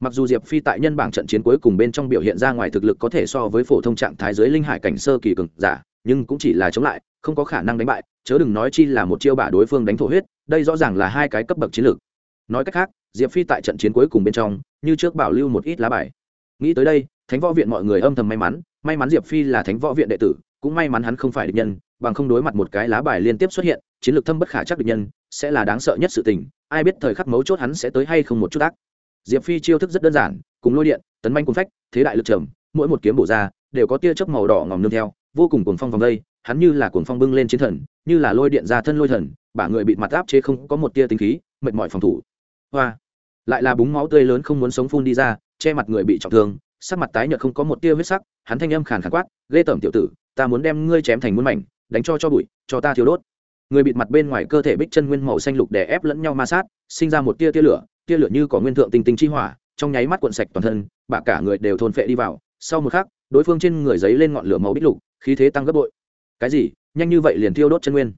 Mặc dù diệp phi tại nhân bảng trận chiến cuối cùng bên trong biểu hiện ra ngoài thực lực có thể so với phổ thông trạng thái giới linh hải cảnh sơ kỳ cường giả, nhưng cũng chỉ là chống lại, không có khả năng đánh bại, chớ đừng nói chi là một chiêu bả đối phương đánh thổ huyết, đây rõ ràng là hai cái cấp bậc chiến lược. Nói cách khác, diệp phi tại trận chiến cuối cùng bên trong, như trước bảo lưu một ít lá bài. Nghĩ tới đây, thánh võ viện mọi người âm thầm may mắn may mắn diệp phi là thánh võ viện đệ tử, cũng may mắn hắn không phải địch nhân bằng không đối mặt một cái lá bài liên tiếp xuất hiện, chiến lược thâm bất khả chắc địch nhân, sẽ là đáng sợ nhất sự tình, ai biết thời khắc mấu chốt hắn sẽ tới hay không một chút ác. Diệp phi chiêu thức rất đơn giản, cùng lôi điện, tấn manh cuốn phách, thế đại lực trầm, mỗi một kiếm bổ ra, đều có tia chớp màu đỏ ngòm nương theo, vô cùng cuồng phong vòng đây, hắn như là cuồng phong bưng lên chiến thần, như là lôi điện ra thân lôi thần, bả người bị mặt áp chế không có một tia tính khí, mệt mỏi phòng thủ. Hoa! Lại là búng máu tươi lớn không muốn sống phun đi ra, che mặt người bị trọng thương, sắc mặt tái nhợt không có một tia huyết sắc, hắn thanh âm khàn khàn quát, ghê tởm tiểu tử, ta muốn đem ngươi chém thành muôn mảnh đánh cho cho bụi, cho ta thiêu đốt. Người bịt mặt bên ngoài cơ thể bích chân nguyên màu xanh lục đè ép lẫn nhau ma sát, sinh ra một tia tia lửa tia lửa như có nguyên thượng tinh tinh chi hỏa, trong nháy mắt cuộn sạch toàn thân bả cả người đều thôn phệ đi vào. Sau một khắc, đối phương trên người giấy lên ngọn lửa màu bích lục, khí thế tăng gấp bội. Cái gì? Nhanh như vậy liền thiêu đốt chân nguyên?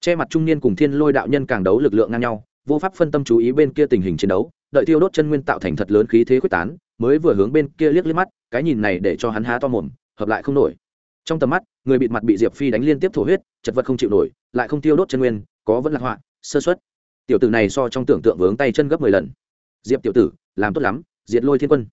Che mặt trung niên cùng thiên lôi đạo nhân càng đấu lực lượng ngang nhau, vô pháp phân tâm chú ý bên kia tình hình chiến đấu, đợi thiêu đốt chân nguyên tạo thành thật lớn khí thế quyết tán, mới vừa hướng bên kia liếc liếc mắt, cái nhìn này để cho hắn há to mồm, hợp lại không nổi. Trong tầm mắt người bịt mặt bị diệp phi đánh liên tiếp thổ huyết chật vật không chịu nổi lại không tiêu đốt chân nguyên có vẫn lạc họa sơ xuất tiểu tử này so trong tưởng tượng vướng tay chân gấp mười lần diệp tiểu tử làm tốt lắm diệt lôi thiên quân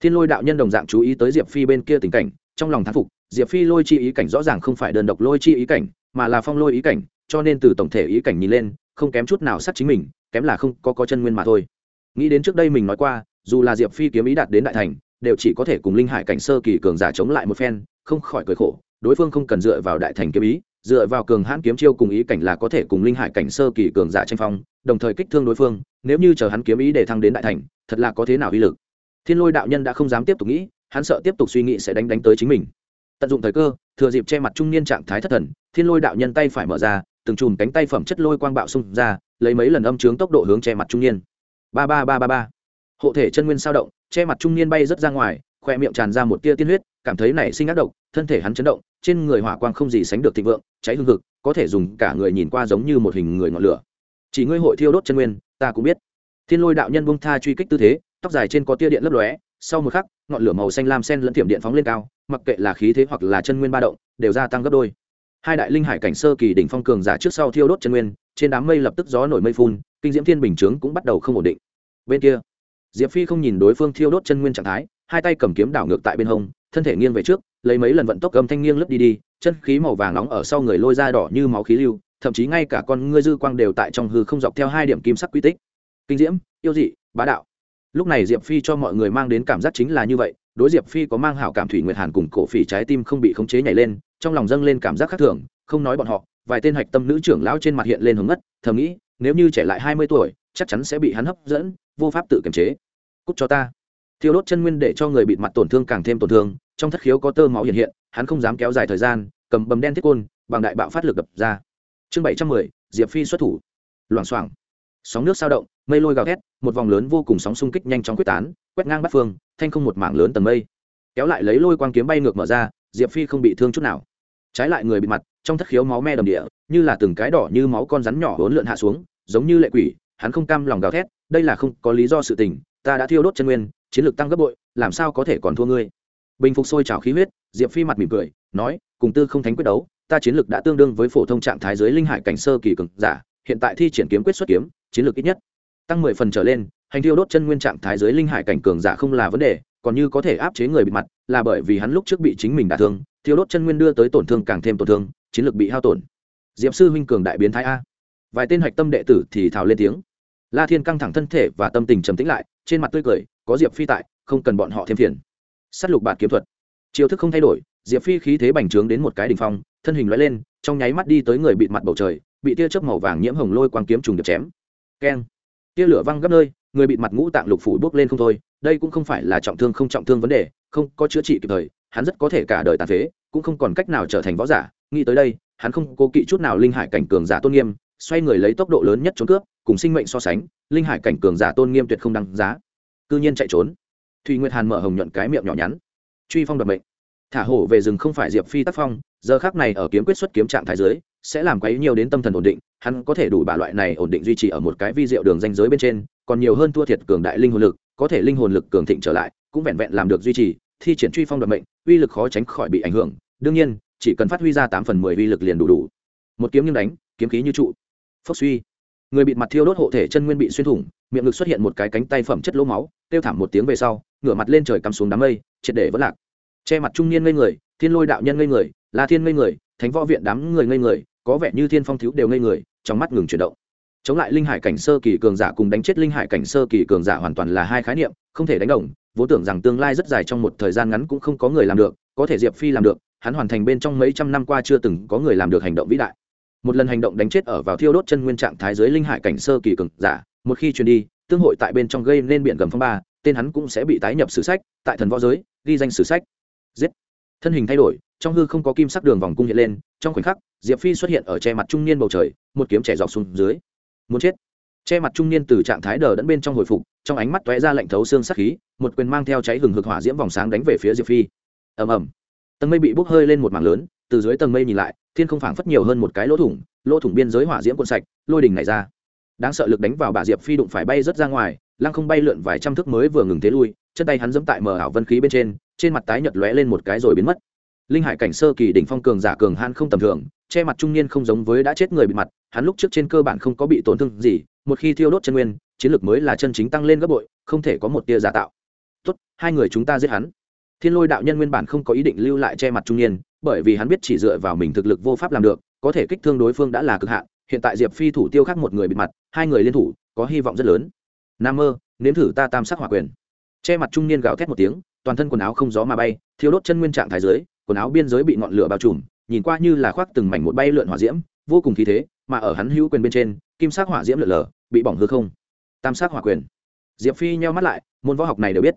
thiên lôi đạo nhân đồng dạng chú ý tới diệp phi bên kia tình cảnh trong lòng thán phục diệp phi lôi chi ý cảnh rõ ràng không phải đơn độc lôi chi ý cảnh mà là phong lôi ý cảnh cho nên từ tổng thể ý cảnh nhìn lên không kém chút nào sát chính mình kém là không có có chân nguyên mà thôi nghĩ đến trước đây mình nói qua dù là diệp phi kiếm ý đạt đến đại thành đều chỉ có thể cùng linh hải cảnh sơ kỳ cường giả chống lại một phen không khỏi cười khổ đối phương không cần dựa vào đại thành kiếm ý, dựa vào cường hãn kiếm chiêu cùng ý cảnh là có thể cùng linh hải cảnh sơ kỳ cường giả tranh phong, đồng thời kích thương đối phương, nếu như chờ hắn kiếm ý để thăng đến đại thành, thật là có thế nào uy lực. Thiên lôi đạo nhân đã không dám tiếp tục nghĩ, hắn sợ tiếp tục suy nghĩ sẽ đánh đánh tới chính mình. Tận dụng thời cơ, thừa dịp che mặt trung niên trạng thái thất thần, thiên lôi đạo nhân tay phải mở ra, từng chùm cánh tay phẩm chất lôi quang bạo xung ra, lấy mấy lần âm trướng tốc độ hướng che mặt trung niên. Ba ba ba ba ba. Hộ thể chân nguyên sao động, che mặt trung niên bay rất ra ngoài, khoe miệng tràn ra một tia tiên huyết, cảm thấy nảy sinh ác độc, thân thể hắn chấn động trên người hỏa quang không gì sánh được thịnh vượng, cháy hương thực có thể dùng cả người nhìn qua giống như một hình người ngọn lửa. Chỉ ngươi hội thiêu đốt chân nguyên, ta cũng biết. Thiên lôi đạo nhân bung tha truy kích tư thế, tóc dài trên có tia điện lấp lóe, sau một khắc, ngọn lửa màu xanh lam sen lẫn tiệm điện phóng lên cao, mặc kệ là khí thế hoặc là chân nguyên ba động, đều gia tăng gấp đôi. Hai đại linh hải cảnh sơ kỳ đỉnh phong cường giả trước sau thiêu đốt chân nguyên, trên đám mây lập tức gió nổi mây phun, kinh diễm thiên bình chướng cũng bắt đầu không ổn định. Bên kia, diệp phi không nhìn đối phương thiêu đốt chân nguyên trạng thái hai tay cầm kiếm đảo ngược tại bên hông, thân thể nghiêng về trước, lấy mấy lần vận tốc âm thanh nghiêng lướt đi đi, chân khí màu vàng nóng ở sau người lôi ra đỏ như máu khí lưu, thậm chí ngay cả con ngươi dư quang đều tại trong hư không dọc theo hai điểm kim sắc quy tích. Kinh diễm, yêu dị, bá đạo. Lúc này diệp phi cho mọi người mang đến cảm giác chính là như vậy, đối diệp phi có mang hảo cảm thủy nguyệt hàn cùng cổ phỉ trái tim không bị khống chế nhảy lên, trong lòng dâng lên cảm giác khác thường, không nói bọn họ, vài tên hạch tâm nữ trưởng lão trên mặt hiện lên hướng ngất, thầm nghĩ, nếu như trẻ lại hai mươi tuổi, chắc chắn sẽ bị hắn hấp dẫn, vô pháp tự kiềm chế. Cút cho ta thiêu đốt chân nguyên để cho người bị mặt tổn thương càng thêm tổn thương, trong thất khiếu có tơ máu hiện hiện, hắn không dám kéo dài thời gian, cầm bầm đen thiết côn, bằng đại bạo phát lực đập ra. Chương bảy trăm mười, diệp phi xuất thủ. Loảng xoảng. Sóng nước sao động, mây lôi gào thét, một vòng lớn vô cùng sóng xung kích nhanh chóng quyết tán, quét ngang bắt phương, thanh không một mảng lớn tầng mây. Kéo lại lấy lôi quang kiếm bay ngược mở ra, diệp phi không bị thương chút nào. Trái lại người bị mặt, trong thất khiếu máu me đầm địa, như là từng cái đỏ như máu con rắn nhỏ hỗn lượn hạ xuống, giống như lệ quỷ, hắn không cam lòng gào thét, đây là không có lý do sự tình, ta đã thiêu đốt chân nguyên chiến lược tăng gấp bội, làm sao có thể còn thua ngươi? Bình phục sôi trào khí huyết, diệp phi mặt mỉm cười, nói, cùng tư không thánh quyết đấu, ta chiến lược đã tương đương với phổ thông trạng thái dưới linh hải cảnh sơ kỳ cường giả, hiện tại thi triển kiếm quyết xuất kiếm, chiến lược ít nhất tăng mười phần trở lên, hành thiêu đốt chân nguyên trạng thái dưới linh hải cảnh cường giả không là vấn đề, còn như có thể áp chế người bị mặt, là bởi vì hắn lúc trước bị chính mình đả thương, thiêu đốt chân nguyên đưa tới tổn thương càng thêm tổn thương, chiến lược bị hao tổn. Diệp sư huynh cường đại biến thái a. Vài tên hạch tâm đệ tử thì thào lên tiếng. La thiên căng thẳng thân thể và tâm tình trầm tĩnh lại trên mặt tươi cười, có diệp phi tại, không cần bọn họ thêm phiền. S á t lục bạt kiếm thuật. Chiêu thức không thay đổi, diệp phi khí thế bành trướng đến một cái đ ỉ n h phong, thân hình loại lên, trong nháy mắt đi tới người bị mặt bầu trời, bị tia chớp màu vàng nhiễm hồng lôi quang kiếm trùng đập chém. Keng. Tia lửa văng gấp nơi, người bị mặt ngũ tạng lục phủ bốc lên không thôi, đây cũng không phải là trọng thương không trọng thương vấn đề, không có chữa trị kịp thời, hắn rất có thể cả đời tàn phế, cũng không còn cách nào trở thành võ giả. Nghĩ tới đây, hắn không cố kỵ chút nào linh hải cảnh cường giả tôn nghiêm, xoay người lấy tốc độ lớn nhất trốn cướp cùng sinh mệnh so sánh, linh hải cảnh cường giả tôn nghiêm tuyệt không đăng giá. Cư nhiên chạy trốn. Thùy nguyệt hàn mở hồng nhuận cái miệng nhỏ nhắn. Truy phong đoạt mệnh. Thả hổ về rừng không phải diệp phi tác phong, giờ khác này ở kiếm quyết xuất kiếm trạng thái giới sẽ làm quấy nhiều đến tâm thần ổn định, hắn có thể đủ bà loại này ổn định duy trì ở một cái vi diệu đường danh giới bên trên, còn nhiều hơn thua thiệt cường đại linh hồn lực, có thể linh hồn lực cường thịnh trở lại, cũng vẹn vẹn làm được duy trì, thi triển truy phong đoạt mệnh, uy lực khó tránh khỏi bị ảnh hưởng, đương nhiên, chỉ cần phát huy ra tám phần mười uy lực liền đủ đủ. Một kiếm như đánh, kiếm khí như trụ. Phốc suy người bị mặt thiêu đốt hộ thể chân nguyên bị xuyên thủng, miệng ngực xuất hiện một cái cánh tay phẩm chất lỗ máu tiêu thảm một tiếng về sau, ngửa mặt lên trời cắm xuống đám mây, triệt để vẫn lạc. Che mặt trung niên ngây người, thiên lôi đạo nhân ngây người, la thiên ngây người, thánh võ viện đám người ngây người, có vẻ như thiên phong thiếu đều ngây người, trong mắt ngừng chuyển động. Chống lại linh hải cảnh sơ kỳ cường giả cùng đánh chết linh hải cảnh sơ kỳ cường giả hoàn toàn là hai khái niệm, không thể đánh đồng, vốn tưởng rằng tương lai rất dài trong một thời gian ngắn cũng không có người làm được, có thể diệp phi làm được, hắn hoàn thành bên trong mấy trăm năm qua chưa từng có người làm được hành động vĩ đại một lần hành động đánh chết ở vào thiêu đốt chân nguyên trạng thái giới linh hải cảnh sơ kỳ cường giả, một khi truyền đi, tương hội tại bên trong gây nên biển gầm phong ba, tên hắn cũng sẽ bị tái nhập sử sách, tại thần võ giới, ghi danh sử sách. Giết. Thân hình thay đổi, trong hư không có kim sắc đường vòng cung hiện lên, trong khoảnh khắc, diệp phi xuất hiện ở che mặt trung niên bầu trời, một kiếm trẻ dọc xuống dưới. Muốn chết. Che mặt trung niên từ trạng thái đờ đẫn bên trong hồi phục, trong ánh mắt tóe ra lạnh thấu xương sắc khí, một quyền mang theo cháy hừng hực hỏa diễm vòng sáng đánh về phía diệp phi. Ầm ầm. Tầng mây bị bốc hơi lên một mảng lớn từ dưới tầng mây nhìn lại, thiên không phảng phất nhiều hơn một cái lỗ thủng lỗ thủng biên giới hỏa diễm cuộn sạch, lôi đình này ra. Đáng sợ lực đánh vào bà diệp phi đụng phải bay rất ra ngoài, lăng không bay lượn vài trăm thước mới vừa ngừng thế lui, chân tay hắn dẫm tại mờ ảo vân khí bên trên trên mặt tái nhợt lóe lên một cái rồi biến mất. Linh hải cảnh sơ kỳ đỉnh phong cường giả cường han không tầm thường, che mặt trung niên không giống với đã chết người bị mặt, hắn lúc trước trên cơ bản không có bị tổn thương gì, một khi thiêu đốt chân nguyên, chiến lược mới là chân chính tăng lên gấp bội, không thể có một tia giả tạo. Tốt, hai người chúng ta giết hắn. Thiên lôi đạo nhân nguyên bản không có ý định lưu lại che mặt trung niên bởi vì hắn biết chỉ dựa vào mình thực lực vô pháp làm được, có thể kích thương đối phương đã là cực hạn, hiện tại diệp phi thủ tiêu khác một người bị mặt, hai người liên thủ, có hy vọng rất lớn. Nam mơ, nếm thử ta tam sắc hỏa quyền. Che mặt trung niên gào thét một tiếng, toàn thân quần áo không gió mà bay thiếu đốt chân nguyên trạng thái dưới quần áo biên giới bị ngọn lửa bao trùm, nhìn qua như là khoác từng mảnh một bay lượn hỏa diễm, vô cùng khí thế, mà ở hắn hữu quyền bên trên, kim sắc hỏa diễm lượn lờ, bị bỏng hư không. Tam sắc hỏa quyền. Diệp phi nheo mắt lại, môn võ học này đều biết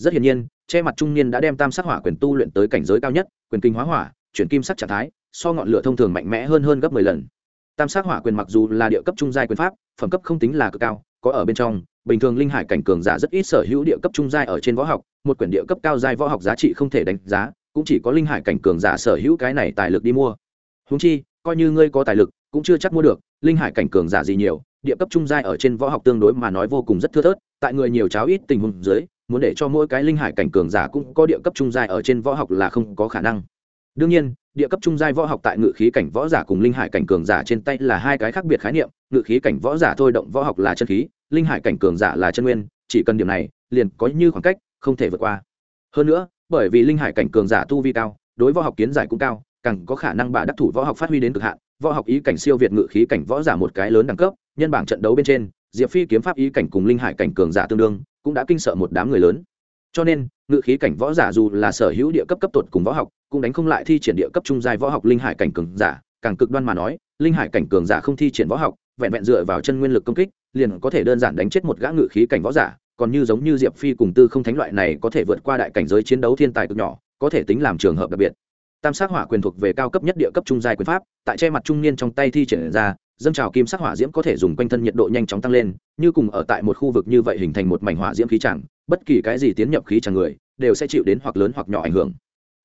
rất hiển nhiên, che mặt trung niên đã đem tam sắc hỏa quyền tu luyện tới cảnh giới cao nhất, quyền kinh hóa hỏa, chuyển kim sắc trạng thái, so ngọn lửa thông thường mạnh mẽ hơn hơn gấp mười lần. Tam sắc hỏa quyền mặc dù là địa cấp trung giai quyền pháp, phẩm cấp không tính là cực cao, có ở bên trong, bình thường linh hải cảnh cường giả rất ít sở hữu địa cấp trung giai ở trên võ học, một quyển địa cấp cao giai võ học giá trị không thể đánh giá, cũng chỉ có linh hải cảnh cường giả sở hữu cái này tài lực đi mua. Húng chi, coi như ngươi có tài lực, cũng chưa chắc mua được, linh hải cảnh cường giả gì nhiều, địa cấp trung giai ở trên võ học tương đối mà nói vô cùng rất thưa thớt, tại người nhiều cháo ít tình huống dưới muốn để cho mỗi cái linh hải cảnh cường giả cũng có địa cấp trung giai ở trên võ học là không có khả năng. Đương nhiên, địa cấp trung giai võ học tại ngự khí cảnh võ giả cùng linh hải cảnh cường giả trên tay là hai cái khác biệt khái niệm, ngự khí cảnh võ giả thôi động võ học là chân khí, linh hải cảnh cường giả là chân nguyên, chỉ cần điểm này, liền có như khoảng cách, không thể vượt qua. Hơn nữa, bởi vì linh hải cảnh cường giả tu vi cao, đối võ học kiến giải cũng cao, càng có khả năng bà đắc thủ võ học phát huy đến cực hạn, võ học ý cảnh siêu việt ngự khí cảnh võ giả một cái lớn đẳng cấp, nhân bảng trận đấu bên trên, diệp phi kiếm pháp ý cảnh cùng linh hải cảnh cường giả tương đương cũng đã kinh sợ một đám người lớn. Cho nên, ngự khí cảnh võ giả dù là sở hữu địa cấp cấp tột cùng võ học, cũng đánh không lại thi triển địa cấp trung giai võ học linh hải cảnh cường giả. Càng cực đoan mà nói, linh hải cảnh cường giả không thi triển võ học, vẹn vẹn dựa vào chân nguyên lực công kích, liền có thể đơn giản đánh chết một gã ngự khí cảnh võ giả. Còn như giống như diệp phi cùng tư không thánh loại này có thể vượt qua đại cảnh giới chiến đấu thiên tài cực nhỏ, có thể tính làm trường hợp đặc biệt. Tam sát hỏa quyền thuộc về cao cấp nhất địa cấp trung giai quyền pháp, tại che mặt trung niên trong tay thi triển ra dâng trào kim sắc hỏa diễm có thể dùng quanh thân nhiệt độ nhanh chóng tăng lên, như cùng ở tại một khu vực như vậy hình thành một mảnh hỏa diễm khí chẳng, bất kỳ cái gì tiến nhập khí chẳng người, đều sẽ chịu đến hoặc lớn hoặc nhỏ ảnh hưởng.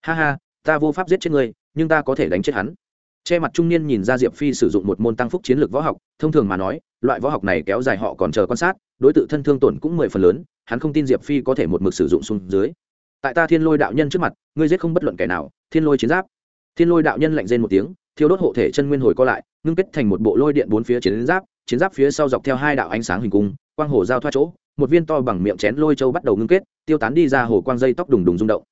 Ha ha, ta vô pháp giết chết ngươi, nhưng ta có thể đánh chết hắn. Che mặt trung niên nhìn ra diệp phi sử dụng một môn tăng phúc chiến lược võ học, thông thường mà nói, loại võ học này kéo dài họ còn chờ quan sát, đối t thân thương tổn cũng mười phần lớn, hắn không tin diệp phi có thể một mực sử dụng xuống dưới. Tại ta thiên lôi đạo nhân trước mặt, ngươi giết không bất luận kẻ nào, thiên lôi chiến giáp. Thiên lôi đạo nhân lạnh rên một tiếng thiêu đốt hộ thể chân nguyên hồi co lại, ngưng kết thành một bộ lôi điện bốn phía chiến giáp chiến giáp phía sau dọc theo hai đạo ánh sáng hình cung, quang hồ giao thoa chỗ, một viên to bằng miệng chén lôi châu bắt đầu ngưng kết, tiêu tán đi ra hồ quang dây tóc đùng đùng rung động.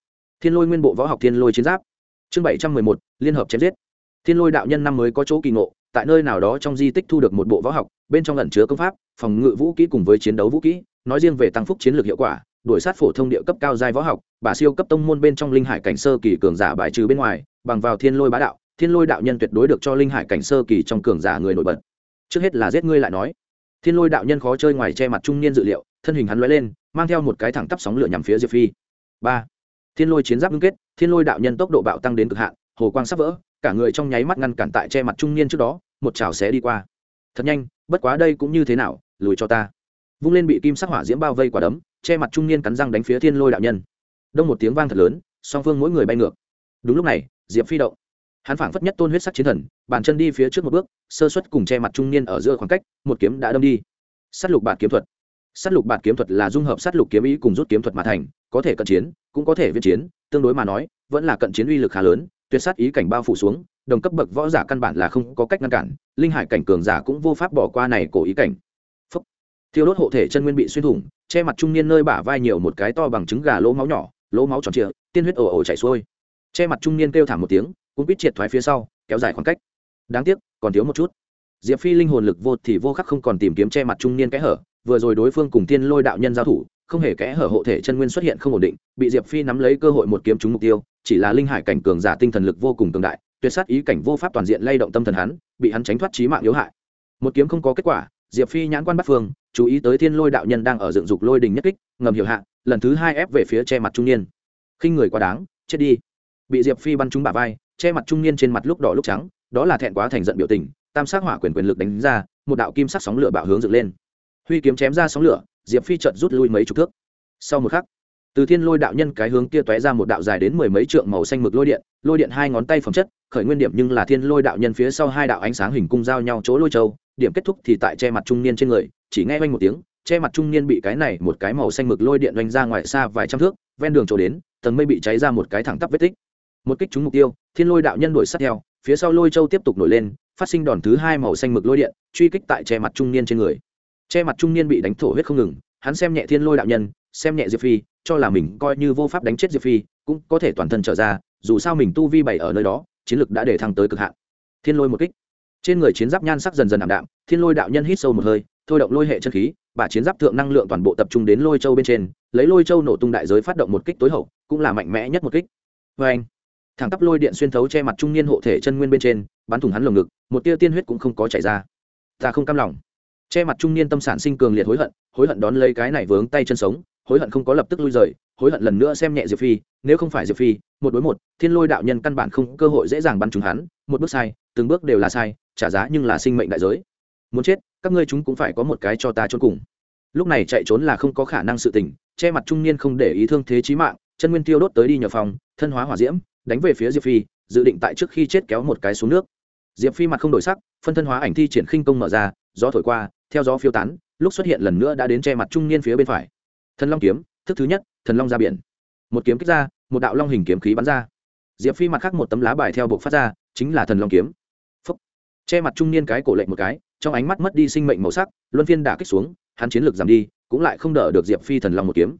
Thiên lôi nguyên bộ võ học thiên lôi chiến giáp. Chương bảy trăm mười một, liên hợp chém giết. Thiên lôi đạo nhân năm mới có chỗ kỳ ngộ, tại nơi nào đó trong di tích thu được một bộ võ học, bên trong ẩn chứa công pháp, phòng ngự vũ kỹ cùng với chiến đấu vũ kỹ nói riêng về tăng phúc chiến lược hiệu quả, đuổi sát phổ thông địa cấp cao giai võ học, bà siêu cấp tông môn bên trong linh hải cảnh sơ kỳ cường giả bài trừ bên ngoài, bằng vào thiên lôi bá đạo thiên lôi đạo nhân tuyệt đối được cho linh hải cảnh sơ kỳ trong cường giả người nổi bật. Trước hết là giết ngươi lại nói. Thiên lôi đạo nhân khó chơi ngoài che mặt trung niên dự liệu, thân hình hắn lóe lên, mang theo một cái thẳng tắp sóng lửa nhằm phía diệp phi. Ba. Thiên lôi chiến giáp ngưng kết, thiên lôi đạo nhân tốc độ bạo tăng đến cực hạn, hồ quang sắp vỡ, cả người trong nháy mắt ngăn cản tại che mặt trung niên trước đó, một chảo xé đi qua. Thật nhanh, bất quá đây cũng như thế nào, lùi cho ta. Vung lên bị kim sắc hỏa diễm bao vây quả đấm, che mặt trung niên cắn răng đánh phía thiên lôi đạo nhân. Đông một tiếng vang thật lớn, song phương mỗi người bay ngược. Đúng lúc này, diệp phi động hắn phảng phất nhất tôn huyết sắc chiến thần, bàn chân đi phía trước một bước, sơ xuất cùng che mặt trung niên ở giữa khoảng cách, một kiếm đã đâm đi. S á t lục bạt kiếm thuật. S á t lục bạt kiếm thuật là dung hợp s á t lục kiếm ý cùng rút kiếm thuật mà thành, có thể cận chiến, cũng có thể viết chiến, tương đối mà nói, vẫn là cận chiến uy lực khá lớn, tuyệt sát ý cảnh bao phủ xuống, đồng cấp bậc võ giả căn bản là không có cách ngăn cản, linh hải cảnh cường giả cũng vô pháp bỏ qua này cổ ý cảnh. Phúc. thiêu đốt hộ thể chân nguyên bị xuyên thủng, che mặt trung niên nơi bả vai nhiều một cái to bằng trứng gà lỗ máu nhỏ, lỗ máu tròn trịa, tiên huyết ồ ồ chảy xuôi. Che mặt trung niên kêu thảm một tiếng cũng biết triệt thoái phía sau, kéo dài khoảng cách. Đáng tiếc, còn thiếu một chút. Diệp phi linh hồn lực vô thì vô khắc không còn tìm kiếm che mặt trung niên kẽ hở, vừa rồi đối phương cùng tiên lôi đạo nhân giao thủ, không hề kẽ hở hộ thể chân nguyên xuất hiện không ổn định, bị diệp phi nắm lấy cơ hội một kiếm trúng mục tiêu, chỉ là linh hải cảnh cường giả tinh thần lực vô cùng cường đại, tuyệt sát ý cảnh vô pháp toàn diện lay động tâm thần hắn, bị hắn tránh thoát trí mạng yếu hại. Một kiếm không có kết quả, diệp phi nhãn quan bắt phương, chú ý tới thiên lôi đạo nhân đang ở dựng dục lôi đình nhất kích, ngầm hiểu hạ, lần thứ hai ép về phía che mặt trung niên. Khinh người quá đáng, chết đi. Bị diệp phi bắn trúng bả vai che mặt trung niên trên mặt lúc đỏ lúc trắng, đó là thẹn quá thành giận biểu tình, tam sát hỏa quyền quyền lực đánh ra, một đạo kim sắc sóng lửa bạo hướng dựng lên. Huy kiếm chém ra sóng lửa, diệp phi chợt rút lui mấy chục thước. Sau một khắc, từ thiên lôi đạo nhân cái hướng kia tóe ra một đạo dài đến mười mấy trượng màu xanh mực lôi điện lôi điện hai ngón tay phẩm chất, khởi nguyên điểm nhưng là thiên lôi đạo nhân phía sau hai đạo ánh sáng hình cung giao nhau chỗ lôi châu, điểm kết thúc thì tại che mặt trung niên trên người, chỉ nghe oanh một tiếng, che mặt trung niên bị cái này một cái màu xanh mực lôi điện oanh ra ngoài xa vài trăm thước, ven đường chỗ đến, tầng mây bị cháy ra một cái thẳng tắp vết tích một kích trúng mục tiêu, thiên lôi đạo nhân đuổi sát theo, phía sau lôi châu tiếp tục nổi lên, phát sinh đòn thứ hai màu xanh mực lôi điện, truy kích tại che mặt trung niên trên người. Che mặt trung niên bị đánh thổ huyết không ngừng, hắn xem nhẹ thiên lôi đạo nhân, xem nhẹ diệp phi, cho là mình coi như vô pháp đánh chết diệp phi, cũng có thể toàn thân trở ra, dù sao mình tu vi bảy ở nơi đó, chiến lực đã để thăng tới cực hạn. Thiên lôi một kích. Trên người chiến giáp nhan sắc dần dần ảm đạm, thiên lôi đạo nhân hít sâu một hơi, thôi động lôi hệ chân khí bà chiến giáp thượng năng lượng toàn bộ tập trung đến lôi châu bên trên, lấy lôi châu nổ tung đại giới phát động một kích tối hậu, cũng là mạnh mẽ nhất một kích. Vê anh thẳng tắp lôi điện xuyên thấu che mặt trung niên hộ thể chân nguyên bên trên, bắn thủng hắn lồng ngực, một tia tiên huyết cũng không có chảy ra. Ta không cam lòng. Che mặt trung niên tâm sản sinh cường liệt hối hận hối hận đón lấy cái này vướng tay chân sống, hối hận không có lập tức lui rời, hối hận lần nữa xem nhẹ diệp phi, nếu không phải diệp phi, một đối một, thiên lôi đạo nhân căn bản không cơ hội dễ dàng bắn trúng hắn, một bước sai, từng bước đều là sai, trả giá nhưng là sinh mệnh đại giới. Muốn chết, các ngươi chúng cũng phải có một cái cho ta trốn cùng. Lúc này chạy trốn là không có khả năng sự tình, che mặt trung niên không để ý thương thế chí mạng, chân nguyên tiêu đốt tới đi nhờ phòng, thân hóa hỏa diễm đánh về phía diệp phi, dự định tại trước khi chết kéo một cái xuống nước. Diệp phi mặt không đổi sắc, phân thân hóa ảnh thi triển khinh công mở ra, gió thổi qua, theo gió phiêu tán, lúc xuất hiện lần nữa đã đến che mặt trung niên phía bên phải. Thần long kiếm, thức thứ nhất, thần long ra biển. Một kiếm kích ra, một đạo long hình kiếm khí bắn ra. Diệp phi mặt khác một tấm lá bài theo buộc phát ra, chính là thần long kiếm. Phúc. che mặt trung niên cái cổ lệnh một cái, trong ánh mắt mất đi sinh mệnh màu sắc, luân phiên đả kích xuống, hắn chiến lược giảm đi, cũng lại không đỡ được diệp phi thần long một kiếm.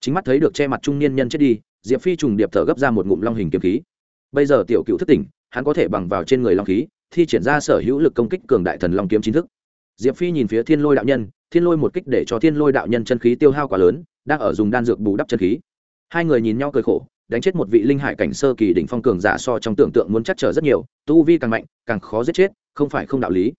Chính mắt thấy được che mặt trung niên nhân chết đi diệp phi trùng điệp thở gấp ra một ngụm long hình kiếm khí bây giờ tiểu cựu thất tỉnh hắn có thể bằng vào trên người long khí thi triển ra sở hữu lực công kích cường đại thần long kiếm chính thức diệp phi nhìn phía thiên lôi đạo nhân thiên lôi một kích để cho thiên lôi đạo nhân chân khí tiêu hao quá lớn đang ở dùng đan dược bù đắp chân khí hai người nhìn nhau cười khổ đánh chết một vị linh hải cảnh sơ kỳ đỉnh phong cường giả so trong tưởng tượng muốn chắc trở rất nhiều tu vi càng mạnh càng khó giết chết không phải không đạo lý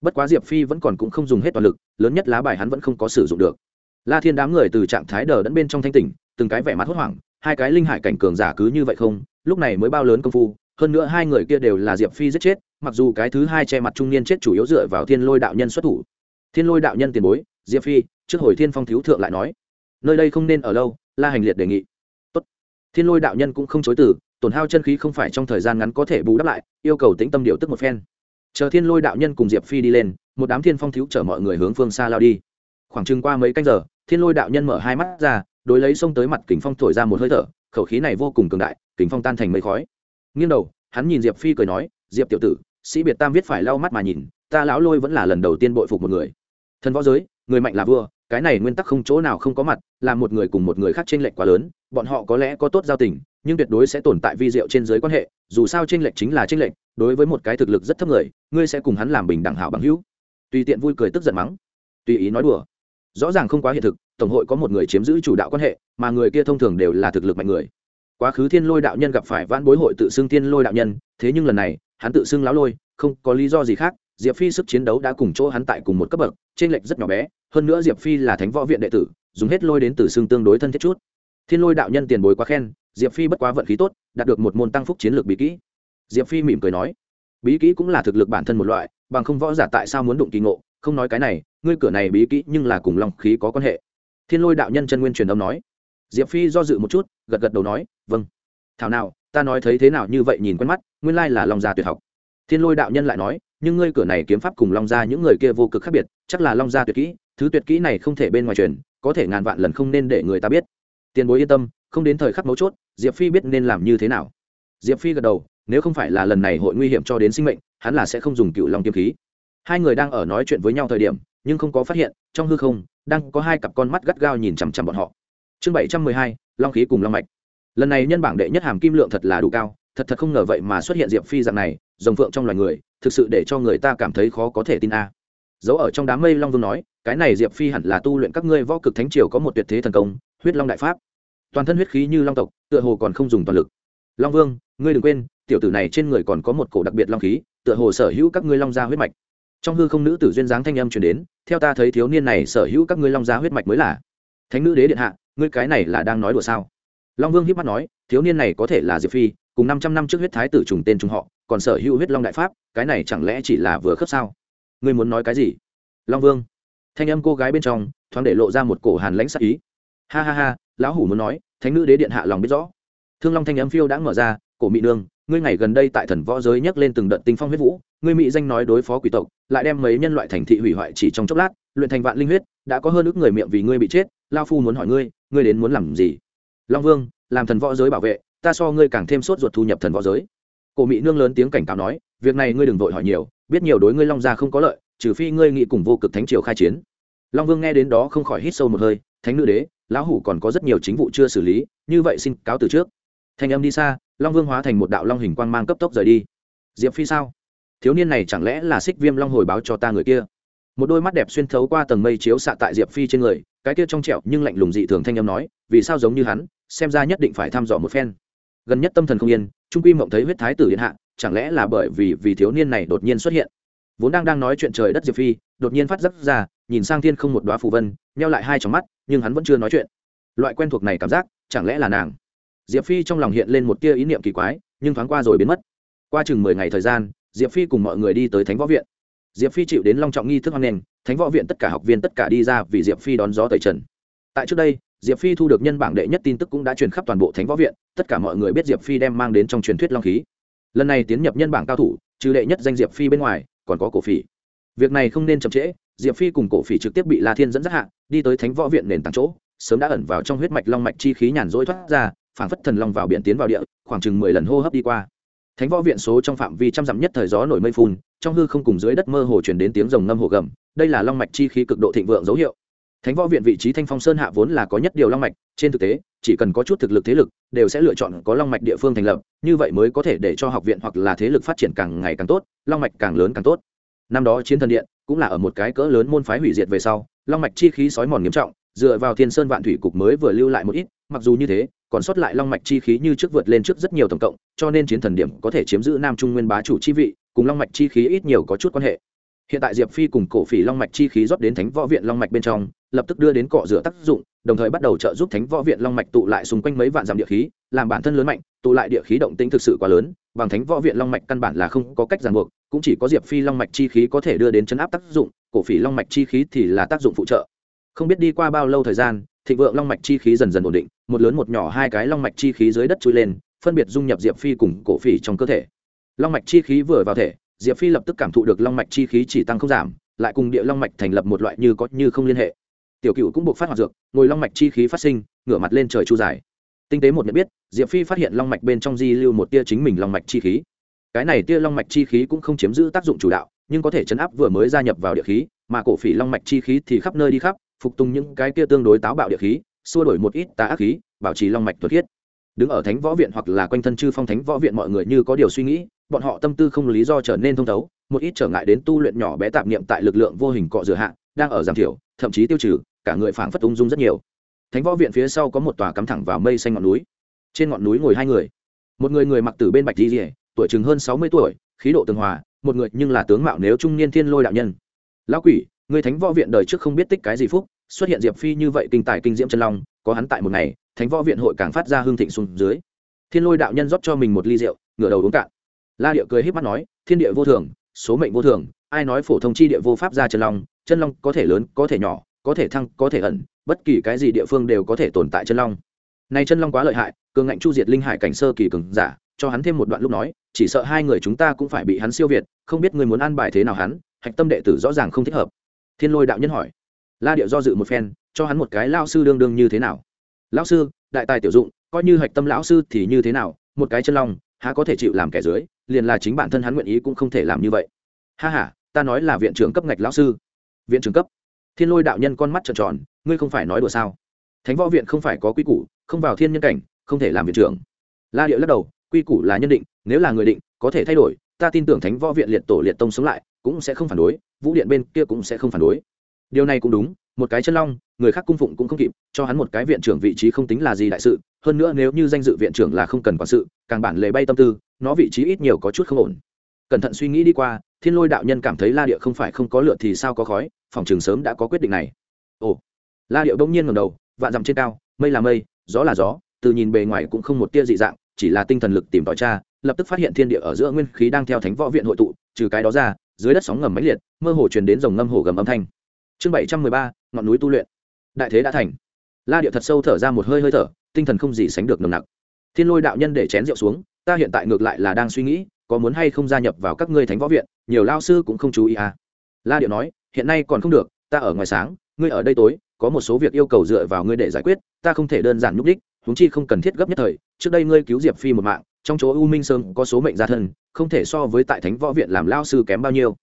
bất quá diệp phi vẫn còn cũng không dùng hết toàn lực lớn nhất lá bài hắn vẫn không có sử dụng được la thiên đám người từ trạng thái đờ đẫn bên trong thanh tỉnh từng cái vẻ mặt hốt hoảng hai cái linh hải cảnh cường giả cứ như vậy không, lúc này mới bao lớn công phu, hơn nữa hai người kia đều là diệp phi giết chết, mặc dù cái thứ hai che mặt trung niên chết chủ yếu dựa vào thiên lôi đạo nhân xuất thủ. Thiên lôi đạo nhân tiền bối, diệp phi, trước hồi thiên phong thiếu thượng lại nói, nơi đây không nên ở lâu, la hành liệt đề nghị. Tốt. thiên lôi đạo nhân cũng không chối từ, tổn hao chân khí không phải trong thời gian ngắn có thể bù đắp lại, yêu cầu tĩnh tâm điều tức một phen. Chờ thiên lôi đạo nhân cùng diệp phi đi lên, một đám thiên phong thiếu chở mọi người hướng phương xa lao đi. Khoảng chừng qua mấy canh giờ, thiên lôi đạo nhân mở hai mắt ra đối lấy xông tới mặt kính phong thổi ra một hơi thở, khẩu khí này vô cùng cường đại kính phong tan thành mây khói. Nghiêng đầu, hắn nhìn diệp phi cười nói, diệp tiểu tử, sĩ biệt tam viết phải lau mắt mà nhìn, ta lão lôi vẫn là lần đầu tiên bội phục một người. Thân võ giới, người mạnh là vua, cái này nguyên tắc không chỗ nào không có mặt, là một người cùng một người khác t r ê n lệch quá lớn, bọn họ có lẽ có tốt giao tình, nhưng tuyệt đối sẽ tồn tại vi diệu trên giới quan hệ, dù sao t r ê n lệch chính là t r ê n lệch, đối với một cái thực lực rất thấp người, ngươi sẽ cùng hắn làm bình đẳng hảo bằng hữu. Tùy tiện vui cười tức giận mắng. Tùy ý nói đùa rõ ràng không quá hiện thực, tổng hội có một người chiếm giữ chủ đạo quan hệ, mà người kia thông thường đều là thực lực mạnh người. Quá khứ thiên lôi đạo nhân gặp phải vãn bối hội tự xưng thiên lôi đạo nhân, thế nhưng lần này, hắn tự xưng lão lôi, không có lý do gì khác, diệp phi sức chiến đấu đã cùng chỗ hắn tại cùng một cấp bậc trên lệch rất nhỏ bé, hơn nữa diệp phi là thánh võ viện đệ tử, dùng hết lôi đến từ xương tương đối thân thiết chút. Thiên lôi đạo nhân tiền bối quá khen, diệp phi bất quá vận khí tốt, đạt được một môn tăng phúc chiến lược bí kỹ. Diệp phi mỉm cười nói, bí kỹ cũng là thực lực bản thân một loại, bằng không võ giả tại sao muốn đụng kỳ ngộ không nói cái này, ngươi cửa này bí kỹ nhưng là cùng long khí có quan hệ. Thiên lôi đạo nhân chân nguyên truyền âm nói. Diệp phi do dự một chút, gật gật đầu nói vâng. Thảo nào, ta nói thấy thế nào như vậy nhìn quen mắt, nguyên lai là lòng gia tuyệt học. Thiên lôi đạo nhân lại nói, nhưng ngươi cửa này kiếm pháp cùng long gia những người kia vô cực khác biệt, chắc là long gia tuyệt kỹ, thứ tuyệt kỹ này không thể bên ngoài truyền, có thể ngàn vạn lần không nên để người ta biết. Tiền bối yên tâm, không đến thời khắc mấu chốt, diệp phi biết nên làm như thế nào. Diệp phi gật đầu, nếu không phải là lần này hội nguy hiểm cho đến sinh mệnh, hắn là sẽ không dùng cựu long kiếm khí hai người đang ở nói chuyện với nhau thời điểm, nhưng không có phát hiện, trong hư không, đang có hai cặp con mắt gắt gao nhìn chằm chằm bọn họ. Chương bảy trăm mười hai, long khí cùng long mạch. Lần này nhân bảng đệ nhất hàm kim lượng thật là đủ cao, thật thật không ngờ vậy mà xuất hiện diệp phi dạng này, rồng phượng trong loài người, thực sự để cho người ta cảm thấy khó có thể tin a. Giấu ở trong đám mây long vương nói, cái này diệp phi hẳn là tu luyện các ngươi võ cực thánh triều có một tuyệt thế thần công, huyết long đại pháp. Toàn thân huyết khí như long tộc, tựa hồ còn không dùng toàn lực. Long vương, ngươi đừng quên, tiểu tử này trên người còn có một cổ đặc biệt long khí, tựa hồ sở hữu các ngươi long gia huyết mạch trong hư không nữ tử duyên dáng thanh âm truyền đến, theo ta thấy thiếu niên này sở hữu các ngươi long gia huyết mạch mới là. Thánh nữ đế điện hạ, ngươi cái này là đang nói đùa sao? Long vương hiếp mắt nói, thiếu niên này có thể là diệp phi, cùng năm trăm năm trước huyết thái tử trùng tên trùng họ, còn sở hữu huyết long đại pháp, cái này chẳng lẽ chỉ là vừa khớp sao? Ngươi muốn nói cái gì? Long vương, thanh âm cô gái bên trong, thoáng để lộ ra một cổ hàn lãnh sắc ý. Ha ha ha, lão hủ muốn nói, thánh nữ đế điện hạ lòng biết rõ. Thương long thanh âm phiêu đã mở ra, cổ mị nương ngươi ngày gần đây tại thần võ giới nhắc lên từng đợt tinh phong huyết vũ, ngươi mỹ danh nói đối phó quỷ tộc, lại đem mấy nhân loại thành thị hủy hoại chỉ trong chốc lát, luyện thành vạn linh huyết, đã có hơn ước người miệng vì ngươi bị chết, lao phu muốn hỏi ngươi ngươi đến muốn làm gì? Long vương, làm thần võ giới bảo vệ, ta so ngươi càng thêm sốt ruột thu nhập thần võ giới. Cổ mỹ nương lớn tiếng cảnh cáo nói, việc này ngươi đừng vội hỏi nhiều, biết nhiều đối ngươi long gia không có lợi, trừ phi ngươi nghĩ cùng vô cực thánh triều khai chiến. Long vương nghe đến đó không khỏi hít sâu một hơi, thánh nữ đế, lão hủ còn có rất nhiều chính vụ chưa xử lý, như vậy xin cáo từ trước. Thanh âm đi xa long vương hóa thành một đạo long hình quang mang cấp tốc rời đi. Diệp phi sao? Thiếu niên này chẳng lẽ là xích viêm long hồi báo cho ta người kia? Một đôi mắt đẹp xuyên thấu qua tầng mây chiếu xạ tại diệp phi trên người, cái kia trong trẹo nhưng lạnh lùng dị thường thanh âm nói, vì sao giống như hắn, xem ra nhất định phải thăm dò một phen. Gần nhất tâm thần không yên trung quy mộng thấy huyết thái tử điện hạ, chẳng lẽ là bởi vì vì thiếu niên này đột nhiên xuất hiện? Vốn đang đang nói chuyện trời đất diệp phi, đột nhiên phát giấc ra, nhìn sang thiên không một đoá phù vân neo lại hai trong mắt, nhưng hắn vẫn chưa nói chuyện. Loại quen thuộc này cảm giác, chẳng lẽ là nàng? Diệp phi trong lòng hiện lên một tia ý niệm kỳ quái, nhưng thoáng qua rồi biến mất. Qua chừng mười ngày thời gian, diệp phi cùng mọi người đi tới thánh võ viện. Diệp phi chịu đến long trọng nghi thức hoan nghênh, thánh võ viện tất cả học viên tất cả đi ra vì diệp phi đón gió tẩy trần. Tại trước đây, diệp phi thu được nhân bảng đệ nhất tin tức cũng đã truyền khắp toàn bộ thánh võ viện, tất cả mọi người biết diệp phi đem mang đến trong truyền thuyết long khí. Lần này tiến nhập nhân bảng cao thủ, trừ đệ nhất danh diệp phi bên ngoài, còn có cổ phỉ. Việc này không nên chậm trễ, diệp phi cùng cổ phỉ trực tiếp bị la thiên dẫn dắt hạ, đi tới thánh võ viện nền tảng chỗ, sớm đã ẩn vào trong huyết mạch long mạch chi khí nhàn rỗi thoát ra phảng phất thần long vào biển tiến vào địa, khoảng chừng mười lần hô hấp đi qua. Thánh võ viện số trong phạm vi trăm dặm nhất thời gió nổi mây phun, trong hư không cùng dưới đất mơ hồ chuyển đến tiếng rồng ngâm hồ gầm, đây là long mạch chi khí cực độ thịnh vượng dấu hiệu. Thánh võ viện vị trí thanh phong sơn hạ vốn là có nhất điều long mạch, trên thực tế, chỉ cần có chút thực lực thế lực, đều sẽ lựa chọn có long mạch địa phương thành lập, như vậy mới có thể để cho học viện hoặc là thế lực phát triển càng ngày càng tốt, long mạch càng lớn càng tốt. Năm đó chiến thần điện cũng là ở một cái cỡ lớn môn phái hủy diệt về sau, long mạch chi khí sói mòn nghiêm trọng, dựa vào thiên sơn vạn thủy cục mới vừa lưu lại một ít, mặc dù như thế còn sót lại long mạch chi khí như trước vượt lên trước rất nhiều tổng cộng, cho nên chiến thần điểm có thể chiếm giữ nam trung nguyên bá chủ chi vị, cùng long mạch chi khí ít nhiều có chút quan hệ. Hiện tại diệp phi cùng cổ phỉ long mạch chi khí rót đến thánh võ viện long mạch bên trong, lập tức đưa đến cọ rửa tác dụng, đồng thời bắt đầu trợ giúp thánh võ viện long mạch tụ lại xung quanh mấy vạn dặm địa khí, làm bản thân lớn mạnh, tụ lại địa khí động tĩnh thực sự quá lớn, bằng thánh võ viện long mạch căn bản là không có cách ràng buộc, cũng chỉ có diệp phi long mạch chi khí có thể đưa đến chấn áp tác dụng, cổ phỉ long mạch chi khí thì là tác dụng phụ trợ. Không biết đi qua bao lâu thời gian, thịnh vượng long mạch chi khí dần dần ổn định một lớn một nhỏ hai cái long mạch chi khí dưới đất chui lên, phân biệt dung nhập diệp phi cùng cổ phỉ trong cơ thể. Long mạch chi khí vừa vào thể, diệp phi lập tức cảm thụ được long mạch chi khí chỉ tăng không giảm, lại cùng địa long mạch thành lập một loại như có như không liên hệ. Tiểu cựu cũng buộc phát hoạt dược, ngồi long mạch chi khí phát sinh, ngửa mặt lên trời chu dài. Tinh tế một nhận biết, diệp phi phát hiện long mạch bên trong di lưu một tia chính mình long mạch chi khí. Cái này tia long mạch chi khí cũng không chiếm giữ tác dụng chủ đạo, nhưng có thể chấn áp vừa mới gia nhập vào địa khí, mà cổ phỉ long mạch chi khí thì khắp nơi đi khắp, phục tùng những cái kia tương đối táo bạo địa khí xua đổi một ít tà ác khí, bảo trì long mạch thuật thiết đứng ở thánh võ viện hoặc là quanh thân chư phong thánh võ viện mọi người như có điều suy nghĩ, bọn họ tâm tư không lý do trở nên thông thấu, một ít trở ngại đến tu luyện nhỏ bé tạp niệm tại lực lượng vô hình cọ rửa hạ, đang ở giảm thiểu, thậm chí tiêu trừ, cả người phảng phất ung dung rất nhiều. Thánh võ viện phía sau có một tòa cắm thẳng vào mây xanh ngọn núi. Trên ngọn núi ngồi hai người. Một người người mặc tử bên bạch di rỉa tuổi chừng hơn sáu mươi tuổi, khí độ tường hòa, một người nhưng là tướng mạo nếu trung niên thiên lôi đạo nhân. Lão quỷ, người thánh võ viện đời trước không biết tích cái gì phúc xuất hiện diệp phi như vậy kinh tài kinh diễm chân long, có hắn tại một ngày, thánh võ viện hội càng phát ra hương thịnh xuống dưới. Thiên lôi đạo nhân rót cho mình một ly rượu, ngửa đầu uống cạn. La địa cười híp mắt nói, thiên địa vô thường, số mệnh vô thường, ai nói phổ thông chi địa vô pháp ra chân long chân long có thể lớn, có thể nhỏ, có thể thăng, có thể ẩn, bất kỳ cái gì địa phương đều có thể tồn tại chân long. Này chân long quá lợi hại, cường ngạnh chu diệt linh hải cảnh sơ kỳ cường giả, cho hắn thêm một đoạn lúc nói, chỉ sợ hai người chúng ta cũng phải bị hắn siêu việt, không biết người muốn an bài thế nào hắn, hạch tâm đệ tử rõ ràng không thích hợp. Thiên lôi đạo nhân hỏi la điệu do dự một phen, cho hắn một cái lao sư đương đương như thế nào? Lão sư, đại tài tiểu dụng, coi như hạch tâm lão sư thì như thế nào? Một cái chân long, há có thể chịu làm kẻ dưới, liền là chính bản thân hắn nguyện ý cũng không thể làm như vậy. Ha h a ta nói là viện trưởng cấp ngạch lão sư. Viện trưởng cấp? Thiên lôi đạo nhân con mắt trợn tròn, ngươi không phải nói đùa sao? Thánh võ viện không phải có quy củ, không vào thiên nhân cảnh, không thể làm viện trưởng. La điệu lắc đầu, quy củ là nhân định, nếu là người định, có thể thay đổi. Ta tin tưởng thánh võ viện liệt tổ liệt tông sống lại, cũng sẽ không phản đối, vũ điện bên kia cũng sẽ không phản đối điều này cũng đúng, một cái chân long, người khác cung phụng cũng không kịp, cho hắn một cái viện trưởng vị trí không tính là gì đại sự, hơn nữa nếu như danh dự viện trưởng là không cần quản sự, càng bản lề bay tâm tư, nó vị trí ít nhiều có chút không ổn. Cẩn thận suy nghĩ đi qua, thiên lôi đạo nhân cảm thấy la địa không phải không có lựa thì sao có khói, phòng trường sớm đã có quyết định này. Ồ. La điệu bỗng nhiên ngầm đầu, vạn dặm trên cao, mây là mây, gió là gió, từ nhìn bề ngoài cũng không một tia dị dạng, chỉ là tinh thần lực tìm tòi cha lập tức phát hiện thiên địa ở giữa nguyên khí đang theo thánh võ viện hội tụ, trừ cái đó ra, dưới đất sóng ngầm mãnh liệt, mơ hồ truyền đến dòng ngâm hồ gầm âm thanh chương bảy trăm mười ba, ngọn núi tu luyện. Đại thế đã thành. La điệu thật sâu thở ra một hơi hơi thở, tinh thần không gì sánh được nồng nặc. Thiên lôi đạo nhân để chén rượu xuống, ta hiện tại ngược lại là đang suy nghĩ, có muốn hay không gia nhập vào các ngươi thánh võ viện, nhiều lao sư cũng không chú ý à. La điệu nói, hiện nay còn không được, ta ở ngoài sáng, ngươi ở đây tối, có một số việc yêu cầu dựa vào ngươi để giải quyết, ta không thể đơn giản nhúc đích huống chi không cần thiết gấp nhất thời, trước đây ngươi cứu diệp phi một mạng, trong chỗ u minh sơn có số mệnh gia thân không thể so với tại thánh võ viện làm lao sư kém bao nhiêu.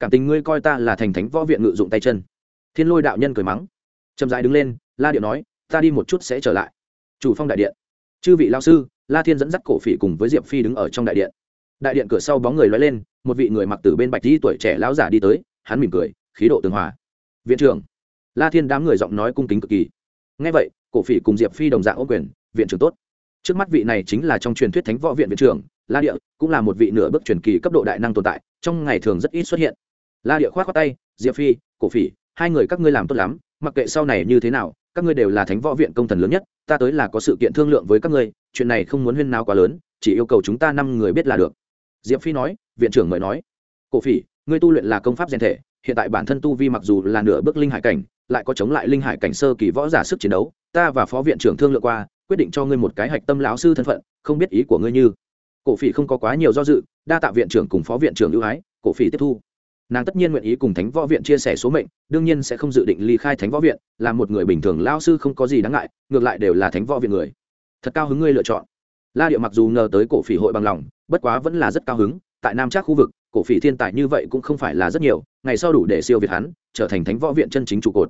Cảm tình ngươi coi ta là thành thánh võ viện ngự dụng tay chân thiên lôi đạo nhân cười mắng. Chậm dãi đứng lên, la điệu nói, ta đi một chút sẽ trở lại. Chủ phong đại điện. Chư vị lao sư, la thiên dẫn dắt cổ phỉ cùng với diệp phi đứng ở trong đại điện. Đại điện cửa sau bóng người loay lên, một vị người mặc từ bên bạch di tuổi trẻ lão giả đi tới, hắn mỉm cười, khí độ tường hòa. Viện trưởng. La thiên đám người giọng nói cung kính cực kỳ. Ngay vậy, cổ phỉ cùng diệp phi đồng dạng ô quyền, viện trưởng tốt. Trước mắt vị này chính là trong truyền thuyết thánh võ viện viện trưởng, la địa, cũng là một vị nửa bước truyền kỳ cấp độ đại năng tồn tại, trong ngày thường rất ít xuất hiện. La địa k h o á t khoác tay, diệp phi, cổ phỉ hai người các ngươi làm tốt lắm, mặc kệ sau này như thế nào, các ngươi đều là thánh võ viện công thần lớn nhất, ta tới là có sự kiện thương lượng với các ngươi, chuyện này không muốn huyên nào quá lớn, chỉ yêu cầu chúng ta năm người biết là được. Diệp phi nói, viện trưởng mời nói, cổ phỉ, ngươi tu luyện là công pháp rèn thể, hiện tại bản thân tu vi mặc dù là nửa bước linh hải cảnh, lại có chống lại linh hải cảnh sơ kỳ võ giả sức chiến đấu, ta và phó viện trưởng thương lượng qua, quyết định cho ngươi một cái hạch tâm lão sư thân phận, không biết ý của ngươi như. Cổ phỉ không có quá nhiều do dự, đa tạ viện trưởng cùng phó viện trưởng ưu ái, cổ phỉ tiếp thu nàng tất nhiên nguyện ý cùng thánh võ viện chia sẻ số mệnh, đương nhiên sẽ không dự định ly khai thánh võ viện, là một người bình thường lao sư không có gì đáng ngại, ngược lại đều là thánh võ viện người. Thật cao hứng ngươi lựa chọn. La điệu mặc dù ngờ tới cổ phỉ hội bằng lòng, bất quá vẫn là rất cao hứng, tại nam trác khu vực, cổ phỉ thiên tài như vậy cũng không phải là rất nhiều, ngày sau đủ để siêu việt hắn, trở thành thánh võ viện chân chính trụ cột.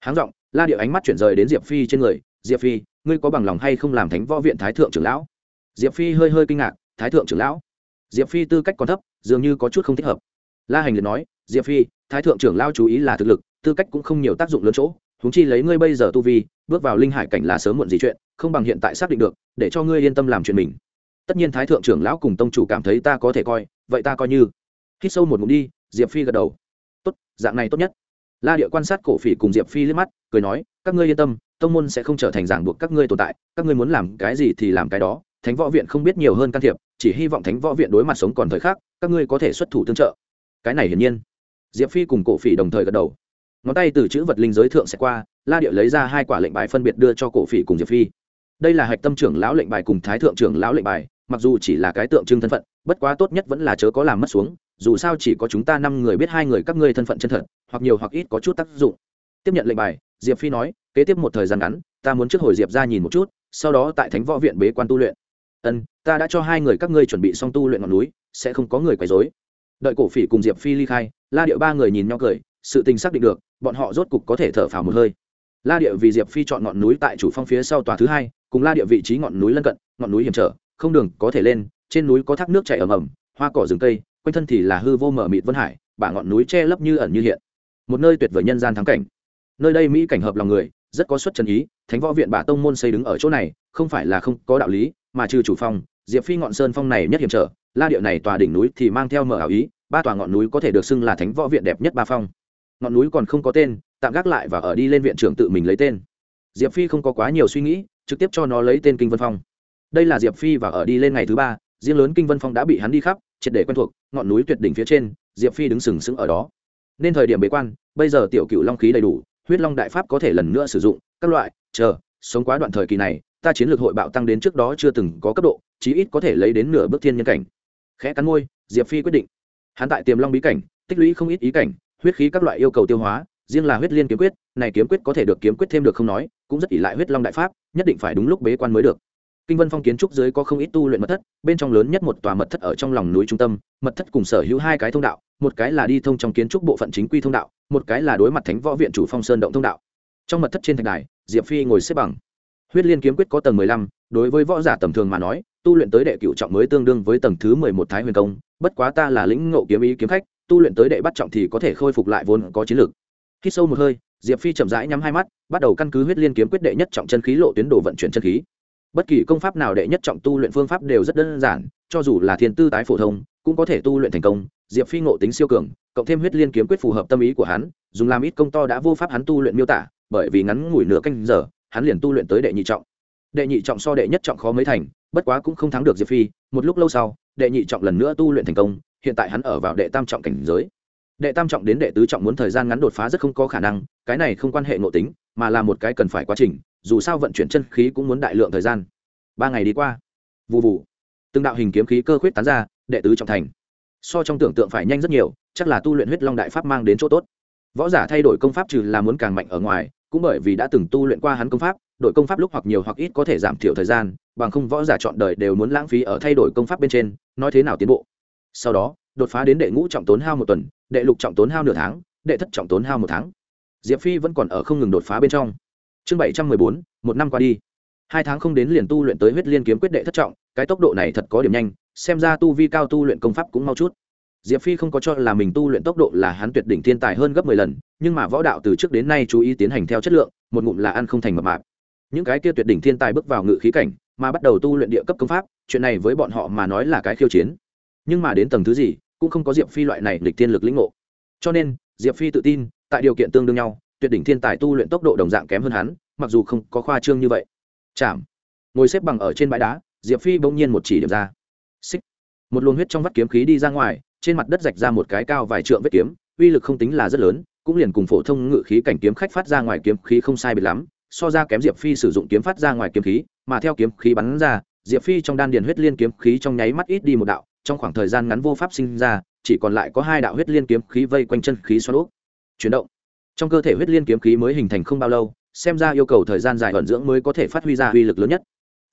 Háng giọng, la điệu ánh mắt chuyển rời đến diệp phi trên người, diệp phi, ngươi có bằng lòng hay không làm thánh võ viện thái thượng trưởng lão? Diệp phi hơi hơi kinh ngạc, thái thượng trưởng lão? Diệp phi tư cách còn thấp, dường như có chút không thích hợp la hành liền nói, diệp phi, thái thượng trưởng lao chú ý là thực lực, tư cách cũng không nhiều tác dụng lớn chỗ. Húng chi lấy ngươi bây giờ tu vi, bước vào linh hải cảnh là sớm muộn gì chuyện, không bằng hiện tại xác định được, để cho ngươi yên tâm làm chuyện mình. Tất nhiên thái thượng trưởng lão cùng tông chủ cảm thấy ta có thể coi, vậy ta coi như. Hít sâu một ngụm đi, diệp phi gật đầu. Tốt, dạng này tốt nhất. La địa quan sát cổ phỉ cùng diệp phi liếc mắt, cười nói, các ngươi yên tâm, tông môn sẽ không trở thành giảng buộc các ngươi tồn tại, các ngươi muốn làm cái gì thì làm cái đó. Thánh võ viện không biết nhiều hơn can thiệp, chỉ hy vọng thánh võ viện đối mặt sống còn thời khắc, các ngươi có thể xuất thủ tương trợ cái này hiển nhiên. Diệp phi cùng cổ phỉ đồng thời gật đầu. Ngón tay từ chữ vật linh giới thượng sẽ qua, la điệu lấy ra hai quả lệnh bài phân biệt đưa cho cổ phỉ cùng diệp phi. Đây là hạch tâm trưởng lão lệnh bài cùng thái thượng trưởng lão lệnh bài, mặc dù chỉ là cái tượng trưng thân phận, bất quá tốt nhất vẫn là chớ có làm mất xuống, dù sao chỉ có chúng ta năm người biết hai người các ngươi thân phận chân thật, hoặc nhiều hoặc ít có chút tác dụng. Tiếp nhận lệnh bài, diệp phi nói, kế tiếp một thời gian ngắn, ta muốn trước hồi diệp ra nhìn một chút, sau đó tại thánh võ viện bế quan tu luyện. Ân, ta đã cho hai người các ngươi chuẩn bị xong tu luyện ngọn núi, sẽ không có người quấy dối đợi cổ phỉ cùng diệp phi ly khai, la điệu ba người nhìn nhau cười, sự tình xác định được, bọn họ rốt cục có thể thở phào một hơi. La điệu vì diệp phi chọn ngọn núi tại chủ phong phía sau tòa thứ hai, cùng la điệu vị trí ngọn núi lân cận, ngọn núi hiểm trở, không đường có thể lên, trên núi có thác nước chảy ầm ầm, hoa cỏ rừng cây, quanh thân thì là hư vô mở mịt vân hải, bả ngọn núi che lấp như ẩn như hiện. Một nơi tuyệt vời nhân gian thắng cảnh. Nơi đây mỹ cảnh hợp lòng người, rất có xuất trần ý, thánh võ viện bả tông môn xây đứng ở chỗ này, không phải là không có đạo lý, mà trừ chủ phong, diệp phi ngọn sơn phong này nhất hiểm trở la địa này tòa đỉnh núi thì mang theo mở ảo ý, ba tòa ngọn núi có thể được xưng là thánh võ viện đẹp nhất ba phong. Ngọn núi còn không có tên, tạm gác lại và ở đi lên viện trưởng tự mình lấy tên. Diệp phi không có quá nhiều suy nghĩ, trực tiếp cho nó lấy tên kinh vân phong. Đây là diệp phi và ở đi lên ngày thứ ba, riêng lớn kinh vân phong đã bị hắn đi khắp, triệt để quen thuộc, ngọn núi tuyệt đỉnh phía trên, diệp phi đứng sừng sững ở đó. Nên thời điểm bế quan, bây giờ tiểu cựu long khí đầy đủ, huyết long đại pháp có thể lần nữa sử dụng, các loại, chờ, sống quá đoạn thời kỳ này, ta chiến lược hội bạo tăng đến trước đó chưa từng có cấp độ, chí ít có thể lấy đến nửa bước thiên nhân cảnh khẽ cắn môi, diệp phi quyết định. Hắn tại tiềm long bí cảnh, tích lũy không ít ý cảnh, huyết khí các loại yêu cầu tiêu hóa, riêng là huyết liên kiếm quyết, này kiếm quyết có thể được kiếm quyết thêm được không nói, cũng rất ỷ lại huyết long đại pháp, nhất định phải đúng lúc bế quan mới được. Kinh vân phong kiến trúc dưới có không ít tu luyện mật thất, bên trong lớn nhất một tòa mật thất ở trong lòng núi trung tâm, mật thất cùng sở hữu hai cái thông đạo, một cái là đi thông trong kiến trúc bộ phận chính quy thông đạo, một cái là đối mặt thánh võ viện chủ phong sơn động thông đạo. Trong mật thất trên thạch đài, diệp phi ngồi xếp bằng. Huyết liên kiếm quyết có tầng mười lăm, đối với võ giả tầm thường mà nói tu luyện tới đệ cựu trọng mới tương đương với tầng thứ mười một thái huyền công, bất quá ta là lĩnh ngộ kiếm ý kiếm khách, tu luyện tới đệ bắt trọng thì có thể khôi phục lại vốn có chiến lược. Khi sâu một hơi, diệp phi chậm rãi nhắm hai mắt, bắt đầu căn cứ huyết liên kiếm quyết đệ nhất trọng chân khí lộ tuyến đồ vận chuyển chân khí. Bất kỳ công pháp nào đệ nhất trọng tu luyện phương pháp đều rất đơn giản, cho dù là thiên tư tái phổ thông, cũng có thể tu luyện thành công. Diệp phi ngộ tính siêu cường, cộng thêm huyết liên kiếm quyết phù hợp tâm ý của hắn, dùng làm ít công to đã vô pháp hắn tu luyện miêu tả, bởi vì ngắn ngủi nửa canh giờ, hắn liền tu luyện tới đệ nhị trọng. Đệ nhị trọng so đệ nhất trọng khó mấy thành bất quá cũng không thắng được diệp phi, một lúc lâu sau, đệ nhị trọng lần nữa tu luyện thành công, hiện tại hắn ở vào đệ tam trọng cảnh giới. Đệ tam trọng đến đệ tứ trọng muốn thời gian ngắn đột phá rất không có khả năng, cái này không quan hệ ngộ tính, mà là một cái cần phải quá trình, dù sao vận chuyển chân khí cũng muốn đại lượng thời gian. Ba ngày đi qua vụ vụ từng đạo hình kiếm khí cơ khuyết tán ra, đệ tứ trọng thành. So trong tưởng tượng phải nhanh rất nhiều, chắc là tu luyện huyết long đại pháp mang đến chỗ tốt. Võ giả thay đổi công pháp trừ là muốn càng mạnh ở ngoài cũng bởi vì đã từng tu luyện qua hắn công pháp đổi công pháp lúc hoặc nhiều hoặc ít có thể giảm thiểu thời gian, bằng không võ giả chọn đời đều muốn lãng phí ở thay đổi công pháp bên trên, nói thế nào tiến bộ. Sau đó, đột phá đến đệ ngũ trọng tốn hao một tuần, đệ lục trọng tốn hao nửa tháng, đệ thất trọng tốn hao một tháng. Diệp phi vẫn còn ở không ngừng đột phá bên trong. Chương bảy trăm mười bốn, một năm qua đi. Hai tháng không đến liền tu luyện tới huyết liên kiếm quyết đệ thất trọng, cái tốc độ này thật có điểm nhanh, xem ra tu vi cao tu luyện công pháp cũng mau chút diệp phi không có cho là mình tu luyện tốc độ là hắn tuyệt đỉnh thiên tài hơn gấp mười lần, nhưng mà võ đạo từ trước đến nay chú ý tiến hành theo chất lượng, một ngụm là ăn không thành mập mạp. Những cái kia tuyệt đỉnh thiên tài bước vào ngự khí cảnh, mà bắt đầu tu luyện địa cấp công pháp, chuyện này với bọn họ mà nói là cái khiêu chiến. Nhưng mà đến tầng thứ gì, cũng không có diệp phi loại này lịch tiên lực lĩnh ngộ. Cho nên, diệp phi tự tin, tại điều kiện tương đương nhau, tuyệt đỉnh thiên tài tu luyện tốc độ đồng dạng kém hơn hắn, mặc dù không có khoa trương như vậy. Chạm. Ngồi xếp bằng ở trên bãi đá, diệp phi bỗng nhiên một chỉ điểm ra. Xích một luồng huyết trong vắt kiếm khí đi ra ngoài, trên mặt đất rạch ra một cái cao vài trượng vết kiếm, uy lực không tính là rất lớn, cũng liền cùng phổ thông ngự khí cảnh kiếm khách phát ra ngoài kiếm khí không sai biệt lắm, so ra kém diệp phi sử dụng kiếm phát ra ngoài kiếm khí, mà theo kiếm khí bắn ra, diệp phi trong đan điền huyết liên kiếm khí trong nháy mắt ít đi một đạo, trong khoảng thời gian ngắn vô pháp sinh ra, chỉ còn lại có hai đạo huyết liên kiếm khí vây quanh chân khí xoắn úp. Chuyển động. Trong cơ thể huyết liên kiếm khí mới hình thành không bao lâu, xem ra yêu cầu thời gian dài vận dưỡng mới có thể phát huy ra uy lực lớn nhất.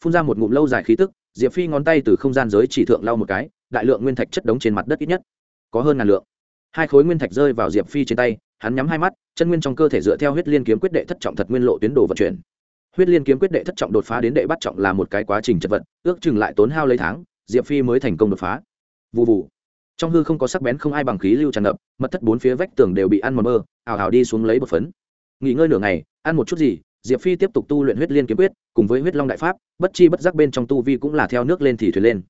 Phun ra một ngụm lâu dài khí tức diệp phi ngón tay từ không gian giới chỉ thượng lau một cái, đại lượng nguyên thạch chất đống trên mặt đất ít nhất có hơn ngàn lượng. Hai khối nguyên thạch rơi vào diệp phi trên tay, hắn nhắm hai mắt, chân nguyên trong cơ thể dựa theo huyết liên kiếm quyết đệ thất trọng thật nguyên lộ tuyến đồ vận chuyển. Huyết liên kiếm quyết đệ thất trọng đột phá đến đệ bắt trọng là một cái quá trình chật vật, ước chừng lại tốn hao lấy tháng, diệp phi mới thành công đột phá. Vụ vụ trong hư không có sắc bén không ai bằng khí lưu tràn ngập, mật thất bốn phía vách tường đều bị ăn mờ mơ ảo ảo đi xuống lấy bột phấn. Nghỉ ngơi nửa ngày, ăn một chút gì diệp phi tiếp tục tu luyện huyết liên kiếm quyết, cùng với huyết long đại pháp, bất chi bất giác bên trong tu vi cũng là theo nước lên thì thuyền lên.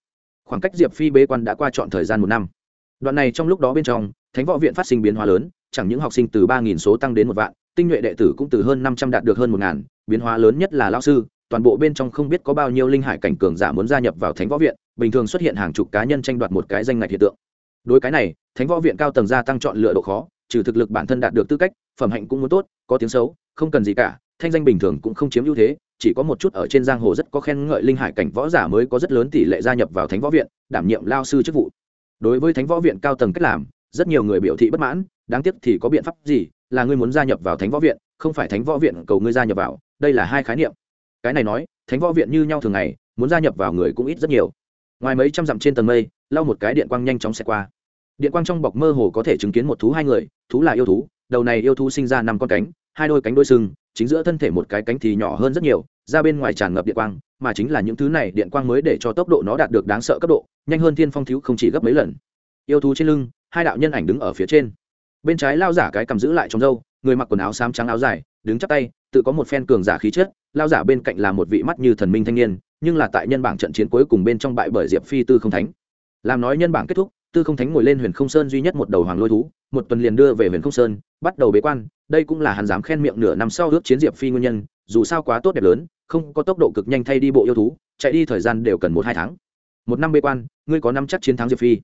Khoảng cách diệp phi bế quan đã qua trọn thời gian một năm. Đoạn này trong lúc đó bên trong, thánh võ viện phát sinh biến hóa lớn, chẳng những học sinh từ ba nghìn số tăng đến một vạn, tinh nhuệ đệ tử cũng từ hơn năm trăm đạt được hơn một ngàn. Biến hóa lớn nhất là lao sư, toàn bộ bên trong không biết có bao nhiêu linh hải cảnh cường giả muốn gia nhập vào thánh võ viện, bình thường xuất hiện hàng chục cá nhân tranh đoạt một cái danh ngạch hiện tượng. Đối cái này, thánh võ viện cao tầng gia tăng chọn lựa độ khó, trừ thực lực bản thân đạt được tư cách, phẩm hạnh cũng muốn tốt, có tiếng xấu, không cần gì cả thanh danh bình thường cũng không chiếm ưu thế, chỉ có một chút ở trên giang hồ rất có khen ngợi linh hải cảnh võ giả mới có rất lớn tỷ lệ gia nhập vào thánh võ viện, đảm nhiệm lao sư chức vụ. Đối với thánh võ viện cao tầng cách làm, rất nhiều người biểu thị bất mãn, đáng tiếc thì có biện pháp gì, là ngươi muốn gia nhập vào thánh võ viện, không phải thánh võ viện cầu ngươi gia nhập vào, đây là hai khái niệm. Cái này nói, thánh võ viện như nhau thường ngày, muốn gia nhập vào người cũng ít rất nhiều. Ngoài mấy trăm dặm trên tầng mây, lau một cái điện quang nhanh chóng xẹt qua. Điện quang trong bọc mơ hồ có thể chứng kiến một thú hai người, thú là yêu thú, đầu này yêu thú sinh ra năm con cánh, hai đôi cánh đôi sừng chính giữa thân thể một cái cánh thì nhỏ hơn rất nhiều, ra bên ngoài tràn ngập điện quang, mà chính là những thứ này điện quang mới để cho tốc độ nó đạt được đáng sợ cấp độ, nhanh hơn thiên phong thiếu không chỉ gấp mấy lần. Yêu thú trên lưng, hai đạo nhân ảnh đứng ở phía trên. Bên trái lao giả cái cầm giữ lại trong râu, người mặc quần áo xám trắng áo dài, đứng chắp tay, tự có một phen cường giả khí chất, lao giả bên cạnh là một vị mắt như thần minh thanh niên, nhưng là tại nhân bảng trận chiến cuối cùng bên trong bại bởi diệp phi tư không thánh. Làm nói nhân bảng kết thúc tư không thánh ngồi lên huyền không sơn duy nhất một đầu hoàng lôi thú, một tuần liền đưa về huyền không sơn, bắt đầu bế quan, đây cũng là hắn dám khen miệng nửa năm sau ước chiến diệp phi nguyên nhân, dù sao quá tốt đẹp lớn, không có tốc độ cực nhanh thay đi bộ yêu thú, chạy đi thời gian đều cần một hai tháng. Một năm bế quan, ngươi có năm chắc chiến thắng diệp phi.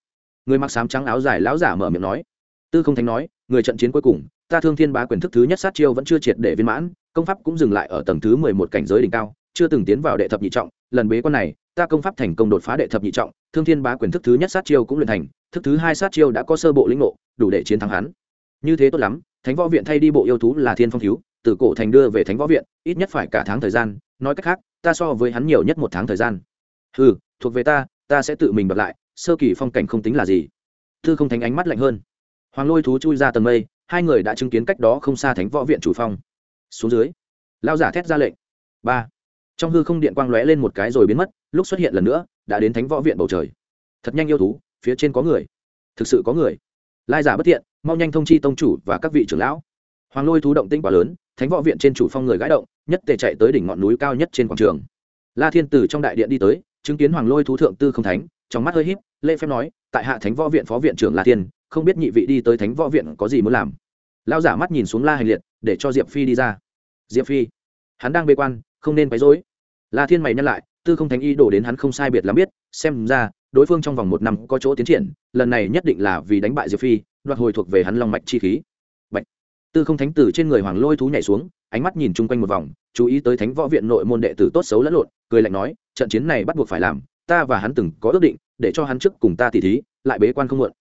Người mặc sám trắng áo dài lão giả mở miệng nói. Tư không thánh nói, người trận chiến cuối cùng, ta thương thiên bá quyền thức thứ nhất sát chiêu vẫn chưa triệt để viên mãn, công pháp cũng dừng lại ở tầng thứ mười một cảnh giới đỉnh cao, chưa từng tiến vào đệ thập nhị trọng, lần bế quan này, ta công pháp thành công đột phá đệ thập nhị trọng, thương thiên bá quyền thức thứ nhất sát chiêu cũng luyện thành thức thứ hai sát chiêu đã có sơ bộ lĩnh ngộ, đủ để chiến thắng hắn. Như thế tốt lắm, thánh võ viện thay đi bộ yêu thú là thiên phong thiếu, từ cổ thành đưa về thánh võ viện, ít nhất phải cả tháng thời gian, nói cách khác, ta so với hắn nhiều nhất một tháng thời gian. Ừ thuộc về ta ta sẽ tự mình bật lại, sơ kỳ phong cảnh không tính là gì. Thư không thánh ánh mắt lạnh hơn. Hoàng lôi thú chui ra tầng mây, hai người đã chứng kiến cách đó không xa thánh võ viện chủ phong. Xuống dưới lao giả thét ra lệnh. Ba. Trong hư không điện quang lóe lên một cái rồi biến mất, lúc xuất hiện lần nữa, đã đến thánh võ viện bầu trời. Thật nhanh yêu thú phía trên có người. Thực sự có người. Lai giả bất thiện, mau nhanh thông chi tông chủ và các vị trưởng lão. Hoàng lôi thú động tinh quá lớn, thánh võ viện trên chủ phong người gãi động, nhất tề chạy tới đỉnh ngọn núi cao nhất trên quảng trường. La thiên từ trong đại điện đi tới, chứng kiến hoàng lôi thú thượng tư không thánh, trong mắt hơi híp lê phép nói, tại hạ thánh võ viện phó viện trưởng la thiên, không biết nhị vị đi tới thánh võ viện có gì muốn làm? Lao giả mắt nhìn xuống la hành liệt, để cho diệp phi đi ra. Diệp phi, hắn đang bê quan, không nên quấy rối. La thiên mày nhắc lại, tư không thánh y đổ đến hắn không sai biệt lắm biết, xem ra đối phương trong vòng một năm có chỗ tiến triển, lần này nhất định là vì đánh bại diệp phi, đoạt hồi thuộc về hắn long mạch chi khí. Bạch. tư không thánh tử trên người hoàng lôi thú nhảy xuống, ánh mắt nhìn chung quanh một vòng, chú ý tới thánh võ viện nội môn đệ tử tốt xấu lẫn lộn, cười lạnh nói, trận chiến này bắt buộc phải làm, ta và hắn từng có ước định, để cho hắn trước cùng ta tỉ thí, lại bế quan không muộn.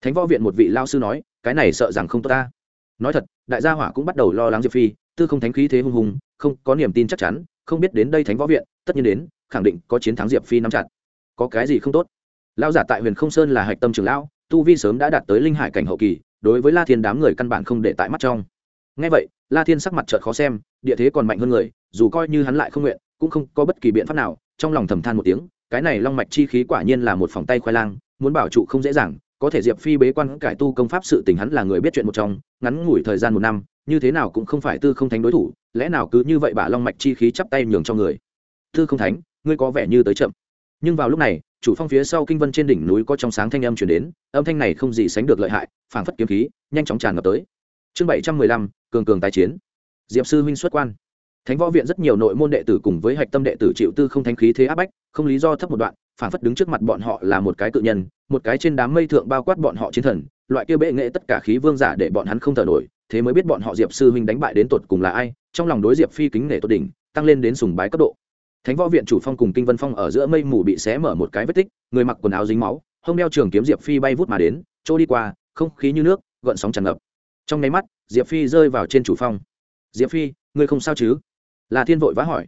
Thánh võ viện một vị lao sư nói, cái này sợ rằng không tốt ta. Nói thật, đại gia hỏa cũng bắt đầu lo lắng diệp phi, tư không thánh khí thế hung hùng, không có niềm tin chắc chắn, không biết đến đây thánh võ viện, tất nhiên đến, khẳng định có chiến thắng diệp phi nắm chặt. Có cái gì không tốt? Lão giả tại huyền không sơn là hạch tâm trường lão, tu vi sớm đã đạt tới linh hải cảnh hậu kỳ, đối với la thiên đám người căn bản không để tại mắt trong. Ngay vậy, la thiên sắc mặt trợt khó xem, địa thế còn mạnh hơn người, dù coi như hắn lại không nguyện, cũng không có bất kỳ biện pháp nào, trong lòng thầm than một tiếng, cái này long mạch chi khí quả nhiên là một phòng tay khoai lang, muốn bảo trụ không dễ dàng, có thể diệp phi bế quan cải tu công pháp sự tình hắn là người biết chuyện một trong, ngắn ngủi thời gian một năm, như thế nào cũng không phải tư không thánh đối thủ, lẽ nào cứ như vậy bả long mạch chi khí chắp tay nhường cho người. Tư không thánh, ngươi có vẻ như tới chậm. Nhưng vào lúc này chủ phong phía sau kinh vân trên đỉnh núi có trong sáng thanh âm chuyển đến, âm thanh này không gì sánh được lợi hại, phảng phất kiếm khí, nhanh chóng tràn ngập tới. Chương bảy trăm mười lăm, cường cường tái chiến. Diệp sư huynh xuất quan. Thánh võ viện rất nhiều nội môn đệ tử cùng với hạch tâm đệ tử chịu tư không thanh khí thế áp bách, không lý do thấp một đoạn, phảng phất đứng trước mặt bọn họ là một cái tự nhân, một cái trên đám mây thượng bao quát bọn họ chiến thần, loại kia bệ nghệ tất cả khí vương giả để bọn hắn không thở nổi, thế mới biết bọn họ diệp sư huynh đánh bại đến tột cùng là ai, trong lòng đối diệp phi kính nể tốt đỉnh, tăng lên đến sùng bái cấp độ thánh võ viện chủ phong cùng kinh vân phong ở giữa mây mù bị xé mở một cái vết tích, người mặc quần áo dính máu, hông đeo trường kiếm diệp phi bay vút mà đến, trôi đi qua, không khí như nước, gợn sóng tràn ngập. Trong nháy mắt, diệp phi rơi vào trên chủ phong. Diệp phi, ngươi không sao chứ? Là thiên vội vã hỏi.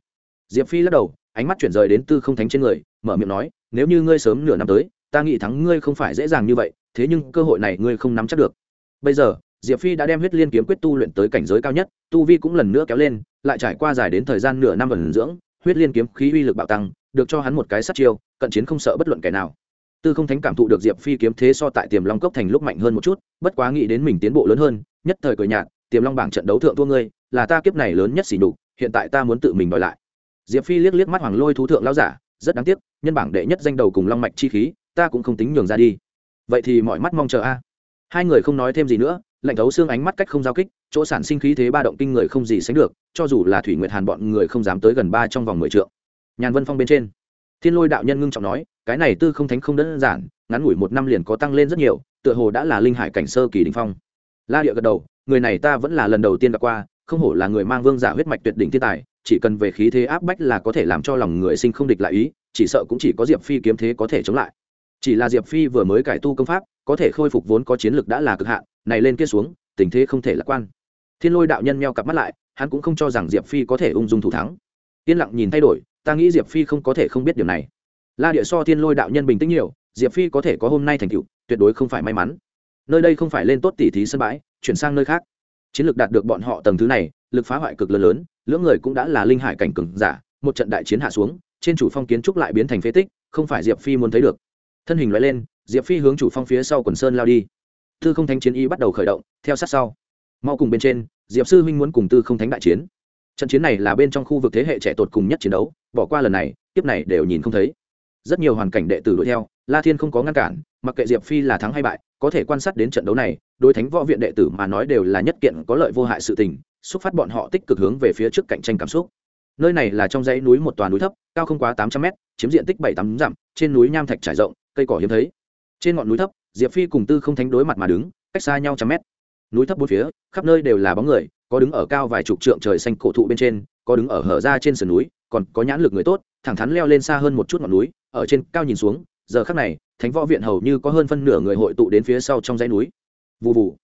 Diệp phi lắc đầu, ánh mắt chuyển rời đến tư không thánh trên người, mở miệng nói, nếu như ngươi sớm nửa năm tới, ta nghĩ thắng ngươi không phải dễ dàng như vậy, thế nhưng cơ hội này ngươi không nắm chắc được. Bây giờ, diệp phi đã đem huyết liên kiếm quyết tu luyện tới cảnh giới cao nhất, tu vi cũng lần nữa kéo lên, lại trải qua dài đến thời gian nửa năm vần dưỡng huyết liên kiếm khí uy lực bạo tăng, được cho hắn một cái sát chiêu, cận chiến không sợ bất luận kẻ nào. Tư không thánh cảm thụ được diệp phi kiếm thế so tại tiềm long cốc thành lúc mạnh hơn một chút, bất quá nghĩ đến mình tiến bộ lớn hơn, nhất thời cười nhạt, tiềm long bảng trận đấu thượng thua ngươi, là ta kiếp này lớn nhất xỉ đục hiện tại ta muốn tự mình đòi lại. Diệp phi liếc liếc mắt hoàng lôi thú thượng lao giả, rất đáng tiếc, nhân bảng đệ nhất danh đầu cùng long mạch chi khí, ta cũng không tính nhường ra đi. Vậy thì mọi mắt mong chờ a. Hai người không nói thêm gì nữa lạnh thấu xương ánh mắt cách không giao kích, chỗ sản sinh khí thế ba động kinh người không gì sánh được, cho dù là thủy nguyệt hàn bọn người không dám tới gần ba trong vòng mười trượng. Nhàn vân phong bên trên, thiên lôi đạo nhân ngưng trọng nói, cái này tư không thánh không đơn giản, ngắn ngủi một năm liền có tăng lên rất nhiều, tựa hồ đã là linh hải cảnh sơ kỳ đình phong. La địa gật đầu, người này ta vẫn là lần đầu tiên gặp qua, không hổ là người mang vương giả huyết mạch tuyệt đỉnh thiên tài, chỉ cần về khí thế áp bách là có thể làm cho lòng người sinh không địch lại ý, chỉ sợ cũng chỉ có diệp phi kiếm thế có thể chống lại chỉ là diệp phi vừa mới cải tu công pháp, có thể khôi phục vốn có chiến lực đã là cực hạn, này lên kia xuống, tình thế không thể lạc quan. Thiên lôi đạo nhân meo cặp mắt lại, hắn cũng không cho rằng diệp phi có thể ung dung thủ thắng. Yên lặng nhìn thay đổi, ta nghĩ diệp phi không có thể không biết điều này. La địa so thiên lôi đạo nhân bình tĩnh nhiều, diệp phi có thể có hôm nay thành tựu, tuyệt đối không phải may mắn. Nơi đây không phải lên tốt tỉ thí sân bãi, chuyển sang nơi khác. Chiến lược đạt được bọn họ tầng thứ này, lực phá hoại cực lớn lớn, lưỡng người cũng đã là linh hải cảnh cừng giả, một trận đại chiến hạ xuống, trên chủ phong kiến trúc lại biến thành phế tích, không phải diệp phi muốn thấy được thân hình loại lên, diệp phi hướng chủ phong phía sau quần sơn lao đi. Tư không thánh chiến y bắt đầu khởi động, theo sát sau. Mau cùng bên trên, diệp sư huynh muốn cùng tư không thánh đại chiến. Trận chiến này là bên trong khu vực thế hệ trẻ tột cùng nhất chiến đấu, bỏ qua lần này tiếp này đều nhìn không thấy. Rất nhiều hoàn cảnh đệ tử đuổi theo, la thiên không có ngăn cản, mặc kệ diệp phi là thắng hay bại, có thể quan sát đến trận đấu này, đối thánh võ viện đệ tử mà nói đều là nhất kiện có lợi vô hại sự tình, xúc phát bọn họ tích cực hướng về phía trước cạnh tranh cảm xúc. Nơi này là trong dãy núi một toàn núi thấp, cao không quá tám trăm mét, chiếm diện tích bảy tám dặm, trên núi nham thạch trải rộng cây cỏ hiếm thấy. Trên ngọn núi thấp, diệp phi cùng tư không thánh đối mặt mà đứng, cách xa nhau trăm mét. Núi thấp bốn phía, khắp nơi đều là bóng người, có đứng ở cao vài chục trượng trời xanh cổ thụ bên trên, có đứng ở hở ra trên sườn núi, còn có nhãn lực người tốt, thẳng thắn leo lên xa hơn một chút ngọn núi, ở trên cao nhìn xuống, giờ khắc này, thánh võ viện hầu như có hơn phân nửa người hội tụ đến phía sau trong dãy núi. Vụ vụ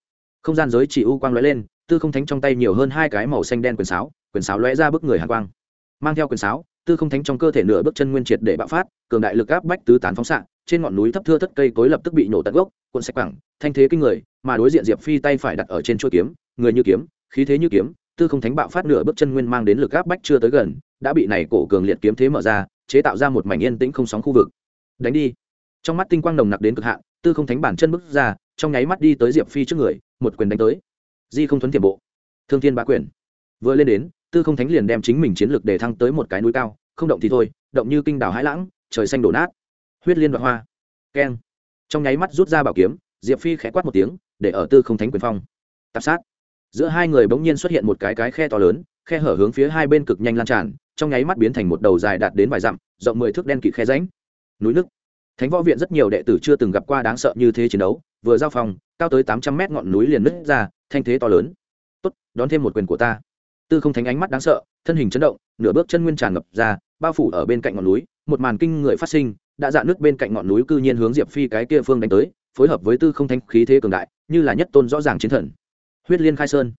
không gian giới chỉ u quang lóe lên, tư không thánh trong tay nhiều hơn hai cái màu xanh đen quyền sáo quyền sáo lóe ra bức người hàn quang. Mang theo quyền sáo, tư không thánh trong cơ thể nửa bước chân nguyên triệt để bạo phát, cường đại lực áp bách tứ tán phóng xạ trên ngọn núi thấp thưa thất cây cối lập tức bị nổ tận gốc, cuộn sạch quẳng, thanh thế kinh người, mà đối diện diệp phi tay phải đặt ở trên chuôi kiếm, người như kiếm, khí thế như kiếm, tư không thánh bạo phát nửa bước chân nguyên mang đến lực áp bách chưa tới gần, đã bị này cổ cường liệt kiếm thế mở ra, chế tạo ra một mảnh yên tĩnh không sóng khu vực. Đánh đi. Trong mắt tinh quang nồng nặc đến cực hạn, tư không thánh bản chân bước ra, trong nháy mắt đi tới diệp phi trước người, một quyền đánh tới. Di không thuấn tiềm bộ. Thương thiên bá quyền. Vừa lên đến, tư không thánh liền đem chính mình chiến lược để thăng tới một cái núi cao, không động thì thôi, động như kinh đảo hãi lãng, trời xanh đổ nát huyết liên đoạn hoa. Keng. Trong nháy mắt rút ra bảo kiếm, diệp phi khẽ quát một tiếng, để ở tư không thánh quyền phong. Tạp sát. Giữa hai người bỗng nhiên xuất hiện một cái cái khe to lớn, khe hở hướng phía hai bên cực nhanh lan tràn, trong nháy mắt biến thành một đầu dài đạt đến vài dặm, rộng mười thước đen kịt khe ránh núi nước thánh võ viện rất nhiều đệ tử chưa từng gặp qua đáng sợ như thế chiến đấu, vừa giao phòng, cao tới tám trăm mét ngọn núi liền nứt ra, thanh thế to lớn. Tốt, đón thêm một quyền của ta. Tư không thánh ánh mắt đáng sợ, thân hình chấn động, nửa bước chân nguyên tràn ngập ra, bao phủ ở bên cạnh ngọn núi, một màn kinh người phát sinh đã dạn nước bên cạnh ngọn núi cư nhiên hướng diệp phi cái kia phương đánh tới, phối hợp với tư không thanh khí thế cường đại, như là nhất tôn rõ ràng chiến thần. Huyết liên khai sơn.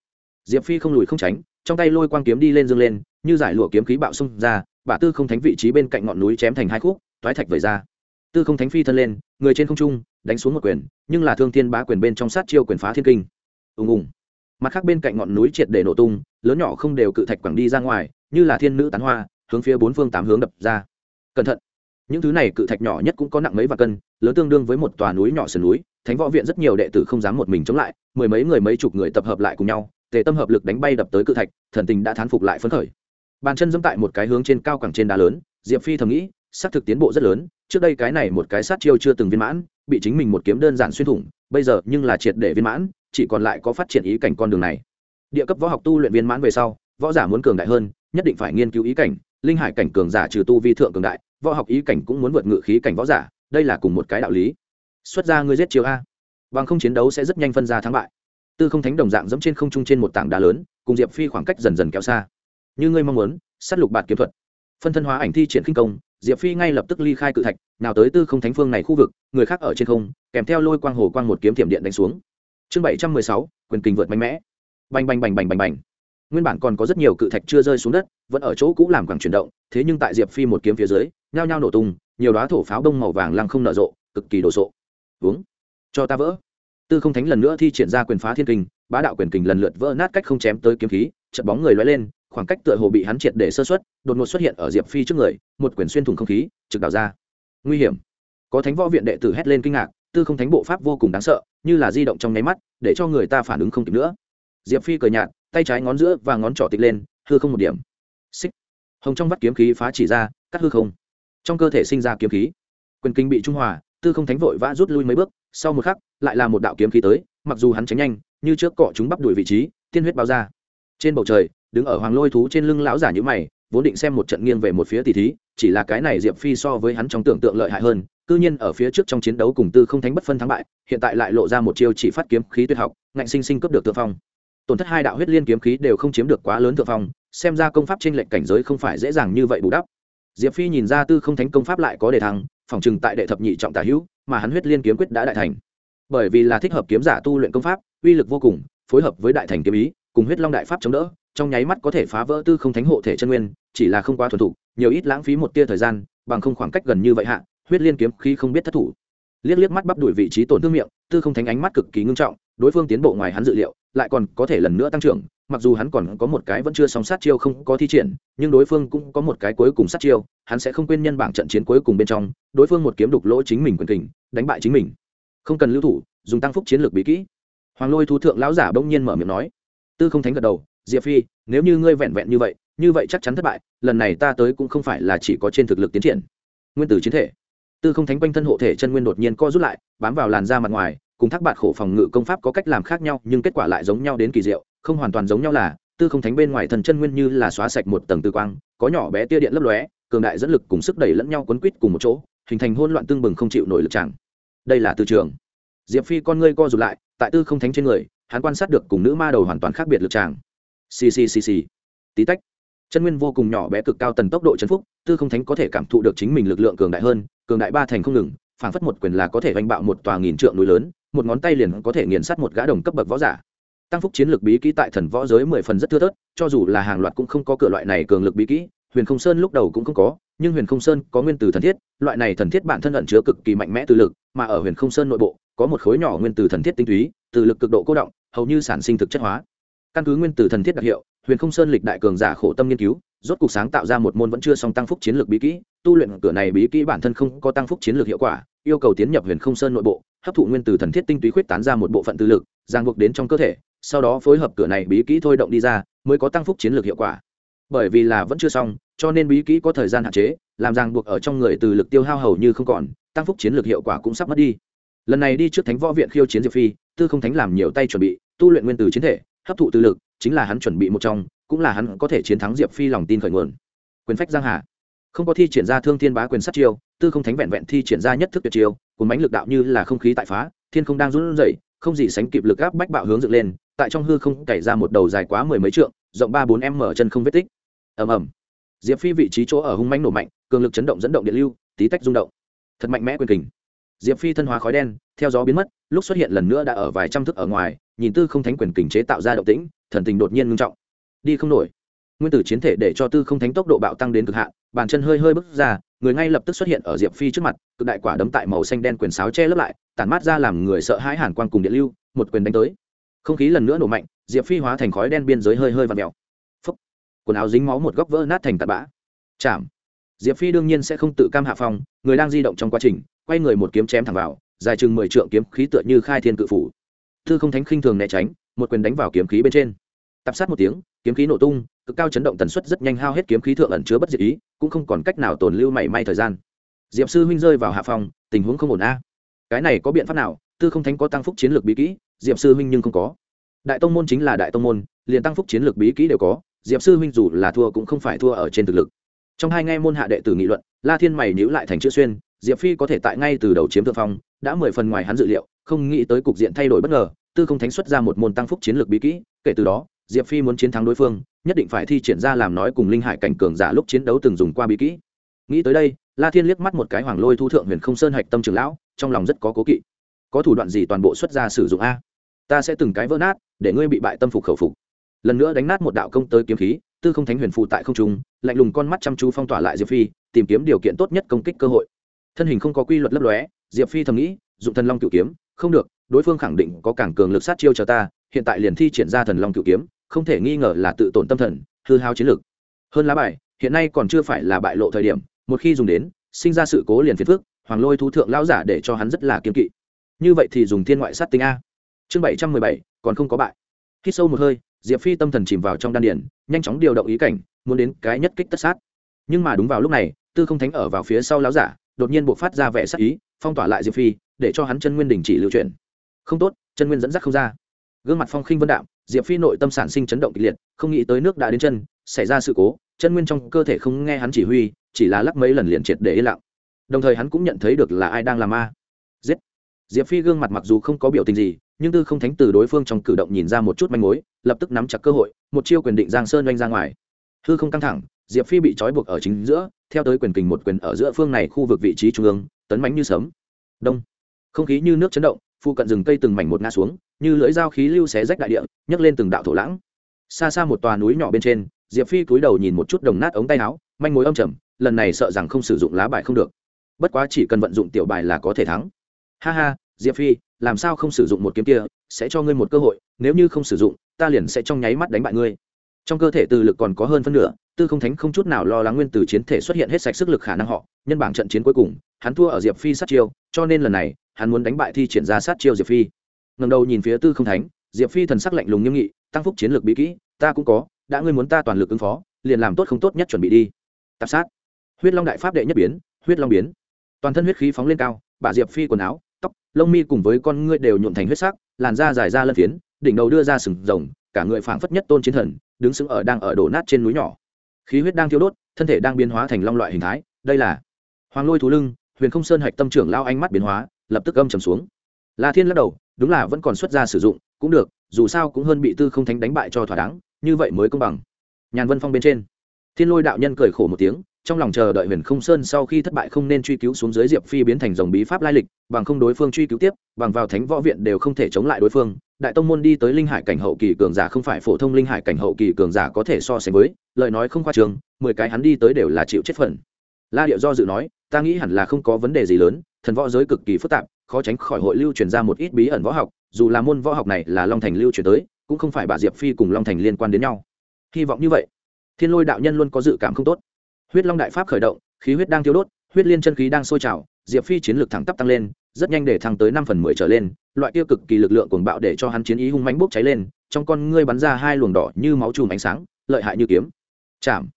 Diệp phi không lùi không tránh, trong tay lôi quang kiếm đi lên dương lên, như giải lụa kiếm khí bạo xung ra, bả tư không thánh vị trí bên cạnh ngọn núi chém thành hai khúc, toái thạch vẩy ra. Tư không thánh phi thân lên, người trên không trung, đánh xuống một quyền, nhưng là thương thiên bá quyền bên trong sát chiêu quyền phá thiên kinh. Ùng ùng. Mặt khác bên cạnh ngọn núi triệt để nổ tung, lớn nhỏ không đều cự thạch quẳng đi ra ngoài, như là thiên nữ tán hoa, hướng phía bốn phương tám hướng đập ra. Cẩn thận những thứ này cự thạch nhỏ nhất cũng có nặng mấy và cân, lớn tương đương với một tòa núi nhỏ sườn núi, thánh võ viện rất nhiều đệ tử không dám một mình chống lại, mười mấy người mấy chục người tập hợp lại cùng nhau, tề tâm hợp lực đánh bay đập tới cự thạch, thần tình đã thán phục lại phấn khởi. Bàn chân dẫm tại một cái hướng trên cao cẳng trên đá lớn, diệp phi thầm nghĩ xác thực tiến bộ rất lớn, trước đây cái này một cái sát chiêu chưa từng viên mãn, bị chính mình một kiếm đơn giản xuyên thủng, bây giờ nhưng là triệt để viên mãn, chỉ còn lại có phát triển ý cảnh con đường này. Địa cấp võ học tu luyện viên mãn về sau, võ giả muốn cường đại hơn, nhất định phải nghiên cứu ý cảnh, linh hải cảnh cường giả trừ tu vi thượng cường đại võ học ý cảnh cũng muốn vượt ngự khí cảnh võ giả, đây là cùng một cái đạo lý. Xuất ra ngươi giết chiều a. Bằng không chiến đấu sẽ rất nhanh phân ra thắng bại. Tư không thánh đồng dạng dẫm trên không trung trên một tảng đá lớn, cùng diệp phi khoảng cách dần dần kéo xa. Như ngươi mong muốn s á t lục bạt kiếm thuật. Phân thân hóa ảnh thi triển khinh công, diệp phi ngay lập tức ly khai cự thạch, nào tới tư không thánh phương này khu vực, người khác ở trên không, kèm theo lôi quang hồ quang một kiếm thiểm điện đánh xuống. Chương bảy trăm mười sáu, quyền kinh vượt mạnh mẽ. Bành bành bành bành bành bành nguyên bản còn có rất nhiều cự thạch chưa rơi xuống đất, vẫn ở chỗ cũ làm càng chuyển động, thế nhưng tại diệp phi một kiếm phía dưới, nhao nhao nổ tung, nhiều đoá thổ pháo đông màu vàng lăng không nở rộ, cực kỳ đồ sộ. Uống. Cho ta vỡ. Tư không thánh lần nữa thi triển ra quyền phá thiên kinh, bá đạo quyền kình lần lượt vỡ nát cách không chém tới kiếm khí chật bóng người lóe lên, khoảng cách tựa hồ bị hắn triệt để sơ xuất đột ngột xuất hiện ở diệp phi trước người, một quyền xuyên thủng không khí, trực đào ra. Nguy hiểm. Có thánh võ viện đệ tử hét lên kinh ngạc, tư không thánh bộ pháp vô cùng đáng sợ, như là di động trong nháy mắt, để cho người ta phản ứng không kịp nữa. Diệp phi cười nhạt tay trái ngón giữa và ngón trỏ tịch lên, hư không một điểm. Xích. Hồng trong vắt kiếm khí phá chỉ ra, cắt hư không. Trong cơ thể sinh ra kiếm khí. Quyền kinh bị trung hòa, tư không thánh vội vã rút lui mấy bước, sau một khắc, lại là một đạo kiếm khí tới, mặc dù hắn tránh nhanh, như trước cọ chúng bắp đuổi vị trí, tiên huyết bao ra. Trên bầu trời, đứng ở hoàng lôi thú trên lưng lão giả như mày, vốn định xem một trận nghiêng về một phía tỷ thí, chỉ là cái này diệp phi so với hắn trong tưởng tượng lợi hại hơn, cư nhiên ở phía trước trong chiến đấu cùng tư không thánh bất phân thắng bại, hiện tại lại lộ ra một chiêu chỉ phát kiếm khí tuyệt học, ngạnh sinh sinh cướp được tự phong tổn thất hai đạo huyết liên kiếm khí đều không chiếm được quá lớn thượng phong, xem ra công pháp trên lệnh cảnh giới không phải dễ dàng như vậy bù đắp. Diệp phi nhìn ra tư không thánh công pháp lại có đề thăng phòng trừng tại đệ thập nhị trọng tả hữu, mà hắn huyết liên kiếm quyết đã đại thành. Bởi vì là thích hợp kiếm giả tu luyện công pháp, uy lực vô cùng, phối hợp với đại thành kiếm ý, cùng huyết long đại pháp chống đỡ, trong nháy mắt có thể phá vỡ tư không thánh hộ thể chân nguyên, chỉ là không quá thuần thục, nhiều ít lãng phí một tia thời gian, bằng không khoảng cách gần như vậy hạ, huyết liên kiếm khi không biết thất thủ. Liếc liếc mắt bắp đuổi vị trí tổn thương miệng, tư không thánh ánh mắt cực kỳ ngưng trọng đối phương tiến bộ ngoài hắn dự liệu, lại còn có thể lần nữa tăng trưởng, mặc dù hắn còn có một cái vẫn chưa song sát chiêu không có thi triển, nhưng đối phương cũng có một cái cuối cùng sát chiêu, hắn sẽ không quên nhân bảng trận chiến cuối cùng bên trong, đối phương một kiếm đục lỗ chính mình quyền kình, đánh bại chính mình. Không cần lưu thủ, dùng tăng phúc chiến lược bí kỹ. Hoàng lôi thú thượng lão giả bỗng nhiên mở miệng nói. Tư không thánh gật đầu, diệp phi, nếu như ngươi vẹn vẹn như vậy như vậy chắc chắn thất bại, lần này ta tới cũng không phải là chỉ có trên thực lực tiến triển. Nguyên tử chiến thể. Tư không thánh quanh thân hộ thể chân nguyên đột nhiên co rút lại, bám vào làn da mặt ngoài cùng thác bạt khổ phòng ngự công pháp có cách làm khác nhau, nhưng kết quả lại giống nhau đến kỳ diệu, không hoàn toàn giống nhau là, tư không thánh bên ngoài thần chân nguyên như là xóa sạch một tầng tư quang, có nhỏ bé tia điện lấp lóe, cường đại dẫn lực cùng sức đẩy lẫn nhau quấn quýt cùng một chỗ, hình thành hỗn loạn tương bừng không chịu nổi lực chẳng đây là từ trường. Diệp phi con ngươi co rụt lại, tại tư không thánh trên người, hắn quan sát được cùng nữ ma đầu hoàn toàn khác biệt lực tràng. Ccc tí tách. Chân nguyên vô cùng nhỏ bé cực cao tần tốc độ chấn phúc, tư không thánh có thể cảm thụ được chính mình lực lượng cường đại hơn, cường đại ba thành không ngừng phảng phất một quyền là có thể oanh bạo một tòa nghìn trượng núi lớn, một ngón tay liền có thể nghiền sát một gã đồng cấp bậc võ giả. Tăng phúc chiến lược bí kỹ tại thần võ giới mười phần rất thưa thớt, cho dù là hàng loạt cũng không có cửa loại này cường lực bí kỹ, huyền không sơn lúc đầu cũng không có, nhưng huyền không sơn có nguyên tử thần thiết, loại này thần thiết bản thân ẩn chứa cực kỳ mạnh mẽ từ lực, mà ở huyền không sơn nội bộ, có một khối nhỏ nguyên tử thần thiết tinh túy, từ lực cực độ cô động, hầu như sản sinh thực chất hóa. Căn cứ nguyên tử thần thiết đặc hiệu, huyền không sơn lịch đại cường giả khổ tâm nghiên cứu, rốt cuộc sáng tạo ra một môn vẫn chưa song tăng phúc chiến lược bí kỹ, tu luyện cửa này bí kỹ bản thân không có tăng phúc chiến lược hiệu quả yêu cầu tiến nhập huyền không sơn nội bộ, hấp thụ nguyên từ thần thiết tinh túy khuyết tán ra một bộ phận tư lực, giang buộc đến trong cơ thể, sau đó phối hợp cửa này bí kỹ thôi động đi ra, mới có tăng phúc chiến lược hiệu quả. Bởi vì là vẫn chưa xong, cho nên bí kỹ có thời gian hạn chế, làm ràng buộc ở trong người từ lực tiêu hao hầu như không còn, tăng phúc chiến lược hiệu quả cũng sắp mất đi. Lần này đi trước thánh võ viện khiêu chiến diệp phi, tư không thánh làm nhiều tay chuẩn bị, tu luyện nguyên từ chiến thể, hấp thụ tư lực, chính là hắn chuẩn bị một trong, cũng là hắn có thể chiến thắng diệp phi lòng tin khởi nguồn. Quyền phách giang hà không có thi triển ra thương thiên bá quyền sát chiêu, tư không thánh vẹn vẹn thi triển ra nhất thức tuyệt chiêu cùng bánh lực đạo như là không khí tại phá, thiên không đang run rẩy, không gì sánh kịp lực áp bách bạo hướng dựng lên, tại trong hư không cày ra một đầu dài quá mười mấy trượng, rộng ba bốn em mở chân không vết tích. Ầm ầm. Diệp phi vị trí chỗ ở hung mánh nổ mạnh, cường lực chấn động dẫn động điện lưu, tí tách rung động. Thật mạnh mẽ quyền kình. Diệp phi thân hóa khói đen, theo gió biến mất, lúc xuất hiện lần nữa đã ở vài trăm thước ở ngoài, nhìn tư không thánh quyền kình chế tạo ra động tĩnh, thần tình đột nhiên ngưng trọng. Đi không nổi. Nguyên tử chiến thể để cho tư không thánh tốc độ bạo tăng đến cực hạn bàn chân hơi hơi bước ra, người ngay lập tức xuất hiện ở diệp phi trước mặt, cực đại quả đấm tại màu xanh đen quyền sáo che lấp lại, tản mát ra làm người sợ hãi hàn quang cùng điện lưu, một quyền đánh tới. Không khí lần nữa nổ mạnh, diệp phi hóa thành khói đen biên giới hơi hơi và mèo phấp quần áo dính máu một góc vỡ nát thành tạt bã. Chạm! Diệp phi đương nhiên sẽ không tự cam hạ phong, người đang di động trong quá trình, quay người một kiếm chém thẳng vào, dài chừng mười trượng kiếm khí tựa như khai thiên cự phủ. Thư không thánh khinh thường né tránh, một quyền đánh vào kiếm khí bên trên. Tập sát một tiếng, kiếm khí nổ tung cực cao chấn động tần suất rất nhanh hao hết kiếm khí thượng ẩn chứa bất diệt ý, cũng không còn cách nào tồn lưu mảy may thời gian. Diệp sư huynh rơi vào hạ phòng tình huống không ổn a. Cái này có biện pháp nào? Tư không thánh có tăng phúc chiến lược bí kỹ, diệp sư huynh nhưng không có. Đại tông môn chính là đại tông môn, liền tăng phúc chiến lược bí kỹ đều có, diệp sư huynh dù là thua cũng không phải thua ở trên thực lực. Trong hai nghe môn hạ đệ tử nghị luận, la thiên mày nhữ lại thành chữ xuyên, diệp phi có thể tại ngay từ đầu chiếm thượng phong, đã mười phần ngoài hắn dự liệu, không nghĩ tới cục diện thay đổi bất ngờ, tư không thánh xuất ra một môn tăng phúc chiến lược bí kỹ, kể từ đó diệp phi muốn chiến thắng đối phương, nhất định phải thi triển ra làm nói cùng linh hải cảnh cường giả lúc chiến đấu từng dùng qua bí kỹ. Nghĩ tới đây, la thiên liếc mắt một cái hoàng lôi thu thượng huyền không sơn hạch tâm trường lão, trong lòng rất có cố kỵ. Có thủ đoạn gì toàn bộ xuất ra sử dụng a? Ta sẽ từng cái vỡ nát, để ngươi bị bại tâm phục khẩu phục. Lần nữa đánh nát một đạo công tới kiếm khí, tư không thánh huyền phụ tại không trung, lạnh lùng con mắt chăm chú phong tỏa lại diệp phi, tìm kiếm điều kiện tốt nhất công kích cơ hội. Thân hình không có quy luật lấp lóe, diệp phi thầm nghĩ, dụng thần long cựu kiếm, không được, đối phương khẳng định có cảng cường lực sát chiêu cho ta, hiện tại liền thi triển ra thần long cựu kiếm không thể nghi ngờ là tự tổn tâm thần, hư hao chiến lược hơn lá bài, hiện nay còn chưa phải là bại lộ thời điểm, một khi dùng đến, sinh ra sự cố liền phiền phức. hoàng lôi thú thượng lão giả để cho hắn rất là kiên kỵ. Như vậy thì dùng thiên ngoại sát tinh a. Chương bảy trăm mười bảy, còn không có bại. Khi sâu một hơi, diệp phi tâm thần chìm vào trong đan điển nhanh chóng điều động ý cảnh, muốn đến cái nhất kích tất sát. Nhưng mà đúng vào lúc này, tư không thánh ở vào phía sau lão giả, đột nhiên buộc phát ra vẻ sắc ý, phong tỏa lại diệp phi, để cho hắn chân nguyên đình chỉ lưu chuyển. Không tốt, chân nguyên dẫn dắt không ra gương mặt phong khinh vân đạm, diệp phi nội tâm sản sinh chấn động kịch liệt, không nghĩ tới nước đã đến chân, xảy ra sự cố, chân nguyên trong cơ thể không nghe hắn chỉ huy, chỉ là lắc mấy lần liền triệt để yên lặng. Đồng thời hắn cũng nhận thấy được là ai đang làm ma giết. Diệp phi gương mặt mặc dù không có biểu tình gì, nhưng tư không thánh từ đối phương trong cử động nhìn ra một chút manh mối, lập tức nắm chặt cơ hội, một chiêu quyền định giang sơn oanh ra ngoài. Hư không căng thẳng, diệp phi bị trói buộc ở chính giữa, theo tới quyền kình một quyền ở giữa phương này khu vực vị trí trung ương, tấn mánh như sấm. Đông. Không khí như nước chấn động phụ cận rừng cây từng mảnh một ngã xuống như lưỡi dao khí lưu xé rách đại địa, nhấc lên từng đạo thổ lãng. Xa xa một tòa núi nhỏ bên trên, diệp phi cúi đầu nhìn một chút đồng nát ống tay áo, manh mối âm trầm, lần này sợ rằng không sử dụng lá bài không được. Bất quá chỉ cần vận dụng tiểu bài là có thể thắng. Ha ha, diệp phi, làm sao không sử dụng một kiếm kia, sẽ cho ngươi một cơ hội, nếu như không sử dụng, ta liền sẽ trong nháy mắt đánh bại ngươi. Trong cơ thể từ lực còn có hơn phân nửa, tư không thánh không chút nào lo lắng nguyên từ chiến thể xuất hiện hết sạch sức lực khả năng họ, nhân bảng trận chiến cuối cùng, hắn thua ở diệp phi sát chiêu, cho nên lần này, hắn muốn đánh bại thi triển ra sát chiêu diệp phi ngầm đầu nhìn phía tư không thánh, diệp phi thần sắc lạnh lùng nghiêm nghị, tăng phúc chiến lược bí kỹ, ta cũng có, đã ngươi muốn ta toàn lực ứng phó, liền làm tốt không tốt nhất chuẩn bị đi. Tạp sát. Huyết long đại pháp đệ nhất biến, huyết long biến. Toàn thân huyết khí phóng lên cao bà diệp phi quần áo, tóc, lông mi cùng với con ngươi đều nhuộn thành huyết sắc, làn da dài ra lân phiến, đỉnh đầu đưa ra sừng rồng, cả người phảng phất nhất tôn chiến thần, đứng sững ở đang ở đổ nát trên núi nhỏ. Khí huyết đang thiêu đốt, thân thể đang biến hóa thành long loại hình thái, đây là hoàng lôi thú lưng, huyền không sơn hạch tâm trưởng lao ánh mắt biến hóa, lập tức âm trầm xuống. La thiên lắc đầu đúng là vẫn còn xuất ra sử dụng, cũng được, dù sao cũng hơn bị tư không thánh đánh bại cho thỏa đáng, như vậy mới công bằng. Nhàn vân phong bên trên, thiên lôi đạo nhân cười khổ một tiếng, trong lòng chờ đợi huyền không sơn sau khi thất bại không nên truy cứu xuống dưới diệp phi biến thành dòng bí pháp lai lịch, bằng không đối phương truy cứu tiếp, bằng vào thánh võ viện đều không thể chống lại đối phương. Đại tông môn đi tới linh hải cảnh hậu kỳ cường giả không phải phổ thông linh hải cảnh hậu kỳ cường giả có thể so sánh với, lời nói không khoa trường, mười cái hắn đi tới đều là chịu chết phần. La điệu do dự nói, ta nghĩ hẳn là không có vấn đề gì lớn, thần võ giới cực kỳ phức tạp khó tránh khỏi hội lưu truyền ra một ít bí ẩn võ học, dù là môn võ học này là long thành lưu truyền tới, cũng không phải bà diệp phi cùng long thành liên quan đến nhau. Hy vọng như vậy. Thiên lôi đạo nhân luôn có dự cảm không tốt. Huyết long đại pháp khởi động, khí huyết đang thiêu đốt, huyết liên chân khí đang sôi trào, diệp phi chiến lược thẳng tắp tăng lên, rất nhanh để thăng tới năm phần mười trở lên, loại tiêu cực kỳ lực lượng cuồng bạo để cho hắn chiến ý hung mãnh bốc cháy lên, trong con ngươi bắn ra hai luồng đỏ như máu chùm ánh sáng, lợi hại như kiếm. Chạm.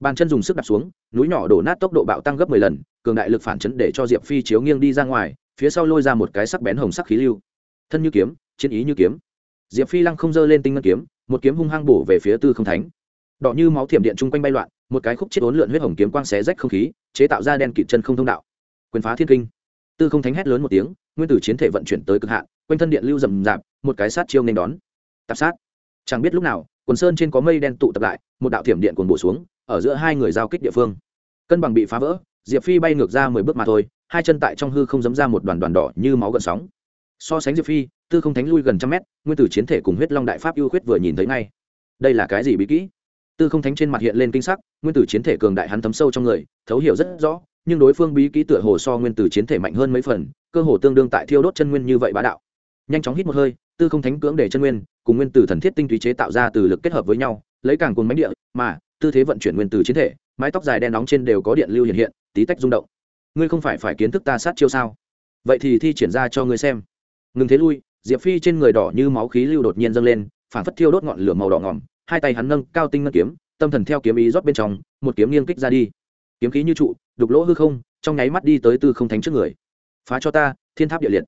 Bàn chân dùng sức đạp xuống, núi nhỏ đổ nát tốc độ bạo tăng gấp mười lần, cường đại lực phản chấn để cho diệp phi chiếu nghiêng đi ra ngoài phía sau lôi ra một cái sắc bén hồng sắc khí lưu. Thân như kiếm, chiến ý như kiếm. Diệp phi lăng không dơ lên tinh ngân kiếm, một kiếm hung hăng bổ về phía tư không thánh. Đỏ như máu thiểm điện chung quanh bay loạn, một cái khúc chết ốn lượn huyết hồng kiếm quang xé rách không khí, chế tạo ra đen kịt chân không thông đạo. Quyền phá thiên kinh. Tư không thánh hét lớn một tiếng, nguyên tử chiến thể vận chuyển tới cực hạn, quanh thân điện lưu rầm rạp, một cái sát chiêu nên đón. Tạp sát. Chẳng biết lúc nào, quần sơn trên có mây đen tụ tập lại, một đạo thiểm điện cuồng bổ xuống, ở giữa hai người giao kích địa phương. Cân bằng bị phá vỡ diệp phi bay ngược ra mười bước mà thôi, hai chân tại trong hư không dấm ra một đoàn đoàn đỏ như máu gần sóng. So sánh diệp phi, tư không thánh lui gần trăm mét, nguyên tử chiến thể cùng huyết long đại pháp ưu khuyết vừa nhìn thấy ngay. Đây là cái gì bí kỹ? Tư không thánh trên mặt hiện lên kinh sắc, nguyên tử chiến thể cường đại hắn thấm sâu trong người, thấu hiểu rất rõ, nhưng đối phương bí kỹ tựa hồ so nguyên tử chiến thể mạnh hơn mấy phần, cơ hồ tương đương tại thiêu đốt chân nguyên như vậy bá đạo. Nhanh chóng hít một hơi, tư không thánh cưỡng để chân nguyên, cùng nguyên tử thần thiết tinh túy chế tạo ra từ lực kết hợp với nhau, lấy càng cùng mánh địa, mà tư thế vận chuyển nguyên tử chiến thể mái tóc dài đen nóng trên đều có điện lưu hiện hiện, tí tách rung động. Ngươi không phải phải kiến thức ta sát chiêu sao? Vậy thì thi triển ra cho ngươi xem. Ngừng thế lui, diệp phi trên người đỏ như máu khí lưu đột nhiên dâng lên, phản phất thiêu đốt ngọn lửa màu đỏ ngỏm, hai tay hắn nâng cao tinh ngân kiếm, tâm thần theo kiếm ý rót bên trong, một kiếm nghiêng kích ra đi. Kiếm khí như trụ, đục lỗ hư không, trong nháy mắt đi tới tư không thánh trước người. Phá cho ta, thiên tháp địa liệt.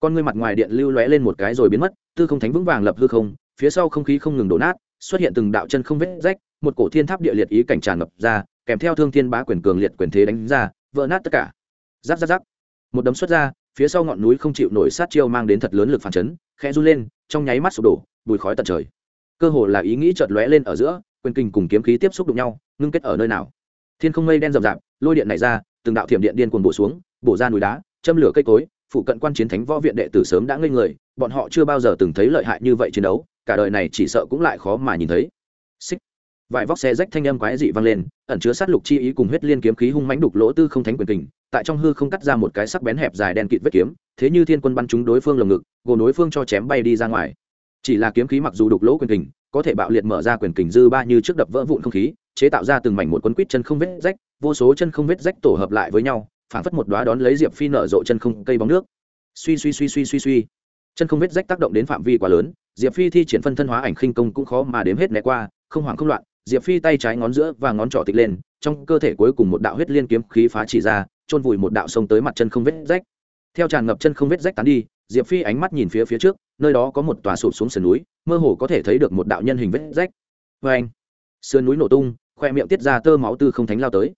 Con ngươi mặt ngoài điện lưu lóe lên một cái rồi biến mất, tư không thánh vững vàng lập hư không, phía sau không khí không ngừng đổ nát, xuất hiện từng đạo chân không vết rách, một cổ thiên tháp địa liệt ý cảnh tràn ngập ra kèm theo thương thiên bá quyền cường liệt quyền thế đánh ra, vỡ nát tất cả. Giáp giáp giáp một đấm xuất ra, phía sau ngọn núi không chịu nổi sát chiêu mang đến thật lớn lực phản chấn, khẽ run lên, trong nháy mắt sụp đổ, bùi khói tận trời. Cơ hồ là ý nghĩ chợt lóe lên ở giữa, quyền kinh cùng kiếm khí tiếp xúc đụng nhau, ngưng kết ở nơi nào. Thiên không mây đen rậm rạp, lôi điện này ra, từng đạo thiểm điện điên cuồng bổ xuống, bổ ra núi đá, châm lửa cây cối, phụ cận quan chiến thánh võ viện đệ tử sớm đã ngây người, bọn họ chưa bao giờ từng thấy lợi hại như vậy chiến đấu, cả đời này chỉ sợ cũng lại khó mà nhìn thấy. Xích. Vài vóc xe rách thanh âm quái dị vang lên ẩn chứa sát lục chi ý cùng huyết liên kiếm khí hung mãnh đục lỗ tư không thánh quyền kình, tại trong hư không cắt ra một cái sắc bén hẹp dài đen kịt vết kiếm, thế như thiên quân bắn trúng đối phương lồng ngực gồm đối phương cho chém bay đi ra ngoài. Chỉ là kiếm khí mặc dù đục lỗ quyền kình, có thể bạo liệt mở ra quyền kình dư ba như trước đập vỡ vụn không khí, chế tạo ra từng mảnh một quấn quýt chân không vết rách, vô số chân không vết rách tổ hợp lại với nhau phảng phất một đóa đón lấy diệp phi nở rộ chân không cây bóng nước. Suy suy suy suy suy suy. Chân không vết rách tác động đến phạm vi quá lớn, diệp phi thi triển phân thân hóa ảnh khinh công cũng khó mà đếm hết né qua, không hoảng không loạn diệp phi tay trái ngón giữa và ngón trỏ tịch lên, trong cơ thể cuối cùng một đạo huyết liên kiếm khí phá chỉ ra, chôn vùi một đạo sông tới mặt chân không vết rách. Theo tràn ngập chân không vết rách tán đi, diệp phi ánh mắt nhìn phía phía trước, nơi đó có một tòa sụp xuống sườn núi, mơ hồ có thể thấy được một đạo nhân hình vết rách. Vê anh sườn núi nổ tung, khoe miệng tiết ra tơ máu tư không thánh lao tới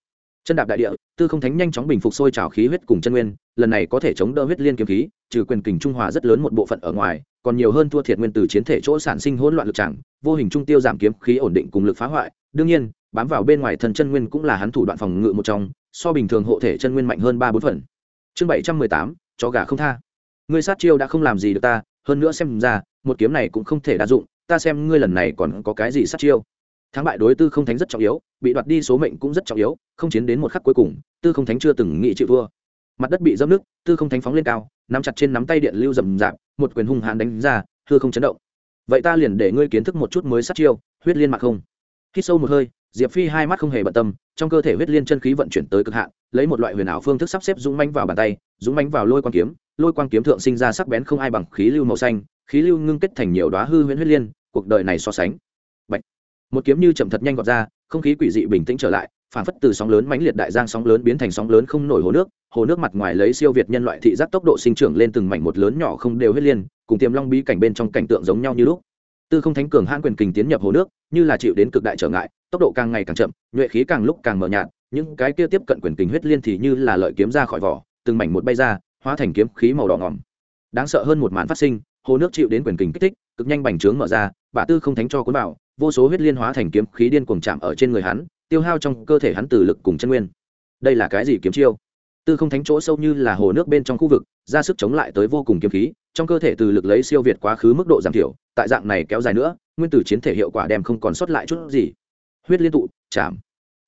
chân đạp đại địa, tư không thánh nhanh chóng bình phục sôi trào khí huyết cùng chân nguyên, lần này có thể chống đỡ huyết liên kiếm khí, trừ quyền kình trung hòa rất lớn một bộ phận ở ngoài, còn nhiều hơn thua thiệt nguyên từ chiến thể chỗ sản sinh hỗn loạn lực chẳng vô hình trung tiêu giảm kiếm khí ổn định cùng lực phá hoại. Đương nhiên, bám vào bên ngoài thần chân nguyên cũng là hắn thủ đoạn phòng ngự một trong, so bình thường hộ thể chân nguyên mạnh hơn ba bốn phần. Chương bảy trăm mười tám, chó gà không tha. Ngươi sát chiêu đã không làm gì được ta, hơn nữa xem ra, một kiếm này cũng không thể đa dụng, ta xem ngươi lần này còn có cái gì sát chiêu thắng bại đối tư không thánh rất trọng yếu, bị đoạt đi số mệnh cũng rất trọng yếu, không chiến đến một khắc cuối cùng, tư không thánh chưa từng nghĩ chịu thua. Mặt đất bị dâm nước, tư không thánh phóng lên cao, nắm chặt trên nắm tay điện lưu rầm rạp, một quyền hung hãn đánh ra, hư không chấn động. Vậy ta liền để ngươi kiến thức một chút mới sát chiêu, huyết liên mặt không? Khi sâu một hơi, diệp phi hai mắt không hề bận tâm, trong cơ thể huyết liên chân khí vận chuyển tới cực hạn, lấy một loại huyền ảo phương thức sắp xếp dũng mánh vào bàn tay, dũng mánh vào lôi quang kiếm, lôi quang kiếm thượng sinh ra sắc bén không ai bằng khí lưu màu xanh, khí lưu ngưng kết thành nhiều đoá hư huyễn huyết liên, cuộc đời này so sánh. Bạch một kiếm như chậm thật nhanh gọt ra, không khí quỷ dị bình tĩnh trở lại phản phất từ sóng lớn mãnh liệt đại giang sóng lớn biến thành sóng lớn không nổi hồ nước hồ nước mặt ngoài lấy siêu việt nhân loại thị giác tốc độ sinh trưởng lên từng mảnh một lớn nhỏ không đều huyết liên, cùng tiềm long bí cảnh bên trong cảnh tượng giống nhau như lúc. Tư không thánh cường hãn quyền kình tiến nhập hồ nước, như là chịu đến cực đại trở ngại, tốc độ càng ngày càng chậm, nhuệ khí càng lúc càng mờ nhạt, những cái kia tiếp cận quyền kình huyết liên thì như là lợi kiếm ra khỏi vỏ, từng mảnh một bay ra, hóa thành kiếm khí màu đỏ ngỏm đáng sợ hơn một màn phát sinh hồ nước chịu đến quyền kình kích thích, cực nhanh bành trướng mở ra bả tư không thánh cho cuốn bảo vô số huyết liên hóa thành kiếm khí điên cuồng chạm ở trên người hắn, tiêu hao trong cơ thể hắn từ lực cùng chân nguyên. Đây là cái gì kiếm chiêu? Tư không thánh chỗ sâu như là hồ nước bên trong khu vực, ra sức chống lại tới vô cùng kiếm khí, trong cơ thể từ lực lấy siêu việt quá khứ mức độ giảm thiểu, tại dạng này kéo dài nữa, nguyên tử chiến thể hiệu quả đem không còn sót lại chút gì. Huyết liên tụ, chạm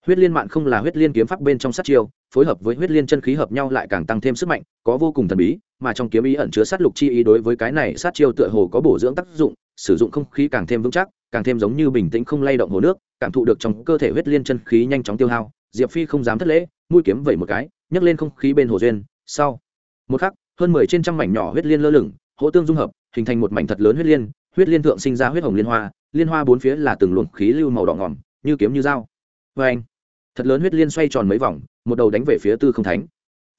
huyết liên mạn không là huyết liên kiếm pháp bên trong sát chiêu, phối hợp với huyết liên chân khí hợp nhau lại càng tăng thêm sức mạnh, có vô cùng thần bí, mà trong kiếm ý ẩn chứa sát lục chi ý đối với cái này sát chiêu tựa hồ có bổ dưỡng tác dụng, sử dụng không khí càng thêm vững chắc, càng thêm giống như bình tĩnh không lay động hồ nước, cảm thụ được trong cơ thể huyết liên chân khí nhanh chóng tiêu hao. Diệp phi không dám thất lễ, mũi kiếm vẩy một cái, nhấc lên không khí bên hồ duyên. Sau một khắc, hơn mười trên trăm mảnh nhỏ huyết liên lơ lửng, hỗ tương dung hợp, hình thành một mảnh thật lớn huyết liên. Huyết liên thượng sinh ra huyết hồng liên hoa liên hoa bốn phía là từng luồng khí lưu màu đỏ ngỏm như kiếm như dao. Vê anh thật lớn huyết liên xoay tròn mấy vòng, một đầu đánh về phía tư không thánh.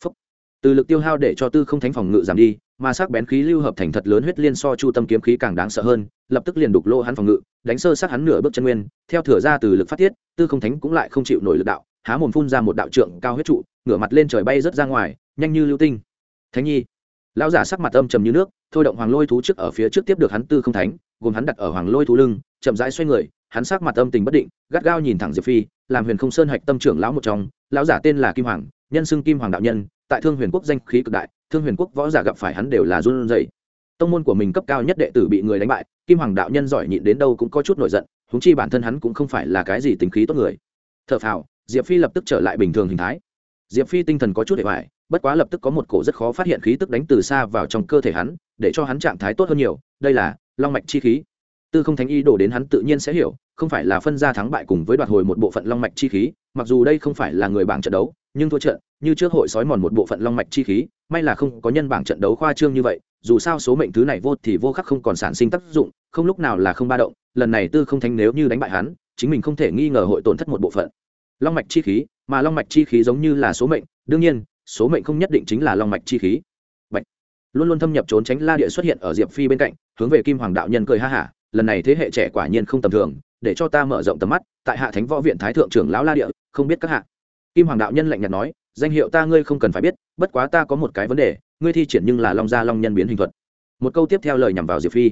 Phúc. từ lực tiêu hao để cho tư không thánh phòng ngự giảm đi, mà sắc bén khí lưu hợp thành thật lớn huyết liên so chu tâm kiếm khí càng đáng sợ hơn, lập tức liền đục lô hắn phòng ngự, đánh sơ sát hắn nửa bước chân nguyên, theo thửa ra từ lực phát tiết, tư không thánh cũng lại không chịu nổi lực đạo, há mồm phun ra một đạo trượng cao huyết trụ, ngửa mặt lên trời bay rớt ra ngoài, nhanh như lưu tinh. Thánh nhi. Lão giả sắc mặt âm trầm như nước, thôi động hoàng lôi thú trước ở phía trước tiếp được hắn tư không thánh, gồm hắn đặt ở hoàng lôi thú lưng, chậm rãi xoay người, hắn sắc mặt âm tình bất định, gắt gao nhìn thẳng diệp phi làm huyền không sơn hạch tâm trưởng lão một trong, lão giả tên là kim hoàng, nhân xưng kim hoàng đạo nhân, tại thương huyền quốc danh khí cực đại, thương huyền quốc võ giả gặp phải hắn đều là run rẩy. Tông môn của mình cấp cao nhất đệ tử bị người đánh bại, kim hoàng đạo nhân giỏi nhịn đến đâu cũng có chút nổi giận húng chi bản thân hắn cũng không phải là cái gì tính khí tốt người. T h ở phào, diệp phi lập tức trở lại bình thường hình thái. Diệp phi tinh thần có chút hệ hoại bất quá lập tức có một cổ rất khó phát hiện khí tức đánh từ xa vào trong cơ thể hắn, để cho hắn trạng thái tốt hơn nhiều, đây là long mạch chi khí tư không thánh y đổ đến hắn tự nhiên sẽ hiểu, không phải là phân ra thắng bại cùng với đoạt hồi một bộ phận long mạch chi khí, mặc dù đây không phải là người bảng trận đấu, nhưng thua trận, như trước hội sói mòn một bộ phận long mạch chi khí, may là không có nhân bảng trận đấu khoa trương như vậy, dù sao số mệnh thứ này vô thì vô khắc không còn sản sinh tác dụng, không lúc nào là không ba động, lần này tư không thánh nếu như đánh bại hắn, chính mình không thể nghi ngờ hội tổn thất một bộ phận long mạch chi khí, mà long mạch chi khí giống như là số mệnh, đương nhiên, số mệnh không nhất định chính là long mạch chi khí Bạch. luôn luôn thâm nhập trốn tránh la địa xuất hiện ở diệp phi bên cạnh, hướng về kim hoàng đạo nhân cười ha hả lần này thế hệ trẻ quả nhiên không tầm thường, để cho ta mở rộng tầm mắt, tại hạ thánh võ viện thái thượng trưởng lão la địa, không biết các hạ. Kim hoàng đạo nhân lạnh nhạt nói, danh hiệu ta ngươi không cần phải biết, bất quá ta có một cái vấn đề, ngươi thi triển nhưng là long gia long nhân biến hình thuật. Một câu tiếp theo lời nhằm vào diệp phi.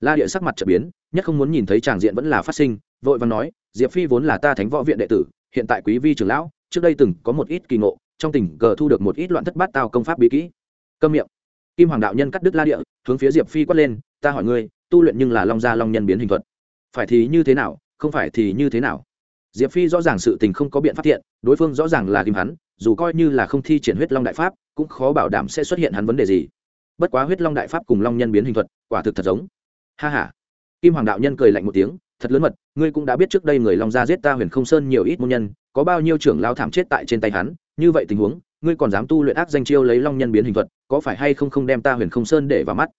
La địa sắc mặt trở biến, nhất không muốn nhìn thấy tràng diện vẫn là phát sinh, vội và nói, diệp phi vốn là ta thánh võ viện đệ tử, hiện tại quý vi trưởng lão, trước đây từng có một ít kỳ ngộ, trong tình cờ thu được một ít loạn thất bát tao công pháp bí kỹ. Câm miệng. Kim hoàng đạo nhân cắt đứt la địa, hướng phía diệp phi quát lên, ta hỏi ngươi tu luyện nhưng là long gia long nhân biến hình thuật. Phải thì như thế nào, không phải thì như thế nào? Diệp phi rõ ràng sự tình không có biện phát hiện đối phương rõ ràng là kim hắn, dù coi như là không thi triển huyết long đại pháp, cũng khó bảo đảm sẽ xuất hiện hắn vấn đề gì. Bất quá huyết long đại pháp cùng long nhân biến hình thuật, quả thực thật giống. Ha h a kim hoàng đạo nhân cười lạnh một tiếng, thật lớn mật, ngươi cũng đã biết trước đây người long gia giết ta huyền không sơn nhiều ít môn nhân, có bao nhiêu trưởng lao thảm chết tại trên tay hắn, như vậy tình huống, ngươi còn dám tu luyện ác danh chiêu lấy long nhân biến hình thuật, có phải hay không không đem ta huyền không sơn để vào mắt?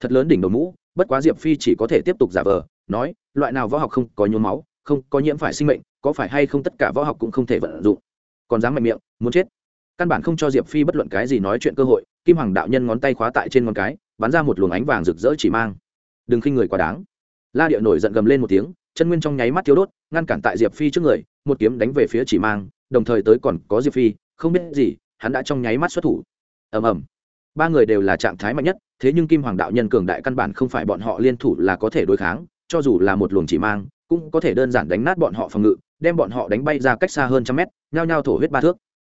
Thật lớn đỉnh đầu mũ bất quá diệp phi chỉ có thể tiếp tục giả vờ, nói, loại nào võ học không có nhuốm máu, không có nhiễm phải sinh mệnh, có phải hay không tất cả võ học cũng không thể vận dụng. Còn dám mạnh miệng, muốn chết. Căn bản không cho diệp phi bất luận cái gì nói chuyện cơ hội, kim hoàng đạo nhân ngón tay khóa tại trên ngón cái, bắn ra một luồng ánh vàng rực rỡ chỉ mang. Đừng khinh người quá đáng. La địa nổi giận gầm lên một tiếng, chân nguyên trong nháy mắt thiếu đốt, ngăn cản tại diệp phi trước người, một kiếm đánh về phía chỉ mang, đồng thời tới còn có diệp phi, không biết gì, hắn đã trong nháy mắt xuất thủ. Ầm ầm ba người đều là trạng thái mạnh nhất, thế nhưng kim hoàng đạo nhân cường đại căn bản không phải bọn họ liên thủ là có thể đối kháng, cho dù là một luồng chỉ mang, cũng có thể đơn giản đánh nát bọn họ phòng ngự, đem bọn họ đánh bay ra cách xa hơn trăm mét, nhao nhao thổ huyết ba thước.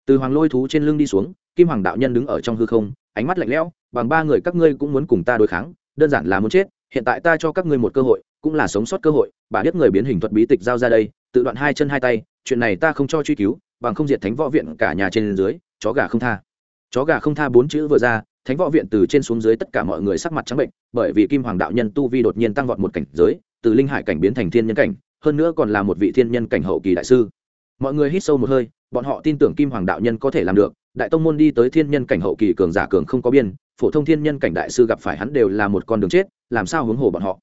Từ hoàng lôi thú trên lưng đi xuống, kim hoàng đạo nhân đứng ở trong hư không, ánh mắt lạnh lẽo, bằng ba người các ngươi cũng muốn cùng ta đối kháng, đơn giản là muốn chết, hiện tại ta cho các ngươi một cơ hội, cũng là sống sót cơ hội, bà biết người biến hình thuật bí tịch giao ra đây, tự đoạn hai chân hai tay, chuyện này ta không cho truy cứu, bằng không diệt thánh võ viện cả nhà trên dưới, chó gà không tha chó gà không tha bốn chữ vừa ra, thánh võ viện từ trên xuống dưới tất cả mọi người sắc mặt trắng bệnh, bởi vì kim hoàng đạo nhân tu vi đột nhiên tăng vọt một cảnh giới, từ linh hải cảnh biến thành thiên nhân cảnh, hơn nữa còn là một vị thiên nhân cảnh hậu kỳ đại sư. Mọi người hít sâu một hơi, bọn họ tin tưởng kim hoàng đạo nhân có thể làm được, đại tông môn đi tới thiên nhân cảnh hậu kỳ cường giả cường không có biên, phổ thông thiên nhân cảnh đại sư gặp phải hắn đều là một con đường chết, làm sao hướng hồ bọn họ.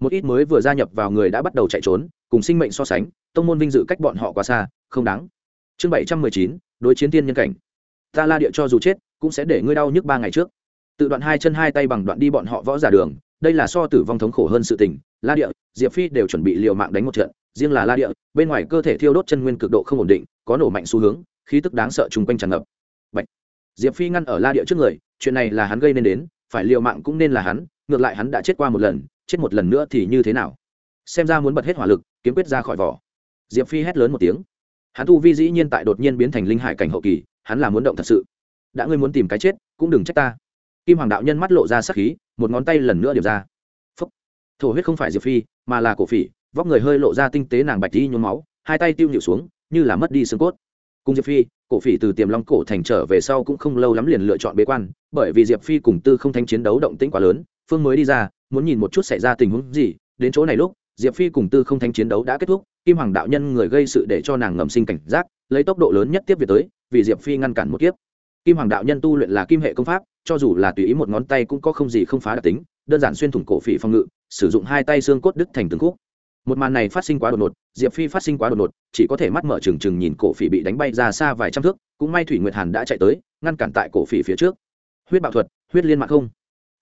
Một ít mới vừa gia nhập vào người đã bắt đầu chạy trốn, cùng sinh mệnh so sánh, tông môn vinh dự cách bọn họ quá xa, không đáng. Chương bảy trăm mười chín, đối chiến thiên nhân cảnh ta la địa cho dù chết, cũng sẽ để ngươi đau nhức ba ngày trước. Tự đoạn hai chân hai tay bằng đoạn đi bọn họ võ giả đường, đây là so tử vong thống khổ hơn sự tình. La địa, diệp phi đều chuẩn bị liều mạng đánh một trận. Riêng là la địa, bên ngoài cơ thể thiêu đốt chân nguyên cực độ không ổn định, có nổ mạnh xu hướng, khí tức đáng sợ chung quanh tràn ngập. Bạch. diệp phi ngăn ở la địa trước người, chuyện này là hắn gây nên đến, phải liều mạng cũng nên là hắn, ngược lại hắn đã chết qua một lần, chết một lần nữa thì như thế nào? Xem ra muốn bật hết hỏa lực, kiếm quyết ra khỏi vỏ. Diệp phi hét lớn một tiếng. Hắn tu vi dĩ nhiên tại đột nhiên biến thành linh hải cảnh hậu kỳ hắn là muốn động thật sự. Đã ngươi muốn tìm cái chết, cũng đừng trách ta. Kim hoàng đạo nhân mắt lộ ra sắc khí, một ngón tay lần nữa điểm ra. Phúc. Thổ huyết không phải diệp phi, mà là cổ phỉ, vóc người hơi lộ ra tinh tế nàng bạch đi nhuốm máu, hai tay tiêu nhịu xuống, như là mất đi xương cốt. Cùng diệp phi, cổ phỉ từ tiềm long cổ thành trở về sau cũng không lâu lắm liền lựa chọn bế quan, bởi vì diệp phi cùng tư không thanh chiến đấu động tĩnh quá lớn, phương mới đi ra, muốn nhìn một chút xảy ra tình huống gì. Đến chỗ này lúc, diệp phi cùng tư không thanh chiến đấu đã kết thúc, kim hoàng đạo nhân người gây sự để cho nàng ngầm sinh cảnh giác, lấy tốc độ lớn nhất tiếp về tới vì diệp phi ngăn cản một kiếp. Kim hoàng đạo nhân tu luyện là kim hệ công pháp, cho dù là tùy ý một ngón tay cũng có không gì không phá đặc tính, đơn giản xuyên thủng cổ phỉ phòng ngự, sử dụng hai tay xương cốt đứt thành từng khúc. Một màn này phát sinh quá đột ngột, diệp phi phát sinh quá đột ngột, chỉ có thể mắt mở trừng trừng nhìn cổ phỉ bị đánh bay ra xa vài trăm thước, cũng may thủy nguyệt hàn đã chạy tới, ngăn cản tại cổ phỉ phía trước. Huyết bạo thuật, huyết liên mạng không.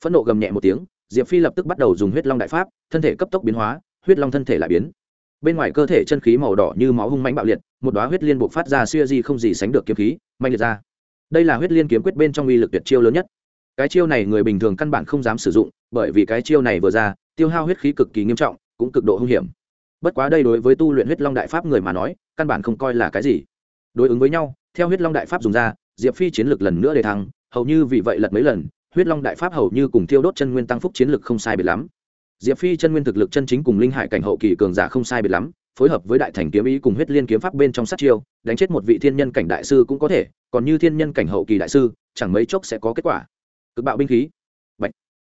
Phẫn nộ gầm nhẹ một tiếng, diệp phi lập tức bắt đầu dùng huyết long đại pháp, thân thể cấp tốc biến hóa, huyết long thân thể lại biến. Bên ngoài cơ thể chân khí màu đỏ như máu hung mãnh bạo liệt một đóa huyết liên buộc phát ra xưa gì không gì sánh được kiếm khí, mạnh liệt ra. Đây là huyết liên kiếm quyết bên trong uy lực tuyệt chiêu lớn nhất. Cái chiêu này người bình thường căn bản không dám sử dụng, bởi vì cái chiêu này vừa ra, tiêu hao huyết khí cực kỳ nghiêm trọng, cũng cực độ hung hiểm. Bất quá đây đối với tu luyện huyết long đại pháp người mà nói, căn bản không coi là cái gì. Đối ứng với nhau, theo huyết long đại pháp dùng ra, diệp phi chiến lược lần nữa để thắng hầu như vì vậy lật mấy lần, huyết long đại pháp hầu như cùng tiêu đốt chân nguyên tăng phúc chiến lược không sai biệt lắm. Diệp phi chân nguyên thực lực chân chính cùng linh hải cảnh hậu kỳ cường giả không sai biệt lắm phối hợp với đại thành kiếm ý cùng huyết liên kiếm pháp bên trong sát chiêu, đánh chết một vị thiên nhân cảnh đại sư cũng có thể, còn như thiên nhân cảnh hậu kỳ đại sư, chẳng mấy chốc sẽ có kết quả. Cực bạo binh khí. Bạch.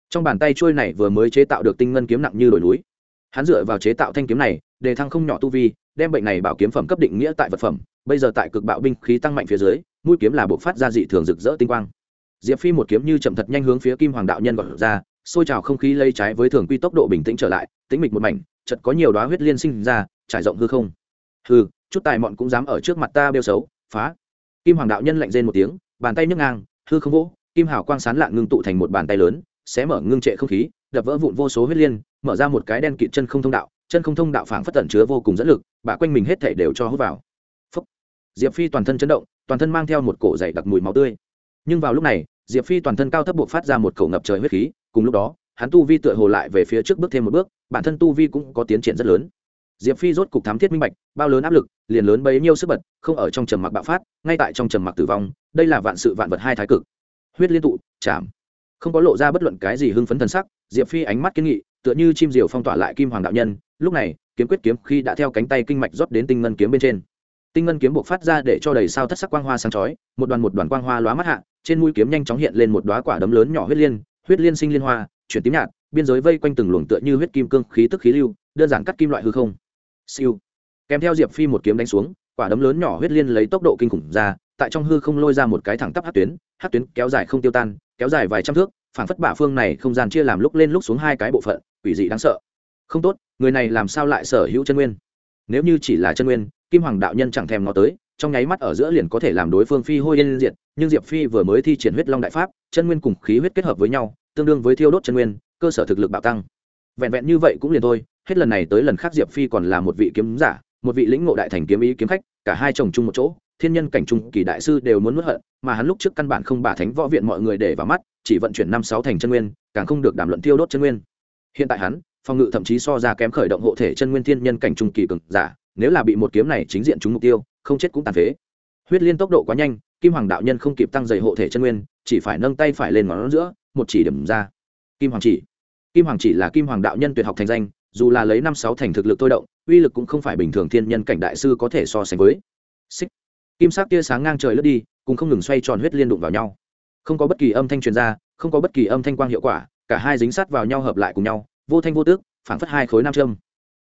trong bàn tay trôi này vừa mới chế tạo được tinh ngân kiếm nặng như đồi núi. Hắn dựa vào chế tạo thanh kiếm này, đề thăng không nhỏ tu vi, đem bệnh này bảo kiếm phẩm cấp định nghĩa tại vật phẩm. Bây giờ tại cực bạo binh khí tăng mạnh phía dưới, mũi kiếm là buộc phát ra dị thường rực rỡ tinh quang. Diệp phi một kiếm như chậm thật nhanh hướng phía kim hoàng đạo nhân gọi ra, xôi trào không khí lây trái với thường quy tốc độ bình tĩnh trở lại, tĩnh mịch một mảnh chật có nhiều đoá huyết liên sinh ra, trải rộng hư không. Hư chút tài mọn cũng dám ở trước mặt ta bêu xấu, phá. Kim hoàng đạo nhân lạnh rên một tiếng, bàn tay nhấc ngang, hư không vỗ, kim hào quang sán lạ ngưng tụ thành một bàn tay lớn, xé mở ngưng trệ không khí, đập vỡ vụn vô số huyết liên, mở ra một cái đen kịt chân không thông đạo, chân không thông đạo phảng phất tẩn chứa vô cùng dẫn lực, bả quanh mình hết thể đều cho hút vào. Phúc. diệp phi toàn thân chấn động, toàn thân mang theo một cổ dày đặc mùi máu tươi. Nhưng vào lúc này, diệp phi toàn thân cao thấp buộc phát ra một cổ ngập trời huyết khí, cùng lúc đó hắn tu vi tựa hồ lại về phía trước bước thêm một bước, bản thân tu vi cũng có tiến triển rất lớn. Diệp phi rốt cục thám thiết minh bạch, bao lớn áp lực, liền lớn bấy nhiêu sức bật, không ở trong trầm mặc bạo phát, ngay tại trong trầm mặc tử vong, đây là vạn sự vạn vật hai thái cực. Huyết liên tụ, chạm. Không có lộ ra bất luận cái gì hưng phấn thần sắc, diệp phi ánh mắt kiên nghị, tựa như chim diều phong tỏa lại kim hoàng đạo nhân, lúc này, kiếm quyết kiếm khi đã theo cánh tay kinh mạch rót đến tinh ngân kiếm bên trên. Tinh ngân kiếm buộc phát ra để cho đầy sao thất sắc quang hoa sáng chói, một đoàn một đoàn quang hoa lóa mắt hạ, trên mũi kiếm nhanh chóng hiện lên một đoá quả đấm lớn nhỏ huyết liên huyết liên sinh liên hoa chuyển tím nhạt, biên giới vây quanh từng luồng tựa như huyết kim cương khí tức khí lưu, đơn giản cắt kim loại hư không. Siêu. Kèm theo diệp phi một kiếm đánh xuống, quả đấm lớn nhỏ huyết liên lấy tốc độ kinh khủng ra, tại trong hư không lôi ra một cái thẳng tắp hát tuyến hát tuyến kéo dài không tiêu tan, kéo dài vài trăm thước phản phất bả phương này không gian chia làm lúc lên lúc xuống hai cái bộ phận, quỷ dị đáng sợ. Không tốt, người này làm sao lại sở hữu chân nguyên? Nếu như chỉ là chân nguyên, kim hoàng đạo nhân chẳng thèm nó tới, trong nháy mắt ở giữa liền có thể làm đối phương phi hôi yên diệt, nhưng diệp phi vừa mới thi triển huyết long đại pháp, chân nguyên cùng khí huyết kết hợp với nhau tương đương với thiêu đốt chân nguyên, cơ sở thực lực bạo tăng. Vẹn vẹn như vậy cũng liền thôi, hết lần này tới lần khác diệp phi còn là một vị kiếm giả, một vị lĩnh ngộ đại thành kiếm ý kiếm khách, cả hai chồng chung một chỗ, thiên nhân cảnh trung kỳ đại sư đều muốn nuốt hận, mà hắn lúc trước căn bản không bả thánh võ viện mọi người để vào mắt, chỉ vận chuyển năm sáu thành chân nguyên, càng không được đàm luận tiêu đốt chân nguyên. Hiện tại hắn, phòng ngự thậm chí so ra kém khởi động hộ thể chân nguyên thiên nhân cảnh trung kỳ cường giả, nếu là bị một kiếm này chính diện trúng mục tiêu, không chết cũng tàn phế. Huyết liên tốc độ quá nhanh, kim hoàng đạo nhân không kịp tăng dày hộ thể chân nguyên, chỉ phải nâng tay phải lên ngón giữa một chỉ điểm ra. Kim hoàng chỉ. Kim hoàng chỉ là kim hoàng đạo nhân tuyệt học thành danh, dù là lấy năm sáu thành thực lực thôi động, uy lực cũng không phải bình thường thiên nhân cảnh đại sư có thể so sánh với. Xích. Kim sắc tia sáng ngang trời lướt đi, cùng không ngừng xoay tròn huyết liên đụng vào nhau. Không có bất kỳ âm thanh truyền ra, không có bất kỳ âm thanh quang hiệu quả, cả hai dính sát vào nhau hợp lại cùng nhau, vô thanh vô tước, phảng phất hai khối nam châm.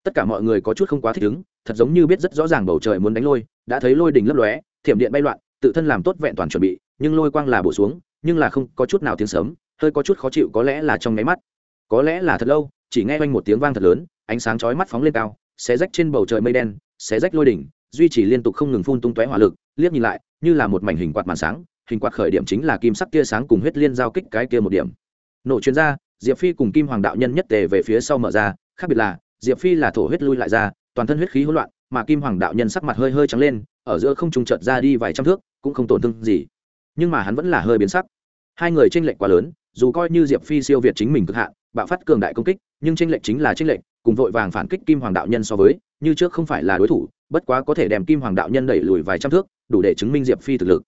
Tất cả mọi người có chút không quá thích ứng, thật giống như biết rất rõ ràng bầu trời muốn đánh lôi, đã thấy lôi đỉnh lấp lóe, thiểm điện bay loạn, tự thân làm tốt vẹn toàn chuẩn bị, nhưng lôi quang là bổ xuống, nhưng là không có chút nào tiếng sớm hơi có chút khó chịu có lẽ là trong nháy mắt. Có lẽ là thật lâu, chỉ nghe quanh một tiếng vang thật lớn, ánh sáng chói mắt phóng lên cao, xé rách trên bầu trời mây đen, xé rách lôi đỉnh, duy trì liên tục không ngừng phun tung tóe hỏa lực, liếc nhìn lại, như là một mảnh hình quạt màn sáng, hình quạt khởi điểm chính là kim sắc tia sáng cùng huyết liên giao kích cái kia một điểm. Nổ chuyên gia, diệp phi cùng kim hoàng đạo nhân nhất tề về phía sau mở ra, khác biệt là, diệp phi là thổ huyết lui lại ra, toàn thân huyết khí hỗn loạn, mà kim hoàng đạo nhân sắc mặt hơi hơi trắng lên, ở giữa không trùng chợt ra đi vài trăm thước, cũng không tổn thương gì. Nhưng mà hắn vẫn là hơi biến sắc. Hai người tranh lệch quá lớn dù coi như diệp phi siêu việt chính mình cực hạn, bạo phát cường đại công kích, nhưng tranh lệch chính là tranh lệch, cùng vội vàng phản kích kim hoàng đạo nhân so với, như trước không phải là đối thủ, bất quá có thể đem kim hoàng đạo nhân đẩy lùi vài trăm thước, đủ để chứng minh diệp phi thực lực.